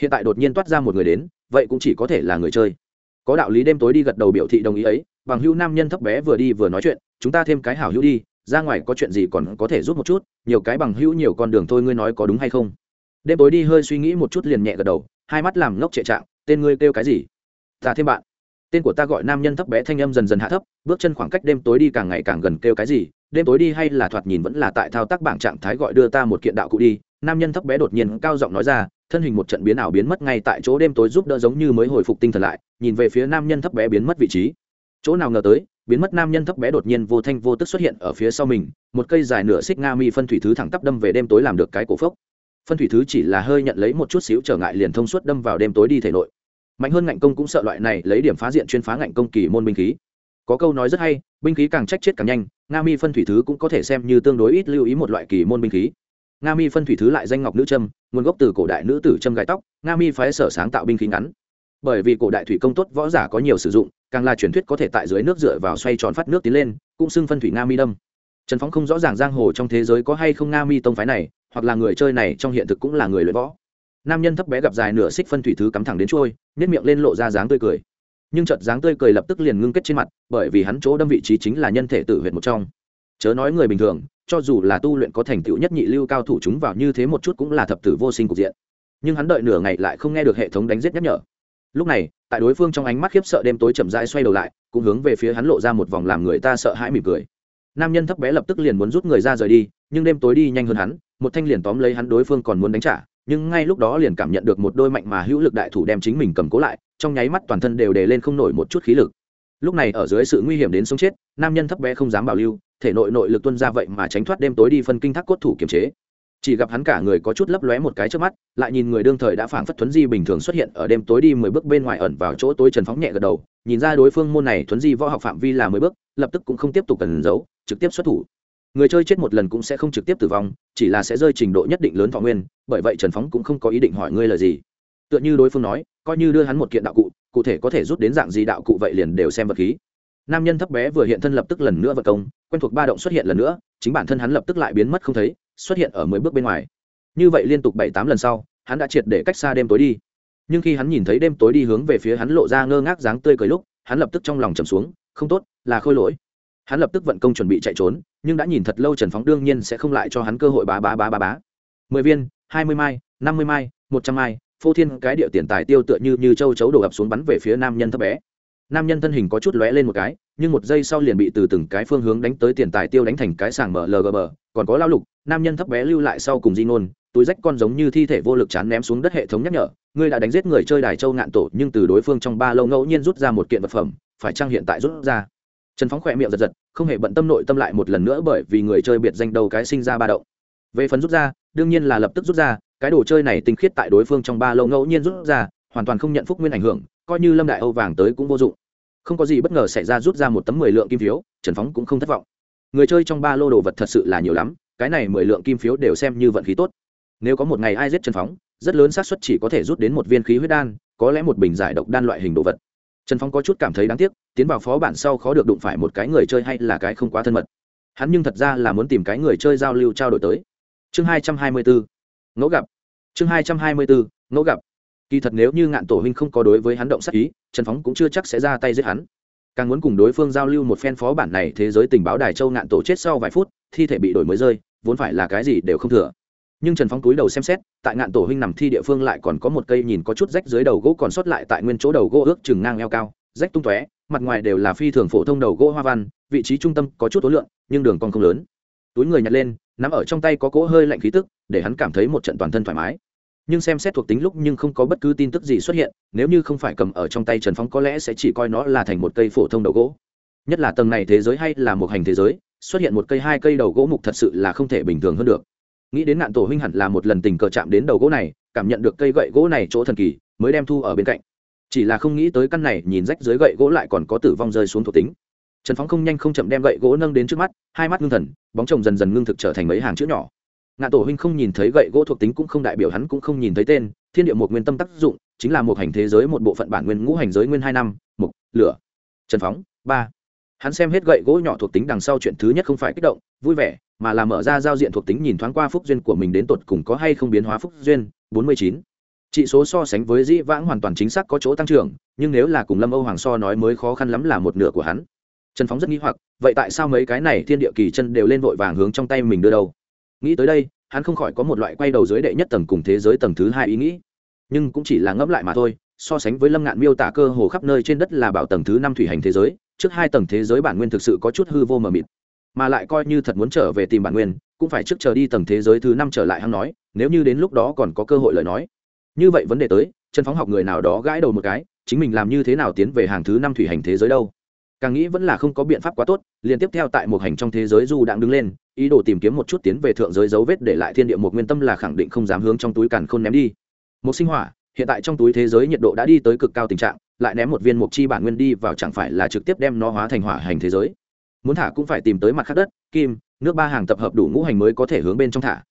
Hiện tại đột nhiên toát ra một người đến, vậy cũng chỉ có thể là người chơi. Có đạo lý đêm tối đi gật đầu biểu thị đồng ý ấy, bằng hữu nam nhân thấp bé vừa đi vừa nói chuyện, chúng ta thêm cái hảo hữu đi, ra ngoài có chuyện gì còn có thể giúp một chút, nhiều cái bằng hữu nhiều con đường thôi ngươi nói có đúng hay không? Đêm tối đi hơi suy nghĩ một chút liền nhẹ gật đầu, hai mắt làm ngốc trệ trạng, tên ngươi kêu cái gì? Ta thêm bạn. Tên của ta gọi nam nhân thấp bé thanh âm dần dần hạ thấp, bước chân khoảng cách đêm tối đi càng ngày càng gần kêu cái gì đêm tối đi hay là thoạt nhìn vẫn là tại thao tác bảng trạng thái gọi đưa ta một kiện đạo cụ đi, nam nhân thấp bé đột nhiên cao giọng nói ra, thân hình một trận biến ảo biến mất ngay tại chỗ đêm tối giúp đỡ giống như mới hồi phục tinh thần lại, nhìn về phía nam nhân thấp bé biến mất vị trí. Chỗ nào ngờ tới, biến mất nam nhân thấp bé đột nhiên vô thanh vô tức xuất hiện ở phía sau mình, một cây dài nửa xích nga mi phân thủy thứ thẳng tắp đâm về đêm tối làm được cái cổ phốc. Phân thủy thứ chỉ là hơi nhận lấy một chút xíu trở ngại liền thông suốt đâm vào đêm tối đi thể nội. Mạnh hơn ngạnh công cũng sợ loại này lấy điểm phá diện chuyên phá ngạnh công kỳ môn binh khí có câu nói rất hay, binh khí càng trách chết càng nhanh, nga mi phân thủy thứ cũng có thể xem như tương đối ít lưu ý một loại kỳ môn binh khí. Nga mi phân thủy thứ lại danh ngọc nữ trâm, nguồn gốc từ cổ đại nữ tử trâm gai tóc, nga mi phái sở sáng tạo binh khí ngắn. Bởi vì cổ đại thủy công tốt, võ giả có nhiều sử dụng, càng là truyền thuyết có thể tại dưới nước dựa vào xoay tròn phát nước tiến lên, cũng xưng phân thủy nga mi đâm. Trần phóng không rõ ràng giang hồ trong thế giới có hay không nga mi tông phái này, hoặc là người chơi này trong hiện thực cũng là người luyện võ. Nam nhân thấp bé gặp dài nửa xích phân thủy thứ cắm thẳng đến trôi nếp miệng lên lộ ra dáng tươi cười nhưng chợt dáng tươi cười lập tức liền ngưng kết trên mặt, bởi vì hắn chỗ đâm vị trí chính là nhân thể tử huyệt một trong. Chớ nói người bình thường, cho dù là tu luyện có thành tựu nhất nhị lưu cao thủ chúng vào như thế một chút cũng là thập tử vô sinh cục diện. Nhưng hắn đợi nửa ngày lại không nghe được hệ thống đánh giết nhắc nhở. Lúc này, tại đối phương trong ánh mắt khiếp sợ đêm tối chậm rãi xoay đầu lại, cũng hướng về phía hắn lộ ra một vòng làm người ta sợ hãi mỉm cười. Nam nhân thấp bé lập tức liền muốn rút người ra rời đi, nhưng đêm tối đi nhanh hơn hắn, một thanh liền tóm lấy hắn đối phương còn muốn đánh trả nhưng ngay lúc đó liền cảm nhận được một đôi mạnh mà hữu lực đại thủ đem chính mình cầm cố lại, trong nháy mắt toàn thân đều đề lên không nổi một chút khí lực. Lúc này ở dưới sự nguy hiểm đến sống chết, nam nhân thấp bé không dám bảo lưu, thể nội nội lực tuân ra vậy mà tránh thoát đêm tối đi phân kinh thác cốt thủ kiềm chế. Chỉ gặp hắn cả người có chút lấp lóe một cái trước mắt, lại nhìn người đương thời đã phảng phất thuấn di bình thường xuất hiện ở đêm tối đi mười bước bên ngoài ẩn vào chỗ tối trần phóng nhẹ gật đầu, nhìn ra đối phương môn này thuấn di võ học phạm vi là mười bước, lập tức cũng không tiếp tục cần giấu, trực tiếp xuất thủ người chơi chết một lần cũng sẽ không trực tiếp tử vong, chỉ là sẽ rơi trình độ nhất định lớn thọ nguyên, bởi vậy trần phóng cũng không có ý định hỏi ngươi là gì. Tựa như đối phương nói, coi như đưa hắn một kiện đạo cụ cụ thể có thể rút đến dạng gì đạo cụ vậy liền đều xem vật khí. Nam nhân thấp bé vừa hiện thân lập tức lần nữa vật công, quen thuộc ba động xuất hiện lần nữa, chính bản thân hắn lập tức lại biến mất không thấy, xuất hiện ở mười bước bên ngoài. Như vậy liên tục bảy tám lần sau, hắn đã triệt để cách xa đêm tối đi. Nhưng khi hắn nhìn thấy đêm tối đi hướng về phía hắn lộ ra ngơ ngác dáng tươi cười lúc, hắn lập tức trong lòng trầm xuống, không tốt, là khôi lỗi hắn lập tức vận công chuẩn bị chạy trốn, nhưng đã nhìn thật lâu trần phóng đương nhiên sẽ không lại cho hắn cơ hội bá bá bá bá bá. Mười viên, hai mươi mai, năm mươi mai, một trăm mai, phô thiên cái địa tiền tài tiêu tựa như như châu chấu đổ ập xuống bắn về phía nam nhân thấp bé. Nam nhân thân hình có chút lóe lên một cái, nhưng một giây sau liền bị từ từng cái phương hướng đánh tới tiền tài tiêu đánh thành cái sàng mở lgb còn có lao lục, nam nhân thấp bé lưu lại sau cùng di ngôn, túi rách con giống như thi thể vô lực chán ném xuống đất hệ thống nhắc nhở, ngươi đã đánh giết người chơi đài châu ngạn tổ, nhưng từ đối phương trong ba lâu ngẫu nhiên rút ra một kiện vật phẩm, phải chăng hiện tại rút ra? Trần phóng khỏe miệng giật giật, không hề bận tâm nội tâm lại một lần nữa bởi vì người chơi biệt danh đầu cái sinh ra ba động. Về phần rút ra, đương nhiên là lập tức rút ra, cái đồ chơi này tinh khiết tại đối phương trong ba lâu ngẫu nhiên rút ra, hoàn toàn không nhận phúc nguyên ảnh hưởng, coi như lâm đại âu vàng tới cũng vô dụng. Không có gì bất ngờ xảy ra rút ra một tấm mười lượng kim phiếu, trần phóng cũng không thất vọng. Người chơi trong ba lô đồ vật thật sự là nhiều lắm, cái này mười lượng kim phiếu đều xem như vận khí tốt. Nếu có một ngày ai giết trần phóng, rất lớn xác suất chỉ có thể rút đến một viên khí huyết đan, có lẽ một bình giải độc đan loại hình đồ vật trần Phong có chút cảm thấy đáng tiếc, tiến vào phó bản sau khó được đụng phải một cái người chơi hay là cái không quá thân mật. Hắn nhưng thật ra là muốn tìm cái người chơi giao lưu trao đổi tới. Chương hai trăm hai mươi bốn ngẫu gặp. Chương hai trăm hai mươi bốn ngẫu gặp. Kỳ thật nếu như ngạn tổ huynh không có đối với hắn động sắc ý, trần phóng cũng chưa chắc sẽ ra tay giết hắn. Càng muốn cùng đối phương giao lưu một phen phó bản này thế giới tình báo đài châu ngạn tổ chết sau vài phút, thi thể bị đổi mới rơi, vốn phải là cái gì đều không thừa nhưng trần phóng túi đầu xem xét tại ngạn tổ huynh nằm thi địa phương lại còn có một cây nhìn có chút rách dưới đầu gỗ còn sót lại tại nguyên chỗ đầu gỗ ước chừng ngang eo cao rách tung tóe mặt ngoài đều là phi thường phổ thông đầu gỗ hoa văn vị trí trung tâm có chút tối lượng nhưng đường còn không lớn túi người nhặt lên nắm ở trong tay có cỗ hơi lạnh khí tức để hắn cảm thấy một trận toàn thân thoải mái nhưng xem xét thuộc tính lúc nhưng không có bất cứ tin tức gì xuất hiện nếu như không phải cầm ở trong tay trần phóng có lẽ sẽ chỉ coi nó là thành một cây phổ thông đầu gỗ nhất là tầng này thế giới hay là một hành thế giới xuất hiện một cây hai cây đầu gỗ mục thật sự là không thể bình thường hơn được nghĩ đến nạn tổ huynh hẳn là một lần tình cờ chạm đến đầu gỗ này, cảm nhận được cây gậy gỗ này chỗ thần kỳ, mới đem thu ở bên cạnh. Chỉ là không nghĩ tới căn này, nhìn rách dưới gậy gỗ lại còn có tử vong rơi xuống thuộc tính. Trần phóng không nhanh không chậm đem gậy gỗ nâng đến trước mắt, hai mắt ngưng thần, bóng chồng dần dần ngưng thực trở thành mấy hàng chữ nhỏ. Ngạn tổ huynh không nhìn thấy gậy gỗ thuộc tính cũng không đại biểu hắn cũng không nhìn thấy tên, thiên địa một nguyên tâm tác dụng, chính là một hành thế giới một bộ phận bản nguyên ngũ hành giới nguyên hai năm, mục, lửa. Trần phóng, ba. Hắn xem hết gậy gỗ nhỏ thuộc tính đằng sau chuyện thứ nhất không phải kích động, vui vẻ mà là mở ra giao diện thuộc tính nhìn thoáng qua phúc duyên của mình đến tột cùng có hay không biến hóa phúc duyên, bốn mươi chín. Trị số so sánh với dĩ vãng hoàn toàn chính xác có chỗ tăng trưởng, nhưng nếu là cùng lâm âu hoàng so nói mới khó khăn lắm là một nửa của hắn. Trần phóng rất nghĩ hoặc, vậy tại sao mấy cái này thiên địa kỳ chân đều lên vội vàng hướng trong tay mình đưa đâu? Nghĩ tới đây, hắn không khỏi có một loại quay đầu dưới đệ nhất tầng cùng thế giới tầng thứ hai ý nghĩ. Nhưng cũng chỉ là ngẫm lại mà thôi, so sánh với lâm ngạn miêu tả cơ hồ khắp nơi trên đất là bảo tầng thứ năm thủy hành thế giới, trước hai tầng thế giới bản nguyên thực sự có chút hư vô mờ mịt mà lại coi như thật muốn trở về tìm bản nguyên, cũng phải trước chờ đi tầng thế giới thứ năm trở lại hắn nói, nếu như đến lúc đó còn có cơ hội lời nói. Như vậy vấn đề tới chân phóng học người nào đó gãi đầu một cái, chính mình làm như thế nào tiến về hàng thứ năm thủy hành thế giới đâu. Càng nghĩ vẫn là không có biện pháp quá tốt, liền tiếp theo tại một hành trong thế giới du đang đứng lên, ý đồ tìm kiếm một chút tiến về thượng giới dấu vết để lại thiên địa một nguyên tâm là khẳng định không dám hướng trong túi càn khôn ném đi. Một sinh hỏa, hiện tại trong túi thế giới nhiệt độ đã đi tới cực cao tình trạng, lại ném một viên mộc chi bản nguyên đi vào chẳng phải là trực tiếp đem nó hóa thành hỏa hành thế giới muốn thả cũng phải tìm tới mặt khác đất, kim, nước ba hàng tập hợp đủ ngũ hành mới có thể hướng bên trong thả.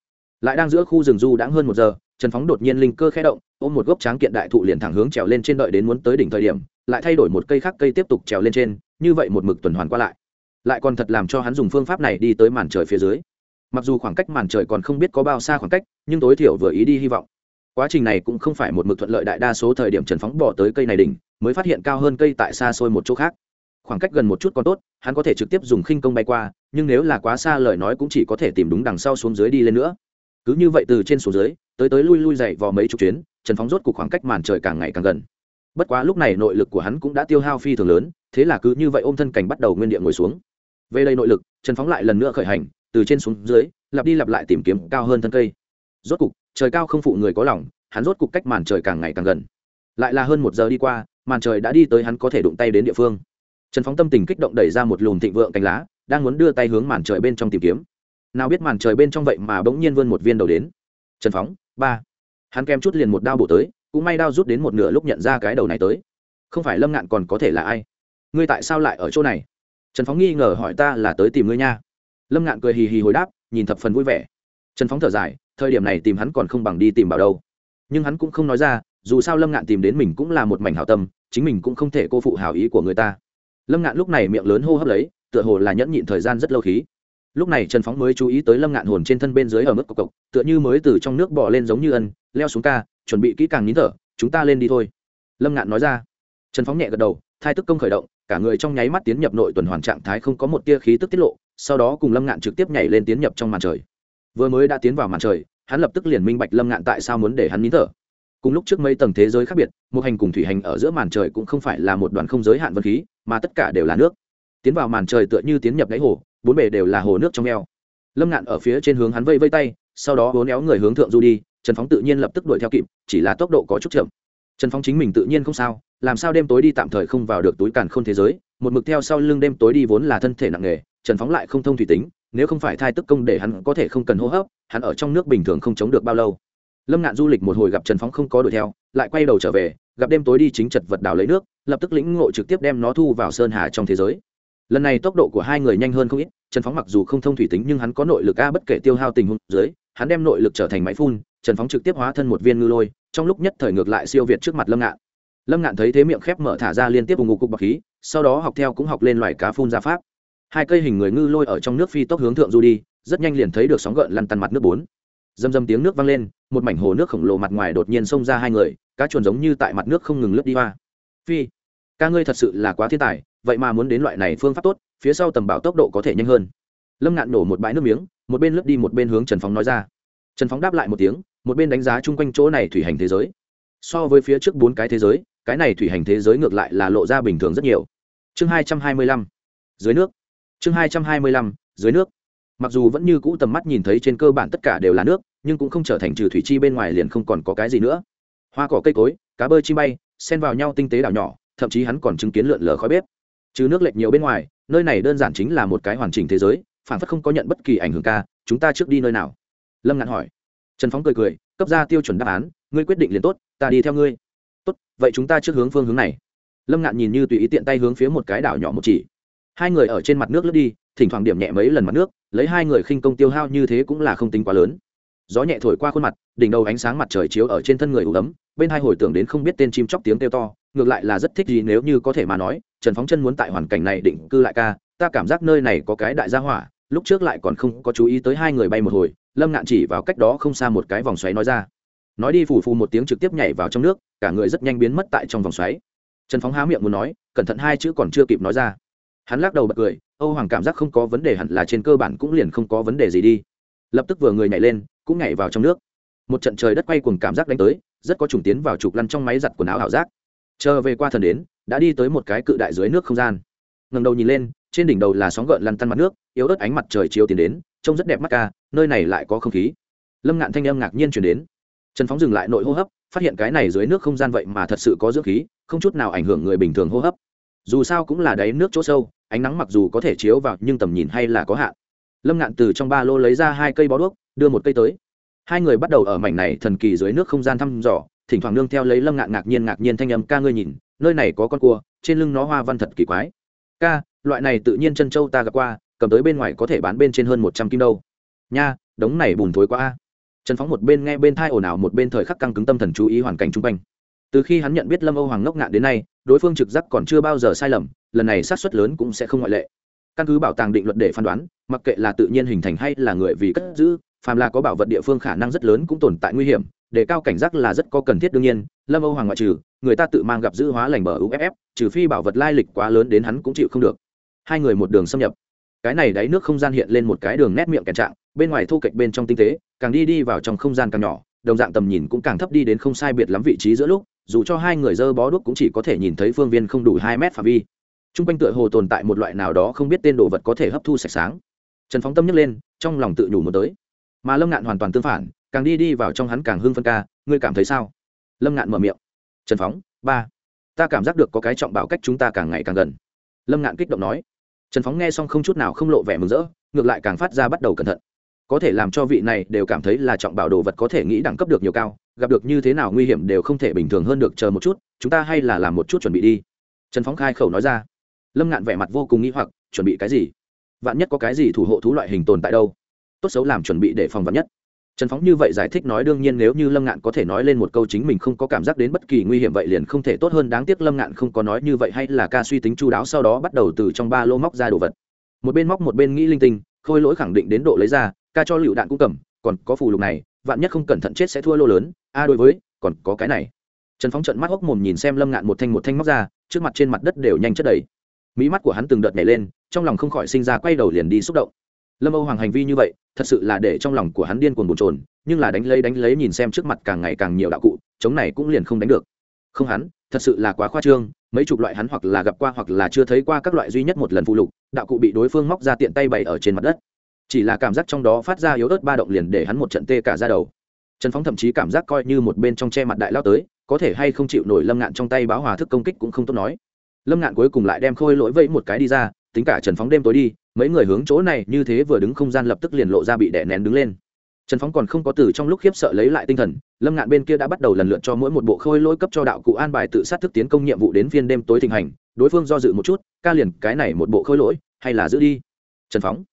Lại đang giữa khu rừng du đãng hơn một giờ, trần phóng đột nhiên linh cơ khẽ động, ôm một gốc tráng kiện đại thụ liền thẳng hướng trèo lên trên đợi đến muốn tới đỉnh thời điểm, lại thay đổi một cây khác cây tiếp tục trèo lên trên, như vậy một mực tuần hoàn qua lại. Lại còn thật làm cho hắn dùng phương pháp này đi tới màn trời phía dưới. Mặc dù khoảng cách màn trời còn không biết có bao xa khoảng cách, nhưng tối thiểu vừa ý đi hy vọng. Quá trình này cũng không phải một mực thuận lợi đại đa số thời điểm trần phóng bỏ tới cây này đỉnh, mới phát hiện cao hơn cây tại xa xôi một chỗ khác khoảng cách gần một chút còn tốt, hắn có thể trực tiếp dùng khinh công bay qua, nhưng nếu là quá xa lời nói cũng chỉ có thể tìm đúng đằng sau xuống dưới đi lên nữa. Cứ như vậy từ trên xuống dưới, tới tới lui lui dậy vào mấy chục chuyến, trần phóng rốt cuộc khoảng cách màn trời càng ngày càng gần. Bất quá lúc này nội lực của hắn cũng đã tiêu hao phi thường lớn, thế là cứ như vậy ôm thân cảnh bắt đầu nguyên địa ngồi xuống. Về đây nội lực, trần phóng lại lần nữa khởi hành, từ trên xuống dưới, lặp đi lặp lại tìm kiếm cao hơn thân cây. Rốt cục, trời cao không phụ người có lòng, hắn rốt cục cách màn trời càng ngày càng gần. Lại là hơn một giờ đi qua, màn trời đã đi tới hắn có thể đụng tay đến địa phương trần phóng tâm tình kích động đẩy ra một lùm thịnh vượng cánh lá, đang muốn đưa tay hướng màn trời bên trong tìm kiếm. Nào biết màn trời bên trong vậy mà bỗng nhiên vươn một viên đầu đến. Trần phóng, ba. Hắn kem chút liền một đao bổ tới, cũng may đao rút đến một nửa lúc nhận ra cái đầu này tới. Không phải lâm ngạn còn có thể là ai? Ngươi tại sao lại ở chỗ này? Trần phóng nghi ngờ hỏi ta là tới tìm ngươi nha. Lâm ngạn cười hì hì hồi đáp, nhìn thập phần vui vẻ. Trần phóng thở dài, thời điểm này tìm hắn còn không bằng đi tìm bảo đâu. Nhưng hắn cũng không nói ra, dù sao lâm ngạn tìm đến mình cũng là một mảnh hảo tâm, chính mình cũng không thể cô phụ hảo ý của người ta lâm ngạn lúc này miệng lớn hô hấp lấy, tựa hồ là nhẫn nhịn thời gian rất lâu khí. Lúc này trần phóng mới chú ý tới lâm ngạn hồn trên thân bên dưới ở mức cộc cộc tựa như mới từ trong nước bỏ lên giống như ân, leo xuống ca, chuẩn bị kỹ càng nín thở, chúng ta lên đi thôi. Lâm ngạn nói ra. Trần phóng nhẹ gật đầu, thai tức công khởi động, cả người trong nháy mắt tiến nhập nội tuần hoàn trạng thái không có một tia khí tức tiết lộ, sau đó cùng lâm ngạn trực tiếp nhảy lên tiến nhập trong màn trời. Vừa mới đã tiến vào màn trời, hắn lập tức liền minh bạch lâm ngạn tại sao muốn để hắn nín thở cùng lúc trước mấy tầng thế giới khác biệt, một hành cùng thủy hành ở giữa màn trời cũng không phải là một đoàn không giới hạn vật khí, mà tất cả đều là nước. Tiến vào màn trời tựa như tiến nhập đáy hồ, bốn bể đều là hồ nước trong eo. Lâm ngạn ở phía trên hướng hắn vây vây tay, sau đó vốn éo người hướng thượng du đi, trần phóng tự nhiên lập tức đuổi theo kịp, chỉ là tốc độ có chút chậm. Trần phóng chính mình tự nhiên không sao, làm sao đêm tối đi tạm thời không vào được túi càn k h ô n thế giới, một mực theo sau lưng đêm tối đi vốn là thân thể nặng nề, trần phóng lại không thông thủy tính, nếu không phải thai tức công để hắn có thể không cần hô hấp, hắn ở trong nước bình thường không chống được bao lâu lâm ngạn du lịch một hồi gặp trần phóng không có đuổi theo, lại quay đầu trở về, gặp đêm tối đi chính chật vật đào lấy nước, lập tức lĩnh ngộ trực tiếp đem nó thu vào sơn hà trong thế giới. Lần này tốc độ của hai người nhanh hơn không ít, trần phóng mặc dù không thông thủy tính nhưng hắn có nội lực a bất kể tiêu hao tình huống dưới, hắn đem nội lực trở thành máy phun, trần phóng trực tiếp hóa thân một viên ngư lôi, trong lúc nhất thời ngược lại siêu việt trước mặt lâm ngạn. Lâm ngạn thấy thế miệng khép mở thả ra liên tiếp vùng ngục cục bọc khí, sau đó học theo cũng học lên loài cá phun ra pháp. Hai cây hình người ngư lôi ở trong nước phi tốc hướng thượng du đi, rất nhanh liền thấy được sóng gợn lăn tăn mặt nước bốn dầm dầm tiếng nước vang lên, một mảnh hồ nước khổng lồ mặt ngoài đột nhiên xông ra hai người, cá chuồn giống như tại mặt nước không ngừng lướt đi hoa. Phi, ca ngươi thật sự là quá thiên tài, vậy mà muốn đến loại này phương pháp tốt, phía sau tầm bảo tốc độ có thể nhanh hơn. Lâm ngạn nổ một bãi nước miếng, một bên lướt đi một bên hướng trần phóng nói ra. Trần phóng đáp lại một tiếng, một bên đánh giá chung quanh chỗ này thủy hành thế giới. So với phía trước bốn cái thế giới, cái này thủy hành thế giới ngược lại là lộ ra bình thường rất nhiều. Chương hai trăm hai mươi lăm, dưới nước. Chương hai trăm hai mươi lăm, dưới nước mặc dù vẫn như cũ tầm mắt nhìn thấy trên cơ bản tất cả đều là nước, nhưng cũng không trở thành trừ thủy chi bên ngoài liền không còn có cái gì nữa. Hoa cỏ cây cối, cá bơi chi bay, xen vào nhau tinh tế đảo nhỏ, thậm chí hắn còn chứng kiến lượn lờ khói bếp. Chứ nước lệch nhiều bên ngoài, nơi này đơn giản chính là một cái hoàn chỉnh thế giới, phản phất không có nhận bất kỳ ảnh hưởng ca, chúng ta trước đi nơi nào? Lâm ngạn hỏi. Trần phóng cười cười, cấp ra tiêu chuẩn đáp án, ngươi quyết định liền tốt, ta đi theo ngươi. Tốt, vậy chúng ta trước hướng phương hướng này. Lâm ngạn nhìn như tùy ý tiện tay hướng phía một cái đảo nhỏ một chỉ. Hai người ở trên mặt nước lướt đi thỉnh thoảng điểm nhẹ mấy lần mặt nước, lấy hai người khinh công tiêu hao như thế cũng là không tính quá lớn. Gió nhẹ thổi qua khuôn mặt, đỉnh đầu ánh sáng mặt trời chiếu ở trên thân người ủ ấm, bên hai hồi tưởng đến không biết tên chim chóc tiếng kêu to, ngược lại là rất thích gì nếu như có thể mà nói, trần phóng chân muốn tại hoàn cảnh này định cư lại ca, ta cảm giác nơi này có cái đại gia hỏa, lúc trước lại còn không có chú ý tới hai người bay một hồi, lâm ngạn chỉ vào cách đó không xa một cái vòng xoáy nói ra. Nói đi phù phù một tiếng trực tiếp nhảy vào trong nước, cả người rất nhanh biến mất tại trong vòng xoáy. Trần phóng há miệng muốn nói, cẩn thận hai chữ còn chưa kịp nói ra hắn lắc đầu bật cười, âu hoàng cảm giác không có vấn đề hẳn là trên cơ bản cũng liền không có vấn đề gì đi. Lập tức vừa người nhảy lên, cũng nhảy vào trong nước. Một trận trời đất quay cùng cảm giác đánh tới, rất có trùng tiến vào trục lăn trong máy giặt quần áo ảo giác. Chờ về qua thần đến, đã đi tới một cái cự đại dưới nước không gian. Ngầm đầu nhìn lên, trên đỉnh đầu là sóng gợn lăn tăn mặt nước, yếu ớt ánh mặt trời chiếu tiến đến, trông rất đẹp mắt ca, nơi này lại có không khí. Lâm ngạn thanh âm ngạc nhiên chuyển đến. Trần phóng dừng lại nội hô hấp, phát hiện cái này dưới nước không gian vậy mà thật sự có dưỡng khí, không chút nào ảnh hưởng người bình thường hô hấp dù sao cũng là đáy nước chỗ sâu, ánh nắng mặc dù có thể chiếu vào nhưng tầm nhìn hay là có hạn. Lâm ngạn từ trong ba lô lấy ra hai cây bó đuốc, đưa một cây tới. Hai người bắt đầu ở mảnh này thần kỳ dưới nước không gian thăm dò, thỉnh thoảng nương theo lấy lâm ngạn ngạc nhiên ngạc nhiên thanh âm, ca ngươi nhìn, nơi này có con cua, trên lưng nó hoa văn thật kỳ quái. Ca, loại này tự nhiên chân châu ta gặp qua, cầm tới bên ngoài có thể bán bên trên hơn một trăm kim đâu. Nha, đống này bùn thối quá a. Trần phóng một bên nghe bên thai ồn ào, một bên thời khắc căng cứng tâm thần chú ý hoàn cảnh chung quanh từ khi hắn nhận biết lâm âu hoàng ngốc ngạn đến nay, đối phương trực giác còn chưa bao giờ sai lầm, lần này sát xuất lớn cũng sẽ không ngoại lệ. Căn cứ bảo tàng định luật để phán đoán, mặc kệ là tự nhiên hình thành hay là người vì cất giữ, phàm là có bảo vật địa phương khả năng rất lớn cũng tồn tại nguy hiểm để cao cảnh giác là rất có cần thiết đương nhiên, lâm âu hoàng ngoại trừ, người ta tự mang gặp giữ hóa lành bờ uff trừ phi bảo vật lai lịch quá lớn đến hắn cũng chịu không được. Hai người một đường xâm nhập. Cái này đáy nước không gian hiện lên một cái đường nét miệng kẹt trạng, bên ngoài thu kệch bên trong tinh tế, càng đi đi vào trong không gian càng nhỏ, đồng dạng tầm nhìn cũng càng thấp đi đến không sai biệt lắm vị trí giữa lúc dù cho hai người dơ bó đuốc cũng chỉ có thể nhìn thấy phương viên không đủ hai mét phạm vi. T r u n g quanh tựa hồ tồn tại một loại nào đó không biết tên đồ vật có thể hấp thu sạch sáng. Trần phóng tâm nhấc lên, trong lòng tự nhủ một tới. Mà lâm ngạn hoàn toàn tương phản, càng đi đi vào trong hắn càng hưng phân ca, ngươi cảm thấy sao? Lâm ngạn mở miệng, trần phóng, ba, ta cảm giác được có cái trọng bảo cách chúng ta càng ngày càng gần. Lâm ngạn kích động nói. Trần phóng nghe xong không chút nào không lộ vẻ mừng rỡ, ngược lại càng phát ra bắt đầu cẩn thận có thể làm cho vị này đều cảm thấy là trọng bảo đồ vật có thể nghĩ đẳng cấp được nhiều cao, gặp được như thế nào nguy hiểm đều không thể bình thường hơn được, chờ một chút, chúng ta hay là làm một chút chuẩn bị đi. Trần phóng khai khẩu nói ra. Lâm ngạn vẻ mặt vô cùng nghĩ hoặc, chuẩn bị cái gì? Vạn nhất có cái gì thủ hộ thú loại hình tồn tại đâu? Tốt xấu làm chuẩn bị để phòng vạn nhất. Trần phóng như vậy giải thích nói, đương nhiên nếu như lâm ngạn có thể nói lên một câu chính mình không có cảm giác đến bất kỳ nguy hiểm vậy liền không thể tốt hơn, đáng tiếc lâm ngạn không có nói như vậy hay là ca suy tính chu đáo sau đó bắt đầu từ trong ba lô móc ra đồ vật. Một bên móc một bên nghĩ linh tinh, khôi lỗi khẳng định đến độ lấy ra ca cho lựu đạn cũng cầm, còn có phù lục này, vạn nhất không cẩn thận chết sẽ thua lô lớn. A, đối với, còn có cái này. Trần phóng trận mắt hốc mồm nhìn xem lâm ngạn một thanh một thanh móc ra, trước mặt trên mặt đất đều nhanh chất đầy. Mỹ mắt của hắn từng đợt nhảy lên, trong lòng không khỏi sinh ra quay đầu liền đi xúc động. Lâm âu hoàng hành vi như vậy, thật sự là để trong lòng của hắn điên cuồng bồn trồn nhưng là đánh lấy đánh lấy nhìn xem trước mặt càng ngày càng nhiều đạo cụ, chống này cũng liền không đánh được. Không hắn, thật sự là quá khoa trương, mấy chục loại hắn hoặc là gặp qua hoặc là chưa thấy qua các loại duy nhất một lần phụ lục, đạo cụ bị đối phương móc ra tiện tay bày ở trên mặt đất chỉ là cảm giác trong đó phát ra yếu ớt ba động liền để hắn một trận tê cả ra đầu. Trần phóng thậm chí cảm giác coi như một bên trong che mặt đại lao tới, có thể hay không chịu nổi lâm ngạn trong tay báo hòa thức công kích cũng không tốt nói. Lâm ngạn cuối cùng lại đem khôi lỗi vẫy một cái đi ra, tính cả trần phóng đêm tối đi, mấy người hướng chỗ này như thế vừa đứng không gian lập tức liền lộ ra bị đè nén đứng lên. Trần phóng còn không có từ trong lúc khiếp sợ lấy lại tinh thần, lâm ngạn bên kia đã bắt đầu lần lượt cho mỗi một bộ khôi lỗi cấp cho đạo cụ an bài tự sát thức tiến công nhiệm vụ đến phiên đêm tối thịnh hành, đối phương do dự một chút, ca liền, cái này một bộ khôi lỗi, hay là giữ đi? Trần phóng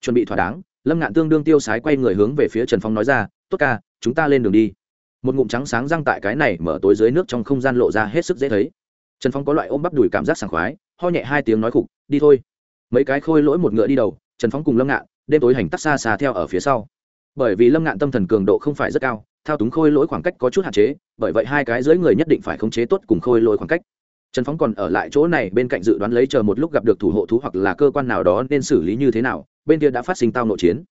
chuẩn bị thỏa đáng, lâm ngạn tương đương tiêu sái quay người hướng về phía trần phong nói ra, tốt ca, chúng ta lên đường đi. Một ngụm trắng sáng răng tại cái này mở tối dưới nước trong không gian lộ ra hết sức dễ thấy. Trần phong có loại ôm bắp đùi cảm giác sảng khoái, ho nhẹ hai tiếng nói khục, đi thôi. Mấy cái khôi lỗi một ngựa đi đầu, trần phong cùng lâm ngạn, đêm tối hành tắc xa xa theo ở phía sau. Bởi vì lâm ngạn tâm thần cường độ không phải rất cao, thao túng khôi lỗi khoảng cách có chút hạn chế, bởi vậy hai cái dưới người nhất định phải khống chế tốt cùng khôi lỗi khoảng cách. Trần phóng còn ở lại chỗ này bên cạnh dự đoán lấy chờ một lúc gặp được thủ hộ thú hoặc là cơ quan nào đó nên xử lý như thế nào bên kia đã phát sinh tao nội chiến.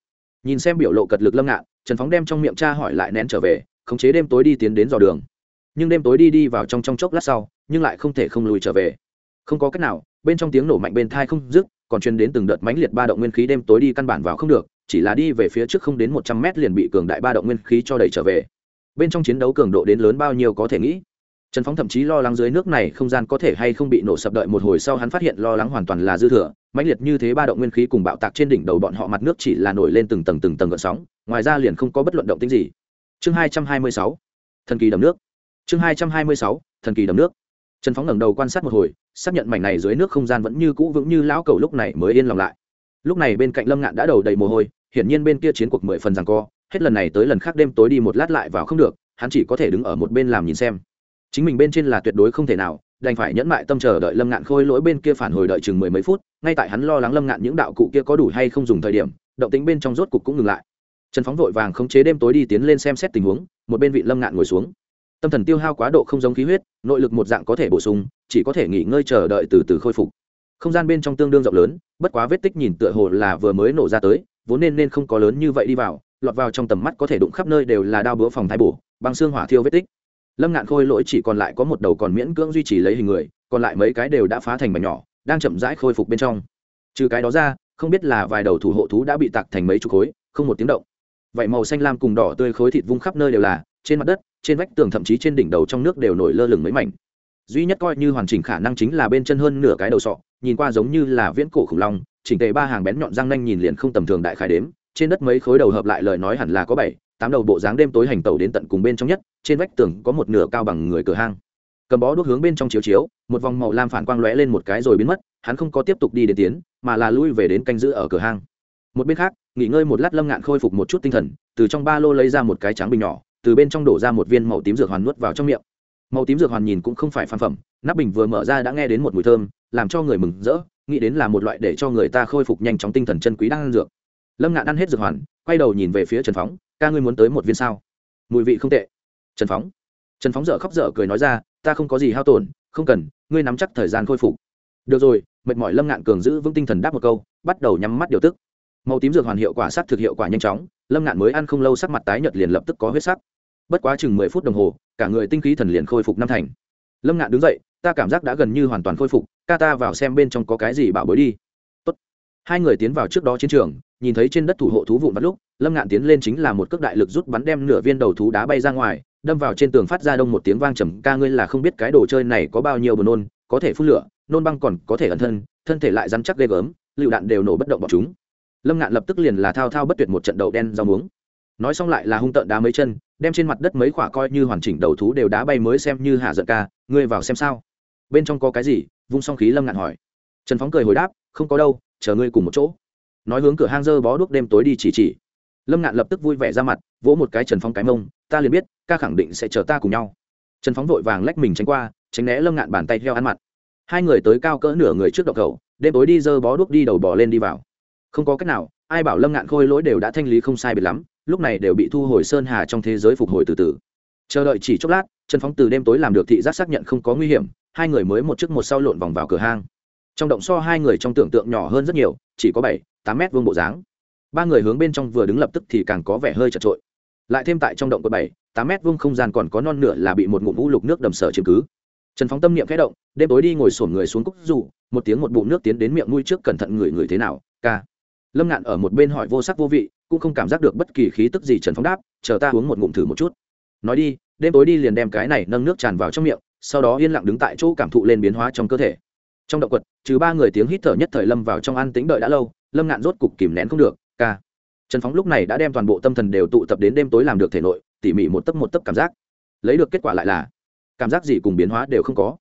Nhìn xem biểu lộ cật lực lâm ngạn, trần phóng đem trong miệng cha hỏi lại nén trở về, khống chế đêm tối đi tiến đến dò đường. Nhưng đêm tối đi đi vào trong trong chốc lát sau, nhưng lại không thể không lùi trở về. Không có cách nào, bên trong tiếng nổ mạnh bên thai không dứt, còn truyền đến từng đợt mãnh liệt ba động nguyên khí đêm tối đi căn bản vào không được, chỉ là đi về phía trước không đến một trăm mét liền bị cường đại ba động nguyên khí cho đẩy trở về. Bên trong chiến đấu cường độ đến lớn bao nhiêu có thể nghĩ? Trần phóng thậm chí lo lắng dưới nước này không gian có thể hay không bị nổ sập đợi một hồi sau hắn phát hiện lo lắng hoàn toàn là dư thừa, mãnh liệt như thế ba động nguyên khí cùng bạo tạc trên đỉnh đầu bọn họ mặt nước chỉ là nổi lên từng tầng từng tầng gợn sóng, ngoài ra liền không có bất luận động tính gì. Chương hai trăm hai mươi sáu, thần kỳ đầm nước. Chương hai trăm hai mươi sáu, thần kỳ đầm nước. Trần phóng ngẩng đầu quan sát một hồi, xác nhận mảnh này dưới nước không gian vẫn như cũ vững như lão cầu lúc này mới yên lòng lại. Lúc này bên cạnh lâm ngạn đã đầu đầy mồ hôi, hiển nhiên bên kia chiến cuộc mười phần rằng co, hết lần này tới lần khác đêm tối đi một lát lại vào không được, hắn chỉ có thể đứng ở một bên làm nhìn xem chính mình bên trên là tuyệt đối không thể nào, đành phải nhẫn mại tâm chờ đợi lâm ngạn khôi lỗi bên kia phản hồi đợi chừng mười mấy phút, ngay tại hắn lo lắng lâm ngạn những đạo cụ kia có đủ hay không dùng thời điểm, động tính bên trong rốt cục cũng ngừng lại. Trần phóng vội vàng khống chế đêm tối đi tiến lên xem xét tình huống, một bên vị lâm ngạn ngồi xuống. Tâm thần tiêu hao quá độ không giống khí huyết, nội lực một dạng có thể bổ sung, chỉ có thể nghỉ ngơi chờ đợi từ từ khôi phục. Không gian bên trong tương đương rộng lớn, bất quá vết tích nhìn tựa hồ là vừa mới nổ ra tới, vốn nên nên không có lớn như vậy đi vào, lọt vào trong tầm mắt có thể đụng khắp nơi đều là đao búa phòng thái bổ, băng xương hỏa thiêu vết tích lâm ngạn khôi lỗi chỉ còn lại có một đầu còn miễn cưỡng duy trì lấy hình người, còn lại mấy cái đều đã phá thành mảnh nhỏ, đang chậm rãi khôi phục bên trong. Trừ cái đó ra, không biết là vài đầu thủ hộ thú đã bị tạc thành mấy chục khối, không một tiếng động. Vậy màu xanh lam cùng đỏ tươi khối thịt vung khắp nơi đều là, trên mặt đất, trên vách tường thậm chí trên đỉnh đầu trong nước đều nổi lơ lửng mấy mảnh. Duy nhất coi như hoàn chỉnh khả năng chính là bên chân hơn nửa cái đầu sọ, nhìn qua giống như là viễn cổ khủng long, chỉnh tề ba hàng bén nhọn răng nanh nhìn liền không tầm thường đại khải đếm trên đất mấy khối đầu hợp lại lời nói hẳn là có bảy, tám đầu bộ dáng đêm tối hành tẩu đến tận cùng bên trong nhất, trên vách tường có một nửa cao bằng người cửa hang. Cầm bó đuốc hướng bên trong chiếu chiếu, một vòng màu lam phản quang lóe lên một cái rồi biến mất, hắn không có tiếp tục đi đến tiến, mà là lui về đến canh giữ ở cửa hang. Một bên khác, nghỉ ngơi một lát lâm ngạn khôi phục một chút tinh thần, từ trong ba lô lấy ra một cái trắng bình nhỏ, từ bên trong đổ ra một viên màu tím dược hoàn nuốt vào trong miệng. Màu tím dược hoàn nhìn cũng không phải phan phẩm, nắp bình vừa mở ra đã nghe đến một mùi thơm, làm cho người mừng rỡ, nghĩ đến là một loại để cho người ta khôi phục nhanh chóng tinh thần chân quý đang ăn dược lâm ngạn ăn hết dược hoàn, quay đầu nhìn về phía trần phóng, ca ngươi muốn tới một viên sao? Mùi vị không tệ. Trần phóng. Trần phóng dở khóc dở cười nói ra, ta không có gì hao tổn, không cần, ngươi nắm chắc thời gian khôi phục. Được rồi. Mệt mỏi lâm ngạn cường giữ vững tinh thần đáp một câu, bắt đầu nhắm mắt điều tức. Màu tím dược hoàn hiệu quả sắc thực hiệu quả nhanh chóng, lâm ngạn mới ăn không lâu sắc mặt tái nhợt liền lập tức có huyết sắc. Bất quá chừng mười phút đồng hồ, cả người tinh khí thần liền khôi phục năm thành. Lâm ngạn đứng dậy, ta cảm giác đã gần như hoàn toàn khôi phục, ca ta vào xem bên trong có cái gì bảo bối đi. Tốt. hai người tiến vào trước đó chiến trường nhìn thấy trên đất thủ hộ thú vụn vặt lúc, lâm ngạn tiến lên chính là một cước đại lực rút bắn đem nửa viên đầu thú đá bay ra ngoài, đâm vào trên tường phát ra đông một tiếng vang trầm, ca ngươi là không biết cái đồ chơi này có bao nhiêu buồn nôn, có thể phun lửa, nôn băng còn có thể ẩn thân thân thể lại dám chắc ghê gớm, lựu đạn đều nổ bất động bọn chúng. Lâm ngạn lập tức liền là thao thao bất tuyệt một trận đầu đen rau muống. Nói xong lại là hung tợn đá mấy chân, đem trên mặt đất mấy khỏa coi như hoàn chỉnh đầu thú đều đá bay mới xem như hạ giận ca, ngươi vào xem sao. Bên trong có cái gì? Vung song khí lâm ngạn hỏi. Trần phóng cười hồi đáp, không có đâu, chờ ngươi cùng một chỗ nói hướng cửa hang dơ bó đuốc đêm tối đi chỉ chỉ. Lâm ngạn lập tức vui vẻ ra mặt, vỗ một cái trần phóng cái mông, ta liền biết, ca khẳng định sẽ chờ ta cùng nhau. Trần phóng vội vàng lách mình tránh qua, tránh né lâm ngạn bàn tay theo ăn mặt hai người tới cao cỡ nửa người trước đậu cầu, đêm tối đi dơ bó đuốc đi đầu bỏ lên đi vào. Không có cách nào, ai bảo lâm ngạn khôi lỗi đều đã thanh lý không sai biệt lắm, lúc này đều bị thu hồi sơn hà trong thế giới phục hồi từ từ. Chờ đợi chỉ chốc lát, trần phóng từ đêm tối làm được thị giác xác nhận không có nguy hiểm, hai người mới một chiếc một sau lộn vòng vào cửa hang. Trong động so hai người trong tưởng tượng nhỏ hơn rất nhiều, chỉ có bảy tám mét vuông bộ dáng. Ba người hướng bên trong vừa đứng lập tức thì càng có vẻ hơi chật trội lại thêm tại trong động quận bảy, tám mét vuông không gian còn có non nửa là bị một ngụm vũ lục nước đầm sở chiếm cứ. Trần phóng tâm niệm khẽ động, đêm tối đi ngồi sổn người xuống cúc dù, một tiếng một bụng nước tiến đến miệng nuôi trước cẩn thận người người thế nào, ca. Lâm ngạn ở một bên hỏi vô sắc vô vị, cũng không cảm giác được bất kỳ khí tức gì trần phóng đáp, chờ ta uống một ngụm thử một chút. Nói đi, đêm tối đi liền đem cái này nâng nước tràn vào trong miệng, sau đó yên lặng đứng tại chỗ cảm thụ lên biến hóa trong cơ thể. Trong động quật, trừ ba người tiếng hít thở nhất thời lâm vào trong an tĩnh đợi đã lâu lâm ngạn rốt cục kìm nén không được, ca. Trần phóng lúc này đã đem toàn bộ tâm thần đều tụ tập đến đêm tối làm được thể nội, tỉ mỉ một tấc một tấc cảm giác. Lấy được kết quả lại là, cảm giác gì cùng biến hóa đều không có.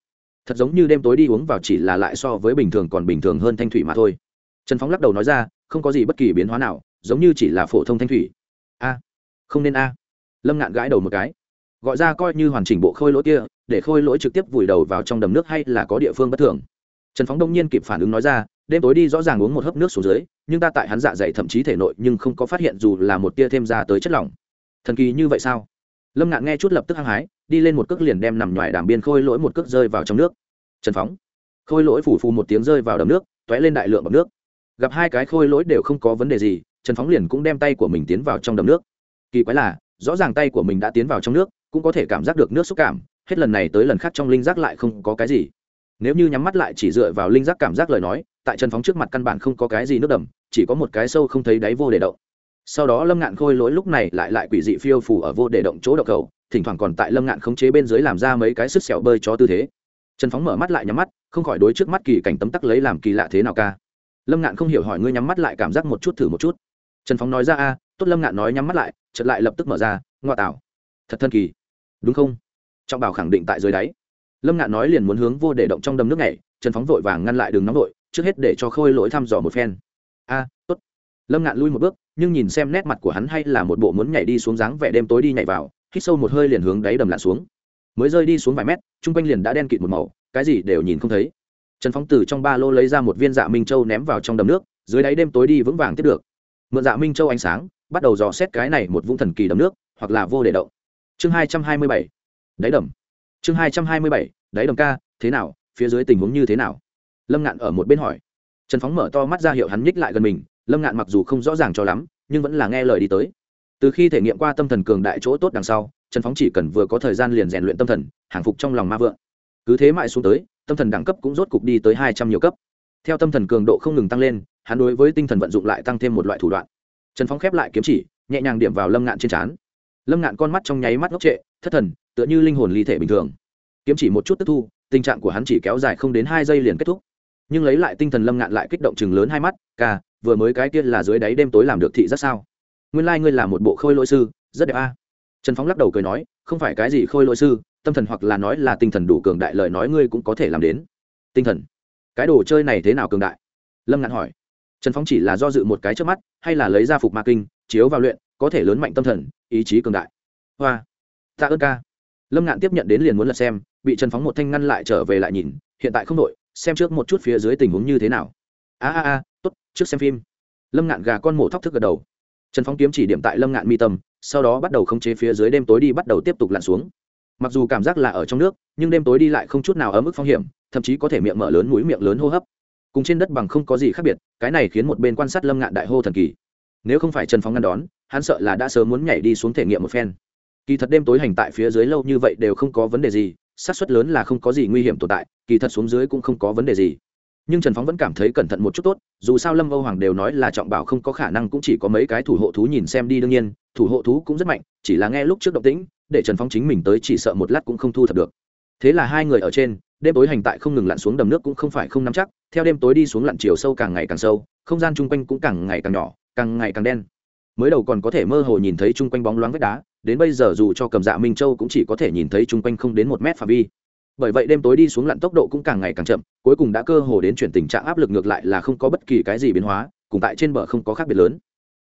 Thật giống như đêm tối đi uống vào chỉ là lại so với bình thường còn bình thường hơn thanh thủy mà thôi. Trần phóng lắc đầu nói ra, không có gì bất kỳ biến hóa nào, giống như chỉ là phổ thông thanh thủy. A, không nên a. Lâm ngạn gãi đầu một cái. Gọi ra coi như hoàn chỉnh bộ khôi lỗi kia, để khôi lỗi trực tiếp vùi đầu vào trong đầm nước hay là có địa phương bất thường. Trần phóng đông nhiên kịp phản ứng nói ra đêm tối đi rõ ràng uống một hớp nước xuống dưới, nhưng ta tại hắn dạ dày thậm chí thể nội nhưng không có phát hiện dù là một tia thêm ra tới chất lỏng. Thần kỳ như vậy sao? Lâm ngạn nghe chút lập tức hăng hái, đi lên một cước liền đem nằm ngoài đàm biên khôi lỗi một cước rơi vào trong nước. Trần phóng. Khôi lỗi phủ phù một tiếng rơi vào đầm nước t ó é lên đại lượng bọc nước. Gặp hai cái khôi lỗi đều không có vấn đề gì, trần phóng liền cũng đem tay của mình tiến vào trong đầm nước. Kỳ quái là, rõ ràng tay của mình đã tiến vào trong nước, cũng có thể cảm giác được nước xúc cảm, hết lần này tới lần khác trong linh giác lại không có cái gì. Nếu như nhắm mắt lại chỉ dựa vào linh giác cảm giác lời nói tại trần phóng trước mặt căn bản không có cái gì nước đầm, chỉ có một cái sâu không thấy đáy vô để động. Sau đó lâm ngạn khôi lỗi lúc này lại lại quỷ dị phiêu phủ ở vô để động chỗ đậu cầu, thỉnh thoảng còn tại lâm ngạn khống chế bên dưới làm ra mấy cái sức sẹo bơi cho tư thế. Trần phóng mở mắt lại nhắm mắt, không khỏi đối trước mắt kỳ cảnh tấm tắc lấy làm kỳ lạ thế nào ca. Lâm ngạn không hiểu hỏi ngươi nhắm mắt lại cảm giác một chút thử một chút. Trần phóng nói ra, a, tốt lâm ngạn nói nhắm mắt lại. Chợt lại lập tức mở ra, ngoa tạo thật thân kỳ. Đúng không? Trọng bảo khẳng định tại dưới đáy. Lâm ngạn nói liền muốn hướng vô để động trong đầm nước này trần phóng vội vàng ngăn lại đường nóng vội trước hết để cho khôi lỗi thăm dò một phen. A, tốt. Lâm ngạn lui một bước, nhưng nhìn xem nét mặt của hắn hay là một bộ muốn nhảy đi xuống dáng vẻ đêm tối đi nhảy vào, hít sâu một hơi liền hướng đáy đầm lặn xuống. Mới rơi đi xuống vài mét, chung quanh liền đã đen kịt một màu, cái gì đều nhìn không thấy. Trần phóng từ trong ba lô lấy ra một viên dạ minh châu ném vào trong đầm nước, dưới đáy đêm tối đi vững vàng tiếp được. Mượn dạ minh châu ánh sáng, bắt đầu dò xét cái này một vũng thần kỳ đầm nước, hoặc là vô để động. Chương hai trăm hai mươi bảy. Đáy đầm. Chương hai trăm hai mươi bảy. Đáy đầm ca, thế nào, phía dưới tình huống như thế nào? Lâm ngạn ở một bên hỏi. Trần phóng mở to mắt ra hiệu hắn nhích lại gần mình, lâm ngạn mặc dù không rõ ràng cho lắm, nhưng vẫn là nghe lời đi tới. Từ khi thể nghiệm qua tâm thần cường đại chỗ tốt đằng sau, trần phóng chỉ cần vừa có thời gian liền rèn luyện tâm thần, hàng phục trong lòng ma vượng. Cứ thế mãi xuống tới, tâm thần đẳng cấp cũng rốt cục đi tới hai trăm nhiều cấp. Theo tâm thần cường độ không ngừng tăng lên, hắn đối với tinh thần vận dụng lại tăng thêm một loại thủ đoạn. Trần phóng khép lại kiếm chỉ, nhẹ nhàng điểm vào lâm ngạn trên trán. Lâm ngạn con mắt trong nháy mắt ngốc trệ, thất thần, tựa như linh hồn ly thể bình thường. Kiếm chỉ một chút tức thu, tình trạng của hắn chỉ kéo dài không đến hai giây liền kết thúc nhưng lấy lại tinh thần lâm ngạn lại kích động chừng lớn hai mắt, ca, vừa mới cái kia là dưới đáy đêm tối làm được thị rất sao? Nguyên lai、like、ngươi là một bộ khôi lỗi sư, rất đẹp a. Trần phóng lắc đầu cười nói, không phải cái gì khôi lỗi sư, tâm thần hoặc là nói là tinh thần đủ cường đại lời nói ngươi cũng có thể làm đến. Tinh thần? Cái đồ chơi này thế nào cường đại? Lâm ngạn hỏi. Trần phóng chỉ là do dự một cái trước mắt, hay là lấy ra phục ma kinh, chiếu vào luyện, có thể lớn mạnh tâm thần, ý chí cường đại. Hoa, tạ ơn ca. Lâm ngạn tiếp nhận đến liền muốn lật xem, bị trần phóng một thanh ngăn lại trở về lại nhìn, hiện tại không đội xem trước một chút phía dưới tình huống như thế nào. A a a, tốt, trước xem phim. Lâm ngạn gà con mổ thóc thức gật đầu. Trần phóng kiếm chỉ điểm tại lâm ngạn mi tâm, sau đó bắt đầu khống chế phía dưới đêm tối đi bắt đầu tiếp tục lặn xuống. Mặc dù cảm giác là ở trong nước, nhưng đêm tối đi lại không chút nào ở mức phong hiểm, thậm chí có thể miệng mở lớn mũi miệng lớn hô hấp. Cùng trên đất bằng không có gì khác biệt, cái này khiến một bên quan sát lâm ngạn đại hô thần kỳ. Nếu không phải trần phóng ngăn đón, hắn sợ là đã sớm muốn nhảy đi xuống thể nghiệm một phen. Kỳ thật đêm tối hành tại phía dưới lâu như vậy đều không có vấn đề gì xác suất lớn là không có gì nguy hiểm tồn tại, kỳ thật xuống dưới cũng không có vấn đề gì. Nhưng trần phóng vẫn cảm thấy cẩn thận một chút tốt, dù sao lâm âu hoàng đều nói là trọng bảo không có khả năng cũng chỉ có mấy cái thủ hộ thú nhìn xem đi đương nhiên, thủ hộ thú cũng rất mạnh, chỉ là nghe lúc trước động tĩnh, để trần phóng chính mình tới chỉ sợ một lát cũng không thu thập được. Thế là hai người ở trên, đêm tối hành tại không ngừng lặn xuống đầm nước cũng không phải không nắm chắc, theo đêm tối đi xuống lặn chiều sâu càng ngày càng sâu, không gian chung quanh cũng càng ngày càng nhỏ, càng ngày càng đen. Mới đầu còn có thể mơ hồ nhìn thấy chung quanh bóng loáng vách đá đến bây giờ dù cho cầm dạ minh châu cũng chỉ có thể nhìn thấy chung quanh không đến một mét phạm vi. Bởi vậy đêm tối đi xuống lặn tốc độ cũng càng ngày càng chậm, cuối cùng đã cơ hồ đến chuyển tình trạng áp lực ngược lại là không có bất kỳ cái gì biến hóa, cùng tại trên bờ không có khác biệt lớn.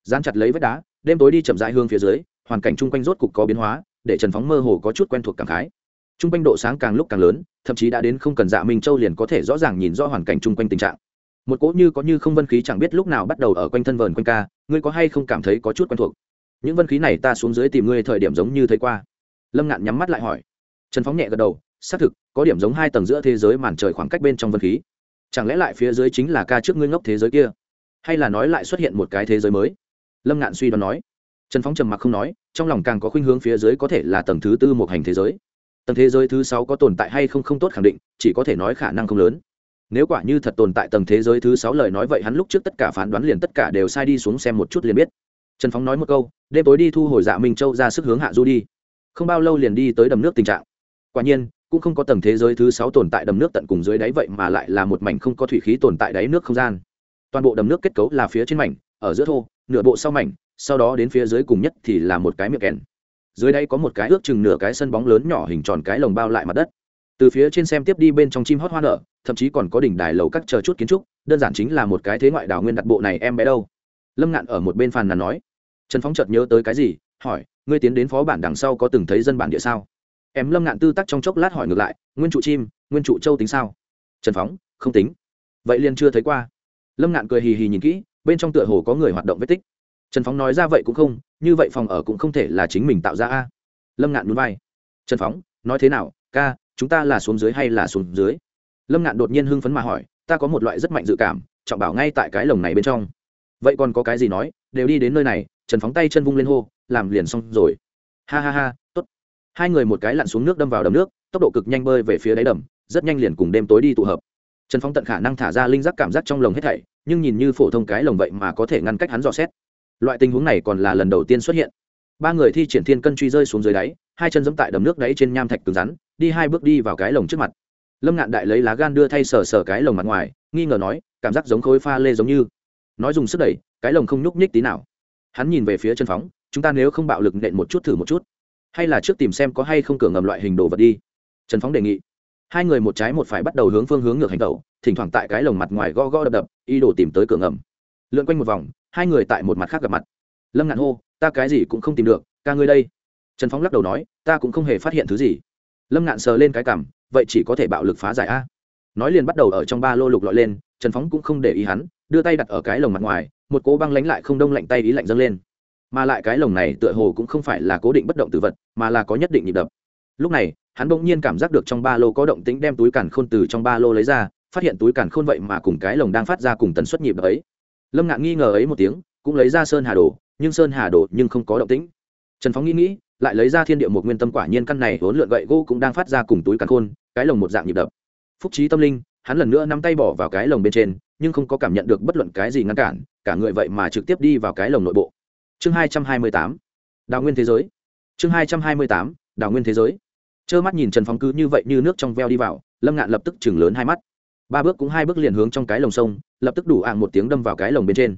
Dán chặt lấy vách đá, đêm tối đi chậm rãi hương phía dưới, hoàn cảnh chung quanh rốt cục có biến hóa, để trần phóng mơ hồ có chút quen thuộc cảm khái. Chung quanh độ sáng càng lúc càng lớn, thậm chí đã đến không cần dạ minh châu liền có thể rõ ràng nhìn rõ hoàn cảnh chung quanh tình trạng. Một cỗ như có như không vân khí chẳng biết lúc nào bắt đầu ở quanh thân vờn quanh ca, ngươi có hay không cảm thấy có chút quen thuộc? Những vân khí này ta xuống dưới tìm ngươi thời điểm giống như thấy qua. Lâm ngạn nhắm mắt lại hỏi. Trần phóng nhẹ gật đầu, xác thực, có điểm giống hai tầng giữa thế giới màn trời khoảng cách bên trong vân khí. Chẳng lẽ lại phía dưới chính là ca trước ngươi ngốc thế giới kia? Hay là nói lại xuất hiện một cái thế giới mới? Lâm ngạn suy đoán nói. Trần phóng trầm mặc không nói, trong lòng càng có khuynh hướng phía dưới có thể là tầng thứ tư một hành thế giới. Tầng thế giới thứ sáu có tồn tại hay không không tốt khẳng định, chỉ có thể nói khả năng không lớn. Nếu quả như thật tồn tại tầng thế giới thứ sáu lời nói vậy hắn lúc trước tất cả phán đoán liền tất cả đều sai đi xuống xem một chút liền biết trần phóng nói một câu, đêm tối đi thu hồi dạ minh châu ra sức hướng hạ du đi. Không bao lâu liền đi tới đầm nước tình trạng. Quả nhiên, cũng không có tầng thế giới thứ sáu tồn tại đầm nước tận cùng dưới đáy vậy mà lại là một mảnh không có thủy khí tồn tại đáy nước không gian. Toàn bộ đầm nước kết cấu là phía trên mảnh, ở giữa thô, nửa bộ sau mảnh, sau đó đến phía dưới cùng nhất thì là một cái miệng kèn. Dưới đây có một cái ước chừng nửa cái sân bóng lớn nhỏ hình tròn cái lồng bao lại mặt đất. Từ phía trên xem tiếp đi bên trong chim hót hoa nở, thậm chí còn có đỉnh đài lầu các chờ chút kiến trúc, đơn giản chính là một cái thế ngoại đảo nguyên đặt bộ này em bé đâu lâm ngạn ở một bên phàn nàn nói. Trần phóng chợt nhớ tới cái gì, hỏi, ngươi tiến đến phó bản đằng sau có từng thấy dân bản địa sao? Em lâm ngạn tư tắc trong chốc lát hỏi ngược lại, nguyên trụ chim, nguyên trụ châu tính sao? Trần phóng, không tính. Vậy liền chưa thấy qua. Lâm ngạn cười hì hì nhìn kỹ, bên trong tựa hồ có người hoạt động vết tích. Trần phóng nói ra vậy cũng không, như vậy phòng ở cũng không thể là chính mình tạo ra a. Lâm ngạn núi vai. Trần phóng, nói thế nào, ca, chúng ta là xuống dưới hay là xuống dưới? Lâm ngạn đột nhiên hưng phấn mà hỏi, ta có một loại rất mạnh dự cảm, trọng bảo ngay tại cái lồng này bên trong vậy còn có cái gì nói, đều đi đến nơi này, trần phóng tay chân vung lên hô, làm liền xong rồi. Ha ha ha t ố t hai người một cái lặn xuống nước đâm vào đầm nước, tốc độ cực nhanh bơi về phía đáy đầm, rất nhanh liền cùng đêm tối đi tụ hợp. Trần phóng tận khả năng thả ra linh giác cảm giác trong lồng hết thảy, nhưng nhìn như phổ thông cái lồng vậy mà có thể ngăn cách hắn dò xét. Loại tình huống này còn là lần đầu tiên xuất hiện. Ba người thi triển thiên cân truy rơi xuống dưới đáy, hai chân giẫm tại đầm nước đáy trên nham thạch cứng rắn, đi hai bước đi vào cái lồng trước mặt. Lâm ngạn đại lấy lá gan đưa thay sờ sờ cái lồng mặt ngoài, nghi ngờ nói, cảm giác giống khối pha lê giống như nói dùng sức đẩy, cái lồng không nhúc nhích tí nào. Hắn nhìn về phía chân phóng, chúng ta nếu không bạo lực nện một chút thử một chút. Hay là trước tìm xem có hay không cửa ngầm loại hình đồ vật đi. Trần phóng đề nghị. Hai người một trái một phải bắt đầu hướng phương hướng ngược hành tẩu, thỉnh thoảng tại cái lồng mặt ngoài go go đập đập y đồ tìm tới cửa ngầm. Lượn quanh một vòng, hai người tại một mặt khác gặp mặt. Lâm ngạn hô, ta cái gì cũng không tìm được, ca ngươi đây. Trần phóng lắc đầu nói, ta cũng không hề phát hiện thứ gì. Lâm ngạn sờ lên cái cảm vậy chỉ có thể bạo lực phá giải a. Nói liền bắt đầu ở trong ba lô lục lọi lên trần phóng cũng không để ý hắn đưa tay đặt ở cái lồng mặt ngoài, một cố băng lánh lại không đông lạnh tay ý lạnh dâng lên. Mà lại cái lồng này tựa hồ cũng không phải là cố định bất động từ vật, mà là có nhất định nhịp đập. Lúc này, hắn bỗng nhiên cảm giác được trong ba lô có động tính đem túi càn khôn từ trong ba lô lấy ra, phát hiện túi càn khôn vậy mà cùng cái lồng đang phát ra cùng tần suất nhịp ấy. Lâm ngạn nghi ngờ ấy một tiếng, cũng lấy ra sơn hà đồ, nhưng sơn hà đồ nhưng không có động tĩnh. Trần phóng nghĩ nghĩ, lại lấy ra thiên địa một nguyên tâm quả nhiên căn này vốn lượn gậy gỗ cũng đang phát ra cùng túi càn khôn, cái lồng một dạng nhịp đập. Phúc trí tâm linh, hắn lần nữa nắm tay bỏ vào cái lồng bên trên nhưng không có cảm nhận được bất luận cái gì ngăn cản cả người vậy mà trực tiếp đi vào cái lồng nội bộ. Chương hai trăm hai mươi tám đào nguyên thế giới. Chương hai trăm hai mươi tám đào nguyên thế giới. Trơ mắt nhìn trần phóng cứ như vậy như nước trong veo đi vào lâm ngạn lập tức chừng lớn hai mắt. Ba bước cũng hai bước liền hướng trong cái lồng sông lập tức đủ ạng một tiếng đâm vào cái lồng bên trên.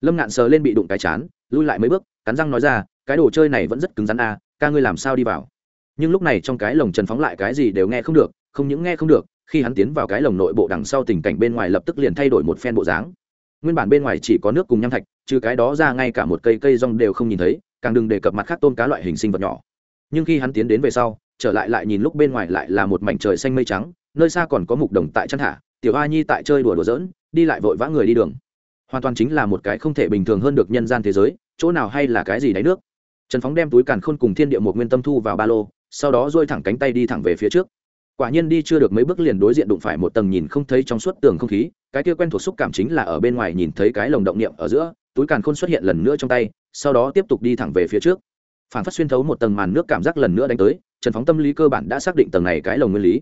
Lâm ngạn sờ lên bị đụng cái chán lui lại mấy bước cắn răng nói ra cái đồ chơi này vẫn rất cứng rắn a à, ca ngươi làm sao đi vào? Nhưng lúc này trong cái lồng trần phóng lại cái gì đều nghe không được không những nghe không được khi hắn tiến vào cái lồng nội bộ đằng sau tình cảnh bên ngoài lập tức liền thay đổi một phen bộ dáng. Nguyên bản bên ngoài chỉ có nước cùng nham thạch, trừ cái đó ra ngay cả một cây cây rong đều không nhìn thấy, càng đừng đề cập mặt khác tôm cá loại hình sinh vật nhỏ. Nhưng khi hắn tiến đến về sau, trở lại lại nhìn lúc bên ngoài lại là một mảnh trời xanh mây trắng, nơi xa còn có mục đồng tại chăn thả, tiểu a nhi tại chơi đùa đùa giỡn, đi lại vội vã người đi đường. Hoàn toàn chính là một cái không thể bình thường hơn được nhân gian thế giới, chỗ nào hay là cái gì đáy nước. Trần phóng đem túi càn khôn cùng thiên địa một nguyên tâm thu vào ba lô, sau đó dôi thẳng cánh tay đi thẳng về phía trước quả nhiên đi chưa được mấy bước liền đối diện đụng phải một tầng nhìn không thấy trong suốt tường không khí, cái kia quen thuộc xúc cảm chính là ở bên ngoài nhìn thấy cái lồng động niệm ở giữa, túi càn khôn xuất hiện lần nữa trong tay, sau đó tiếp tục đi thẳng về phía trước. Phản phát xuyên thấu một tầng màn nước cảm giác lần nữa đánh tới, trần phóng tâm lý cơ bản đã xác định tầng này cái lồng nguyên lý.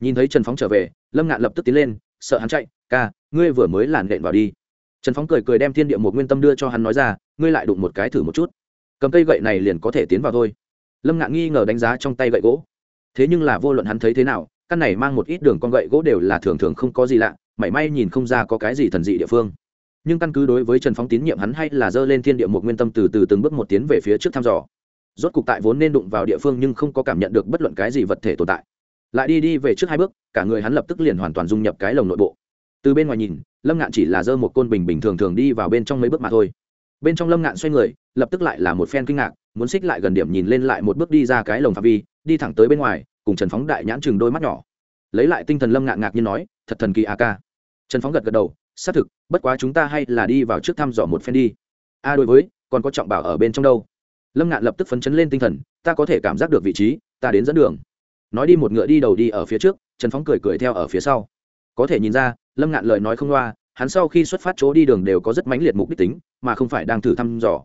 Nhìn thấy trần phóng trở về, lâm ngạn lập tức tiến lên, sợ hắn chạy, ca, ngươi vừa mới làn đệm vào đi. Trần phóng cười cười đem thiên địa một nguyên tâm đưa cho hắn nói ra, ngươi lại đụng một cái thử một chút. Cầm cây gậy này liền có thể tiến vào thôi. Lâm ngạn nghi ngờ đánh giá trong tay gậy gỗ thế nhưng là vô luận hắn thấy thế nào, căn này mang một ít đường con gậy gỗ đều là thường thường không có gì lạ, mảy may nhìn không ra có cái gì thần dị địa phương. Nhưng căn cứ đối với trần phóng tín nhiệm hắn hay là dơ lên thiên địa một nguyên tâm từ từ từng bước một tiến về phía trước thăm dò. Rốt cục tại vốn nên đụng vào địa phương nhưng không có cảm nhận được bất luận cái gì vật thể tồn tại. Lại đi đi về trước hai bước, cả người hắn lập tức liền hoàn toàn dung nhập cái lồng nội bộ. Từ bên ngoài nhìn, lâm ngạn chỉ là dơ một côn bình bình thường thường đi vào bên trong mấy bước mà thôi bên trong lâm ngạn xoay người, lập tức lại là một phen kinh ngạc, muốn xích lại gần điểm nhìn lên lại một bước đi ra cái lồng phạm vi, đi thẳng tới bên ngoài, cùng trần phóng đại nhãn chừng đôi mắt nhỏ. Lấy lại tinh thần lâm ngạn ngạc như nói, thật thần kỳ a ca. Trần phóng gật gật đầu, xác thực, bất quá chúng ta hay là đi vào trước thăm dò một phen đi. A, đối với, còn có trọng bảo ở bên trong đâu? Lâm ngạn lập tức phấn chấn lên tinh thần, ta có thể cảm giác được vị trí, ta đến dẫn đường. Nói đi một ngựa đi đầu đi ở phía trước, trần phóng cười cười theo ở phía sau. Có thể nhìn ra, lâm ngạn lời nói không loa hắn sau khi xuất phát chỗ đi đường đều có rất mãnh liệt mục đích tính, mà không phải đang thử thăm dò.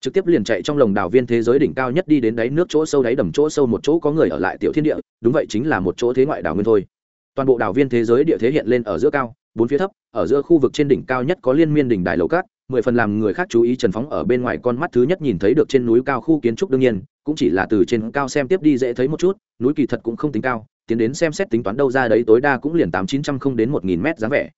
Trực tiếp liền chạy trong lồng đảo viên thế giới đỉnh cao nhất đi đến đáy nước chỗ sâu đáy đầm chỗ sâu một chỗ có người ở lại tiểu thiên địa, đúng vậy chính là một chỗ thế ngoại đảo nguyên thôi. Toàn bộ đảo viên thế giới địa thế hiện lên ở giữa cao, bốn phía thấp, ở giữa khu vực trên đỉnh cao nhất có liên miên đỉnh đài lầu cát, mười phần làm người khác chú ý trần phóng ở bên ngoài con mắt thứ nhất nhìn thấy được trên núi cao khu kiến trúc đương nhiên, cũng chỉ là từ trên cao xem tiếp đi dễ thấy một chút, núi kỳ thật cũng không tính cao, tiến đến xem xét tính toán đâu ra đấy tối đa cũng liền tám chín trăm không đến một nghìn mét dáng vẻ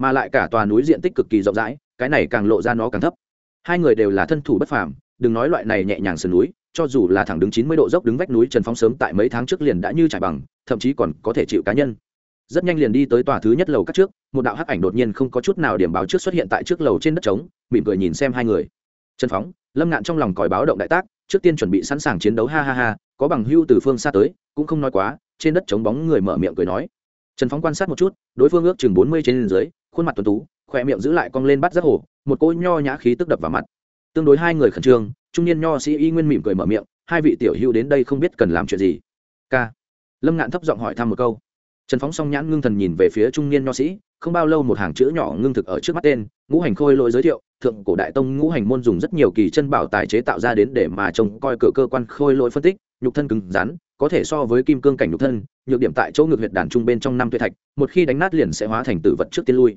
mà lại cả tòa núi diện tích cực kỳ rộng rãi, cái này càng lộ ra nó càng thấp. Hai người đều là thân thủ bất phàm, đừng nói loại này nhẹ nhàng sườn núi, cho dù là thẳng đứng chín mươi độ dốc đứng vách núi trần phóng sớm tại mấy tháng trước liền đã như trải bằng, thậm chí còn có thể chịu cá nhân. Rất nhanh liền đi tới tòa thứ nhất lầu các trước, một đạo hắc ảnh đột nhiên không có chút nào điểm báo trước xuất hiện tại trước lầu trên đất trống, mỉm cười nhìn xem hai người. Trần phóng, lâm ngạn trong lòng còi báo động đại tác, trước tiên chuẩn bị sẵn sàng chiến đấu, ha ha ha, có bằng hưu từ phương xa tới, cũng không nói quá, trên đất trống bóng người mở miệng cười nói. Trần phóng quan sát một chút, đối phương ước chừng bốn mươi trên dưới khuôn mặt tuấn tú, khỏe miệng giữ lại cong lên bắt rất hổ, một cỗ nho nhã khí tức đập vào mặt. Tương đối hai người khẩn trương, trung niên nho sĩ y nguyên mỉm cười mở miệng, hai vị tiểu hữu đến đây không biết cần làm chuyện gì. K lâm ngạn thấp giọng hỏi thăm một câu. Trần phóng song nhãn ngưng thần nhìn về phía trung niên nho sĩ, không bao lâu một hàng chữ nhỏ ngưng thực ở trước mắt tên, ngũ hành khôi lỗi giới thiệu thượng cổ đại tông ngũ hành môn dùng rất nhiều kỳ chân bảo tài chế tạo ra đến để mà trông coi cửa cơ quan khôi lỗi phân tích, nhục thân cứng rắn, có thể so với kim cương cảnh nhục thân, nhược điểm tại chỗ ngược huyệt đàn trung bên trong năm tuyệt thạch, một khi đánh nát liền sẽ hóa thành tử vật trước tiên lui.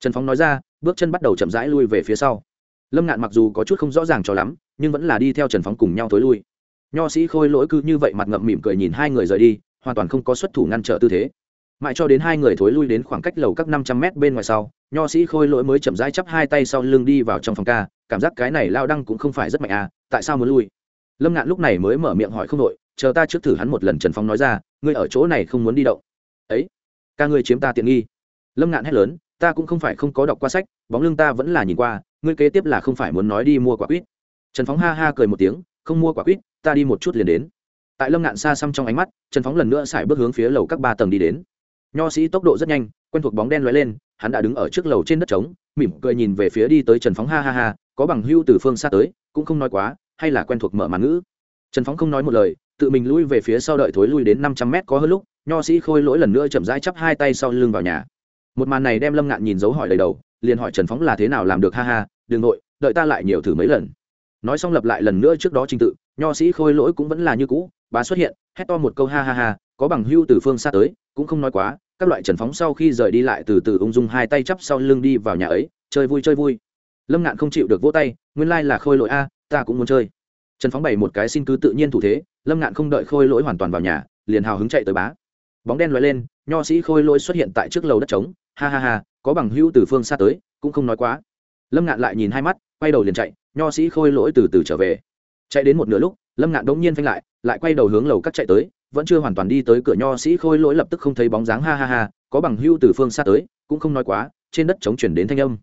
Trần phóng nói ra, bước chân bắt đầu chậm rãi lui về phía sau. Lâm ngạn mặc dù có chút không rõ ràng cho lắm, nhưng vẫn là đi theo trần phóng cùng nhau thối lui. Nho sĩ khôi lỗi cứ như vậy mặt ngậm mỉm cười nhìn hai người rời đi, hoàn toàn không có xuất thủ ngăn trở tư thế. Mãi cho đến hai người thối lui đến khoảng cách lầu các năm trăm mét bên ngoài sau nho sĩ khôi lỗi mới chậm rãi chắp hai tay sau lưng đi vào trong phòng ca, cảm giác cái này lao đăng cũng không phải rất mạnh à tại sao muốn lui? Lâm ngạn lúc này mới mở miệng hỏi không đội chờ ta trước thử hắn một lần trần phong nói ra, ngươi ở chỗ này không muốn đi động. Ấy, ca ngươi chiếm ta tiện nghi. Lâm ngạn hét lớn, ta cũng không phải không có đọc qua sách, bóng lưng ta vẫn là nhìn qua, ngươi kế tiếp là không phải muốn nói đi mua quả quýt. Trần phóng ha ha cười một tiếng, không mua quả quýt, ta đi một chút liền đến. Tại lâm ngạn xa xăm trong ánh mắt, trần phóng lần nữa xài bước hướng phía lầu các ba tầng đi đến. Nho sĩ tốc độ rất nhanh, quen thuộc bóng đen lóe lên hắn đã đứng ở trước lầu trên đất trống, mỉm cười nhìn về phía đi tới trần phóng ha ha ha, có bằng hưu từ phương xa tới, cũng không nói quá, hay là quen thuộc mở màn ngữ. Trần phóng không nói một lời, tự mình lui về phía sau đợi thối lui đến năm trăm mét có hơn lúc, nho sĩ khôi lỗi lần nữa chậm rãi chắp hai tay sau lưng vào nhà. Một màn này đem lâm ngạn nhìn dấu hỏi đầy đầu, liền hỏi trần phóng là thế nào làm được ha ha đ ừ n g nội, đợi ta lại nhiều thử mấy lần. Nói xong lập lại lần nữa trước đó trình tự, nho sĩ khôi lỗi cũng vẫn là như cũ bá xuất hiện, hét to một câu ha ha ha, có bằng hưu từ phương xa tới, cũng không nói quá các loại trần phóng sau khi rời đi lại từ từ ung dung hai tay chắp sau lưng đi vào nhà ấy, chơi vui chơi vui. Lâm ngạn không chịu được vỗ tay, nguyên lai là khôi lỗi a, ta cũng muốn chơi. Trần phóng bày một cái xin cứ tự nhiên thủ thế, lâm ngạn không đợi khôi lỗi hoàn toàn vào nhà, liền hào hứng chạy tới bá. Bóng đen loại lên, nho sĩ khôi lỗi xuất hiện tại trước lầu đất trống, ha ha ha, có bằng hữu từ phương xa tới, cũng không nói quá. Lâm ngạn lại nhìn hai mắt, quay đầu liền chạy, nho sĩ khôi lỗi từ từ trở về. Chạy đến một nửa lúc, lâm ngạn đống nhiên phanh lại lại quay đầu hướng lầu cắt chạy tới vẫn chưa hoàn toàn đi tới cửa nho sĩ khôi lỗi lập tức không thấy bóng dáng, ha ha ha, có bằng hưu từ phương xa tới, cũng không nói quá, trên đất chống chuyển đến thanh âm.